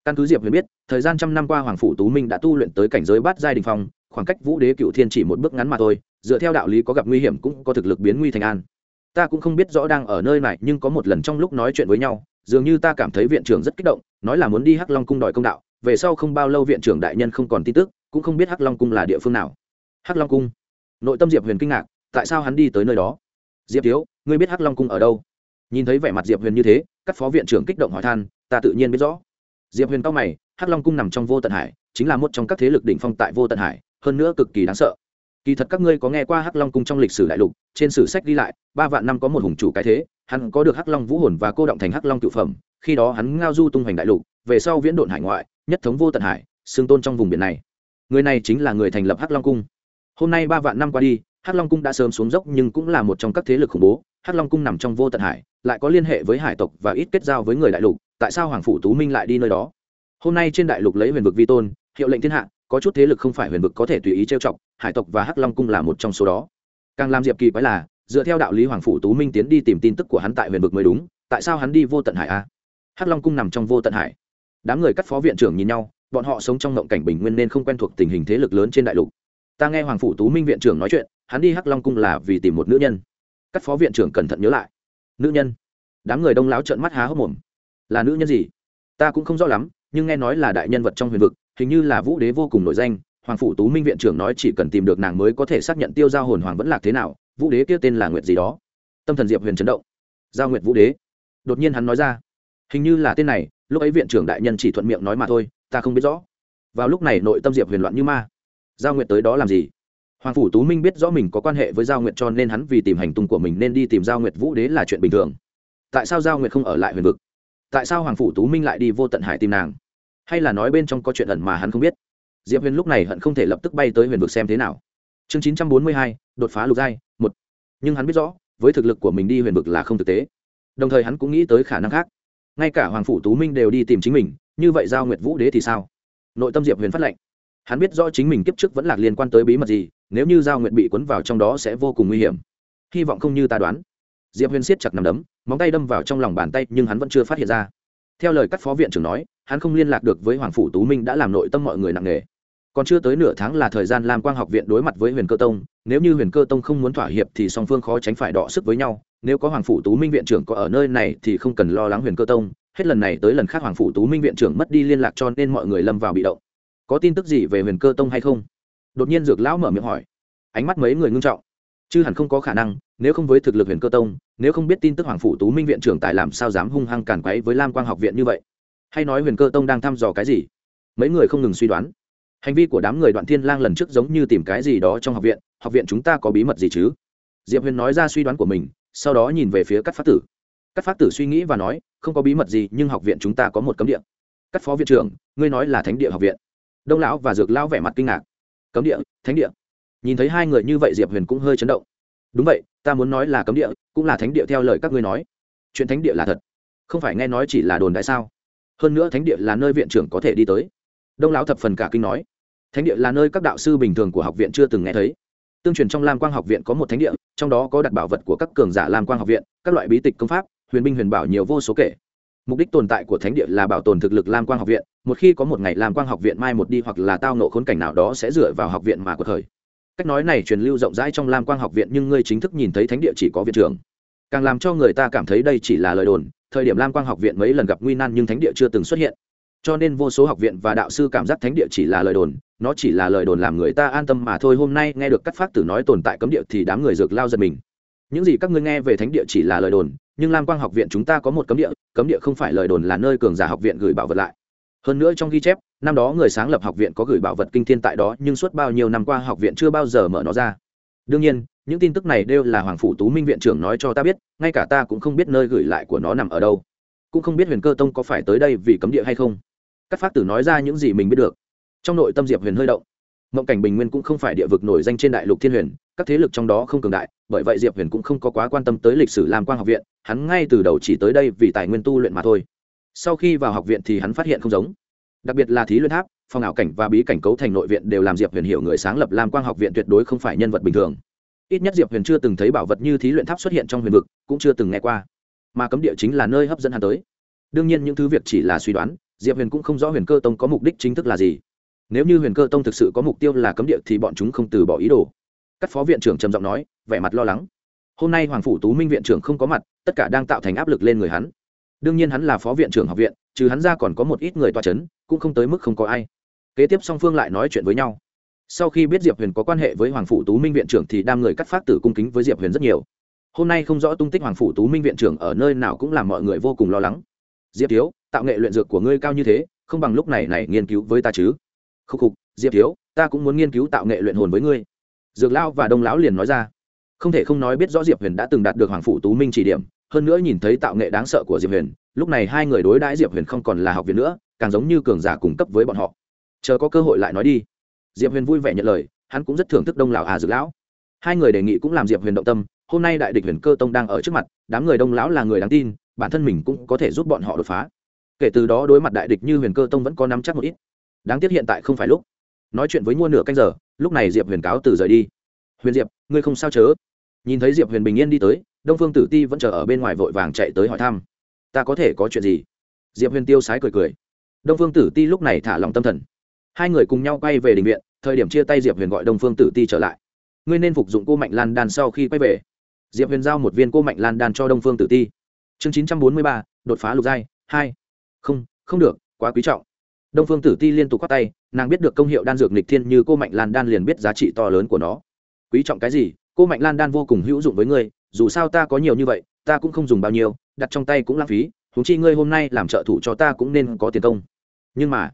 Căn cứ diệp huyền biết, thời gian trăm năm qua hoàng phủ tú minh đã tu luyện tới cảnh giới bát giai đình phong, khoảng cách vũ đế cựu thiên chỉ một bước ngắn mà thôi, dựa theo đạo lý có gặp nguy hiểm cũng có thực lực biến nguy thành an. Ta cũng không biết rõ đang ở nơi này, nhưng có một lần trong lúc nói chuyện với nhau, dường như ta cảm thấy viện trưởng rất kích động, nói là muốn đi hắc long cung đòi công đạo, về sau không bao lâu viện trưởng đại nhân không còn tin tức, cũng không biết hắc long cung là địa phương nào. Hắc long cung. Nội tâm diệp huyền kinh ngạc tại sao hắn đi tới nơi đó? Diệp thiếu, ngươi biết hắc long cung ở đâu? Nhìn thấy vẻ mặt diệp huyền như thế, các phó viện trưởng kích động hỏi than, ta tự nhiên biết rõ. Diệp huyền cao mày, hắc long cung nằm trong vô tận hải, chính là một trong các thế lực đỉnh phong tại vô tận hải, hơn nữa cực kỳ đáng sợ. Kỳ thật các ngươi có nghe qua hắc long cung trong lịch sử đại lục, trên sử sách ghi lại, ba vạn năm có một hùng chủ cái thế, hắn có được hắc long vũ hồn và cô động thành hắc long cựu phẩm, khi đó hắn ngao du tung hoành đại lục, về sau viễn độn hải ngoại, nhất thống vô tận hải xương tôn trong vùng biển này. Người này chính là người thành lập hắc long cung. Hôm nay ba vạn năm qua đi hắc long cung đã sớm xuống dốc nhưng cũng là một trong các thế lực khủng bố. Hắc long cung nằm trong vô tận hải, lại có liên hệ với hải tộc và ít kết giao với người đại lục, tại sao hoàng phủ tú minh lại đi nơi đó? Hôm nay trên đại lục lấy huyền vực vi tôn, hiệu lệnh thiên hạ, có chút thế lực không phải huyền vực có thể tùy ý trêu chọc, hải tộc và hắc long cung là một trong số đó. Càng làm diệp kỳ quái là, dựa theo đạo lý hoàng phủ tú minh tiến đi tìm tin tức của hắn tại huyền vực mới đúng, tại sao hắn đi vô tận hải a hắc long cung nằm trong vô tận hải. Đám người cắt phó viện trưởng nhìn nhau, bọn họ sống trong ngộng cảnh bình nguyên nên không quen thuộc tình hình thế lực lớn trên đại lục. Ta nghe hoàng phủ tú minh viện trưởng nói chuyện hắn đi hắc long cung là vì tìm một nữ nhân các phó viện trưởng cẩn thận nhớ lại nữ nhân đám người đông láo trợn mắt há hốc mồm là nữ nhân gì ta cũng không rõ lắm nhưng nghe nói là đại nhân vật trong huyền vực hình như là vũ đế vô cùng nổi danh hoàng phủ tú minh viện trưởng nói chỉ cần tìm được nàng mới có thể xác nhận tiêu giao hồn hoàng vẫn lạc thế nào vũ đế kia tên là nguyệt gì đó tâm thần diệp huyền chấn động giao nguyệt vũ đế đột nhiên hắn nói ra hình như là tên này lúc ấy viện trưởng đại nhân chỉ thuận miệng nói mà thôi ta không biết rõ vào lúc này nội tâm diệp huyền loạn như ma giao nguyệt tới đó làm gì hoàng phủ tú minh biết rõ mình có quan hệ với giao nguyệt cho nên hắn vì tìm hành tung của mình nên đi tìm giao nguyệt vũ đế là chuyện bình thường. Tại sao giao nguyệt không ở lại huyền vực? Tại sao hoàng phủ tú minh lại đi vô tận hải tìm nàng? Hay là nói bên trong có chuyện ẩn mà hắn không biết? Diệp huyền lúc này hận không thể lập tức bay tới huyền vực xem thế nào. Chương chín trăm bốn mươi hai, đột phá lục giai, một. Nhưng hắn biết rõ, với thực lực của mình đi huyền vực là không thực tế. Đồng thời hắn cũng nghĩ tới khả năng khác. Ngay cả hoàng phủ tú minh đều đi tìm chính mình, như vậy giao nguyệt vũ đế thì sao? Nội tâm diệp huyền phát lệnh. Hắn biết rõ chính mình kiếp trước vẫn lạc liên quan tới bí mật gì nếu như giao nguyệt bị cuốn vào trong đó sẽ vô cùng nguy hiểm. Hy vọng không như ta đoán. Diệp huyền siết chặt nằm đấm, móng tay đâm vào trong lòng bàn tay nhưng hắn vẫn chưa phát hiện ra. Theo lời các phó viện trưởng nói, hắn không liên lạc được với hoàng phủ tú minh đã làm nội tâm mọi người nặng nề. Còn chưa tới nửa tháng là thời gian lam quang học viện đối mặt với huyền cơ tông, nếu như huyền cơ tông không muốn thỏa hiệp thì song phương khó tránh phải đọ sức với nhau, nếu có hoàng phủ tú minh viện trưởng có ở nơi này thì không cần lo lắng huyền cơ tông, hết lần này tới lần khác hoàng phủ tú minh viện trưởng mất đi liên lạc cho nên mọi người lâm vào bị động. Có tin tức gì về huyền cơ tông hay không? Đột nhiên dược lão mở miệng hỏi. Ánh mắt mấy người ngưng trọng. Chứ hẳn không có khả năng, nếu không với thực lực huyền cơ tông, nếu không biết tin tức hoàng phủ tú minh viện trưởng tại làm sao dám hung hăng càn quấy với lam quang học viện như vậy. Hay nói huyền cơ tông đang thăm dò cái gì? Mấy người không ngừng suy đoán. Hành vi của đám người đoạn thiên lang lần trước giống như tìm cái gì đó trong học viện học viện chúng ta có bí mật gì chứ? Diệp huyền nói ra suy đoán của mình, sau đó nhìn về phía các phát tử. Các phát tử suy nghĩ và nói, không có bí mật gì, nhưng học viện chúng ta có một cấm địa. Các phó viện trưởng, ngươi nói là thánh địa học viện. Đông lão và dược lão vẻ mặt kinh ngạc cấm địa, thánh địa. Nhìn thấy hai người như vậy, diệp huyền cũng hơi chấn động. Đúng vậy, ta muốn nói là cấm địa, cũng là thánh địa theo lời các ngươi nói. Chuyện thánh địa là thật, không phải nghe nói chỉ là đồn đại sao? Hơn nữa thánh địa là nơi viện trưởng có thể đi tới. Đông lão thập phần cả kinh nói. Thánh địa là nơi các đạo sư bình thường của học viện chưa từng nghe thấy. Tương truyền trong lam quang học viện có một thánh địa, trong đó có đặt bảo vật của các cường giả lam quang học viện, các loại bí tịch công pháp, huyền binh huyền bảo nhiều vô số kể mục đích tồn tại của thánh địa là bảo tồn thực lực lam quang học viện, một khi có một ngày lam quang học viện mai một đi hoặc là tao nộ khốn cảnh nào đó sẽ dựa vào học viện mà cuộc thời cách nói này truyền lưu rộng rãi trong lam quang học viện nhưng ngươi chính thức nhìn thấy thánh địa chỉ có viện trưởng. Càng làm cho người ta cảm thấy đây chỉ là lời đồn, thời điểm lam quang học viện mấy lần gặp nguy nan nhưng thánh địa chưa từng xuất hiện. Cho nên vô số học viện và đạo sư cảm giác thánh địa chỉ là lời đồn, nó chỉ là lời đồn làm người ta an tâm mà thôi. Hôm nay nghe được cắt phát tử nói tồn tại cấm địa thì đám người dược lao giật mình. Những gì các ngươi nghe về thánh địa chỉ là lời đồn nhưng lam quang học viện chúng ta có một cấm địa cấm địa không phải lời đồn là nơi cường giả học viện gửi bảo vật lại. Hơn nữa trong ghi chép, năm đó người sáng lập học viện có gửi bảo vật kinh thiên tại đó, nhưng suốt bao nhiêu năm qua học viện chưa bao giờ mở nó ra. Đương nhiên, những tin tức này đều là hoàng phủ tú minh viện trưởng nói cho ta biết, ngay cả ta cũng không biết nơi gửi lại của nó nằm ở đâu. Cũng không biết huyền cơ tông có phải tới đây vì cấm địa hay không. Các pháp tử nói ra những gì mình biết được. Trong nội tâm diệp huyền hơi động mộng cảnh bình nguyên cũng không phải địa vực nổi danh trên đại lục thiên huyền, các thế lực trong đó không cường đại, bởi vậy diệp huyền cũng không có quá quan tâm tới lịch sử làm quang học viện, hắn ngay từ đầu chỉ tới đây vì tài nguyên tu luyện mà thôi. Sau khi vào học viện thì hắn phát hiện không giống. Đặc biệt là thí luyện tháp phòng ảo cảnh và bí cảnh cấu thành nội viện đều làm diệp huyền hiểu người sáng lập lam quang học viện tuyệt đối không phải nhân vật bình thường. Ít nhất diệp huyền chưa từng thấy bảo vật như thí luyện tháp xuất hiện trong huyền vực, cũng chưa từng nghe qua. Mà cấm địa chính là nơi hấp dẫn hắn tới. Đương nhiên những thứ việc chỉ là suy đoán, diệp huyền cũng không rõ huyền cơ tông có mục đích chính thức là gì nếu như huyền cơ tông thực sự có mục tiêu là cấm địa thì bọn chúng không từ bỏ ý đồ. Các phó viện trưởng trầm giọng nói, vẻ mặt lo lắng. Hôm nay hoàng phủ tú minh viện trưởng không có mặt, tất cả đang tạo thành áp lực lên người hắn. Đương nhiên hắn là phó viện trưởng học viện, trừ hắn ra còn có một ít người toa c h ấ n cũng không tới mức không có ai. Kế tiếp song phương lại nói chuyện với nhau. Sau khi biết diệp huyền có quan hệ với hoàng phủ tú minh viện trưởng thì đam người cắt phát tử cung kính với diệp huyền rất nhiều. Hôm nay không rõ tung tích hoàng phủ tú minh viện trưởng ở nơi nào cũng làm mọi người vô cùng lo lắng. Diệp thiếu, tạo nghệ luyện dược của ngươi cao như thế, không bằng lúc này này nghiên cứu với ta chứ khúc khục, diệp thiếu, ta cũng muốn nghiên cứu tạo nghệ luyện hồn với ngươi. Dược lao và đông lão liền nói ra. Không thể không nói biết rõ diệp huyền đã từng đạt được hoàng phủ tú minh chỉ điểm, hơn nữa nhìn thấy tạo nghệ đáng sợ của diệp huyền, lúc này hai người đối đãi diệp huyền không còn là học viện nữa, càng giống như cường giả cung cấp với bọn họ. Chờ có cơ hội lại nói đi. Diệp huyền vui vẻ nhận lời, hắn cũng rất thưởng thức đông lão à dược lão. Hai người đề nghị cũng làm diệp huyền động tâm, hôm nay đại địch huyền cơ tông đang ở trước mặt, đám người đông lão là người đáng tin, bản thân mình cũng có thể giúp bọn họ đột phá. Kể từ đó đối mặt đại địch như huyền cơ tông vẫn có nắm chắc một ít đáng tiếc hiện tại không phải lúc. Nói chuyện với mua nửa canh giờ, lúc này diệp huyền cáo từ rời đi. Huyền diệp, ngươi không sao chớ? Nhìn thấy diệp huyền bình yên đi tới, đông phương tử ti vẫn chờ ở bên ngoài vội vàng chạy tới hỏi thăm. Ta có thể có chuyện gì? Diệp huyền tiêu sái cười cười. Đông phương tử ti lúc này thả lòng tâm thần. Hai người cùng nhau quay về đình viện, thời điểm chia tay diệp huyền gọi đông phương tử ti trở lại. Ngươi nên phục dụng cô mạnh lan đan sau khi quay về. Diệp huyền giao một viên cô mạnh lan đan cho đông phương tử ti. Chương chín trăm bốn mươi ba, đột phá lục giai, hai. Không không được, quá quý trọng đông phương tử ti liên tục k h á tay, nàng biết được công hiệu đan dược nịch thiên như cô mạnh lan đan liền biết giá trị to lớn của nó. Quý trọng cái gì, cô mạnh lan đan vô cùng hữu dụng với ngươi, dù sao ta có nhiều như vậy, ta cũng không dùng bao nhiêu, đặt trong tay cũng lãng phí húng chi ngươi hôm nay làm trợ thủ cho ta cũng nên có tiền công. Nhưng mà,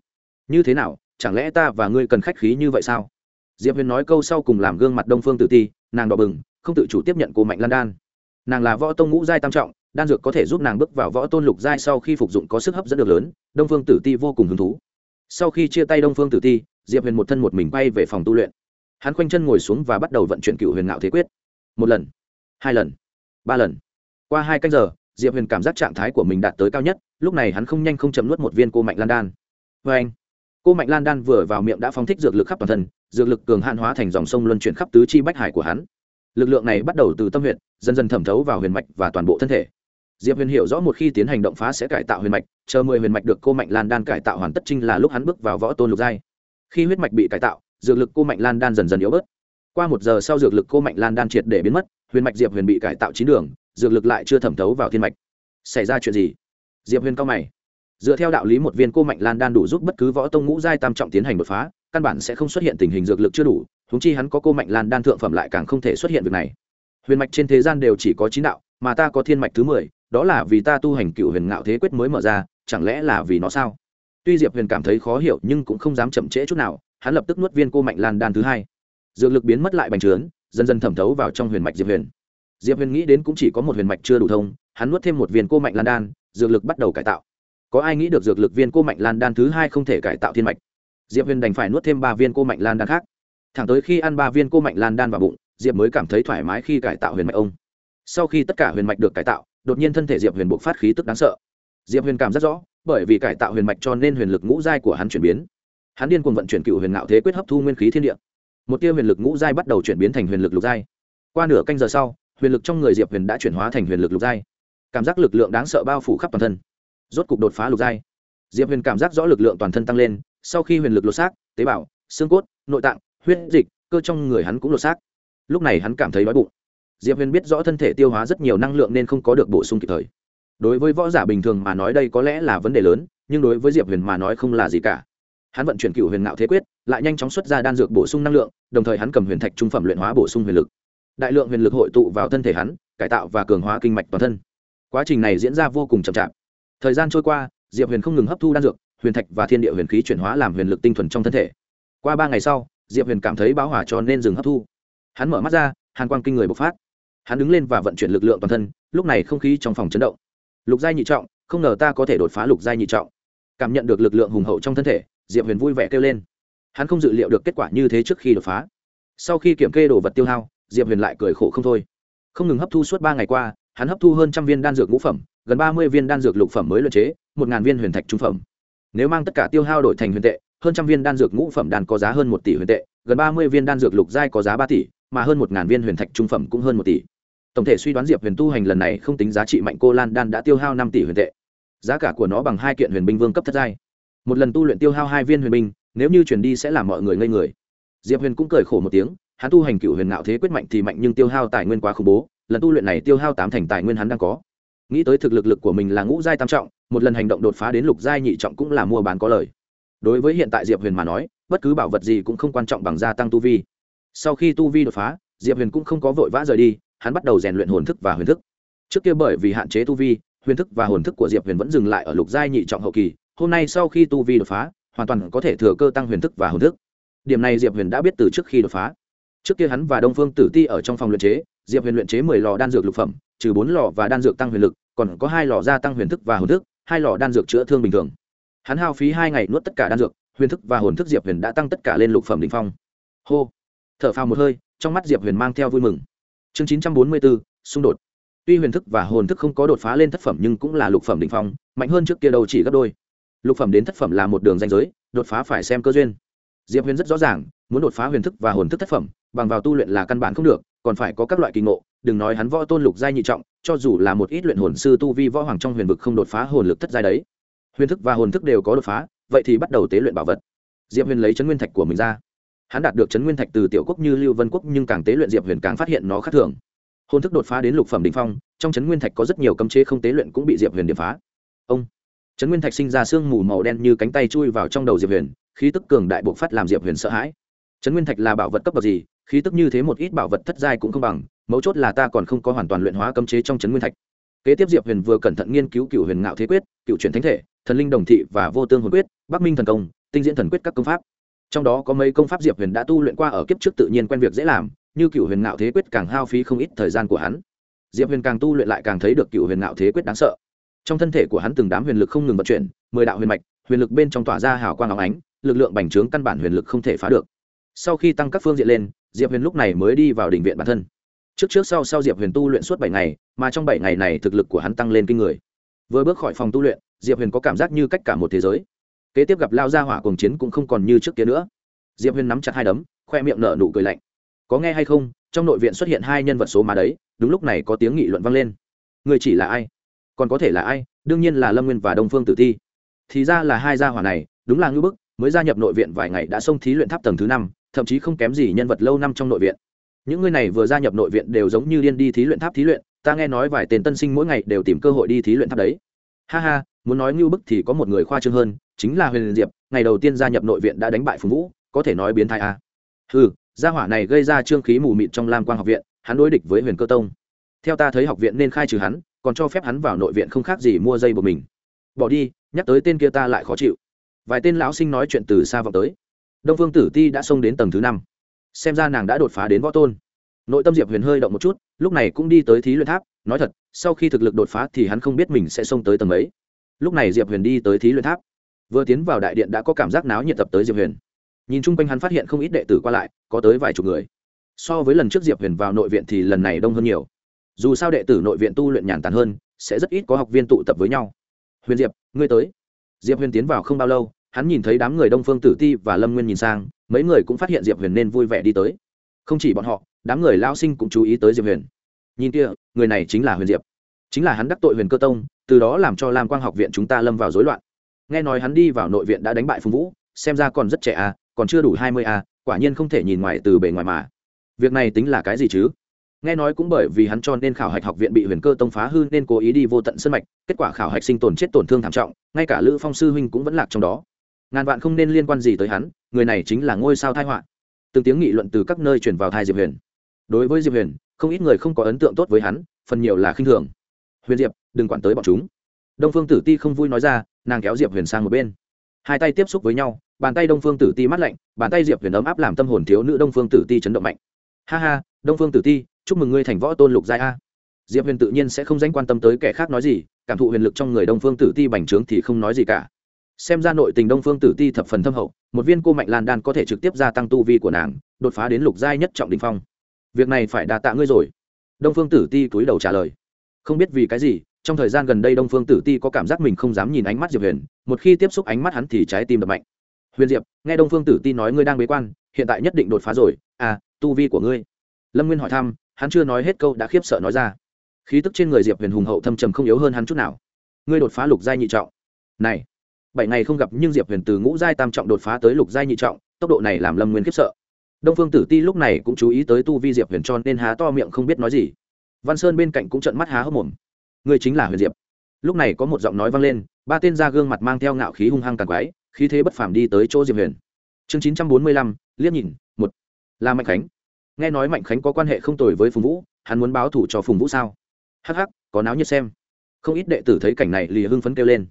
như thế nào, chẳng lẽ ta và ngươi cần khách khí như vậy sao? Diệp huyền nói câu sau cùng làm gương mặt đông phương tự ti, nàng đỏ bừng, không tự chủ tiếp nhận cô mạnh lan đan. Nàng là võ tông ngũ giai tam trọng, đan dược có thể giúp nàng bước vào võ tôn lục giai sau khi phục dụng có sức hấp dẫn được lớn, đông phương tử ti vô cùng hứng thú sau khi chia tay đông phương tử ti, diệp huyền một thân một mình bay về phòng tu luyện. Hắn khoanh chân ngồi xuống và bắt đầu vận chuyển cựu huyền ngạo thế quyết. Một lần, hai lần, ba lần. Qua hai canh giờ, diệp huyền cảm giác trạng thái của mình đạt tới cao nhất, lúc này hắn không nhanh không chấm nuốt một viên cô mạnh lan đan. Vê anh, cô mạnh lan đan vừa vào miệng đã phóng thích dược lực khắp toàn thân, dược lực cường hạn hóa thành dòng sông luân chuyển khắp tứ chi bách hải của hắn. Lực lượng này bắt đầu từ tâm huyện dần dần thẩm thấu vào huyền mạch và toàn bộ thân thể diệp huyền hiểu rõ một khi tiến hành động phá sẽ cải tạo huyền mạch, chờ mười huyền mạch được cô mạnh lan đan cải tạo hoàn tất trinh là lúc hắn bước vào võ tôn lục giai. Khi huyết mạch bị cải tạo, dược lực cô mạnh lan đan dần dần yếu bớt. Qua một giờ sau dược lực cô mạnh lan đan triệt để biến mất, huyền mạch diệp huyền bị cải tạo chín đường, dược lực lại chưa thẩm thấu vào thiên mạch. Xảy ra chuyện gì? Diệp huyền cao mày. Dựa theo đạo lý một viên cô mạnh lan đan đủ giúp bất cứ võ tông ngũ giai tam trọng tiến hành đột phá, căn bản sẽ không xuất hiện tình hình dược lực chưa đủ húng chi hắn có cô mạnh lan đan thượng phẩm lại càng không thể xuất hiện việc này. Huyền mạch trên thế gian đều chỉ có chín đạo mà ta có thiên mạch thứ mười, đó là vì ta tu hành cựu huyền ngạo thế quyết mới mở ra, chẳng lẽ là vì nó sao? Tuy diệp huyền cảm thấy khó hiểu nhưng cũng không dám chậm trễ chút nào, hắn lập tức nuốt viên cô mạnh lan đan thứ hai. Dược lực biến mất lại bành trướng, dần dần thẩm thấu vào trong huyền mạch diệp huyền. Diệp huyền nghĩ đến cũng chỉ có một huyền mạch chưa đủ thông, hắn nuốt thêm một viên cô mạnh lan đan, dược lực bắt đầu cải tạo. Có ai nghĩ được dược lực viên cô mạnh lan đan thứ hai không thể cải tạo thiên mạch? Diệp huyền đành phải nuốt thêm ba viên cô mạnh lan đan khác. Thẳng tới khi ăn ba viên cô mạnh lan đan vào bụng, diệp mới cảm thấy thoải mái khi cải tạo huyền mạch ông sau khi tất cả huyền mạch được cải tạo, đột nhiên thân thể diệp huyền buộc phát khí tức đáng sợ. Diệp huyền cảm rất rõ, bởi vì cải tạo huyền mạch cho nên huyền lực ngũ giai của hắn chuyển biến. Hắn điên cuồng vận chuyển cựu huyền ngạo thế quyết hấp thu nguyên khí thiên địa. Một tia huyền lực ngũ giai bắt đầu chuyển biến thành huyền lực lục giai. Qua nửa canh giờ sau, huyền lực trong người diệp huyền đã chuyển hóa thành huyền lực lục giai. Cảm giác lực lượng đáng sợ bao phủ khắp toàn thân. Rốt cục đột phá lục giai. Diệp huyền cảm giác rõ lực lượng toàn thân tăng lên, sau khi huyền lực lột xác, tế bào, xương cốt, nội tạng, huyết dịch, cơ trong người hắn cũng lột xác. Lúc này hắn cảm thấy đói bụng diệp huyền biết rõ thân thể tiêu hóa rất nhiều năng lượng nên không có được bổ sung kịp thời. Đối với võ giả bình thường mà nói đây có lẽ là vấn đề lớn, nhưng đối với diệp huyền mà nói không là gì cả. Hắn vận chuyển cựu huyền ngạo thế quyết, lại nhanh chóng xuất ra đan dược bổ sung năng lượng, đồng thời hắn cầm huyền thạch trung phẩm luyện hóa bổ sung huyền lực. Đại lượng huyền lực hội tụ vào thân thể hắn, cải tạo và cường hóa kinh mạch toàn thân. Quá trình này diễn ra vô cùng chậm chạp. Thời gian trôi qua, diệp huyền không ngừng hấp thu đan dược, huyền thạch và thiên địa huyền khí chuyển hóa làm huyền lực tinh thuần trong thân thể. Qua ba ngày sau, diệp huyền cảm thấy báo hỏa cho nên dừng hấp thu. Hắn mở mắt ra, hàn quang kinh người bộc phát hắn đứng lên và vận chuyển lực lượng toàn thân, lúc này không khí trong phòng chấn động. Lục giai nhị trọng, không ngờ ta có thể đột phá lục giai nhị trọng. Cảm nhận được lực lượng hùng hậu trong thân thể, diệp huyền vui vẻ kêu lên. Hắn không dự liệu được kết quả như thế trước khi đột phá. Sau khi kiểm kê đồ vật tiêu hao, diệp huyền lại cười khổ không thôi. Không ngừng hấp thu suốt ba ngày qua, hắn hấp thu hơn trăm viên đan dược ngũ phẩm, gần ba mươi viên đan dược lục phẩm mới luyện chế, một ngàn viên huyền thạch trung phẩm. Nếu mang tất cả tiêu hao đổi thành huyền tệ, hơn trăm viên đan dược ngũ phẩm đan có giá hơn một tỷ huyền tệ, gần ba mươi viên đan dược lục giai có giá ba tỷ, mà hơn một ngàn viên huyền thạch trung phẩm cũng hơn một tỷ tổng thể suy đoán diệp huyền tu hành lần này không tính giá trị mạnh, cô lan đan đã tiêu hao năm tỷ huyền tệ. Giá cả của nó bằng hai kiện huyền binh vương cấp thất giai. Một lần tu luyện tiêu hao hai viên huyền binh, nếu như chuyển đi sẽ làm mọi người ngây người. Diệp huyền cũng cười khổ một tiếng, hắn tu hành cựu huyền ngạo thế quyết mạnh thì mạnh nhưng tiêu hao tài nguyên quá khủng bố, lần tu luyện này tiêu hao tám thành tài nguyên hắn đang có. Nghĩ tới thực lực lực của mình là ngũ giai tam trọng, một lần hành động đột phá đến lục giai nhị trọng cũng là mua bán có lời. Đối với hiện tại diệp huyền mà nói, bất cứ bảo vật gì cũng không quan trọng bằng gia tăng tu vi. Sau khi tu vi đột phá, diệp huyền cũng không có vội vã rời đi hắn bắt đầu rèn luyện hồn thức và huyền thức. Trước kia bởi vì hạn chế tu vi, huyền thức và hồn thức của diệp huyền vẫn dừng lại ở lục giai nhị trọng hậu kỳ, hôm nay sau khi tu vi đột phá, hoàn toàn có thể thừa cơ tăng huyền thức và hồn thức. Điểm này diệp huyền đã biết từ trước khi đột phá. Trước kia hắn và đông phương tử ti ở trong phòng luyện chế, diệp huyền luyện chế mười lò đan dược lục phẩm, trừ bốn lò và đan dược tăng huyền lực, còn có hai lò gia tăng huyền thức và hồn thức, hai lò đan dược chữa thương bình thường. Hắn hao phí hai ngày nuốt tất cả đan dược, huyền thức và hồn thức diệp huyền đã tăng tất cả lên lục phẩm đỉnh phong. Hô! Thở phào một hơi, trong mắt diệp huyền mang theo vui mừng chương chín trăm bốn mươi bốn xung đột. Tuy huyền thức và hồn thức không có đột phá lên thất phẩm nhưng cũng là lục phẩm đ ỉ n h phong, mạnh hơn trước kia đầu chỉ gấp đôi. Lục phẩm đến thất phẩm là một đường danh giới, đột phá phải xem cơ duyên. Diệp huyền rất rõ ràng, muốn đột phá huyền thức và hồn thức thất phẩm, bằng vào tu luyện là căn bản không được, còn phải có các loại kỳ ngộ, đừng nói hắn võ tôn lục giai nhị trọng, cho dù là một ít luyện hồn sư tu vi võ hoàng trong huyền vực không đột phá hồn lực thất giai đấy. Huyền thức và hồn thức đều có đột phá, vậy thì bắt đầu tế luyện bảo vật. Diệp huyền lấy chấn nguyên thạch của mình ra hắn đạt được chấn nguyên thạch từ tiểu quốc như lưu vân quốc nhưng càng tế luyện diệp huyền càng phát hiện nó khác thường. Hồn thức đột phá đến lục phẩm đình phong, trong chấn nguyên thạch có rất nhiều cấm chế không tế luyện cũng bị diệp huyền điệp phá. Ông. Chấn nguyên thạch sinh ra sương mù màu đen như cánh tay chui vào trong đầu diệp huyền, khí tức cường đại buộc phát làm diệp huyền sợ hãi. Chấn nguyên thạch là bảo vật cấp bậc gì, khí tức như thế một ít bảo vật thất giai cũng không bằng, mấu chốt là ta còn không có hoàn toàn luyện hóa cấm chế trong chấn nguyên thạch. Kế tiếp diệp huyền vừa cẩn thận nghiên cứu cựu huyền ngạo thế quyết cựu truyền thánh thể, thần linh đồng thị và vô tương hồn quyết, bắc minh thần công, tinh diễn thần quyết các công pháp trong đó có mấy công pháp diệp huyền đã tu luyện qua ở kiếp trước tự nhiên quen việc dễ làm, như cựu huyền ngạo thế quyết càng hao phí không ít thời gian của hắn. Diệp huyền càng tu luyện lại càng thấy được cựu huyền ngạo thế quyết đáng sợ. Trong thân thể của hắn từng đám huyền lực không ngừng vận chuyển, mười đạo huyền mạch, huyền lực bên trong tỏa ra hào quang áo ánh, lực lượng bành trướng căn bản huyền lực không thể phá được. Sau khi tăng các phương diện lên, diệp huyền lúc này mới đi vào đỉnh viện bản thân. Trước trước sau sau diệp huyền tu luyện suốt bảy ngày, mà trong bảy ngày này thực lực của hắn tăng lên kinh người. Vừa bước khỏi phòng tu luyện, diệp huyền có cảm giác như cách cả một thế giới kế tiếp gặp lao ra hỏa cuồng chiến cũng không còn như trước kia nữa. Diệp huyền nắm chặt hai đấm, khoe miệng nở nụ cười lạnh. Có nghe hay không? Trong nội viện xuất hiện hai nhân vật số mà đấy, đúng lúc này có tiếng nghị luận vang lên. Người chỉ là ai? Còn có thể là ai? Đương nhiên là lâm nguyên và đông phương tử thi. Thì ra là hai gia hỏa này, đúng là ngưỡng bức, mới gia nhập nội viện vài ngày đã xông thí luyện tháp tầng thứ năm, thậm chí không kém gì nhân vật lâu năm trong nội viện. Những người này vừa gia nhập nội viện đều giống như điên đi thí luyện tháp thí luyện, ta nghe nói vài tên tân sinh mỗi ngày đều tìm cơ hội đi thí luyện tháp đấy. Ha ha muốn nói ngưu bức thì có một người khoa trương hơn, chính là huyền diệp, ngày đầu tiên gia nhập nội viện đã đánh bại phùng vũ, có thể nói biến thai a. À. ừ gia hỏa này gây ra trương khí mù mịt trong lam quang học viện, hắn đối địch với huyền cơ tông. Theo ta thấy học viện nên khai trừ hắn, còn cho phép hắn vào nội viện không khác gì mua dây của mình. Bỏ đi, nhắc tới tên kia ta lại khó chịu. Vài tên lão sinh nói chuyện từ xa vọng tới. Đông phương tử ti đã xông đến tầng thứ năm. Xem ra nàng đã đột phá đến võ tôn. Nội tâm diệp huyền hơi động một chút, lúc này cũng đi tới thí luyện tháp, nói thật, sau khi thực lực đột phá thì hắn không biết mình sẽ xông tới tầng ấy lúc này diệp huyền đi tới thí luyện tháp. Vừa tiến vào đại điện đã có cảm giác náo nhiệt tập tới diệp huyền. Nhìn chung quanh hắn phát hiện không ít đệ tử qua lại, có tới vài chục người. So với lần trước diệp huyền vào nội viện thì lần này đông hơn nhiều. Dù sao đệ tử nội viện tu luyện nhàn tản hơn, sẽ rất ít có học viên tụ tập với nhau. Huyền diệp, ngươi tới. Diệp huyền tiến vào không bao lâu, hắn nhìn thấy đám người đông phương tử ti và lâm nguyên nhìn sang, mấy người cũng phát hiện diệp huyền nên vui vẻ đi tới. Không chỉ bọn họ, đám người lao sinh cũng chú ý tới diệp huyền. Nhìn kia, người này chính là huyền diệp chính là hắn đắc tội huyền cơ tông, từ đó làm cho lam quang học viện chúng ta lâm vào rối loạn. Nghe nói hắn đi vào nội viện đã đánh bại phùng vũ, xem ra còn rất trẻ à còn chưa đủ hai mươi à quả nhiên không thể nhìn ngoài từ bề ngoài mà. Việc này tính là cái gì chứ? Nghe nói cũng bởi vì hắn cho nên khảo hạch học viện bị huyền cơ tông phá hư nên cố ý đi vô tận sân mạch, kết quả khảo hạch sinh tồn chết tổn thương thảm trọng, ngay cả lữ phong sư huynh cũng vẫn lạc trong đó. Ngàn vạn không nên liên quan gì tới hắn, người này chính là ngôi sao thai họa. Từng tiếng nghị luận từ các nơi truyền vào thai diệp huyền. Đối với diệp huyền, không ít người không có ấn tượng tốt với hắn, phần nhiều là khinh thường huyền diệp, đừng quản tới bọn chúng. Đông phương tử ti không vui nói ra, nàng kéo diệp huyền sang một bên. Hai tay tiếp xúc với nhau, bàn tay đông phương tử ti mắt lạnh, bàn tay diệp huyền ấm áp làm tâm hồn thiếu nữ đông phương tử ti chấn động mạnh. Ha ha, đông phương tử ti, chúc mừng ngươi thành võ tôn lục giai a. Diệp huyền tự nhiên sẽ không dánh quan tâm tới kẻ khác nói gì, cảm thụ huyền lực trong người đông phương tử ti bành trướng thì không nói gì cả. Xem ra nội tình đông phương tử ti thập phần thâm hậu, một viên cô mạnh lan đan có thể trực tiếp gia tăng tu vi của nàng, đột phá đến lục giai nhất trọng đình phong. Việc này phải đà tạ ngươi rồi. Đông phương tử ti cúi đầu trả lời không biết vì cái gì, trong thời gian gần đây đông phương tử ti có cảm giác mình không dám nhìn ánh mắt diệp huyền, một khi tiếp xúc ánh mắt hắn thì trái tim đập mạnh. Huyền diệp, nghe đông phương tử ti nói ngươi đang bế quan, hiện tại nhất định đột phá rồi. À tu vi của ngươi. Lâm nguyên hỏi thăm, hắn chưa nói hết câu đã khiếp sợ nói ra. Khí tức trên người diệp huyền hùng hậu thâm trầm không yếu hơn hắn chút nào. Ngươi đột phá lục giai nhị trọng. Này, bảy ngày không gặp nhưng diệp huyền từ ngũ giai tam trọng đột phá tới lục giai nhị trọng, tốc độ này làm lâm nguyên khiếp sợ. Đông phương tử ti lúc này cũng chú ý tới tu vi diệp huyền cho nên há to miệng không biết nói gì văn sơn bên cạnh cũng trận mắt há hốc mồm. Người chính là huyền diệp. Lúc này có một giọng nói vang lên, ba tên ra gương mặt mang theo ngạo khí hung hăng càng quái, khí thế bất phàm đi tới chỗ diệp huyền. Chương chín trăm bốn mươi lăm, liếc nhìn, một. Là mạnh khánh. Nghe nói mạnh khánh có quan hệ không tồi với phùng vũ, hắn muốn báo thủ cho phùng vũ sao? Hắc hắc, có náo nhiệt xem. Không ít đệ tử thấy cảnh này lì hưng phấn kêu lên.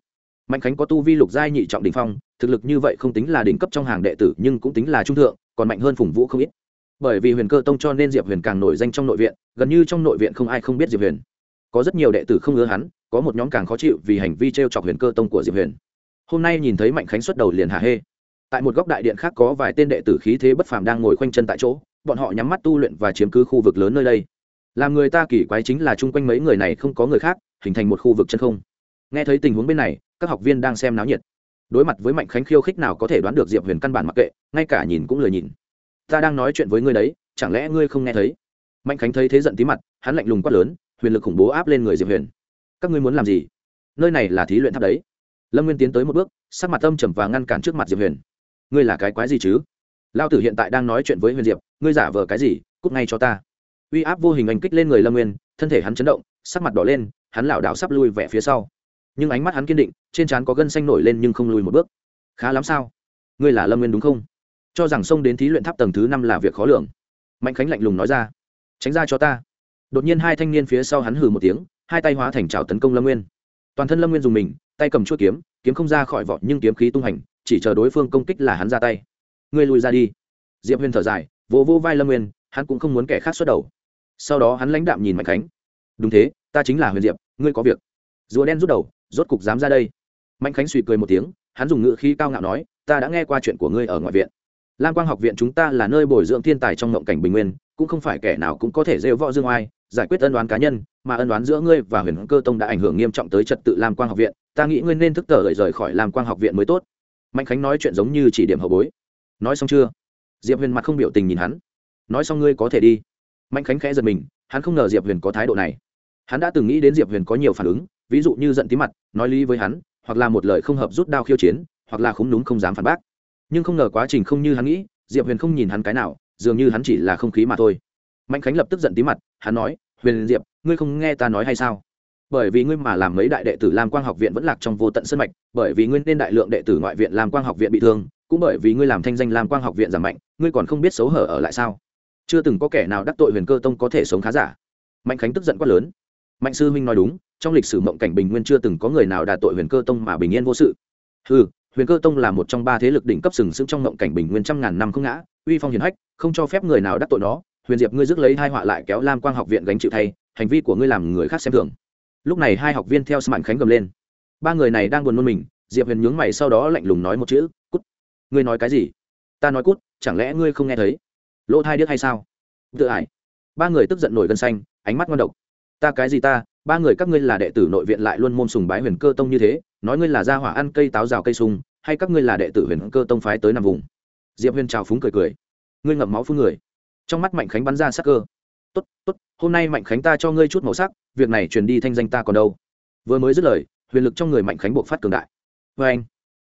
Mạnh khánh có tu vi lục giai nhị trọng đình phong, thực lực như vậy không tính là đỉnh cấp trong hàng đệ tử, nhưng cũng tính là trung thượng, còn mạnh hơn phùng vũ không ít bởi vì huyền cơ tông cho nên diệp huyền càng nổi danh trong nội viện, gần như trong nội viện không ai không biết diệp huyền. Có rất nhiều đệ tử không ngứa hắn, có một nhóm càng khó chịu vì hành vi t r e o chọc huyền cơ tông của diệp huyền. Hôm nay nhìn thấy mạnh khánh xuất đầu liền hà hê. Tại một góc đại điện khác có vài tên đệ tử khí thế bất phàm đang ngồi khoanh chân tại chỗ, bọn họ nhắm mắt tu luyện và chiếm cứ khu vực lớn nơi đây. Làm người ta kỳ quái chính là chung quanh mấy người này không có người khác, hình thành một khu vực chân không. Nghe thấy tình huống bên này, các học viên đang xem náo nhiệt. Đối mặt với mạnh khánh khiêu khích nào có thể đoán được diệp huyền căn bản mặc kệ, ngay cả nhìn cũng lười nhìn ta đang nói chuyện với ngươi đấy, chẳng lẽ ngươi không nghe thấy? Mạnh khánh thấy thế giận tí mặt, hắn lạnh lùng quát lớn, huyền lực khủng bố áp lên người diệp huyền. Các ngươi muốn làm gì? Nơi này là thí luyện tháp đấy. Lâm nguyên tiến tới một bước, sắc mặt tâm trầm và ngăn cản trước mặt diệp huyền. Ngươi là cái quái gì chứ? Lao tử hiện tại đang nói chuyện với huyền diệp, ngươi giả vờ cái gì? Cút ngay cho ta. Uy áp vô hình anh kích lên người lâm nguyên, thân thể hắn chấn động, sắc mặt đỏ lên, hắn lảo đảo sắp lui vẻ phía sau. Nhưng ánh mắt hắn kiên định, trên trán có gân xanh nổi lên nhưng không lùi một bước. Khá lắm sao? Ngươi là lâm nguyên đúng không? Cho rằng xông đến thí luyện tháp tầng thứ năm là việc khó lường. Mạnh khánh lạnh lùng nói ra, tránh ra cho ta. Đột nhiên hai thanh niên phía sau hắn hừ một tiếng, hai tay hóa thành trào tấn công lâm nguyên. Toàn thân lâm nguyên dùng mình, tay cầm chuỗi kiếm kiếm không ra khỏi vọt nhưng kiếm khí tung hành, chỉ chờ đối phương công kích là hắn ra tay. Ngươi lùi ra đi. Diệp huyền thở dài, vỗ vô vai lâm nguyên, hắn cũng không muốn kẻ khác xuất đầu. Sau đó hắn lãnh đạm nhìn mạnh khánh. Đúng thế, ta chính là huyền diệp, ngươi có việc. Rùa đen rút đầu, rốt cục dám ra đây. Mạnh khánh suy cười một tiếng, hắn dùng ngữ khí cao ngạo nói, ta đã nghe qua chuyện của ngươi ở ngoại viện lam quang học viện chúng ta là nơi bồi dưỡng thiên tài trong ngộng cảnh bình nguyên, cũng không phải kẻ nào cũng có thể rêu võ dương oai, giải quyết ân đoán cá nhân, mà ân đoán giữa ngươi và huyền cơ tông đã ảnh hưởng nghiêm trọng tới trật tự lam quang học viện, ta nghĩ ngươi nên thức tờ rời rời khỏi lam quang học viện mới tốt. Mạnh khánh nói chuyện giống như chỉ điểm hậu bối. Nói xong chưa? Diệp huyền mặt không biểu tình nhìn hắn. Nói xong ngươi có thể đi. Mạnh khánh khẽ giật mình, hắn không ngờ diệp huyền có thái độ này. Hắn đã từng nghĩ đến diệp huyền có nhiều phản ứng, ví dụ như giận tí mặt, nói lý với hắn, hoặc là một lời không hợp rút đao khiêu chiến, hoặc là khúng đúng không dám phản bác nhưng không ngờ quá trình không như hắn nghĩ, diệp huyền không nhìn hắn cái nào, dường như hắn chỉ là không khí mà thôi. Mạnh khánh lập tức giận tí mặt, hắn nói, huyền diệp, ngươi không nghe ta nói hay sao? Bởi vì ngươi mà làm mấy đại đệ tử lam quang học viện vẫn lạc trong vô tận sân mạch, bởi vì ngươi nên đại lượng đệ tử ngoại viện lam quang học viện bị thương, cũng bởi vì ngươi làm thanh danh lam quang học viện giảm mạnh, ngươi còn không biết xấu hở ở lại sao? Chưa từng có kẻ nào đắc tội huyền cơ tông có thể sống khá giả. Mạnh khánh tức giận quát lớn. Mạnh sư huynh nói đúng, trong lịch sử mộng cảnh bình nguyên chưa từng có người nào đạt tội huyền cơ tông mà bình yên vô sự. Ừ huyền cơ tông là một trong ba thế lực đỉnh cấp sừng sững trong mộng cảnh bình nguyên trăm ngàn năm không ngã, uy phong hiền hách, không cho phép người nào đắc tội nó. Huyền diệp, ngươi rước lấy hai họa lại kéo lam quang học viện gánh chịu thay, hành vi của ngươi làm người khác xem thường. Lúc này hai học viên theo mạnh khánh gầm lên. Ba người này đang buồn nôn mình, diệp huyền nhướng mày sau đó lạnh lùng nói một chữ, cút. Ngươi nói cái gì? Ta nói cút, chẳng lẽ ngươi không nghe thấy? Lỗ thai điếc hay sao? Tự ải. Ba người tức giận nổi gân xanh, ánh mắt ngon độc. Ta cái gì ta? Ba người các ngươi là đệ tử nội viện lại luôn môn sùng bái huyền cơ tông như thế, nói ngươi là gia hỏa ăn cây táo rào cây sung hay các ngươi là đệ tử huyền cơ tông phái tới nằm vùng? Diệp huyền trào phúng cười cười. Ngươi ngậm máu phun người. Trong mắt mạnh khánh bắn ra sắc cơ. Tốt tốt, hôm nay mạnh khánh ta cho ngươi chút màu sắc, việc này truyền đi thanh danh ta còn đâu. Vừa mới dứt lời, huyền lực trong người mạnh khánh buộc phát cường đại. Vê anh,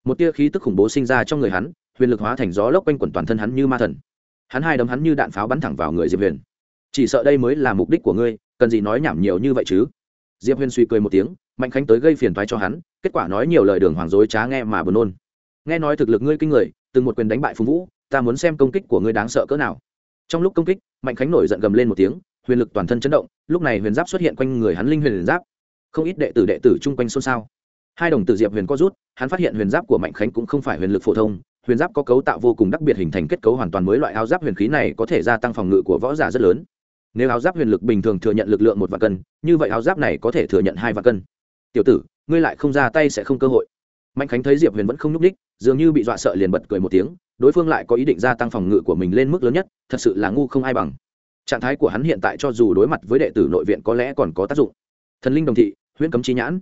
một tia khí tức khủng bố sinh ra trong người hắn, huyền lực hóa thành gió lốc quanh quẩn toàn thân hắn như ma thần. Hắn hai đấm hắn như đạn pháo bắn thẳng vào người diệp huyền. Chỉ sợ đây mới là mục đích của ngươi, cần gì nói nhảm nhiều như vậy chứ? Diệp huyền suy cười một tiếng, mạnh khánh tới gây phiền thoái cho hắn, kết quả nói nhiều lời đường hoàng dối trá nghe mà buồn nôn nghe nói thực lực ngươi kinh người, từng một quyền đánh bại phùng vũ, ta muốn xem công kích của ngươi đáng sợ cỡ nào. Trong lúc công kích, mạnh khánh nổi giận gầm lên một tiếng, huyền lực toàn thân chấn động, lúc này huyền giáp xuất hiện quanh người hắn linh huyền giáp. Không ít đệ tử đệ tử chung quanh xôn xao. Hai đồng tử diệp huyền có rút, hắn phát hiện huyền giáp của mạnh khánh cũng không phải huyền lực phổ thông, huyền giáp có cấu tạo vô cùng đặc biệt hình thành kết cấu hoàn toàn mới loại áo giáp huyền khí này có thể gia tăng phòng ngự của võ giả rất lớn. Nếu áo giáp huyền lực bình thường thừa nhận lực lượng một vạn cân, như vậy áo giáp này có thể thừa nhận hai vạn cân. Tiểu tử, ngươi lại không ra tay sẽ không cơ hội. Mạnh khánh thấy diệp huyền vẫn không n ú c ních dường như bị dọa sợ liền bật cười một tiếng, đối phương lại có ý định gia tăng phòng ngự của mình lên mức lớn nhất, thật sự là ngu không ai bằng. Trạng thái của hắn hiện tại cho dù đối mặt với đệ tử nội viện có lẽ còn có tác dụng. Thần linh đồng thị, huyễn cấm chi nhãn.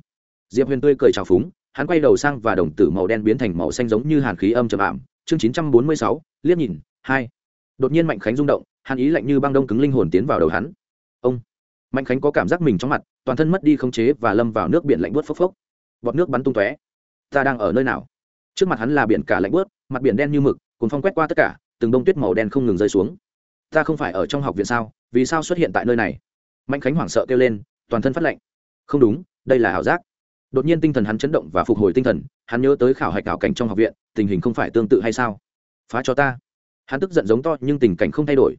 Diệp huyền tươi cười trào phúng, hắn quay đầu sang và đồng tử màu đen biến thành màu xanh giống như hàn khí âm trầm ảm. Chương chín trăm bốn mươi sáu, liếc nhìn, hai. Đột nhiên mạnh khánh rung động, hàn ý lạnh như băng đông cứng linh hồn tiến vào đầu hắn. Ông. Mạnh khánh có cảm giác mình trong mặt, toàn thân mất đi khống chế và lâm vào nước biển lạnh bớt phốc phốc. Bọt nước bắn tung tóe. Ta đang ở nơi nào? Trước mặt hắn là biển cả lạnh bớt mặt biển đen như mực cùng phong quét qua tất cả, từng đông tuyết màu đen không ngừng rơi xuống. Ta không phải ở trong học viện sao? Vì sao xuất hiện tại nơi này? Mạnh khánh hoảng sợ kêu lên, toàn thân phát lạnh. Không đúng, đây là ảo giác. Đột nhiên tinh thần hắn chấn động và phục hồi tinh thần, hắn nhớ tới khảo hạch ảo cảnh trong học viện, tình hình không phải tương tự hay sao? Phá cho ta. Hắn tức giận giống to, nhưng tình cảnh không thay đổi.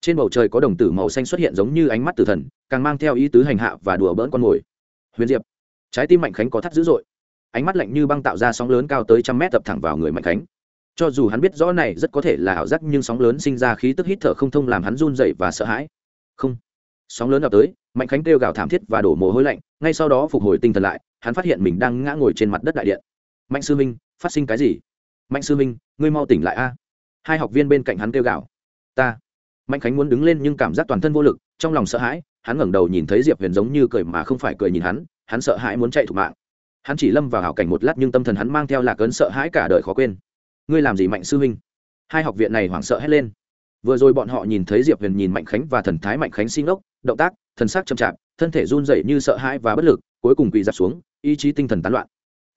Trên bầu trời có đồng tử màu xanh xuất hiện giống như ánh mắt tử thần, càng mang theo ý tứ hành hạ và đùa bỡn con mồi. Huyền diệp. Trái tim mạnh khánh có thắt dữ dội ánh mắt lạnh như băng tạo ra sóng lớn cao tới trăm mét tập thẳng vào người mạnh khánh. Cho dù hắn biết rõ này rất có thể là ảo giác, nhưng sóng lớn sinh ra khí tức hít thở không thông làm hắn run dậy và sợ hãi. Không. Sóng lớn ập tới, mạnh khánh kêu gào thảm thiết và đổ mồ hôi lạnh, ngay sau đó phục hồi tinh thần lại, hắn phát hiện mình đang ngã ngồi trên mặt đất đại điện. Mạnh sư minh, phát sinh cái gì? Mạnh sư minh, ngươi mau tỉnh lại a. Hai học viên bên cạnh hắn kêu gào. Ta. Mạnh khánh muốn đứng lên nhưng cảm giác toàn thân vô lực, trong lòng sợ hãi, hắn ngẩng đầu nhìn thấy diệp huyền giống như cười mà không phải cười nhìn hắn hắn sợ hãi muốn chạy thủ mạng hắn chỉ lâm vào hảo cảnh một lát nhưng tâm thần hắn mang theo lạc ấn sợ hãi cả đời khó quên. Ngươi làm gì mạnh sư huynh? Hai học viện này hoảng sợ hét lên. Vừa rồi bọn họ nhìn thấy diệp huyền nhìn mạnh khánh và thần thái mạnh khánh xin ốc, động tác, thần sắc chậm chạp, thân thể run rẩy như sợ hãi và bất lực, cuối cùng quỳ giặt xuống, ý chí tinh thần tán loạn.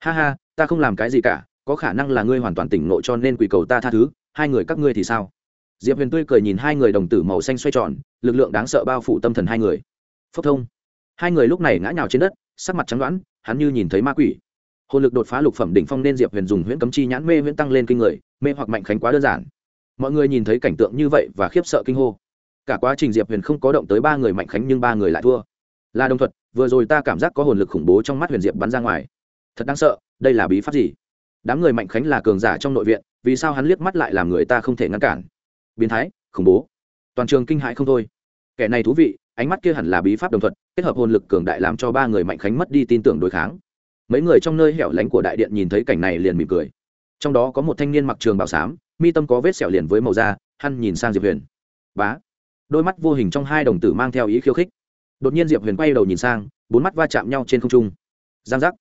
Ha ha, ta không làm cái gì cả, có khả năng là ngươi hoàn toàn tỉnh ngộ cho nên quỳ cầu ta tha thứ, hai người các ngươi thì sao? Diệp huyền tươi cười nhìn hai người đồng tử màu xanh xoay tròn, lực lượng đáng sợ bao phủ tâm thần hai người. Phốc thông. Hai người lúc này ngã nhào trên đất, sắc mặt trắng đoãn hắn như nhìn thấy ma quỷ. Hồn lực đột phá lục phẩm đỉnh phong nên diệp huyền dùng huyễn cấm chi nhãn mê huyễn tăng lên kinh người, mê hoặc mạnh khánh quá đơn giản. Mọi người nhìn thấy cảnh tượng như vậy và khiếp sợ kinh hô. Cả quá trình diệp huyền không có động tới ba người mạnh khánh nhưng ba người lại thua. Là đồng thuật, vừa rồi ta cảm giác có hồn lực khủng bố trong mắt huyền diệp bắn ra ngoài. Thật đáng sợ, đây là bí pháp gì? Đám người mạnh khánh là cường giả trong nội viện, vì sao hắn liếc mắt lại làm người ta không thể ngăn cản? Biến thái, khủng bố. Toàn trường kinh hãi không thôi. Kẻ này thú vị ánh mắt kia hẳn là bí pháp đồng thuận, kết hợp hồn lực cường đại làm cho ba người mạnh khánh mất đi tin tưởng đối kháng. Mấy người trong nơi hẻo lánh của đại điện nhìn thấy cảnh này liền mỉm cười. Trong đó có một thanh niên mặc trường bảo xám, mi tâm có vết sẹo liền với màu da, hắn nhìn sang diệp huyền. Bá. Đôi mắt vô hình trong hai đồng tử mang theo ý khiêu khích. Đột nhiên diệp huyền quay đầu nhìn sang, bốn mắt va chạm nhau trên không trung. Giang giác.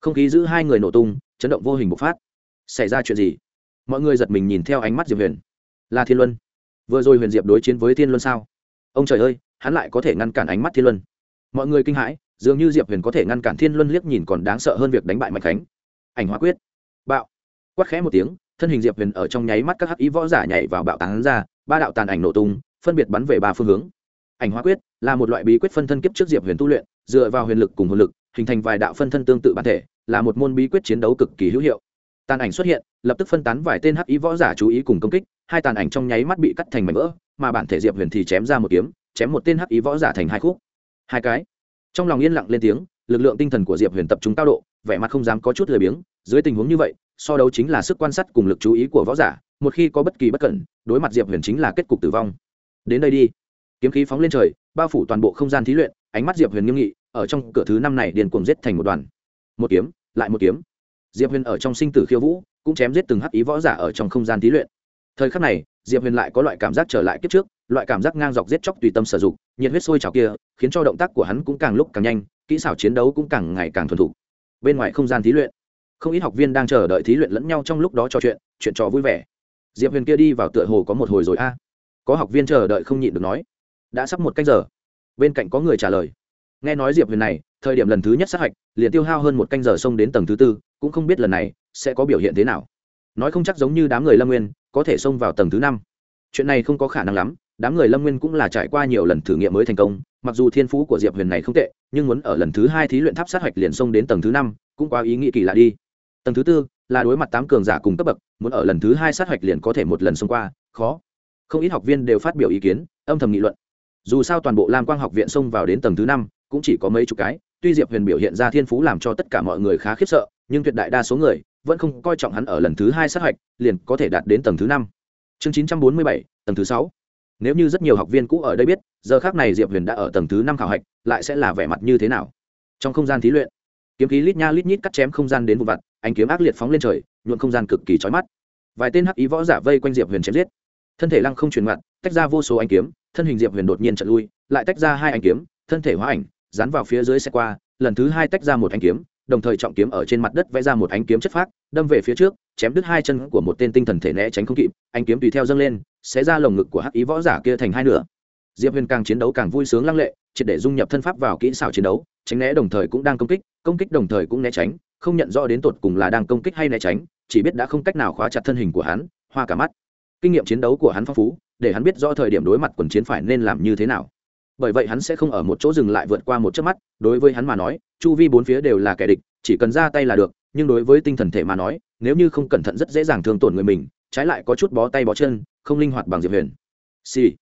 Không khí giữ hai người nổ tung, chấn động vô hình bộc phát. Xảy ra chuyện gì? Mọi người giật mình nhìn theo ánh mắt diệp huyền. Là thiên luân. Vừa rồi huyền diệp đối chiến với thiên luân sao? Ông trời ơi hắn lại có thể ngăn cản ánh mắt thiên luân. Mọi người kinh hãi, dường như diệp huyền có thể ngăn cản thiên luân liếc nhìn còn đáng sợ hơn việc đánh bại mạnh khánh. Ảnh hóa quyết. Bạo. Quát khẽ một tiếng, thân hình diệp huyền ở trong nháy mắt các hắc ý võ giả nhảy vào bạo tán ra, ba đạo tàn ảnh nổ tung, phân biệt bắn về ba phương hướng. Ảnh hóa quyết là một loại bí quyết phân thân kiếp trước diệp huyền tu luyện, dựa vào huyền lực cùng hồn lực, hình thành vài đạo phân thân tương tự bản thể, là một môn bí quyết chiến đấu cực kỳ hữu hiệu. Tàn ảnh xuất hiện, lập tức phân tán vài tên hắc ý võ giả chú ý cùng công kích, hai tàn ảnh trong nháy mắt bị cắt thành mảnh vỡ, mà bản thể diệp huyền thì chém ra một kiếm chém một tên hắc ý võ giả thành hai khúc. Hai cái. Trong lòng yên lặng lên tiếng, lực lượng tinh thần của diệp huyền tập trung cao độ, vẻ mặt không dám có chút lười biếng, dưới tình huống như vậy, so đấu chính là sức quan sát cùng lực chú ý của võ giả, một khi có bất kỳ bất cẩn, đối mặt diệp huyền chính là kết cục tử vong. Đến đây đi. Kiếm khí phóng lên trời, bao phủ toàn bộ không gian thí luyện, ánh mắt diệp huyền nghiêm nghị, ở trong cửa thứ năm này điền cuồng giết thành một đoàn. Một kiếm, lại một kiếm. Diệp huyền ở trong sinh tử khiêu vũ, cũng chém giết từng hắc ý võ giả ở trong không gian thí luyện. Thời khắc này, diệp huyền lại có loại cảm giác trở lại kiếp trước loại cảm giác ngang dọc giết chóc tùy tâm sử dụng, nhiệt huyết sôi trào kia, khiến cho động tác của hắn cũng càng lúc càng nhanh, kỹ xảo chiến đấu cũng càng ngày càng thuần thục. Bên ngoài không gian thí luyện, không ít học viên đang chờ đợi thí luyện lẫn nhau trong lúc đó trò chuyện chuyện trò vui vẻ. Diệp huyền kia đi vào tựa hồ có một hồi rồi a. À. Có học viên chờ đợi không nhịn được nói, đã sắp một cách giờ. Bên cạnh có người trả lời. Nghe nói diệp huyền này, thời điểm lần thứ nhất sát hạch, liền tiêu hao hơn một canh giờ xông đến tầng thứ tư, cũng không biết lần này sẽ có biểu hiện thế nào. Nói không chắc giống như đám người lâm nguyên, có thể xông vào tầng thứ năm. Chuyện này không có khả năng lắm đám người lâm nguyên cũng là trải qua nhiều lần thử nghiệm mới thành công mặc dù thiên phú của diệp huyền này không tệ nhưng muốn ở lần thứ hai thí luyện tháp sát hạch liền xông đến tầng thứ năm cũng quá ý nghĩ kỳ lạ đi tầng thứ tư là đối mặt tám cường giả cùng cấp bậc muốn ở lần thứ hai sát hạch liền có thể một lần xông qua khó không ít học viên đều phát biểu ý kiến âm thầm nghị luận dù sao toàn bộ lam quang học viện xông vào đến tầng thứ năm cũng chỉ có mấy chục cái tuy diệp huyền biểu hiện ra thiên phú làm cho tất cả mọi người khá khiếp sợ nhưng tuyệt đại đa số người vẫn không coi trọng hắn ở lần thứ hai sát hạch liền có thể đạt đến tầng thứ năm chương chín trăm bốn mươi bảy, tầng thứ sáu nếu như rất nhiều học viên cũ ở đây biết, giờ khác này diệp huyền đã ở tầng thứ năm khảo hạch, lại sẽ là vẻ mặt như thế nào? Trong không gian thí luyện, kiếm khí lít nha lít nhít cắt chém không gian đến vụ vặt anh kiếm ác liệt phóng lên trời nhuộn không gian cực kỳ trói mắt. Vài tên hắc ý võ giả vây quanh diệp huyền chém giết. Thân thể lăng không truyền mặt tách ra vô số anh kiếm, thân hình diệp huyền đột nhiên trận lui, lại tách ra hai anh kiếm, thân thể hóa ảnh, dán vào phía dưới xe qua, lần thứ hai tách ra một anh kiếm, đồng thời trọng kiếm ở trên mặt đất vẽ ra một ánh kiếm chất phát đâm về phía trước, chém đứt hai chân của một tên tinh thần thể né tránh không kịp anh kiếm tùy theo dâng lên sẽ ra lồng ngực của hắc ý võ giả kia thành hai nửa. Diệp huyền càng chiến đấu càng vui sướng lăng lệ, triệt để dung nhập thân pháp vào kỹ xảo chiến đấu, tránh né đồng thời cũng đang công kích công kích đồng thời cũng né tránh, không nhận rõ đến tột cùng là đang công kích hay né tránh, chỉ biết đã không cách nào khóa chặt thân hình của hắn, hoa cả mắt. Kinh nghiệm chiến đấu của hắn phong phú, để hắn biết rõ thời điểm đối mặt quần chiến phải nên làm như thế nào. Bởi vậy hắn sẽ không ở một chỗ dừng lại vượt qua một chớp mắt, đối với hắn mà nói, chu vi bốn phía đều là kẻ địch chỉ cần ra tay là được, nhưng đối với tinh thần thể mà nói, nếu như không cẩn thận rất dễ dàng thương tổn người mình, trái lại có chút bó tay bó chân, không linh hoạt bằng diệp huyền. Xì、sì.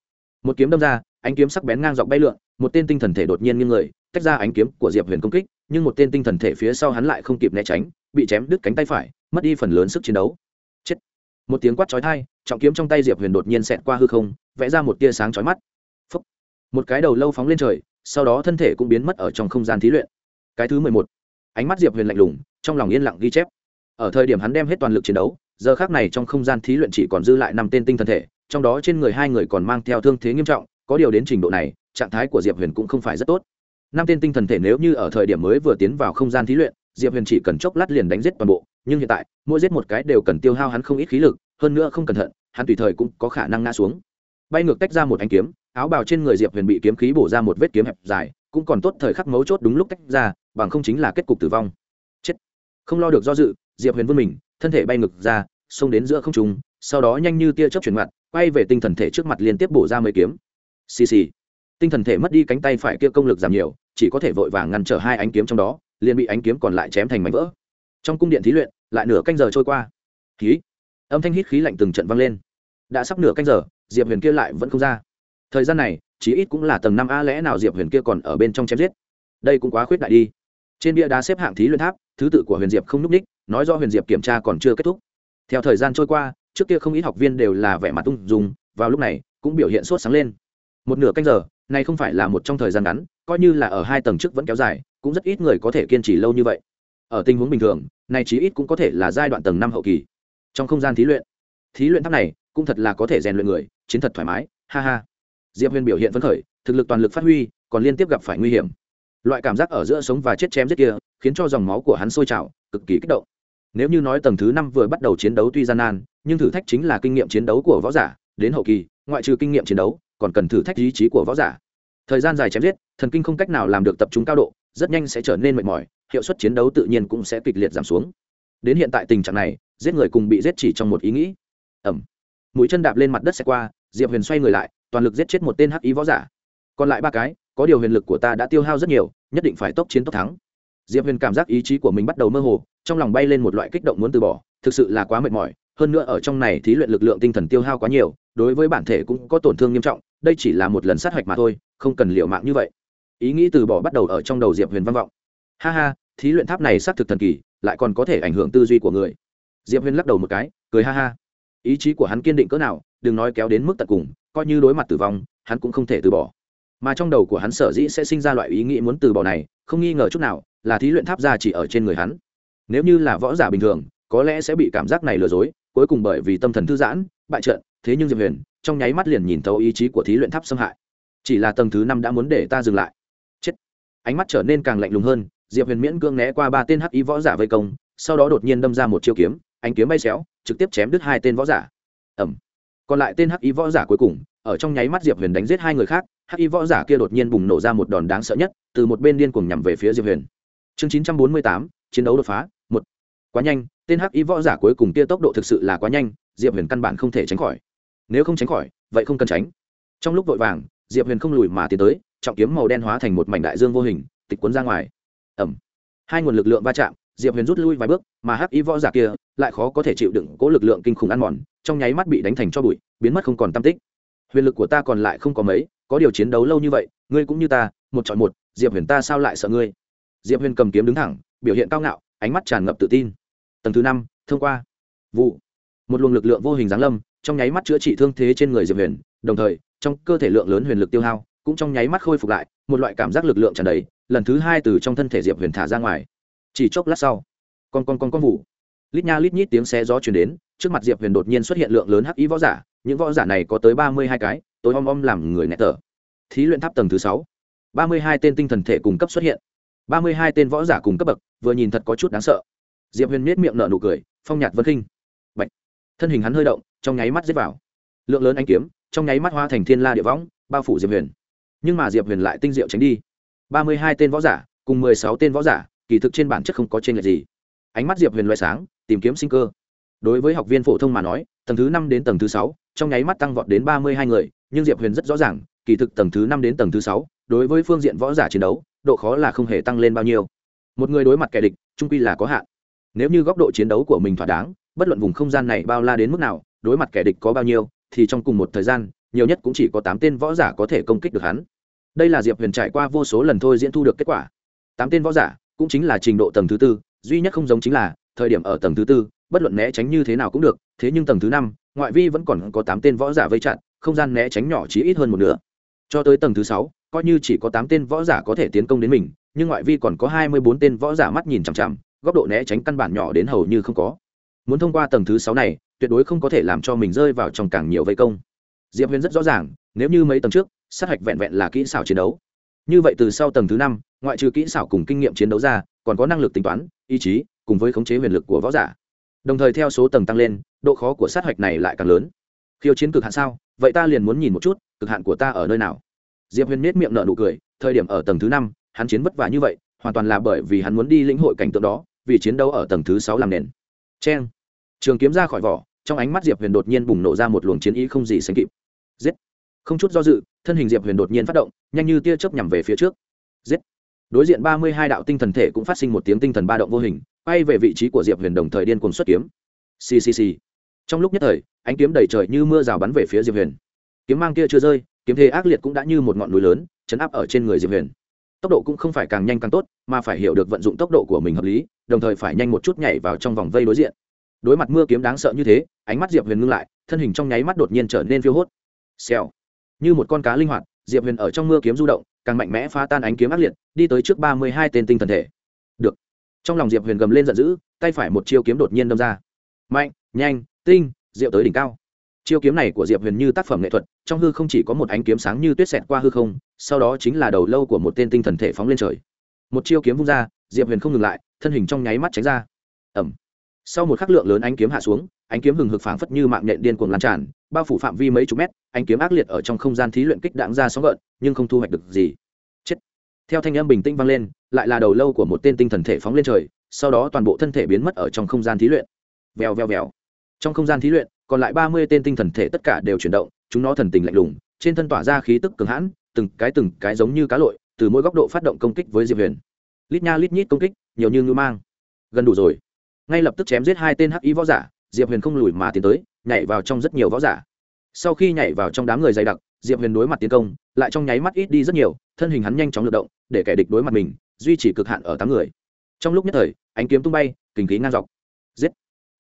một kiếm đâm ra, ánh kiếm sắc bén ngang dọc bay lượn, một tên tinh thần thể đột nhiên nghiêng người, tách ra ánh kiếm của diệp huyền công kích, nhưng một tên tinh thần thể phía sau hắn lại không kịp né tránh, bị chém đứt cánh tay phải, mất đi phần lớn sức chiến đấu. Chết. Một tiếng quát chói tai, trọng kiếm trong tay diệp huyền đột nhiên xẹt qua hư không, vẽ ra một tia sáng chói mắt. Phúc. một cái đầu lâu phóng lên trời, sau đó thân thể cũng biến mất ở trong không gian thí luyện. Cái thứ mười một ánh mắt diệp huyền lạnh lùng, trong lòng yên lặng ghi chép. Ở thời điểm hắn đem hết toàn lực chiến đấu, giờ khác này trong không gian thí luyện chỉ còn dư lại năm tên tinh thần thể, trong đó trên người hai người còn mang theo thương thế nghiêm trọng, có điều đến trình độ này, trạng thái của diệp huyền cũng không phải rất tốt. Năm tên tinh thần thể nếu như ở thời điểm mới vừa tiến vào không gian thí luyện, diệp huyền chỉ cần chốc lát liền đánh giết toàn bộ, nhưng hiện tại, mỗi giết một cái đều cần tiêu hao hắn không ít khí lực, hơn nữa không cẩn thận, hắn tùy thời cũng có khả năng ngã xuống. Bay ngược tách ra một ánh kiếm, áo bào trên người diệp huyền bị kiếm khí bổ ra một vết kiếm hẹp dài, cũng còn tốt thời khắc mấu chốt đúng lúc tách ra bằng không chính là kết cục tử vong. Chết. Không lo được do dự, diệp huyền vươn mình, thân thể bay ngược ra, xông đến giữa không trung, sau đó nhanh như tia chớp chuyển mặt quay về tinh thần thể trước mặt liên tiếp bổ ra mấy kiếm. Xì xì. Tinh thần thể mất đi cánh tay phải kia công lực giảm nhiều, chỉ có thể vội vàng ngăn trở hai ánh kiếm trong đó, liền bị ánh kiếm còn lại chém thành mảnh vỡ. Trong cung điện thí luyện, lại nửa canh giờ trôi qua. Khí âm thanh hít khí lạnh từng trận vang lên. Đã sắp nửa canh giờ, diệp huyền kia lại vẫn không ra. Thời gian này, chí ít cũng là tầng năm a, lẽ nào diệp huyền kia còn ở bên trong chém giết? Đây cũng quá khuyết đại đi trên bia đá xếp hạng thí luyện tháp, thứ tự của huyền diệp không n ú c ních, nói do huyền diệp kiểm tra còn chưa kết thúc. Theo thời gian trôi qua, trước kia không ít học viên đều là vẻ mặt tung dùng vào lúc này, cũng biểu hiện sốt sáng lên. Một nửa canh giờ, này không phải là một trong thời gian ngắn, coi như là ở hai tầng trước vẫn kéo dài, cũng rất ít người có thể kiên trì lâu như vậy. Ở tình huống bình thường, này chí ít cũng có thể là giai đoạn tầng năm hậu kỳ. Trong không gian thí luyện thí luyện tháp này cũng thật là có thể rèn luyện người, chiến thật thoải mái, ha ha. Diệp huyền biểu hiện phấn khởi, thực lực toàn lực phát huy, còn liên tiếp gặp phải nguy hiểm loại cảm giác ở giữa sống và chết chém giết kia, khiến cho dòng máu của hắn sôi trào, cực kỳ kích động. Nếu như nói tầng thứ năm vừa bắt đầu chiến đấu tuy gian nan, nhưng thử thách chính là kinh nghiệm chiến đấu của võ giả, đến hậu kỳ, ngoại trừ kinh nghiệm chiến đấu, còn cần thử thách ý chí của võ giả. Thời gian dài chém giết, thần kinh không cách nào làm được tập trung cao độ, rất nhanh sẽ trở nên mệt mỏi, hiệu suất chiến đấu tự nhiên cũng sẽ kịch liệt giảm xuống. Đến hiện tại tình trạng này, giết người cùng bị giết chỉ trong một ý nghĩ. Ẩm. Mũi chân đạp lên mặt đất xe qua, diệp huyền xoay người lại, toàn lực giết chết một tên hắc ý võ giả. Còn lại ba cái có điều huyền lực của ta đã tiêu hao rất nhiều, nhất định phải tốc chiến tốc thắng. Diệp huyền cảm giác ý chí của mình bắt đầu mơ hồ, trong lòng bay lên một loại kích động muốn từ bỏ, thực sự là quá mệt mỏi, hơn nữa ở trong này thí luyện lực lượng tinh thần tiêu hao quá nhiều, đối với bản thể cũng có tổn thương nghiêm trọng, đây chỉ là một lần sát hạch mà thôi, không cần liệu mạng như vậy. Ý nghĩ từ bỏ bắt đầu ở trong đầu diệp huyền văn vọng. Ha ha, thí luyện tháp này xác thực thần kỳ, lại còn có thể ảnh hưởng tư duy của người. Diệp huyền lắc đầu một cái, cười ha ha. Ý chí của hắn kiên định cỡ nào, đừng nói kéo đến mức tận cùng, coi như đối mặt tử vong, hắn cũng không thể từ bỏ mà trong đầu của hắn sở dĩ sẽ sinh ra loại ý nghĩ muốn từ bỏ này, không nghi ngờ chút nào là thí luyện tháp ra chỉ ở trên người hắn. Nếu như là võ giả bình thường, có lẽ sẽ bị cảm giác này lừa dối, cuối cùng bởi vì tâm thần thư giãn, bại trận, thế nhưng diệp huyền trong nháy mắt liền nhìn thấu ý chí của thí luyện tháp xâm hại. Chỉ là tầng thứ năm đã muốn để ta dừng lại. Chết. Ánh mắt trở nên càng lạnh lùng hơn, diệp huyền miễn cương né qua ba tên hắc ý võ giả vây công, sau đó đột nhiên đâm ra một chiêu kiếm, ánh kiếm bay xéo, trực tiếp chém đứt hai tên võ giả. Ẩm còn lại tên hắc ý võ giả cuối cùng ở trong nháy mắt diệp huyền đánh giết hai người khác, hắc Y võ giả kia đột nhiên bùng nổ ra một đòn đáng sợ nhất, từ một bên điên cuồng nhằm về phía diệp huyền. Chương chín trăm bốn mươi tám, chiến đấu đột phá, một. Quá nhanh, tên hắc Y võ giả cuối cùng kia tốc độ thực sự là quá nhanh, diệp huyền căn bản không thể tránh khỏi. Nếu không tránh khỏi, vậy không cần tránh. Trong lúc vội vàng, diệp huyền không lùi mà tiến tới, trọng kiếm màu đen hóa thành một mảnh đại dương vô hình, tịch cuốn ra ngoài. Ẩm hai nguồn lực lượng va chạm, diệp huyền rút lui vài bước, mà hắc Y võ giả kia lại khó có thể chịu đựng cố lực lượng kinh khủng ăn mòn, trong nháy mắt bị đánh thành cho bụi, biến mất không còn tam tích huyền lực của ta còn lại không có mấy, có điều chiến đấu lâu như vậy, ngươi cũng như ta, một chọn một, diệp huyền ta sao lại sợ ngươi? Diệp huyền cầm kiếm đứng thẳng, biểu hiện cao ngạo, ánh mắt tràn ngập tự tin. Tầng thứ năm, thông qua. Vụ. Một luồng lực lượng vô hình giáng lâm, trong nháy mắt chữa trị thương thế trên người diệp huyền, đồng thời, trong cơ thể lượng lớn huyền lực tiêu hao cũng trong nháy mắt khôi phục lại, một loại cảm giác lực lượng tràn đầy, lần thứ hai từ trong thân thể diệp huyền thả ra ngoài. Chỉ chốc lát sau, con con con con vụ. Lít nha lít nhít tiếng xe gió chuyển đến, trước mặt diệp huyền đột nhiên xuất hiện lượng lớn hắc ý võ giả những võ giả này có tới ba mươi hai cái tối om om làm người nhẹ tở. Thí luyện tháp tầng thứ sáu. ba mươi hai tên tinh thần thể cùng cấp xuất hiện. ba mươi hai tên võ giả cùng cấp bậc, vừa nhìn thật có chút đáng sợ. Diệp huyền miết miệng nở nụ cười, phong nhạt vân khinh Bạch. thân hình hắn hơi động, trong nháy mắt giết vào. Lượng lớn ánh kiếm, trong nháy mắt hoa thành thiên la địa võng, bao phủ diệp huyền. Nhưng mà diệp huyền lại tinh diệu tránh đi. ba mươi hai tên võ giả, cùng mười sáu tên võ giả, kỳ thực trên bản chất không có trên lệch gì. Ánh mắt diệp huyền loại sáng, tìm kiếm sinh cơ đối với học viên phổ thông mà nói, tầng thứ năm đến tầng thứ sáu, trong nháy mắt tăng vọt đến ba mươi hai người, nhưng diệp huyền rất rõ ràng, kỳ thực tầng thứ năm đến tầng thứ sáu, đối với phương diện võ giả chiến đấu, độ khó là không hề tăng lên bao nhiêu. Một người đối mặt kẻ địch, trung quy là có hạn. Nếu như góc độ chiến đấu của mình thỏa đáng, bất luận vùng không gian này bao la đến mức nào, đối mặt kẻ địch có bao nhiêu, thì trong cùng một thời gian, nhiều nhất cũng chỉ có tám tên võ giả có thể công kích được hắn. Đây là diệp huyền trải qua vô số lần thôi diễn thu được kết quả. Tám tên võ giả cũng chính là trình độ tầng thứ tư, duy nhất không giống chính là thời điểm ở tầng thứ tư, bất luận né tránh như thế nào cũng được, thế nhưng tầng thứ năm, ngoại vi vẫn còn có tám tên võ giả vây chặn không gian né tránh nhỏ chỉ ít hơn một nửa. Cho tới tầng thứ sáu, coi như chỉ có tám tên võ giả có thể tiến công đến mình, nhưng ngoại vi còn có hai mươi bốn tên võ giả mắt nhìn chằm chằm, góc độ né tránh căn bản nhỏ đến hầu như không có. Muốn thông qua tầng thứ sáu này, tuyệt đối không có thể làm cho mình rơi vào trong càng nhiều vây công. Diệp huyền rất rõ ràng, nếu như mấy tầng trước, sát hạch vẹn vẹn là kỹ xảo chiến đấu. Như vậy từ sau tầng thứ năm, ngoại trừ kỹ xảo cùng kinh nghiệm chiến đấu ra còn có năng lực tính toán, ý chí, cùng với khống chế huyền lực của võ giả. Đồng thời theo số tầng tăng lên, độ khó của sát hạch này lại càng lớn. Khiêu chiến cực hạn sao? Vậy ta liền muốn nhìn một chút, cực hạn của ta ở nơi nào? Diệp huyền nết miệng nở nụ cười, thời điểm ở tầng thứ năm, hắn chiến vất vả như vậy, hoàn toàn là bởi vì hắn muốn đi lĩnh hội cảnh tượng đó, vì chiến đấu ở tầng thứ sáu làm nền. C trường kiếm ra khỏi vỏ, trong ánh mắt diệp huyền đột nhiên bùng nổ ra một luồng chiến ý không gì sánh kịp. Giết! Không chút do dự, thân hình diệp huyền đột nhiên phát động, nhanh như tia chớp nhằm về phía trước. Giết! Đối diện ba mươi hai đạo tinh thần thể cũng phát sinh một tiếng tinh thần ba động vô hình bay về vị trí của diệp huyền đồng thời điên cuồng xuất kiếm. Ccc trong lúc nhất thời, ánh kiếm đầy trời như mưa rào bắn về phía diệp huyền. Kiếm mang kia chưa rơi, kiếm thế ác liệt cũng đã như một ngọn núi lớn, chấn áp ở trên người diệp huyền. Tốc độ cũng không phải càng nhanh càng tốt, mà phải hiểu được vận dụng tốc độ của mình hợp lý, đồng thời phải nhanh một chút nhảy vào trong vòng vây đối diện. Đối mặt mưa kiếm đáng sợ như thế, ánh mắt diệp huyền ngưng lại, thân hình trong nháy mắt đột nhiên trở nên phiêu hốt. Xèo. Như một con cá linh hoạt diệp huyền ở trong mưa kiếm du động, càng mạnh mẽ phá tan ánh kiếm ác liệt, đi tới trước ba mươi hai tên tinh thần thể. Được. Trong lòng diệp huyền gầm lên giận dữ, tay phải một chiêu kiếm đột nhiên đâm ra. Mạnh, nhanh, tinh, diệu tới đỉnh cao. Chiêu kiếm này của diệp huyền như tác phẩm nghệ thuật, trong hư không chỉ có một ánh kiếm sáng như tuyết xẹt qua hư không, sau đó chính là đầu lâu của một tên tinh thần thể phóng lên trời. Một chiêu kiếm vung ra, diệp huyền không ngừng lại, thân hình trong nháy mắt tránh ra. Ẩm sau một khắc lượng lớn ánh kiếm hạ xuống, ánh kiếm hừng hực phảng phất như mạng nhện điên cuồng lan tràn bao phủ phạm vi mấy chục mét anh kiếm ác liệt ở trong không gian thí luyện kích đạn ra sóng gợn, nhưng không thu hoạch được gì. Chết. Theo thanh âm bình tĩnh vang lên, lại là đầu lâu của một tên tinh thần thể phóng lên trời, sau đó toàn bộ thân thể biến mất ở trong không gian thí luyện. Vèo vèo vèo. Trong không gian thí luyện, còn lại ba mươi tên tinh thần thể tất cả đều chuyển động, chúng nó thần tình lạnh lùng, trên thân tỏa ra khí tức cường hãn, từng cái từng cái giống như cá lội, từ mỗi góc độ phát động công kích với diệp huyền. Lít nha lít nhít công kích, nhiều như ngư mang. Gần đủ rồi. Ngay lập tức chém giết hai tên hắc y võ giả, diệp huyền không lùi mà tiến tới nhảy vào trong rất nhiều võ giả. Sau khi nhảy vào trong đám người dày đặc, diệp huyền đối mặt tiến công, lại trong nháy mắt ít đi rất nhiều, thân hình hắn nhanh chóng lượt động, để kẻ địch đối mặt mình, duy trì cực hạn ở tám người. Trong lúc nhất thời, ánh kiếm tung bay, kinh khí ngang dọc. Giết!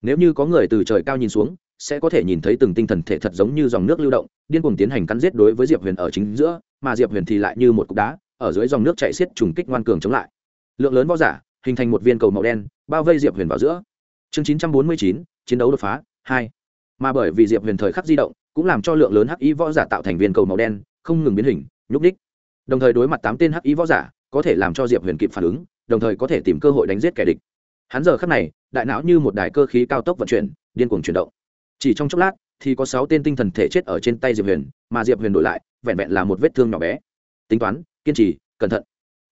Nếu như có người từ trời cao nhìn xuống, sẽ có thể nhìn thấy từng tinh thần thể thật giống như dòng nước lưu động, điên cuồng tiến hành cắn giết đối với diệp huyền ở chính giữa, mà diệp huyền thì lại như một cục đá, ở dưới dòng nước chạy xiết trùng kích ngoan cường chống lại. Lượng lớn võ giả, hình thành một viên cầu màu đen, bao vây diệp huyền vào giữa. Chương chín trăm bốn mươi chín, chiến đấu đột phá, hai mà bởi vì diệp huyền thời khắc di động, cũng làm cho lượng lớn hắc y võ giả tạo thành viên cầu màu đen, không ngừng biến hình, nhúc ních đồng thời đối mặt tám tên hắc y võ giả, có thể làm cho diệp huyền kịp phản ứng, đồng thời có thể tìm cơ hội đánh giết kẻ địch. Hắn giờ khắc này, đại não như một đài cơ khí cao tốc vận chuyển, điên cuồng chuyển động. Chỉ trong chốc lát, thì có sáu tên tinh thần thể chết ở trên tay diệp huyền, mà diệp huyền đổi lại, vẹn vẹn là một vết thương nhỏ bé. Tính toán, kiên trì, cẩn thận.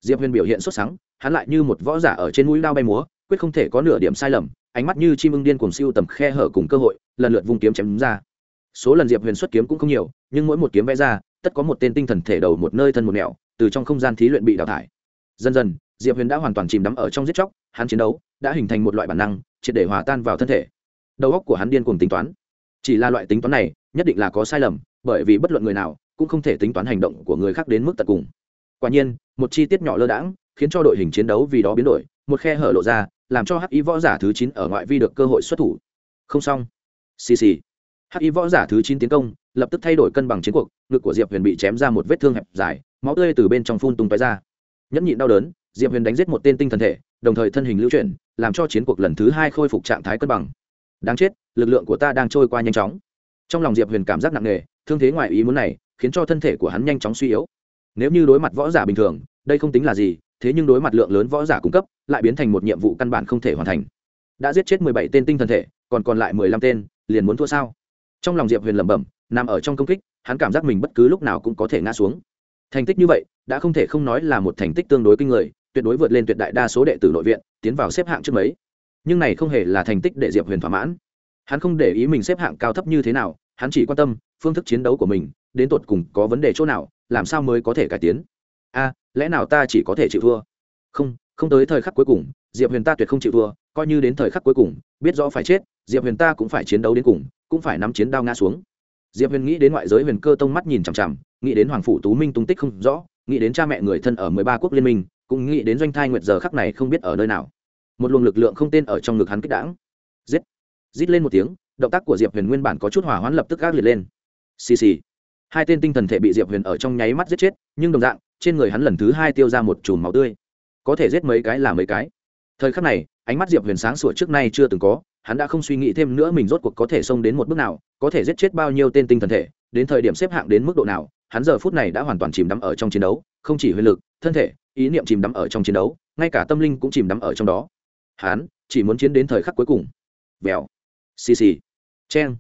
Diệp huyền biểu hiện xuất sắc hắn lại như một võ giả ở trên mũi lao bay múa quyết không thể có nửa điểm sai lầm, ánh mắt như chim ưng điên cùng siêu tầm khe hở cùng cơ hội, lần lượt vung kiếm chém ra. Số lần diệp huyền xuất kiếm cũng không nhiều, nhưng mỗi một kiếm vẽ ra, tất có một tên tinh thần thể đầu một nơi thân một nẻo, từ trong không gian thí luyện bị đào thải. Dần dần, diệp huyền đã hoàn toàn chìm đắm ở trong giết chóc, hắn chiến đấu đã hình thành một loại bản năng, triệt để hòa tan vào thân thể. Đầu óc của hắn điên cùng tính toán. Chỉ là loại tính toán này, nhất định là có sai lầm, bởi vì bất luận người nào cũng không thể tính toán hành động của người khác đến mức tận cùng. Quả nhiên, một chi tiết nhỏ lơ đãng khiến cho đội hình chiến đấu vì đó biến đổi, một khe hở lộ ra làm cho hắc y võ giả thứ chín ở ngoại vi được cơ hội xuất thủ. Không xong. Xì xì. Hắc y võ giả thứ chín tiến công, lập tức thay đổi cân bằng chiến cuộc, ngực của diệp huyền bị chém ra một vết thương hẹp dài, máu tươi từ bên trong phun tung tói ra. Nhẫn nhịn đau đớn, diệp huyền đánh giết một tên tinh thần thể, đồng thời thân hình lưu chuyển, làm cho chiến cuộc lần thứ hai khôi phục trạng thái cân bằng. Đáng chết, lực lượng của ta đang trôi qua nhanh chóng. Trong lòng diệp huyền cảm giác nặng nề, thương thế ngoài ý muốn này, khiến cho thân thể của hắn nhanh chóng suy yếu. Nếu như đối mặt võ giả bình thường, đây không tính là gì thế nhưng đối mặt lượng lớn võ giả cung cấp, lại biến thành một nhiệm vụ căn bản không thể hoàn thành. Đã giết chết mười bảy tên tinh thần thể, còn còn lại mười lăm tên, liền muốn thua sao? Trong lòng diệp huyền lẩm bẩm, nằm ở trong công kích, hắn cảm giác mình bất cứ lúc nào cũng có thể ngã xuống. Thành tích như vậy, đã không thể không nói là một thành tích tương đối kinh người, tuyệt đối vượt lên tuyệt đại đa số đệ tử nội viện, tiến vào xếp hạng trước mấy. Nhưng này không hề là thành tích để diệp huyền thỏa mãn. Hắn không để ý mình xếp hạng cao thấp như thế nào, hắn chỉ quan tâm phương thức chiến đấu của mình, đến tột cùng có vấn đề chỗ nào, làm sao mới có thể cải tiến. A lẽ nào ta chỉ có thể chịu thua? Không không tới thời khắc cuối cùng, diệp huyền ta tuyệt không chịu thua, coi như đến thời khắc cuối cùng, biết rõ phải chết, diệp huyền ta cũng phải chiến đấu đến cùng, cũng phải nắm chiến đao ngã xuống. Diệp huyền nghĩ đến ngoại giới huyền cơ tông mắt nhìn chằm chằm, nghĩ đến hoàng phủ tú minh tung tích không rõ, nghĩ đến cha mẹ người thân ở mười ba quốc liên minh, cũng nghĩ đến doanh thai nguyệt giờ khắc này không biết ở nơi nào. Một luồng lực lượng không tên ở trong ngực hắn kích đãng. Giết! Rít lên một tiếng, động tác của diệp huyền nguyên bản có chút hỏa hoãn lập tức gác liệt lên. Xì xì hai tên tinh thần thể bị diệp huyền ở trong nháy mắt giết chết, nhưng đồng dạng, trên người hắn lần thứ hai tiêu ra một chùm máu tươi. Có thể giết mấy cái là mấy cái. Thời khắc này, ánh mắt diệp huyền sáng sủa trước nay chưa từng có, hắn đã không suy nghĩ thêm nữa mình rốt cuộc có thể xông đến một bước nào, có thể giết chết bao nhiêu tên tinh thần thể, đến thời điểm xếp hạng đến mức độ nào, hắn giờ phút này đã hoàn toàn chìm đắm ở trong chiến đấu, không chỉ huyền lực, thân thể, ý niệm chìm đắm ở trong chiến đấu, ngay cả tâm linh cũng chìm đắm ở trong đó. Hắn chỉ muốn chiến đến thời khắc cuối cùng. Vèo. Xì xì. Cheng.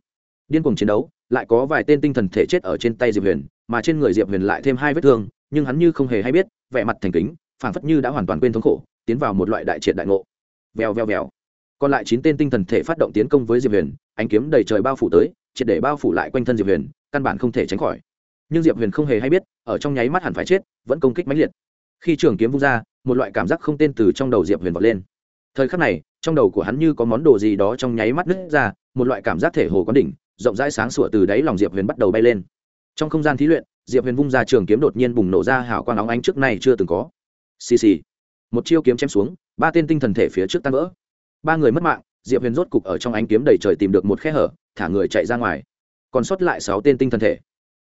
Điên cuồng chiến đấu lại có vài tên tinh thần thể chết ở trên tay diệp huyền, mà trên người diệp huyền lại thêm hai vết thương, nhưng hắn như không hề hay biết, vẻ mặt thành kính, phảng phất như đã hoàn toàn quên thống khổ, tiến vào một loại đại triệt đại ngộ. Vèo vèo vèo. Còn lại chín tên tinh thần thể phát động tiến công với diệp huyền, ánh kiếm đầy trời bao phủ tới, triệt để bao phủ lại quanh thân diệp huyền, căn bản không thể tránh khỏi. Nhưng diệp huyền không hề hay biết, ở trong nháy mắt hẳn phải chết, vẫn công kích mãnh liệt. Khi trường kiếm vung ra, một loại cảm giác không tên từ trong đầu diệp huyền vọt lên. Thời khắc này, trong đầu của hắn như có món đồ gì đó trong nháy mắt nứt ra, một loại cảm giác thể hồ quán đỉnh rộng rãi sáng sủa từ đáy lòng diệp huyền bắt đầu bay lên. Trong không gian thí luyện, diệp huyền vung ra trường kiếm đột nhiên bùng nổ ra hào quang óng ánh trước nay chưa từng có. Xì xì. Một chiêu kiếm chém xuống, ba tên tinh thần thể phía trước tan vỡ. Ba người mất mạng, diệp huyền rốt cục ở trong ánh kiếm đầy trời tìm được một khe hở, thả người chạy ra ngoài. Còn sót lại sáu tên tinh thần thể.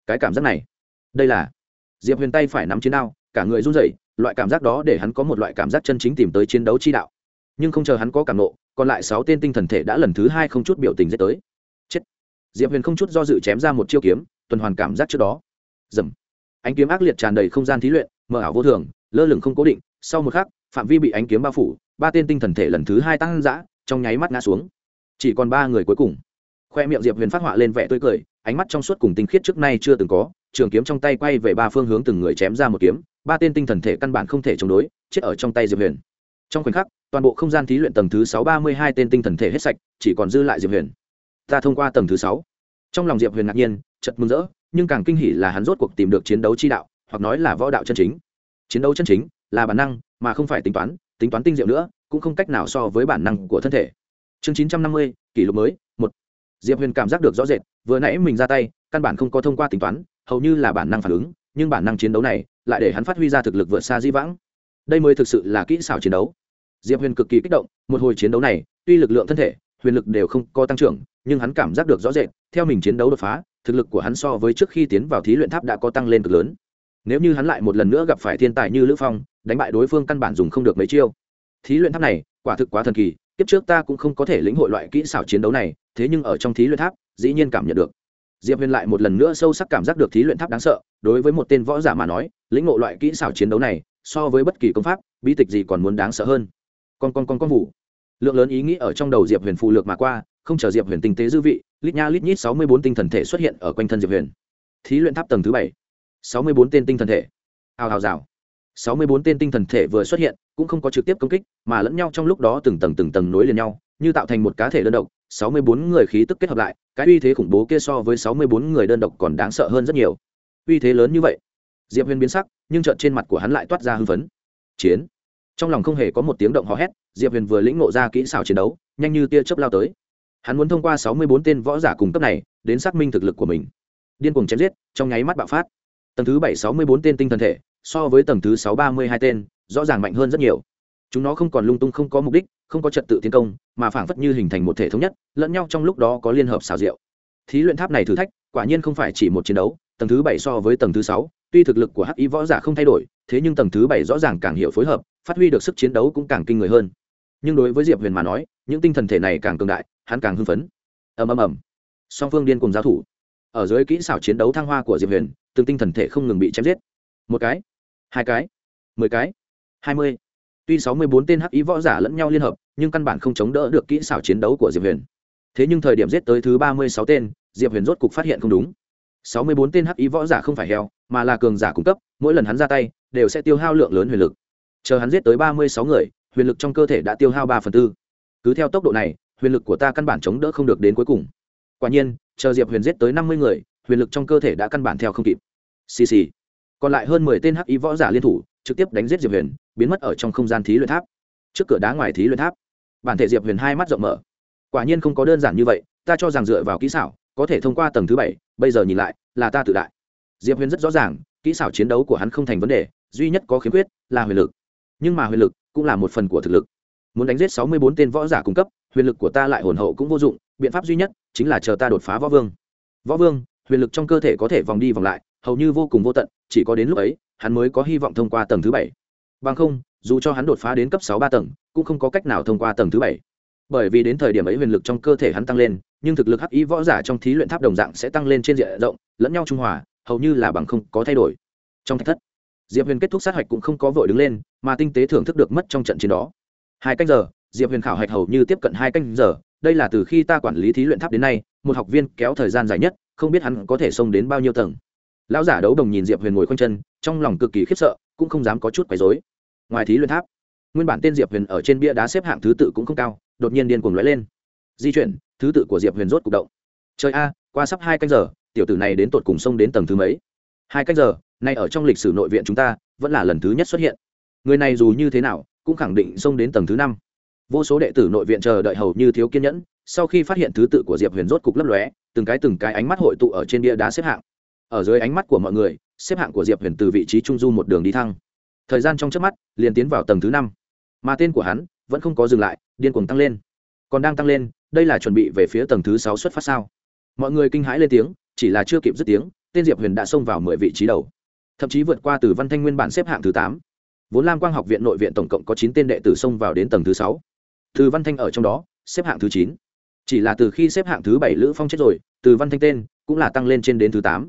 Cái cảm giác này, đây là diệp huyền tay phải nắm chiến đao, cả người run rẩy, loại cảm giác đó để hắn có một loại cảm giác chân chính tìm tới chiến đấu chi đạo. Nhưng không chờ hắn có cảm nộ, còn lại sáu tên tinh thần thể đã lần thứ hai không chút biểu tình dễ tới diệp huyền không chút do dự chém ra một chiêu kiếm, tuần hoàn cảm giác trước đó. Dầm ánh kiếm ác liệt tràn đầy không gian thí luyện, mờ ảo vô thường, lơ lửng không cố định, sau một khắc, phạm vi bị ánh kiếm bao phủ, ba tên tinh thần thể lần thứ hai tăng dã, trong nháy mắt ngã xuống. Chỉ còn ba người cuối cùng. Khoe miệng diệp huyền phát họa lên vẻ tươi cười, ánh mắt trong suốt cùng tinh khiết trước nay chưa từng có, trường kiếm trong tay quay về ba phương hướng từng người chém ra một kiếm, ba tên tinh thần thể căn bản không thể chống đối, chết ở trong tay diệp huyền. Trong khoảnh khắc, toàn bộ không gian thí luyện tầng thứ sáu ba mươi hai tên tinh thần thể hết sạch, chỉ còn dư lại diệp huyền ta thông qua tầng thứ sáu. Trong lòng diệp huyền ngạc nhiên chật mừng rỡ, nhưng càng kinh hỉ là hắn rốt cuộc tìm được chiến đấu chi đạo, hoặc nói là võ đạo chân chính. Chiến đấu chân chính là bản năng, mà không phải tính toán tính toán tinh diệu nữa, cũng không cách nào so với bản năng của thân thể. Chương chín trăm năm mươi, kỷ lục mới, một. Diệp huyền cảm giác được rõ rệt, vừa nãy mình ra tay, căn bản không có thông qua tính toán, hầu như là bản năng phản ứng, nhưng bản năng chiến đấu này lại để hắn phát huy ra thực lực vượt xa di vãng. Đây mới thực sự là kỹ xảo chiến đấu. Diệp huyền cực kỳ kích động, một hồi chiến đấu này, tuy lực lượng thân thể huyền lực đều không có tăng trưởng, nhưng hắn cảm giác được rõ rệt, theo mình chiến đấu đột phá, thực lực của hắn so với trước khi tiến vào thí luyện tháp đã có tăng lên cực lớn. Nếu như hắn lại một lần nữa gặp phải thiên tài như lữ phong, đánh bại đối phương căn bản dùng không được mấy chiêu. Thí luyện tháp này, quả thực quá thần kỳ, kiếp trước ta cũng không có thể lĩnh hội loại kỹ xảo chiến đấu này, thế nhưng ở trong thí luyện tháp, dĩ nhiên cảm nhận được. Diệp huyền lại một lần nữa sâu sắc cảm giác được thí luyện tháp đáng sợ, đối với một tên võ giả mà nói, lĩnh ngộ loại kỹ xảo chiến đấu này, so với bất kỳ công pháp, bí tịch gì còn muốn đáng sợ hơn. Con con con con vụ lượng lớn ý nghĩ ở trong đầu diệp huyền phù lược mà qua, không chờ diệp huyền tinh tế dư vị, lít nha lít nhít sáu mươi bốn tinh thần thể xuất hiện ở quanh thân diệp huyền. Thí luyện tháp tầng thứ bảy. sáu mươi bốn tên tinh thần thể. Hào hào rào. sáu mươi bốn tên tinh thần thể vừa xuất hiện, cũng không có trực tiếp công kích, mà lẫn nhau trong lúc đó từng tầng từng tầng nối liền nhau, như tạo thành một cá thể đơn độc, sáu mươi bốn người khí tức kết hợp lại, cái uy thế khủng bố kia so với sáu mươi bốn người đơn độc còn đáng sợ hơn rất nhiều. Uy thế lớn như vậy. Diệp huyền biến sắc, nhưng trợn trên mặt của hắn lại toát ra hưng phấn. Chiến trong lòng không hề có một tiếng động hò hét, diệp huyền vừa lĩnh ngộ ra kỹ xảo chiến đấu, nhanh như tia chớp lao tới. Hắn muốn thông qua sáu mươi bốn tên võ giả cùng cấp này, đến xác minh thực lực của mình. Điên cuồng chém giết, trong nháy mắt bạo phát. Tầng thứ bảy sáu mươi bốn tên tinh thần thể, so với tầng thứ sáu ba mươi hai tên, rõ ràng mạnh hơn rất nhiều. Chúng nó không còn lung tung không có mục đích, không có trật tự tiến công, mà phảng phất như hình thành một thể thống nhất, lẫn nhau trong lúc đó có liên hợp xào rượu thí luyện tháp này thử thách, quả nhiên không phải chỉ một chiến đấu, tầng thứ bảy so với tầng thứ sáu, tuy thực lực của hắc y võ giả không thay đổi, thế nhưng tầng thứ bảy rõ ràng càng hiểu phối hợp phát huy được sức chiến đấu cũng càng kinh người hơn. Nhưng đối với diệp huyền mà nói, những tinh thần thể này càng cường đại, hắn càng hưng phấn. Ầm ầm ầm. Song phương điên cùng giao thủ. Ở dưới kỹ xảo chiến đấu thăng hoa của diệp huyền, từng tinh thần thể không ngừng bị chém giết. Một cái, hai cái, mười cái, hai mươi. Tuy sáu mươi bốn tên hắc ý võ giả lẫn nhau liên hợp, nhưng căn bản không chống đỡ được kỹ xảo chiến đấu của diệp huyền. Thế nhưng thời điểm giết tới thứ ba mươi sáu tên, diệp huyền rốt cục phát hiện không đúng. Sáu mươi bốn tên hắc ý võ giả không phải heo, mà là cường giả cung cấp, mỗi lần hắn ra tay, đều sẽ tiêu hao lượng lớn huyền lực chờ hắn giết tới ba mươi sáu người, huyền lực trong cơ thể đã tiêu hao ba phần tư. Cứ theo tốc độ này, huyền lực của ta căn bản chống đỡ không được đến cuối cùng. Quả nhiên, chờ diệp huyền giết tới năm mươi người, huyền lực trong cơ thể đã căn bản theo không kịp. Xì xì. Còn lại hơn mười tên hắc y võ giả liên thủ, trực tiếp đánh giết diệp huyền, biến mất ở trong không gian thí luyện tháp. Trước cửa đá ngoài thí luyện tháp, bản thể diệp huyền hai mắt rộng mở. Quả nhiên không có đơn giản như vậy, ta cho rằng dựa vào kỹ xảo, có thể thông qua tầng thứ bảy, bây giờ nhìn lại, là ta tự đại. Diệp huyền rất rõ ràng, kỹ xảo chiến đấu của hắn không thành vấn đề, duy nhất có khiếm khuyết là huyền lực nhưng mà huyền lực cũng là một phần của thực lực. Muốn đánh giết sáu mươi bốn tên võ giả cung cấp, huyền lực của ta lại hồn hậu cũng vô dụng, biện pháp duy nhất chính là chờ ta đột phá võ vương. Võ vương, huyền lực trong cơ thể có thể vòng đi vòng lại, hầu như vô cùng vô tận, chỉ có đến lúc ấy, hắn mới có hy vọng thông qua tầng thứ bảy. Bằng không, dù cho hắn đột phá đến cấp sáu ba tầng, cũng không có cách nào thông qua tầng thứ bảy. Bởi vì đến thời điểm ấy huyền lực trong cơ thể hắn tăng lên, nhưng thực lực hắc ý võ giả trong thí luyện tháp đồng dạng sẽ tăng lên trên diện rộng, lẫn nhau trung hòa, hầu như là bằng không có thay đổi. Trong thách thất, diệp huyền kết thúc sát hạch cũng không có vội đứng lên mà tinh tế thưởng thức được mất trong trận chiến đó. Hai canh giờ, diệp huyền khảo hạch hầu như tiếp cận hai canh giờ, đây là từ khi ta quản lý thí luyện tháp đến nay, một học viên kéo thời gian dài nhất, không biết hắn có thể xông đến bao nhiêu tầng. Lão giả đấu đồng nhìn diệp huyền ngồi khoanh chân, trong lòng cực kỳ khiếp sợ, cũng không dám có chút quấy dối ngoài thí luyện tháp, nguyên bản tên diệp huyền ở trên bia đá xếp hạng thứ tự cũng không cao, đột nhiên điên cuồng lóe lên. Di chuyển, thứ tự của diệp huyền rốt c ụ c động. Trời a, qua sắp hai canh giờ, tiểu tử này đến tột cùng sông đến tầng thứ mấy? Hai canh giờ, nay ở trong lịch sử nội viện chúng ta, vẫn là lần thứ nhất xuất hiện người này dù như thế nào, cũng khẳng định xông đến tầng thứ năm. Vô số đệ tử nội viện chờ đợi hầu như thiếu kiên nhẫn, sau khi phát hiện thứ tự của diệp huyền rốt cục lấp lóe, từng cái từng cái ánh mắt hội tụ ở trên bia đá xếp hạng. Ở dưới ánh mắt của mọi người, xếp hạng của diệp huyền từ vị trí trung du một đường đi thăng. Thời gian trong trước mắt, liền tiến vào tầng thứ năm. Mà tên của hắn vẫn không có dừng lại, điên cuồng tăng lên. Còn đang tăng lên, đây là chuẩn bị về phía tầng thứ sáu xuất phát sao? Mọi người kinh hãi lên tiếng, chỉ là chưa kịp dứt tiếng, tên diệp huyền đã xông vào mười vị trí đầu. Thậm chí vượt qua từ văn thanh nguyên bản xếp hạng thứ tám vốn lam quang học viện nội viện tổng cộng có chín tên đệ tử xông vào đến tầng thứ sáu. Từ văn thanh ở trong đó, xếp hạng thứ chín. Chỉ là từ khi xếp hạng thứ bảy lữ phong chết rồi, từ văn thanh tên cũng là tăng lên trên đến thứ tám.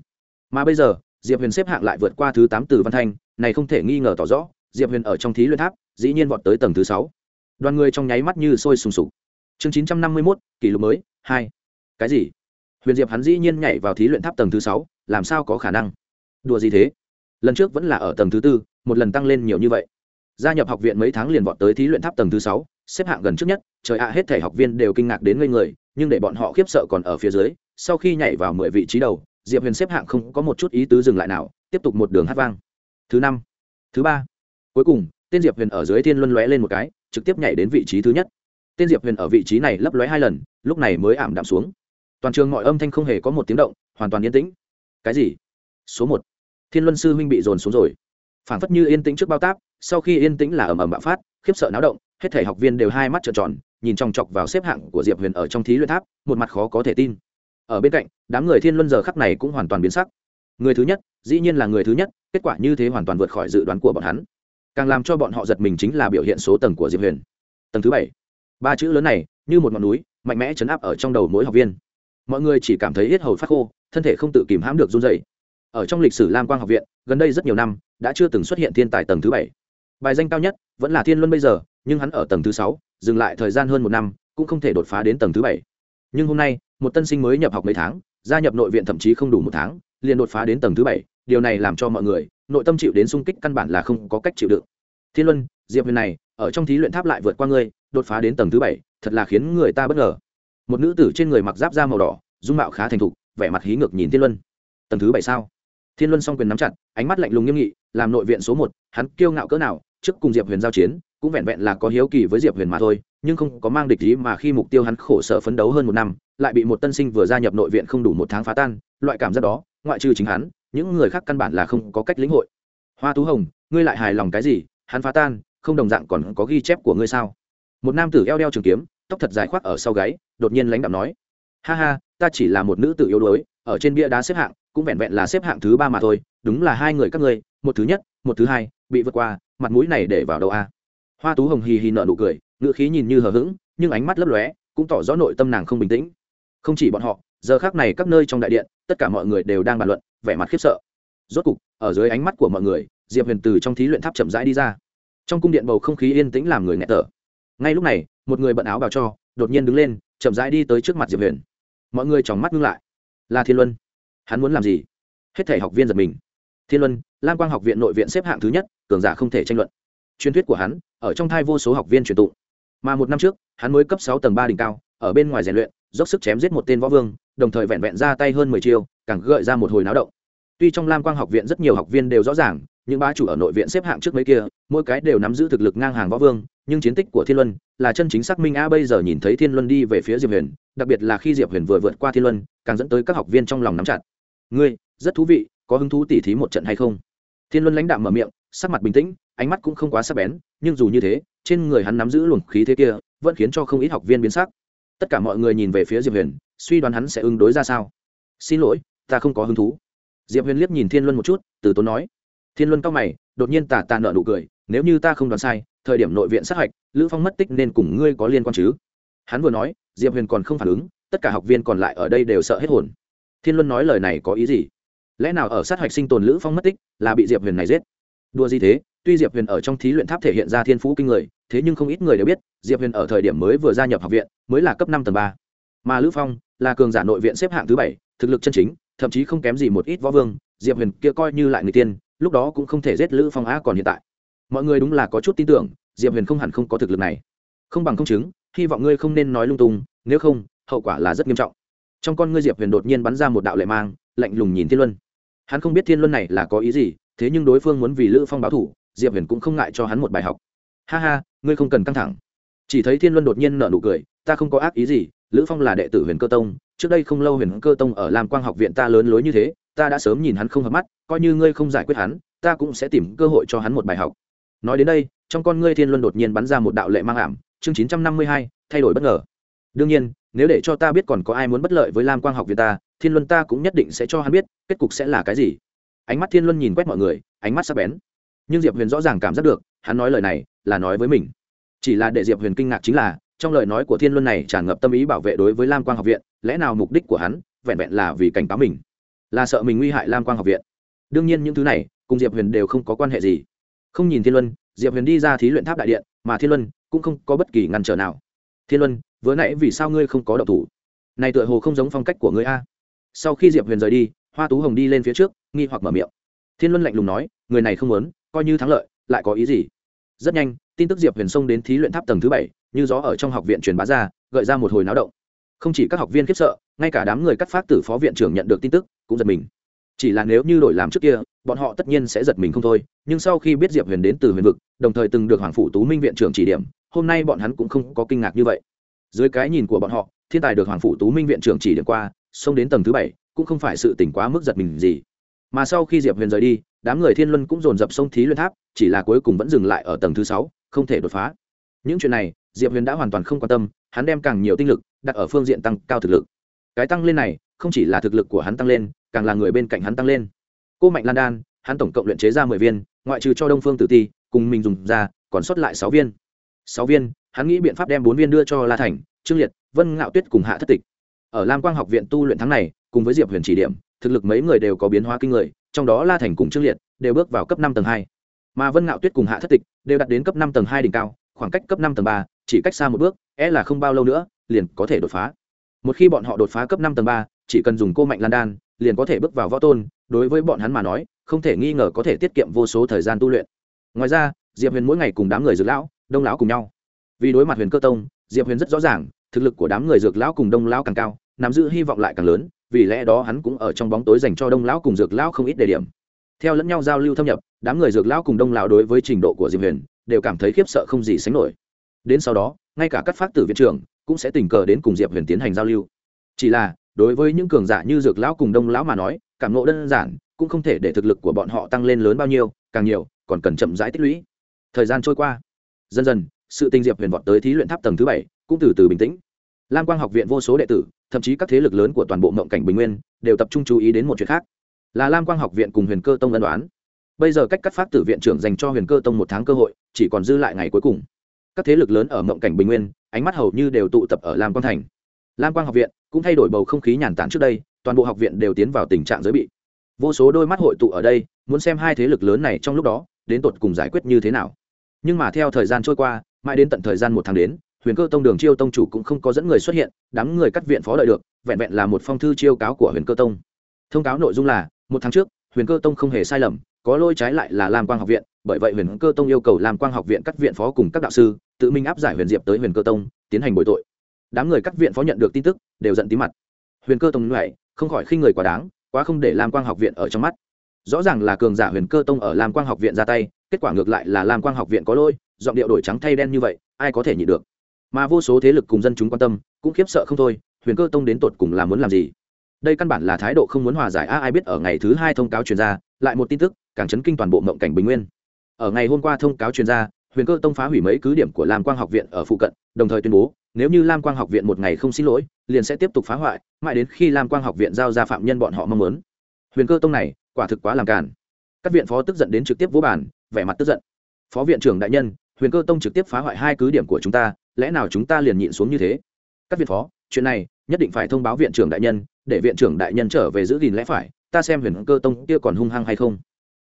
Mà bây giờ, diệp huyền xếp hạng lại vượt qua thứ tám từ văn thanh, này không thể nghi ngờ tỏ rõ, diệp huyền ở trong thí luyện tháp, dĩ nhiên vọt tới tầng thứ sáu. Đoàn người trong nháy mắt như sôi sùng sục. Chương chín trăm năm mươi mốt, kỷ lục mới, hai. Cái gì? Huyền diệp hắn dĩ nhiên nhảy vào thí luyện tháp tầng thứ sáu, làm sao có khả năng? Đùa gì thế? Lần trước vẫn là ở tầng thứ tư một lần tăng lên nhiều như vậy. Gia nhập học viện mấy tháng liền vọt tới thí luyện tháp tầng thứ sáu, xếp hạng gần trước nhất, trời ạ, hết thể học viên đều kinh ngạc đến ngây người, nhưng để bọn họ khiếp sợ còn ở phía dưới, sau khi nhảy vào mười vị trí đầu, diệp huyền xếp hạng không có một chút ý tứ dừng lại nào, tiếp tục một đường hát vang. Thứ năm, thứ ba. Cuối cùng, tên diệp huyền ở dưới thiên luân lóe lên một cái, trực tiếp nhảy đến vị trí thứ nhất. Tên diệp huyền ở vị trí này lấp lóe hai lần, lúc này mới ảm đạm xuống. Toàn trường mọi âm thanh không hề có một tiếng động, hoàn toàn yên tĩnh. Cái gì? Số một. Thiên luân sư huynh bị dồn xuống rồi phản phất như yên tĩnh trước bao táp, sau khi yên tĩnh là ầm ầm bạo phát, khiếp sợ náo động, hết thể học viên đều hai mắt trợn tròn, nhìn chòng chọc vào xếp hạng của diệp huyền ở trong thí luyện tháp, một mặt khó có thể tin. Ở bên cạnh, đám người thiên luân giờ khắc này cũng hoàn toàn biến sắc. Người thứ nhất, dĩ nhiên là người thứ nhất, kết quả như thế hoàn toàn vượt khỏi dự đoán của bọn hắn. Càng làm cho bọn họ giật mình chính là biểu hiện số tầng của diệp huyền. Tầng thứ bảy, ba chữ lớn này, như một ngọn núi, mạnh mẽ chấn áp ở trong đầu mỗi học viên. Mọi người chỉ cảm thấy hết hầu phát khô, thân thể không tự kìm hãm được run dày ở trong lịch sử lam quang học viện, gần đây rất nhiều năm, đã chưa từng xuất hiện thiên tài tầng thứ bảy. Bài danh cao nhất vẫn là thiên luân bây giờ, nhưng hắn ở tầng thứ sáu, dừng lại thời gian hơn một năm, cũng không thể đột phá đến tầng thứ bảy. Nhưng hôm nay, một tân sinh mới nhập học mấy tháng, gia nhập nội viện thậm chí không đủ một tháng, liền đột phá đến tầng thứ bảy, điều này làm cho mọi người, nội tâm chịu đến sung kích căn bản là không có cách chịu đựng. Thiên luân, diệp huyền này, ở trong thí luyện tháp lại vượt qua ngươi, đột phá đến tầng thứ bảy, thật là khiến người ta bất ngờ. Một nữ tử trên người mặc giáp da màu đỏ, dung mạo khá thành thục, vẻ mặt hí ngược nhìn thiên luân. Tầng thứ bảy sao? Thiên luân song quyền nắm chặt, ánh mắt lạnh lùng nghiêm nghị, làm nội viện số một, hắn kiêu ngạo cỡ nào, trước cùng diệp huyền giao chiến, cũng vẹn vẹn là có hiếu kỳ với diệp huyền mà thôi, nhưng không có mang địch ý mà khi mục tiêu hắn khổ sở phấn đấu hơn một năm, lại bị một tân sinh vừa gia nhập nội viện không đủ một tháng phá tan, loại cảm giác đó, ngoại trừ chính hắn, những người khác căn bản là không có cách lĩnh hội. Hoa tú hồng, ngươi lại hài lòng cái gì? Hắn phá tan, không đồng dạng còn có ghi chép của ngươi sao? Một nam tử eo đeo trường kiếm, tóc thật dài khoác ở sau gáy, đột nhiên lãnh đạo nói, ha ha, ta chỉ là một nữ tử yếu đuối, ở trên bia đá xếp hạng cũng vẹn vẹn là xếp hạng thứ ba mà thôi, đúng là hai người các ngươi, một thứ nhất, một thứ hai, bị vượt qua, mặt mũi này để vào đâu a? Hoa tú hồng hì hì nợ nụ cười, ngữ khí nhìn như hờ hững, nhưng ánh mắt lấp lóe, cũng tỏ rõ nội tâm nàng không bình tĩnh. Không chỉ bọn họ, giờ khác này các nơi trong đại điện, tất cả mọi người đều đang bàn luận, vẻ mặt khiếp sợ. Rốt cục, ở dưới ánh mắt của mọi người, diệp huyền từ trong thí luyện tháp chậm rãi đi ra. Trong cung điện bầu không khí yên tĩnh làm người nghẹt thở. Ngay lúc này, một người bận áo bào cho, đột nhiên đứng lên, chậm rãi đi tới trước mặt diệp huyền. Mọi người chóng mắt ngưng lại. Là thiên luân hắn muốn làm gì? Hết thể học viên giật mình. Thiên luân, lam quang học viện nội viện xếp hạng thứ nhất, cường giả không thể tranh luận. Truyền thuyết của hắn, ở trong thai vô số học viên truyền tụ. mà một năm trước, hắn mới cấp sáu tầng ba đỉnh cao, ở bên ngoài rèn luyện, dốc sức chém giết một tên võ vương, đồng thời vẹn vẹn ra tay hơn mười chiêu, càng gợi ra một hồi náo động tuy trong lam quang học viện rất nhiều học viên đều rõ ràng, những ba chủ ở nội viện xếp hạng trước mấy kia, mỗi cái đều nắm giữ thực lực ngang hàng võ vương, nhưng chiến tích của thiên luân là chân chính xác minh a bây giờ nhìn thấy thiên luân đi về phía diệp huyền, đặc biệt là khi diệp huyền vừa vượt qua thiên luân, càng dẫn tới các học viên trong lòng nắm chặt. Ngươi, rất thú vị, có hứng thú tỉ thí một trận hay không? Thiên luân lãnh đạm mở miệng, sắc mặt bình tĩnh, ánh mắt cũng không quá sắc bén, nhưng dù như thế, trên người hắn nắm giữ luồng khí thế kia, vẫn khiến cho không ít học viên biến sắc. Tất cả mọi người nhìn về phía diệp huyền, suy đoán hắn sẽ ứng đối ra sao. Xin lỗi, ta không có hứng thú diệp huyền liếc nhìn thiên luân một chút, từ tốn nói. Thiên luân cao mày, đột nhiên tà tà nợ nụ cười, nếu như ta không đoán sai, thời điểm nội viện sát hạch, lữ phong mất tích nên cùng ngươi có liên quan chứ? Hắn vừa nói, diệp huyền còn không phản ứng, tất cả học viên còn lại ở đây đều sợ hết hồn. Thiên luân nói lời này có ý gì? Lẽ nào ở sát hạch sinh tồn lữ phong mất tích là bị diệp huyền này giết? Đua gì thế? Tuy diệp huyền ở trong thí luyện tháp thể hiện ra thiên phú kinh người, thế nhưng không ít người đều biết, diệp huyền ở thời điểm mới vừa gia nhập học viện, mới là cấp năm tầng ba. Mà lữ phong là cường giả nội viện xếp hạng thứ bảy, thực lực chân chính thậm chí không kém gì một ít võ vương, diệp huyền kia coi như lại người tiên, lúc đó cũng không thể giết lữ phong á còn hiện tại. Mọi người đúng là có chút tin tưởng, diệp huyền không hẳn không có thực lực này. Không bằng không chứng, hy vọng ngươi không nên nói lung tung, nếu không, hậu quả là rất nghiêm trọng. Trong con ngươi diệp huyền đột nhiên bắn ra một đạo lệ mang, lạnh lùng nhìn thiên luân. Hắn không biết thiên luân này là có ý gì, thế nhưng đối phương muốn vì lữ phong báo thủ, diệp huyền cũng không ngại cho hắn một bài học. Ha ha, ngươi không cần căng thẳng. Chỉ thấy thiên luân đột nhiên nở nụ cười, ta không có ác ý gì, lữ phong là đệ tử huyền cơ tông trước đây không lâu huyền cơ tông ở lam quang học viện ta lớn lối như thế, ta đã sớm nhìn hắn không hợp mắt, coi như ngươi không giải quyết hắn, ta cũng sẽ tìm cơ hội cho hắn một bài học. Nói đến đây, trong con ngươi thiên luân đột nhiên bắn ra một đạo lệ mang ảm, chương chín trăm năm mươi hai, thay đổi bất ngờ. Đương nhiên, nếu để cho ta biết còn có ai muốn bất lợi với lam quang học viện ta, thiên luân ta cũng nhất định sẽ cho hắn biết, kết cục sẽ là cái gì. Ánh mắt thiên luân nhìn quét mọi người, ánh mắt sắp bén. Nhưng diệp huyền rõ ràng cảm giác được, hắn nói lời này là nói với mình. Chỉ là để diệp huyền kinh ngạc chính là, trong lời nói của thiên luân này tràn ngập tâm ý bảo vệ đối với lam quang học viện lẽ nào mục đích của hắn vẹn vẹn là vì cảnh cáo mình? Là sợ mình nguy hại lam quang học viện? Đương nhiên những thứ này cùng diệp huyền đều không có quan hệ gì. Không nhìn thiên luân, diệp huyền đi ra thí luyện tháp đại điện, mà thiên luân cũng không có bất kỳ ngăn trở nào. Thiên luân, vừa nãy vì sao ngươi không có độc thủ? Này tựa hồ không giống phong cách của ngươi a. Sau khi diệp huyền rời đi, hoa tú hồng đi lên phía trước, nghi hoặc mở miệng. Thiên luân lạnh lùng nói, người này không muốn, coi như thắng lợi, lại có ý gì? Rất nhanh, tin tức diệp huyền xông đến thí luyện tháp tầng thứ bảy, như gió ở trong học viện truyền bá ra, gợi ra một hồi náo động không chỉ các học viên khiếp sợ, ngay cả đám người cắt phát từ phó viện trưởng nhận được tin tức, cũng giật mình. Chỉ là nếu như đổi làm trước kia, bọn họ tất nhiên sẽ giật mình không thôi, nhưng sau khi biết diệp huyền đến từ huyền vực, đồng thời từng được hoàng phủ tú minh viện trưởng chỉ điểm, hôm nay bọn hắn cũng không có kinh ngạc như vậy. Dưới cái nhìn của bọn họ, thiên tài được hoàng phủ tú minh viện trưởng chỉ điểm qua, xông đến tầng thứ bảy, cũng không phải sự tỉnh quá mức giật mình gì. Mà sau khi diệp huyền rời đi, đám người thiên luân cũng dồn dập sông thí luyện tháp, chỉ là cuối cùng vẫn dừng lại ở tầng thứ sáu, không thể đột phá. Những chuyện này diệp huyền đã hoàn toàn không quan tâm, hắn đem càng nhiều tinh lực đặt ở phương diện tăng cao thực lực. Cái tăng lên này, không chỉ là thực lực của hắn tăng lên, càng là người bên cạnh hắn tăng lên. Cô mạnh lan đan, hắn tổng cộng luyện chế ra mười viên, ngoại trừ cho đông phương tử ti, cùng mình dùng ra, còn sót lại sáu viên. Sáu viên, hắn nghĩ biện pháp đem bốn viên đưa cho la thành, trương liệt, vân ngạo tuyết cùng hạ thất tịch. Ở lam quang học viện tu luyện tháng này, cùng với diệp huyền chỉ điểm, thực lực mấy người đều có biến hóa kinh người, trong đó la thành cùng trương liệt đều bước vào cấp năm tầng hai. Mà vân ngạo tuyết cùng hạ thất tịch đều đạt đến cấp năm tầng hai đỉnh cao, khoảng cách cấp năm tầng ba chỉ cách xa một bước é e là không bao lâu nữa, liền có thể đột phá. Một khi bọn họ đột phá cấp năm tầng ba, chỉ cần dùng cô mạnh lan đan, liền có thể bước vào võ tôn, đối với bọn hắn mà nói, không thể nghi ngờ có thể tiết kiệm vô số thời gian tu luyện. Ngoài ra, diệp huyền mỗi ngày cùng đám người dược lão, đông lão cùng nhau. Vì đối mặt huyền cơ tông, diệp huyền rất rõ ràng, thực lực của đám người dược lão cùng đông lão càng cao, nắm giữ hy vọng lại càng lớn, vì lẽ đó hắn cũng ở trong bóng tối dành cho đông lão cùng dược lão không ít đề điểm. Theo lẫn nhau giao lưu thâm nhập, đám người dược lão cùng đông lão đối với trình độ của diệp huyền, đều cảm thấy khiếp sợ không gì sánh nổi đến sau đó, ngay cả các phát tử viện trưởng cũng sẽ tình cờ đến cùng diệp huyền tiến hành giao lưu. Chỉ là, đối với những cường giả như dược lão cùng đông lão mà nói, cảm ngộ đơn giản cũng không thể để thực lực của bọn họ tăng lên lớn bao nhiêu, càng nhiều, còn cần chậm rãi tích lũy. Thời gian trôi qua, dần dần, sự tình diệp huyền vọt tới thí luyện tháp tầng thứ bảy, cũng từ từ bình tĩnh. Lam quang học viện vô số đệ tử, thậm chí các thế lực lớn của toàn bộ mộng cảnh bình nguyên, đều tập trung chú ý đến một chuyện khác, là lam quang học viện cùng huyền cơ tông ân đoán bây giờ cách cắt phát tử viện trưởng dành cho huyền cơ tông một tháng cơ hội, chỉ còn dư lại ngày cuối cùng các thế lực lớn ở mộng cảnh bình nguyên, ánh mắt hầu như đều tụ tập ở lam quang thành. Lam quang học viện cũng thay đổi bầu không khí nhàn tản trước đây, toàn bộ học viện đều tiến vào tình trạng giới bị. Vô số đôi mắt hội tụ ở đây, muốn xem hai thế lực lớn này trong lúc đó, đến tột cùng giải quyết như thế nào. Nhưng mà theo thời gian trôi qua, mãi đến tận thời gian một tháng đến, huyền cơ tông đường chiêu tông chủ cũng không có dẫn người xuất hiện, đám người cắt viện phó đợi được, vẹn vẹn là một phong thư chiêu cáo của huyền cơ tông. Thông cáo nội dung là, một tháng trước, huyền cơ tông không hề sai lầm, có lôi trái lại là lam quang học viện bởi vậy huyền cơ tông yêu cầu lam quang học viện cắt viện phó cùng các đạo sư, tự mình áp giải huyền diệp tới huyền cơ tông, tiến hành bồi tội. Đám người cắt viện phó nhận được tin tức, đều giận tí mặt. Huyền cơ tông nhuệ không khỏi khi người quá đáng, quá không để lam quang học viện ở trong mắt. Rõ ràng là cường giả huyền cơ tông ở lam quang học viện ra tay, kết quả ngược lại là lam quang học viện có lôi giọng điệu đổi trắng thay đen như vậy, ai có thể nhịn được? Mà vô số thế lực cùng dân chúng quan tâm, cũng khiếp sợ không thôi, huyền cơ tông đến tột cùng là muốn làm gì? Đây căn bản là thái độ không muốn hòa giải a ai biết ở ngày thứ hai thông cáo truyền ra, lại một tin tức, càng chấn kinh toàn bộ mộng cảnh bình nguyên ở ngày hôm qua thông cáo chuyên gia, huyền cơ tông phá hủy mấy cứ điểm của lam quang học viện ở phụ cận, đồng thời tuyên bố, nếu như lam quang học viện một ngày không xin lỗi, liền sẽ tiếp tục phá hoại, mãi đến khi lam quang học viện giao ra phạm nhân bọn họ mong muốn. Huyền cơ tông này, quả thực quá làm cản các viện phó tức giận đến trực tiếp vũ bản vẻ mặt tức giận. Phó viện trưởng đại nhân, huyền cơ tông trực tiếp phá hoại hai cứ điểm của chúng ta, lẽ nào chúng ta liền nhịn xuống như thế? Các viện phó, chuyện này nhất định phải thông báo viện trưởng đại nhân, để viện trưởng đại nhân trở về giữ gìn lẽ phải, ta xem huyền cơ tông kia còn hung hăng hay không.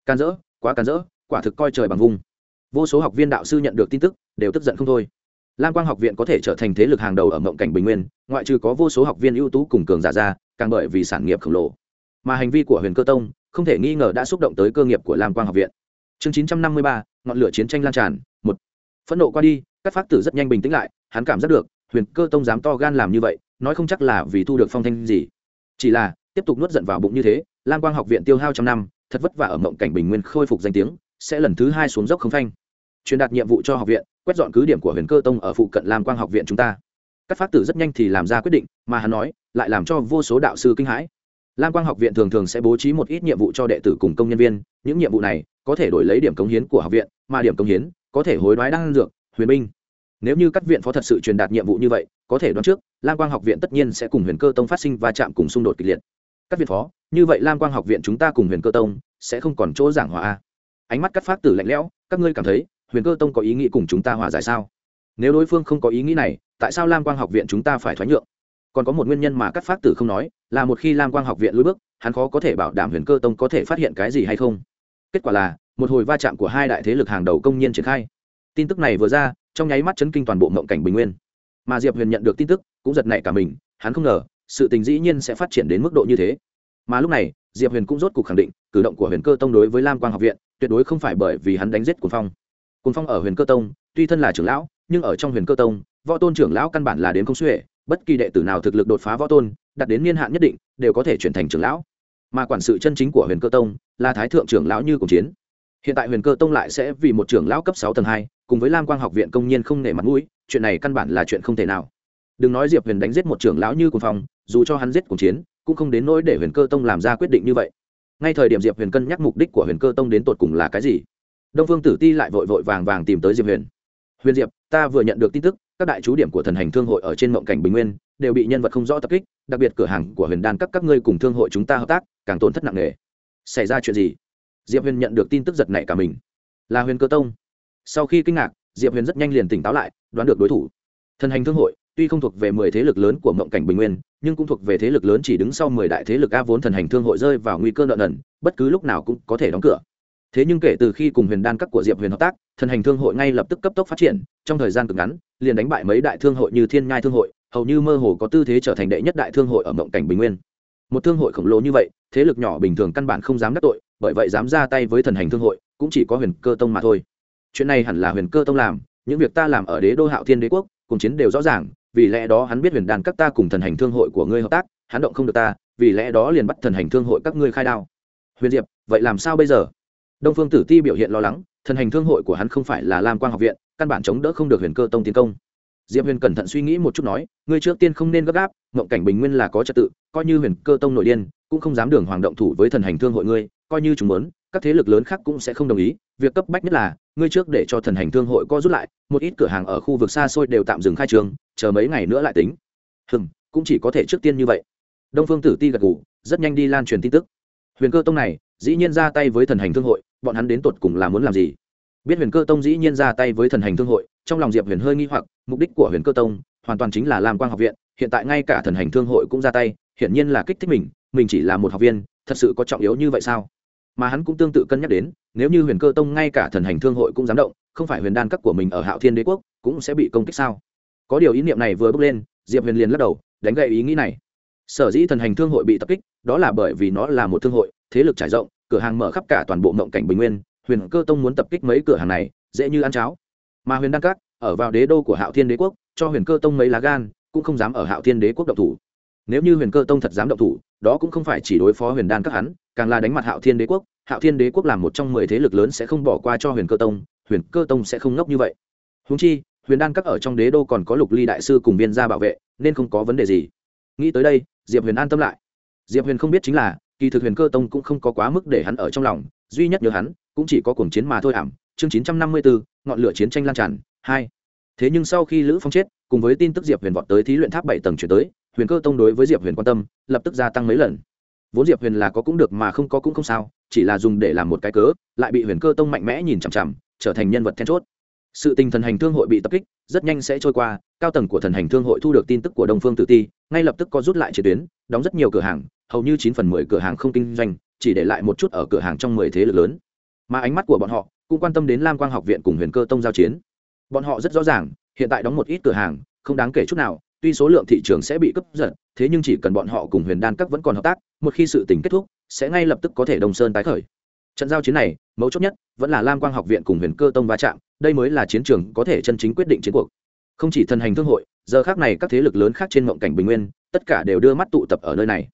Can dỡ, quá can dỡ quả thực coi trời bằng vùng vô số học viên đạo sư nhận được tin tức, đều tức giận không thôi. Lam quang học viện có thể trở thành thế lực hàng đầu ở mộng cảnh bình nguyên, ngoại trừ có vô số học viên ưu tú cùng cường giả ra, càng bởi vì sản nghiệp khổng lồ. Mà hành vi của huyền cơ tông, không thể nghi ngờ đã xúc động tới cơ nghiệp của lam quang học viện. Chương chín trăm năm mươi ba, ngọn lửa chiến tranh lan tràn, một. Phẫn nộ qua đi, các phát tử rất nhanh bình tĩnh lại, hắn cảm giác được, huyền cơ tông dám to gan làm như vậy, nói không chắc là vì thu được phong thanh gì. Chỉ là, tiếp tục nuốt giận vào bụng như thế, lam quang học viện tiêu hao trăm năm, thật vất vả ở mộng cảnh bình nguyên khôi phục danh tiếng sẽ lần thứ hai xuống dốc không phanh. Truyền đạt nhiệm vụ cho học viện, quét dọn cứ điểm của huyền cơ tông ở phụ cận lam quang học viện chúng ta. Các phát tử rất nhanh thì làm ra quyết định, mà hắn nói, lại làm cho vô số đạo sư kinh hãi. Lam quang học viện thường thường sẽ bố trí một ít nhiệm vụ cho đệ tử cùng công nhân viên, những nhiệm vụ này có thể đổi lấy điểm cống hiến của học viện, mà điểm cống hiến có thể hối đoái đan dược, huyền binh. Nếu như các viện phó thật sự truyền đạt nhiệm vụ như vậy, có thể đoán trước, lam quang học viện tất nhiên sẽ cùng huyền cơ tông phát sinh va chạm cùng xung đột kịch liệt. Các viện phó, như vậy lam quang học viện chúng ta cùng huyền cơ tông sẽ không còn chỗ giảng hòa ánh mắt cắt phát tử lạnh lẽo, các ngươi cảm thấy, huyền cơ tông có ý nghĩ cùng chúng ta hòa giải sao? Nếu đối phương không có ý nghĩ này, tại sao lam quang học viện chúng ta phải thoái nhượng? Còn có một nguyên nhân mà cắt phát tử không nói, là một khi lam quang học viện lùi bước, hắn khó có thể bảo đảm huyền cơ tông có thể phát hiện cái gì hay không. Kết quả là, một hồi va chạm của hai đại thế lực hàng đầu công nhiên triển khai. Tin tức này vừa ra, trong nháy mắt chấn kinh toàn bộ mộng cảnh bình nguyên. Mà diệp huyền nhận được tin tức, cũng giật nảy cả mình, hắn không ngờ, sự tình dĩ nhiên sẽ phát triển đến mức độ như thế. Mà lúc này, diệp huyền cũng rốt cuộc khẳng định, cử động của huyền cơ tông đối với lam quang học viện tuyệt đối không phải bởi vì hắn đánh giết cuồng phong. Cuồng phong ở huyền cơ tông, tuy thân là trưởng lão, nhưng ở trong huyền cơ tông, võ tôn trưởng lão căn bản là đến không xuể, bất kỳ đệ tử nào thực lực đột phá võ tôn, đạt đến niên hạn nhất định, đều có thể chuyển thành trưởng lão. Mà quản sự chân chính của huyền cơ tông là thái thượng trưởng lão như cùng chiến. Hiện tại huyền cơ tông lại sẽ vì một trưởng lão cấp sáu tầng hai, cùng với lam quang học viện công nhân không nể mặt mũi, chuyện này căn bản là chuyện không thể nào. Đừng nói diệp huyền đánh giết một trưởng lão như cùng phong, dù cho hắn giết cùng chiến, cũng không đến nỗi để huyền cơ tông làm ra quyết định như vậy ngay thời điểm diệp huyền cân nhắc mục đích của huyền cơ tông đến tột cùng là cái gì, đông phương tử ti lại vội vội vàng vàng tìm tới diệp huyền. Huyền diệp, ta vừa nhận được tin tức, các đại chú điểm của thần hành thương hội ở trên mộng cảnh bình nguyên đều bị nhân vật không rõ tập kích, đặc biệt cửa hàng của huyền đan các các ngươi cùng thương hội chúng ta hợp tác, càng tổn thất nặng nề. Xảy ra chuyện gì? Diệp huyền nhận được tin tức giật nảy cả mình. Là huyền cơ tông. Sau khi kinh ngạc, diệp huyền rất nhanh liền tỉnh táo lại, đoán được đối thủ. Thần hành thương hội tuy không thuộc về mười thế lực lớn của mộng cảnh bình nguyên, nhưng cũng thuộc về thế lực lớn chỉ đứng sau mười đại thế lực a vốn thần hành thương hội rơi vào nguy cơ nợ nần, bất cứ lúc nào cũng có thể đóng cửa. Thế nhưng kể từ khi cùng huyền đan các của diệp huyền hợp tác, thần hành thương hội ngay lập tức cấp tốc phát triển, trong thời gian cực ngắn, liền đánh bại mấy đại thương hội như thiên nhai thương hội, hầu như mơ hồ có tư thế trở thành đệ nhất đại thương hội ở mộng cảnh bình nguyên. Một thương hội khổng lồ như vậy, thế lực nhỏ bình thường căn bản không dám đắc tội, bởi vậy dám ra tay với thần hành thương hội, cũng chỉ có huyền cơ tông mà thôi. Chuyện này hẳn là huyền cơ tông làm, những việc ta làm ở đế đô hạo thiên đế quốc, cùng chiến đều rõ ràng vì lẽ đó hắn biết huyền đàn các ta cùng thần hành thương hội của ngươi hợp tác, hắn động không được ta, vì lẽ đó liền bắt thần hành thương hội các ngươi khai đao. Huyền diệp, vậy làm sao bây giờ? Đông phương tử ti biểu hiện lo lắng, thần hành thương hội của hắn không phải là lam quang học viện, căn bản chống đỡ không được huyền cơ tông tiến công. Diệp huyền cẩn thận suy nghĩ một chút nói, ngươi trước tiên không nên gấp gáp, mộng cảnh bình nguyên là có trật tự, coi như huyền cơ tông nội điên, cũng không dám đường hoàng động thủ với thần hành thương hội ngươi, coi như chúng muốn, các thế lực lớn khác cũng sẽ không đồng ý, việc cấp bách nhất là ngươi trước để cho thần hành thương hội co rút lại, một ít cửa hàng ở khu vực xa xôi đều tạm dừng khai trường, chờ mấy ngày nữa lại tính. Hừm, cũng chỉ có thể trước tiên như vậy. Đông phương tử ti gật gù, rất nhanh đi lan truyền tin tức. Huyền cơ tông này, dĩ nhiên ra tay với thần hành thương hội, bọn hắn đến tột cùng là muốn làm gì? Biết huyền cơ tông dĩ nhiên ra tay với thần hành thương hội, trong lòng diệp huyền hơi nghi hoặc, mục đích của huyền cơ tông hoàn toàn chính là làm quang học viện, hiện tại ngay cả thần hành thương hội cũng ra tay, hiển nhiên là kích thích mình mình chỉ là một học viên, thật sự có trọng yếu như vậy sao? Mà hắn cũng tương tự cân nhắc đến, nếu như huyền cơ tông ngay cả thần hành thương hội cũng dám động, không phải huyền đan Cắt của mình ở hạo thiên đế quốc cũng sẽ bị công kích sao? Có điều ý niệm này vừa bước lên, diệp huyền liền lắc đầu, đánh gậy ý nghĩ này. Sở dĩ thần hành thương hội bị tập kích, đó là bởi vì nó là một thương hội, thế lực trải rộng, cửa hàng mở khắp cả toàn bộ mộng cảnh bình nguyên, huyền cơ tông muốn tập kích mấy cửa hàng này, dễ như ăn cháo. Mà huyền đan các, ở vào đế đô của hạo thiên đế quốc, cho huyền cơ tông mấy lá gan, cũng không dám ở hạo thiên đế quốc động thủ nếu như huyền cơ tông thật dám động thủ, đó cũng không phải chỉ đối phó huyền đan các hắn, càng là đánh mặt hạo thiên đế quốc. Hạo thiên đế quốc làm một trong mười thế lực lớn sẽ không bỏ qua cho huyền cơ tông, huyền cơ tông sẽ không ngốc như vậy. Húng chi, huyền đan các ở trong đế đô còn có lục ly đại sư cùng viên gia bảo vệ, nên không có vấn đề gì. Nghĩ tới đây, diệp huyền an tâm lại. Diệp huyền không biết chính là, kỳ thực huyền cơ tông cũng không có quá mức để hắn ở trong lòng, duy nhất nhớ hắn, cũng chỉ có cuồng chiến mà thôi ảm. Chương chín trăm năm mươi bốn ngọn lửa chiến tranh lan tràn, hai. Thế nhưng sau khi lữ phong chết, cùng với tin tức diệp huyền vọt tới thí luyện tháp bảy tầng chuyển tới huyền cơ tông đối với diệp huyền quan tâm, lập tức gia tăng mấy lần. Vốn diệp huyền là có cũng được mà không có cũng không sao, chỉ là dùng để làm một cái cớ, lại bị huyền cơ tông mạnh mẽ nhìn chằm chằm, trở thành nhân vật then chốt. Sự tình thần hành thương hội bị tập kích, rất nhanh sẽ trôi qua, cao tầng của thần hành thương hội thu được tin tức của đông phương tự ti, ngay lập tức có rút lại chiến tuyến, đóng rất nhiều cửa hàng, hầu như chín phần mười cửa hàng không kinh doanh, chỉ để lại một chút ở cửa hàng trong mười thế lực lớn. Mà ánh mắt của bọn họ cũng quan tâm đến lam quang học viện cùng huyền cơ tông giao chiến. Bọn họ rất rõ ràng, hiện tại đóng một ít cửa hàng, không đáng kể chút nào tuy số lượng thị trường sẽ bị cướp giật, thế nhưng chỉ cần bọn họ cùng huyền đan các vẫn còn hợp tác, một khi sự tình kết thúc, sẽ ngay lập tức có thể đồng sơn tái khởi. Trận giao chiến này, mấu chốt nhất vẫn là lam quang học viện cùng huyền cơ tông va chạm, đây mới là chiến trường có thể chân chính quyết định chiến cuộc. Không chỉ thần hành thương hội, giờ khác này các thế lực lớn khác trên mộng cảnh bình nguyên, tất cả đều đưa mắt tụ tập ở nơi này.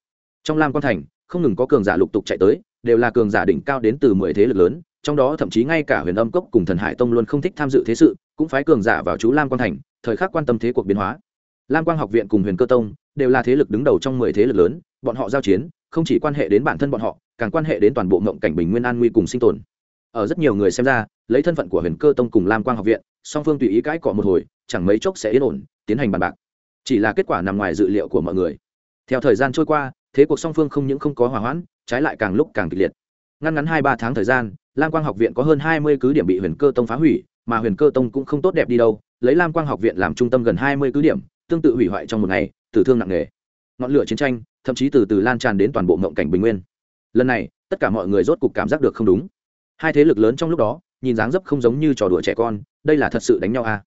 Trong lam quang thành, không ngừng có cường giả lục tục chạy tới, đều là cường giả đỉnh cao đến từ mười thế lực lớn, trong đó thậm chí ngay cả huyền âm cốc cùng thần hải tông luôn không thích tham dự thế sự, cũng phái cường giả vào chú lam quang thành, thời khắc quan tâm thế cuộc biến hóa lam quang học viện cùng huyền cơ tông đều là thế lực đứng đầu trong mười thế lực lớn, bọn họ giao chiến không chỉ quan hệ đến bản thân bọn họ, càng quan hệ đến toàn bộ mộng cảnh bình nguyên an nguy cùng sinh tồn. Ở rất nhiều người xem ra, lấy thân phận của huyền cơ tông cùng lam quang học viện, song phương tùy ý cãi cọ một hồi, chẳng mấy chốc sẽ yên ổn, tiến hành bàn bạc. Chỉ là kết quả nằm ngoài dự liệu của mọi người. Theo thời gian trôi qua, thế cuộc song phương không những không có hòa hoãn, trái lại càng lúc càng kịch liệt. Ngăn ngắn hai ba tháng thời gian, lam quang học viện có hơn hai mươi cứ điểm bị huyền cơ tông phá hủy, mà huyền cơ tông cũng không tốt đẹp đi đâu, lấy lam quang học viện làm trung tâm gần hai mươi cứ điểm tương tự hủy hoại trong một ngày, tử thương nặng nề. Ngọn lửa chiến tranh, thậm chí từ từ lan tràn đến toàn bộ mộng cảnh bình nguyên. Lần này, tất cả mọi người rốt cục cảm giác được không đúng. Hai thế lực lớn trong lúc đó, nhìn dáng dấp không giống như trò đùa trẻ con, đây là thật sự đánh nhau à?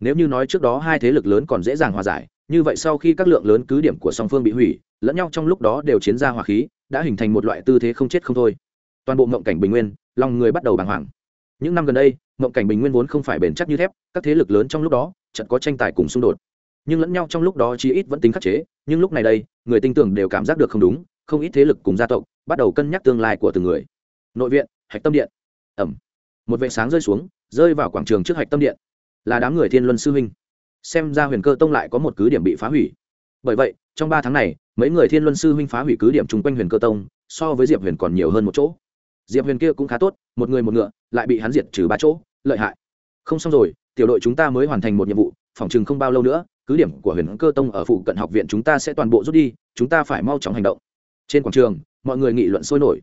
Nếu như nói trước đó hai thế lực lớn còn dễ dàng hòa giải, như vậy sau khi các lượng lớn cứ điểm của song phương bị hủy, lẫn nhau trong lúc đó đều chiến ra hỏa khí, đã hình thành một loại tư thế không chết không thôi. Toàn bộ mộng cảnh bình nguyên, lòng người bắt đầu bàng hoàng. Những năm gần đây, mộng cảnh bình nguyên vốn không phải bền chắc như thép, các thế lực lớn trong lúc đó trận có tranh tài cùng xung đột nhưng lẫn nhau trong lúc đó chí ít vẫn tính khắc chế, nhưng lúc này đây, người tin tưởng đều cảm giác được không đúng, không ít thế lực cùng gia tộc bắt đầu cân nhắc tương lai của từng người. Nội viện, hạch tâm điện. Ẩm. Một vệ sáng rơi xuống, rơi vào quảng trường trước hạch tâm điện. Là đám người thiên luân sư huynh. Xem ra huyền cơ tông lại có một cứ điểm bị phá hủy. Bởi vậy, trong ba tháng này, mấy người thiên luân sư huynh phá hủy cứ điểm chung quanh huyền cơ tông, so với diệp huyền còn nhiều hơn một chỗ. Diệp huyền kia cũng khá tốt, một người một ngựa, lại bị hắn diệt trừ ba chỗ, lợi hại. Không xong rồi, tiểu đội chúng ta mới hoàn thành một nhiệm vụ, phòng chừng không bao lâu nữa cứ điểm của huyền cơ tông ở phụ cận học viện chúng ta sẽ toàn bộ rút đi, chúng ta phải mau chóng hành động. Trên quảng trường, mọi người nghị luận sôi nổi.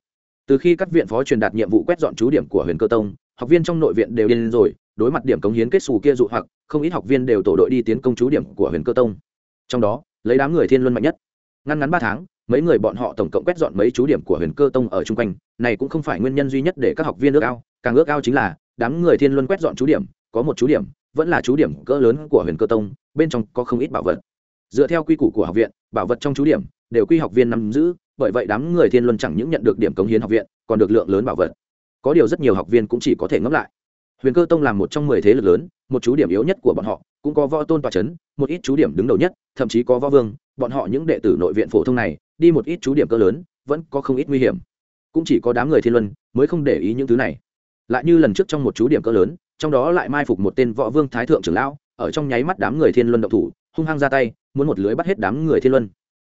Từ khi các viện phó truyền đạt nhiệm vụ quét dọn chú điểm của huyền cơ tông, học viên trong nội viện đều điên rồi, đối mặt điểm cống hiến kết xù kia dụ hoặc, không ít học viên đều tổ đội đi tiến công chú điểm của huyền cơ tông. Trong đó, lấy đám người thiên luân mạnh nhất. Ngăn ngắn ba tháng, mấy người bọn họ tổng cộng quét dọn mấy chú điểm của huyền cơ tông ở chung quanh. Này cũng không phải nguyên nhân duy nhất để các học viên ước ao, càng ước ao chính là đám người thiên luân quét dọn chú điểm, có một chú điểm, vẫn là chú điểm cỡ lớn của huyền cơ tông bên trong có không ít bảo vật. Dựa theo quy củ của học viện, bảo vật trong chú điểm đều quy học viên nắm giữ, bởi vậy đám người thiên luân chẳng những nhận được điểm cống hiến học viện, còn được lượng lớn bảo vật. Có điều rất nhiều học viên cũng chỉ có thể ngẫm lại. Huyền cơ tông là một trong mười thế lực lớn, một chú điểm yếu nhất của bọn họ, cũng có võ tôn tòa c h ấ n một ít chú điểm đứng đầu nhất, thậm chí có võ vương, bọn họ những đệ tử nội viện phổ thông này, đi một ít chú điểm cỡ lớn, vẫn có không ít nguy hiểm. Cũng chỉ có đám người thiên luân mới không để ý những thứ này. Lại như lần trước trong một chú điểm cỡ lớn, trong đó lại mai phục một tên võ vương thái thượng trưởng lão ở trong nháy mắt đám người thiên luân động thủ, hung hăng ra tay, muốn một lưới bắt hết đám người thiên luân.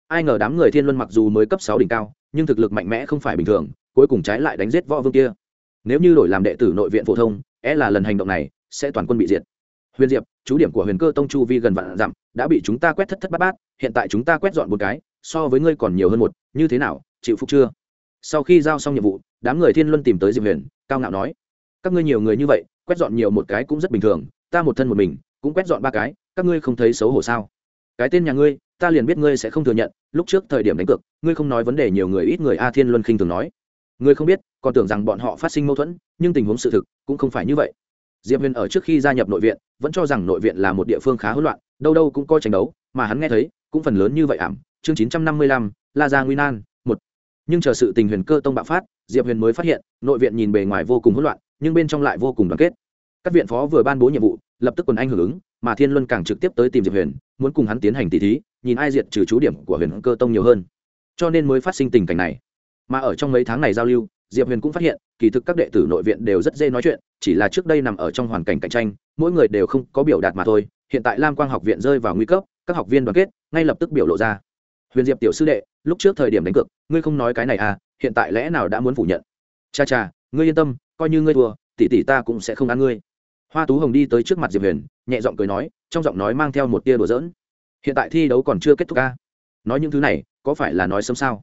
Ai ngờ đám người thiên luân mặc dù mới cấp sáu đỉnh cao, nhưng thực lực mạnh mẽ không phải bình thường, cuối cùng trái lại đánh giết võ vương kia. Nếu như đổi làm đệ tử nội viện phổ thông é là lần hành động này sẽ toàn quân bị diệt. Huyền diệp, chú điểm của huyền cơ tông chu vi gần vạn dặm, đã bị chúng ta quét thất thất bát bát, hiện tại chúng ta quét dọn một cái, so với ngươi còn nhiều hơn một, như thế nào, chịu phục chưa? Sau khi giao xong nhiệm vụ, đám người thiên luân tìm tới diệp huyền, cao ngạo nói, các ngươi nhiều người như vậy, quét dọn nhiều một cái cũng rất bình thường, ta một thân một mình cũng quét dọn ba cái, các ngươi không thấy xấu hổ sao? Cái tên nhà ngươi, ta liền biết ngươi sẽ không thừa nhận, lúc trước thời điểm đánh cược, ngươi không nói vấn đề nhiều người, ít người a thiên luân khinh thường nói. Ngươi không biết, còn tưởng rằng bọn họ phát sinh mâu thuẫn, nhưng tình huống sự thực cũng không phải như vậy. Diệp huyền ở trước khi gia nhập nội viện, vẫn cho rằng nội viện là một địa phương khá hỗn loạn, đâu đâu cũng coi tranh đấu, mà hắn nghe thấy, cũng phần lớn như vậy ảm. Chương chín trăm năm mươi lăm, la gia nguy nan, một. Nhưng chờ sự tình huyền cơ tông bạo phát, diệp huyền mới phát hiện, nội viện nhìn bề ngoài vô cùng hỗn loạn, nhưng bên trong lại vô cùng đoàn kết các viện phó vừa ban bố nhiệm vụ, lập tức quần anh hưởng ứng, mà thiên luân càng trực tiếp tới tìm diệp huyền, muốn cùng hắn tiến hành tỷ thí, nhìn ai diệt trừ chú điểm của huyền cơ tông nhiều hơn. Cho nên mới phát sinh tình cảnh này. Mà ở trong mấy tháng này giao lưu, diệp huyền cũng phát hiện, kỳ thực các đệ tử nội viện đều rất dễ nói chuyện, chỉ là trước đây nằm ở trong hoàn cảnh cạnh tranh, mỗi người đều không có biểu đạt mà thôi. Hiện tại lam quang học viện rơi vào nguy cấp, các học viên đoàn kết, ngay lập tức biểu lộ ra. Huyền diệp tiểu sư đệ, lúc trước thời điểm đánh cược, ngươi không nói cái này à hiện tại lẽ nào đã muốn phủ nhận? Cha cha, ngươi yên tâm, coi như ngươi thua, tỷ tỷ ta cũng sẽ không ăn ngươi hoa tú hồng đi tới trước mặt diệp huyền, nhẹ giọng cười nói, trong giọng nói mang theo một tia đùa giỡn. Hiện tại thi đấu còn chưa kết thúc ca. Nói những thứ này, có phải là nói sớm sao?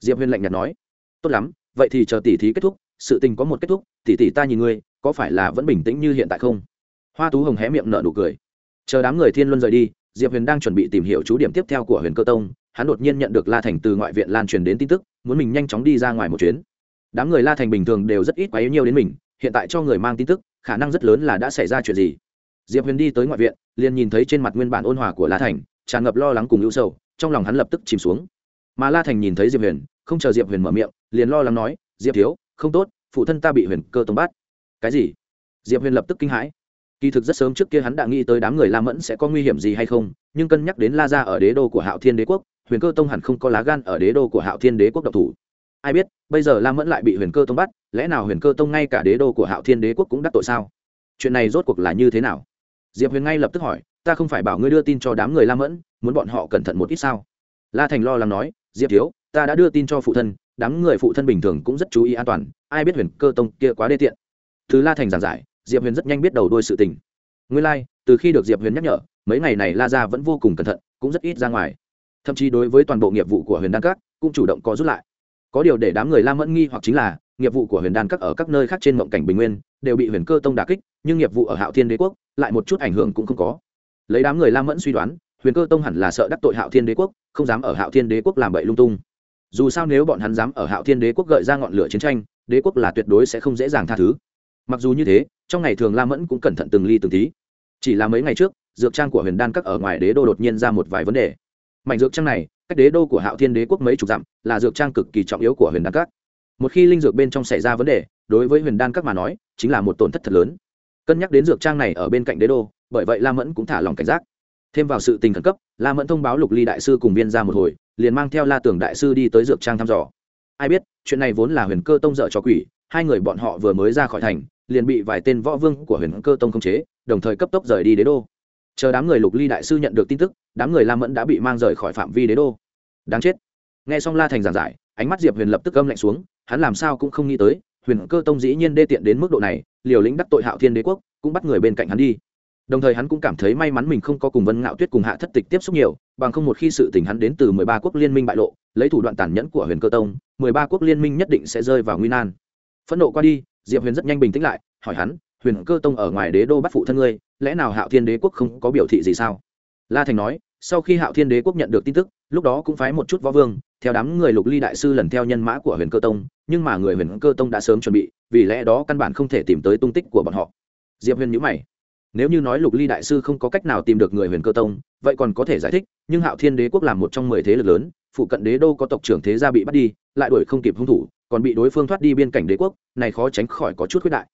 Diệp huyền lạnh nhạt nói. Tốt lắm, vậy thì chờ tỷ thí kết thúc, sự tình có một kết thúc, tỷ tỷ ta nhìn ngươi, có phải là vẫn bình tĩnh như hiện tại không? Hoa tú hồng hé miệng nở nụ cười. Chờ đám người thiên luân rời đi, diệp huyền đang chuẩn bị tìm hiểu chú điểm tiếp theo của huyền cơ tông, hắn đột nhiên nhận được la thành từ ngoại viện lan truyền đến tin tức, muốn mình nhanh chóng đi ra ngoài một chuyến. Đám người la thành bình thường đều rất ít quá yếu nhiều đến mình, hiện tại cho người mang tin tức khả năng rất lớn là đã xảy ra chuyện gì. Diệp huyền đi tới ngoại viện, liền nhìn thấy trên mặt nguyên bản ôn hòa của la thành, tràn ngập lo lắng cùng ưu sầu, trong lòng hắn lập tức chìm xuống. Mà la thành nhìn thấy diệp huyền, không chờ diệp huyền mở miệng, liền lo lắng nói, diệp thiếu, không tốt, phụ thân ta bị huyền cơ tông bắt. Cái gì? Diệp huyền lập tức kinh hãi. Kỳ thực rất sớm trước kia hắn đã nghĩ tới đám người la mẫn sẽ có nguy hiểm gì hay không, nhưng cân nhắc đến la ra ở đế đô của hạo thiên đế quốc, huyền cơ tông hẳn không có lá gan ở đế đô của hạo thiên đế quốc độc thủ ai biết bây giờ la mẫn lại bị huyền cơ tông bắt lẽ nào huyền cơ tông ngay cả đế đô của hạo thiên đế quốc cũng đắc tội sao? Chuyện này rốt cuộc là như thế nào? Diệp huyền ngay lập tức hỏi ta không phải bảo ngươi đưa tin cho đám người la mẫn muốn bọn họ cẩn thận một ít sao? La thành lo lắng nói diệp thiếu ta đã đưa tin cho phụ thân đám người phụ thân bình thường cũng rất chú ý an toàn ai biết huyền cơ tông kia quá đê tiện. Thứ la thành giảng giải diệp huyền rất nhanh biết đầu đuôi sự tình. Nguyên lai、like, từ khi được diệp huyền nhắc nhở mấy ngày này la ra vẫn vô cùng cẩn thận cũng rất ít ra ngoài. Thậm chí đối với toàn bộ nghiệp vụ của huyền đan các cũng chủ động có rút lại có điều để đám người la mẫn nghi hoặc chính là, nghiệp vụ của huyền đan các ở các nơi khác trên mộng cảnh bình nguyên, đều bị huyền cơ tông đà kích, nhưng nghiệp vụ ở hạo thiên đế quốc, lại một chút ảnh hưởng cũng không có. Lấy đám người la mẫn suy đoán, huyền cơ tông hẳn là sợ đắc tội hạo thiên đế quốc, không dám ở hạo thiên đế quốc làm bậy lung tung. Dù sao nếu bọn hắn dám ở hạo thiên đế quốc gợi ra ngọn lửa chiến tranh, đế quốc là tuyệt đối sẽ không dễ dàng tha thứ. Mặc dù như thế, trong ngày thường la mẫn cũng cẩn thận từng ly từng tí. Chỉ là mấy ngày trước, dược trang của huyền đan các ở ngoài đế đô đột nhiên ra một vài vấn đề mảnh dược trang này, cách đế đô của hạo thiên đế quốc mấy chục dặm, là dược trang cực kỳ trọng yếu của huyền đan các. Một khi linh dược bên trong xảy ra vấn đề, đối với huyền đan các mà nói, chính là một tổn thất thật lớn. Cân nhắc đến dược trang này ở bên cạnh đế đô, bởi vậy la mẫn cũng thả lòng cảnh giác. Thêm vào sự tình khẩn cấp, la mẫn thông báo lục ly đại sư cùng viên ra một hồi, liền mang theo la tưởng đại sư đi tới dược trang thăm dò. Ai biết, chuyện này vốn là huyền cơ tông dợ cho quỷ, hai người bọn họ vừa mới ra khỏi thành, liền bị vài tên võ vương của huyền cơ tông khống chế, đồng thời cấp tốc rời đi đế đô chờ đám người lục ly đại sư nhận được tin tức, đám người lam mẫn đã bị mang rời khỏi phạm vi đế đô. Đáng chết. Nghe xong la thành giảng giải, ánh mắt diệp huyền lập tức âm lạnh xuống, hắn làm sao cũng không nghĩ tới, huyền cơ tông dĩ nhiên đê tiện đến mức độ này, liều lĩnh đắc tội hạo thiên đế quốc, cũng bắt người bên cạnh hắn đi. Đồng thời hắn cũng cảm thấy may mắn mình không có cùng vân ngạo tuyết cùng hạ thất tịch tiếp xúc nhiều, bằng không một khi sự tình hắn đến từ mười ba quốc liên minh bại lộ, lấy thủ đoạn tàn nhẫn của huyền cơ tông, mười ba quốc liên minh nhất định sẽ rơi vào nguy nan. Phẫn nộ qua đi, diệp huyền rất nhanh bình tĩnh lại, hỏi hắn huyền cơ tông ở ngoài đế đô bắt phụ thân ngươi, lẽ nào hạo thiên đế quốc không có biểu thị gì sao? La thành nói, sau khi hạo thiên đế quốc nhận được tin tức, lúc đó cũng phái một chút võ vương, theo đám người lục ly đại sư lần theo nhân mã của huyền cơ tông, nhưng mà người huyền cơ tông đã sớm chuẩn bị, vì lẽ đó căn bản không thể tìm tới tung tích của bọn họ. Diệp huyền nhữ mày. Nếu như nói lục ly đại sư không có cách nào tìm được người huyền cơ tông, vậy còn có thể giải thích, nhưng hạo thiên đế quốc là một trong mười thế lực lớn, phụ cận đế đô có tộc trưởng thế gia bị bắt đi, lại đuổi không kịp hung thủ, còn bị đối phương thoát đi biên cảnh đế quốc, này khó tránh khỏi có chút khuyết đại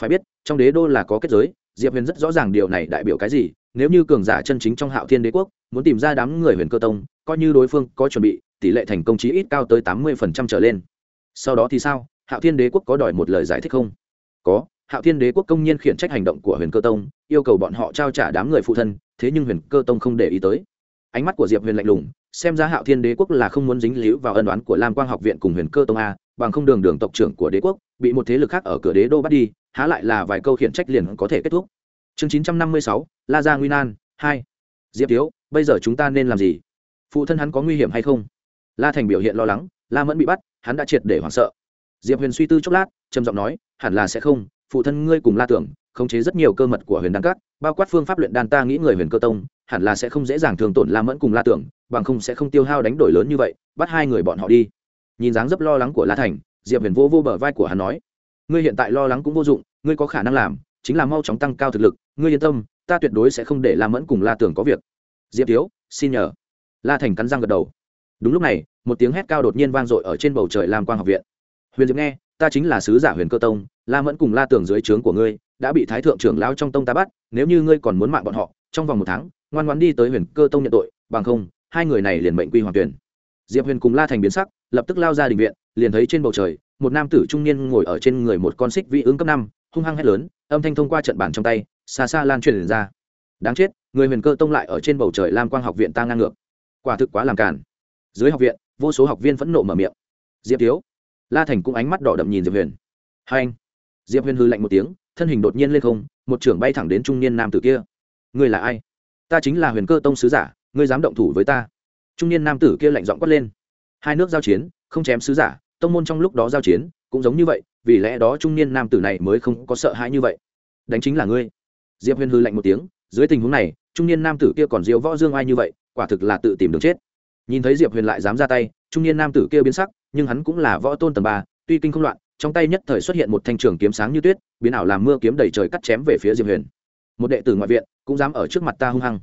phải biết, trong đế đô là có kết giới, diệp huyền rất rõ ràng điều này đại biểu cái gì, nếu như cường giả chân chính trong hạo thiên đế quốc, muốn tìm ra đám người huyền cơ tông, coi như đối phương có chuẩn bị, tỷ lệ thành công chí ít cao tới tám mươi trở lên. Sau đó thì sao, hạo thiên đế quốc có đòi một lời giải thích không? Có, hạo thiên đế quốc công nhiên khiển trách hành động của huyền cơ tông, yêu cầu bọn họ trao trả đám người phụ thân, thế nhưng huyền cơ tông không để ý tới. Ánh mắt của diệp huyền lạnh lùng, xem ra hạo thiên đế quốc là không muốn dính líu vào ân đoán của lam quang học viện cùng huyền cơ tông a, bằng không đường đường tộc trưởng của đế quốc, bị một thế lực khác ở cửa đế đô bắt đi há lại là vài câu khiển trách liền có thể kết thúc. Chương chín trăm năm mươi sáu, la gia nguy nan, hai. Diệp thiếu bây giờ chúng ta nên làm gì? Phụ thân hắn có nguy hiểm hay không? La thành biểu hiện lo lắng, la mẫn bị bắt, hắn đã triệt để hoảng sợ. Diệp huyền suy tư chốc lát, trầm giọng nói, hẳn là sẽ không, phụ thân ngươi cùng la tưởng, khống chế rất nhiều cơ mật của huyền đan các, bao quát phương pháp luyện đan ta nghĩ người huyền cơ tông, hẳn là sẽ không dễ dàng thường tổn la mẫn cùng la tưởng, bằng không sẽ không tiêu hao đánh đổi lớn như vậy, bắt hai người bọn họ đi. Nhìn dáng dấp lo lắng của la thành, diệp huyền vô vô bờ vai của hắn nói ngươi hiện tại lo lắng cũng vô dụng, ngươi có khả năng làm, chính là mau chóng tăng cao thực lực, ngươi yên tâm, ta tuyệt đối sẽ không để la mẫn cùng la tưởng có việc. Diệp thiếu xin nhờ. La thành cắn răng gật đầu. Đúng lúc này, một tiếng hét cao đột nhiên vang dội ở trên bầu trời lam quang học viện. Huyền diệp nghe, ta chính là sứ giả huyền cơ tông, la mẫn cùng la tưởng dưới trướng của ngươi, đã bị thái thượng trưởng lao trong tông ta bắt, nếu như ngươi còn muốn mạng bọn họ, trong vòng một tháng, ngoan ngoan đi tới huyền cơ tông nhận tội, bằng không, hai người này liền mệnh quy hoàng tuyển. Diệp huyền cùng la thành biến sắc, lập tức lao ra đình viện, liền thấy trên bầu trời một nam tử trung niên ngồi ở trên người một con xích vị ứng cấp năm, hung hăng hét lớn, âm thanh thông qua trận bản trong tay, xa xa lan truyền ra. Đáng chết, người huyền cơ tông lại ở trên bầu trời lam quang học viện ta ngang ngược. Quả thực quá làm cản dưới học viện, vô số học viên phẫn nộ mở miệng. Diệp thiếu. La thành cũng ánh mắt đỏ đậm nhìn diệp huyền. Hai anh. Diệp huyền hư lạnh một tiếng, thân hình đột nhiên lên không, một trưởng bay thẳng đến trung niên nam tử kia. Ngươi là ai? Ta chính là huyền cơ tông sứ giả, ngươi dám động thủ với ta. Trung niên nam tử kia lạnh giọng quát lên. Hai nước giao chiến, không chém sứ giả tông môn trong lúc đó giao chiến cũng giống như vậy, vì lẽ đó trung niên nam tử này mới không có sợ hãi như vậy. Đánh chính là ngươi. Diệp huyền hư lạnh một tiếng, dưới tình huống này, trung niên nam tử kia còn diễu võ dương ai như vậy, quả thực là tự tìm đường chết. Nhìn thấy diệp huyền lại dám ra tay, trung niên nam tử kia biến sắc, nhưng hắn cũng là võ tôn tầng ba, tuy kinh không loạn, trong tay nhất thời xuất hiện một thanh trường kiếm sáng như tuyết, biến ảo làm mưa kiếm đầy trời cắt chém về phía diệp huyền. Một đệ tử ngoại viện cũng dám ở trước mặt ta hung hăng.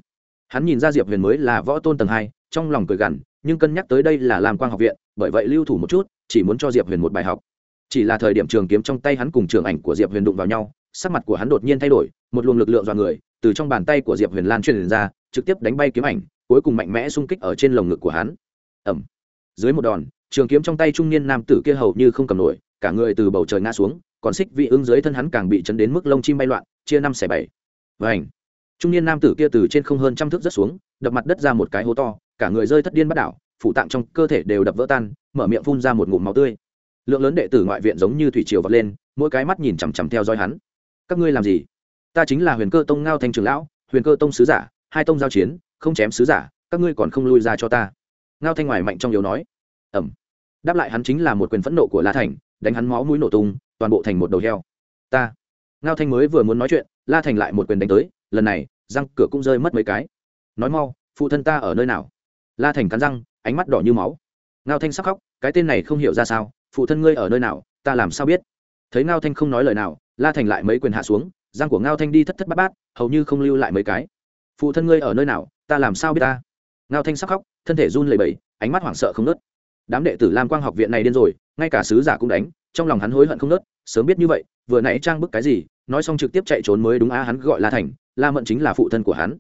Hắn nhìn ra diệp huyền mới là võ tôn tầng hai, trong lòng cười gằn, nhưng cân nhắc tới đây là làm quang học viện, bởi vậy lưu thủ một chút chỉ muốn cho diệp huyền một bài học. Chỉ là thời điểm trường kiếm trong tay hắn cùng trường ảnh của diệp huyền đụng vào nhau, sắc mặt của hắn đột nhiên thay đổi, một luồng lực lượng dọa người từ trong bàn tay của diệp huyền lan truyền ra, trực tiếp đánh bay kiếm ảnh, cuối cùng mạnh mẽ xung kích ở trên lồng ngực của hắn. Ẩm dưới một đòn, trường kiếm trong tay trung niên nam tử kia hầu như không cầm nổi, cả người từ bầu trời ngã xuống, còn xích vị ứng dưới thân hắn càng bị chấn đến mức lông chim bay loạn, chia năm xẻ bảy. Vảnh trung niên nam tử kia từ trên không hơn trăm thước rất xuống, đập mặt đất ra một cái hố to, cả người rơi thất điên bắt đảo phụ tạng trong cơ thể đều đập vỡ tan mở miệng phun ra một ngụm máu tươi. Lượng lớn đệ tử ngoại viện giống như thủy triều vọt lên, mỗi cái mắt nhìn chằm chằm theo dõi hắn. Các ngươi làm gì? Ta chính là huyền cơ tông ngao thanh trường lão, huyền cơ tông sứ giả, hai tông giao chiến, không chém sứ giả, các ngươi còn không lui ra cho ta. Ngao thanh ngoài mạnh trong yếu nói. Ẩm. Đáp lại hắn chính là một quyền phẫn nộ của la thành, đánh hắn máu mũi nổ tung, toàn bộ thành một đầu heo. Ta. Ngao thanh mới vừa muốn nói chuyện, la thành lại một quyền đánh tới, lần này, răng cửa cũng rơi mất mấy cái. Nói mau, phụ thân ta ở nơi nào? La thành cắn răng, ánh mắt đỏ như máu ngao thanh sắc khóc, cái tên này không hiểu ra sao, phụ thân ngươi ở nơi nào, ta làm sao biết? Thấy ngao thanh không nói lời nào, la thành lại mấy quyền hạ xuống răng của ngao thanh đi thất thất bát bát, hầu như không lưu lại mấy cái. Phụ thân ngươi ở nơi nào, ta làm sao biết ta? Ngao thanh sắc khóc, thân thể run lẩy bẩy, ánh mắt hoảng sợ không nớt đám đệ tử lam quang học viện này điên rồi, ngay cả sứ giả cũng đánh, trong lòng hắn hối hận không nớt sớm biết như vậy, vừa nãy trang bức cái gì, nói xong trực tiếp chạy trốn mới đúng a, hắn gọi la thành, la mận chính là phụ thân của hắn.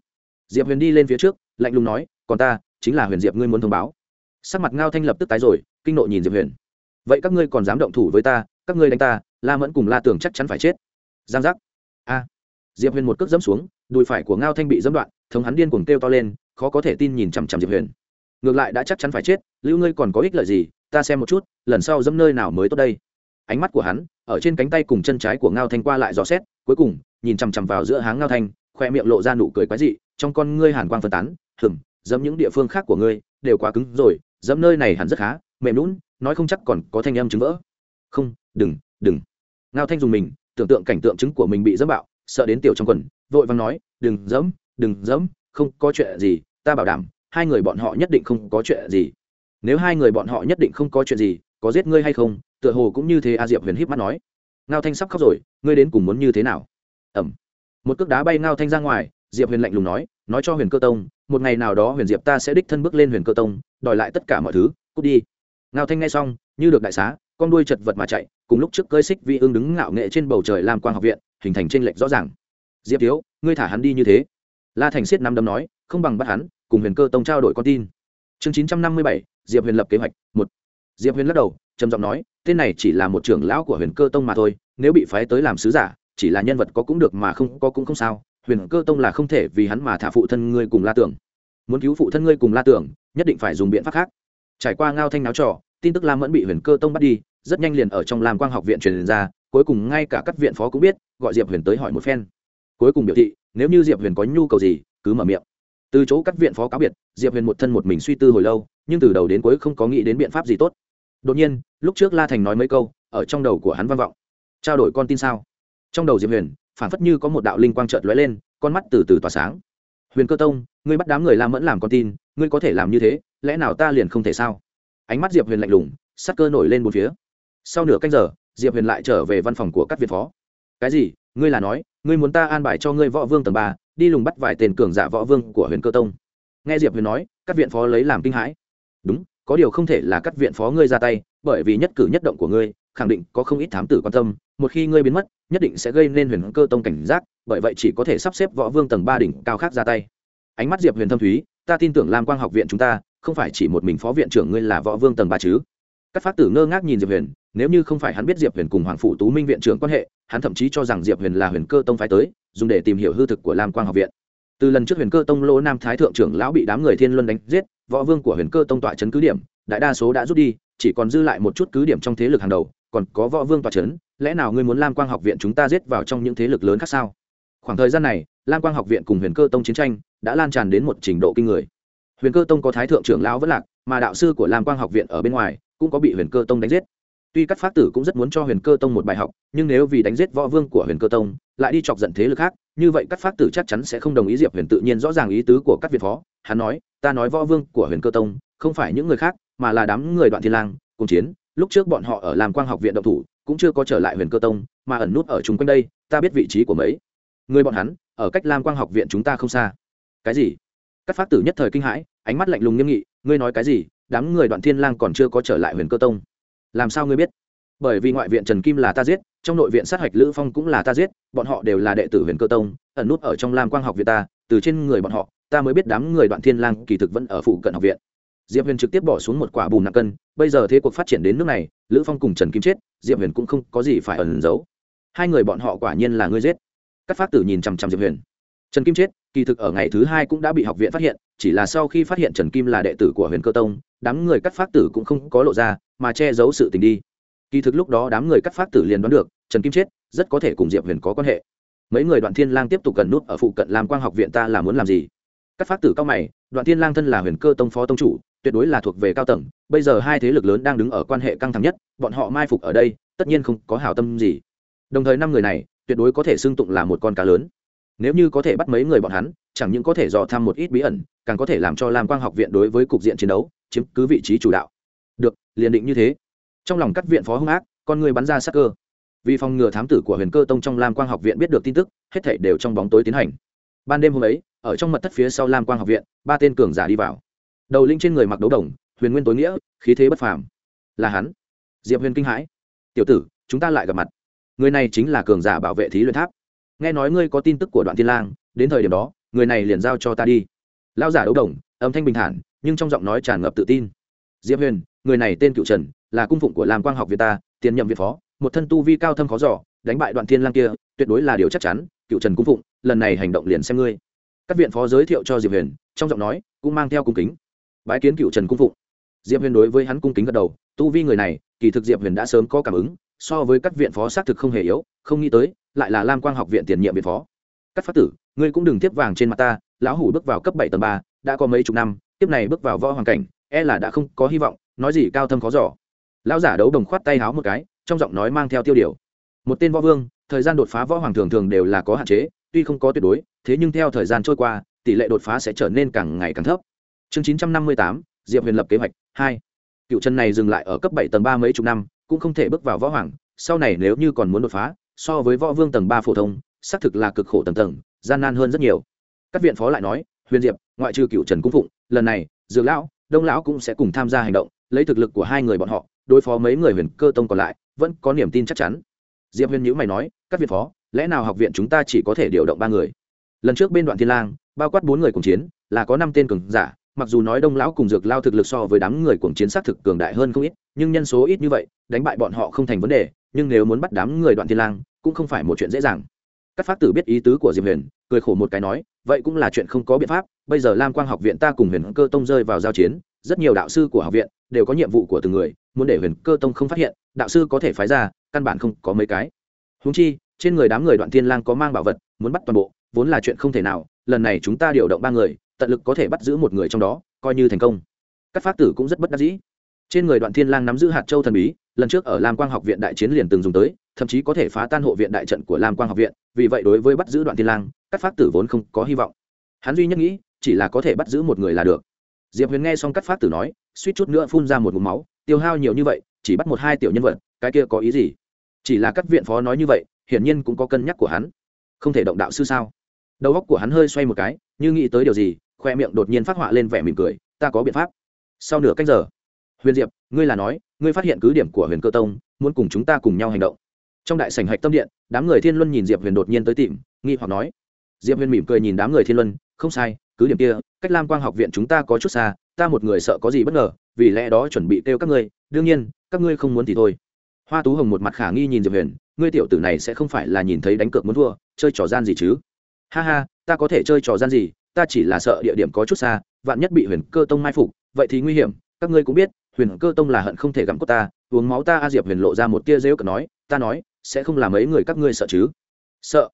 Diệp huyền đi lên phía trước, lạnh lùng nói, còn ta, chính là huyền diệp ngươi muốn thông báo sắc mặt ngao thanh lập tức tái rồi, kinh nộ nhìn diệp huyền. Vậy các ngươi còn dám động thủ với ta, các ngươi đánh ta, la mẫn cùng la tưởng chắc chắn phải chết. Giang giác. A. Diệp huyền một cước dẫm xuống, đùi phải của ngao thanh bị dẫm đoạn, thống hắn điên cuồng kêu to lên, khó có thể tin nhìn chằm chằm diệp huyền. Ngược lại đã chắc chắn phải chết, lưu ngươi còn có ích lợi gì, ta xem một chút, lần sau dẫm nơi nào mới tốt đây. Ánh mắt của hắn, ở trên cánh tay cùng chân trái của ngao thanh qua lại dò xét, cuối cùng, nhìn chằm chằm vào giữa háng ngao thanh, khoe miệng lộ ra nụ cười quái dị, trong con ngươi hàn quang phân tán hừng dẫm những địa phương khác của ngươi đều quá cứng rồi dẫm nơi này hẳn rất khá, mềm lún nói không chắc còn có thanh âm chứng vỡ. Không, đừng đừng. Ngao thanh dùng mình, tưởng tượng cảnh tượng chứng của mình bị dẫm bạo, sợ đến tiểu trong quần, vội vàng nói, đừng dẫm đừng dẫm, không có chuyện gì, ta bảo đảm, hai người bọn họ nhất định không có chuyện gì. Nếu hai người bọn họ nhất định không có chuyện gì, có giết ngươi hay không? Tựa hồ cũng như thế a diệp huyền híp mắt nói. Ngao thanh sắp khóc rồi, ngươi đến cùng muốn như thế nào? Ẩm. Một cước đá bay ngao thanh ra ngoài, diệp huyền lạnh lùng nói nói cho huyền cơ tông, một ngày nào đó huyền diệp ta sẽ đích thân bước lên huyền cơ tông, đòi lại tất cả mọi thứ, cút đi. Ngao thanh nghe xong, như được đại xá, con đuôi chật vật mà chạy, cùng lúc trước cơi xích vi ương đứng ngạo nghệ trên bầu trời làm quang học viện, hình thành trên lệch rõ ràng. Diệp thiếu, ngươi thả hắn đi như thế. La thành siết năm đấm nói, không bằng bắt hắn, cùng huyền cơ tông trao đổi con tin. Chương chín trăm năm mươi bảy, diệp huyền lập kế hoạch, một. Diệp huyền lắc đầu, trầm giọng nói, tên này chỉ là một trưởng lão của huyền cơ tông mà thôi, nếu bị phái tới làm sứ giả, chỉ là nhân vật có cũng được mà không có cũng không sao huyền cơ tông là không thể vì hắn mà thả phụ thân ngươi cùng la tưởng. Muốn cứu phụ thân ngươi cùng la tưởng, nhất định phải dùng biện pháp khác. Trải qua ngao thanh náo trò, tin tức Lam mẫn bị huyền cơ tông bắt đi, rất nhanh liền ở trong lam quang học viện truyền ra, cuối cùng ngay cả các viện phó cũng biết, gọi diệp huyền tới hỏi một phen. Cuối cùng biểu thị, nếu như diệp huyền có nhu cầu gì, cứ mở miệng. Từ chỗ các viện phó cáo biệt, diệp huyền một thân một mình suy tư hồi lâu, nhưng từ đầu đến cuối không có nghĩ đến biện pháp gì tốt. Đột nhiên, lúc trước la thành nói mấy câu, ở trong đầu của hắn vang vọng. Trao đổi con tin sao? Trong đầu diệp huyền phản phất như có một đạo linh quang trợt lóe lên, con mắt từ từ tỏa sáng. Huyền cơ tông, ngươi bắt đám người làm mẫn làm con tin, ngươi có thể làm như thế, lẽ nào ta liền không thể sao? Ánh mắt diệp huyền lạnh lùng, sắc cơ nổi lên một phía. Sau nửa canh giờ, diệp huyền lại trở về văn phòng của các viện phó. Cái gì? Ngươi là nói, ngươi muốn ta an bài cho ngươi võ vương tầng ba, đi lùng bắt vài tên cường giả võ vương của huyền cơ tông? Nghe diệp huyền nói, các viện phó lấy làm kinh hãi. Đúng, có điều không thể là các viện phó ngươi ra tay, bởi vì nhất cử nhất động của ngươi khẳng định có không ít thám tử quan tâm, một khi ngươi biến mất, nhất định sẽ gây nên huyền cơ tông cảnh giác, bởi vậy chỉ có thể sắp xếp võ vương tầng ba đỉnh cao khác ra tay. Ánh mắt diệp huyền thâm thúy, ta tin tưởng lam quang học viện chúng ta, không phải chỉ một mình phó viện trưởng ngươi là võ vương tầng ba chứ? Các phát tử ngơ ngác nhìn diệp huyền, nếu như không phải hắn biết diệp huyền cùng hoàng phủ tú minh viện trưởng quan hệ, hắn thậm chí cho rằng diệp huyền là huyền cơ tông phái tới, dùng để tìm hiểu hư thực của lam quang học viện. Từ lần trước huyền cơ tông lỗ nam thái thượng trưởng lão bị đám người thiên luân đánh giết, võ vương của huyền cơ tông tọa trấn cứ điểm, đại đa số đã rút đi, chỉ còn dư lại một chút cứ điểm trong thế lực hàng đầu còn có võ vương tòa trấn lẽ nào ngươi muốn lam quang học viện chúng ta giết vào trong những thế lực lớn khác sao? Khoảng thời gian này, lam quang học viện cùng huyền cơ tông chiến tranh đã lan tràn đến một trình độ kinh người. Huyền cơ tông có thái thượng trưởng lão vẫn lạc, mà đạo sư của lam quang học viện ở bên ngoài cũng có bị huyền cơ tông đánh giết. Tuy các pháp tử cũng rất muốn cho huyền cơ tông một bài học, nhưng nếu vì đánh giết võ vương của huyền cơ tông, lại đi chọc giận thế lực khác, như vậy các pháp tử chắc chắn sẽ không đồng ý diệp huyền tự nhiên rõ ràng ý tứ của các việt phó. Hắn nói, ta nói võ vương của huyền cơ tông không phải những người khác, mà là đám người đoạn thiên lang, cùng chiến lúc trước bọn họ ở làm quang học viện động thủ, cũng chưa có trở lại huyền cơ tông, mà ẩn nút ở chung quanh đây, ta biết vị trí của mấy. Người bọn hắn, ở cách lam quang học viện chúng ta không xa. Cái gì? Các pháp tử nhất thời kinh hãi, ánh mắt lạnh lùng nghiêm nghị, ngươi nói cái gì? Đám người đoạn thiên lang còn chưa có trở lại huyền cơ tông. Làm sao ngươi biết? Bởi vì ngoại viện trần kim là ta giết, trong nội viện sát hạch lữ phong cũng là ta giết, bọn họ đều là đệ tử huyền cơ tông, ẩn nút ở trong lam quang học viện ta, từ trên người bọn họ, ta mới biết đám người đoạn thiên lang kỳ thực vẫn ở phụ cận học viện diệp huyền trực tiếp bỏ xuống một quả bùn nặng cân, bây giờ thế cuộc phát triển đến nước này, lữ phong cùng trần kim chết, diệp huyền cũng không có gì phải ẩn giấu. Hai người bọn họ quả nhiên là ngươi giết. Các pháp tử nhìn chằm chằm diệp huyền. Trần kim chết, kỳ thực ở ngày thứ hai cũng đã bị học viện phát hiện, chỉ là sau khi phát hiện trần kim là đệ tử của huyền cơ tông, đám người cắt pháp tử cũng không có lộ ra, mà che giấu sự tình đi. Kỳ thực lúc đó đám người cắt pháp tử liền đoán được, trần kim chết, rất có thể cùng diệp huyền có quan hệ. Mấy người đoạn thiên lang tiếp tục cần nút ở phụ cận làm quang học viện ta là muốn làm gì? Các pháp tử cao mày, đoạn thiên lang thân là huyền cơ tông phó tông chủ tuyệt đối là thuộc về cao tầng, bây giờ hai thế lực lớn đang đứng ở quan hệ căng thẳng nhất, bọn họ mai phục ở đây, tất nhiên không có hảo tâm gì. Đồng thời năm người này, tuyệt đối có thể xưng tụng là một con cá lớn. Nếu như có thể bắt mấy người bọn hắn, chẳng những có thể dò thăm một ít bí ẩn, càng có thể làm cho lam quang học viện đối với cục diện chiến đấu, chiếm cứ vị trí chủ đạo. Được, liền định như thế. Trong lòng các viện phó hung ác, con người bắn ra sắc cơ. Vì phòng ngừa thám tử của huyền cơ tông trong lam quang học viện biết được tin tức, hết thảy đều trong bóng tối tiến hành. Ban đêm hôm ấy, ở trong mật thất phía sau lam quang học viện, ba tên cường giả đi vào đầu linh trên người mặc đấu đồng, huyền nguyên tối nghĩa, khí thế bất phàm. Là hắn. Diệp huyền kinh hãi. Tiểu tử, chúng ta lại gặp mặt. Người này chính là cường giả bảo vệ thí luyện tháp. Nghe nói ngươi có tin tức của đoạn thiên lang, đến thời điểm đó, người này liền giao cho ta đi. Lao giả đấu đồng, âm thanh bình thản, nhưng trong giọng nói tràn ngập tự tin. Diệp huyền, người này tên cựu trần, là cung phụng của lam quang học việt ta, tiền nhậm việt phó, một thân tu vi cao thâm khó giỏ đánh bại đoạn thiên lang kia, tuyệt đối là điều chắc chắn, cựu trần cung phụng, lần này hành động liền xem ngươi. Các viện phó giới thiệu cho diệp huyền, trong giọng nói cũng mang theo cung kính bái kiến cựu trần cung phụng diệp huyền đối với hắn cung kính gật đầu tu vi người này kỳ thực diệp huyền đã sớm có cảm ứng so với các viện phó xác thực không hề yếu không nghĩ tới lại là lam quang học viện tiền nhiệm viện phó các phát tử ngươi cũng đừng tiếp vàng trên mặt ta lão hủ bước vào cấp bảy tầng ba, đã có mấy chục năm tiếp này bước vào võ hoàng cảnh e là đã không có hy vọng, nói gì cao thâm khó giỏ lão giả đấu đồng khoát tay háo một cái, trong giọng nói mang theo tiêu điều. Một tên võ vương, thời gian đột phá võ hoàng thường thường đều là có hạn chế, tuy không có tuyệt đối, thế nhưng theo thời gian trôi qua, tỷ lệ đột phá sẽ trở nên càng ngày càng thấp chương chín trăm năm mươi tám, diệp huyền lập kế hoạch, hai. Cựu chân này dừng lại ở cấp bảy tầng ba mấy chục năm, cũng không thể bước vào võ hoàng, sau này nếu như còn muốn đột phá, so với võ vương tầng ba phổ thông, xác thực là cực khổ tầng tầng, gian nan hơn rất nhiều. Các viện phó lại nói, huyền diệp, ngoại trừ cựu trần cung phụng, lần này, dược lão, đông lão cũng sẽ cùng tham gia hành động, lấy thực lực của hai người bọn họ, đối phó mấy người huyền cơ tông còn lại, vẫn có niềm tin chắc chắn. Diệp huyền nhữ mày nói, các viện phó, lẽ nào học viện chúng ta chỉ có thể điều động ba người? Lần trước bên đoạn thiên lang, bao quát bốn người cùng chiến, là có năm tên cường giả mặc dù nói đông lão cùng dược lao thực lực so với đám người cuồng chiến sát thực cường đại hơn không ít, nhưng nhân số ít như vậy, đánh bại bọn họ không thành vấn đề, nhưng nếu muốn bắt đám người đoạn thiên lang, cũng không phải một chuyện dễ dàng. Các pháp tử biết ý tứ của diệp huyền, cười khổ một cái nói, vậy cũng là chuyện không có biện pháp, bây giờ lam quang học viện ta cùng huyền cơ tông rơi vào giao chiến, rất nhiều đạo sư của học viện đều có nhiệm vụ của từng người, muốn để huyền cơ tông không phát hiện, đạo sư có thể phái ra, căn bản không có mấy cái. Húng chi, trên người đám người đoạn thiên lang có mang bảo vật, muốn bắt toàn bộ, vốn là chuyện không thể nào, lần này chúng ta điều động ba người tận lực có thể bắt giữ một người trong đó, coi như thành công. Các pháp tử cũng rất bất đắc dĩ. Trên người đoạn thiên lang nắm giữ hạt châu thần bí, lần trước ở lam quang học viện đại chiến liền từng dùng tới, thậm chí có thể phá tan hộ viện đại trận của lam quang học viện, vì vậy đối với bắt giữ đoạn thiên lang, các pháp tử vốn không có hy vọng. Hắn duy nhất nghĩ, chỉ là có thể bắt giữ một người là được. Diệp huyền nghe xong các pháp tử nói, suýt chút nữa phun ra một ngụm máu, tiêu hao nhiều như vậy, chỉ bắt một hai tiểu nhân vật, cái kia có ý gì? Chỉ là các viện phó nói như vậy, hiển nhiên cũng có cân nhắc của hắn. Không thể động đạo sư sao? Đầu óc của hắn hơi xoay một cái, như nghĩ tới điều gì khoe miệng đột nhiên phát họa lên vẻ mỉm cười, ta có biện pháp. Sau nửa cách giờ, huyền diệp, ngươi là nói, ngươi phát hiện cứ điểm của huyền cơ tông, muốn cùng chúng ta cùng nhau hành động. Trong đại sảnh hạch tâm điện, đám người thiên luân nhìn diệp huyền đột nhiên tới tìm, nghi hoặc nói, diệp huyền mỉm cười nhìn đám người thiên luân, không sai, cứ điểm kia, cách lam quang học viện chúng ta có chút xa, ta một người sợ có gì bất ngờ, vì lẽ đó chuẩn bị kêu các ngươi, đương nhiên, các ngươi không muốn thì thôi. Hoa tú hồng một mặt khả nghi nhìn diệp huyền, ngươi tiểu tử này sẽ không phải là nhìn thấy đánh cược muốn thua, chơi trò gian gì chứ? Ha ha, ta có thể chơi trò gian gì ta chỉ là sợ địa điểm có chút xa, vạn nhất bị huyền cơ tông mai phục, vậy thì nguy hiểm, các ngươi cũng biết, huyền cơ tông là hận không thể gặm cốt ta, uống máu ta a diệp huyền lộ ra một tia rêu cờ nói, ta nói, sẽ không làm mấy người các ngươi sợ chứ? Sợ.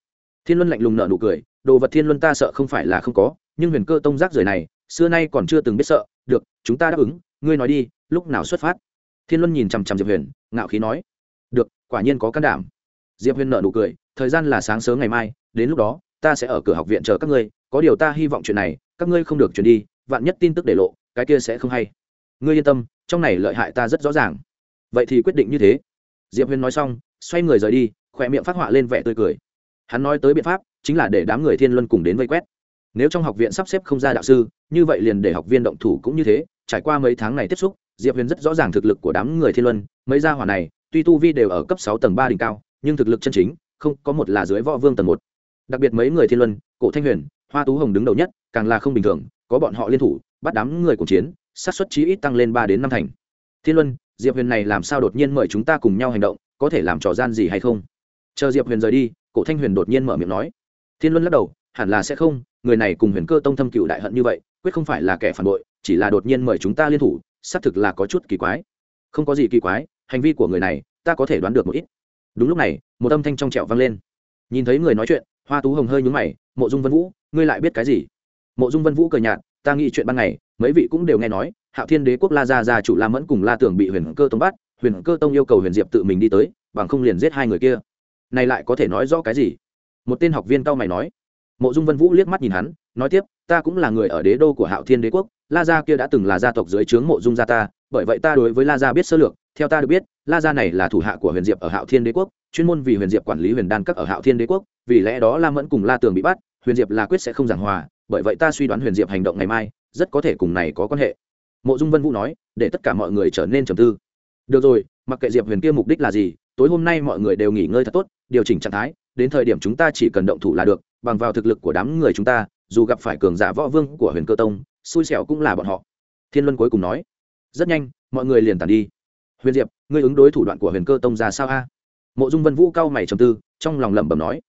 Thiên luân lạnh lùng nợ nụ cười, đồ vật thiên luân ta sợ không phải là không có, nhưng huyền cơ tông rác rưởi này, xưa nay còn chưa từng biết sợ, được, chúng ta đáp ứng, ngươi nói đi, lúc nào xuất phát? Thiên luân nhìn chằm chằm diệp huyền, ngạo khí nói, được, quả nhiên có can đảm. Diệp huyền nợ nụ cười, thời gian là sáng sớm ngày mai, đến lúc đó ta sẽ ở cửa học viện chờ các ngươi, có điều ta hy vọng chuyện này, các ngươi không được chuyển đi, vạn nhất tin tức để lộ, cái kia sẽ không hay. Ngươi yên tâm, trong này lợi hại ta rất rõ ràng. Vậy thì quyết định như thế. Diệp huyền nói xong, xoay người rời đi, khỏe miệng phát họa lên vẻ tươi cười. Hắn nói tới biện pháp, chính là để đám người thiên luân cùng đến vây quét. Nếu trong học viện sắp xếp không ra đạo sư, như vậy liền để học viên động thủ cũng như thế, trải qua mấy tháng này tiếp xúc, diệp huyền rất rõ ràng thực lực của đám người thiên luân, mấy gia hỏa này, tuy tu vi đều ở cấp sáu tầng ba đỉnh cao, nhưng thực lực chân chính, không có một là dưới võ vương tầng một đặc biệt mấy người thiên luân, cổ thanh huyền, hoa tú hồng đứng đầu nhất, càng là không bình thường, có bọn họ liên thủ, bắt đám người cùng chiến sát xuất chí ít tăng lên ba đến năm thành. Thiên luân, diệp huyền này làm sao đột nhiên mời chúng ta cùng nhau hành động, có thể làm trò gian gì hay không? Chờ diệp huyền rời đi, cổ thanh huyền đột nhiên mở miệng nói. Thiên luân lắc đầu, hẳn là sẽ không, người này cùng huyền cơ tông thâm cựu đại hận như vậy, quyết không phải là kẻ phản bội, chỉ là đột nhiên mời chúng ta liên thủ, xác thực là có chút kỳ quái. Không có gì kỳ quái, hành vi của người này, ta có thể đoán được một ít. Đúng lúc này, một âm thanh trong trẹo vang lên. Nhìn thấy người nói chuyện hoa tú hồng hơi nhúng mày, mộ dung vân vũ, ngươi lại biết cái gì? Mộ dung vân vũ cười nhạt, ta nghĩ chuyện ban ngày, mấy vị cũng đều nghe nói, hạo thiên đế quốc la gia gia chủ la mẫn cùng la tưởng bị huyền cơ tông bắt, huyền cơ tông yêu cầu huyền diệp tự mình đi tới, bằng không liền giết hai người kia. Này lại có thể nói rõ cái gì? Một tên học viên cao mày nói. Mộ dung vân vũ liếc mắt nhìn hắn, nói tiếp, ta cũng là người ở đế đô của hạo thiên đế quốc, la gia kia đã từng là gia tộc dưới trướng mộ dung gia ta, bởi vậy ta đối với la gia biết sơ lược, theo ta được biết la gia này là thủ hạ của huyền diệp ở hạo thiên đế quốc, chuyên môn vì huyền diệp quản lý huyền đan các ở hạo thiên đế quốc, vì lẽ đó la mẫn cùng la tường bị bắt, huyền diệp là quyết sẽ không giảng hòa, bởi vậy ta suy đoán huyền diệp hành động ngày mai, rất có thể cùng này có quan hệ. Mộ dung vân vũ nói, để tất cả mọi người trở nên trầm tư. Được rồi, mặc kệ diệp huyền kia mục đích là gì, tối hôm nay mọi người đều nghỉ ngơi thật tốt, điều chỉnh trạng thái, đến thời điểm chúng ta chỉ cần động thủ là được, bằng vào thực lực của đám người chúng ta, dù gặp phải cường giả võ vương của huyền cơ tông, xui xẻo cũng là bọn họ. Thiên luân cuối cùng nói, rất nhanh, mọi người liền tàn đi huyền diệp, ngươi ứng đối thủ đoạn của huyền cơ tông ra sao a? Mộ dung vân vũ cao mày trầm tư, trong lòng lẩm bẩm nói.